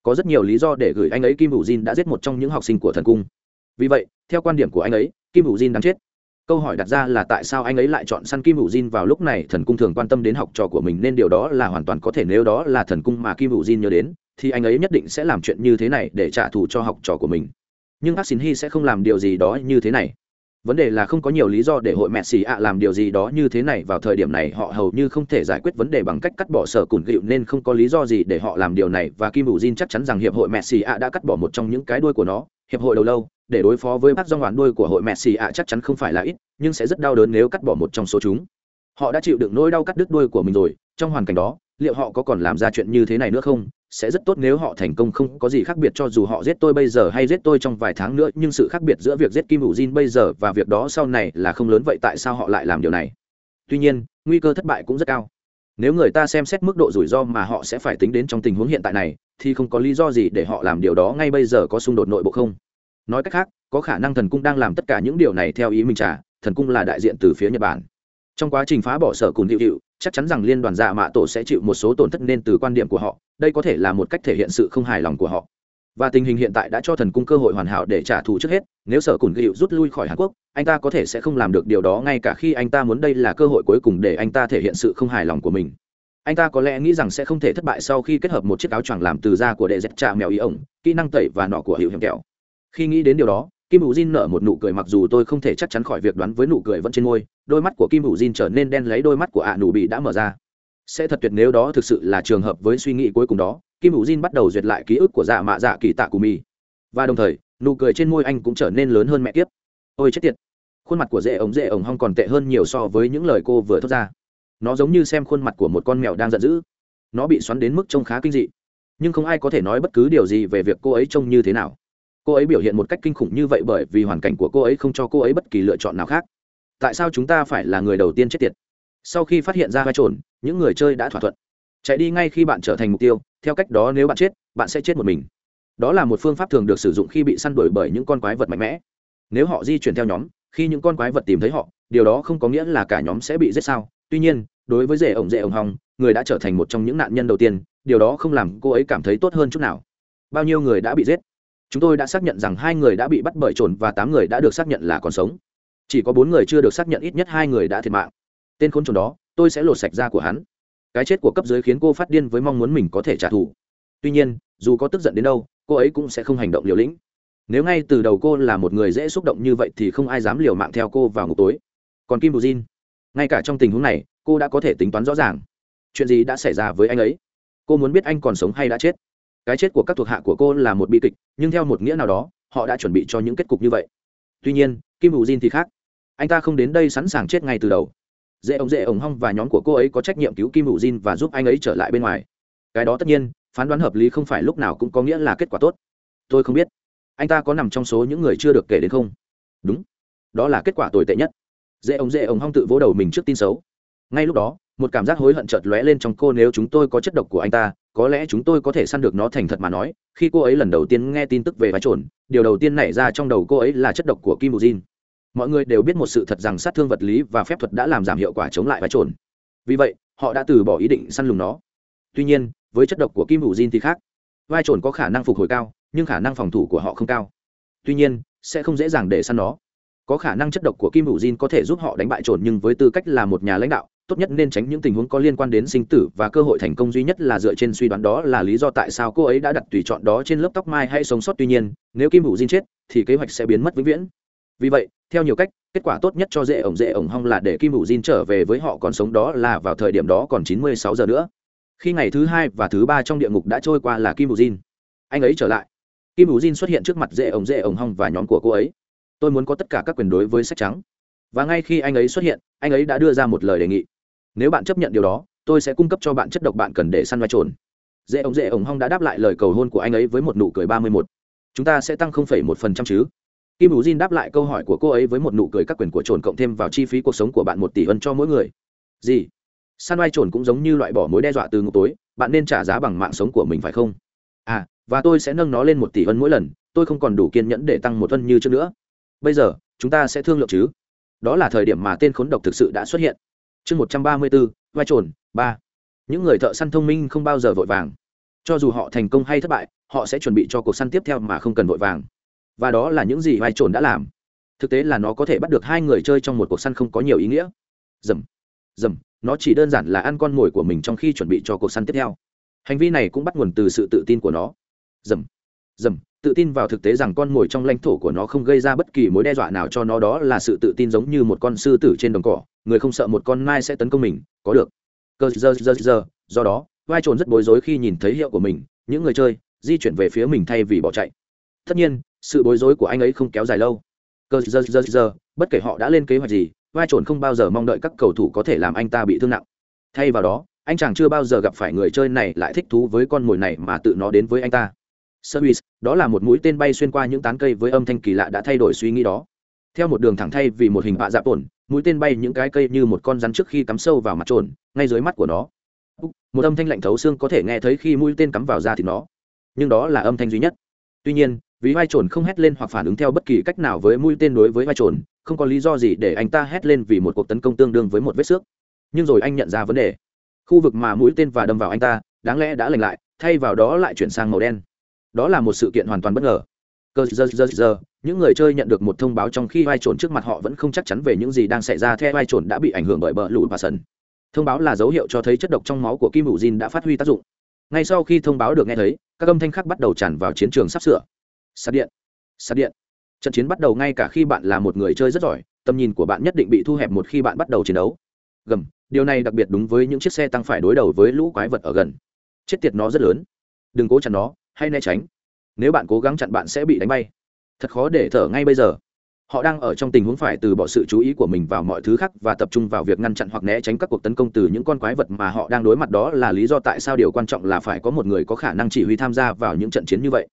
Có rất nhiều lý do để gửi anh ấy kim hữu diên đã giết một trong những học sinh của thần cung. Vì vậy, theo quan điểm của anh ấy, kim hữu diên đáng chết. Câu hỏi đặt ra là tại sao anh ấy lại chọn săn kim hữu diên vào lúc này? Thần cung thường quan tâm đến học trò của mình nên điều đó là hoàn toàn có thể, nếu đó là thần cung mà kim hữu diên nhớ đến, thì anh ấy nhất định sẽ làm chuyện như thế này để trả thù cho học trò của mình. Nhưng bác xin hy sẽ không làm điều gì đó như thế này vấn đề là không có nhiều lý do để hội mẹ xì ạ làm điều gì đó như thế này vào thời điểm này, họ hầu như không thể giải quyết vấn đề bằng cách cắt bỏ sở cùn gịu nên không có lý do gì để họ làm điều này và kim bù jin chắc chắn rằng hiệp hội mẹ xì ạ đã cắt bỏ một trong những cái đuôi của nó. Hiệp hội đầu lâu, để đối phó với bác do ngoạn đuôi của hội mẹ xì ạ chắc chắn không phải là ít, nhưng sẽ rất đau đớn nếu cắt bỏ một trong số chúng. Họ đã chịu đựng nỗi đau cắt đứt đuôi của mình rồi, trong hoàn cảnh đó, liệu họ có còn làm ra chuyện như thế này nữa không? Sẽ rất tốt nếu họ thành công, không có gì khác biệt cho dù họ giết tôi bây giờ hay giết tôi trong vài tháng nữa, nhưng sự khác biệt giữa việc giết kim hữu jin bây giờ và việc đó sau này là không lớn. Vậy tại sao họ lại làm điều này? Tuy nhiên, nguy cơ thất bại cũng rất cao. Nếu người ta xem xét mức độ rủi ro mà họ sẽ phải tính đến trong tình huống hiện tại này, thì không có lý do gì để họ làm điều đó ngay bây giờ có xung đột nội bộ không? Nói cách khác, có khả năng thần cung đang làm tất cả những điều này theo ý mình trả thần cung là đại diện từ phía nhật bản. Trong quá trình phá bỏ sở cùn hiệu hiệu chắc chắn rằng liên đoàn dạ mạ tổ sẽ chịu một số tổn thất nên từ quan điểm của họ, đây có thể là một cách thể hiện sự không hài lòng của họ. Và tình hình hiện tại đã cho thần cung cơ hội hoàn hảo để trả thù trước hết, nếu sở cùn gịu rút lui khỏi hàn quốc, anh ta có thể sẽ không làm được điều đó ngay cả khi anh ta muốn đây là cơ hội cuối cùng để anh ta thể hiện sự không hài lòng của mình. Anh ta có lẽ nghĩ rằng sẽ không thể thất bại sau khi kết hợp một chiếc áo choàng làm từ da của đệ dẹp trà mèo ý ổng, kỹ năng tẩy và nọ của hiệu hiểm kẹo. Khi nghĩ đến điều đó kim hữu jin nở một nụ cười mặc dù tôi không thể chắc chắn khỏi việc đoán với nụ cười vẫn trên môi, đôi mắt của kim hữu jin trở nên đen lấy đôi mắt của ạ nụ bị đã mở ra. Sẽ thật tuyệt nếu đó thực sự là trường hợp với suy nghĩ cuối cùng đó, kim hữu jin bắt đầu duyệt lại ký ức của dạ mạ dạ kỳ tạ của mi và đồng thời, nụ cười trên môi anh cũng trở nên lớn hơn mẹ kiếp. Ôi chết tiệt! Khuôn mặt của dễ ống dễ ống hong còn tệ hơn nhiều so với những lời cô vừa thốt ra. Nó giống như xem khuôn mặt của một con mèo đang giận dữ. Nó bị xoắn đến mức trông khá kinh dị. Nhưng không ai có thể nói bất cứ điều gì về việc cô ấy trông như thế nào cô ấy biểu hiện một cách kinh khủng như vậy bởi vì hoàn cảnh của cô ấy không cho cô ấy bất kỳ lựa chọn nào khác. Tại sao chúng ta phải là người đầu tiên chết tiệt? Sau khi phát hiện ra vai trồn, những người chơi đã thỏa thuận. Chạy đi ngay khi bạn trở thành mục tiêu, theo cách đó nếu bạn chết, bạn sẽ chết một mình. Đó là một phương pháp thường được sử dụng khi bị săn đuổi bởi những con quái vật mạnh mẽ. Nếu họ di chuyển theo nhóm, khi những con quái vật tìm thấy họ, điều đó không có nghĩa là cả nhóm sẽ bị giết sao. Tuy nhiên, đối với rể ổng rể ổng hòng, người đã trở thành một trong những nạn nhân đầu tiên, điều đó không làm cô ấy cảm thấy tốt hơn chút nào. Bao nhiêu người đã bị giết? Chúng tôi đã xác nhận rằng hai người đã bị bắt bởi trồn và tám người đã được xác nhận là còn sống. Chỉ có bốn người chưa được xác nhận, ít nhất hai người đã thiệt mạng. Tên khốn trồn đó, tôi sẽ lột sạch da của hắn. Cái chết của cấp dưới khiến cô phát điên với mong muốn mình có thể trả thù. Tuy nhiên, dù có tức giận đến đâu, cô ấy cũng sẽ không hành động liều lĩnh. Nếu ngay từ đầu cô là một người dễ xúc động như vậy thì không ai dám liều mạng theo cô vào ngục tối. Còn kim bù jin, ngay cả trong tình huống này, cô đã có thể tính toán rõ ràng. Chuyện gì đã xảy ra với anh ấy? Cô muốn biết anh còn sống hay đã chết cái chết của các thuộc hạ của cô là một bi kịch, nhưng theo một nghĩa nào đó, họ đã chuẩn bị cho những kết cục như vậy. Tuy nhiên, kim hữu jin thì khác. Anh ta không đến đây sẵn sàng chết ngay từ đầu. Dễ ổng dễ ổng hong và nhóm của cô ấy có trách nhiệm cứu kim hữu jin và giúp anh ấy trở lại bên ngoài. Cái đó tất nhiên, phán đoán hợp lý không phải lúc nào cũng có nghĩa là kết quả tốt. Tôi không biết. Anh ta có nằm trong số những người chưa được kể đến không? Đúng. Đó là kết quả tồi tệ nhất. Dễ ổng dễ ổng hong tự vỗ đầu mình trước tin xấu. Ngay lúc đó, một cảm giác hối hận chợt lóe lên trong cô nếu chúng tôi có chất độc của anh ta có lẽ chúng tôi có thể săn được nó thành thật mà nói, khi cô ấy lần đầu tiên nghe tin tức về vai trồn điều đầu tiên nảy ra trong đầu cô ấy là chất độc của kim bù jin. Mọi người đều biết một sự thật rằng sát thương vật lý và phép thuật đã làm giảm hiệu quả chống lại vai trồn vì vậy, họ đã từ bỏ ý định săn lùng nó. Tuy nhiên, với chất độc của kim bù jin thì khác. Vai trồn có khả năng phục hồi cao, nhưng khả năng phòng thủ của họ không cao. Tuy nhiên, sẽ không dễ dàng để săn nó. Có khả năng chất độc của kim hữu jin có thể giúp họ đánh bại trồn nhưng với tư cách là một nhà lãnh đạo tốt nhất nên tránh những tình huống có liên quan đến sinh tử và cơ hội thành công duy nhất là dựa trên suy đoán đó là lý do tại sao cô ấy đã đặt tùy chọn đó trên lớp tóc mai hay sống sót. Tuy nhiên, nếu kim hữu jin chết, thì kế hoạch sẽ biến mất vĩnh viễn. Vì vậy, theo nhiều cách, kết quả tốt nhất cho dễ ổng dễ ổng hong là để kim hữu jin trở về với họ còn sống đó là vào thời điểm đó còn 96 giờ nữa. Khi ngày thứ hai và thứ ba trong địa ngục đã trôi qua là kim hữu jin. Anh ấy trở lại. Kim hữu jin xuất hiện trước mặt dễ ổng dễ ổng hong và nhóm của cô ấy. Tôi muốn có tất cả các quyền đối với sách trắng. Và ngay khi anh ấy xuất hiện, anh ấy đã đưa ra một lời đề nghị nếu bạn chấp nhận điều đó, tôi sẽ cung cấp cho bạn chất độc bạn cần để săn vai trồn. Dễ ổng dễ ổng hong đã đáp lại lời cầu hôn của anh ấy với một nụ cười ba mươi một chúng ta sẽ tăng không phẩy một phần trăm chứ? Kim ú jin đáp lại câu hỏi của cô ấy với một nụ cười các quyền của trồn cộng thêm vào chi phí cuộc sống của bạn một tỷ ân cho mỗi người. Gì? Săn vai trồn cũng giống như loại bỏ mối đe dọa từ ngục tối, bạn nên trả giá bằng mạng sống của mình phải không? À và tôi sẽ nâng nó lên một tỷ ân mỗi lần, tôi không còn đủ kiên nhẫn để tăng một ân như trước nữa. Bây giờ, chúng ta sẽ thương lượng chứ? Đó là thời điểm mà tên khốn độc thực sự đã xuất hiện chương một trăm ba mươi bốn, vai trồn, ba. Những người thợ săn thông minh không bao giờ vội vàng. Cho dù họ thành công hay thất bại, họ sẽ chuẩn bị cho cuộc săn tiếp theo mà không cần vội vàng. Và đó là những gì vai trồn đã làm. Thực tế là nó có thể bắt được hai người chơi trong một cuộc săn không có nhiều ý nghĩa. Dầm dầm, nó chỉ đơn giản là ăn con mồi của mình trong khi chuẩn bị cho cuộc săn tiếp theo. Hành vi này cũng bắt nguồn từ sự tự tin của nó. Dầm dầm, tự tin vào thực tế rằng con mồi trong lãnh thổ của nó không gây ra bất kỳ mối đe dọa nào cho nó, đó là sự tự tin giống như một con sư tử trên đồng cỏ, người không sợ một con nai sẽ tấn công mình, có được. Cơ, giờ giờ giờ, do đó, vai trồn rất bối rối khi nhìn thấy hiệu của mình, những người chơi, di chuyển về phía mình thay vì bỏ chạy. Tất nhiên, sự bối rối của anh ấy không kéo dài lâu. Cơ, giờ giờ giờ, bất kể họ đã lên kế hoạch gì, vai trồn không bao giờ mong đợi các cầu thủ có thể làm anh ta bị thương nặng. Thay vào đó, anh chàng chưa bao giờ gặp phải người chơi này lại thích thú với con mồi này mà tự nó đến với anh ta service, đó là một mũi tên bay xuyên qua những tán cây với âm thanh kỳ lạ đã thay đổi suy nghĩ đó. Theo một đường thẳng thay vì một hình bạ dạp ổn mũi tên bay những cái cây như một con rắn trước khi cắm sâu vào mặt trồn, ngay dưới mắt của nó. Một âm thanh lạnh thấu xương có thể nghe thấy khi mũi tên cắm vào da thì nó. Nhưng đó là âm thanh duy nhất. Tuy nhiên, vì vai trồn không hét lên hoặc phản ứng theo bất kỳ cách nào với mũi tên đối với vai trồn, không có lý do gì để anh ta hét lên vì một cuộc tấn công tương đương với một vết xước. Nhưng rồi anh nhận ra vấn đề. Khu vực mà mũi tên và đâm vào anh ta, đáng lẽ đã lành lại, thay vào đó lại chuyển sang màu đen đó là một sự kiện hoàn toàn bất ngờ. Cơ giờ giờ giờ những người chơi nhận được một thông báo trong khi vai trộn trước mặt họ vẫn không chắc chắn về những gì đang xảy ra theo vai trộn đã bị ảnh hưởng bởi bờ lụt và sần. Thông báo là dấu hiệu cho thấy chất độc trong máu của kim hữu jin đã phát huy tác dụng. Ngay sau khi thông báo được nghe thấy, các âm thanh khác bắt đầu tràn vào chiến trường sắp sửa. Sạc điện sạc điện. Trận chiến bắt đầu ngay cả khi bạn là một người chơi rất giỏi, tầm nhìn của bạn nhất định bị thu hẹp một khi bạn bắt đầu chiến đấu. Gầm, điều này đặc biệt đúng với những chiếc xe tăng phải đối đầu với lũ quái vật ở gần. Chết tiệt nó rất lớn. Đừng cố chặn nó hay né tránh. Nếu bạn cố gắng chặn bạn sẽ bị đánh bay. Thật khó để thở ngay bây giờ. Họ đang ở trong tình huống phải từ bỏ sự chú ý của mình vào mọi thứ khác và tập trung vào việc ngăn chặn hoặc né tránh các cuộc tấn công từ những con quái vật mà họ đang đối mặt. Đó là lý do tại sao điều quan trọng là phải có một người có khả năng chỉ huy tham gia vào những trận chiến như vậy.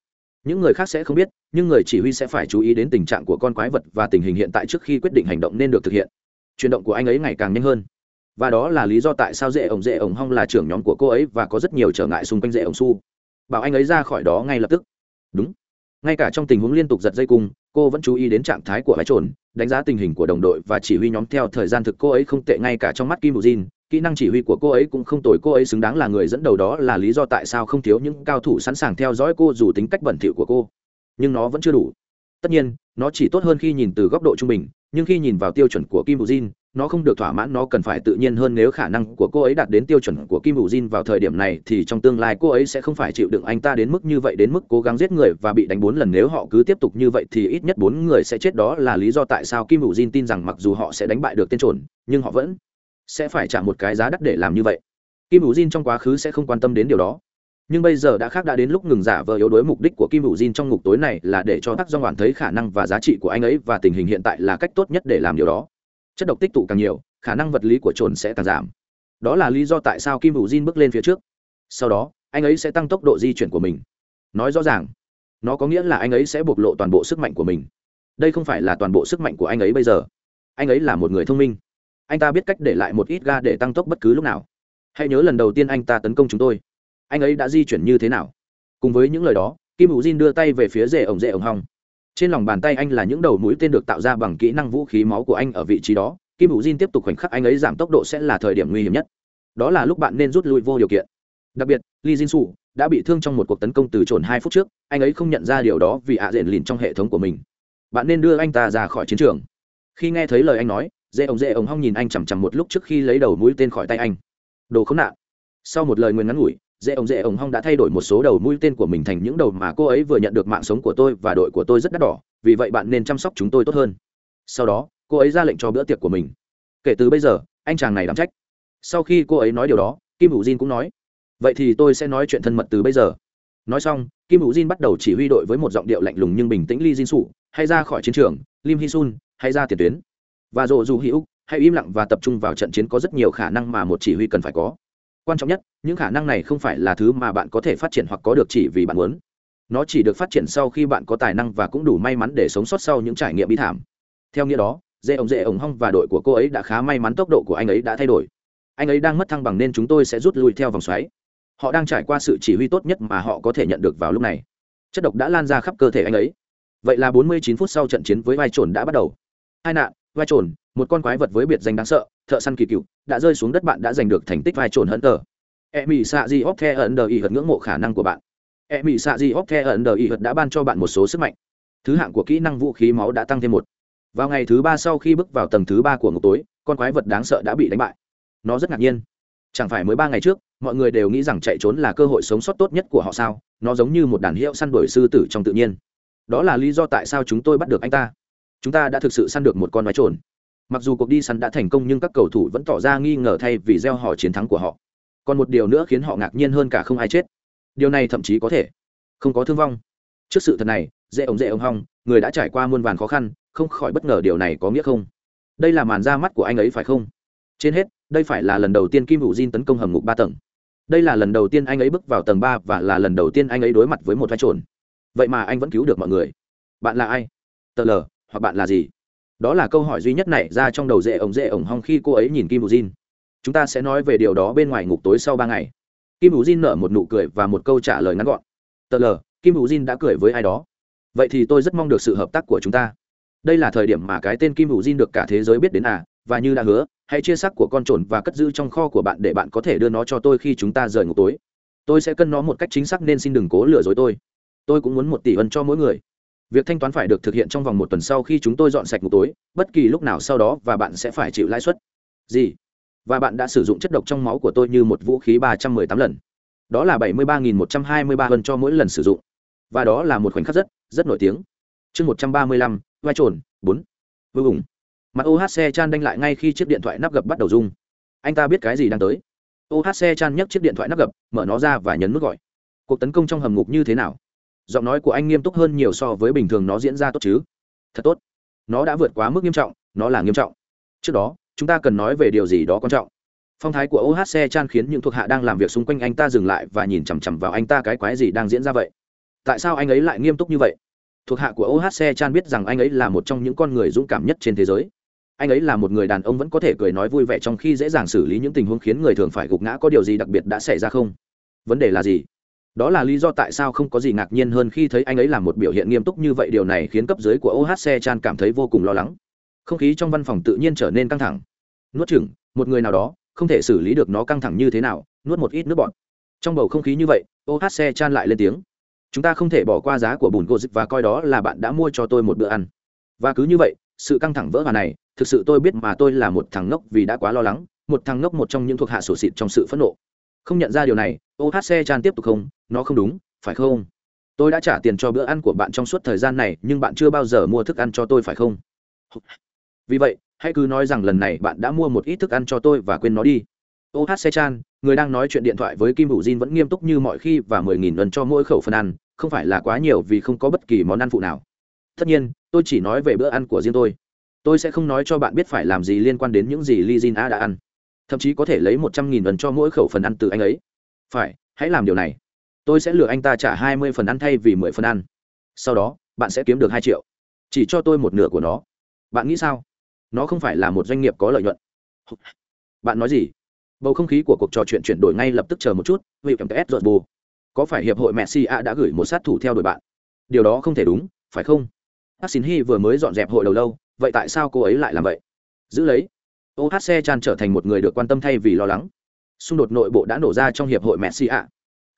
Những người khác sẽ không biết, nhưng người chỉ huy sẽ phải chú ý đến tình trạng của con quái vật và tình hình hiện tại trước khi quyết định hành động nên được thực hiện. Chuyển động của anh ấy ngày càng nhanh hơn. Và đó là lý do tại sao dễ ổng dễ ổng hong là trưởng nhóm của cô ấy và có rất nhiều trở ngại xung quanh dễ ổng su bảo anh ấy ra khỏi đó ngay lập tức. Đúng. Ngay cả trong tình huống liên tục giật dây cung, cô vẫn chú ý đến trạng thái của vái trồn đánh giá tình hình của đồng đội và chỉ huy nhóm theo thời gian thực cô ấy không tệ ngay cả trong mắt kim bù jin kỹ năng chỉ huy của cô ấy cũng không tồi, cô ấy xứng đáng là người dẫn đầu đó là lý do tại sao không thiếu những cao thủ sẵn sàng theo dõi cô dù tính cách bẩn thỉu của cô. Nhưng nó vẫn chưa đủ. Tất nhiên, nó chỉ tốt hơn khi nhìn từ góc độ trung bình, nhưng khi nhìn vào tiêu chuẩn của kim bù jin nó không được thỏa mãn, nó cần phải tự nhiên hơn nếu khả năng của cô ấy đạt đến tiêu chuẩn của kim bù jin vào thời điểm này thì trong tương lai cô ấy sẽ không phải chịu đựng anh ta đến mức như vậy, đến mức cố gắng giết người và bị đánh bốn lần. Nếu họ cứ tiếp tục như vậy thì ít nhất bốn người sẽ chết. Đó là lý do tại sao kim bù jin tin rằng mặc dù họ sẽ đánh bại được tên trồn, nhưng họ vẫn sẽ phải trả một cái giá đắt để làm như vậy. Kim bù jin trong quá khứ sẽ không quan tâm đến điều đó. Nhưng bây giờ đã khác, đã đến lúc ngừng giả vờ yếu đuối. Mục đích của kim hữu Jin trong ngục tối này là để cho tác do hoàn thấy khả năng và giá trị của anh ấy và tình hình hiện tại là cách tốt nhất để làm điều đó chất độc tích tụ càng nhiều, khả năng vật lý của trồn sẽ càng giảm. Đó là lý do tại sao kim hữu diên bước lên phía trước. Sau đó, anh ấy sẽ tăng tốc độ di chuyển của mình. Nói rõ ràng, nó có nghĩa là anh ấy sẽ bộc lộ toàn bộ sức mạnh của mình. Đây không phải là toàn bộ sức mạnh của anh ấy bây giờ. Anh ấy là một người thông minh. Anh ta biết cách để lại một ít ga để tăng tốc bất cứ lúc nào. Hãy nhớ lần đầu tiên anh ta tấn công chúng tôi. Anh ấy đã di chuyển như thế nào? Cùng với những lời đó, kim hữu jin đưa tay về phía rể ổng rể ổng hong trên lòng bàn tay anh là những đầu mũi tên được tạo ra bằng kỹ năng vũ khí máu của anh ở vị trí đó. Kim hữu jin tiếp tục khoảnh khắc anh ấy giảm tốc độ sẽ là thời điểm nguy hiểm nhất. Đó là lúc bạn nên rút lui vô điều kiện. Đặc biệt, Lee jin su đã bị thương trong một cuộc tấn công từ trồn hai phút trước. Anh ấy không nhận ra điều đó vì ạ à diện lìn trong hệ thống của mình. Bạn nên đưa anh ta ra khỏi chiến trường. Khi nghe thấy lời anh nói dễ ổng dễ ổng hong nhìn anh chằm chằm một lúc trước khi lấy đầu mũi tên khỏi tay anh. Đồ khốn nạn. Sau một lời nguyền ngắn ngủi dễ ổng dễ ổng hong đã thay đổi một số đầu mũi tên của mình thành những đầu mà cô ấy vừa nhận được mạng sống của tôi và đội của tôi rất đắt đỏ, vì vậy bạn nên chăm sóc chúng tôi tốt hơn. Sau đó, cô ấy ra lệnh cho bữa tiệc của mình. Kể từ bây giờ, anh chàng này đảm trách. Sau khi cô ấy nói điều đó, kim hữu jin cũng nói, vậy thì tôi sẽ nói chuyện thân mật từ bây giờ. Nói xong, kim hữu jin bắt đầu chỉ huy đội với một giọng điệu lạnh lùng nhưng bình tĩnh lee jin sụ hay ra khỏi chiến trường, lim hi sun, hay ra tiền tuyến. Và dồ dù hữu hay im lặng và tập trung vào trận chiến có rất nhiều khả năng mà một chỉ huy cần phải có quan trọng nhất, những khả năng này không phải là thứ mà bạn có thể phát triển hoặc có được chỉ vì bạn muốn. Nó chỉ được phát triển sau khi bạn có tài năng và cũng đủ may mắn để sống sót sau những trải nghiệm bi thảm. Theo nghĩa đó dễ ổng dễ ổng hong và đội của cô ấy đã khá may mắn, tốc độ của anh ấy đã thay đổi. Anh ấy đang mất thăng bằng nên chúng tôi sẽ rút lui theo vòng xoáy. Họ đang trải qua sự chỉ huy tốt nhất mà họ có thể nhận được vào lúc này. Chất độc đã lan ra khắp cơ thể anh ấy. Vậy là 49 phút sau trận chiến với vai trồn đã bắt đầu. Hai nạn vai trồn, một con quái vật với biệt danh đáng sợ, thợ săn kỳ cựu, đã rơi xuống đất bạn đã giành được thành tích vai trồn hận tờ e mỹ xạ di hóc the ẩn đờ y hật ngưỡng mộ khả năng của bạn. E mỹ xạ di hóc the ẩn đờ y hật đã ban cho bạn một số sức mạnh. Thứ hạng của kỹ năng vũ khí máu đã tăng thêm một. Vào ngày thứ ba sau khi bước vào tầng thứ ba của ngục tối, con quái vật đáng sợ đã bị đánh bại. Nó rất ngạc nhiên. Chẳng phải mới ba ngày trước, mọi người đều nghĩ rằng chạy trốn là cơ hội sống sót tốt nhất của họ sao? Nó giống như một đàn hiệu săn đuổi sư tử trong tự nhiên. Đó là lý do tại sao chúng tôi bắt được anh ta chúng ta đã thực sự săn được một con mái trồn mặc dù cuộc đi săn đã thành công nhưng các cầu thủ vẫn tỏ ra nghi ngờ thay vì gieo họ chiến thắng của họ. Còn một điều nữa khiến họ ngạc nhiên hơn cả không ai chết. Điều này thậm chí có thể không có thương vong. Trước sự thật này, dễ ống dễ ống hong, người đã trải qua muôn vàn khó khăn, không khỏi bất ngờ điều này có nghĩa không? Đây là màn ra mắt của anh ấy phải không? Trên hết, đây phải là lần đầu tiên kim hữu diên tấn công hầm ngục ba tầng. Đây là lần đầu tiên anh ấy bước vào tầng ba và là lần đầu tiên anh ấy đối mặt với một vai trồn. Vậy mà anh vẫn cứu được mọi người. Bạn là ai? Tờ lờ hoặc bạn là gì? Đó là câu hỏi duy nhất này ra trong đầu dễ ổng dễ ổng hong khi cô ấy nhìn kim hữu diên chúng ta sẽ nói về điều đó bên ngoài ngục tối sau ba ngày. Kim hữu diên nở một nụ cười và một câu trả lời ngắn gọn. Tờ lờ, kim hữu diên đã cười với ai đó. Vậy thì tôi rất mong được sự hợp tác của chúng ta. Đây là thời điểm mà cái tên kim hữu diên được cả thế giới biết đến à và như đã hứa, hãy chia sắc của con trồn và cất giữ trong kho của bạn để bạn có thể đưa nó cho tôi khi chúng ta rời ngục tối. Tôi sẽ cân nó một cách chính xác nên xin đừng cố lừa dối tôi. Tôi cũng muốn một tỷ ân cho mỗi người việc thanh toán phải được thực hiện trong vòng một tuần sau khi chúng tôi dọn sạch ngục tối, bất kỳ lúc nào sau đó và bạn sẽ phải chịu lãi suất. Gì? Và bạn đã sử dụng chất độc trong máu của tôi như một vũ khí ba trăm mười tám lần. Đó là bảy mươi ba nghìn một trăm hai mươi ba lần cho mỗi lần sử dụng. Và đó là một khoảnh khắc rất rất nổi tiếng. Chương một trăm ba mươi lăm, vai trồn, bốn. Vô cùng. Mặt ohc chan đanh lại ngay khi chiếc điện thoại nắp gập bắt đầu rung. Anh ta biết cái gì đang tới. Ohc chan nhấc chiếc điện thoại nắp gập, mở nó ra và nhấn nút gọi. Cuộc tấn công trong hầm ngục như thế nào? Giọng nói của anh nghiêm túc hơn nhiều so với bình thường nó diễn ra tốt chứ. Thật tốt. Nó đã vượt quá mức nghiêm trọng, nó là nghiêm trọng. Trước đó, chúng ta cần nói về điều gì đó quan trọng. Phong thái của ohc chan khiến những thuộc hạ đang làm việc xung quanh anh ta dừng lại và nhìn chằm chằm vào anh ta cái quái gì đang diễn ra vậy. Tại sao anh ấy lại nghiêm túc như vậy? Thuộc hạ của ohc chan biết rằng anh ấy là một trong những con người dũng cảm nhất trên thế giới. Anh ấy là một người đàn ông vẫn có thể cười nói vui vẻ trong khi dễ dàng xử lý những tình huống khiến người thường phải gục ngã có điều gì đặc biệt đã xảy ra không? Vấn đề là gì? Đó là lý do tại sao không có gì ngạc nhiên hơn khi thấy anh ấy làm một biểu hiện nghiêm túc như vậy, điều này khiến cấp dưới của ohc chan cảm thấy vô cùng lo lắng. Không khí trong văn phòng tự nhiên trở nên căng thẳng. Nuốt chừng một người nào đó, không thể xử lý được nó căng thẳng như thế nào, nuốt một ít nước bọt. Trong bầu không khí như vậy ohc chan lại lên tiếng. Chúng ta không thể bỏ qua giá của bùn cô dịch và coi đó là bạn đã mua cho tôi một bữa ăn. Và cứ như vậy, sự căng thẳng vỡ hòa này, thực sự tôi biết mà tôi là một thằng ngốc vì đã quá lo lắng, một thằng ngốc một trong những thuộc hạ sổ xịt trong sự phẫn nộ. Không nhận ra điều này ohc chan tiếp tục không nó không đúng, phải không? Tôi đã trả tiền cho bữa ăn của bạn trong suốt thời gian này, nhưng bạn chưa bao giờ mua thức ăn cho tôi, phải không? Vì vậy, hãy cứ nói rằng lần này bạn đã mua một ít thức ăn cho tôi và quên nó đi. Ohc chan, người đang nói chuyện điện thoại với kim hữu Jin vẫn nghiêm túc như mọi khi và mười nghìn lần cho mỗi khẩu phần ăn, không phải là quá nhiều vì không có bất kỳ món ăn phụ nào. Tất nhiên, tôi chỉ nói về bữa ăn của riêng tôi. Tôi sẽ không nói cho bạn biết phải làm gì liên quan đến những gì li jin a đã ăn. Thậm chí có thể lấy một trăm nghìn lần cho mỗi khẩu phần ăn từ anh ấy. Phải, hãy làm điều này tôi sẽ lừa anh ta trả hai mươi phần ăn thay vì mười phần ăn. Sau đó bạn sẽ kiếm được hai triệu. Chỉ cho tôi một nửa của nó. Bạn nghĩ sao? Nó không phải là một doanh nghiệp có lợi nhuận. Bạn nói gì? Bầu không khí của cuộc trò chuyện chuyển đổi ngay lập tức chờ một chút. Vì cảm ts ruột bù. Có phải hiệp hội messi a đã gửi một sát thủ theo đuổi bạn? Điều đó không thể đúng phải không? Xin Hi vừa mới dọn dẹp hội đầu lâu, vậy tại sao cô ấy lại làm vậy? Giữ lấy. OHC Chan trở thành một người được quan tâm thay vì lo lắng. Xung đột nội bộ đã nổ ra trong hiệp hội Messi ạ.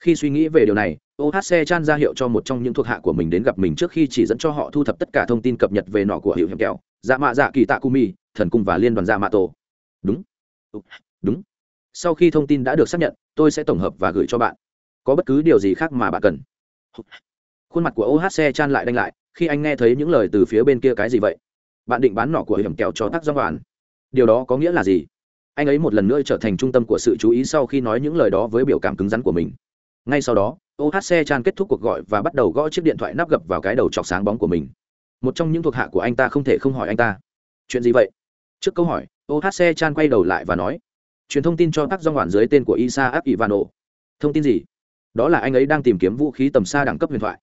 Khi suy nghĩ về điều này, OHC Chan ra hiệu cho một trong những thuộc hạ của mình đến gặp mình trước khi chỉ dẫn cho họ thu thập tất cả thông tin cập nhật về nọ của hiệu hiểm kẹo, dạ mạ dạ kỳ tạ Kumi, thần cung và liên đoàn dạ mạ tổ. Đúng. Ừ, đúng. Sau khi thông tin đã được xác nhận, tôi sẽ tổng hợp và gửi cho bạn. Có bất cứ điều gì khác mà bạn cần. Khuôn mặt của OHC Chan lại đanh lại, khi anh nghe thấy những lời từ phía bên kia cái gì vậy bạn định bán nỏ của hiểm kẹo cho tác do bạn điều đó có nghĩa là gì anh ấy một lần nữa trở thành trung tâm của sự chú ý sau khi nói những lời đó với biểu cảm cứng rắn của mình ngay sau đó ohc chan kết thúc cuộc gọi và bắt đầu gõ chiếc điện thoại nắp gập vào cái đầu chọc sáng bóng của mình. Một trong những thuộc hạ của anh ta không thể không hỏi anh ta. Chuyện gì vậy? Trước câu hỏi ohc chan quay đầu lại và nói, truyền thông tin cho các do ngoạn dưới tên của isa áp ivano thông tin gì? Đó là anh ấy đang tìm kiếm vũ khí tầm xa đẳng cấp huyền thoại.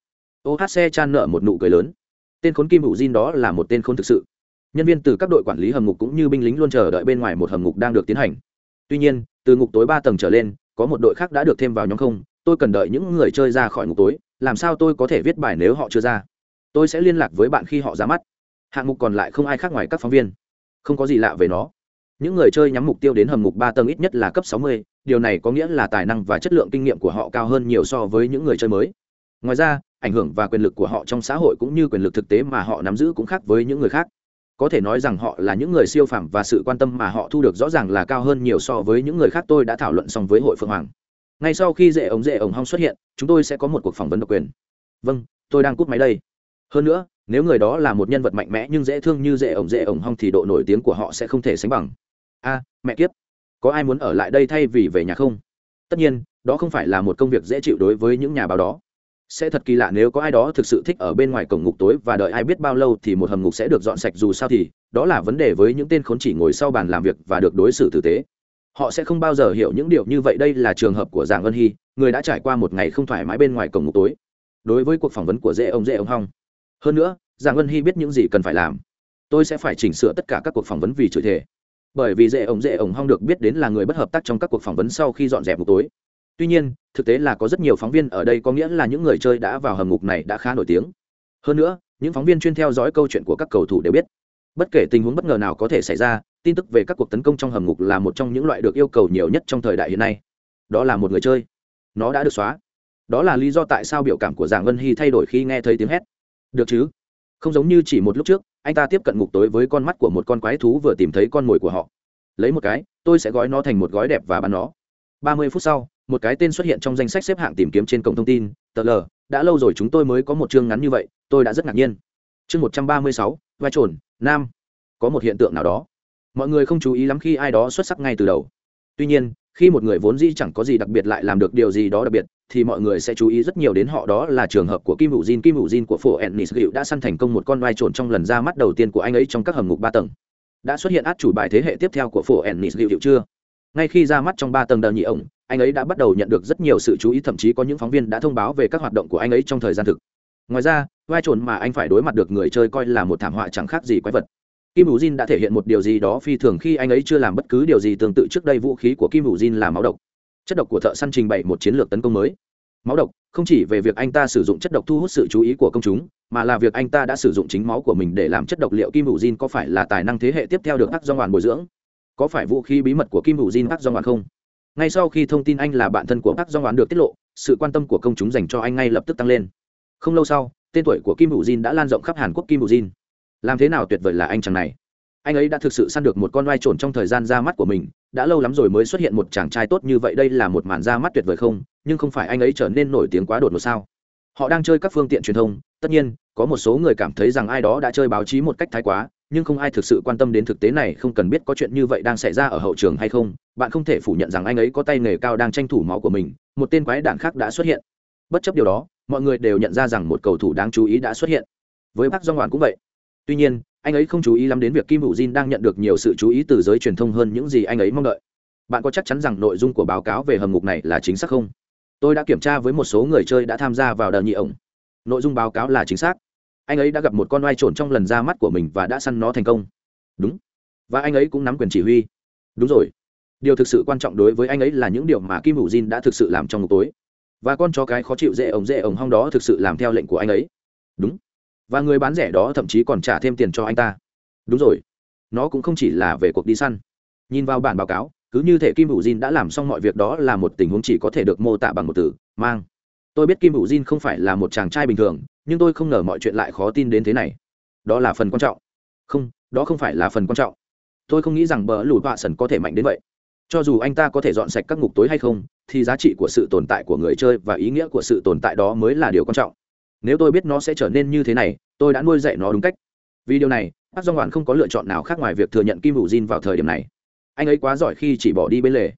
Ohc chan nợ một nụ cười lớn. Tên khốn kim hữu diên đó là một tên khốn thực sự. Nhân viên từ các đội quản lý hầm ngục cũng như binh lính luôn chờ đợi bên ngoài một hầm ngục đang được tiến hành. Tuy nhiên, từ ngục tối ba tầng trở lên, có một đội khác đã được thêm vào nhóm không tôi cần đợi những người chơi ra khỏi ngục tối làm sao tôi có thể viết bài nếu họ chưa ra? Tôi sẽ liên lạc với bạn khi họ ra mắt. Hạng mục còn lại không ai khác ngoài các phóng viên. Không có gì lạ về nó. Những người chơi nhắm mục tiêu đến hầm mục ba tầng ít nhất là cấp 60, điều này có nghĩa là tài năng và chất lượng kinh nghiệm của họ cao hơn nhiều so với những người chơi mới. Ngoài ra ảnh hưởng và quyền lực của họ trong xã hội cũng như quyền lực thực tế mà họ nắm giữ cũng khác với những người khác. Có thể nói rằng họ là những người siêu phàm và sự quan tâm mà họ thu được rõ ràng là cao hơn nhiều so với những người khác tôi đã thảo luận xong với hội phương hoàng ngay sau khi dễ ống dễ ống hong xuất hiện, chúng tôi sẽ có một cuộc phỏng vấn độc quyền. Vâng tôi đang cút máy đây. Hơn nữa, nếu người đó là một nhân vật mạnh mẽ nhưng dễ thương như dễ ống dễ ống hong thì độ nổi tiếng của họ sẽ không thể sánh bằng. A, mẹ kiếp. Có ai muốn ở lại đây thay vì về nhà không? Tất nhiên, đó không phải là một công việc dễ chịu đối với những nhà báo đó. Sẽ thật kỳ lạ nếu có ai đó thực sự thích ở bên ngoài cổng ngục tối và đợi ai biết bao lâu thì một hầm ngục sẽ được dọn sạch dù sao thì, đó là vấn đề với những tên khốn chỉ ngồi sau bàn làm việc và được đối xử tử tế họ sẽ không bao giờ hiểu những điều như vậy. Đây là trường hợp của giảng ân hy, người đã trải qua một ngày không thoải mái bên ngoài cổng ngục tối, đối với cuộc phỏng vấn của dễ ông dễ ông hong. Hơn nữa, giảng ân hy biết những gì cần phải làm. Tôi sẽ phải chỉnh sửa tất cả các cuộc phỏng vấn vì chửi thề bởi vì dễ ông dễ ông hong được biết đến là người bất hợp tác trong các cuộc phỏng vấn sau khi dọn dẹp ngục tối. Tuy nhiên, thực tế là có rất nhiều phóng viên ở đây, có nghĩa là những người chơi đã vào hầm ngục này đã khá nổi tiếng. Hơn nữa, những phóng viên chuyên theo dõi câu chuyện của các cầu thủ đều biết, bất kể tình huống bất ngờ nào có thể xảy ra tin tức về các cuộc tấn công trong hầm ngục là một trong những loại được yêu cầu nhiều nhất trong thời đại hiện nay. Đó là một người chơi. Nó đã được xóa. Đó là lý do tại sao biểu cảm của giảng vân hy thay đổi khi nghe thấy tiếng hét. Được chứ? Không giống như chỉ một lúc trước, anh ta tiếp cận ngục tối với con mắt của một con quái thú vừa tìm thấy con mồi của họ. Lấy một cái, tôi sẽ gói nó thành một gói đẹp và bắn nó. Ba mươi phút sau, một cái tên xuất hiện trong danh sách xếp hạng tìm kiếm trên cổng thông tin, tờ l đã lâu rồi chúng tôi mới có một chương ngắn như vậy, tôi đã rất ngạc nhiên. Chương một trăm ba mươi sáu, vai trồn, nam. Có một hiện tượng nào đó mọi người không chú ý lắm khi ai đó xuất sắc ngay từ đầu. Tuy nhiên, khi một người vốn dĩ chẳng có gì đặc biệt lại làm được điều gì đó đặc biệt, thì mọi người sẽ chú ý rất nhiều đến họ, đó là trường hợp của kim hữu jin. Kim hữu jin của phổ ennis gịu đã săn thành công một con vai trồn trong lần ra mắt đầu tiên của anh ấy trong các hầm ngục ba tầng. Đã xuất hiện át chủ bài thế hệ tiếp theo của phổ ennis gịu chưa? Ngay khi ra mắt trong ba tầng đờ nhị ổng, anh ấy đã bắt đầu nhận được rất nhiều sự chú ý, thậm chí có những phóng viên đã thông báo về các hoạt động của anh ấy trong thời gian thực. Ngoài ra, vai trồn mà anh phải đối mặt được người chơi coi là một thảm họa chẳng khác gì quái vật kim hữu jin đã thể hiện một điều gì đó phi thường khi anh ấy chưa làm bất cứ điều gì tương tự trước đây vũ khí của kim hữu jin là máu độc. Chất độc của thợ săn trình bày một chiến lược tấn công mới. Máu độc không chỉ về việc anh ta sử dụng chất độc thu hút sự chú ý của công chúng, mà là việc anh ta đã sử dụng chính máu của mình để làm chất độc liệu kim hữu jin có phải là tài năng thế hệ tiếp theo được hắc do hoàn bồi dưỡng? Có phải vũ khí bí mật của kim hữu jin hắc do hoàn không? Ngay sau khi thông tin anh là bạn thân của hắc do đoán được tiết lộ, sự quan tâm của công chúng dành cho anh ngay lập tức tăng lên. Không lâu sau, tên tuổi của kim hữu jin đã lan rộng khắp hàn quốc kim hữu jin làm thế nào tuyệt vời là anh chàng này. Anh ấy đã thực sự săn được một con vai trồn trong thời gian ra mắt của mình, đã lâu lắm rồi mới xuất hiện một chàng trai tốt như vậy, đây là một màn ra mắt tuyệt vời không? Nhưng không phải anh ấy trở nên nổi tiếng quá đột ngột sao? Họ đang chơi các phương tiện truyền thông, tất nhiên, có một số người cảm thấy rằng ai đó đã chơi báo chí một cách thái quá, nhưng không ai thực sự quan tâm đến thực tế này, không cần biết có chuyện như vậy đang xảy ra ở hậu trường hay không. Bạn không thể phủ nhận rằng anh ấy có tay nghề cao đang tranh thủ máu của mình, một tên quái đản khác đã xuất hiện. Bất chấp điều đó, mọi người đều nhận ra rằng một cầu thủ đáng chú ý đã xuất hiện. Với bác do ngoạn cũng vậy tuy nhiên, anh ấy không chú ý lắm đến việc kim hữu jin đang nhận được nhiều sự chú ý từ giới truyền thông hơn những gì anh ấy mong đợi. Bạn có chắc chắn rằng nội dung của báo cáo về hầm ngục này là chính xác không? Tôi đã kiểm tra với một số người chơi đã tham gia vào đợt nhị ổng. Nội dung báo cáo là chính xác. Anh ấy đã gặp một con oai trồn trong lần ra mắt của mình và đã săn nó thành công. Đúng. Và anh ấy cũng nắm quyền chỉ huy. Đúng rồi. Điều thực sự quan trọng đối với anh ấy là những điều mà kim hữu jin đã thực sự làm trong ngục tối. Và con chó cái khó chịu dễ ổng dễ ổng hong đó thực sự làm theo lệnh của anh ấy. Đúng và người bán rẻ đó thậm chí còn trả thêm tiền cho anh ta. Đúng rồi. Nó cũng không chỉ là về cuộc đi săn. Nhìn vào bản báo cáo, cứ như thể kim hữu jin đã làm xong mọi việc đó là một tình huống chỉ có thể được mô tả bằng một từ, mang. Tôi biết kim hữu jin không phải là một chàng trai bình thường, nhưng tôi không ngờ mọi chuyện lại khó tin đến thế này. Đó là phần quan trọng. Không, đó không phải là phần quan trọng. Tôi không nghĩ rằng bờ lùi họa sần có thể mạnh đến vậy. Cho dù anh ta có thể dọn sạch các ngục tối hay không, thì giá trị của sự tồn tại của người chơi và ý nghĩa của sự tồn tại đó mới là điều quan trọng nếu tôi biết nó sẽ trở nên như thế này, tôi đã nuôi dạy nó đúng cách. Vì điều này bác do ngoạn không có lựa chọn nào khác ngoài việc thừa nhận kim hữu jin vào thời điểm này. Anh ấy quá giỏi khi chỉ bỏ đi bên lề.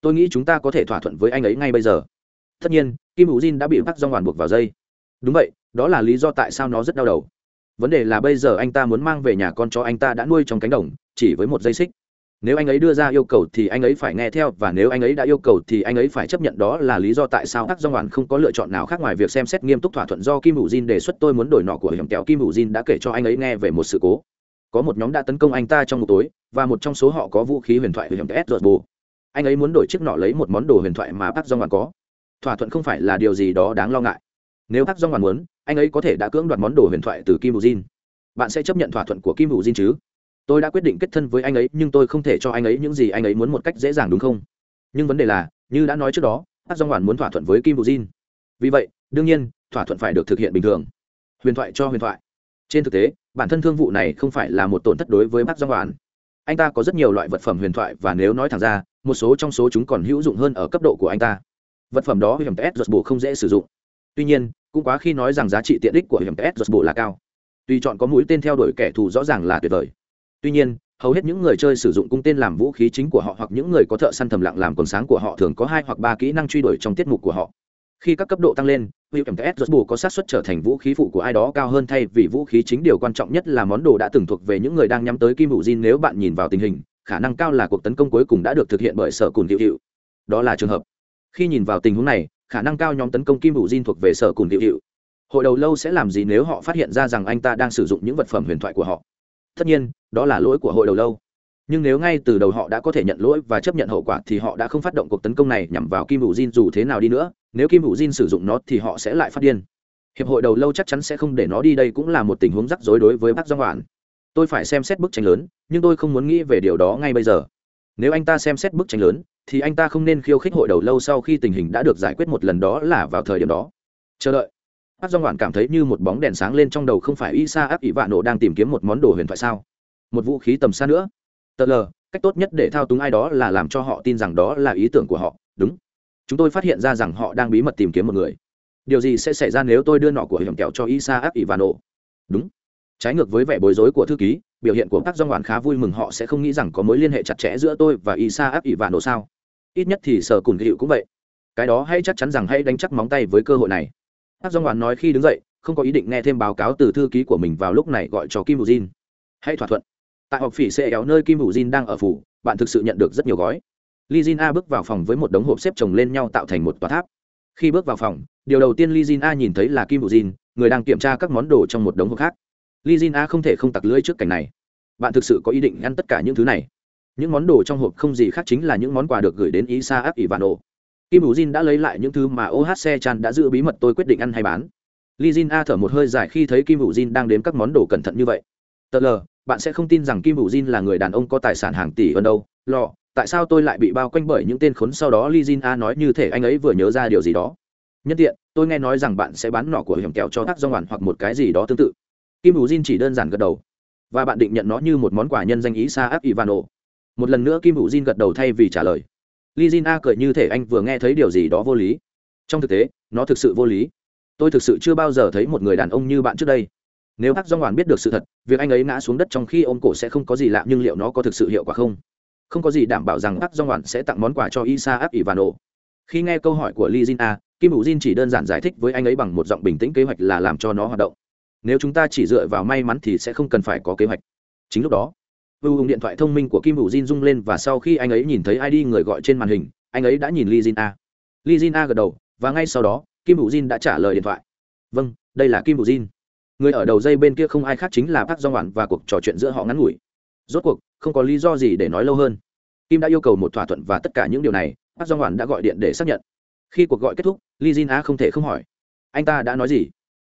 Tôi nghĩ chúng ta có thể thỏa thuận với anh ấy ngay bây giờ. Tất nhiên, kim hữu jin đã bị bác do ngoạn buộc vào dây. Đúng vậy, đó là lý do tại sao nó rất đau đầu. Vấn đề là bây giờ anh ta muốn mang về nhà con chó anh ta đã nuôi trong cánh đồng, chỉ với một dây xích nếu anh ấy đưa ra yêu cầu thì anh ấy phải nghe theo, và nếu anh ấy đã yêu cầu thì anh ấy phải chấp nhận. Đó là lý do tại sao hắc do ngoạn không có lựa chọn nào khác ngoài việc xem xét nghiêm túc thỏa thuận do kim hữu jin đề xuất. Tôi muốn đổi nọ của hiểm kẹo. Kim hữu jin đã kể cho anh ấy nghe về một sự cố. Có một nhóm đã tấn công anh ta trong một tối, và một trong số họ có vũ khí huyền thoại hiểm s bù anh ấy muốn đổi chiếc nọ lấy một món đồ huyền thoại mà hắc do ngoạn có. Thỏa thuận không phải là điều gì đó đáng lo ngại. Nếu hắc do ngoạn muốn, anh ấy có thể đã cưỡng đoạt món đồ huyền thoại từ kim hữu jin bạn sẽ chấp nhận thỏa thuận của kim hữu jin chứ? Tôi đã quyết định kết thân với anh ấy, nhưng tôi không thể cho anh ấy những gì anh ấy muốn một cách dễ dàng, đúng không? Nhưng vấn đề là, như đã nói trước đó hát dong hoàn muốn thỏa thuận với kim bù jin vì vậy, đương nhiên, thỏa thuận phải được thực hiện bình thường. Huyền thoại cho huyền thoại. Trên thực tế, bản thân thương vụ này không phải là một tổn thất đối với bác dong hoàn anh ta có rất nhiều loại vật phẩm huyền thoại và nếu nói thẳng ra, một số trong số chúng còn hữu dụng hơn ở cấp độ của anh ta. Vật phẩm đó hiểm ts giật bù không dễ sử dụng. Tuy nhiên, cũng quá khi nói rằng giá trị tiện ích của hiểm ts giật bù là cao. Tuy chọn có mũi tên theo đuổi kẻ thù rõ ràng là tuyệt vời tuy nhiên, hầu hết những người chơi sử dụng cung tên làm vũ khí chính của họ hoặc những người có thợ săn thầm lặng làm quần sáng của họ thường có hai hoặc ba kỹ năng truy đuổi trong tiết mục của họ. Khi các cấp độ tăng lên hữu ms rất bù có xác suất trở thành vũ khí phụ của ai đó cao hơn thay vì vũ khí chính. Điều quan trọng nhất là món đồ đã từng thuộc về những người đang nhắm tới kim hữu jin nếu bạn nhìn vào tình hình, khả năng cao là cuộc tấn công cuối cùng đã được thực hiện bởi sở cùn hữu hiệu. Đó là trường hợp. Khi nhìn vào tình huống này, khả năng cao nhóm tấn công kim hữu jin thuộc về sở cùn hữu hiệu. Hội đầu lâu sẽ làm gì nếu họ phát hiện ra rằng anh ta đang sử dụng những vật phẩm huyền thoại của họ? Tất nhiên, đó là lỗi của hội đầu lâu. Nhưng nếu ngay từ đầu họ đã có thể nhận lỗi và chấp nhận hậu quả thì họ đã không phát động cuộc tấn công này nhằm vào kim hữu jin dù thế nào đi nữa. Nếu kim hữu jin sử dụng nó thì họ sẽ lại phát điên. Hiệp hội đầu lâu chắc chắn sẽ không để nó đi, đây cũng là một tình huống rắc rối đối với bác doan hoàn tôi phải xem xét bức tranh lớn, nhưng tôi không muốn nghĩ về điều đó ngay bây giờ. Nếu anh ta xem xét bức tranh lớn, thì anh ta không nên khiêu khích hội đầu lâu sau khi tình hình đã được giải quyết một lần, đó là vào thời điểm đó. Chờ đợi hát do ngoạn cảm thấy như một bóng đèn sáng lên trong đầu không phải isa áp ỷ vạ nổ đang tìm kiếm một món đồ huyền thoại sao? Một vũ khí tầm xa nữa. Tờ lờ, cách tốt nhất để thao túng ai đó là làm cho họ tin rằng đó là ý tưởng của họ. Đúng. Chúng tôi phát hiện ra rằng họ đang bí mật tìm kiếm một người. Điều gì sẽ xảy ra nếu tôi đưa nọ của hiểm kẹo cho isa áp ỷ vạ nổ đúng. Trái ngược với vẻ bối rối của thư ký, biểu hiện của các Doanh ngoạn khá vui mừng họ sẽ không nghĩ rằng có mối liên hệ chặt chẽ giữa tôi và isa áp ỷ vạ nổ sao? Ít nhất thì sở cùn hiệu cũng vậy. Cái đó hãy chắc chắn rằng hãy đánh chắc móng tay với cơ hội này hát do ngoạn nói khi đứng dậy không có ý định nghe thêm báo cáo từ thư ký của mình vào lúc này gọi cho kim Vũ-jin. hãy thỏa thuận. Tại họp phỉ xe éo nơi kim Vũ-jin đang ở phủ bạn thực sự nhận được rất nhiều gói. Li jin a bước vào phòng với một đống hộp xếp chồng lên nhau tạo thành một tòa tháp. Khi bước vào phòng điều đầu tiên li jin a nhìn thấy là kim Vũ-jin, người đang kiểm tra các món đồ trong một đống hộp khác. Li jin a không thể không tặc lưỡi trước cảnh này. Bạn thực sự có ý định ăn tất cả những thứ này. Những món đồ trong hộp không gì khác chính là những món quà được gửi đến isa áp ivano kim Vũ jin đã lấy lại những thứ mà ohc chan đã giữ bí mật tôi quyết định ăn hay bán. Li jin a thở một hơi dài khi thấy kim Vũ jin đang đếm các món đồ cẩn thận như vậy. Tờ lờ bạn sẽ không tin rằng kim Vũ jin là người đàn ông có tài sản hàng tỷ ở đâu. Lọ, tại sao tôi lại bị bao quanh bởi những tên khốn sau đó? Li jin a nói như thể anh ấy vừa nhớ ra điều gì đó. Nhân tiện tôi nghe nói rằng bạn sẽ bán nỏ của hiểm kẹo cho các do hoàn hoặc một cái gì đó tương tự. Kim Vũ jin chỉ đơn giản gật đầu. Và bạn định nhận nó như một món quà nhân danh ý sa áp ivano. Một lần nữa kim Vũ jin gật đầu thay vì trả lời. Lizina cười như thể anh vừa nghe thấy điều gì đó vô lý trong thực tế nó thực sự vô lý tôi thực sự chưa bao giờ thấy một người đàn ông như bạn trước đây nếu hắc do hoàn biết được sự thật việc anh ấy ngã xuống đất trong khi ôm cổ sẽ không có gì lạ nhưng liệu nó có thực sự hiệu quả không không có gì đảm bảo rằng hắc Jong-hwan sẽ tặng món quà cho Isaac Ivano. Khi nghe câu hỏi của Lizina, Kim Hữu Jin chỉ đơn giản giải thích với anh ấy bằng một giọng bình tĩnh kế hoạch là làm cho nó hoạt động. Nếu chúng ta chỉ dựa vào may mắn thì sẽ không cần phải có kế hoạch. Chính lúc đó, Vu Hùng điện thoại thông minh của Kim Hữu Jin rung lên và sau khi anh ấy nhìn thấy ID người gọi trên màn hình, anh ấy đã nhìn Lee Jin A. Lee Jin A gật đầu, và ngay sau đó, Kim Hữu Jin đã trả lời điện thoại. "Vâng, đây là Kim Hữu Jin." Người ở đầu dây bên kia không ai khác chính là Park do ngoạn và cuộc trò chuyện giữa họ ngắn ngủi. Rốt cuộc, không có lý do gì để nói lâu hơn kim đã yêu cầu một thỏa thuận và tất cả những điều này bác do ngoạn đã gọi điện để xác nhận khi cuộc gọi kết thúc li jin a không thể không hỏi anh ta đã nói gì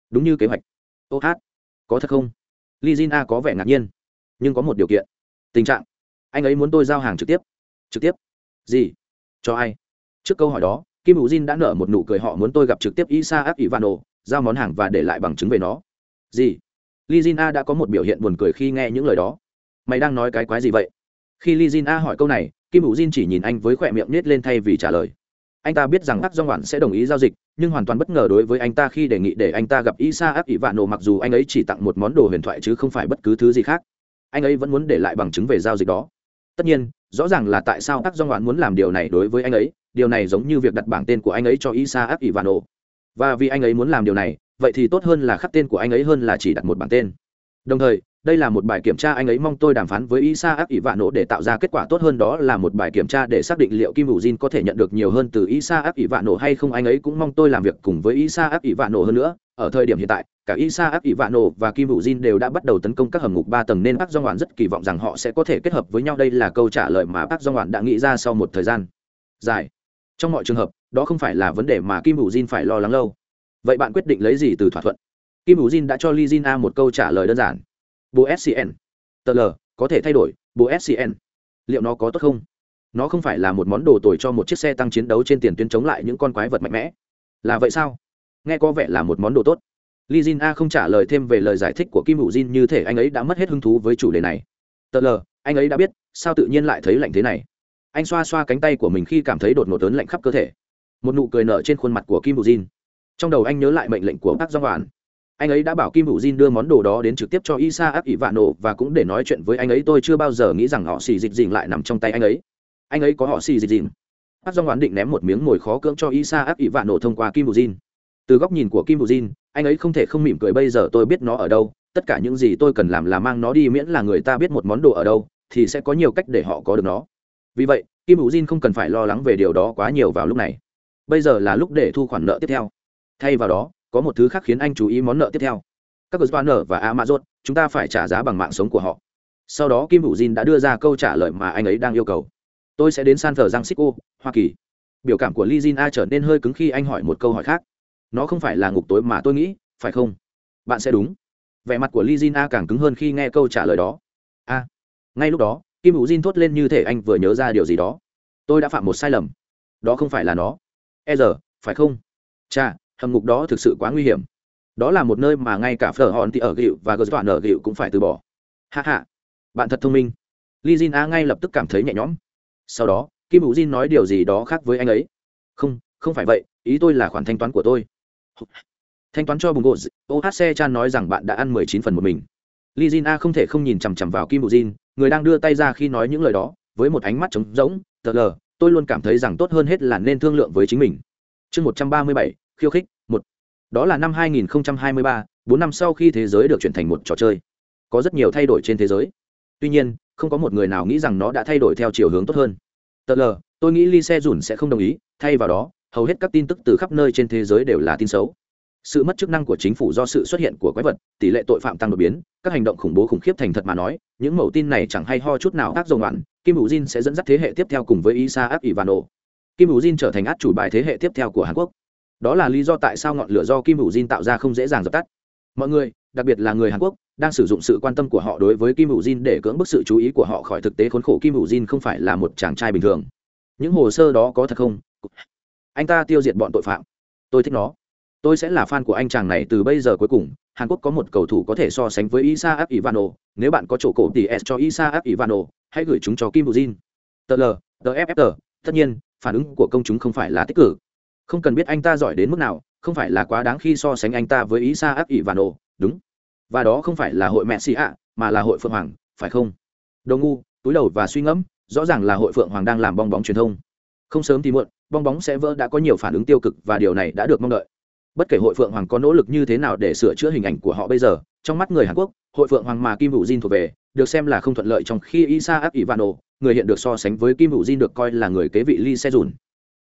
đúng như kế hoạch ô hát có thật không li jin a có vẻ ngạc nhiên nhưng có một điều kiện tình trạng. Anh ấy muốn tôi giao hàng trực tiếp. Trực tiếp? Gì? Cho ai? Trước câu hỏi đó kim hữu jin đã nở một nụ cười họ muốn tôi gặp trực tiếp isa áp ivano giao món hàng và để lại bằng chứng về nó. Gì? Li jin a đã có một biểu hiện buồn cười khi nghe những lời đó. Mày đang nói cái quái gì vậy? Khi li jin a hỏi câu này kim hữu jin chỉ nhìn anh với khỏe miệng nết lên thay vì trả lời. Anh ta biết rằng ác do ngoạn sẽ đồng ý giao dịch, nhưng hoàn toàn bất ngờ đối với anh ta khi đề nghị để anh ta gặp Isa Áp Ivano mặc dù anh ấy chỉ tặng một món đồ huyền thoại chứ không phải bất cứ thứ gì khác. Anh ấy vẫn muốn để lại bằng chứng về giao dịch đó. Tất nhiên, rõ ràng là tại sao Park Jong Hwan muốn làm điều này đối với anh ấy, điều này giống như việc đặt bảng tên của anh ấy cho Isa Áp Ivano. Và vì anh ấy muốn làm điều này, vậy thì tốt hơn là khắc tên của anh ấy hơn là chỉ đặt một bảng tên. Đồng thời, đây là một bài kiểm tra anh ấy mong tôi đàm phán với isa áp ỷ nổ để tạo ra kết quả tốt hơn đó là một bài kiểm tra để xác định liệu kim hữu jin có thể nhận được nhiều hơn từ isa áp ỷ nổ hay không anh ấy cũng mong tôi làm việc cùng với isa áp ỷ nổ hơn nữa ở thời điểm hiện tại, cả isa áp ỷ vạn nổ và kim hữu jin đều đã bắt đầu tấn công các hầm ngục ba tầng nên bác do ngoạn rất kỳ vọng rằng họ sẽ có thể kết hợp với nhau. Đây là câu trả lời mà bác do ngoạn đã nghĩ ra sau một thời gian dài. Trong mọi trường hợp, đó không phải là vấn đề mà kim hữu jin phải lo lắng lâu. Vậy bạn quyết định lấy gì từ thỏa thuận? Kim hữu jin đã cho li jin a một câu trả lời đơn giản. Bố scn tờ l, có thể thay đổi. Bố scn liệu nó có tốt không? Nó không phải là một món đồ tồi cho một chiếc xe tăng chiến đấu trên tiền tuyến chống lại những con quái vật mạnh mẽ. Là vậy sao? Nghe có vẻ là một món đồ tốt. Li jin a không trả lời thêm về lời giải thích của kim hữu jin như thể anh ấy đã mất hết hứng thú với chủ đề này. Tờ lờ, anh ấy đã biết, sao tự nhiên lại thấy lạnh thế này? Anh xoa xoa cánh tay của mình khi cảm thấy đột ngột lớn lạnh khắp cơ thể. Một nụ cười nở trên khuôn mặt của kim hữu jin. Trong đầu anh nhớ lại mệnh lệnh của bác giang hoàn anh ấy đã bảo kim hữu jin đưa món đồ đó đến trực tiếp cho isa ác ỷ vạn nổ và cũng để nói chuyện với anh ấy. Tôi chưa bao giờ nghĩ rằng họ xì dịch dình lại nằm trong tay anh ấy. Anh ấy có họ xì dịch dình. Bác giang hoàn định ném một miếng mồi khó cưỡng cho isa ác ỷ vạn nổ thông qua kim hữu jin từ góc nhìn của kim bù jin anh ấy không thể không mỉm cười bây giờ tôi biết nó ở đâu tất cả những gì tôi cần làm là mang nó đi miễn là người ta biết một món đồ ở đâu thì sẽ có nhiều cách để họ có được nó vì vậy kim bù jin không cần phải lo lắng về điều đó quá nhiều vào lúc này bây giờ là lúc để thu khoản nợ tiếp theo thay vào đó có một thứ khác khiến anh chú ý món nợ tiếp theo các nợ và Amazon, chúng ta phải trả giá bằng mạng sống của họ. Sau đó Kim bù Jin đã đưa ra câu trả lời mà anh ấy đang yêu cầu. Tôi sẽ đến San Francisco, Hoa Kỳ. Biểu cảm của Lee Jin A trở nên hơi cứng khi anh hỏi một câu hỏi khác. Nó không phải là ngục tối mà tôi nghĩ, phải không? Bạn sẽ đúng. Vẻ mặt của Lee Jin A càng cứng hơn khi nghe câu trả lời đó. A. ngay lúc đó, Kim Vũ Jin thốt lên như thể anh vừa nhớ ra điều gì đó. Tôi đã phạm một sai lầm. Đó không phải là nó. E giờ, phải không? Cha, hầm ngục đó thực sự quá nguy hiểm đó là một nơi mà ngay cả phở hòn thì ở gịu và gờ dọa nở gịu cũng phải từ bỏ hạ hạ bạn thật thông minh li jin a ngay lập tức cảm thấy nhẹ nhõm sau đó kim hữu jin nói điều gì đó khác với anh ấy không không phải vậy ý tôi là khoản thanh toán của tôi thanh toán cho bùng gỗ ohc chan nói rằng bạn đã ăn mười chín phần một mình. Li jin a không thể không nhìn chằm chằm vào kim bù jin người đang đưa tay ra khi nói những lời đó với một ánh mắt trống rỗng tờ lờ tôi luôn cảm thấy rằng tốt hơn hết là nên thương lượng với chính mình. Chương một trăm ba mươi bảy khiêu khích một. Đó là năm 2023, bốn năm sau khi thế giới được chuyển thành một trò chơi. Có rất nhiều thay đổi trên thế giới. Tuy nhiên không có một người nào nghĩ rằng nó đã thay đổi theo chiều hướng tốt hơn. Tờ lờ tôi nghĩ lee se dùn sẽ không đồng ý thay vào đó hầu hết các tin tức từ khắp nơi trên thế giới đều là tin xấu. Sự mất chức năng của chính phủ do sự xuất hiện của quái vật, tỷ lệ tội phạm tăng đột biến, các hành động khủng bố khủng khiếp thành thật mà nói, những mẫu tin này chẳng hay ho chút nào ác dầu ngoạn kim hữu jin sẽ dẫn dắt thế hệ tiếp theo cùng với isa áp ivano kim hữu jin trở thành át chủ bài thế hệ tiếp theo của hàn quốc. Đó là lý do tại sao ngọn lửa do kim hữu jin tạo ra không dễ dàng dập tắt. Mọi người, đặc biệt là người hàn quốc, đang sử dụng sự quan tâm của họ đối với kim hữu jin để cưỡng bức sự chú ý của họ khỏi thực tế khốn khổ kim hữu jin không phải là một chàng trai bình thường. Những hồ sơ đó có thật không? Anh ta tiêu diệt bọn tội phạm. Tôi thích nó. Tôi sẽ là fan của anh chàng này từ bây giờ cuối cùng. Hàn quốc có một cầu thủ có thể so sánh với isa ivano nếu bạn có chỗ cổ tỷ s cho isa ivano hãy gửi chúng cho kim hữu jin. Tl tff tất nhiên, phản ứng của công chúng không phải là tích cực. Không cần biết anh ta giỏi đến mức nào. Không phải là quá đáng khi so sánh anh ta với ý Ivano. đúng. Và đó không phải là hội mẹ xì ạ, mà là hội phượng hoàng, phải không? Đồ ngu, túi đầu và suy ngẫm. Rõ ràng là hội phượng hoàng đang làm bong bóng truyền thông không sớm thì muộn, bong bóng sẽ vỡ đã có nhiều phản ứng tiêu cực và điều này đã được mong đợi. Bất kể hội phượng hoàng có nỗ lực như thế nào để sửa chữa hình ảnh của họ bây giờ, trong mắt người hàn quốc, hội phượng hoàng mà kim hữu jin thuộc về, được xem là không thuận lợi trong khi isa áp ivano, người hiện được so sánh với kim hữu jin được coi là người kế vị lee se dùn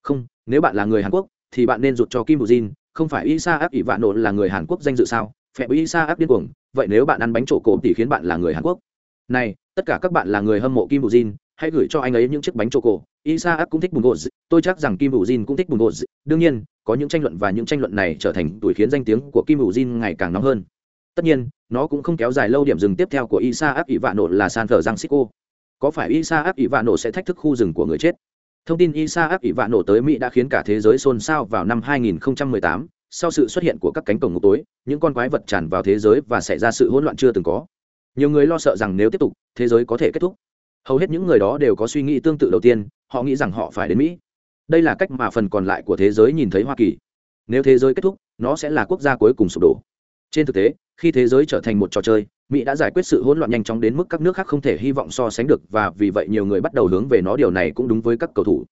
không, nếu bạn là người hàn quốc, thì bạn nên rụt cho kim hữu jin, không phải isa áp ivano là người hàn quốc danh dự sao? Phẹ isa áp điên cuồng, vậy nếu bạn ăn bánh trổ cổ thì khiến bạn là người hàn quốc. Này, tất cả các bạn là người hâm mộ kim hữu jin, hãy gửi cho anh ấy những chiếc bánh choco isaac cũng thích bùn gột, tôi chắc rằng kim hữu jin cũng thích bùn gột. Đương nhiên, có những tranh luận và những tranh luận này trở thành tuổi khiến danh tiếng của kim hữu jin ngày càng nóng hơn. Tất nhiên, nó cũng không kéo dài lâu điểm dừng tiếp theo của isaac ỷ nổ là san Francisco. giang có phải isaac ỷ nổ sẽ thách thức khu rừng của người chết? Thông tin isaac ỷ nổ tới mỹ đã khiến cả thế giới xôn xao vào năm 2018 sau sự xuất hiện của các cánh cổng ngục tối, những con quái vật tràn vào thế giới và xảy ra sự hỗn loạn chưa từng có. Nhiều người lo sợ rằng nếu tiếp tục, thế giới có thể kết thúc. Hầu hết những người đó đều có suy nghĩ tương tự đầu tiên họ nghĩ rằng họ phải đến mỹ. Đây là cách mà phần còn lại của thế giới nhìn thấy hoa kỳ. Nếu thế giới kết thúc, nó sẽ là quốc gia cuối cùng sụp đổ. Trên thực tế, khi thế giới trở thành một trò chơi, mỹ đã giải quyết sự hỗn loạn nhanh chóng đến mức các nước khác không thể hy vọng so sánh được và vì vậy nhiều người bắt đầu hướng về nó. Điều này cũng đúng với các cầu thủ.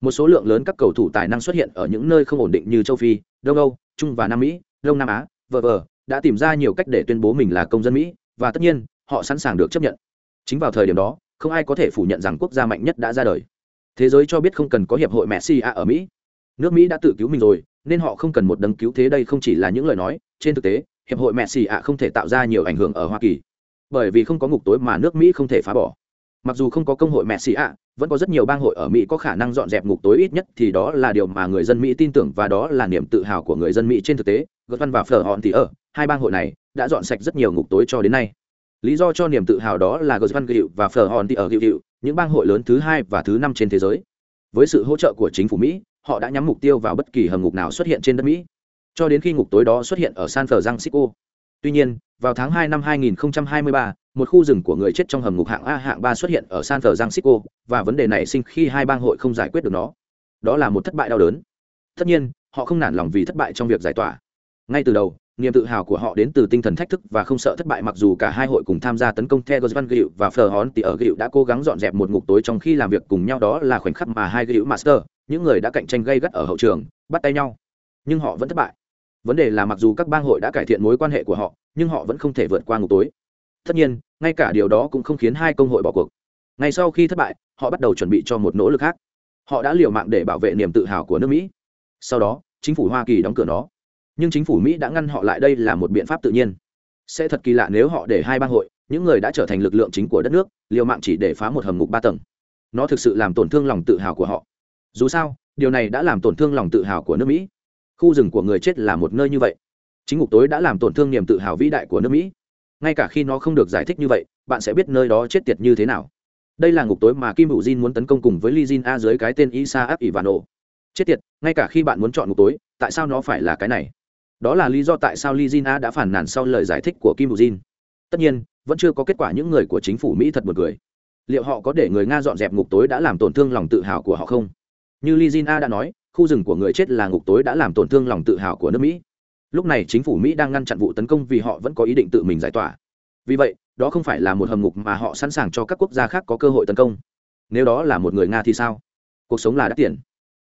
Một số lượng lớn các cầu thủ tài năng xuất hiện ở những nơi không ổn định như châu phi, đông âu, trung và nam mỹ, đông nam á, v v, đã tìm ra nhiều cách để tuyên bố mình là công dân mỹ, và tất nhiên, họ sẵn sàng được chấp nhận. Chính vào thời điểm đó, không ai có thể phủ nhận rằng quốc gia mạnh nhất đã ra đời thế giới cho biết không cần có hiệp hội messi a ở mỹ. Nước mỹ đã tự cứu mình rồi, nên họ không cần một đấng cứu thế đây không chỉ là những lời nói, trên thực tế, hiệp hội messi a không thể tạo ra nhiều ảnh hưởng ở hoa kỳ. Bởi vì không có ngục tối mà nước mỹ không thể phá bỏ. Mặc dù không có công hội messi a vẫn có rất nhiều bang hội ở mỹ có khả năng dọn dẹp ngục tối ít nhất thì đó là điều mà người dân mỹ tin tưởng và đó là niềm tự hào của người dân mỹ trên thực tế. Gợt văn và phở hòn thì ở, hai bang hội này đã dọn sạch rất nhiều ngục tối cho đến nay. Lý do cho niềm tự hào đó là gợt văn gịu và phở hòn thì ở gịu những bang hội lớn thứ hai và thứ năm trên thế giới. Với sự hỗ trợ của chính phủ mỹ họ đã nhắm mục tiêu vào bất kỳ hầm ngục nào xuất hiện trên đất mỹ. Cho đến khi ngục tối đó xuất hiện ở san francisco. Tuy nhiên vào tháng 2 năm 2023, một khu rừng của người chết trong hầm ngục hạng a hạng ba xuất hiện ở san francisco và vấn đề này sinh khi hai bang hội không giải quyết được nó. Đó là một thất bại đau đớn. Tất nhiên họ không nản lòng vì thất bại trong việc giải tỏa. Ngay từ đầu niềm tự hào của họ đến từ tinh thần thách thức và không sợ thất bại mặc dù cả hai hội cùng tham gia tấn công theo Van Gịu và Fleur Hón thì ở Gịu đã cố gắng dọn dẹp một ngục tối trong khi làm việc cùng nhau đó là khoảnh khắc mà hai Gịu Master, những người đã cạnh tranh gay gắt ở hậu trường, bắt tay nhau. Nhưng họ vẫn thất bại. Vấn đề là mặc dù các bang hội đã cải thiện mối quan hệ của họ, nhưng họ vẫn không thể vượt qua ngục tối. Tất nhiên, ngay cả điều đó cũng không khiến hai công hội bỏ cuộc. Ngay sau khi thất bại, họ bắt đầu chuẩn bị cho một nỗ lực khác. Họ đã liều mạng để bảo vệ niềm tự hào của nước Mỹ. Sau đó, chính phủ Hoa Kỳ đóng cửa nó nhưng chính phủ mỹ đã ngăn họ lại đây là một biện pháp tự nhiên. Sẽ thật kỳ lạ nếu họ để hai bang hội, những người đã trở thành lực lượng chính của đất nước, liều mạng chỉ để phá một hầm ngục ba tầng. Nó thực sự làm tổn thương lòng tự hào của họ. Dù sao, điều này đã làm tổn thương lòng tự hào của nước mỹ. Khu rừng của người chết là một nơi như vậy. Chính ngục tối đã làm tổn thương niềm tự hào vĩ đại của nước mỹ. Ngay cả khi nó không được giải thích như vậy, bạn sẽ biết nơi đó chết tiệt như thế nào. Đây là ngục tối mà kim hữu jin muốn tấn công cùng với li jin a dưới cái tên isa áp ivano chết tiệt, ngay cả khi bạn muốn chọn ngục tối, tại sao nó phải là cái này? Đó là lý do tại sao lizina đã phản nàn sau lời giải thích của Kim Bù Jin. Tất nhiên, vẫn chưa có kết quả những người của chính phủ Mỹ thật buồn cười. Liệu họ có để người Nga dọn dẹp ngục tối đã làm tổn thương lòng tự hào của họ không? Như lizina đã nói, khu rừng của người chết là ngục tối đã làm tổn thương lòng tự hào của nước Mỹ. Lúc này chính phủ Mỹ đang ngăn chặn vụ tấn công vì họ vẫn có ý định tự mình giải tỏa. Vì vậy, đó không phải là một hầm ngục mà họ sẵn sàng cho các quốc gia khác có cơ hội tấn công. Nếu đó là một người Nga thì sao? Cuộc sống là đắt tiền.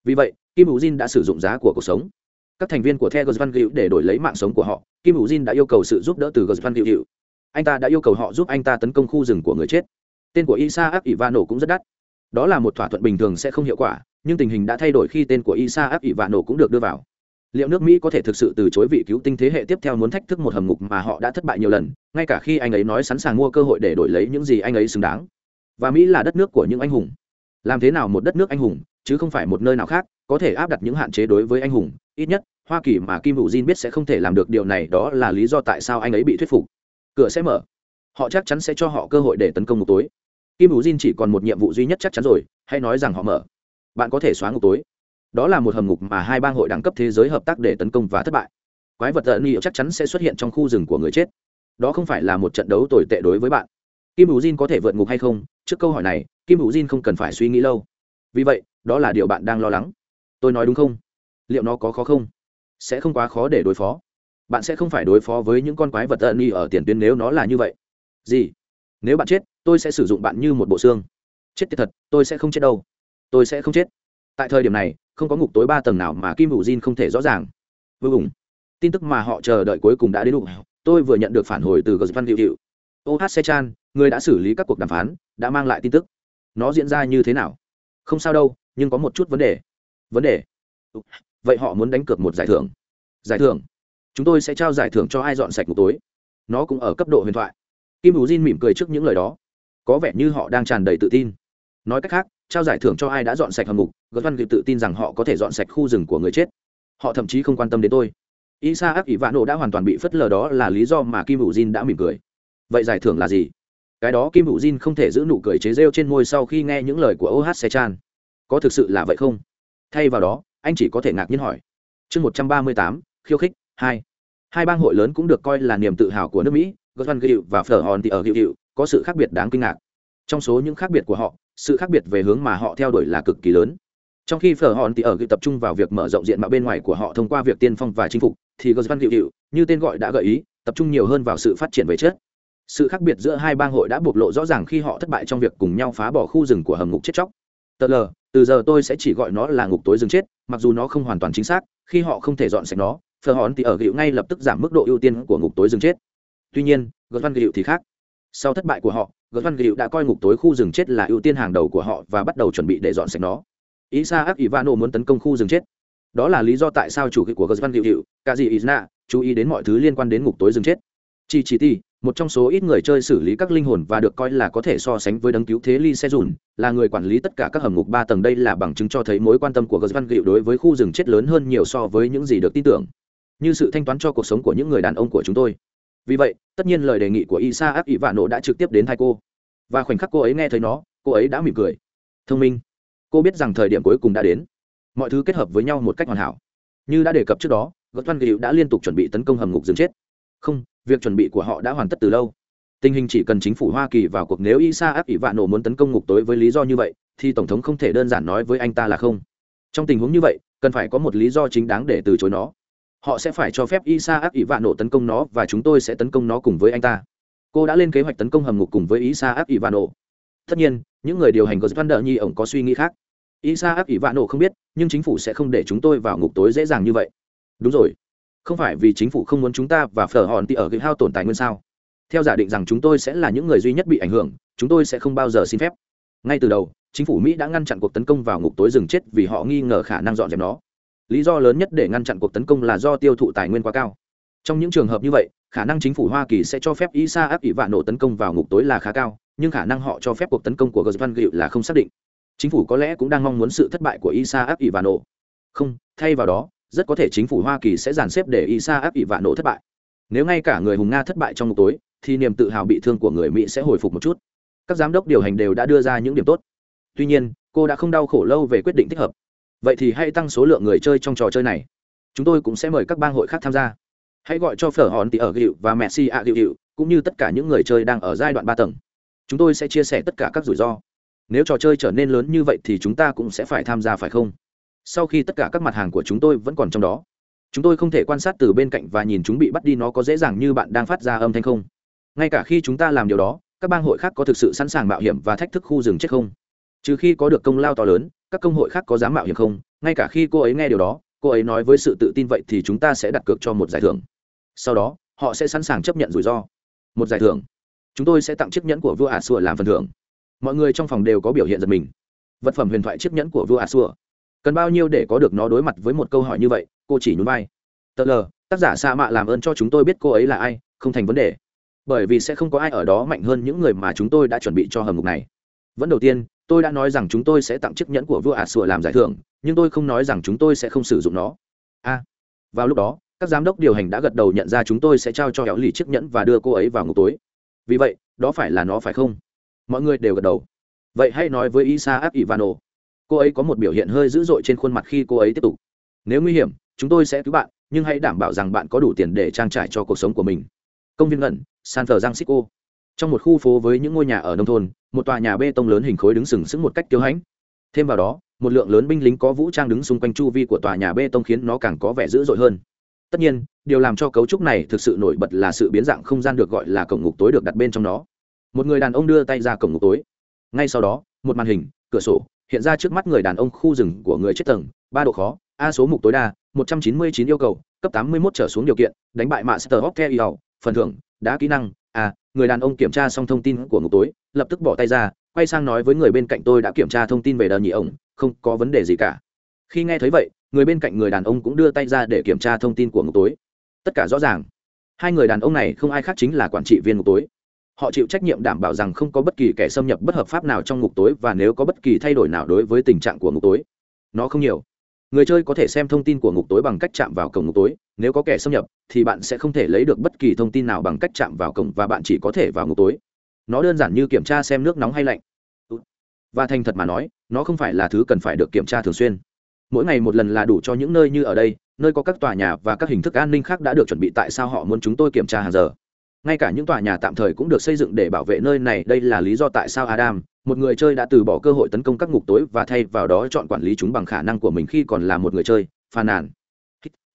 Vì vậy, Kim Bù Jin đã sử dụng giá của cuộc sống các thành viên của the gosvan gữu để đổi lấy mạng sống của họ, kim hữu jin đã yêu cầu sự giúp đỡ từ gosvan gữu anh ta đã yêu cầu họ giúp anh ta tấn công khu rừng của người chết. Tên của isaac ivano cũng rất đắt. Đó là một thỏa thuận bình thường sẽ không hiệu quả, nhưng tình hình đã thay đổi khi tên của isaac ivano cũng được đưa vào. Liệu nước mỹ có thể thực sự từ chối vị cứu tinh thế hệ tiếp theo muốn thách thức một hầm ngục mà họ đã thất bại nhiều lần, ngay cả khi anh ấy nói sẵn sàng mua cơ hội để đổi lấy những gì anh ấy xứng đáng? Và mỹ là đất nước của những anh hùng. Làm thế nào một đất nước anh hùng chứ không phải một nơi nào khác, có thể áp đặt những hạn chế đối với anh hùng, ít nhất, hoa kỳ mà kim hữu jin biết sẽ không thể làm được điều này, đó là lý do tại sao anh ấy bị thuyết phục. Cửa sẽ mở. Họ chắc chắn sẽ cho họ cơ hội để tấn công ngục tối. Kim hữu jin chỉ còn một nhiệm vụ duy nhất chắc chắn rồi hay nói rằng họ mở. Bạn có thể xóa ngục tối. Đó là một hầm ngục mà hai bang hội đẳng cấp thế giới hợp tác để tấn công và thất bại. Quái vật tận nghị chắc chắn sẽ xuất hiện trong khu rừng của người chết. Đó không phải là một trận đấu tồi tệ đối với bạn. Kim hữu jin có thể vượt ngục hay không? Trước câu hỏi này, kim hữu jin không cần phải suy nghĩ lâu vì vậy, đó là điều bạn đang lo lắng. Tôi nói đúng không? Liệu nó có khó không? Sẽ không quá khó để đối phó. Bạn sẽ không phải đối phó với những con quái vật tận y ở tiền tuyến nếu nó là như vậy. Gì? Nếu bạn chết, tôi sẽ sử dụng bạn như một bộ xương. Chết tiệt thật, tôi sẽ không chết đâu. Tôi sẽ không chết. Tại thời điểm này, không có ngục tối ba tầng nào mà kim hữu Jin không thể rõ ràng. Vô cùng. Tin tức mà họ chờ đợi cuối cùng đã đến đủ tôi vừa nhận được phản hồi từ gờ văn hiệu hiệu. Ohc chan, người đã xử lý các cuộc đàm phán, đã mang lại tin tức. Nó diễn ra như thế nào? Không sao đâu, nhưng có một chút vấn đề. Vấn đề? Ừ, vậy họ muốn đánh cược một giải thưởng. Giải thưởng? Chúng tôi sẽ trao giải thưởng cho ai dọn sạch ngục tối. Nó cũng ở cấp độ huyền thoại. Kim bù jin mỉm cười trước những lời đó. Có vẻ như họ đang tràn đầy tự tin. Nói cách khác, trao giải thưởng cho ai đã dọn sạch hầm ngục gớt văn tự tin rằng họ có thể dọn sạch khu rừng của người chết. Họ thậm chí không quan tâm đến tôi. Isa ác ỷ vạn nộ đã hoàn toàn bị phất lờ đó là lý do mà kim hữu jin đã mỉm cười. Vậy giải thưởng là gì? Cái đó kim hữu jin không thể giữ nụ cười chế rêu trên môi sau khi nghe những lời của oh sechan có thực sự là vậy không? Thay vào đó, anh chỉ có thể ngạc nhiên hỏi. Chương một trăm ba mươi tám, khiêu khích, hai. Hai bang hội lớn cũng được coi là niềm tự hào của nước mỹ gosvan ghiệu và phở hòn thì ở gịu gịu có sự khác biệt đáng kinh ngạc. Trong số những khác biệt của họ, sự khác biệt về hướng mà họ theo đuổi là cực kỳ lớn. Trong khi phở hòn thì ở ghiệu tập trung vào việc mở rộng diện mạo bên ngoài của họ thông qua việc tiên phong và chinh phục, thì gosvan ghiệu như tên gọi đã gợi ý, tập trung nhiều hơn vào sự phát triển về chất sự khác biệt giữa hai bang hội đã bộc lộ rõ ràng khi họ thất bại trong việc cùng nhau phá bỏ khu rừng của hầm ngục chết chóc. Tờ lờ, từ giờ tôi sẽ chỉ gọi nó là ngục tối rừng chết, mặc dù nó không hoàn toàn chính xác, khi họ không thể dọn sạch nó, phờ hòn thì ở gịu ngay lập tức giảm mức độ ưu tiên của ngục tối rừng chết. Tuy nhiên gợt văn gịu thì khác. Sau thất bại của họ gợt văn gịu đã coi ngục tối khu rừng chết là ưu tiên hàng đầu của họ và bắt đầu chuẩn bị để dọn sạch nó. Isaac ivano muốn tấn công khu rừng chết. Đó là lý do tại sao chủ của gợt văn gịu cả gì chú ý đến mọi thứ liên quan đến ngục tối rừng chết. Chi chi ti một trong số ít người chơi xử lý các linh hồn và được coi là có thể so sánh với đấng cứu thế lee se dùn là người quản lý tất cả các hầm ngục ba tầng đây là bằng chứng cho thấy mối quan tâm của gờ văn gịu đối với khu rừng chết lớn hơn nhiều so với những gì được tin tưởng. Như sự thanh toán cho cuộc sống của những người đàn ông của chúng tôi. Vì vậy, tất nhiên lời đề nghị của isa áp ỷ vạ nộ đã trực tiếp đến thai cô. Và khoảnh khắc cô ấy nghe thấy nó, cô ấy đã mỉm cười. Thông minh. Cô biết rằng thời điểm cuối cùng đã đến. Mọi thứ kết hợp với nhau một cách hoàn hảo. Như đã đề cập trước đó gợt văn gịu đã liên tục chuẩn bị tấn công hầm ngục rừng chết. Không việc chuẩn bị của họ đã hoàn tất từ lâu. Tình hình chỉ cần chính phủ hoa kỳ vào cuộc nếu isa áp ỷ vạn nổ muốn tấn công ngục tối với lý do như vậy, thì tổng thống không thể đơn giản nói với anh ta là không. Trong tình huống như vậy, cần phải có một lý do chính đáng để từ chối nó. Họ sẽ phải cho phép isa áp ỷ vạn nổ tấn công nó và chúng tôi sẽ tấn công nó cùng với anh ta. Cô đã lên kế hoạch tấn công hầm ngục cùng với isa áp ỷ vạn nổ. Tất nhiên, những người điều hành của van der nhi ổng có suy nghĩ khác. Isa áp ỷ vạn nổ không biết, nhưng chính phủ sẽ không để chúng tôi vào ngục tối dễ dàng như vậy. Đúng rồi không phải vì chính phủ không muốn chúng ta và phở hòn thì ở gây hao tổn tài nguyên sao? Theo giả định rằng chúng tôi sẽ là những người duy nhất bị ảnh hưởng, chúng tôi sẽ không bao giờ xin phép. Ngay từ đầu, chính phủ mỹ đã ngăn chặn cuộc tấn công vào ngục tối rừng chết vì họ nghi ngờ khả năng dọn dẹp nó. Lý do lớn nhất để ngăn chặn cuộc tấn công là do tiêu thụ tài nguyên quá cao. Trong những trường hợp như vậy, khả năng chính phủ hoa kỳ sẽ cho phép isa áp ỷ vạn nổ tấn công vào ngục tối là khá cao, nhưng khả năng họ cho phép cuộc tấn công của gosvan văn gịu là không xác định. Chính phủ có lẽ cũng đang mong muốn sự thất bại của isa áp ỷ vạn nổ không, thay vào đó rất có thể chính phủ hoa kỳ sẽ dàn xếp để isa áp ỷ vạn nổ thất bại. Nếu ngay cả người hùng nga thất bại trong một tối, thì niềm tự hào bị thương của người mỹ sẽ hồi phục một chút. Các giám đốc điều hành đều đã đưa ra những điểm tốt. Tuy nhiên, cô đã không đau khổ lâu về quyết định thích hợp. Vậy thì hãy tăng số lượng người chơi trong trò chơi này. Chúng tôi cũng sẽ mời các bang hội khác tham gia. Hãy gọi cho phở hòn tỉ ở gịu và messi a gịu gịu, cũng như tất cả những người chơi đang ở giai đoạn ba tầng. Chúng tôi sẽ chia sẻ tất cả các rủi ro. Nếu trò chơi trở nên lớn như vậy thì chúng ta cũng sẽ phải tham gia, phải không? Sau khi tất cả các mặt hàng của chúng tôi vẫn còn trong đó. Chúng tôi không thể quan sát từ bên cạnh và nhìn chúng bị bắt đi nó có dễ dàng như bạn đang phát ra âm thanh không? Ngay cả khi chúng ta làm điều đó, các bang hội khác có thực sự sẵn sàng mạo hiểm và thách thức khu rừng chết không? Trừ khi có được công lao to lớn, các công hội khác có dám mạo hiểm không? Ngay cả khi cô ấy nghe điều đó, cô ấy nói với sự tự tin vậy thì chúng ta sẽ đặt cược cho một giải thưởng. Sau đó, họ sẽ sẵn sàng chấp nhận rủi ro. Một giải thưởng. Chúng tôi sẽ tặng chiếc nhẫn của vua ả xua làm phần thưởng. Mọi người trong phòng đều có biểu hiện giật mình. Vật phẩm huyền thoại chiếc nhẫn của vua ả xua cần bao nhiêu để có được nó đối mặt với một câu hỏi như vậy, cô chỉ nhún vai. Tờ lờ, tác giả sa mạ làm ơn cho chúng tôi biết cô ấy là ai, không thành vấn đề. Bởi vì sẽ không có ai ở đó mạnh hơn những người mà chúng tôi đã chuẩn bị cho hầm ngục này. Vẫn đầu tiên, tôi đã nói rằng chúng tôi sẽ tặng chiếc nhẫn của vua ả sủa làm giải thưởng, nhưng tôi không nói rằng chúng tôi sẽ không sử dụng nó. A vào lúc đó, các giám đốc điều hành đã gật đầu nhận ra chúng tôi sẽ trao cho héo lì chiếc nhẫn và đưa cô ấy vào ngục tối. Vì vậy, đó phải là nó phải không? Mọi người đều gật đầu. Vậy hãy nói với isa áp ivano cô ấy có một biểu hiện hơi dữ dội trên khuôn mặt khi cô ấy tiếp tục. Nếu nguy hiểm, chúng tôi sẽ cứu bạn, nhưng hãy đảm bảo rằng bạn có đủ tiền để trang trải cho cuộc sống của mình. Công viên ngẩn, san thờ giang xích cô trong một khu phố với những ngôi nhà ở nông thôn, một tòa nhà bê tông lớn hình khối đứng sừng sững một cách kiêu hãnh. Thêm vào đó, một lượng lớn binh lính có vũ trang đứng xung quanh chu vi của tòa nhà bê tông khiến nó càng có vẻ dữ dội hơn. Tất nhiên, điều làm cho cấu trúc này thực sự nổi bật là sự biến dạng không gian được gọi là cổng ngục tối được đặt bên trong nó. Một người đàn ông đưa tay ra cổng ngục tối. Ngay sau đó, một màn hình, cửa sổ hiện ra trước mắt người đàn ông khu rừng của người chết tầng, ba độ khó, a số mục tối đa, một trăm chín mươi chín yêu cầu, cấp tám mươi một trở xuống điều kiện, đánh bại master y care phần thưởng đã kỹ năng, a, người đàn ông kiểm tra xong thông tin của ngục tối, lập tức bỏ tay ra, quay sang nói với người bên cạnh tôi đã kiểm tra thông tin về đờ nhị ổng, không có vấn đề gì cả. Khi nghe thấy vậy, người bên cạnh người đàn ông cũng đưa tay ra để kiểm tra thông tin của ngục tối. Tất cả rõ ràng. Hai người đàn ông này không ai khác chính là quản trị viên ngục tối họ chịu trách nhiệm đảm bảo rằng không có bất kỳ kẻ xâm nhập bất hợp pháp nào trong ngục tối và nếu có bất kỳ thay đổi nào đối với tình trạng của ngục tối, nó không nhiều. Người chơi có thể xem thông tin của ngục tối bằng cách chạm vào cổng ngục tối, nếu có kẻ xâm nhập thì bạn sẽ không thể lấy được bất kỳ thông tin nào bằng cách chạm vào cổng và bạn chỉ có thể vào ngục tối. Nó đơn giản như kiểm tra xem nước nóng hay lạnh. Và thành thật mà nói, nó không phải là thứ cần phải được kiểm tra thường xuyên. Mỗi ngày một lần là đủ cho những nơi như ở đây, nơi có các tòa nhà và các hình thức an ninh khác đã được chuẩn bị tại sao họ muốn chúng tôi kiểm tra hàng giờ ngay cả những tòa nhà tạm thời cũng được xây dựng để bảo vệ nơi này, đây là lý do tại sao adam, một người chơi đã từ bỏ cơ hội tấn công các ngục tối và thay vào đó chọn quản lý chúng bằng khả năng của mình khi còn là một người chơi. Phàn nàn.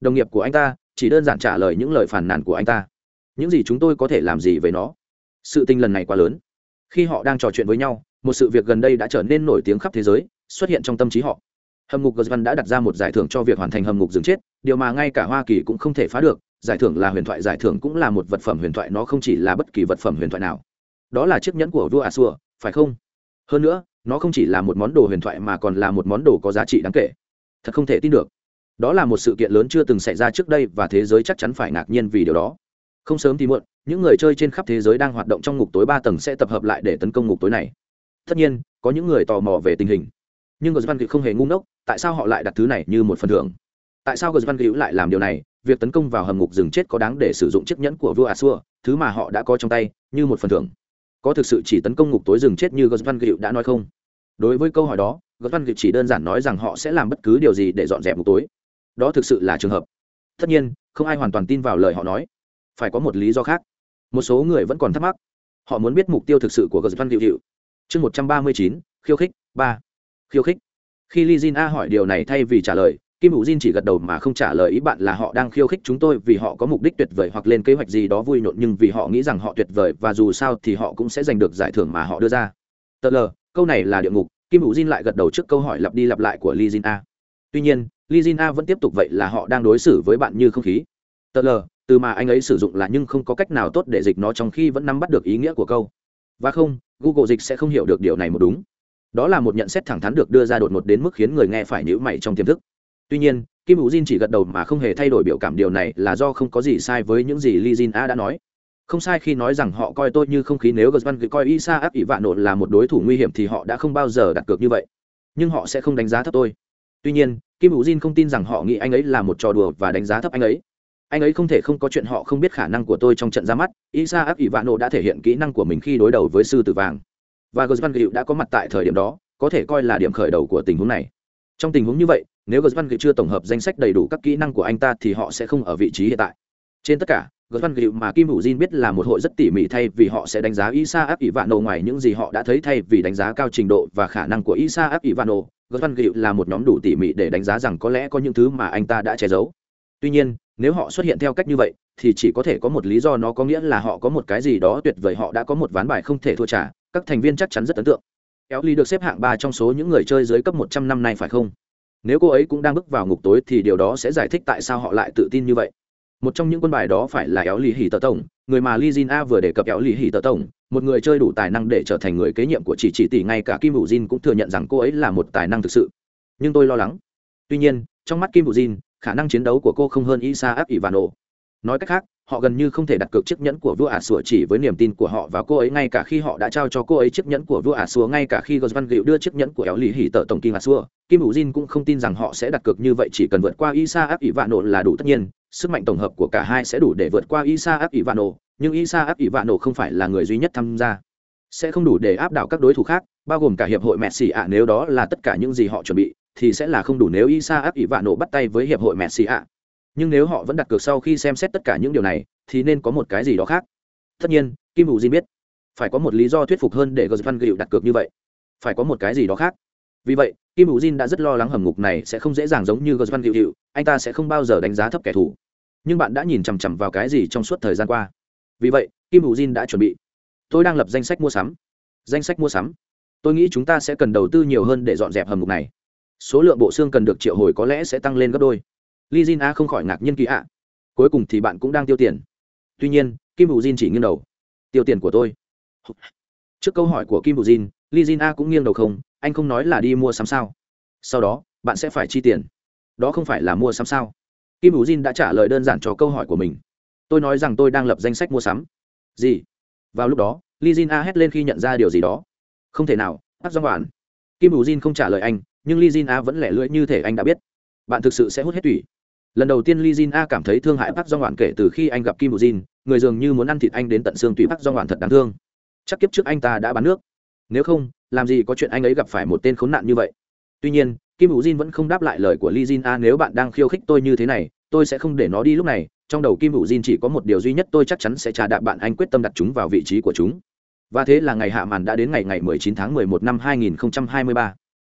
Đồng nghiệp của anh ta chỉ đơn giản trả lời những lời phàn nàn của anh ta. Những gì chúng tôi có thể làm gì với nó? Sự tình lần này quá lớn. Khi họ đang trò chuyện với nhau, một sự việc gần đây đã trở nên nổi tiếng khắp thế giới, xuất hiện trong tâm trí họ. Hầm ngục gờ đã đặt ra một giải thưởng cho việc hoàn thành hầm ngục dừng chết, điều mà ngay cả hoa kỳ cũng không thể phá được giải thưởng là huyền thoại, giải thưởng cũng là một vật phẩm huyền thoại, nó không chỉ là bất kỳ vật phẩm huyền thoại nào. Đó là chiếc nhẫn của vua a xua phải không? Hơn nữa, nó không chỉ là một món đồ huyền thoại mà còn là một món đồ có giá trị đáng kể. Thật không thể tin được. Đó là một sự kiện lớn chưa từng xảy ra trước đây và thế giới chắc chắn phải ngạc nhiên vì điều đó. Không sớm thì muộn, những người chơi trên khắp thế giới đang hoạt động trong ngục tối ba tầng sẽ tập hợp lại để tấn công ngục tối này. Tất nhiên, có những người tò mò về tình hình. Nhưng gờ văn không hề ngu ngốc, tại sao họ lại đặt thứ này như một phần thưởng? Tại sao gờ văn lại làm điều này? Việc tấn công vào hầm ngục rừng chết có đáng để sử dụng chiếc nhẫn của vua a xua thứ mà họ đã có trong tay, như một phần thưởng. Có thực sự chỉ tấn công ngục tối rừng chết như gớt văn hữu đã nói không? Đối với câu hỏi đó gớt văn hữu chỉ đơn giản nói rằng họ sẽ làm bất cứ điều gì để dọn dẹp ngục tối. Đó thực sự là trường hợp. Tất nhiên, không ai hoàn toàn tin vào lời họ nói. Phải có một lý do khác. Một số người vẫn còn thắc mắc. Họ muốn biết mục tiêu thực sự của gớt văn hữu chương một trăm ba mươi chín, khiêu khích ba. Khiêu khích. Khi li jin a hỏi điều này thay vì trả lời kim hữu diên chỉ gật đầu mà không trả lời ý bạn là họ đang khiêu khích chúng tôi vì họ có mục đích tuyệt vời hoặc lên kế hoạch gì đó vui nhộn nhưng vì họ nghĩ rằng họ tuyệt vời và dù sao thì họ cũng sẽ giành được giải thưởng mà họ đưa ra. Tờ lờ, câu này là địa ngục, kim hữu diên lại gật đầu trước câu hỏi lặp đi lặp lại của li jin a. Tuy nhiên, li jin a vẫn tiếp tục vậy là họ đang đối xử với bạn như không khí. Tờ lờ, từ mà anh ấy sử dụng là nhưng không có cách nào tốt để dịch nó trong khi vẫn nắm bắt được ý nghĩa của câu. Và không, google dịch sẽ không hiểu được điều này một đúng. Đó là một nhận xét thẳng thắn được đưa ra đột ngột đến mức khiến người nghe phải nhữ mày trong tiềm thức tuy nhiên, kim hữu jin chỉ gật đầu mà không hề thay đổi biểu cảm, điều này là do không có gì sai với những gì li jin a đã nói. Không sai khi nói rằng họ coi tôi như không khí nếu gờ văn coi isa áp ỷ vạn nộ là một đối thủ nguy hiểm thì họ đã không bao giờ đặt cược như vậy. Nhưng họ sẽ không đánh giá thấp tôi. Tuy nhiên, kim hữu jin không tin rằng họ nghĩ anh ấy là một trò đùa và đánh giá thấp anh ấy. Anh ấy không thể không có chuyện họ không biết khả năng của tôi trong trận ra mắt. Isa áp ỷ vạn nộ đã thể hiện kỹ năng của mình khi đối đầu với sư tử vàng. Và gờ văn đã có mặt tại thời điểm đó, có thể coi là điểm khởi đầu của tình huống này. Trong tình huống như vậy nếu gớt văn chưa tổng hợp danh sách đầy đủ các kỹ năng của anh ta thì họ sẽ không ở vị trí hiện tại. Trên tất cả gớt văn mà kim hữu jin biết là một hội rất tỉ mỉ thay vì họ sẽ đánh giá isa áp nổ ngoài những gì họ đã thấy thay vì đánh giá cao trình độ và khả năng của isa áp nổ gớt văn là một nhóm đủ tỉ mỉ để đánh giá rằng có lẽ có những thứ mà anh ta đã che giấu. Tuy nhiên, nếu họ xuất hiện theo cách như vậy, thì chỉ có thể có một lý do nó có nghĩa là họ có một cái gì đó tuyệt vời, họ đã có một ván bài không thể thua trả, các thành viên chắc chắn rất ấn tượng. Éo ly được xếp hạng ba trong số những người chơi dưới cấp một trăm năm nay phải không? Nếu cô ấy cũng đang bước vào ngục tối thì điều đó sẽ giải thích tại sao họ lại tự tin như vậy. Một trong những quân bài đó phải là éo lì hì tờ tổng, người mà li jin a vừa đề cập éo lì hì tờ tổng, một người chơi đủ tài năng để trở thành người kế nhiệm của chỉ chỉ tỷ, ngay cả kim hữu jin cũng thừa nhận rằng cô ấy là một tài năng thực sự. Nhưng tôi lo lắng. Tuy nhiên, trong mắt kim hữu jin, khả năng chiến đấu của cô không hơn isa áp ivano nói cách khác họ gần như không thể đặt cược chiếc nhẫn của vua ả sủa chỉ với niềm tin của họ và cô ấy ngay cả khi họ đã trao cho cô ấy chiếc nhẫn của vua ả sủa, ngay cả khi gosvan gịu đưa chiếc nhẫn của éo lì hỉ tờ tổng kim ả sủa. Kim hữu jin cũng không tin rằng họ sẽ đặt cược như vậy, chỉ cần vượt qua isa áp ỷ vạn nổ là đủ tất nhiên. Sức mạnh tổng hợp của cả hai sẽ đủ để vượt qua isa áp ỷ vạn nổ nhưng isa áp ỷ vạn nổ không phải là người duy nhất tham gia. Sẽ không đủ để áp đảo các đối thủ khác, bao gồm cả hiệp hội messi ạ. Nếu đó là tất cả những gì họ chuẩn bị, thì sẽ là không đủ nếu isa áp ỷ vạn nổ bắt tay với hiệp hội messi ạ nhưng nếu họ vẫn đặt cược sau khi xem xét tất cả những điều này, thì nên có một cái gì đó khác. Tất nhiên, kim hữu jin biết, phải có một lý do thuyết phục hơn để gờ văn gịu đặt cược như vậy. Phải có một cái gì đó khác. Vì vậy, kim hữu jin đã rất lo lắng hầm ngục này sẽ không dễ dàng giống như gờ văn gịu anh ta sẽ không bao giờ đánh giá thấp kẻ thù. Nhưng bạn đã nhìn chằm chằm vào cái gì trong suốt thời gian qua? Vì vậy, kim hữu jin đã chuẩn bị. Tôi đang lập danh sách mua sắm. Danh sách mua sắm. Tôi nghĩ chúng ta sẽ cần đầu tư nhiều hơn để dọn dẹp hầm ngục này. Số lượng bộ xương cần được triệu hồi có lẽ sẽ tăng lên gấp đôi li jin a không khỏi ngạc nhiên kỳ ạ. Cuối cùng thì bạn cũng đang tiêu tiền. Tuy nhiên, kim hữu jin chỉ nghiêng đầu. Tiêu tiền của tôi. Trước câu hỏi của kim hữu jin li jin a cũng nghiêng đầu không, anh không nói là đi mua sắm sao? Sau đó, bạn sẽ phải chi tiền. Đó không phải là mua sắm sao? Kim hữu jin đã trả lời đơn giản cho câu hỏi của mình. Tôi nói rằng tôi đang lập danh sách mua sắm. Gì? Vào lúc đó li jin a hét lên khi nhận ra điều gì đó. Không thể nào áp do bạn kim hữu jin không trả lời anh, nhưng li jin a vẫn lẻ lưỡi như thể anh đã biết. Bạn thực sự sẽ hút hết tủy lần đầu tiên li jin a cảm thấy thương hại bác do ngoạn kể từ khi anh gặp kim hữu jin, người dường như muốn ăn thịt anh đến tận xương tùy bác do ngoạn thật đáng thương. Chắc kiếp trước anh ta đã bán nước. Nếu không, làm gì có chuyện anh ấy gặp phải một tên khốn nạn như vậy? Tuy nhiên, kim hữu jin vẫn không đáp lại lời của li jin a, nếu bạn đang khiêu khích tôi như thế này, tôi sẽ không để nó đi lúc này. Trong đầu kim hữu jin chỉ có một điều duy nhất, tôi chắc chắn sẽ trả đạp bạn anh quyết tâm đặt chúng vào vị trí của chúng. Và thế là ngày hạ màn đã đến ngày ngày 19 tháng 11 năm 2023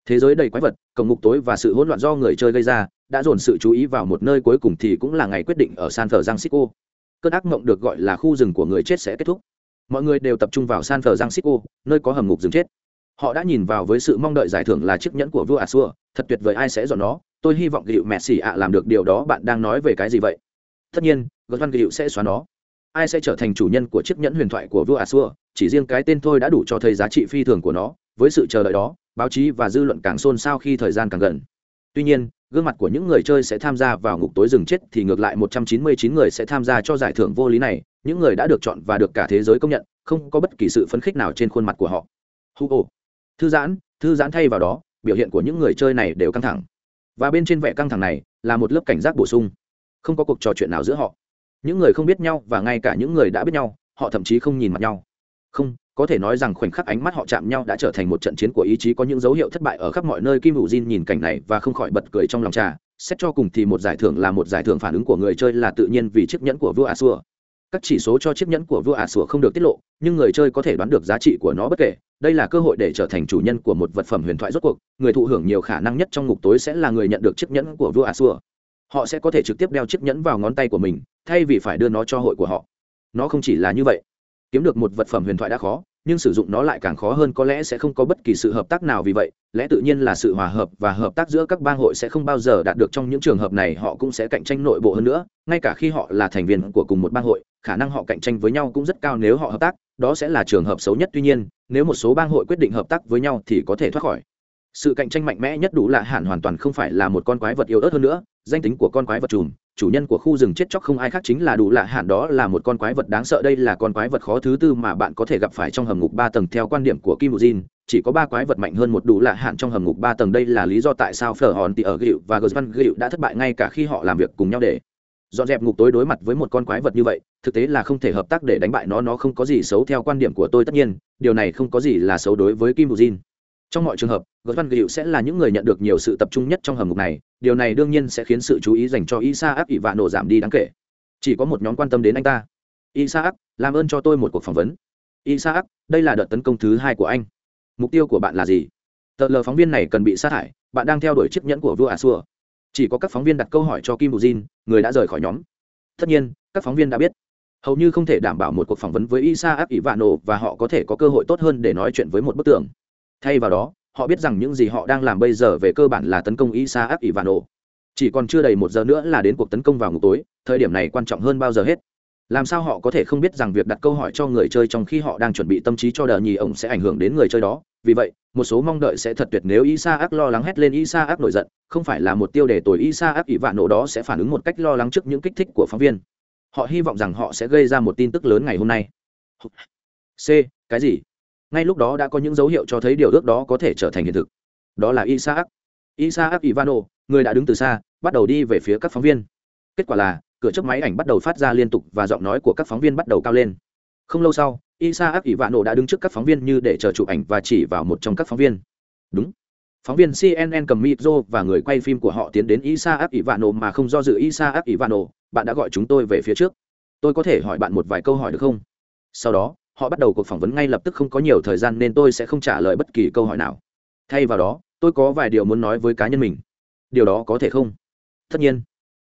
thế giới đầy quái vật, cổng ngục tối và sự hỗn loạn do người chơi gây ra, đã dồn sự chú ý vào một nơi cuối cùng thì cũng là ngày quyết định ở san thờ giang xích cô cơn ác mộng được gọi là khu rừng của người chết sẽ kết thúc. Mọi người đều tập trung vào san thờ giang xích cô nơi có hầm ngục rừng chết. Họ đã nhìn vào với sự mong đợi giải thưởng là chiếc nhẫn của vua a xua thật tuyệt vời, ai sẽ dọn nó? Tôi hy vọng gịu mẹ xỉ ạ làm được điều đó. Bạn đang nói về cái gì vậy? Tất nhiên gợt văn gịu sẽ xóa nó. Ai sẽ trở thành chủ nhân của chiếc nhẫn huyền thoại của vua a xua chỉ riêng cái tên thôi đã đủ cho thấy giá trị phi thường của nó. Với sự chờ đợi đó báo chí và dư luận càng xôn xao khi thời gian càng gần. Tuy nhiên, gương mặt của những người chơi sẽ tham gia vào ngục tối rừng chết thì ngược lại 199 người sẽ tham gia cho giải thưởng vô lý này. Những người đã được chọn và được cả thế giới công nhận, không có bất kỳ sự phấn khích nào trên khuôn mặt của họ. Hu ồ. Thư giãn thư giãn thay vào đó, biểu hiện của những người chơi này đều căng thẳng. Và bên trên vẻ căng thẳng này là một lớp cảnh giác bổ sung. Không có cuộc trò chuyện nào giữa họ. Những người không biết nhau và ngay cả những người đã biết nhau, họ thậm chí không nhìn mặt nhau. Không có thể nói rằng khoảnh khắc ánh mắt họ chạm nhau đã trở thành một trận chiến của ý chí có những dấu hiệu thất bại ở khắp mọi nơi. Kim hữu jin nhìn cảnh này và không khỏi bật cười trong lòng trà. Xét cho cùng thì một giải thưởng là một giải thưởng phản ứng của người chơi là tự nhiên vì chiếc nhẫn của vua a xua các chỉ số cho chiếc nhẫn của vua ả sủa không được tiết lộ, nhưng người chơi có thể đoán được giá trị của nó bất kể. Đây là cơ hội để trở thành chủ nhân của một vật phẩm huyền thoại rốt cuộc. Người thụ hưởng nhiều khả năng nhất trong ngục tối sẽ là người nhận được chiếc nhẫn của vua ả sủa họ sẽ có thể trực tiếp đeo chiếc nhẫn vào ngón tay của mình, thay vì phải đưa nó cho hội của họ. Nó không chỉ là như vậy. Kiếm được một vật phẩm huyền thoại đã khó nhưng sử dụng nó lại càng khó hơn, có lẽ sẽ không có bất kỳ sự hợp tác nào vì vậy, lẽ tự nhiên là sự hòa hợp và hợp tác giữa các bang hội sẽ không bao giờ đạt được trong những trường hợp này, họ cũng sẽ cạnh tranh nội bộ hơn nữa, ngay cả khi họ là thành viên của cùng một bang hội, khả năng họ cạnh tranh với nhau cũng rất cao nếu họ hợp tác, đó sẽ là trường hợp xấu nhất. Tuy nhiên, nếu một số bang hội quyết định hợp tác với nhau thì có thể thoát khỏi. Sự cạnh tranh mạnh mẽ nhất đủ lạ hạn hoàn toàn không phải là một con quái vật yếu ớt hơn nữa, danh tính của con quái vật trùm chủ nhân của khu rừng chết chóc không ai khác chính là đủ lạ hạn đó là một con quái vật đáng sợ. Đây là con quái vật khó thứ tư mà bạn có thể gặp phải trong hầm ngục ba tầng theo quan điểm của kim Jin, chỉ có ba quái vật mạnh hơn một đủ lạ hạn trong hầm ngục ba tầng. Đây là lý do tại sao phở hòn tỉ ở gịu và gờ văn gịu đã thất bại ngay cả khi họ làm việc cùng nhau để dọn dẹp ngục tối đối mặt với một con quái vật như vậy. Thực tế là không thể hợp tác để đánh bại nó nó không có gì xấu theo quan điểm của tôi tất nhiên. Điều này không có gì là xấu đối với kim Jin trong mọi trường hợp gợt văn gịu sẽ là những người nhận được nhiều sự tập trung nhất trong hầm ngục này điều này đương nhiên sẽ khiến sự chú ý dành cho isa áp ỷ vạ nổ giảm đi đáng kể. Chỉ có một nhóm quan tâm đến anh ta. Isa áp làm ơn cho tôi một cuộc phỏng vấn. Isa áp đây là đợt tấn công thứ hai của anh. Mục tiêu của bạn là gì? Tờ lờ phóng viên này cần bị sát hại bạn đang theo đuổi chiếc nhẫn của vua ả chỉ có các phóng viên đặt câu hỏi cho kim Bujin, người đã rời khỏi nhóm. Tất nhiên các phóng viên đã biết. Hầu như không thể đảm bảo một cuộc phỏng vấn với isa Ivano vạ nổ và họ có thể có cơ hội tốt hơn để nói chuyện với một bức tường. Thay vào đó họ biết rằng những gì họ đang làm bây giờ về cơ bản là tấn công isa áp ivano. Chỉ còn chưa đầy một giờ nữa là đến cuộc tấn công vào ngục tối, thời điểm này quan trọng hơn bao giờ hết. Làm sao họ có thể không biết rằng việc đặt câu hỏi cho người chơi trong khi họ đang chuẩn bị tâm trí cho đờ nhì ổng sẽ ảnh hưởng đến người chơi đó? Vì vậy, một số mong đợi sẽ thật tuyệt nếu isa ác lo lắng hét lên isa ác nổi giận, không phải là một tiêu đề tồi isa ác đó sẽ phản ứng một cách lo lắng trước những kích thích của phóng viên. Họ hy vọng rằng họ sẽ gây ra một tin tức lớn ngày hôm nay. C, cái gì? Ngay lúc đó đã có những dấu hiệu cho thấy điều ước đó có thể trở thành hiện thực. Đó là isaac. Isaac ivano, người đã đứng từ xa, bắt đầu đi về phía các phóng viên. Kết quả là, cửa chớp máy ảnh bắt đầu phát ra liên tục và giọng nói của các phóng viên bắt đầu cao lên. Không lâu sau, isaac ivano đã đứng trước các phóng viên như để chờ chụp ảnh và chỉ vào một trong các phóng viên. Đúng. Phóng viên cnn cầm micro và người quay phim của họ tiến đến isaac ivano mà không do dự. Isaac ivano, bạn đã gọi chúng tôi về phía trước. Tôi có thể hỏi bạn một vài câu hỏi được không? Sau đó họ bắt đầu cuộc phỏng vấn ngay lập tức không có nhiều thời gian nên tôi sẽ không trả lời bất kỳ câu hỏi nào. Thay vào đó, tôi có vài điều muốn nói với cá nhân mình. Điều đó có thể không? Tất nhiên.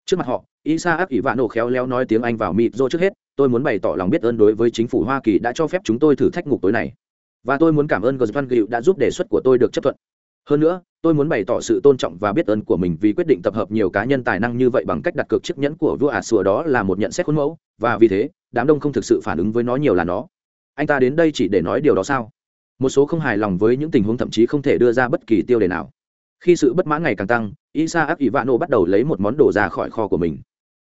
Trước mặt họ isa áp ỷ vạn nổ khéo léo nói tiếng anh vào mịt rô trước hết. Tôi muốn bày tỏ lòng biết ơn đối với chính phủ hoa kỳ đã cho phép chúng tôi thử thách ngục tối này. Và tôi muốn cảm ơn gờ văn gịu đã giúp đề xuất của tôi được chấp thuận. Hơn nữa, tôi muốn bày tỏ sự tôn trọng và biết ơn của mình vì quyết định tập hợp nhiều cá nhân tài năng như vậy bằng cách đặt cược chiếc nhẫn của vua ả sùa đó là một nhận xét khuôn mẫu. Và vì thế, đám đông không thực sự phản ứng với nó nhiều là nó anh ta đến đây chỉ để nói điều đó sao? Một số không hài lòng với những tình huống thậm chí không thể đưa ra bất kỳ tiêu đề nào. Khi sự bất mãn ngày càng tăng, isa áp ivano bắt đầu lấy một món đồ ra khỏi kho của mình.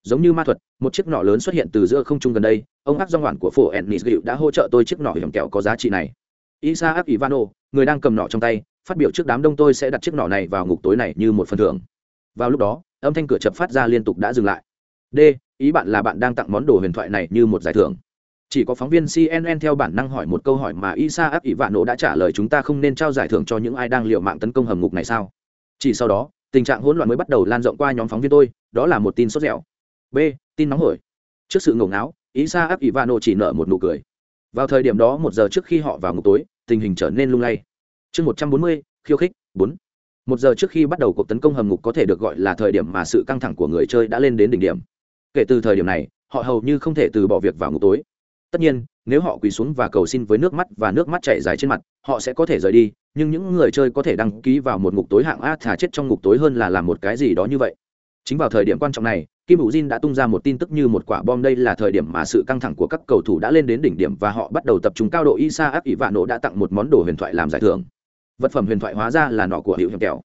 Giống như ma thuật, một chiếc nỏ lớn xuất hiện từ giữa không trung gần đây, ông ác do ngoạn của phổ ennis gịu đã hỗ trợ tôi chiếc nỏ hiểm kẹo có giá trị này. Isa áp ivano người đang cầm nỏ trong tay, phát biểu trước đám đông tôi sẽ đặt chiếc nỏ này vào ngục tối này như một phần thưởng. Vào lúc đó, âm thanh cửa chập phát ra liên tục đã dừng lại. D, ý bạn là bạn đang tặng món đồ huyền thoại này như một giải thưởng chỉ có phóng viên cnn theo bản năng hỏi một câu hỏi mà isa áp ỷ vạn nổ đã trả lời chúng ta không nên trao giải thưởng cho những ai đang liệu mạng tấn công hầm ngục này sao? Chỉ sau đó, tình trạng hỗn loạn mới bắt đầu lan rộng qua nhóm phóng viên tôi, đó là một tin sốt dẻo. B, tin nóng hổi. Trước sự ngổ ngáo, isa áp ỷ vạn nổ chỉ nở một nụ cười. Vào thời điểm đó một giờ trước khi họ vào ngục tối, tình hình trở nên lung lay. Chương một trăm bốn mươi, khiêu khích, bốn. Một giờ trước khi bắt đầu cuộc tấn công hầm ngục có thể được gọi là thời điểm mà sự căng thẳng của người chơi đã lên đến đỉnh điểm. Kể từ thời điểm này, họ hầu như không thể từ bỏ việc vào ngục tối tất nhiên, nếu họ quỳ xuống và cầu xin với nước mắt và nước mắt chảy dài trên mặt, họ sẽ có thể rời đi, nhưng những người chơi có thể đăng ký vào một ngục tối hạng a thả chết trong ngục tối hơn là làm một cái gì đó như vậy. Chính vào thời điểm quan trọng này, kim hữu jin đã tung ra một tin tức như một quả bom đây là thời điểm mà sự căng thẳng của các cầu thủ đã lên đến đỉnh điểm và họ bắt đầu tập trung cao độ. Isa áp ỷ vạn nổ đã tặng một món đồ huyền thoại làm giải thưởng. Vật phẩm huyền thoại hóa ra là nọ của hiệu hiểm kẹo.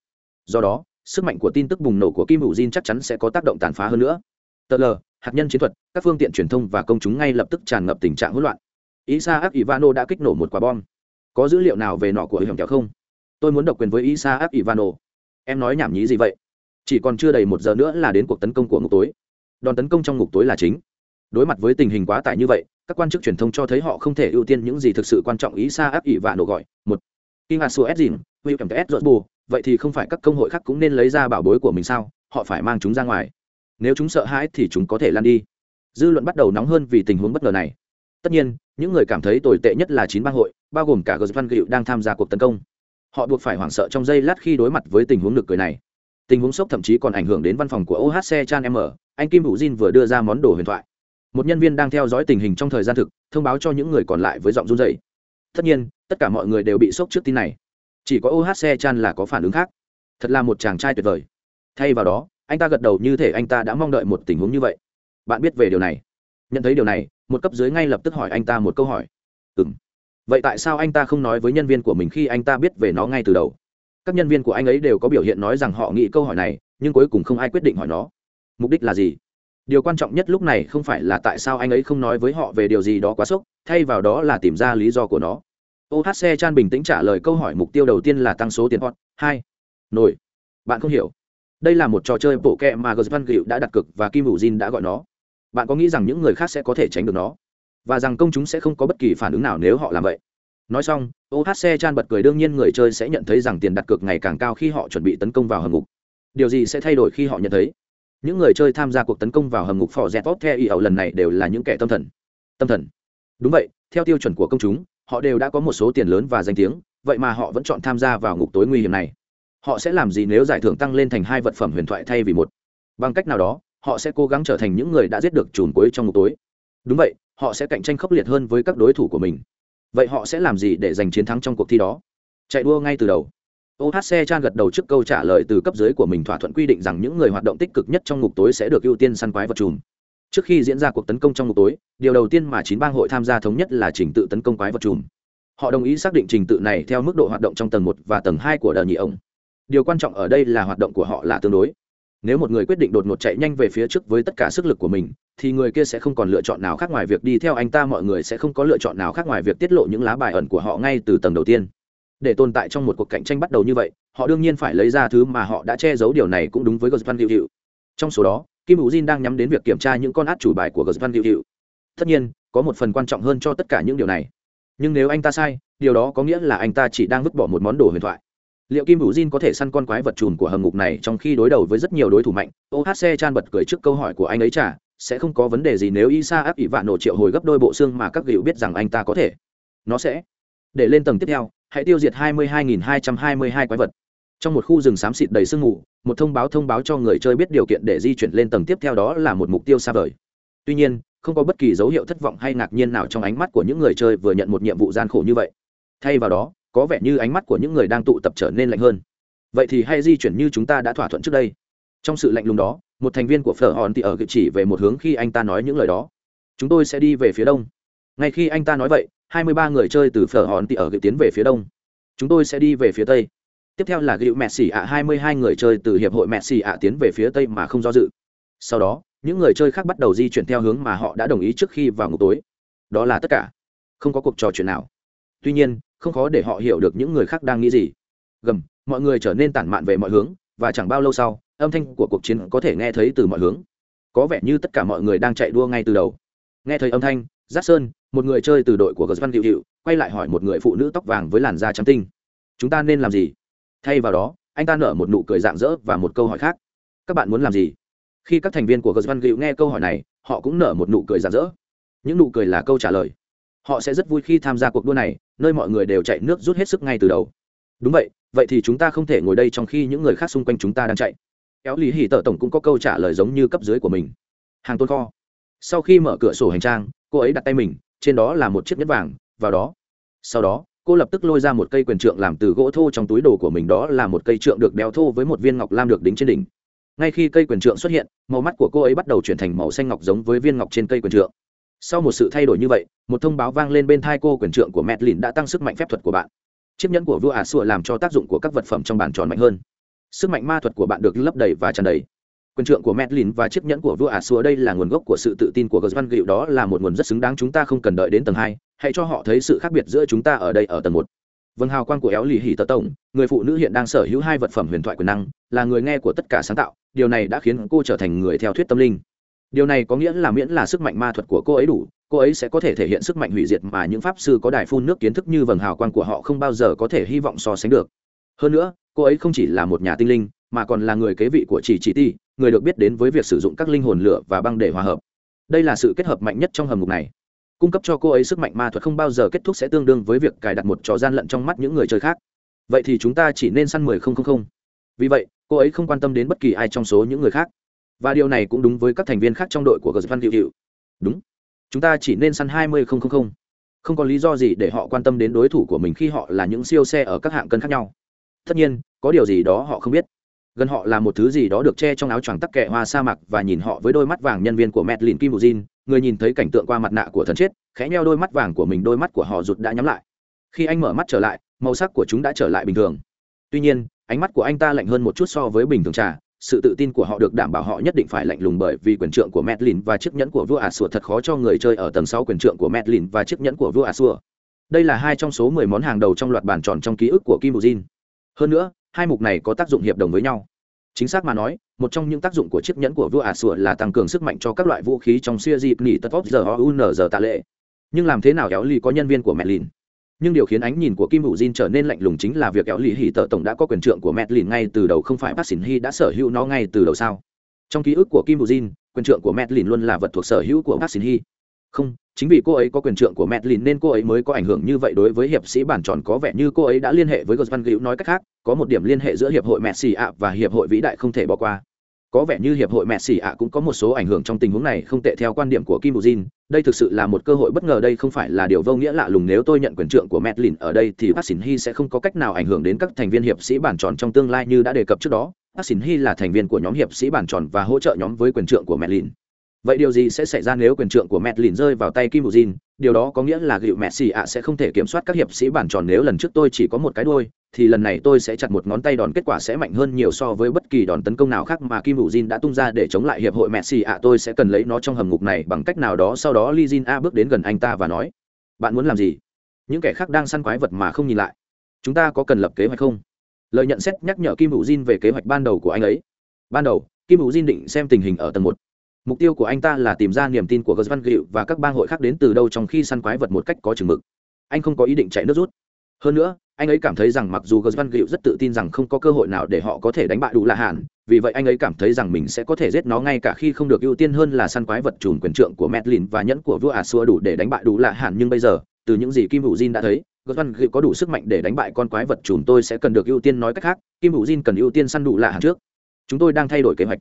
Do đó, sức mạnh của tin tức bùng nổ của kim hữu jin chắc chắn sẽ có tác động tàn phá hơn nữa. Tờ l hạt nhân chiến thuật, các phương tiện truyền thông và công chúng ngay lập tức tràn ngập tình trạng hỗn loạn. Isaac ivano đã kích nổ một quả bom. Có dữ liệu nào về nọ của hiểm kẹo không? Tôi muốn độc quyền với isaac ivano. Em nói nhảm nhí gì vậy? Chỉ còn chưa đầy một giờ nữa là đến cuộc tấn công của ngục tối. Đòn tấn công trong ngục tối là chính. Đối mặt với tình hình quá tải như vậy, các quan chức truyền thông cho thấy họ không thể ưu tiên những gì thực sự quan trọng ý xa áp ỉ và nổ gọi, một. Khi ngạt sùa s huy kèm s bù, vậy thì không phải các công hội khác cũng nên lấy ra bảo bối của mình sao? Họ phải mang chúng ra ngoài nếu chúng sợ hãi thì chúng có thể lan đi. Dư luận bắt đầu nóng hơn vì tình huống bất ngờ này. Tất nhiên, những người cảm thấy tồi tệ nhất là chín bang hội, bao gồm cả gờ văn gịu đang tham gia cuộc tấn công. Họ buộc phải hoảng sợ trong giây lát khi đối mặt với tình huống nực cười này. Tình huống sốc thậm chí còn ảnh hưởng đến văn phòng của ohc chan m. Anh kim hữu jin vừa đưa ra món đồ huyền thoại. Một nhân viên đang theo dõi tình hình trong thời gian thực, thông báo cho những người còn lại với giọng run dày tất nhiên, tất cả mọi người đều bị sốc trước tin này. Chỉ có ohc chan là có phản ứng khác. Thật là một chàng trai tuyệt vời. Thay vào đó anh ta gật đầu như thể anh ta đã mong đợi một tình huống như vậy. Bạn biết về điều này. Nhận thấy điều này, một cấp dưới ngay lập tức hỏi anh ta một câu hỏi. Ừ m vậy tại sao anh ta không nói với nhân viên của mình khi anh ta biết về nó ngay từ đầu? Các nhân viên của anh ấy đều có biểu hiện nói rằng họ nghĩ câu hỏi này, nhưng cuối cùng không ai quyết định hỏi nó. Mục đích là gì? Điều quan trọng nhất lúc này không phải là tại sao anh ấy không nói với họ về điều gì đó quá sốc, thay vào đó là tìm ra lý do của nó. Ohc chan bình tĩnh trả lời câu hỏi mục tiêu đầu tiên là tăng số tiền hot. Hai. Nổi. Bạn không hiểu đây là một trò chơi bộ kẹ mà gờ văn gịu đã đặt cược và kim hữu jin đã gọi nó. Bạn có nghĩ rằng những người khác sẽ có thể tránh được nó? Và rằng công chúng sẽ không có bất kỳ phản ứng nào nếu họ làm vậy? Nói xong ohc chan bật cười đương nhiên người chơi sẽ nhận thấy rằng tiền đặt cược ngày càng cao khi họ chuẩn bị tấn công vào hầm ngục. Điều gì sẽ thay đổi khi họ nhận thấy? Những người chơi tham gia cuộc tấn công vào hầm ngục phò dẹt tốt theo ý ẩu lần này đều là những kẻ tâm thần. Tâm thần. Đúng vậy, theo tiêu chuẩn của công chúng, họ đều đã có một số tiền lớn và danh tiếng, vậy mà họ vẫn chọn tham gia vào ngục tối nguy hiểm này họ sẽ làm gì nếu giải thưởng tăng lên thành hai vật phẩm huyền thoại thay vì một? Bằng cách nào đó, họ sẽ cố gắng trở thành những người đã giết được chùm cuối trong ngục tối. Đúng vậy, họ sẽ cạnh tranh khốc liệt hơn với các đối thủ của mình. Vậy họ sẽ làm gì để giành chiến thắng trong cuộc thi đó? Chạy đua ngay từ đầu. Ohc chan gật đầu trước câu trả lời từ cấp dưới của mình thỏa thuận quy định rằng những người hoạt động tích cực nhất trong ngục tối sẽ được ưu tiên săn quái vật chùm. Trước khi diễn ra cuộc tấn công trong ngục tối, điều đầu tiên mà chín bang hội tham gia thống nhất là trình tự tấn công quái vật chùm. Họ đồng ý xác định trình tự này theo mức độ hoạt động trong tầng một và tầng hai của đờ nhị ông điều quan trọng ở đây là hoạt động của họ là tương đối. Nếu một người quyết định đột ngột chạy nhanh về phía trước với tất cả sức lực của mình, thì người kia sẽ không còn lựa chọn nào khác ngoài việc đi theo anh ta, mọi người sẽ không có lựa chọn nào khác ngoài việc tiết lộ những lá bài ẩn của họ ngay từ tầng đầu tiên. Để tồn tại trong một cuộc cạnh tranh bắt đầu như vậy, họ đương nhiên phải lấy ra thứ mà họ đã che giấu điều này cũng đúng với gosvan hiệu trong số đó, kim hữu jin đang nhắm đến việc kiểm tra những con át chủ bài của gosvan hiệu tất nhiên, có một phần quan trọng hơn cho tất cả những điều này. Nhưng nếu anh ta sai, điều đó có nghĩa là anh ta chỉ đang vứt bỏ một món đồ huyền thoại liệu kim hữu jin có thể săn con quái vật chùm của hầm ngục này trong khi đối đầu với rất nhiều đối thủ mạnh? Ohc chan bật cười trước câu hỏi của anh ấy trả sẽ không có vấn đề gì nếu isa áp ỷ vạn nổ triệu hồi gấp đôi bộ xương mà các gịu biết rằng anh ta có thể. Nó sẽ. Để lên tầng tiếp theo, hãy tiêu diệt 22.222 quái vật. Trong một khu rừng xám xịt đầy sương mù, một thông báo thông báo cho người chơi biết điều kiện để di chuyển lên tầng tiếp theo đó là một mục tiêu xa vời. Tuy nhiên, không có bất kỳ dấu hiệu thất vọng hay ngạc nhiên nào trong ánh mắt của những người chơi vừa nhận một nhiệm vụ gian khổ như vậy. Thay vào đó có vẻ như ánh mắt của những người đang tụ tập trở nên lạnh hơn. Vậy thì hay di chuyển như chúng ta đã thỏa thuận trước đây. Trong sự lạnh lùng đó, một thành viên của phở hòn thì ở chỉ về một hướng khi anh ta nói những lời đó. Chúng tôi sẽ đi về phía đông. Ngay khi anh ta nói vậy, hai mươi ba người chơi từ phở hòn thì ở tiến về phía đông. Chúng tôi sẽ đi về phía tây. Tiếp theo là gựu mẹ xỉ ạ, hai mươi hai người chơi từ hiệp hội mẹ xỉ ạ tiến về phía tây mà không do dự. Sau đó, những người chơi khác bắt đầu di chuyển theo hướng mà họ đã đồng ý trước khi vào ngục tối. Đó là tất cả. Không có cuộc trò chuyện nào. Tuy nhiên không khó để họ hiểu được những người khác đang nghĩ gì. Gầm, mọi người trở nên tản mạn về mọi hướng, và chẳng bao lâu sau, âm thanh của cuộc chiến có thể nghe thấy từ mọi hướng. Có vẻ như tất cả mọi người đang chạy đua ngay từ đầu. Nghe thấy âm thanh, giác sơn, một người chơi từ đội của gờ văn hiệu hiệu quay lại hỏi một người phụ nữ tóc vàng với làn da trắng tinh. Chúng ta nên làm gì? Thay vào đó, anh ta nở một nụ cười rạng rỡ và một câu hỏi khác. Các bạn muốn làm gì? Khi các thành viên của gờ văn hiệu nghe câu hỏi này, họ cũng nở một nụ cười rạng rỡ. Những nụ cười là câu trả lời. Họ sẽ rất vui khi tham gia cuộc đua này nơi mọi người đều chạy nước rút hết sức ngay từ đầu. Đúng vậy vậy thì chúng ta không thể ngồi đây trong khi những người khác xung quanh chúng ta đang chạy. Kéo lý hỉ tợ tổng cũng có câu trả lời giống như cấp dưới của mình. Hàng tôn kho. Sau khi mở cửa sổ hành trang, cô ấy đặt tay mình, trên đó là một chiếc nhẫn vàng, vào đó. Sau đó, cô lập tức lôi ra một cây quyền trượng làm từ gỗ thô trong túi đồ của mình, đó là một cây trượng được đeo thô với một viên ngọc lam được đính trên đỉnh. Ngay khi cây quyền trượng xuất hiện, màu mắt của cô ấy bắt đầu chuyển thành màu xanh ngọc giống với viên ngọc trên cây quyền trượng sau một sự thay đổi như vậy, một thông báo vang lên bên thai cô quyền trượng của mẹt lìn đã tăng sức mạnh phép thuật của bạn. Chiếc nhẫn của vua ả sủa làm cho tác dụng của các vật phẩm trong bàn tròn mạnh hơn. Sức mạnh ma thuật của bạn được lấp đầy và tràn đầy. Quyền trượng của Medlin và chiếc nhẫn của vua ả Sùa đây là nguồn gốc của sự tự tin của Gusvan Gịu đó là một nguồn rất xứng đáng chúng ta không cần đợi đến tầng hai. Hãy cho họ thấy sự khác biệt giữa chúng ta ở đây ở tầng một. Vâng hào quang của éo lì hỉ tờ tổng, người phụ nữ hiện đang sở hữu hai vật phẩm huyền thoại quyền năng, là người nghe của tất cả sáng tạo. Điều này đã khiến cô trở thành người theo thuyết tâm linh điều này có nghĩa là miễn là sức mạnh ma thuật của cô ấy đủ, cô ấy sẽ có thể thể hiện sức mạnh hủy diệt mà những pháp sư có đài phun nước kiến thức như vầng hào quang của họ không bao giờ có thể hy vọng so sánh được. Hơn nữa, cô ấy không chỉ là một nhà tinh linh, mà còn là người kế vị của chỉ chỉ ti, người được biết đến với việc sử dụng các linh hồn lửa và băng để hòa hợp. Đây là sự kết hợp mạnh nhất trong hầm ngục này. Cung cấp cho cô ấy sức mạnh ma thuật không bao giờ kết thúc sẽ tương đương với việc cài đặt một trò gian lận trong mắt những người chơi khác. Vậy thì chúng ta chỉ nên săn mười không không không. Vì vậy, cô ấy không quan tâm đến bất kỳ ai trong số những người khác và điều này cũng đúng với các thành viên khác trong đội của gờ văn hiệu đúng. Chúng ta chỉ nên săn hai mươi không không không. Không có lý do gì để họ quan tâm đến đối thủ của mình khi họ là những siêu xe ở các hạng cân khác nhau. Tất nhiên có điều gì đó họ không biết. Gần họ là một thứ gì đó được che trong áo choàng tắc kẹ hoa sa mạc và nhìn họ với đôi mắt vàng nhân viên của Medlin Kim Bujin, người nhìn thấy cảnh tượng qua mặt nạ của thần chết, khẽ nheo đôi mắt vàng của mình đôi mắt của họ rụt đã nhắm lại. Khi anh mở mắt trở lại, màu sắc của chúng đã trở lại bình thường. Tuy nhiên, ánh mắt của anh ta lạnh hơn một chút so với bình thường trà, sự tự tin của họ được đảm bảo họ nhất định phải lạnh lùng bởi vì quyền trượng của Medlin và chiếc nhẫn của vua Asua thật khó cho người chơi ở tầng 6 quyền trượng của Medlin và chiếc nhẫn của vua Asua. Đây là hai trong số 10 món hàng đầu trong loạt bàn tròn trong ký ức của Kim Bujin. Hơn nữa, hai mục này có tác dụng hiệp đồng với nhau chính xác mà nói một trong những tác dụng của chiếc nhẫn của vua ả là tăng cường sức mạnh cho các loại vũ khí trong series dịp nỉ tất vóc giờ tạ lệ nhưng làm thế nào kéo ly có nhân viên của Medlin? Nhưng điều khiến ánh nhìn của kim hữu jin trở nên lạnh lùng chính là việc kéo lì hỉ tợ tổng đã có quyền trượng của mẹ lìn ngay từ đầu không phải bác xỉn hy đã sở hữu nó ngay từ đầu sao? Trong ký ức của kim hữu jin, quyền trượng của mẹ lìn luôn là vật thuộc sở hữu của bác xỉn hy không, chính vì cô ấy có quyền trượng của mẹ lìn nên cô ấy mới có ảnh hưởng như vậy đối với hiệp sĩ bản tròn có vẻ như cô ấy đã liên hệ với gosvan gữu nói cách khác, có một điểm liên hệ giữa hiệp hội messi ạ và hiệp hội vĩ đại không thể bỏ qua có vẻ như hiệp hội mẹ messi ạ cũng có một số ảnh hưởng trong tình huống này, không tệ theo quan điểm của kim buzin đây thực sự là một cơ hội bất ngờ, đây không phải là điều vô nghĩa lạ lùng. Nếu tôi nhận quyền trượng của Medlin ở đây thì bác sĩ hy sẽ không có cách nào ảnh hưởng đến các thành viên hiệp sĩ bản tròn trong tương lai như đã đề cập trước đó. Bác sĩ hy là thành viên của nhóm hiệp sĩ bản tròn và hỗ trợ nhóm với quyền trượng của Medlin vậy điều gì sẽ xảy ra nếu quyền trượng của mẹ lìn rơi vào tay kim bù điều đó có nghĩa là gịu mẹ xì ạ sẽ không thể kiểm soát các hiệp sĩ bản tròn nếu lần trước tôi chỉ có một cái đôi thì lần này tôi sẽ chặt một ngón tay đòn kết quả sẽ mạnh hơn nhiều so với bất kỳ đòn tấn công nào khác mà kim bù đã tung ra để chống lại hiệp hội mẹ xì ạ. Tôi sẽ cần lấy nó trong hầm ngục này bằng cách nào đó. Sau đó li jin a bước đến gần anh ta và nói, bạn muốn làm gì? Những kẻ khác đang săn quái vật mà không nhìn lại. Chúng ta có cần lập kế hoạch không? Lời nhận xét nhắc nhở kim Ujin jin về kế hoạch ban đầu của anh ấy. Ban đầu, kim Ujin jin định xem tình hình ở tầng một mục tiêu của anh ta là tìm ra niềm tin của gờ văn gịu và các bang hội khác đến từ đâu trong khi săn quái vật một cách có chừng mực. Anh không có ý định chạy nước rút. Hơn nữa, anh ấy cảm thấy rằng mặc dù gờ văn gịu rất tự tin rằng không có cơ hội nào để họ có thể đánh bại đủ lạ hạn vì vậy anh ấy cảm thấy rằng mình sẽ có thể giết nó ngay cả khi không được ưu tiên hơn là săn quái vật trùm quyền trượng của medlin và nhẫn của vua ả xua đủ để đánh bại đủ lạ hạn nhưng bây giờ, từ những gì kim hữu jin đã thấy gờ văn gịu có đủ sức mạnh để đánh bại con quái vật trùm tôi sẽ cần được ưu tiên nói cách khác, kim hữu jin cần ưu tiên săn đủ lạ hạn trước. Chúng tôi đang thay đổi kế hoạch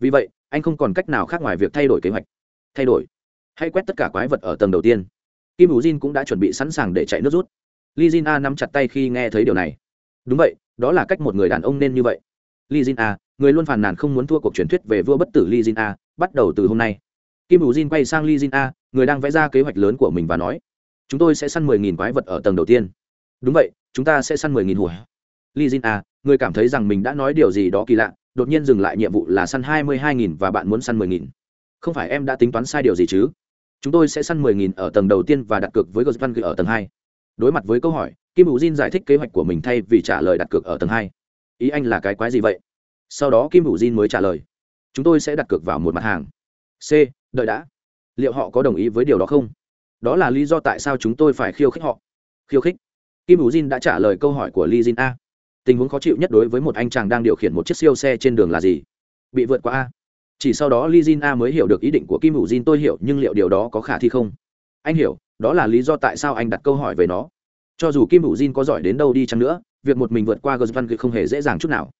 vì vậy, anh không còn cách nào khác ngoài việc thay đổi kế hoạch. Thay đổi. Hãy quét tất cả quái vật ở tầng đầu tiên. Kim ủ jin cũng đã chuẩn bị sẵn sàng để chạy nước rút. Li jin a nắm chặt tay khi nghe thấy điều này. Đúng vậy, đó là cách một người đàn ông nên như vậy. Li jin a, người luôn phàn nàn không muốn thua cuộc truyền thuyết về vua bất tử li jin a, bắt đầu từ hôm nay. Kim hữu jin quay sang li jin a, người đang vẽ ra kế hoạch lớn của mình và nói, chúng tôi sẽ săn mười nghìn quái vật ở tầng đầu tiên. Đúng vậy, chúng ta sẽ săn mười nghìn hùa li jin a, người cảm thấy rằng mình đã nói điều gì đó kỳ lạ đột nhiên dừng lại nhiệm vụ là săn hai mươi hai nghìn và bạn muốn săn mười nghìn. Không phải em đã tính toán sai điều gì chứ? Chúng tôi sẽ săn mười nghìn ở tầng đầu tiên và đặt cược với gosvan ở tầng hai. Đối mặt với câu hỏi, kim hữu jin giải thích kế hoạch của mình thay vì trả lời đặt cược ở tầng hai. Ý anh là cái quái gì vậy? Sau đó kim hữu jin mới trả lời, chúng tôi sẽ đặt cược vào một mặt hàng. C, đợi đã. Liệu họ có đồng ý với điều đó không? Đó là lý do tại sao chúng tôi phải khiêu khích họ. Khiêu khích? Kim hữu jin đã trả lời câu hỏi của Lee jin a tình huống khó chịu nhất đối với một anh chàng đang điều khiển một chiếc siêu xe trên đường là gì? Bị vượt qua a. Chỉ sau đó li jin a mới hiểu được ý định của kim hữu jin, tôi hiểu, nhưng liệu điều đó có khả thi không? Anh hiểu, đó là lý do tại sao anh đặt câu hỏi về nó. Cho dù kim hữu jin có giỏi đến đâu đi chăng nữa, việc một mình vượt qua gờ văn không hề dễ dàng chút nào.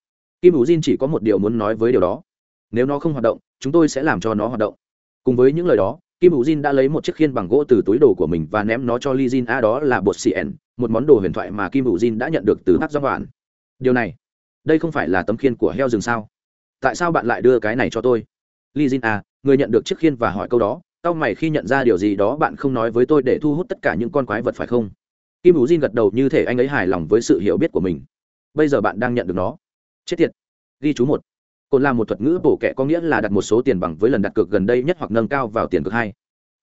Kim hữu jin chỉ có một điều muốn nói với điều đó. Nếu nó không hoạt động, chúng tôi sẽ làm cho nó hoạt động. Cùng với những lời đó, kim hữu jin đã lấy một chiếc khiên bằng gỗ từ túi đồ của mình và ném nó cho li jin a, đó là bột cn một món đồ huyền thoại mà kim hữu jin đã nhận được từ bác giang hoàn điều này đây không phải là tấm khiên của heo rừng sao? Tại sao bạn lại đưa cái này cho tôi? Li jin à, người nhận được chiếc khiên và hỏi câu đó tao mày khi nhận ra điều gì đó bạn không nói với tôi để thu hút tất cả những con quái vật phải không? Kim hữu jin gật đầu như thể anh ấy hài lòng với sự hiểu biết của mình. Bây giờ bạn đang nhận được nó. Chết tiệt. Ghi chú một. Cồn là một thuật ngữ bổ kẹ có nghĩa là đặt một số tiền bằng với lần đặt cược gần đây nhất hoặc nâng cao vào tiền cực hai.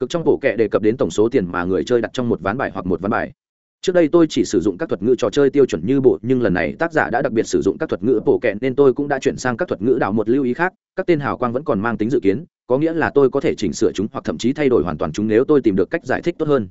Cực trong bổ kẹ đề cập đến tổng số tiền mà người chơi đặt trong một ván bài hoặc một ván bài trước đây tôi chỉ sử dụng các thuật ngữ trò chơi tiêu chuẩn như bộ, nhưng lần này tác giả đã đặc biệt sử dụng các thuật ngữ bổ kẹn nên tôi cũng đã chuyển sang các thuật ngữ đảo một lưu ý khác. Các tên hào quang vẫn còn mang tính dự kiến, có nghĩa là tôi có thể chỉnh sửa chúng hoặc thậm chí thay đổi hoàn toàn chúng nếu tôi tìm được cách giải thích tốt hơn.